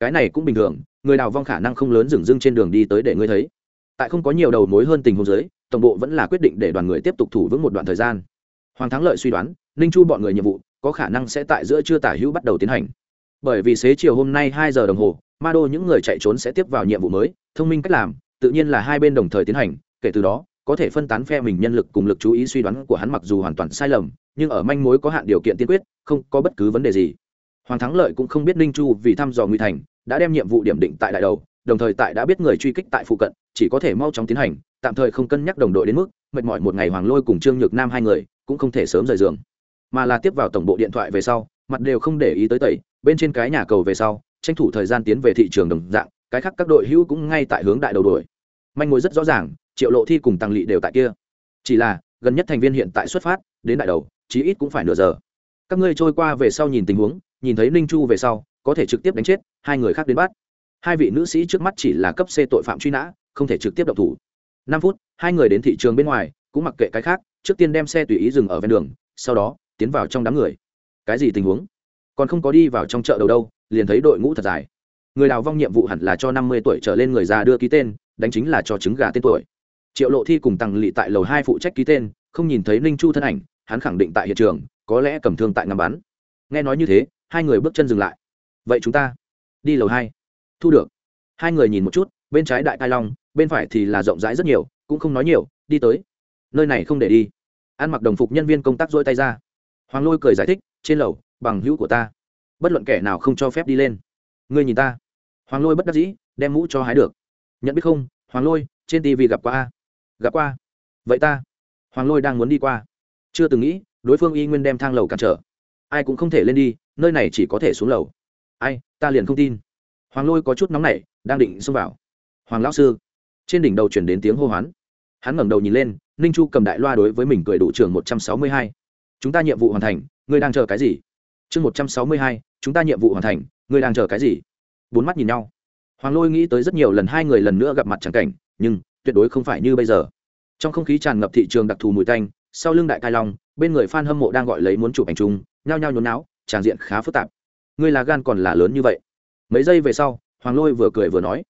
Cái này cũng bình thường, người đào vong khả năng không lớn dừng dưng trên đường đi tới để ngươi thấy. Tại không có nhiều đầu mối hơn tình huống giới tổng bộ vẫn là quyết định để đoàn người tiếp tục thủ vững một đoạn thời gian. Hoàng thắng lợi suy đoán, ninh chu bọn người nhiệm vụ có khả năng sẽ tại giữa trưa tả hữu bắt đầu tiến hành. Bởi vì xế chiều hôm nay hai giờ đồng hồ ma đô những người chạy trốn sẽ tiếp vào nhiệm vụ mới, thông minh cách làm, tự nhiên là hai bên đồng thời tiến hành, kể từ đó, có thể phân tán phe mình nhân lực cùng lực chú ý suy đoán của hắn mặc dù hoàn toàn sai lầm, nhưng ở manh mối có hạn điều kiện tiên quyết, không có bất cứ vấn đề gì. Hoàng thắng lợi cũng không biết ninh chu vì thăm dò nguy thành, đã đem nhiệm vụ điểm định tại đại đầu, đồng thời tại đã biết người truy kích tại phụ cận, chỉ có thể mau chóng tiến hành, tạm thời không cân nhắc đồng đội đến mức, mệt mỏi một ngày hoàng lôi cùng trương nhược nam hai người, cũng không thể sớm rời giường. Mà là tiếp vào tổng bộ điện thoại về sau, mặt đều không để ý tới tẩy, bên trên cái nhà cầu về sau tranh thủ thời gian tiến về thị trường đồng dạng, cái khác các đội hữu cũng ngay tại hướng đại đầu đuổi. Manh mối rất rõ ràng, triệu lộ thi cùng tăng lỵ đều tại kia. Chỉ là, gần nhất thành viên hiện tại xuất phát, đến đại đầu, chí ít cũng phải nửa giờ. Các ngươi trôi qua về sau nhìn tình huống, nhìn thấy ninh chu về sau, có thể trực tiếp đánh chết, hai người khác đến bắt. Hai vị nữ sĩ trước mắt chỉ là cấp c tội phạm truy nã, không thể trực tiếp độc thủ. Năm phút, hai người đến thị trường bên ngoài, cũng mặc kệ cái khác, trước tiên đem xe tùy ý dừng ở ven đường, sau đó, tiến vào trong đám người. Cái gì tình huống? Còn không có đi vào trong chợ đầu đâu liền thấy đội ngũ thật dài. Người đào vong nhiệm vụ hẳn là cho năm mươi tuổi trở lên người già đưa ký tên, đánh chính là cho trứng gà tên tuổi. Triệu lộ thi cùng tăng lỵ tại lầu hai phụ trách ký tên, không nhìn thấy ninh chu thân ảnh, hắn khẳng định tại hiện trường, có lẽ cầm thương tại ngắm bắn. Nghe nói như thế, hai người bước chân dừng lại. Vậy chúng ta đi lầu hai. Thu được. Hai người nhìn một chút, bên trái đại cai long, bên phải thì là rộng rãi rất nhiều, cũng không nói nhiều, đi tới. Nơi này không để đi. Ăn mặc đồng phục nhân viên công tác dôi tay ra. Hoàng lôi cười giải thích, trên lầu, bằng hữu của ta bất luận kẻ nào không cho phép đi lên. Ngươi nhìn ta. Hoàng lôi bất đắc dĩ, đem mũ cho hái được. Nhận biết không, hoàng lôi, trên tv gặp qua a. Gặp qua. Vậy ta. Hoàng lôi đang muốn đi qua. Chưa từng nghĩ, đối phương y nguyên đem thang lầu cản trở. Ai cũng không thể lên đi, nơi này chỉ có thể xuống lầu. Ai, ta liền không tin. Hoàng lôi có chút nóng nảy, đang định xông vào. Hoàng lão sư. Trên đỉnh đầu chuyển đến tiếng hô hoán. Hắn ngẩng đầu nhìn lên, ninh chu cầm đại loa đối với mình cười đủ trường một trăm sáu mươi hai. Chúng ta nhiệm vụ hoàn thành, ngươi đang chờ cái gì? Chương một trăm sáu mươi hai chúng ta nhiệm vụ hoàn thành, ngươi đang chờ cái gì? Bốn mắt nhìn nhau. Hoàng lôi nghĩ tới rất nhiều lần hai người lần nữa gặp mặt c cảnh, nhưng tuyệt đối không phải như bây giờ. Trong không khí tràn ngập thị trường đặc thù mùi tanh, sau lưng đại cai long, bên người f a n hâm mộ đang gọi lấy muốn chụp ảnh chung, nhao nhao nhốn não tràn diện khá phức tạp. Ngươi là gan còn là lớn như vậy? Mấy giây về sau, hoàng lôi vừa cười vừa nói,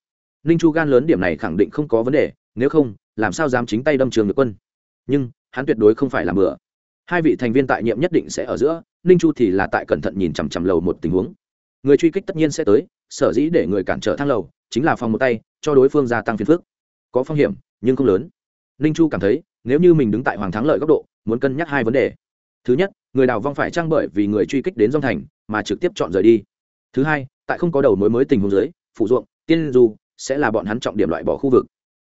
ninh chu gan lớn điểm này khẳng định không có vấn đề, nếu không, làm sao dám chính tay đâm trường được quân? Nhưng, hắn tuyệt đối không phải làm bừa. Hai vị thành viên tại nhiệm nhất định sẽ ở giữa ninh chu thì là tại cẩn thận nhìn chằm chằm lầu một tình huống. Người truy kích tất nhiên sẽ tới, sở dĩ để người cản trở thang lầu chính là phòng một tay, cho đối phương gia tăng phiền phức. Có phong hiểm, nhưng không lớn. Ninh chu cảm thấy, nếu như mình đứng tại hoàng thắng lợi góc độ, muốn cân nhắc hai vấn đề. Thứ nhất, người đào vong phải trang bởi vì người truy kích đến dông thành mà trực tiếp chọn rời đi? Thứ hai, tại không có đầu mối mới tình huống dưới phụ ruộng, tiên du sẽ là bọn hắn trọng điểm loại bỏ khu vực.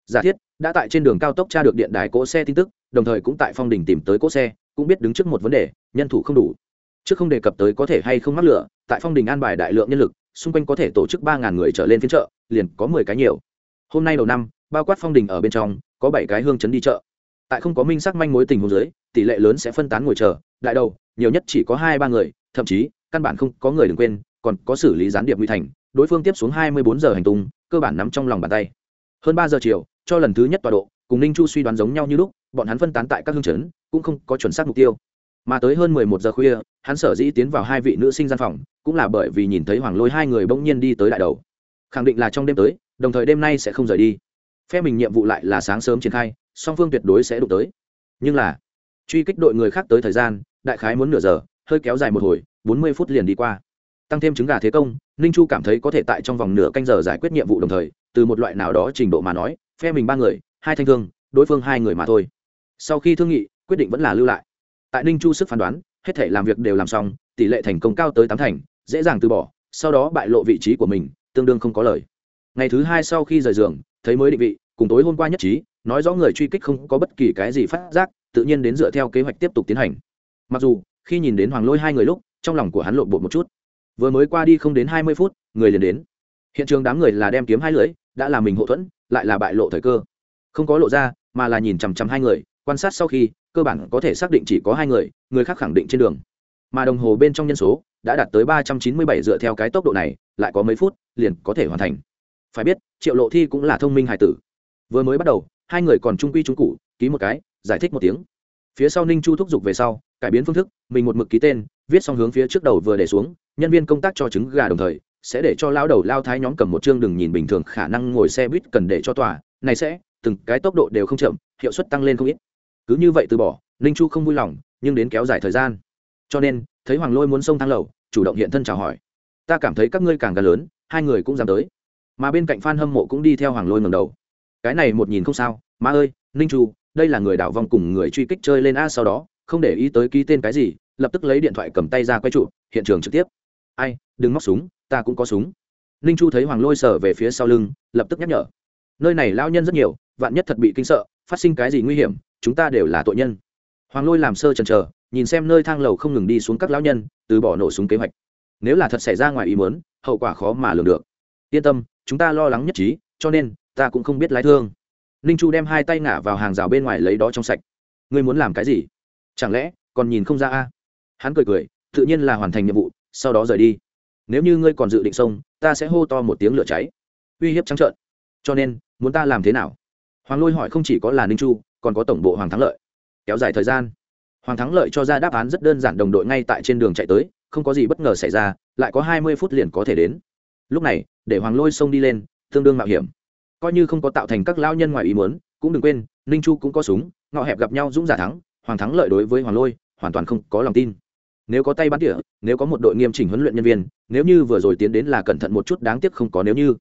Giả thiết, đã tại trên đường cao tốc tra được điện đài cỗ xe tin tức, đồng thời cũng tại phong đình tìm tới cỗ xe, cũng biết đứng trước một vấn đề, nhân thủ không đủ trước không đề cập tới có thể hay không mắc lửa, tại phong đình an bài đại lượng nhân lực, xung quanh có thể tổ chức ba ngàn người trở lên phiên chợ, liền có mười cái nhiều. Hôm nay đầu năm, bao quát phong đình ở bên trong, có bảy cái hương chấn đi chợ. Tại không có minh xác manh mối tình huống dưới, tỷ lệ lớn sẽ phân tán ngồi chờ. Đại đầu, nhiều nhất chỉ có hai ba người, thậm chí, căn bản không có người đừng quên, còn có xử lý gián điệp nguy thành, đối phương tiếp xuống hai mươi bốn giờ hành tung, cơ bản nắm trong lòng bàn tay. Hơn ba giờ chiều, cho lần thứ nhất tọa độ, cùng ninh chu suy đoán giống nhau như lúc, bọn hắn phân tán tại các hương chấn, cũng không có chuẩn xác mục tiêu mà tới hơn mười một giờ khuya, hắn sở dĩ tiến vào hai vị nữ sinh gian phòng, cũng là bởi vì nhìn thấy hoàng lôi hai người bỗng nhiên đi tới đại đầu. Khẳng định là trong đêm tới, đồng thời đêm nay sẽ không rời đi. Phe mình nhiệm vụ lại là sáng sớm triển khai, song phương tuyệt đối sẽ đụng tới. Nhưng là, truy kích đội người khác tới thời gian, đại khái muốn nửa giờ, hơi kéo dài một hồi, bốn mươi phút liền đi qua. Tăng thêm trứng gà thế công, ninh chu cảm thấy có thể tại trong vòng nửa canh giờ giải quyết nhiệm vụ đồng thời, từ một loại nào đó trình độ mà nói, phe mình ba người, hai thanh thương, đối phương hai người mà thôi. Sau khi thương nghị, quyết định vẫn là lưu lại tại ninh chu sức phán đoán, hết thể làm việc đều làm xong, tỷ lệ thành công cao tới tám thành, dễ dàng từ bỏ, sau đó bại lộ vị trí của mình, tương đương không có lời. Ngày thứ hai sau khi rời giường, thấy mới định vị, cùng tối hôm qua nhất trí, nói rõ người truy kích không có bất kỳ cái gì phát giác, tự nhiên đến dựa theo kế hoạch tiếp tục tiến hành. Mặc dù, khi nhìn đến hoàng lôi hai người lúc, trong lòng của hắn lộn bột một chút. Vừa mới qua đi không đến hai mươi phút, người liền đến. Hiện trường đám người là đem kiếm hai lưỡi, đã là mình hậu thuẫn, lại là bại lộ thời cơ. Không có lộ ra, mà là nhìn chằm chằm hai người, quan sát sau khi cơ bản có thể xác định chỉ có hai người người khác khẳng định trên đường. Mà đồng hồ bên trong nhân số đã đạt tới ba trăm chín mươi bảy dựa theo cái tốc độ này, lại có mấy phút, liền có thể hoàn thành. Phải biết, triệu lộ thi cũng là thông minh hải tử. Vừa mới bắt đầu, hai người còn trung quy trung cụ, ký một cái, giải thích một tiếng. Phía sau ninh chu thúc giục về sau, cải biến phương thức, mình một mực ký tên, viết xong hướng phía trước đầu vừa để xuống, nhân viên công tác cho trứng gà đồng thời, sẽ để cho lao đầu lao thái nhóm cầm một chương đừng nhìn bình thường, khả năng ngồi xe buýt cần để cho tòa, này sẽ, từng cái tốc độ đều không chậm, hiệu suất tăng lên không ít cứ như vậy từ bỏ, ninh chu không vui lòng, nhưng đến kéo dài thời gian. Cho nên, thấy hoàng lôi muốn xông thang lầu, chủ động hiện thân chào hỏi. Ta cảm thấy các ngươi càng gần lớn, hai người cũng dám tới. Mà bên cạnh phan hâm mộ cũng đi theo hoàng lôi ngầm đầu. Cái này một nhìn không sao. Má ơi, ninh chu, đây là người đảo vong cùng người truy kích chơi lên a sau đó, không để ý tới ký tên cái gì, lập tức lấy điện thoại cầm tay ra quay trụ, hiện trường trực tiếp. Ai, đừng móc súng, ta cũng có súng. Ninh chu thấy hoàng lôi sở về phía sau lưng, lập tức nhắc nhở. Nơi này lao nhân rất nhiều, vạn nhất thật bị kinh sợ, phát sinh cái gì nguy hiểm chúng ta đều là tội nhân. Hoàng lôi làm sơ chần chờ, nhìn xem nơi thang lầu không ngừng đi xuống các lão nhân, từ bỏ nổ súng kế hoạch. Nếu là thật xảy ra ngoài ý muốn, hậu quả khó mà lường được. Yên tâm, chúng ta lo lắng nhất trí, cho nên, ta cũng không biết lái thương. Ninh chu đem hai tay ngả vào hàng rào bên ngoài lấy đó trong sạch. Ngươi muốn làm cái gì? Chẳng lẽ, còn nhìn không ra a? Hắn cười cười, tự nhiên là hoàn thành nhiệm vụ, sau đó rời đi. Nếu như ngươi còn dự định xông, ta sẽ hô to một tiếng lửa cháy. Uy hiếp trắng trợn. Cho nên, muốn ta làm thế nào? Hoàng lôi hỏi không chỉ có là ninh chu còn có tổng bộ hoàng thắng lợi. Kéo dài thời gian. Hoàng thắng lợi cho ra đáp án rất đơn giản, đồng đội ngay tại trên đường chạy tới, không có gì bất ngờ xảy ra, lại có hai mươi phút liền có thể đến. Lúc này, để hoàng lôi xông đi lên, tương đương mạo hiểm. Coi như không có tạo thành các lao nhân ngoài ý muốn, cũng đừng quên, ninh chu cũng có súng, ngọ hẹp gặp nhau dũng giả thắng, hoàng thắng lợi đối với hoàng lôi, hoàn toàn không có lòng tin. Nếu có tay bắn tỉa, nếu có một đội nghiêm chỉnh huấn luyện nhân viên, nếu như vừa rồi tiến đến là cẩn thận một chút, đáng tiếc không có nếu như.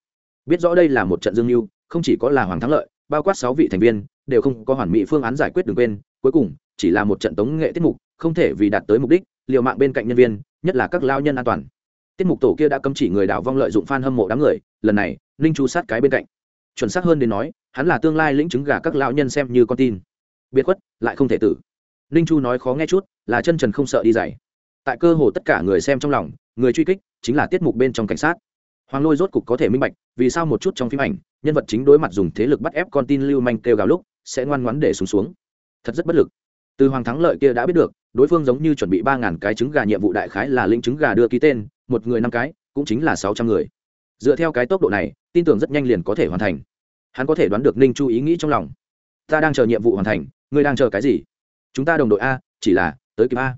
Biết rõ đây là một trận dương mưu, không chỉ có là hoàng thắng lợi, bao quát sáu vị thành viên đều không có hoàn mỹ phương án giải quyết đừng quên, cuối cùng, chỉ là một trận tống nghệ tiết mục, không thể vì đạt tới mục đích, liều mạng bên cạnh nhân viên, nhất là các lao nhân an toàn. Tiết mục tổ kia đã cấm chỉ người đảo vong lợi dụng f a n hâm mộ đám người, lần này, ninh chu sát cái bên cạnh. Chuẩn xác hơn đến nói, hắn là tương lai lĩnh chứng gà các lao nhân xem như con tin. Biệt khuất, lại không thể tử. Ninh chu nói khó nghe chút, là chân trần không sợ đi dày tại cơ hồ tất cả người xem trong lòng, người truy kích chính là tiết mục bên trong cảnh sát. Hoàng lôi rốt cục có thể minh bạch, vì sao một chút trong phim ảnh, nhân vật chính đối mặt dùng thế lực bắt ép con tin lưu manh kêu gào lúc sẽ ngoan ngoãn để xuống xuống. Thật rất bất lực. Từ hoàng thắng lợi kia đã biết được, đối phương giống như chuẩn bị ba ngàn cái trứng gà nhiệm vụ đại khái là lĩnh trứng gà đưa ký tên, một người năm cái, cũng chính là sáu trăm người. Dựa theo cái tốc độ này, tin tưởng rất nhanh liền có thể hoàn thành. Hắn có thể đoán được ninh chu ý nghĩ trong lòng. Ta đang chờ nhiệm vụ hoàn thành, ngươi đang chờ cái gì? Chúng ta đồng đội a, chỉ là, tới kịp a.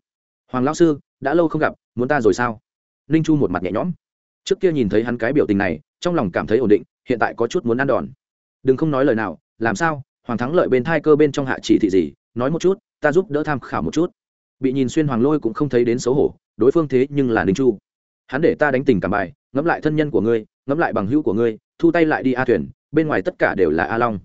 Hoàng lão sư, đã lâu không gặp, muốn ta rồi sao? Ninh chu một mặt nhẹ nhõm. Trước kia nhìn thấy hắn cái biểu tình này, trong lòng cảm thấy ổn định, hiện tại có chút muốn ăn đòn. Đừng không nói lời nào, làm sao hoàng thắng lợi bên thai cơ bên trong hạ chỉ thị gì, nói một chút, ta giúp đỡ tham khảo một chút. Bị nhìn xuyên hoàng lôi cũng không thấy đến xấu hổ, đối phương thế nhưng là ninh chu. Hắn để ta đánh tình cảm bài, ngẫm lại thân nhân của ngươi, ngẫm lại bằng hữu của ngươi, thu tay lại đi a thuyền, bên ngoài tất cả đều là a long.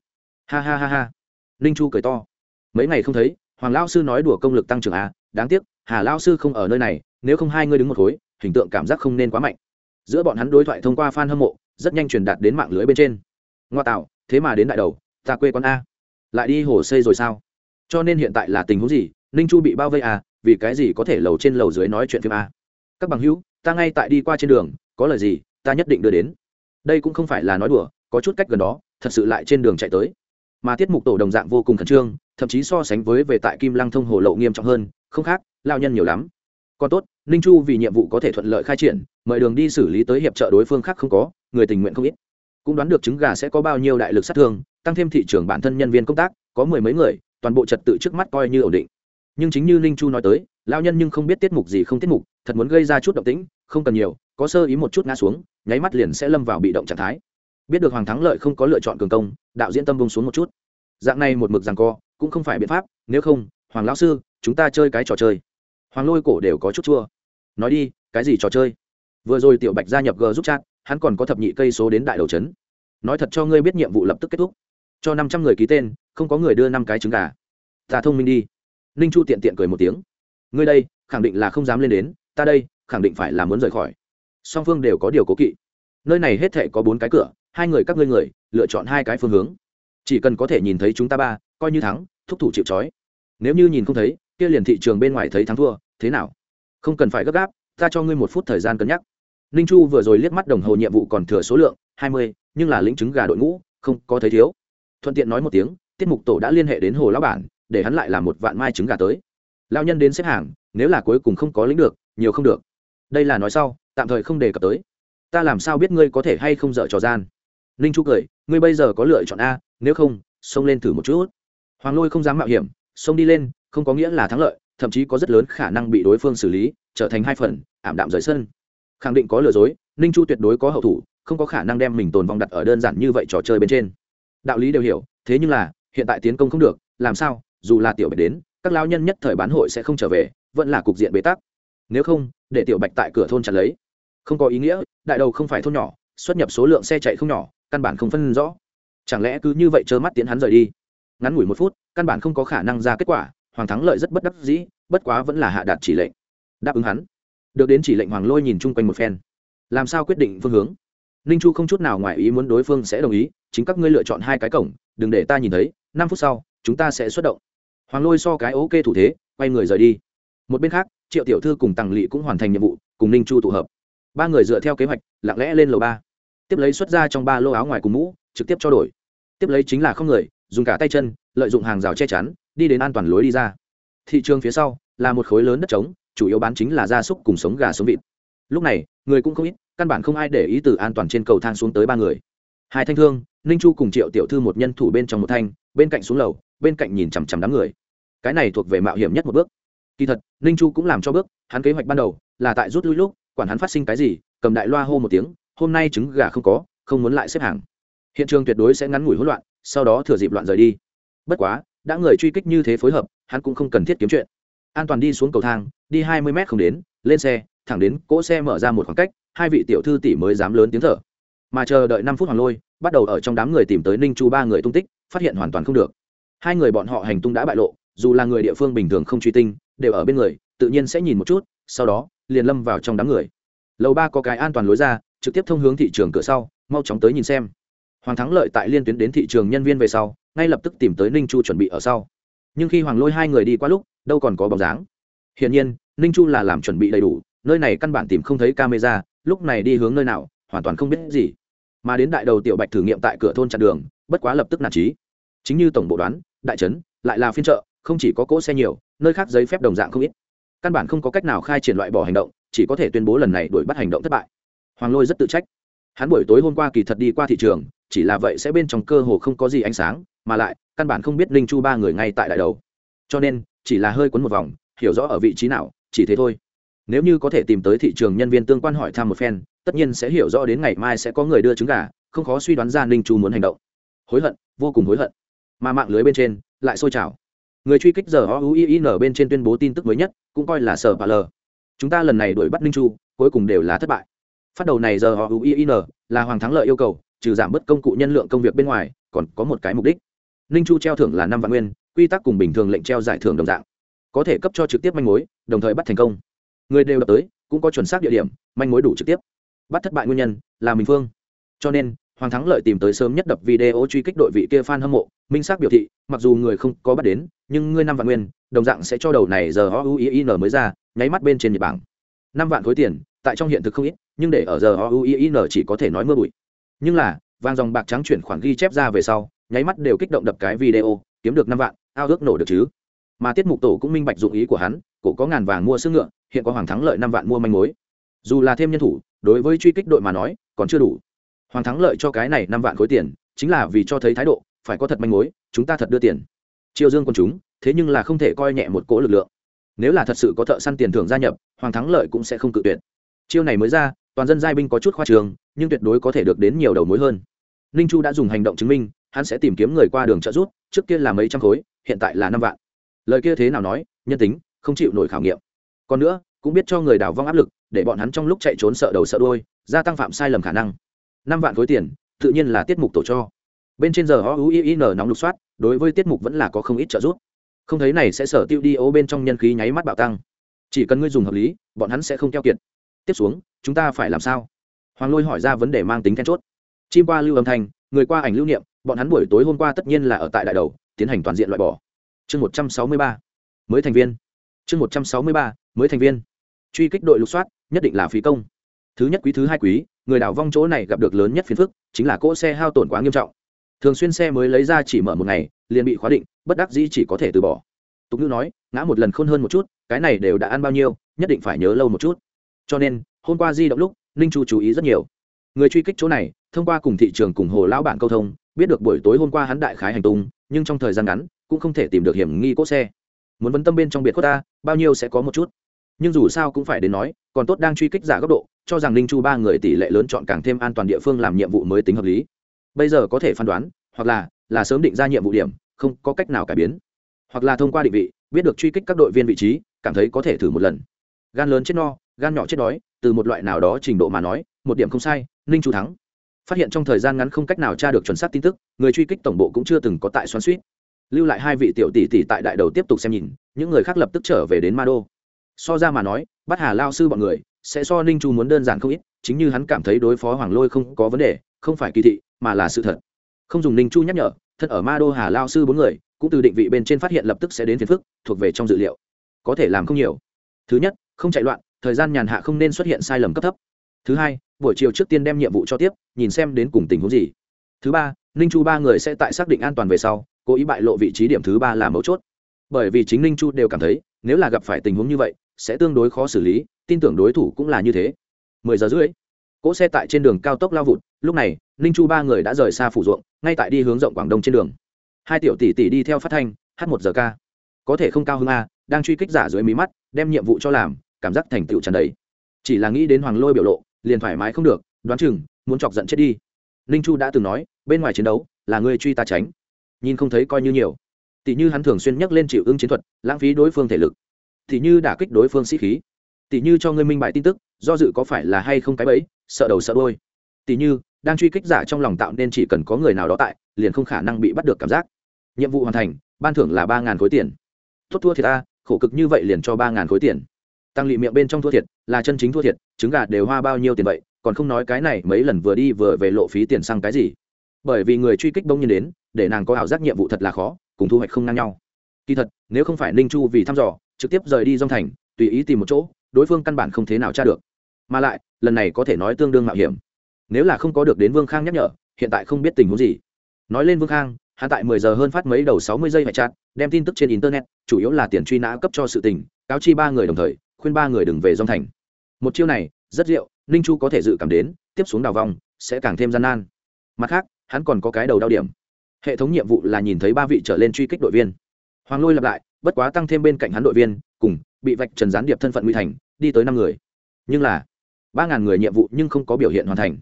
Ha ha ha ha. Ninh chu cười to. Mấy ngày không thấy, hoàng lao sư nói đùa công lực tăng trưởng a, đáng tiếc, hà lao sư không ở nơi này, nếu không hai ngươi đứng một khối, hình tượng cảm giác không nên quá mạnh. Giữa bọn hắn đối thoại thông qua f a n hâm mộ, rất nhanh truyền đạt đến mạng lưới bên trên. Ngoa tạo, thế mà đến đại đầu, ta quê con a lại đi hồ xây rồi sao? Cho nên hiện tại là tình huống gì? Ninh chu bị bao vây à? Vì cái gì có thể lầu trên lầu dưới nói chuyện phim à? các bằng hữu, ta ngay tại đi qua trên đường, có lời gì, ta nhất định đưa đến. Đây cũng không phải là nói đùa, có chút cách gần đó, thật sự lại trên đường chạy tới. Mà tiết mục tổ đồng dạng vô cùng khẩn trương, thậm chí so sánh với về tại kim lăng thông hồ lậu nghiêm trọng hơn, không khác, lao nhân nhiều lắm. Còn tốt, ninh chu vì nhiệm vụ có thể thuận lợi khai triển, mời đường đi xử lý tới hiệp trợ đối phương khác không có, người tình nguyện không ít cũng đoán được trứng gà sẽ có bao nhiêu đại lực sát thương, tăng thêm thị trường bản thân nhân viên công tác, có mười mấy người, toàn bộ trật tự trước mắt coi như ổn định. Nhưng chính như ninh chu nói tới lao nhân nhưng không biết tiết mục gì không tiết mục, thật muốn gây ra chút động tĩnh, không cần nhiều, có sơ ý một chút ngã xuống, nháy mắt liền sẽ lâm vào bị động trạng thái. Biết được hoàng thắng lợi không có lựa chọn cường công, đạo diễn tâm bông xuống một chút. Dạng này một mực rằng co, cũng không phải biện pháp, nếu không, hoàng lão sư, chúng ta chơi cái trò chơi. Hoàng lôi cổ đều có chút chua. Nói đi, cái gì trò chơi? Vừa rồi tiểu bạch gia nhập g giúp chat hắn còn có thập nhị cây số đến đại đầu trấn. Nói thật cho ngươi biết nhiệm vụ lập tức kết thúc. Cho năm trăm người ký tên, không có người đưa năm cái trứng gà. Ta thông minh đi. Ninh chu tiện tiện cười một tiếng. Ngươi đây, khẳng định là không dám lên đến, ta đây, khẳng định phải là muốn rời khỏi. Song phương đều có điều cố kỵ. Nơi này hết thệ có bốn cái cửa, hai người các ngươi người, lựa chọn hai cái phương hướng. Chỉ cần có thể nhìn thấy chúng ta ba, coi như thắng, thúc thủ chịu c nếu như nhìn không thấy, kia liền thị trường bên ngoài thấy thắng thua, thế nào? Không cần phải gấp gáp, ta cho ngươi một phút thời gian cân nhắc ninh chu vừa rồi liếc mắt đồng hồ nhiệm vụ còn thừa số lượng, hai mươi, nhưng là lĩnh chứng gà đội ngũ, không có thấy thiếu. Thuận tiện nói một tiếng, tiết mục tổ đã liên hệ đến hồ lão bản, để hắn lại làm một vạn mai trứng gà tới. Lao nhân đến xếp hàng, nếu là cuối cùng không có lĩnh được, nhiều không được. Đây là nói sau, tạm thời không đề cập tới. Ta làm sao biết ngươi có thể hay không dở trò gian? Ninh chu cười, ngươi bây giờ có lựa chọn a, nếu không, xông lên thử một chút. Hoàng lôi không dám mạo hiểm, xông đi lên, không có nghĩa là thắng lợi, thậm chí có rất lớn khả năng bị đối phương xử lý, trở thành hai phần, ảm đạm rời sân khẳng định có lừa dối, ninh chu tuyệt đối có hậu thủ, không có khả năng đem mình tồn vong đặt ở đơn giản như vậy trò chơi bên trên. Đạo lý đều hiểu, thế nhưng là, hiện tại tiến công không được, làm sao, dù là tiểu bạch đến, các lao nhân nhất thời bán hội sẽ không trở về, vẫn là cục diện bế tắc. Nếu không, để tiểu bạch tại cửa thôn chặt lấy. Không có ý nghĩa, đại đầu không phải thôn nhỏ, xuất nhập số lượng xe chạy không nhỏ, căn bản không phân rõ. Chẳng lẽ cứ như vậy trơ mắt tiến hắn rời đi? Ngắn ngủi một phút, căn bản không có khả năng ra kết quả, hoàng thắng lợi rất bất đắc dĩ, bất quá vẫn là hạ đạt chỉ lệnh. Đáp ứng hắn được đến chỉ lệnh hoàng lôi nhìn chung quanh một phen. Làm sao quyết định phương hướng? Ninh chu không chút nào ngoài ý muốn đối phương sẽ đồng ý, chính các ngươi lựa chọn hai cái cổng, đừng để ta nhìn thấy, năm phút sau, chúng ta sẽ xuất động. Hoàng lôi so cái ok thủ thế, quay người rời đi. Một bên khác, triệu tiểu thư cùng tàng lỵ cũng hoàn thành nhiệm vụ, cùng ninh chu tụ hợp. Ba người dựa theo kế hoạch, lặng lẽ lên lầu ba. Tiếp lấy xuất ra trong ba lô áo ngoài cùng mũ, trực tiếp cho đổi. Tiếp lấy chính là không người, dùng cả tay chân, lợi dụng hàng rào che chắn, đi đến an toàn lối đi ra. Thị trường phía sau là một khối lớn đất trống chủ yếu bán chính là gia súc cùng sống gà sống vịt. Lúc này, người cũng không ít, căn bản không ai để ý từ an toàn trên cầu thang xuống tới ba người. Hai thanh thương, ninh chu cùng triệu tiểu thư một nhân thủ bên trong một thanh, bên cạnh xuống lầu, bên cạnh nhìn chằm chằm đám người. Cái này thuộc về mạo hiểm nhất một bước. Kỳ thật, ninh chu cũng làm cho bước, hắn kế hoạch ban đầu là tại rút lui lúc, quản hắn phát sinh cái gì, cầm đại loa hô một tiếng, hôm nay trứng gà không có, không muốn lại xếp hàng. Hiện trường tuyệt đối sẽ ngắn ngủi hỗn loạn, sau đó thừa dịp loạn rời đi. Bất quá, đã người truy kích như thế phối hợp, hắn cũng không cần thiết kiếm chuyện. An toàn đi xuống cầu thang đi hai mươi mét không đến, lên xe, thẳng đến cỗ xe mở ra một khoảng cách, hai vị tiểu thư tỷ mới dám lớn tiếng thở. Mà chờ đợi năm phút hoàng lôi, bắt đầu ở trong đám người tìm tới ninh chu ba người tung tích, phát hiện hoàn toàn không được. Hai người bọn họ hành tung đã bại lộ, dù là người địa phương bình thường không truy tinh, đều ở bên người, tự nhiên sẽ nhìn một chút, sau đó, liền lâm vào trong đám người. Lầu ba có cái an toàn lối ra, trực tiếp thông hướng thị trường cửa sau, mau chóng tới nhìn xem. Hoàng thắng lợi tại liên tuyến đến thị trường nhân viên về sau, ngay lập tức tìm tới ninh chu chuẩn bị ở sau. Nhưng khi hoàng lôi hai người đi qua lúc, đâu còn có bóng dáng hiển nhiên, ninh chu là làm chuẩn bị đầy đủ, nơi này căn bản tìm không thấy camera, lúc này đi hướng nơi nào, hoàn toàn không biết gì. Mà đến đại đầu tiểu bạch thử nghiệm tại cửa thôn chặn đường, bất quá lập tức nản trí. Chính như tổng bộ đoán, đại trấn, lại là phiên chợ, không chỉ có cỗ xe nhiều, nơi khác giấy phép đồng dạng không ít. Căn bản không có cách nào khai triển loại bỏ hành động, chỉ có thể tuyên bố lần này đuổi bắt hành động thất bại. Hoàng lôi rất tự trách. Hắn buổi tối hôm qua kỳ thật đi qua thị trường, chỉ là vậy sẽ bên trong cơ hồ không có gì ánh sáng, mà lại, căn bản không biết linh chu ba người ngay tại đại đầu. Cho nên, chỉ là hơi quấn một vòng hiểu rõ ở vị trí nào, chỉ thế thôi. Nếu như có thể tìm tới thị trường nhân viên tương quan hỏi thăm một phen, tất nhiên sẽ hiểu rõ đến ngày mai sẽ có người đưa trứng gà, không khó suy đoán ra ninh chu muốn hành động. Hối hận, vô cùng hối hận. Mà mạng lưới bên trên, lại sôi trào. Người truy kích giờ o u i n bên trên tuyên bố tin tức mới nhất, cũng coi là sở bà lờ. Chúng ta lần này đuổi bắt ninh chu, cuối cùng đều là thất bại. Phát đầu này giờ o u i n là hoàng thắng lợi yêu cầu, trừ giảm bớt công cụ nhân lượng công việc bên ngoài, còn có một cái mục đích. Ninh chu treo thưởng là năm vạn nguyên, quy tắc cùng bình thường lệnh treo giải thưởng đồng dạng có thể cấp cho trực tiếp manh mối, đồng thời bắt thành công. Người đều đập tới, cũng có chuẩn xác địa điểm, manh mối đủ trực tiếp. Bắt thất bại nguyên nhân là mình phương. Cho nên, hoàng thắng lợi tìm tới sớm nhất đập video truy kích đội vị kia f a n hâm mộ, minh xác biểu thị, mặc dù người không có bắt đến, nhưng ngươi năm vạn nguyên, đồng dạng sẽ cho đầu này giờ o u i n mới ra, nháy mắt bên trên nhật bảng năm vạn khối tiền, tại trong hiện thực không ít, nhưng để ở giờ o u i n chỉ có thể nói mưa bụi. Nhưng là, vàng dòng bạc trắng chuyển khoản ghi chép ra về sau, nháy mắt đều kích động đập cái video, kiếm được năm vạn, ao ước nổ được chứ mà tiết mục tổ cũng minh bạch dụng ý của hắn, cổ có ngàn vàng mua xương ngựa, hiện có hoàng thắng lợi năm vạn mua manh mối. Dù là thêm nhân thủ, đối với truy kích đội mà nói, còn chưa đủ. Hoàng thắng lợi cho cái này năm vạn khối tiền, chính là vì cho thấy thái độ, phải có thật manh mối, chúng ta thật đưa tiền. Chiêu dương quân chúng, thế nhưng là không thể coi nhẹ một cỗ lực lượng. Nếu là thật sự có thợ săn tiền thưởng gia nhập, hoàng thắng lợi cũng sẽ không cự tuyệt. Chiêu này mới ra, toàn dân giai binh có chút khoa trường, nhưng tuyệt đối có thể được đến nhiều đầu mối hơn. Ninh chu đã dùng hành động chứng minh, hắn sẽ tìm kiếm người qua đường trợ rút trước kia là mấy trăm khối, hiện tại là năm vạn lời kia thế nào nói, nhân tính, không chịu nổi khảo nghiệm. Còn nữa, cũng biết cho người đào vong áp lực, để bọn hắn trong lúc chạy trốn sợ đầu sợ đôi gia tăng phạm sai lầm khả năng. Năm vạn khối tiền, tự nhiên là tiết mục tổ cho. Bên trên giờ họ u n nóng lục soát, đối với tiết mục vẫn là có không ít trợ giúp. Không thấy này sẽ sở tiêu đi ô bên trong nhân khí nháy mắt bạo tăng. Chỉ cần ngươi dùng hợp lý, bọn hắn sẽ không keo kiệt. Tiếp xuống, chúng ta phải làm sao? Hoàng lôi hỏi ra vấn đề mang tính then chốt. Chim qua lưu âm thanh, người qua ảnh lưu niệm, bọn hắn buổi tối hôm qua tất nhiên là ở tại đại đầu, tiến hành toàn diện loại bỏ chương một trăm sáu mươi ba. Mới thành viên. Chương một trăm sáu mươi ba, mới thành viên. Truy kích đội lục soát, nhất định là phí công. Thứ nhất quý, thứ hai quý, người đảo vong chỗ này gặp được lớn nhất phiền phức, chính là cỗ xe hao tổn quá nghiêm trọng. Thường xuyên xe mới lấy ra chỉ mở một ngày, liền bị khóa định, bất đắc dĩ chỉ có thể từ bỏ. Tục ngữ nói, ngã một lần khôn hơn một chút, cái này đều đã ăn bao nhiêu, nhất định phải nhớ lâu một chút. Cho nên, hôm qua di động lúc, ninh chu chú ý rất nhiều. Người truy kích chỗ này, thông qua cùng thị trường cùng hồ lão bản câu thông, biết được buổi tối hôm qua hắn đại khái hành tung, nhưng trong thời gian ngắn cũng không thể tìm được hiểm nghi cỗ xe. Muốn vấn tâm bên trong biệt khuất ta, bao nhiêu sẽ có một chút. Nhưng dù sao cũng phải đến nói, còn tốt đang truy kích giả góc độ, cho rằng ninh chu ba người tỷ lệ lớn chọn càng thêm an toàn địa phương làm nhiệm vụ mới tính hợp lý. Bây giờ có thể phán đoán, hoặc là là sớm định ra nhiệm vụ điểm, không có cách nào cải biến. Hoặc là thông qua định vị, biết được truy kích các đội viên vị trí, cảm thấy có thể thử một lần. Gan lớn chết no, gan nhỏ chết đói, từ một loại nào đó trình độ mà nói, một điểm không sai ninh chu thắng. Phát hiện trong thời gian ngắn không cách nào tra được chuẩn xác tin tức, người truy kích tổng bộ cũng chưa từng có tại xoắn suýt lưu lại hai vị tiểu tỷ tỷ tại đại đầu tiếp tục xem nhìn, những người khác lập tức trở về đến ma đô. So ra mà nói bắt hà lao sư bọn người sẽ so ninh chu muốn đơn giản không ít, chính như hắn cảm thấy đối phó hoàng lôi không có vấn đề, không phải kỳ thị, mà là sự thật. Không dùng ninh chu nhắc nhở thật ở ma đô hà lao sư bốn người, cũng từ định vị bên trên phát hiện lập tức sẽ đến phiền phức, thuộc về trong dự liệu. Có thể làm không nhiều. Thứ nhất, không chạy loạn, thời gian nhàn hạ không nên xuất hiện sai lầm cấp thấp. Thứ hai, buổi chiều trước tiên đem nhiệm vụ cho tiếp, nhìn xem đến cùng tình huống gì. Thứ ba, ninh chu ba người sẽ tại xác định an toàn về sau cố ý bại lộ vị trí điểm thứ ba là mấu chốt. Bởi vì chính ninh chu đều cảm thấy, nếu là gặp phải tình huống như vậy, sẽ tương đối khó xử lý, tin tưởng đối thủ cũng là như thế. Mười giờ rưỡi, cỗ xe tại trên đường cao tốc lao vụt, lúc này ninh chu ba người đã rời xa phủ ruộng, ngay tại đi hướng rộng quảng đông trên đường. Hai tiểu tỷ tỷ đi theo phát thanh h một giờ ca. Có thể không cao hơn a, đang truy kích giả dưới mí mắt, đem nhiệm vụ cho làm, cảm giác thành tựu tràn đầy. Chỉ là nghĩ đến hoàng lôi biểu lộ, liền thoải mái không được, đoán chừng, muốn chọc giận chết đi. Ninh chu đã từng nói, bên ngoài chiến đấu, là người truy ta tránh nhìn không thấy coi như nhiều. Tỷ như hắn thường xuyên nhắc lên chịu ứng chiến thuật, lãng phí đối phương thể lực. Tỷ như đả kích đối phương sĩ khí. Tỷ như cho ngươi minh bại tin tức, do dự có phải là hay không cái bẫy, sợ đầu sợ đôi tỷ như, đang truy kích giả trong lòng tạo nên chỉ cần có người nào đó tại, liền không khả năng bị bắt được cảm giác. Nhiệm vụ hoàn thành, ban thưởng là ba khối tiền. Tốt thua thiệt ta khổ cực như vậy liền cho ba khối tiền. Tăng lị miệng bên trong thua thiệt, là chân chính thua thiệt, trứng gà đều hoa bao nhiêu tiền vậy, còn không nói cái này mấy lần vừa đi vừa về lộ phí tiền sang cái gì bởi vì người truy kích đông nhiên đến, để nàng có ảo giác nhiệm vụ thật là khó, cùng thu hoạch không ngang nhau. Kỳ thật, nếu không phải ninh chu vì thăm dò, trực tiếp rời đi dòng thành, tùy ý tìm một chỗ, đối phương căn bản không thế nào tra được. Mà lại, lần này có thể nói tương đương mạo hiểm. Nếu là không có được đến vương khang nhắc nhở, hiện tại không biết tình huống gì. Nói lên vương khang, hắn tại mười giờ hơn phát mấy đầu sáu mươi giây phải chặt đem tin tức trên internet, chủ yếu là tiền truy nã cấp cho sự tình, cáo chi ba người đồng thời, khuyên ba người đừng về dòng thành. Một chiêu này, rất diệu ninh chu có thể dự cảm đến, tiếp xuống đào vòng, sẽ càng thêm gian nan. Mặt khác hắn còn có cái đầu đau điểm. Hệ thống nhiệm vụ là nhìn thấy ba vị trở lên truy kích đội viên. Hoàng lôi lặp lại, bất quá tăng thêm bên cạnh hắn đội viên, cùng bị vạch trần gián điệp thân phận nguy thành, đi tới năm người. Nhưng là, ba ngàn người nhiệm vụ nhưng không có biểu hiện hoàn thành.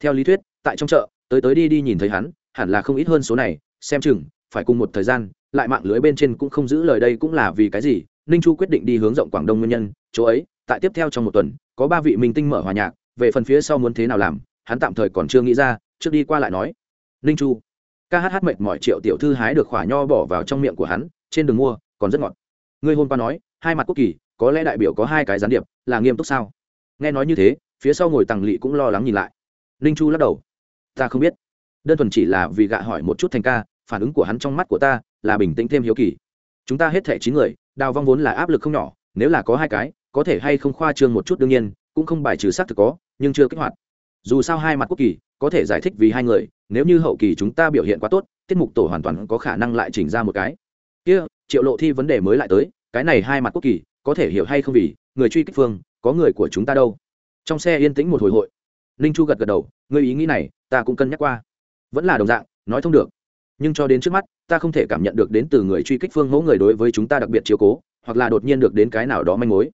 Theo lý thuyết, tại trong chợ, tới tới đi đi nhìn thấy hắn, hẳn là không ít hơn số này, xem chừng, phải cùng một thời gian, lại mạng lưới bên trên cũng không giữ lời đây cũng là vì cái gì, ninh chu quyết định đi hướng rộng quảng đông nguyên nhân, chỗ ấy, tại tiếp theo trong một tuần, có ba vị minh tinh mở hòa nhạc, về phần phía sau muốn thế nào làm, hắn tạm thời còn chưa nghĩ ra, trước đi qua lại nói ninh chu. Ca hát hát mệt mỏi triệu tiểu thư hái được khỏa nho bỏ vào trong miệng của hắn, trên đường mua, còn rất ngọt. Ngươi hôm qua nói, hai mặt quốc kỳ, có lẽ đại biểu có hai cái gián điệp, là nghiêm túc sao? Nghe nói như thế, phía sau ngồi Tằng lỵ cũng lo lắng nhìn lại. Ninh chu lắc đầu. Ta không biết. Đơn thuần chỉ là vì gạ hỏi một chút thành ca, phản ứng của hắn trong mắt của ta là bình tĩnh thêm hiếu kỳ. Chúng ta hết thẻ chín người, đào vong vốn là áp lực không nhỏ, nếu là có hai cái, có thể hay không khoa trương một chút đương nhiên, cũng không bài trừ xác thực có, nhưng chưa kích hoạt. Dù sao hai mặt quốc kỳ có thể giải thích vì hai người, nếu như hậu kỳ chúng ta biểu hiện quá tốt, tiết mục tổ hoàn toàn có khả năng lại chỉnh ra một cái. Kia, triệu lộ thi vấn đề mới lại tới, cái này hai mặt quốc kỳ, có thể hiểu hay không vì, người truy kích phương, có người của chúng ta đâu. Trong xe yên tĩnh một hồi hội. Ninh chu gật gật đầu, người ý nghĩ này, ta cũng cân nhắc qua. Vẫn là đồng dạng, nói thông được. Nhưng cho đến trước mắt, ta không thể cảm nhận được đến từ người truy kích phương mẫu người đối với chúng ta đặc biệt chiếu cố, hoặc là đột nhiên được đến cái nào đó manh mối.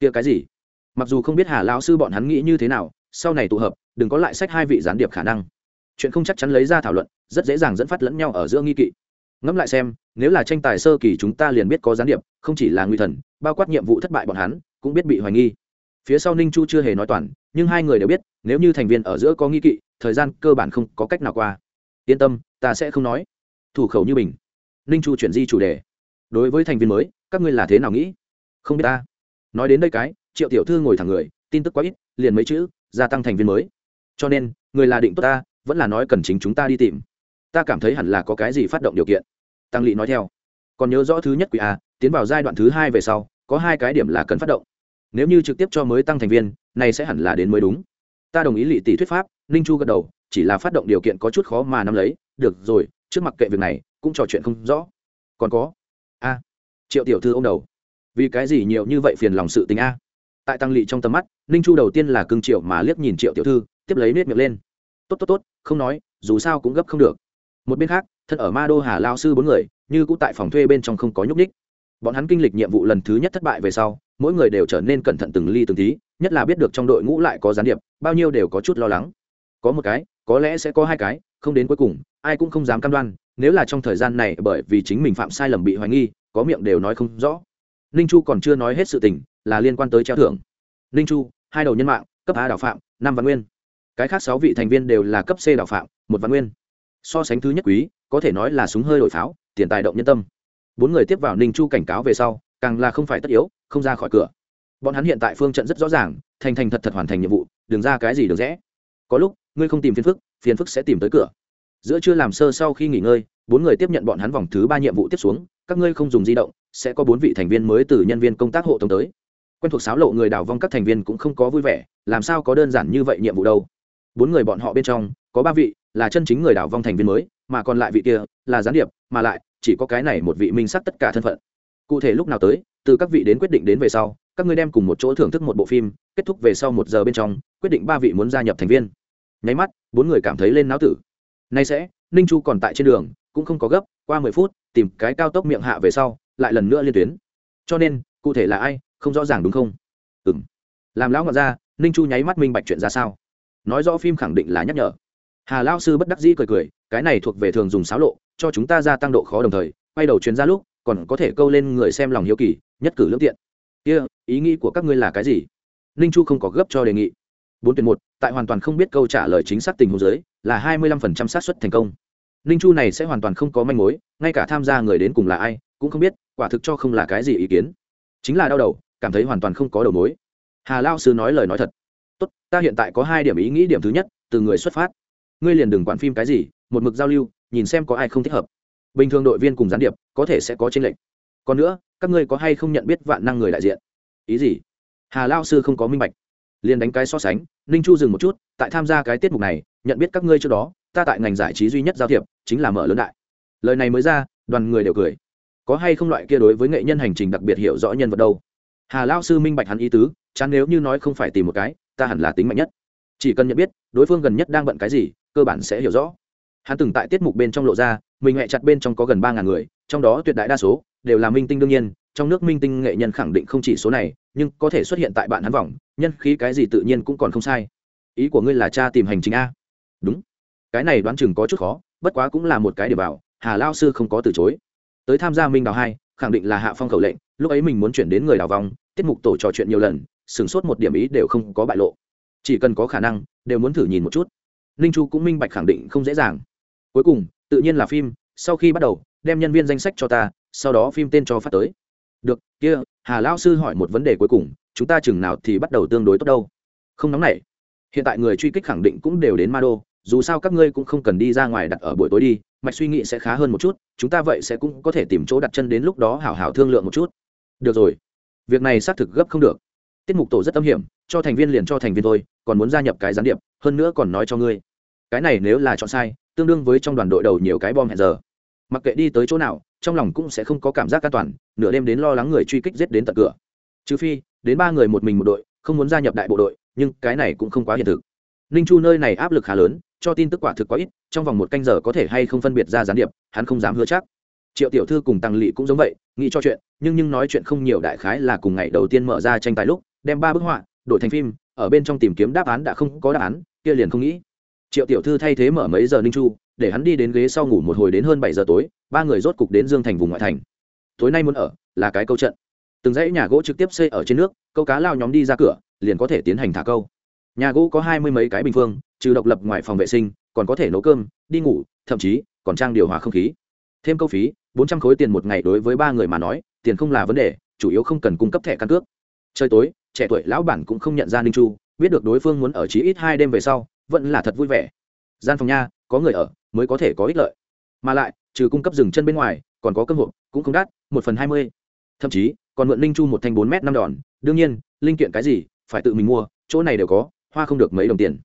Kia cái gì? Mặc dù không biết hà lão sư bọn hắn nghĩ như thế nào sau này tụ hợp, đừng có lại sách hai vị gián điệp khả năng. Chuyện không chắc chắn lấy ra thảo luận, rất dễ dàng dẫn phát lẫn nhau ở giữa nghi kỵ. Ngẫm lại xem, nếu là tranh tài sơ kỳ chúng ta liền biết có gián điệp, không chỉ là nguy thần, bao quát nhiệm vụ thất bại bọn hắn, cũng biết bị hoài nghi. Phía sau ninh chu chưa hề nói toàn, nhưng hai người đều biết, nếu như thành viên ở giữa có nghi kỵ, thời gian cơ bản không có cách nào qua. Yên tâm, ta sẽ không nói. Thủ khẩu như bình ninh chu chuyển di chủ đề. Đối với thành viên mới, các ngươi là thế nào nghĩ? Không biết ta. Nói đến đây cái, triệu tiểu thư ngồi thẳng người, tin tức quá ít, liền mấy chữ gia tăng thành viên mới. Cho nên, người là định tốt ta, vẫn là nói cần chính chúng ta đi tìm. Ta cảm thấy hẳn là có cái gì phát động điều kiện. Tăng lỵ nói theo. Còn nhớ rõ thứ nhất quỷ a, tiến vào giai đoạn thứ hai về sau, có hai cái điểm là cần phát động. Nếu như trực tiếp cho mới tăng thành viên, này sẽ hẳn là đến mới đúng. Ta đồng ý lỵ tỷ thuyết pháp, ninh chu gật đầu, chỉ là phát động điều kiện có chút khó mà nắm lấy. Được rồi, trước mặt kệ việc này, cũng trò chuyện không rõ. Còn có? A. Triệu tiểu thư ô m đầu. Vì cái gì nhiều như vậy phiền lòng sự tình a? Tại tăng lỵ trong tầm mắt ninh chu đầu tiên là cưng triệu mà liếc nhìn triệu tiểu thư, tiếp lấy nết miệng lên. Tốt tốt tốt, không nói, dù sao cũng gấp không được. Một bên khác, thân ở ma đô hà lao sư bốn người, như cũng tại phòng thuê bên trong không có nhúc ních bọn hắn kinh lịch nhiệm vụ lần thứ nhất thất bại về sau, mỗi người đều trở nên cẩn thận từng ly từng tí, nhất là biết được trong đội ngũ lại có gián điệp, bao nhiêu đều có chút lo lắng. Có một cái, có lẽ sẽ có hai cái, không đến cuối cùng, ai cũng không dám cam đoan, nếu là trong thời gian này bởi vì chính mình phạm sai lầm bị hoài nghi, có miệng đều nói không rõ. Ninh chu còn chưa nói hết sự tình, là liên quan tới treo thưởng. Ninh chu hai đầu nhân mạng, cấp a đào phạm, năm văn nguyên. Cái khác sáu vị thành viên đều là cấp c đào phạm, một văn nguyên. So sánh thứ nhất quý, có thể nói là súng hơi đổi pháo, tiền tài động nhân tâm. Bốn người tiếp vào ninh chu cảnh cáo về sau, càng là không phải tất yếu, không ra khỏi cửa. Bọn hắn hiện tại phương trận rất rõ ràng, thành thành thật thật hoàn thành nhiệm vụ, đừng ra cái gì được rẽ. Có lúc, ngươi không tìm phiền phức phiền phức sẽ tìm tới cửa. Giữa chưa làm sơ sau khi nghỉ ngơi, bốn người tiếp nhận bọn hắn vòng thứ ba nhiệm vụ tiếp xuống, các ngươi không dùng di động, sẽ có bốn vị thành viên mới từ nhân viên công tác hộ tống tới quen thuộc sáo lộ người đào vong các thành viên cũng không có vui vẻ, làm sao có đơn giản như vậy nhiệm vụ đâu. Bốn người bọn họ bên trong, có ba vị là chân chính người đào vong thành viên mới, mà còn lại vị kia là gián điệp, mà lại chỉ có cái này một vị minh sắc tất cả thân phận. Cụ thể lúc nào tới, từ các vị đến quyết định đến về sau, các ngươi đem cùng một chỗ thưởng thức một bộ phim, kết thúc về sau một giờ bên trong, quyết định ba vị muốn gia nhập thành viên. Nháy mắt, bốn người cảm thấy lên não tử. Nay sẽ, ninh chu còn tại trên đường, cũng không có gấp, qua mười phút, tìm cái cao tốc miệng hạ về sau, lại lần nữa liên tuyến. Cho nên, cụ thể là ai không rõ ràng đúng không? Ừ m làm lão ngọt ra ninh chu nháy mắt minh bạch chuyện ra sao. Nói rõ phim khẳng định là nhắc nhở. Hà lao sư bất đắc dĩ cười cười cái này thuộc về thường dùng xáo lộ cho chúng ta gia tăng độ khó đồng thời quay đầu chuyến ra lúc còn có thể câu lên người xem lòng hiếu kỳ nhất cử lương tiện. Kia、yeah, ý nghĩ của các ngươi là cái gì? Ninh chu không có gấp cho đề nghị. Bốn tuyển một tại hoàn toàn không biết câu trả lời chính xác tình huống giới là hai mươi lăm phần trăm xác suất thành công. Ninh chu này sẽ hoàn toàn không có manh mối ngay cả tham gia người đến cùng là ai cũng không biết quả thực cho không là cái gì ý kiến. Chính là đau đầu cảm thấy hoàn toàn không có đầu mối. Hà lao sư nói lời nói thật. Tốt, ta hiện tại có hai điểm ý nghĩ điểm thứ nhất, từ người xuất phát. Ngươi liền đừng quản phim cái gì, một mực giao lưu, nhìn xem có ai không thích hợp. Bình thường đội viên cùng gián điệp, có thể sẽ có tranh lệch. Còn nữa, các ngươi có hay không nhận biết vạn năng người đại diện? Ý gì? Hà lao sư không có minh bạch. Liền đánh cái so sánh, ninh chu dừng một chút, tại tham gia cái tiết mục này, nhận biết các ngươi trước đó, ta tại ngành giải trí duy nhất giao thiệp, chính là mở lớn đại. Lời này mới ra, đoàn người đều cười. Có hay không loại kia đối với nghệ nhân hành trình đặc biệt hiểu rõ nhân vật đâu? Hà lao sư minh bạch hắn ý tứ, chán nếu như nói không phải tìm một cái, ta hẳn là tính mạnh nhất. Chỉ cần nhận biết, đối phương gần nhất đang bận cái gì, cơ bản sẽ hiểu rõ. Hắn từng tại tiết mục bên trong lộ ra, mình nghệ chặt bên trong có gần ba ngàn người, trong đó tuyệt đại đa số đều là minh tinh đương nhiên, trong nước minh tinh nghệ nhân khẳng định không chỉ số này, nhưng có thể xuất hiện tại bạn hắn vòng, nhân khí cái gì tự nhiên cũng còn không sai. Ý của ngươi là cha tìm hành trình a. Đúng. Cái này đoán chừng có chút khó, bất quá cũng là một cái để bảo hà lao sư không có từ chối. Tới tham gia minh đào hai khẳng định là hạ phong khẩu lệnh, lúc ấy mình muốn chuyển đến người đào vòng tiết mục tổ trò chuyện nhiều lần, sửng sốt một điểm ý đều không có bại lộ. Chỉ cần có khả năng, đều muốn thử nhìn một chút. Ninh chu cũng minh bạch khẳng định không dễ dàng. Cuối cùng, tự nhiên là phim, sau khi bắt đầu, đem nhân viên danh sách cho ta, sau đó phim tên cho phát tới. Được, kia, hà lao sư hỏi một vấn đề cuối cùng, chúng ta chừng nào thì bắt đầu tương đối tốt đâu? Không nóng nảy. Hiện tại người truy kích khẳng định cũng đều đến ma đô dù sao các ngươi cũng không cần đi ra ngoài đặt ở buổi tối đi mạch suy nghĩ sẽ khá hơn một chút, chúng ta vậy sẽ cũng có thể tìm chỗ đặt chân đến lúc đó hảo hảo thương lượng một chút. Được rồi. Việc này xác thực gấp không được. Tiết mục tổ rất tâm hiểm, cho thành viên liền cho thành viên thôi, còn muốn gia nhập cái gián điệp, hơn nữa còn nói cho ngươi. Cái này nếu là chọn sai, tương đương với trong đoàn đội đầu nhiều cái bom hẹn giờ. Mặc kệ đi tới chỗ nào, trong lòng cũng sẽ không có cảm giác an toàn, nửa đêm đến lo lắng người truy kích giết đến tận cửa. Trừ phi, đến ba người một mình một đội, không muốn gia nhập đại bộ đội, nhưng cái này cũng không quá hiện thực. Ninh chu nơi này áp lực khá lớn cho tin tức quả thực quá ít, trong vòng một canh giờ có thể hay không phân biệt ra gián điệp, hắn không dám hứa chắc. Triệu tiểu thư cùng tăng lỵ cũng giống vậy, nghĩ cho chuyện, nhưng nhưng nói chuyện không nhiều đại khái là cùng ngày đầu tiên mở ra tranh tài lúc, đem ba bức họa, đổi thành phim, ở bên trong tìm kiếm đáp án đã không có đáp án, kia liền không nghĩ. Triệu tiểu thư thay thế mở mấy giờ ninh chu, để hắn đi đến ghế sau ngủ một hồi đến hơn bảy giờ tối, ba người rốt cục đến dương thành vùng ngoại thành. Tối nay muốn ở, là cái câu trận. Từng dãy nhà gỗ trực tiếp xây ở trên nước, câu cá lao nhóm đi ra cửa, liền có thể tiến hành thả câu. Nhà gỗ có hai mươi mấy cái bình phương trừ độc lập ngoài phòng vệ sinh, còn có thể nấu cơm, đi ngủ, thậm chí còn trang điều hòa không khí. Thêm câu phí, bốn trăm khối tiền một ngày đối với ba người mà nói, tiền không là vấn đề, chủ yếu không cần cung cấp thẻ căn cước. Trời tối, trẻ tuổi lão bản cũng không nhận ra ninh chu, biết được đối phương muốn ở chí ít hai đêm về sau, vẫn là thật vui vẻ. Gian phòng nha, có người ở, mới có thể có ích lợi. Mà lại, trừ cung cấp rừng chân bên ngoài, còn có cơm hộp, cũng không đắt, một phần hai mươi. Thậm chí, còn mượn ninh chu một thanh bốn m năm đòn. Đương nhiên, linh kiện cái gì, phải tự mình mua, chỗ này đều có, hoa không được mấy đồng tiền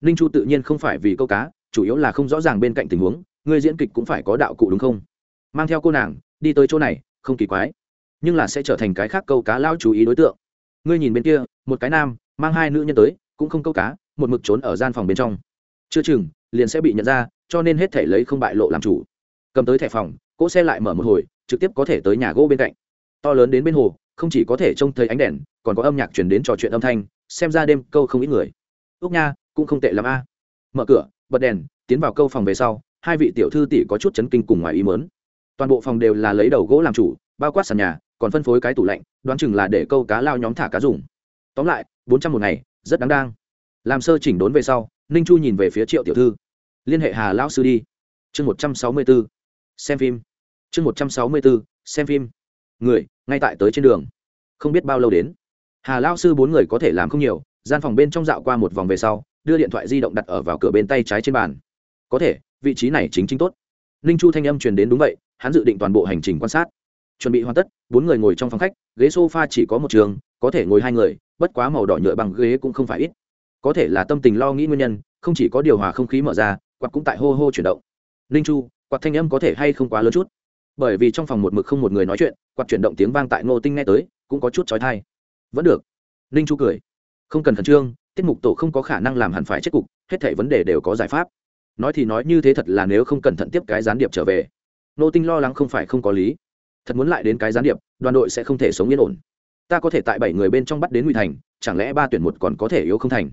ninh chu tự nhiên không phải vì câu cá, chủ yếu là không rõ ràng bên cạnh tình huống, Ngươi diễn kịch cũng phải có đạo cụ đúng không? Mang theo cô nàng, đi tới chỗ này, không kỳ quái, nhưng là sẽ trở thành cái khác câu cá lao chú ý đối tượng. Ngươi nhìn bên kia, một cái nam, mang hai nữ nhân tới, cũng không câu cá, một mực trốn ở gian phòng bên trong. Chưa chừng, liền sẽ bị nhận ra, cho nên hết thể lấy không bại lộ làm chủ. Cầm tới thẻ phòng, cỗ xe lại mở một hồi, trực tiếp có thể tới nhà gỗ bên cạnh. To lớn đến bên hồ, không chỉ có thể trông thấy ánh đèn, còn có âm nhạc chuyển đến trò chuyện âm thanh, xem ra đêm câu không ít người. Úc nha cũng không tệ l a. Mở cửa, bật đèn, tiến vào câu phòng về sau, hai vị tiểu thư tỷ có chút chấn kinh cùng ngoài ý mớn toàn bộ phòng đều là lấy đầu gỗ làm chủ, bao quát sàn nhà, còn phân phối cái tủ lạnh, đoán chừng là để câu cá lao nhóm thả cá dùng. Tóm lại, bốn trăm một ngày, rất đáng đang. Làm sơ chỉnh đốn về sau, ninh chu nhìn về phía triệu tiểu thư. Liên hệ hà lão sư đi. Chương một trăm sáu mươi b ố xem phim. Chương một trăm sáu mươi b ố xem phim. Người, ngay tại tới trên đường. Không biết bao lâu đến. Hà lão sư bốn người có thể làm không nhiều, gian phòng bên trong dạo qua một vòng về sau đưa điện thoại di động đặt ở vào cửa bên tay trái trên bàn. Có thể, vị trí này chính chính tốt. Ninh chu thanh âm truyền đến đúng vậy, hắn dự định toàn bộ hành trình quan sát. Chuẩn bị hoàn tất, bốn người ngồi trong phòng khách, ghế s o f a chỉ có một trường, có thể ngồi hai người, bất quá màu đỏ nhựa bằng ghế cũng không phải ít. Có thể là tâm tình lo nghĩ nguyên nhân, không chỉ có điều hòa không khí mở ra, quạt cũng tại hô hô chuyển động. Ninh chu, quạt thanh âm có thể hay không quá lớn chút? Bởi vì trong phòng một mực không một người nói chuyện, quạt chuyển động tiếng vang tại ngô tinh nghe tới, cũng có chút trói thai vẫn được. Ninh chu cười. Không cần khẩn trương tiết mục tổ không có khả năng làm hẳn phải chết cục, hết thảy vấn đề đều có giải pháp. Nói thì nói như thế thật là nếu không cẩn thận tiếp cái gián điệp trở về. Nô tinh lo lắng không phải không có lý. Thật muốn lại đến cái gián điệp, đoàn đội sẽ không thể sống yên ổn. Ta có thể tại bảy người bên trong bắt đến ngụy thành, chẳng lẽ ba tuyển một còn có thể yếu không thành?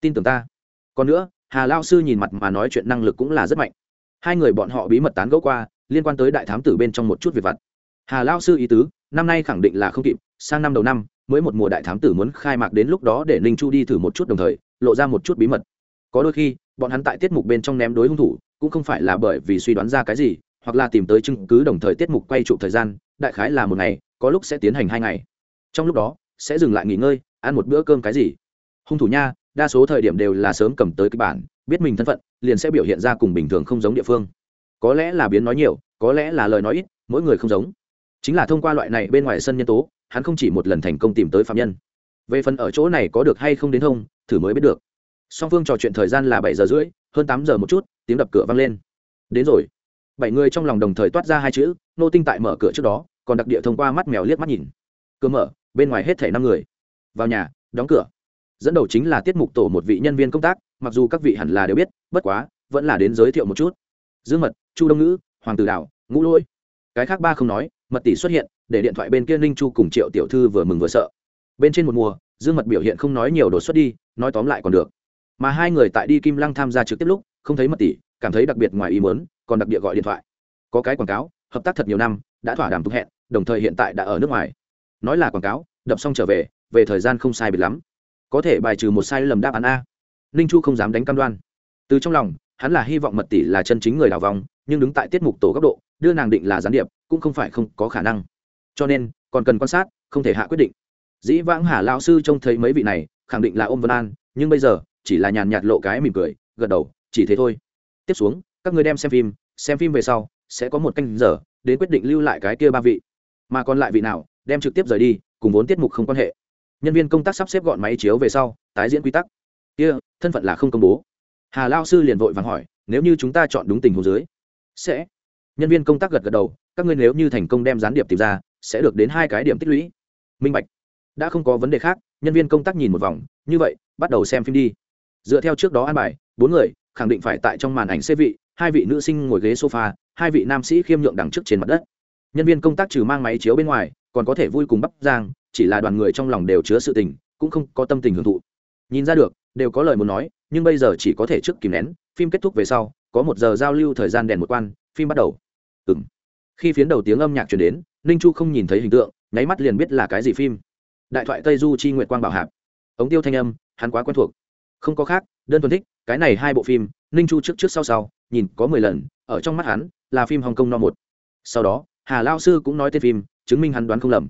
Tin tưởng ta. Còn nữa, hà lao sư nhìn mặt mà nói chuyện năng lực cũng là rất mạnh. Hai người bọn họ bí mật tán gẫu qua, liên quan tới đại thám tử bên trong một chút việc vặt. Hà lao sư ý tứ năm nay khẳng định là không kịp, sang năm đầu năm, mới một mùa đại thám tử muốn khai mạc đến lúc đó để ninh chu đi thử một chút đồng thời, lộ ra một chút bí mật. Có đôi khi, bọn hắn tại tiết mục bên trong ném đối hung thủ, cũng không phải là bởi vì suy đoán ra cái gì, hoặc là tìm tới chứng cứ đồng thời tiết mục quay trụ thời gian, đại khái là một ngày, có lúc sẽ tiến hành hai ngày. Trong lúc đó, sẽ dừng lại nghỉ ngơi, ăn một bữa cơm cái gì. Hung thủ nha, đa số thời điểm đều là sớm cầm tới kịch bản, biết mình thân phận, liền sẽ biểu hiện ra cùng bình thường không giống địa phương. Có lẽ là biến nói nhiều, có lẽ là lời nói ít, mỗi người không giống chính là thông qua loại này bên ngoài sân nhân tố, hắn không chỉ một lần thành công tìm tới phạm nhân. Về phần ở chỗ này có được hay không đến thông, thử mới biết được. Song phương trò chuyện thời gian là bảy giờ rưỡi, hơn tám giờ một chút, tiếng đập cửa vang lên. Đến rồi. Bảy người trong lòng đồng thời toát ra hai chữ, nô tinh tại mở cửa trước đó, còn đặc địa thông qua mắt mèo liếc mắt nhìn. Cửa mở, bên ngoài hết thảy năm người. Vào nhà, đóng cửa. Dẫn đầu chính là tiết mục tổ một vị nhân viên công tác, mặc dù các vị hẳn là đều biết, bất quá, vẫn là đến giới thiệu một chút. Dương mật, chu đông ngữ, hoàng tử đảo ngũ lỗi cái khác ba không nói mật tỷ xuất hiện, để điện thoại bên kia ninh chu cùng triệu tiểu thư vừa mừng vừa sợ. Bên trên một mùa, dương mật biểu hiện không nói nhiều đột xuất đi, nói tóm lại còn được. Mà hai người tại đi kim lăng tham gia trực tiếp lúc, không thấy mật tỷ, cảm thấy đặc biệt ngoài ý mớn còn đặc biệt gọi điện thoại. Có cái quảng cáo, hợp tác thật nhiều năm, đã thỏa đàm tục hẹn, đồng thời hiện tại đã ở nước ngoài. Nói là quảng cáo, đập xong trở về về thời gian không sai biệt lắm. Có thể bài trừ một sai lầm đáp án a. Ninh chu không dám đánh cam đoan. Từ trong lòng, hắn là hy vọng mật tỷ là chân chính người đào vòng, nhưng đứng tại tiết mục tổ góc độ đưa nàng định là gián điệp, cũng không phải không có khả năng. Cho nên, còn cần quan sát, không thể hạ quyết định. Dĩ vãng hà lao sư trông thấy mấy vị này, khẳng định là ôm vân an, nhưng bây giờ, chỉ là nhàn nhạt lộ cái mỉm cười, gật đầu, chỉ thế thôi. Tiếp xuống, các người đem xem phim xem phim về sau, sẽ có một canh giờ, đến quyết định lưu lại cái kia ba vị. Mà còn lại vị nào, đem trực tiếp rời đi, cùng vốn tiết mục không quan hệ. Nhân viên công tác sắp xếp gọn máy chiếu về sau, tái diễn quy tắc. Kia, thân phận là không công bố. Hà lao sư liền vội vàng hỏi, nếu như chúng ta chọn đúng tình huống dưới, sẽ nhân viên công tác gật gật đầu, các ngươi nếu như thành công đem gián điệp tìm ra, sẽ được đến hai cái điểm tích lũy. Minh bạch. Đã không có vấn đề khác, nhân viên công tác nhìn một vòng, như vậy, bắt đầu xem phim đi. Dựa theo trước đó an bài, bốn người, khẳng định phải tại trong màn ảnh xê vị, hai vị nữ sinh ngồi ghế sofa, hai vị nam sĩ khiêm nhượng đằng trước trên mặt đất. Nhân viên công tác trừ mang máy chiếu bên ngoài, còn có thể vui cùng bắp giang, chỉ là đoàn người trong lòng đều chứa sự tình, cũng không có tâm tình hưởng thụ. Nhìn ra được, đều có lời muốn nói, nhưng bây giờ chỉ có thể trước kìm nén, phim kết thúc về sau, có một giờ giao lưu thời gian đèn một quan, phim bắt đầu ừng khi phiến đầu tiếng âm nhạc chuyển đến, ninh chu không nhìn thấy hình tượng, nháy mắt liền biết là cái gì phim. Đại thoại tây du chi nguyệt quang bảo hạp. Ống tiêu thanh âm, hắn quá quen thuộc. Không có khác, đơn thuần thích, cái này hai bộ phim, ninh chu trước trước sau sau, nhìn có mười lần, ở trong mắt hắn, là phim hồng kông no một. Sau đó, hà lao sư cũng nói tên phim, chứng minh hắn đoán không lầm.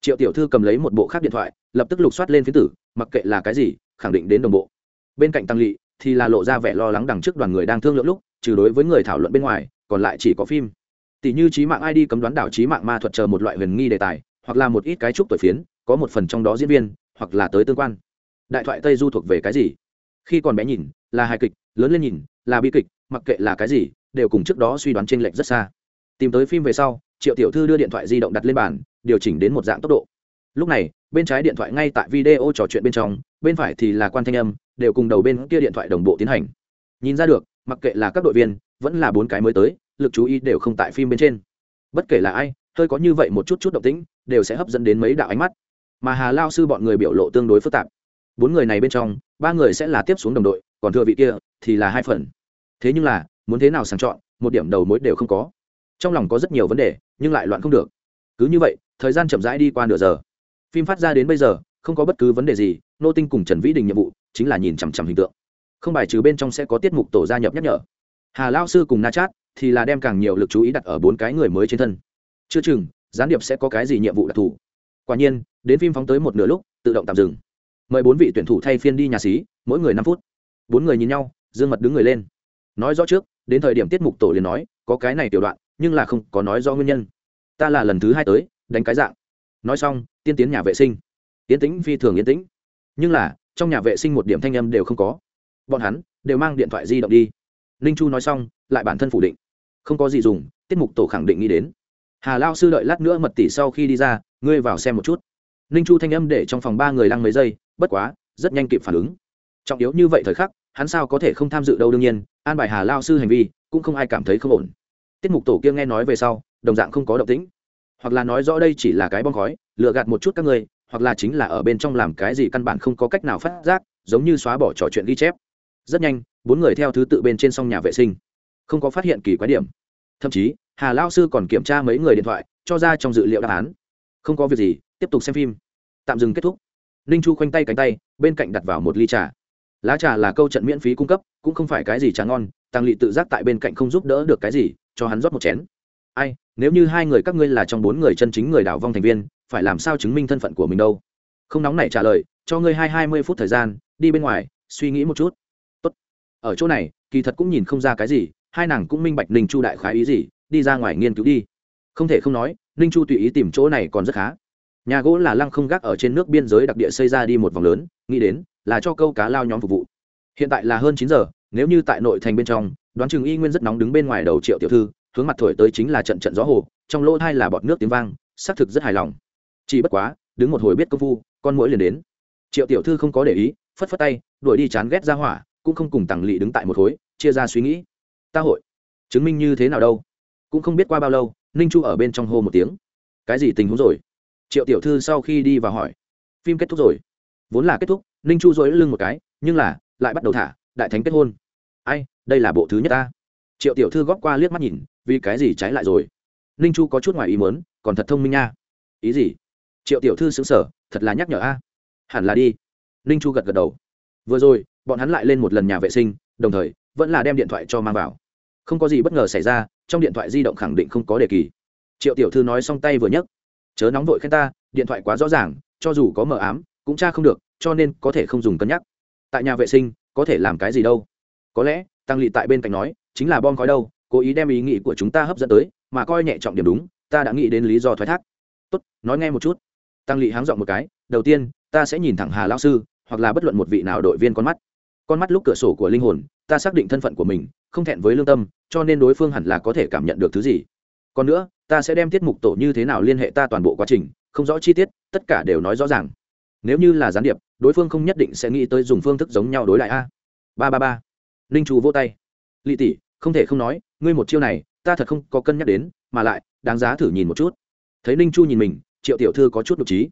Triệu tiểu thư cầm lấy một bộ khác điện thoại, lập tức lục soát lên phía tử, mặc kệ là cái gì, khẳng định đến đồng bộ. Bên cạnh tăng lỵ, thì là lộ ra vẻ lo lắng đằng trước đoàn người đang thương lượng lúc, trừ đối với người thảo luận bên ngoài, còn lại chỉ có phim tỷ như trí mạng id cấm đoán đảo trí mạng ma thuật chờ một loại huyền nghi đề tài, hoặc là một ít cái trúc tuổi phiến, có một phần trong đó diễn viên, hoặc là tới tương quan. Đại thoại tây du thuộc về cái gì? Khi còn bé nhìn, là hài kịch, lớn lên nhìn, là bi kịch, mặc kệ là cái gì, đều cùng trước đó suy đoán chênh lệch rất xa. Tìm tới phim về sau, triệu tiểu thư đưa điện thoại di động đặt lên bàn, điều chỉnh đến một dạng tốc độ. Lúc này, bên trái điện thoại ngay tại video trò chuyện bên trong, bên phải thì là quan thanh âm, đều cùng đầu bên kia điện thoại đồng bộ tiến hành. Nhìn ra được, mặc kệ là các đội viên, vẫn là bốn cái mới tới lực chú ý đều không tại phim bên trên. Bất kể là ai, hơi có như vậy một chút chút động tĩnh, đều sẽ hấp dẫn đến mấy đạo ánh mắt. Mà hà lao sư bọn người biểu lộ tương đối phức tạp. Bốn người này bên trong, ba người sẽ là tiếp xuống đồng đội, còn thừa vị kia, thì là hai phần. Thế nhưng là, muốn thế nào sàng chọn, một điểm đầu mối đều không có. Trong lòng có rất nhiều vấn đề, nhưng lại loạn không được. Cứ như vậy, thời gian chậm rãi đi qua nửa giờ. Phim phát ra đến bây giờ, không có bất cứ vấn đề gì, nô tinh cùng trần vĩ đình nhiệm vụ, chính là nhìn chằm chằm hình tượng. Không bài trừ bên trong sẽ có tiết mục tổ gia nhập nhắc nhở. Hà lao sư cùng na chát thì là đem càng nhiều lực chú ý đặt ở bốn cái người mới trên thân. Chưa chừng, gián điệp sẽ có cái gì nhiệm vụ đặc thù. Quả nhiên, đến phim phóng tới một nửa lúc, tự động tạm dừng. Mời bốn vị tuyển thủ thay phiên đi nhà xí, mỗi người năm phút. Bốn người nhìn nhau, dương mật đứng người lên. Nói rõ trước, đến thời điểm tiết mục tổ liền nói, có cái này tiểu đoạn, nhưng là không có nói do nguyên nhân. Ta là lần thứ hai tới, đánh cái dạng. Nói xong, tiên tiến nhà vệ sinh. Tiến tĩnh phi thường yên tĩnh. Nhưng là, trong nhà vệ sinh một điểm thanh âm đều không có. Bọn hắn đều mang điện thoại di động đi. Ninh chu nói xong, lại bản thân phủ định không có gì dùng tiết mục tổ khẳng định nghĩ đến. Hà lao sư đợi lát nữa mật tỷ sau khi đi ra ngươi vào xem một chút. Ninh chu thanh âm để trong phòng ba người lăng mấy giây bất quá rất nhanh kịp phản ứng. Trọng yếu như vậy thời khắc hắn sao có thể không tham dự đâu đương nhiên an bài hà lao sư hành vi cũng không ai cảm thấy không ổn. Tiết mục tổ kia nghe nói về sau đồng dạng không có động tĩnh. Hoặc là nói rõ đây chỉ là cái bom khói lựa gạt một chút các người, hoặc là chính là ở bên trong làm cái gì căn bản không có cách nào phát giác giống như xóa bỏ trò chuyện ghi chép. Rất nhanh bốn người theo thứ tự bên trên song nhà vệ sinh không có phát hiện kỳ quái điểm. Thậm chí, hà lao sư còn kiểm tra mấy người điện thoại, cho ra trong dự liệu đáp án. Không có việc gì, tiếp tục xem phim. Tạm dừng kết thúc. Ninh chu khoanh tay cánh tay, bên cạnh đặt vào một ly trà. Lá trà là câu trận miễn phí cung cấp, cũng không phải cái gì trà ngon tăng lị tự giác tại bên cạnh không giúp đỡ được cái gì, cho hắn rót một chén. Ai, nếu như hai người các ngươi là trong bốn người chân chính người đảo vong thành viên, phải làm sao chứng minh thân phận của mình đâu? Không nóng nảy trả lời, cho ngươi hai hai mươi phút thời gian, đi bên ngoài, suy nghĩ một chút. Tốt. ở chỗ này, kỳ thật cũng nhìn không ra cái gì hai nàng cũng minh bạch ninh chu đại khái ý gì, đi ra ngoài nghiên cứu đi. Không thể không nói, ninh chu tùy ý tìm chỗ này còn rất khá. Nhà gỗ là lăng không gác ở trên nước biên giới đặc địa xây ra đi một vòng lớn, nghĩ đến là cho câu cá lao nhóm phục vụ. Hiện tại là hơn chín giờ, nếu như tại nội thành bên trong, đoán chừng y nguyên rất nóng đứng bên ngoài đầu triệu tiểu thư, hướng mặt thổi tới chính là trận trận gió hồ, trong lỗ thai là bọt nước tiếng vang, xác thực rất hài lòng. Chỉ bất quá, đứng một hồi biết công phu, con mũi liền đến. Triệu tiểu thư không có để ý, phất phất tay, đuổi đi chán ghét ra hỏa, cũng không cùng tằng lỵ đứng tại một khối, chia ra suy nghĩ ta hội. Chứng minh như thế nào đâu? Cũng không biết qua bao lâu, ninh chu ở bên trong hô một tiếng. Cái gì tình huống rồi? Triệu tiểu thư sau khi đi và hỏi. Phim kết thúc rồi. Vốn là kết thúc, ninh chu dối lưng một cái, nhưng là, lại bắt đầu thả, đại thánh kết hôn. Ai, đây là bộ thứ nhất ta. Triệu tiểu thư góp qua liếc mắt nhìn, vì cái gì trái lại rồi? Ninh chu có chút ngoài ý muốn, còn thật thông minh nha. Ý gì? Triệu tiểu thư xứng sở thật là nhắc nhở a. Hẳn là đi. Ninh chu gật gật đầu. Vừa rồi, bọn hắn lại lên một lần nhà vệ sinh, đồng thời, vẫn là đem điện thoại cho mang vào không có gì bất ngờ xảy ra, trong điện thoại di động khẳng định không có đề kỳ. Triệu tiểu thư nói xong tay vừa nhấc. Chớ nóng vội khen ta, điện thoại quá rõ ràng, cho dù có mờ ám, cũng tra không được, cho nên có thể không dùng cân nhắc. Tại nhà vệ sinh, có thể làm cái gì đâu? Có lẽ, tăng lỵ tại bên cạnh nói, chính là bom khói đâu, cố ý đem ý nghĩ của chúng ta hấp dẫn tới, mà coi nhẹ trọng điểm đúng, ta đã nghĩ đến lý do thoái thác. Tốt, nói nghe một chút. Tăng lỵ háng dọn một cái, đầu tiên, ta sẽ nhìn thẳng hà lao sư, hoặc là bất luận một vị nào đội viên con mắt. Con mắt lúc cửa sổ của linh hồn, ta xác định thân phận của mình, không thẹn với lương tâm cho nên đối phương hẳn là có thể cảm nhận được thứ gì. Còn nữa, ta sẽ đem tiết mục tổ như thế nào liên hệ ta toàn bộ quá trình, không rõ chi tiết, tất cả đều nói rõ ràng. Nếu như là gián điệp, đối phương không nhất định sẽ nghĩ tới dùng phương thức giống nhau đối lại a. Ba ba ba. Ninh trù vô tay. Lị tỷ, không thể không nói, ngươi một chiêu này, ta thật không có cân nhắc đến, mà lại, đáng giá thử nhìn một chút. Thấy ninh chu nhìn mình, triệu tiểu thư có chút độc trí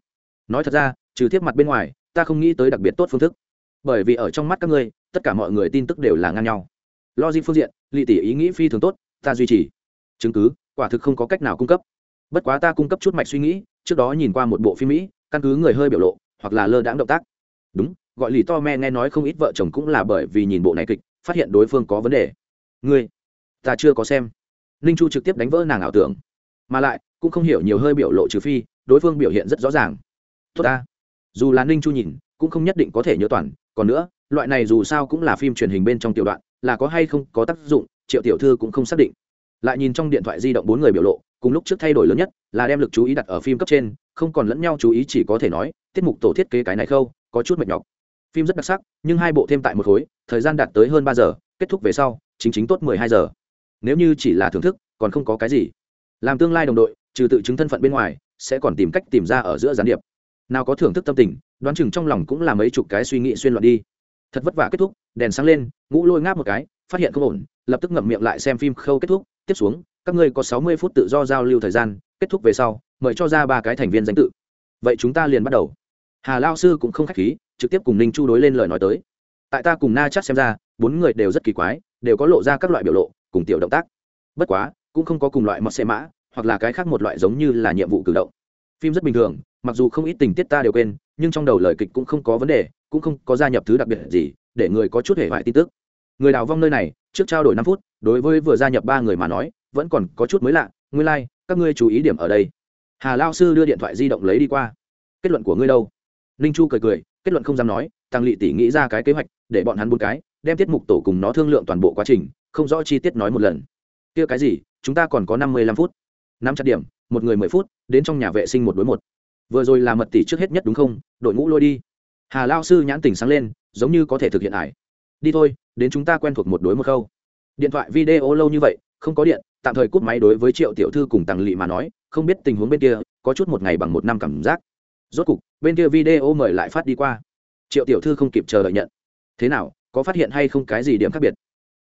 nói thật ra, trừ tiếp mặt bên ngoài, ta không nghĩ tới đặc biệt tốt phương thức. Bởi vì ở trong mắt các ngươi, tất cả mọi người tin tức đều là ngang nhau. Logic phương diện lị tỷ ý nghĩ phi thường tốt, ta duy trì. Chứng cứ, quả thực không có cách nào cung cấp. Bất quá ta cung cấp chút mạch suy nghĩ, trước đó nhìn qua một bộ phim mỹ, căn cứ người hơi biểu lộ, hoặc là lơ đãng động tác. Đúng, gọi lì to me nghe nói không ít vợ chồng cũng là bởi vì nhìn bộ này kịch, phát hiện đối phương có vấn đề. Ngươi, ta chưa có xem. Ninh chu trực tiếp đánh vỡ nàng ảo tưởng. Mà lại, cũng không hiểu nhiều hơi biểu lộ trừ phi, đối phương biểu hiện rất rõ ràng. Tốt ta. Dù là ninh chu nhìn, cũng không nhất định có thể nhớ toàn. Còn nữa, loại này dù sao cũng là phim truyền hình bên trong tiểu đoạn là có hay không có tác dụng, triệu tiểu thư cũng không xác định. Lại nhìn trong điện thoại di động bốn người biểu lộ, cùng lúc trước thay đổi lớn nhất, là đem lực chú ý đặt ở phim cấp trên, không còn lẫn nhau chú ý chỉ có thể nói, tiết mục tổ thiết kế cái này khâu, có chút mệt nhọc. Phim rất đặc sắc, nhưng hai bộ thêm tại một khối, thời gian đạt tới hơn ba giờ, kết thúc về sau, chính chính tốt mười hai giờ. Nếu như chỉ là thưởng thức, còn không có cái gì. Làm tương lai đồng đội, trừ tự chứng thân phận bên ngoài, sẽ còn tìm cách tìm ra ở giữa gián điệp. Nào có thưởng thức tâm tình, đoán chừng trong lòng cũng là mấy chục cái suy nghĩ xuyên loạn đi. Thật vất vả kết thúc đèn sáng lên, ngũ lôi ngáp một cái, phát hiện không ổn, lập tức ngậm miệng lại xem phim khâu kết thúc. Tiếp xuống, các ngươi có sáu mươi phút tự do giao lưu thời gian, kết thúc về sau, mời cho ra ba cái thành viên danh tự. Vậy chúng ta liền bắt đầu. Hà lao sư cũng không k h á c h khí, trực tiếp cùng ninh chu đối lên lời nói tới. Tại ta cùng na chắc xem ra, bốn người đều rất kỳ quái, đều có lộ ra các loại biểu lộ, cùng tiểu động tác. Bất quá, cũng không có cùng loại mọt xe mã, hoặc là cái khác một loại giống như là nhiệm vụ cử động. Phim rất bình thường, mặc dù không ít tình tiết ta đều quên, nhưng trong đầu lời kịch cũng không có vấn đề, cũng không có gia nhập thứ đặc biệt gì để người có chút hề hoại tin tức. Người đào vong nơi này trước trao đổi năm phút đối với vừa gia nhập ba người mà nói vẫn còn có chút mới lạ. Nguyên lai、like, các ngươi chú ý điểm ở đây. Hà lao sư đưa điện thoại di động lấy đi qua. Kết luận của ngươi đâu? Ninh chu cười cười kết luận không dám nói tăng lị tỷ nghĩ ra cái kế hoạch để bọn hắn bốn cái đem tiết mục tổ cùng nó thương lượng toàn bộ quá trình không rõ chi tiết nói một lần. Kia cái gì chúng ta còn có năm mươi lăm phút. Năm chặt điểm một người mười phút đến trong nhà vệ sinh một đối một. Vừa rồi là mật tỷ trước hết nhất đúng không? Đội ngũ lôi đi hà lao sư nhãn tình sáng lên, giống như có thể thực hiện ải. Đi thôi, đến chúng ta quen thuộc một đối một khâu. Điện thoại video lâu như vậy, không có điện, tạm thời cúp máy đối với triệu tiểu thư cùng tàng lị mà nói, không biết tình huống bên kia, có chút một ngày bằng một năm cảm giác. Rốt cục, bên kia video mời lại phát đi qua. Triệu tiểu thư không kịp chờ đợi nhận. Thế nào, có phát hiện hay không cái gì điểm khác biệt?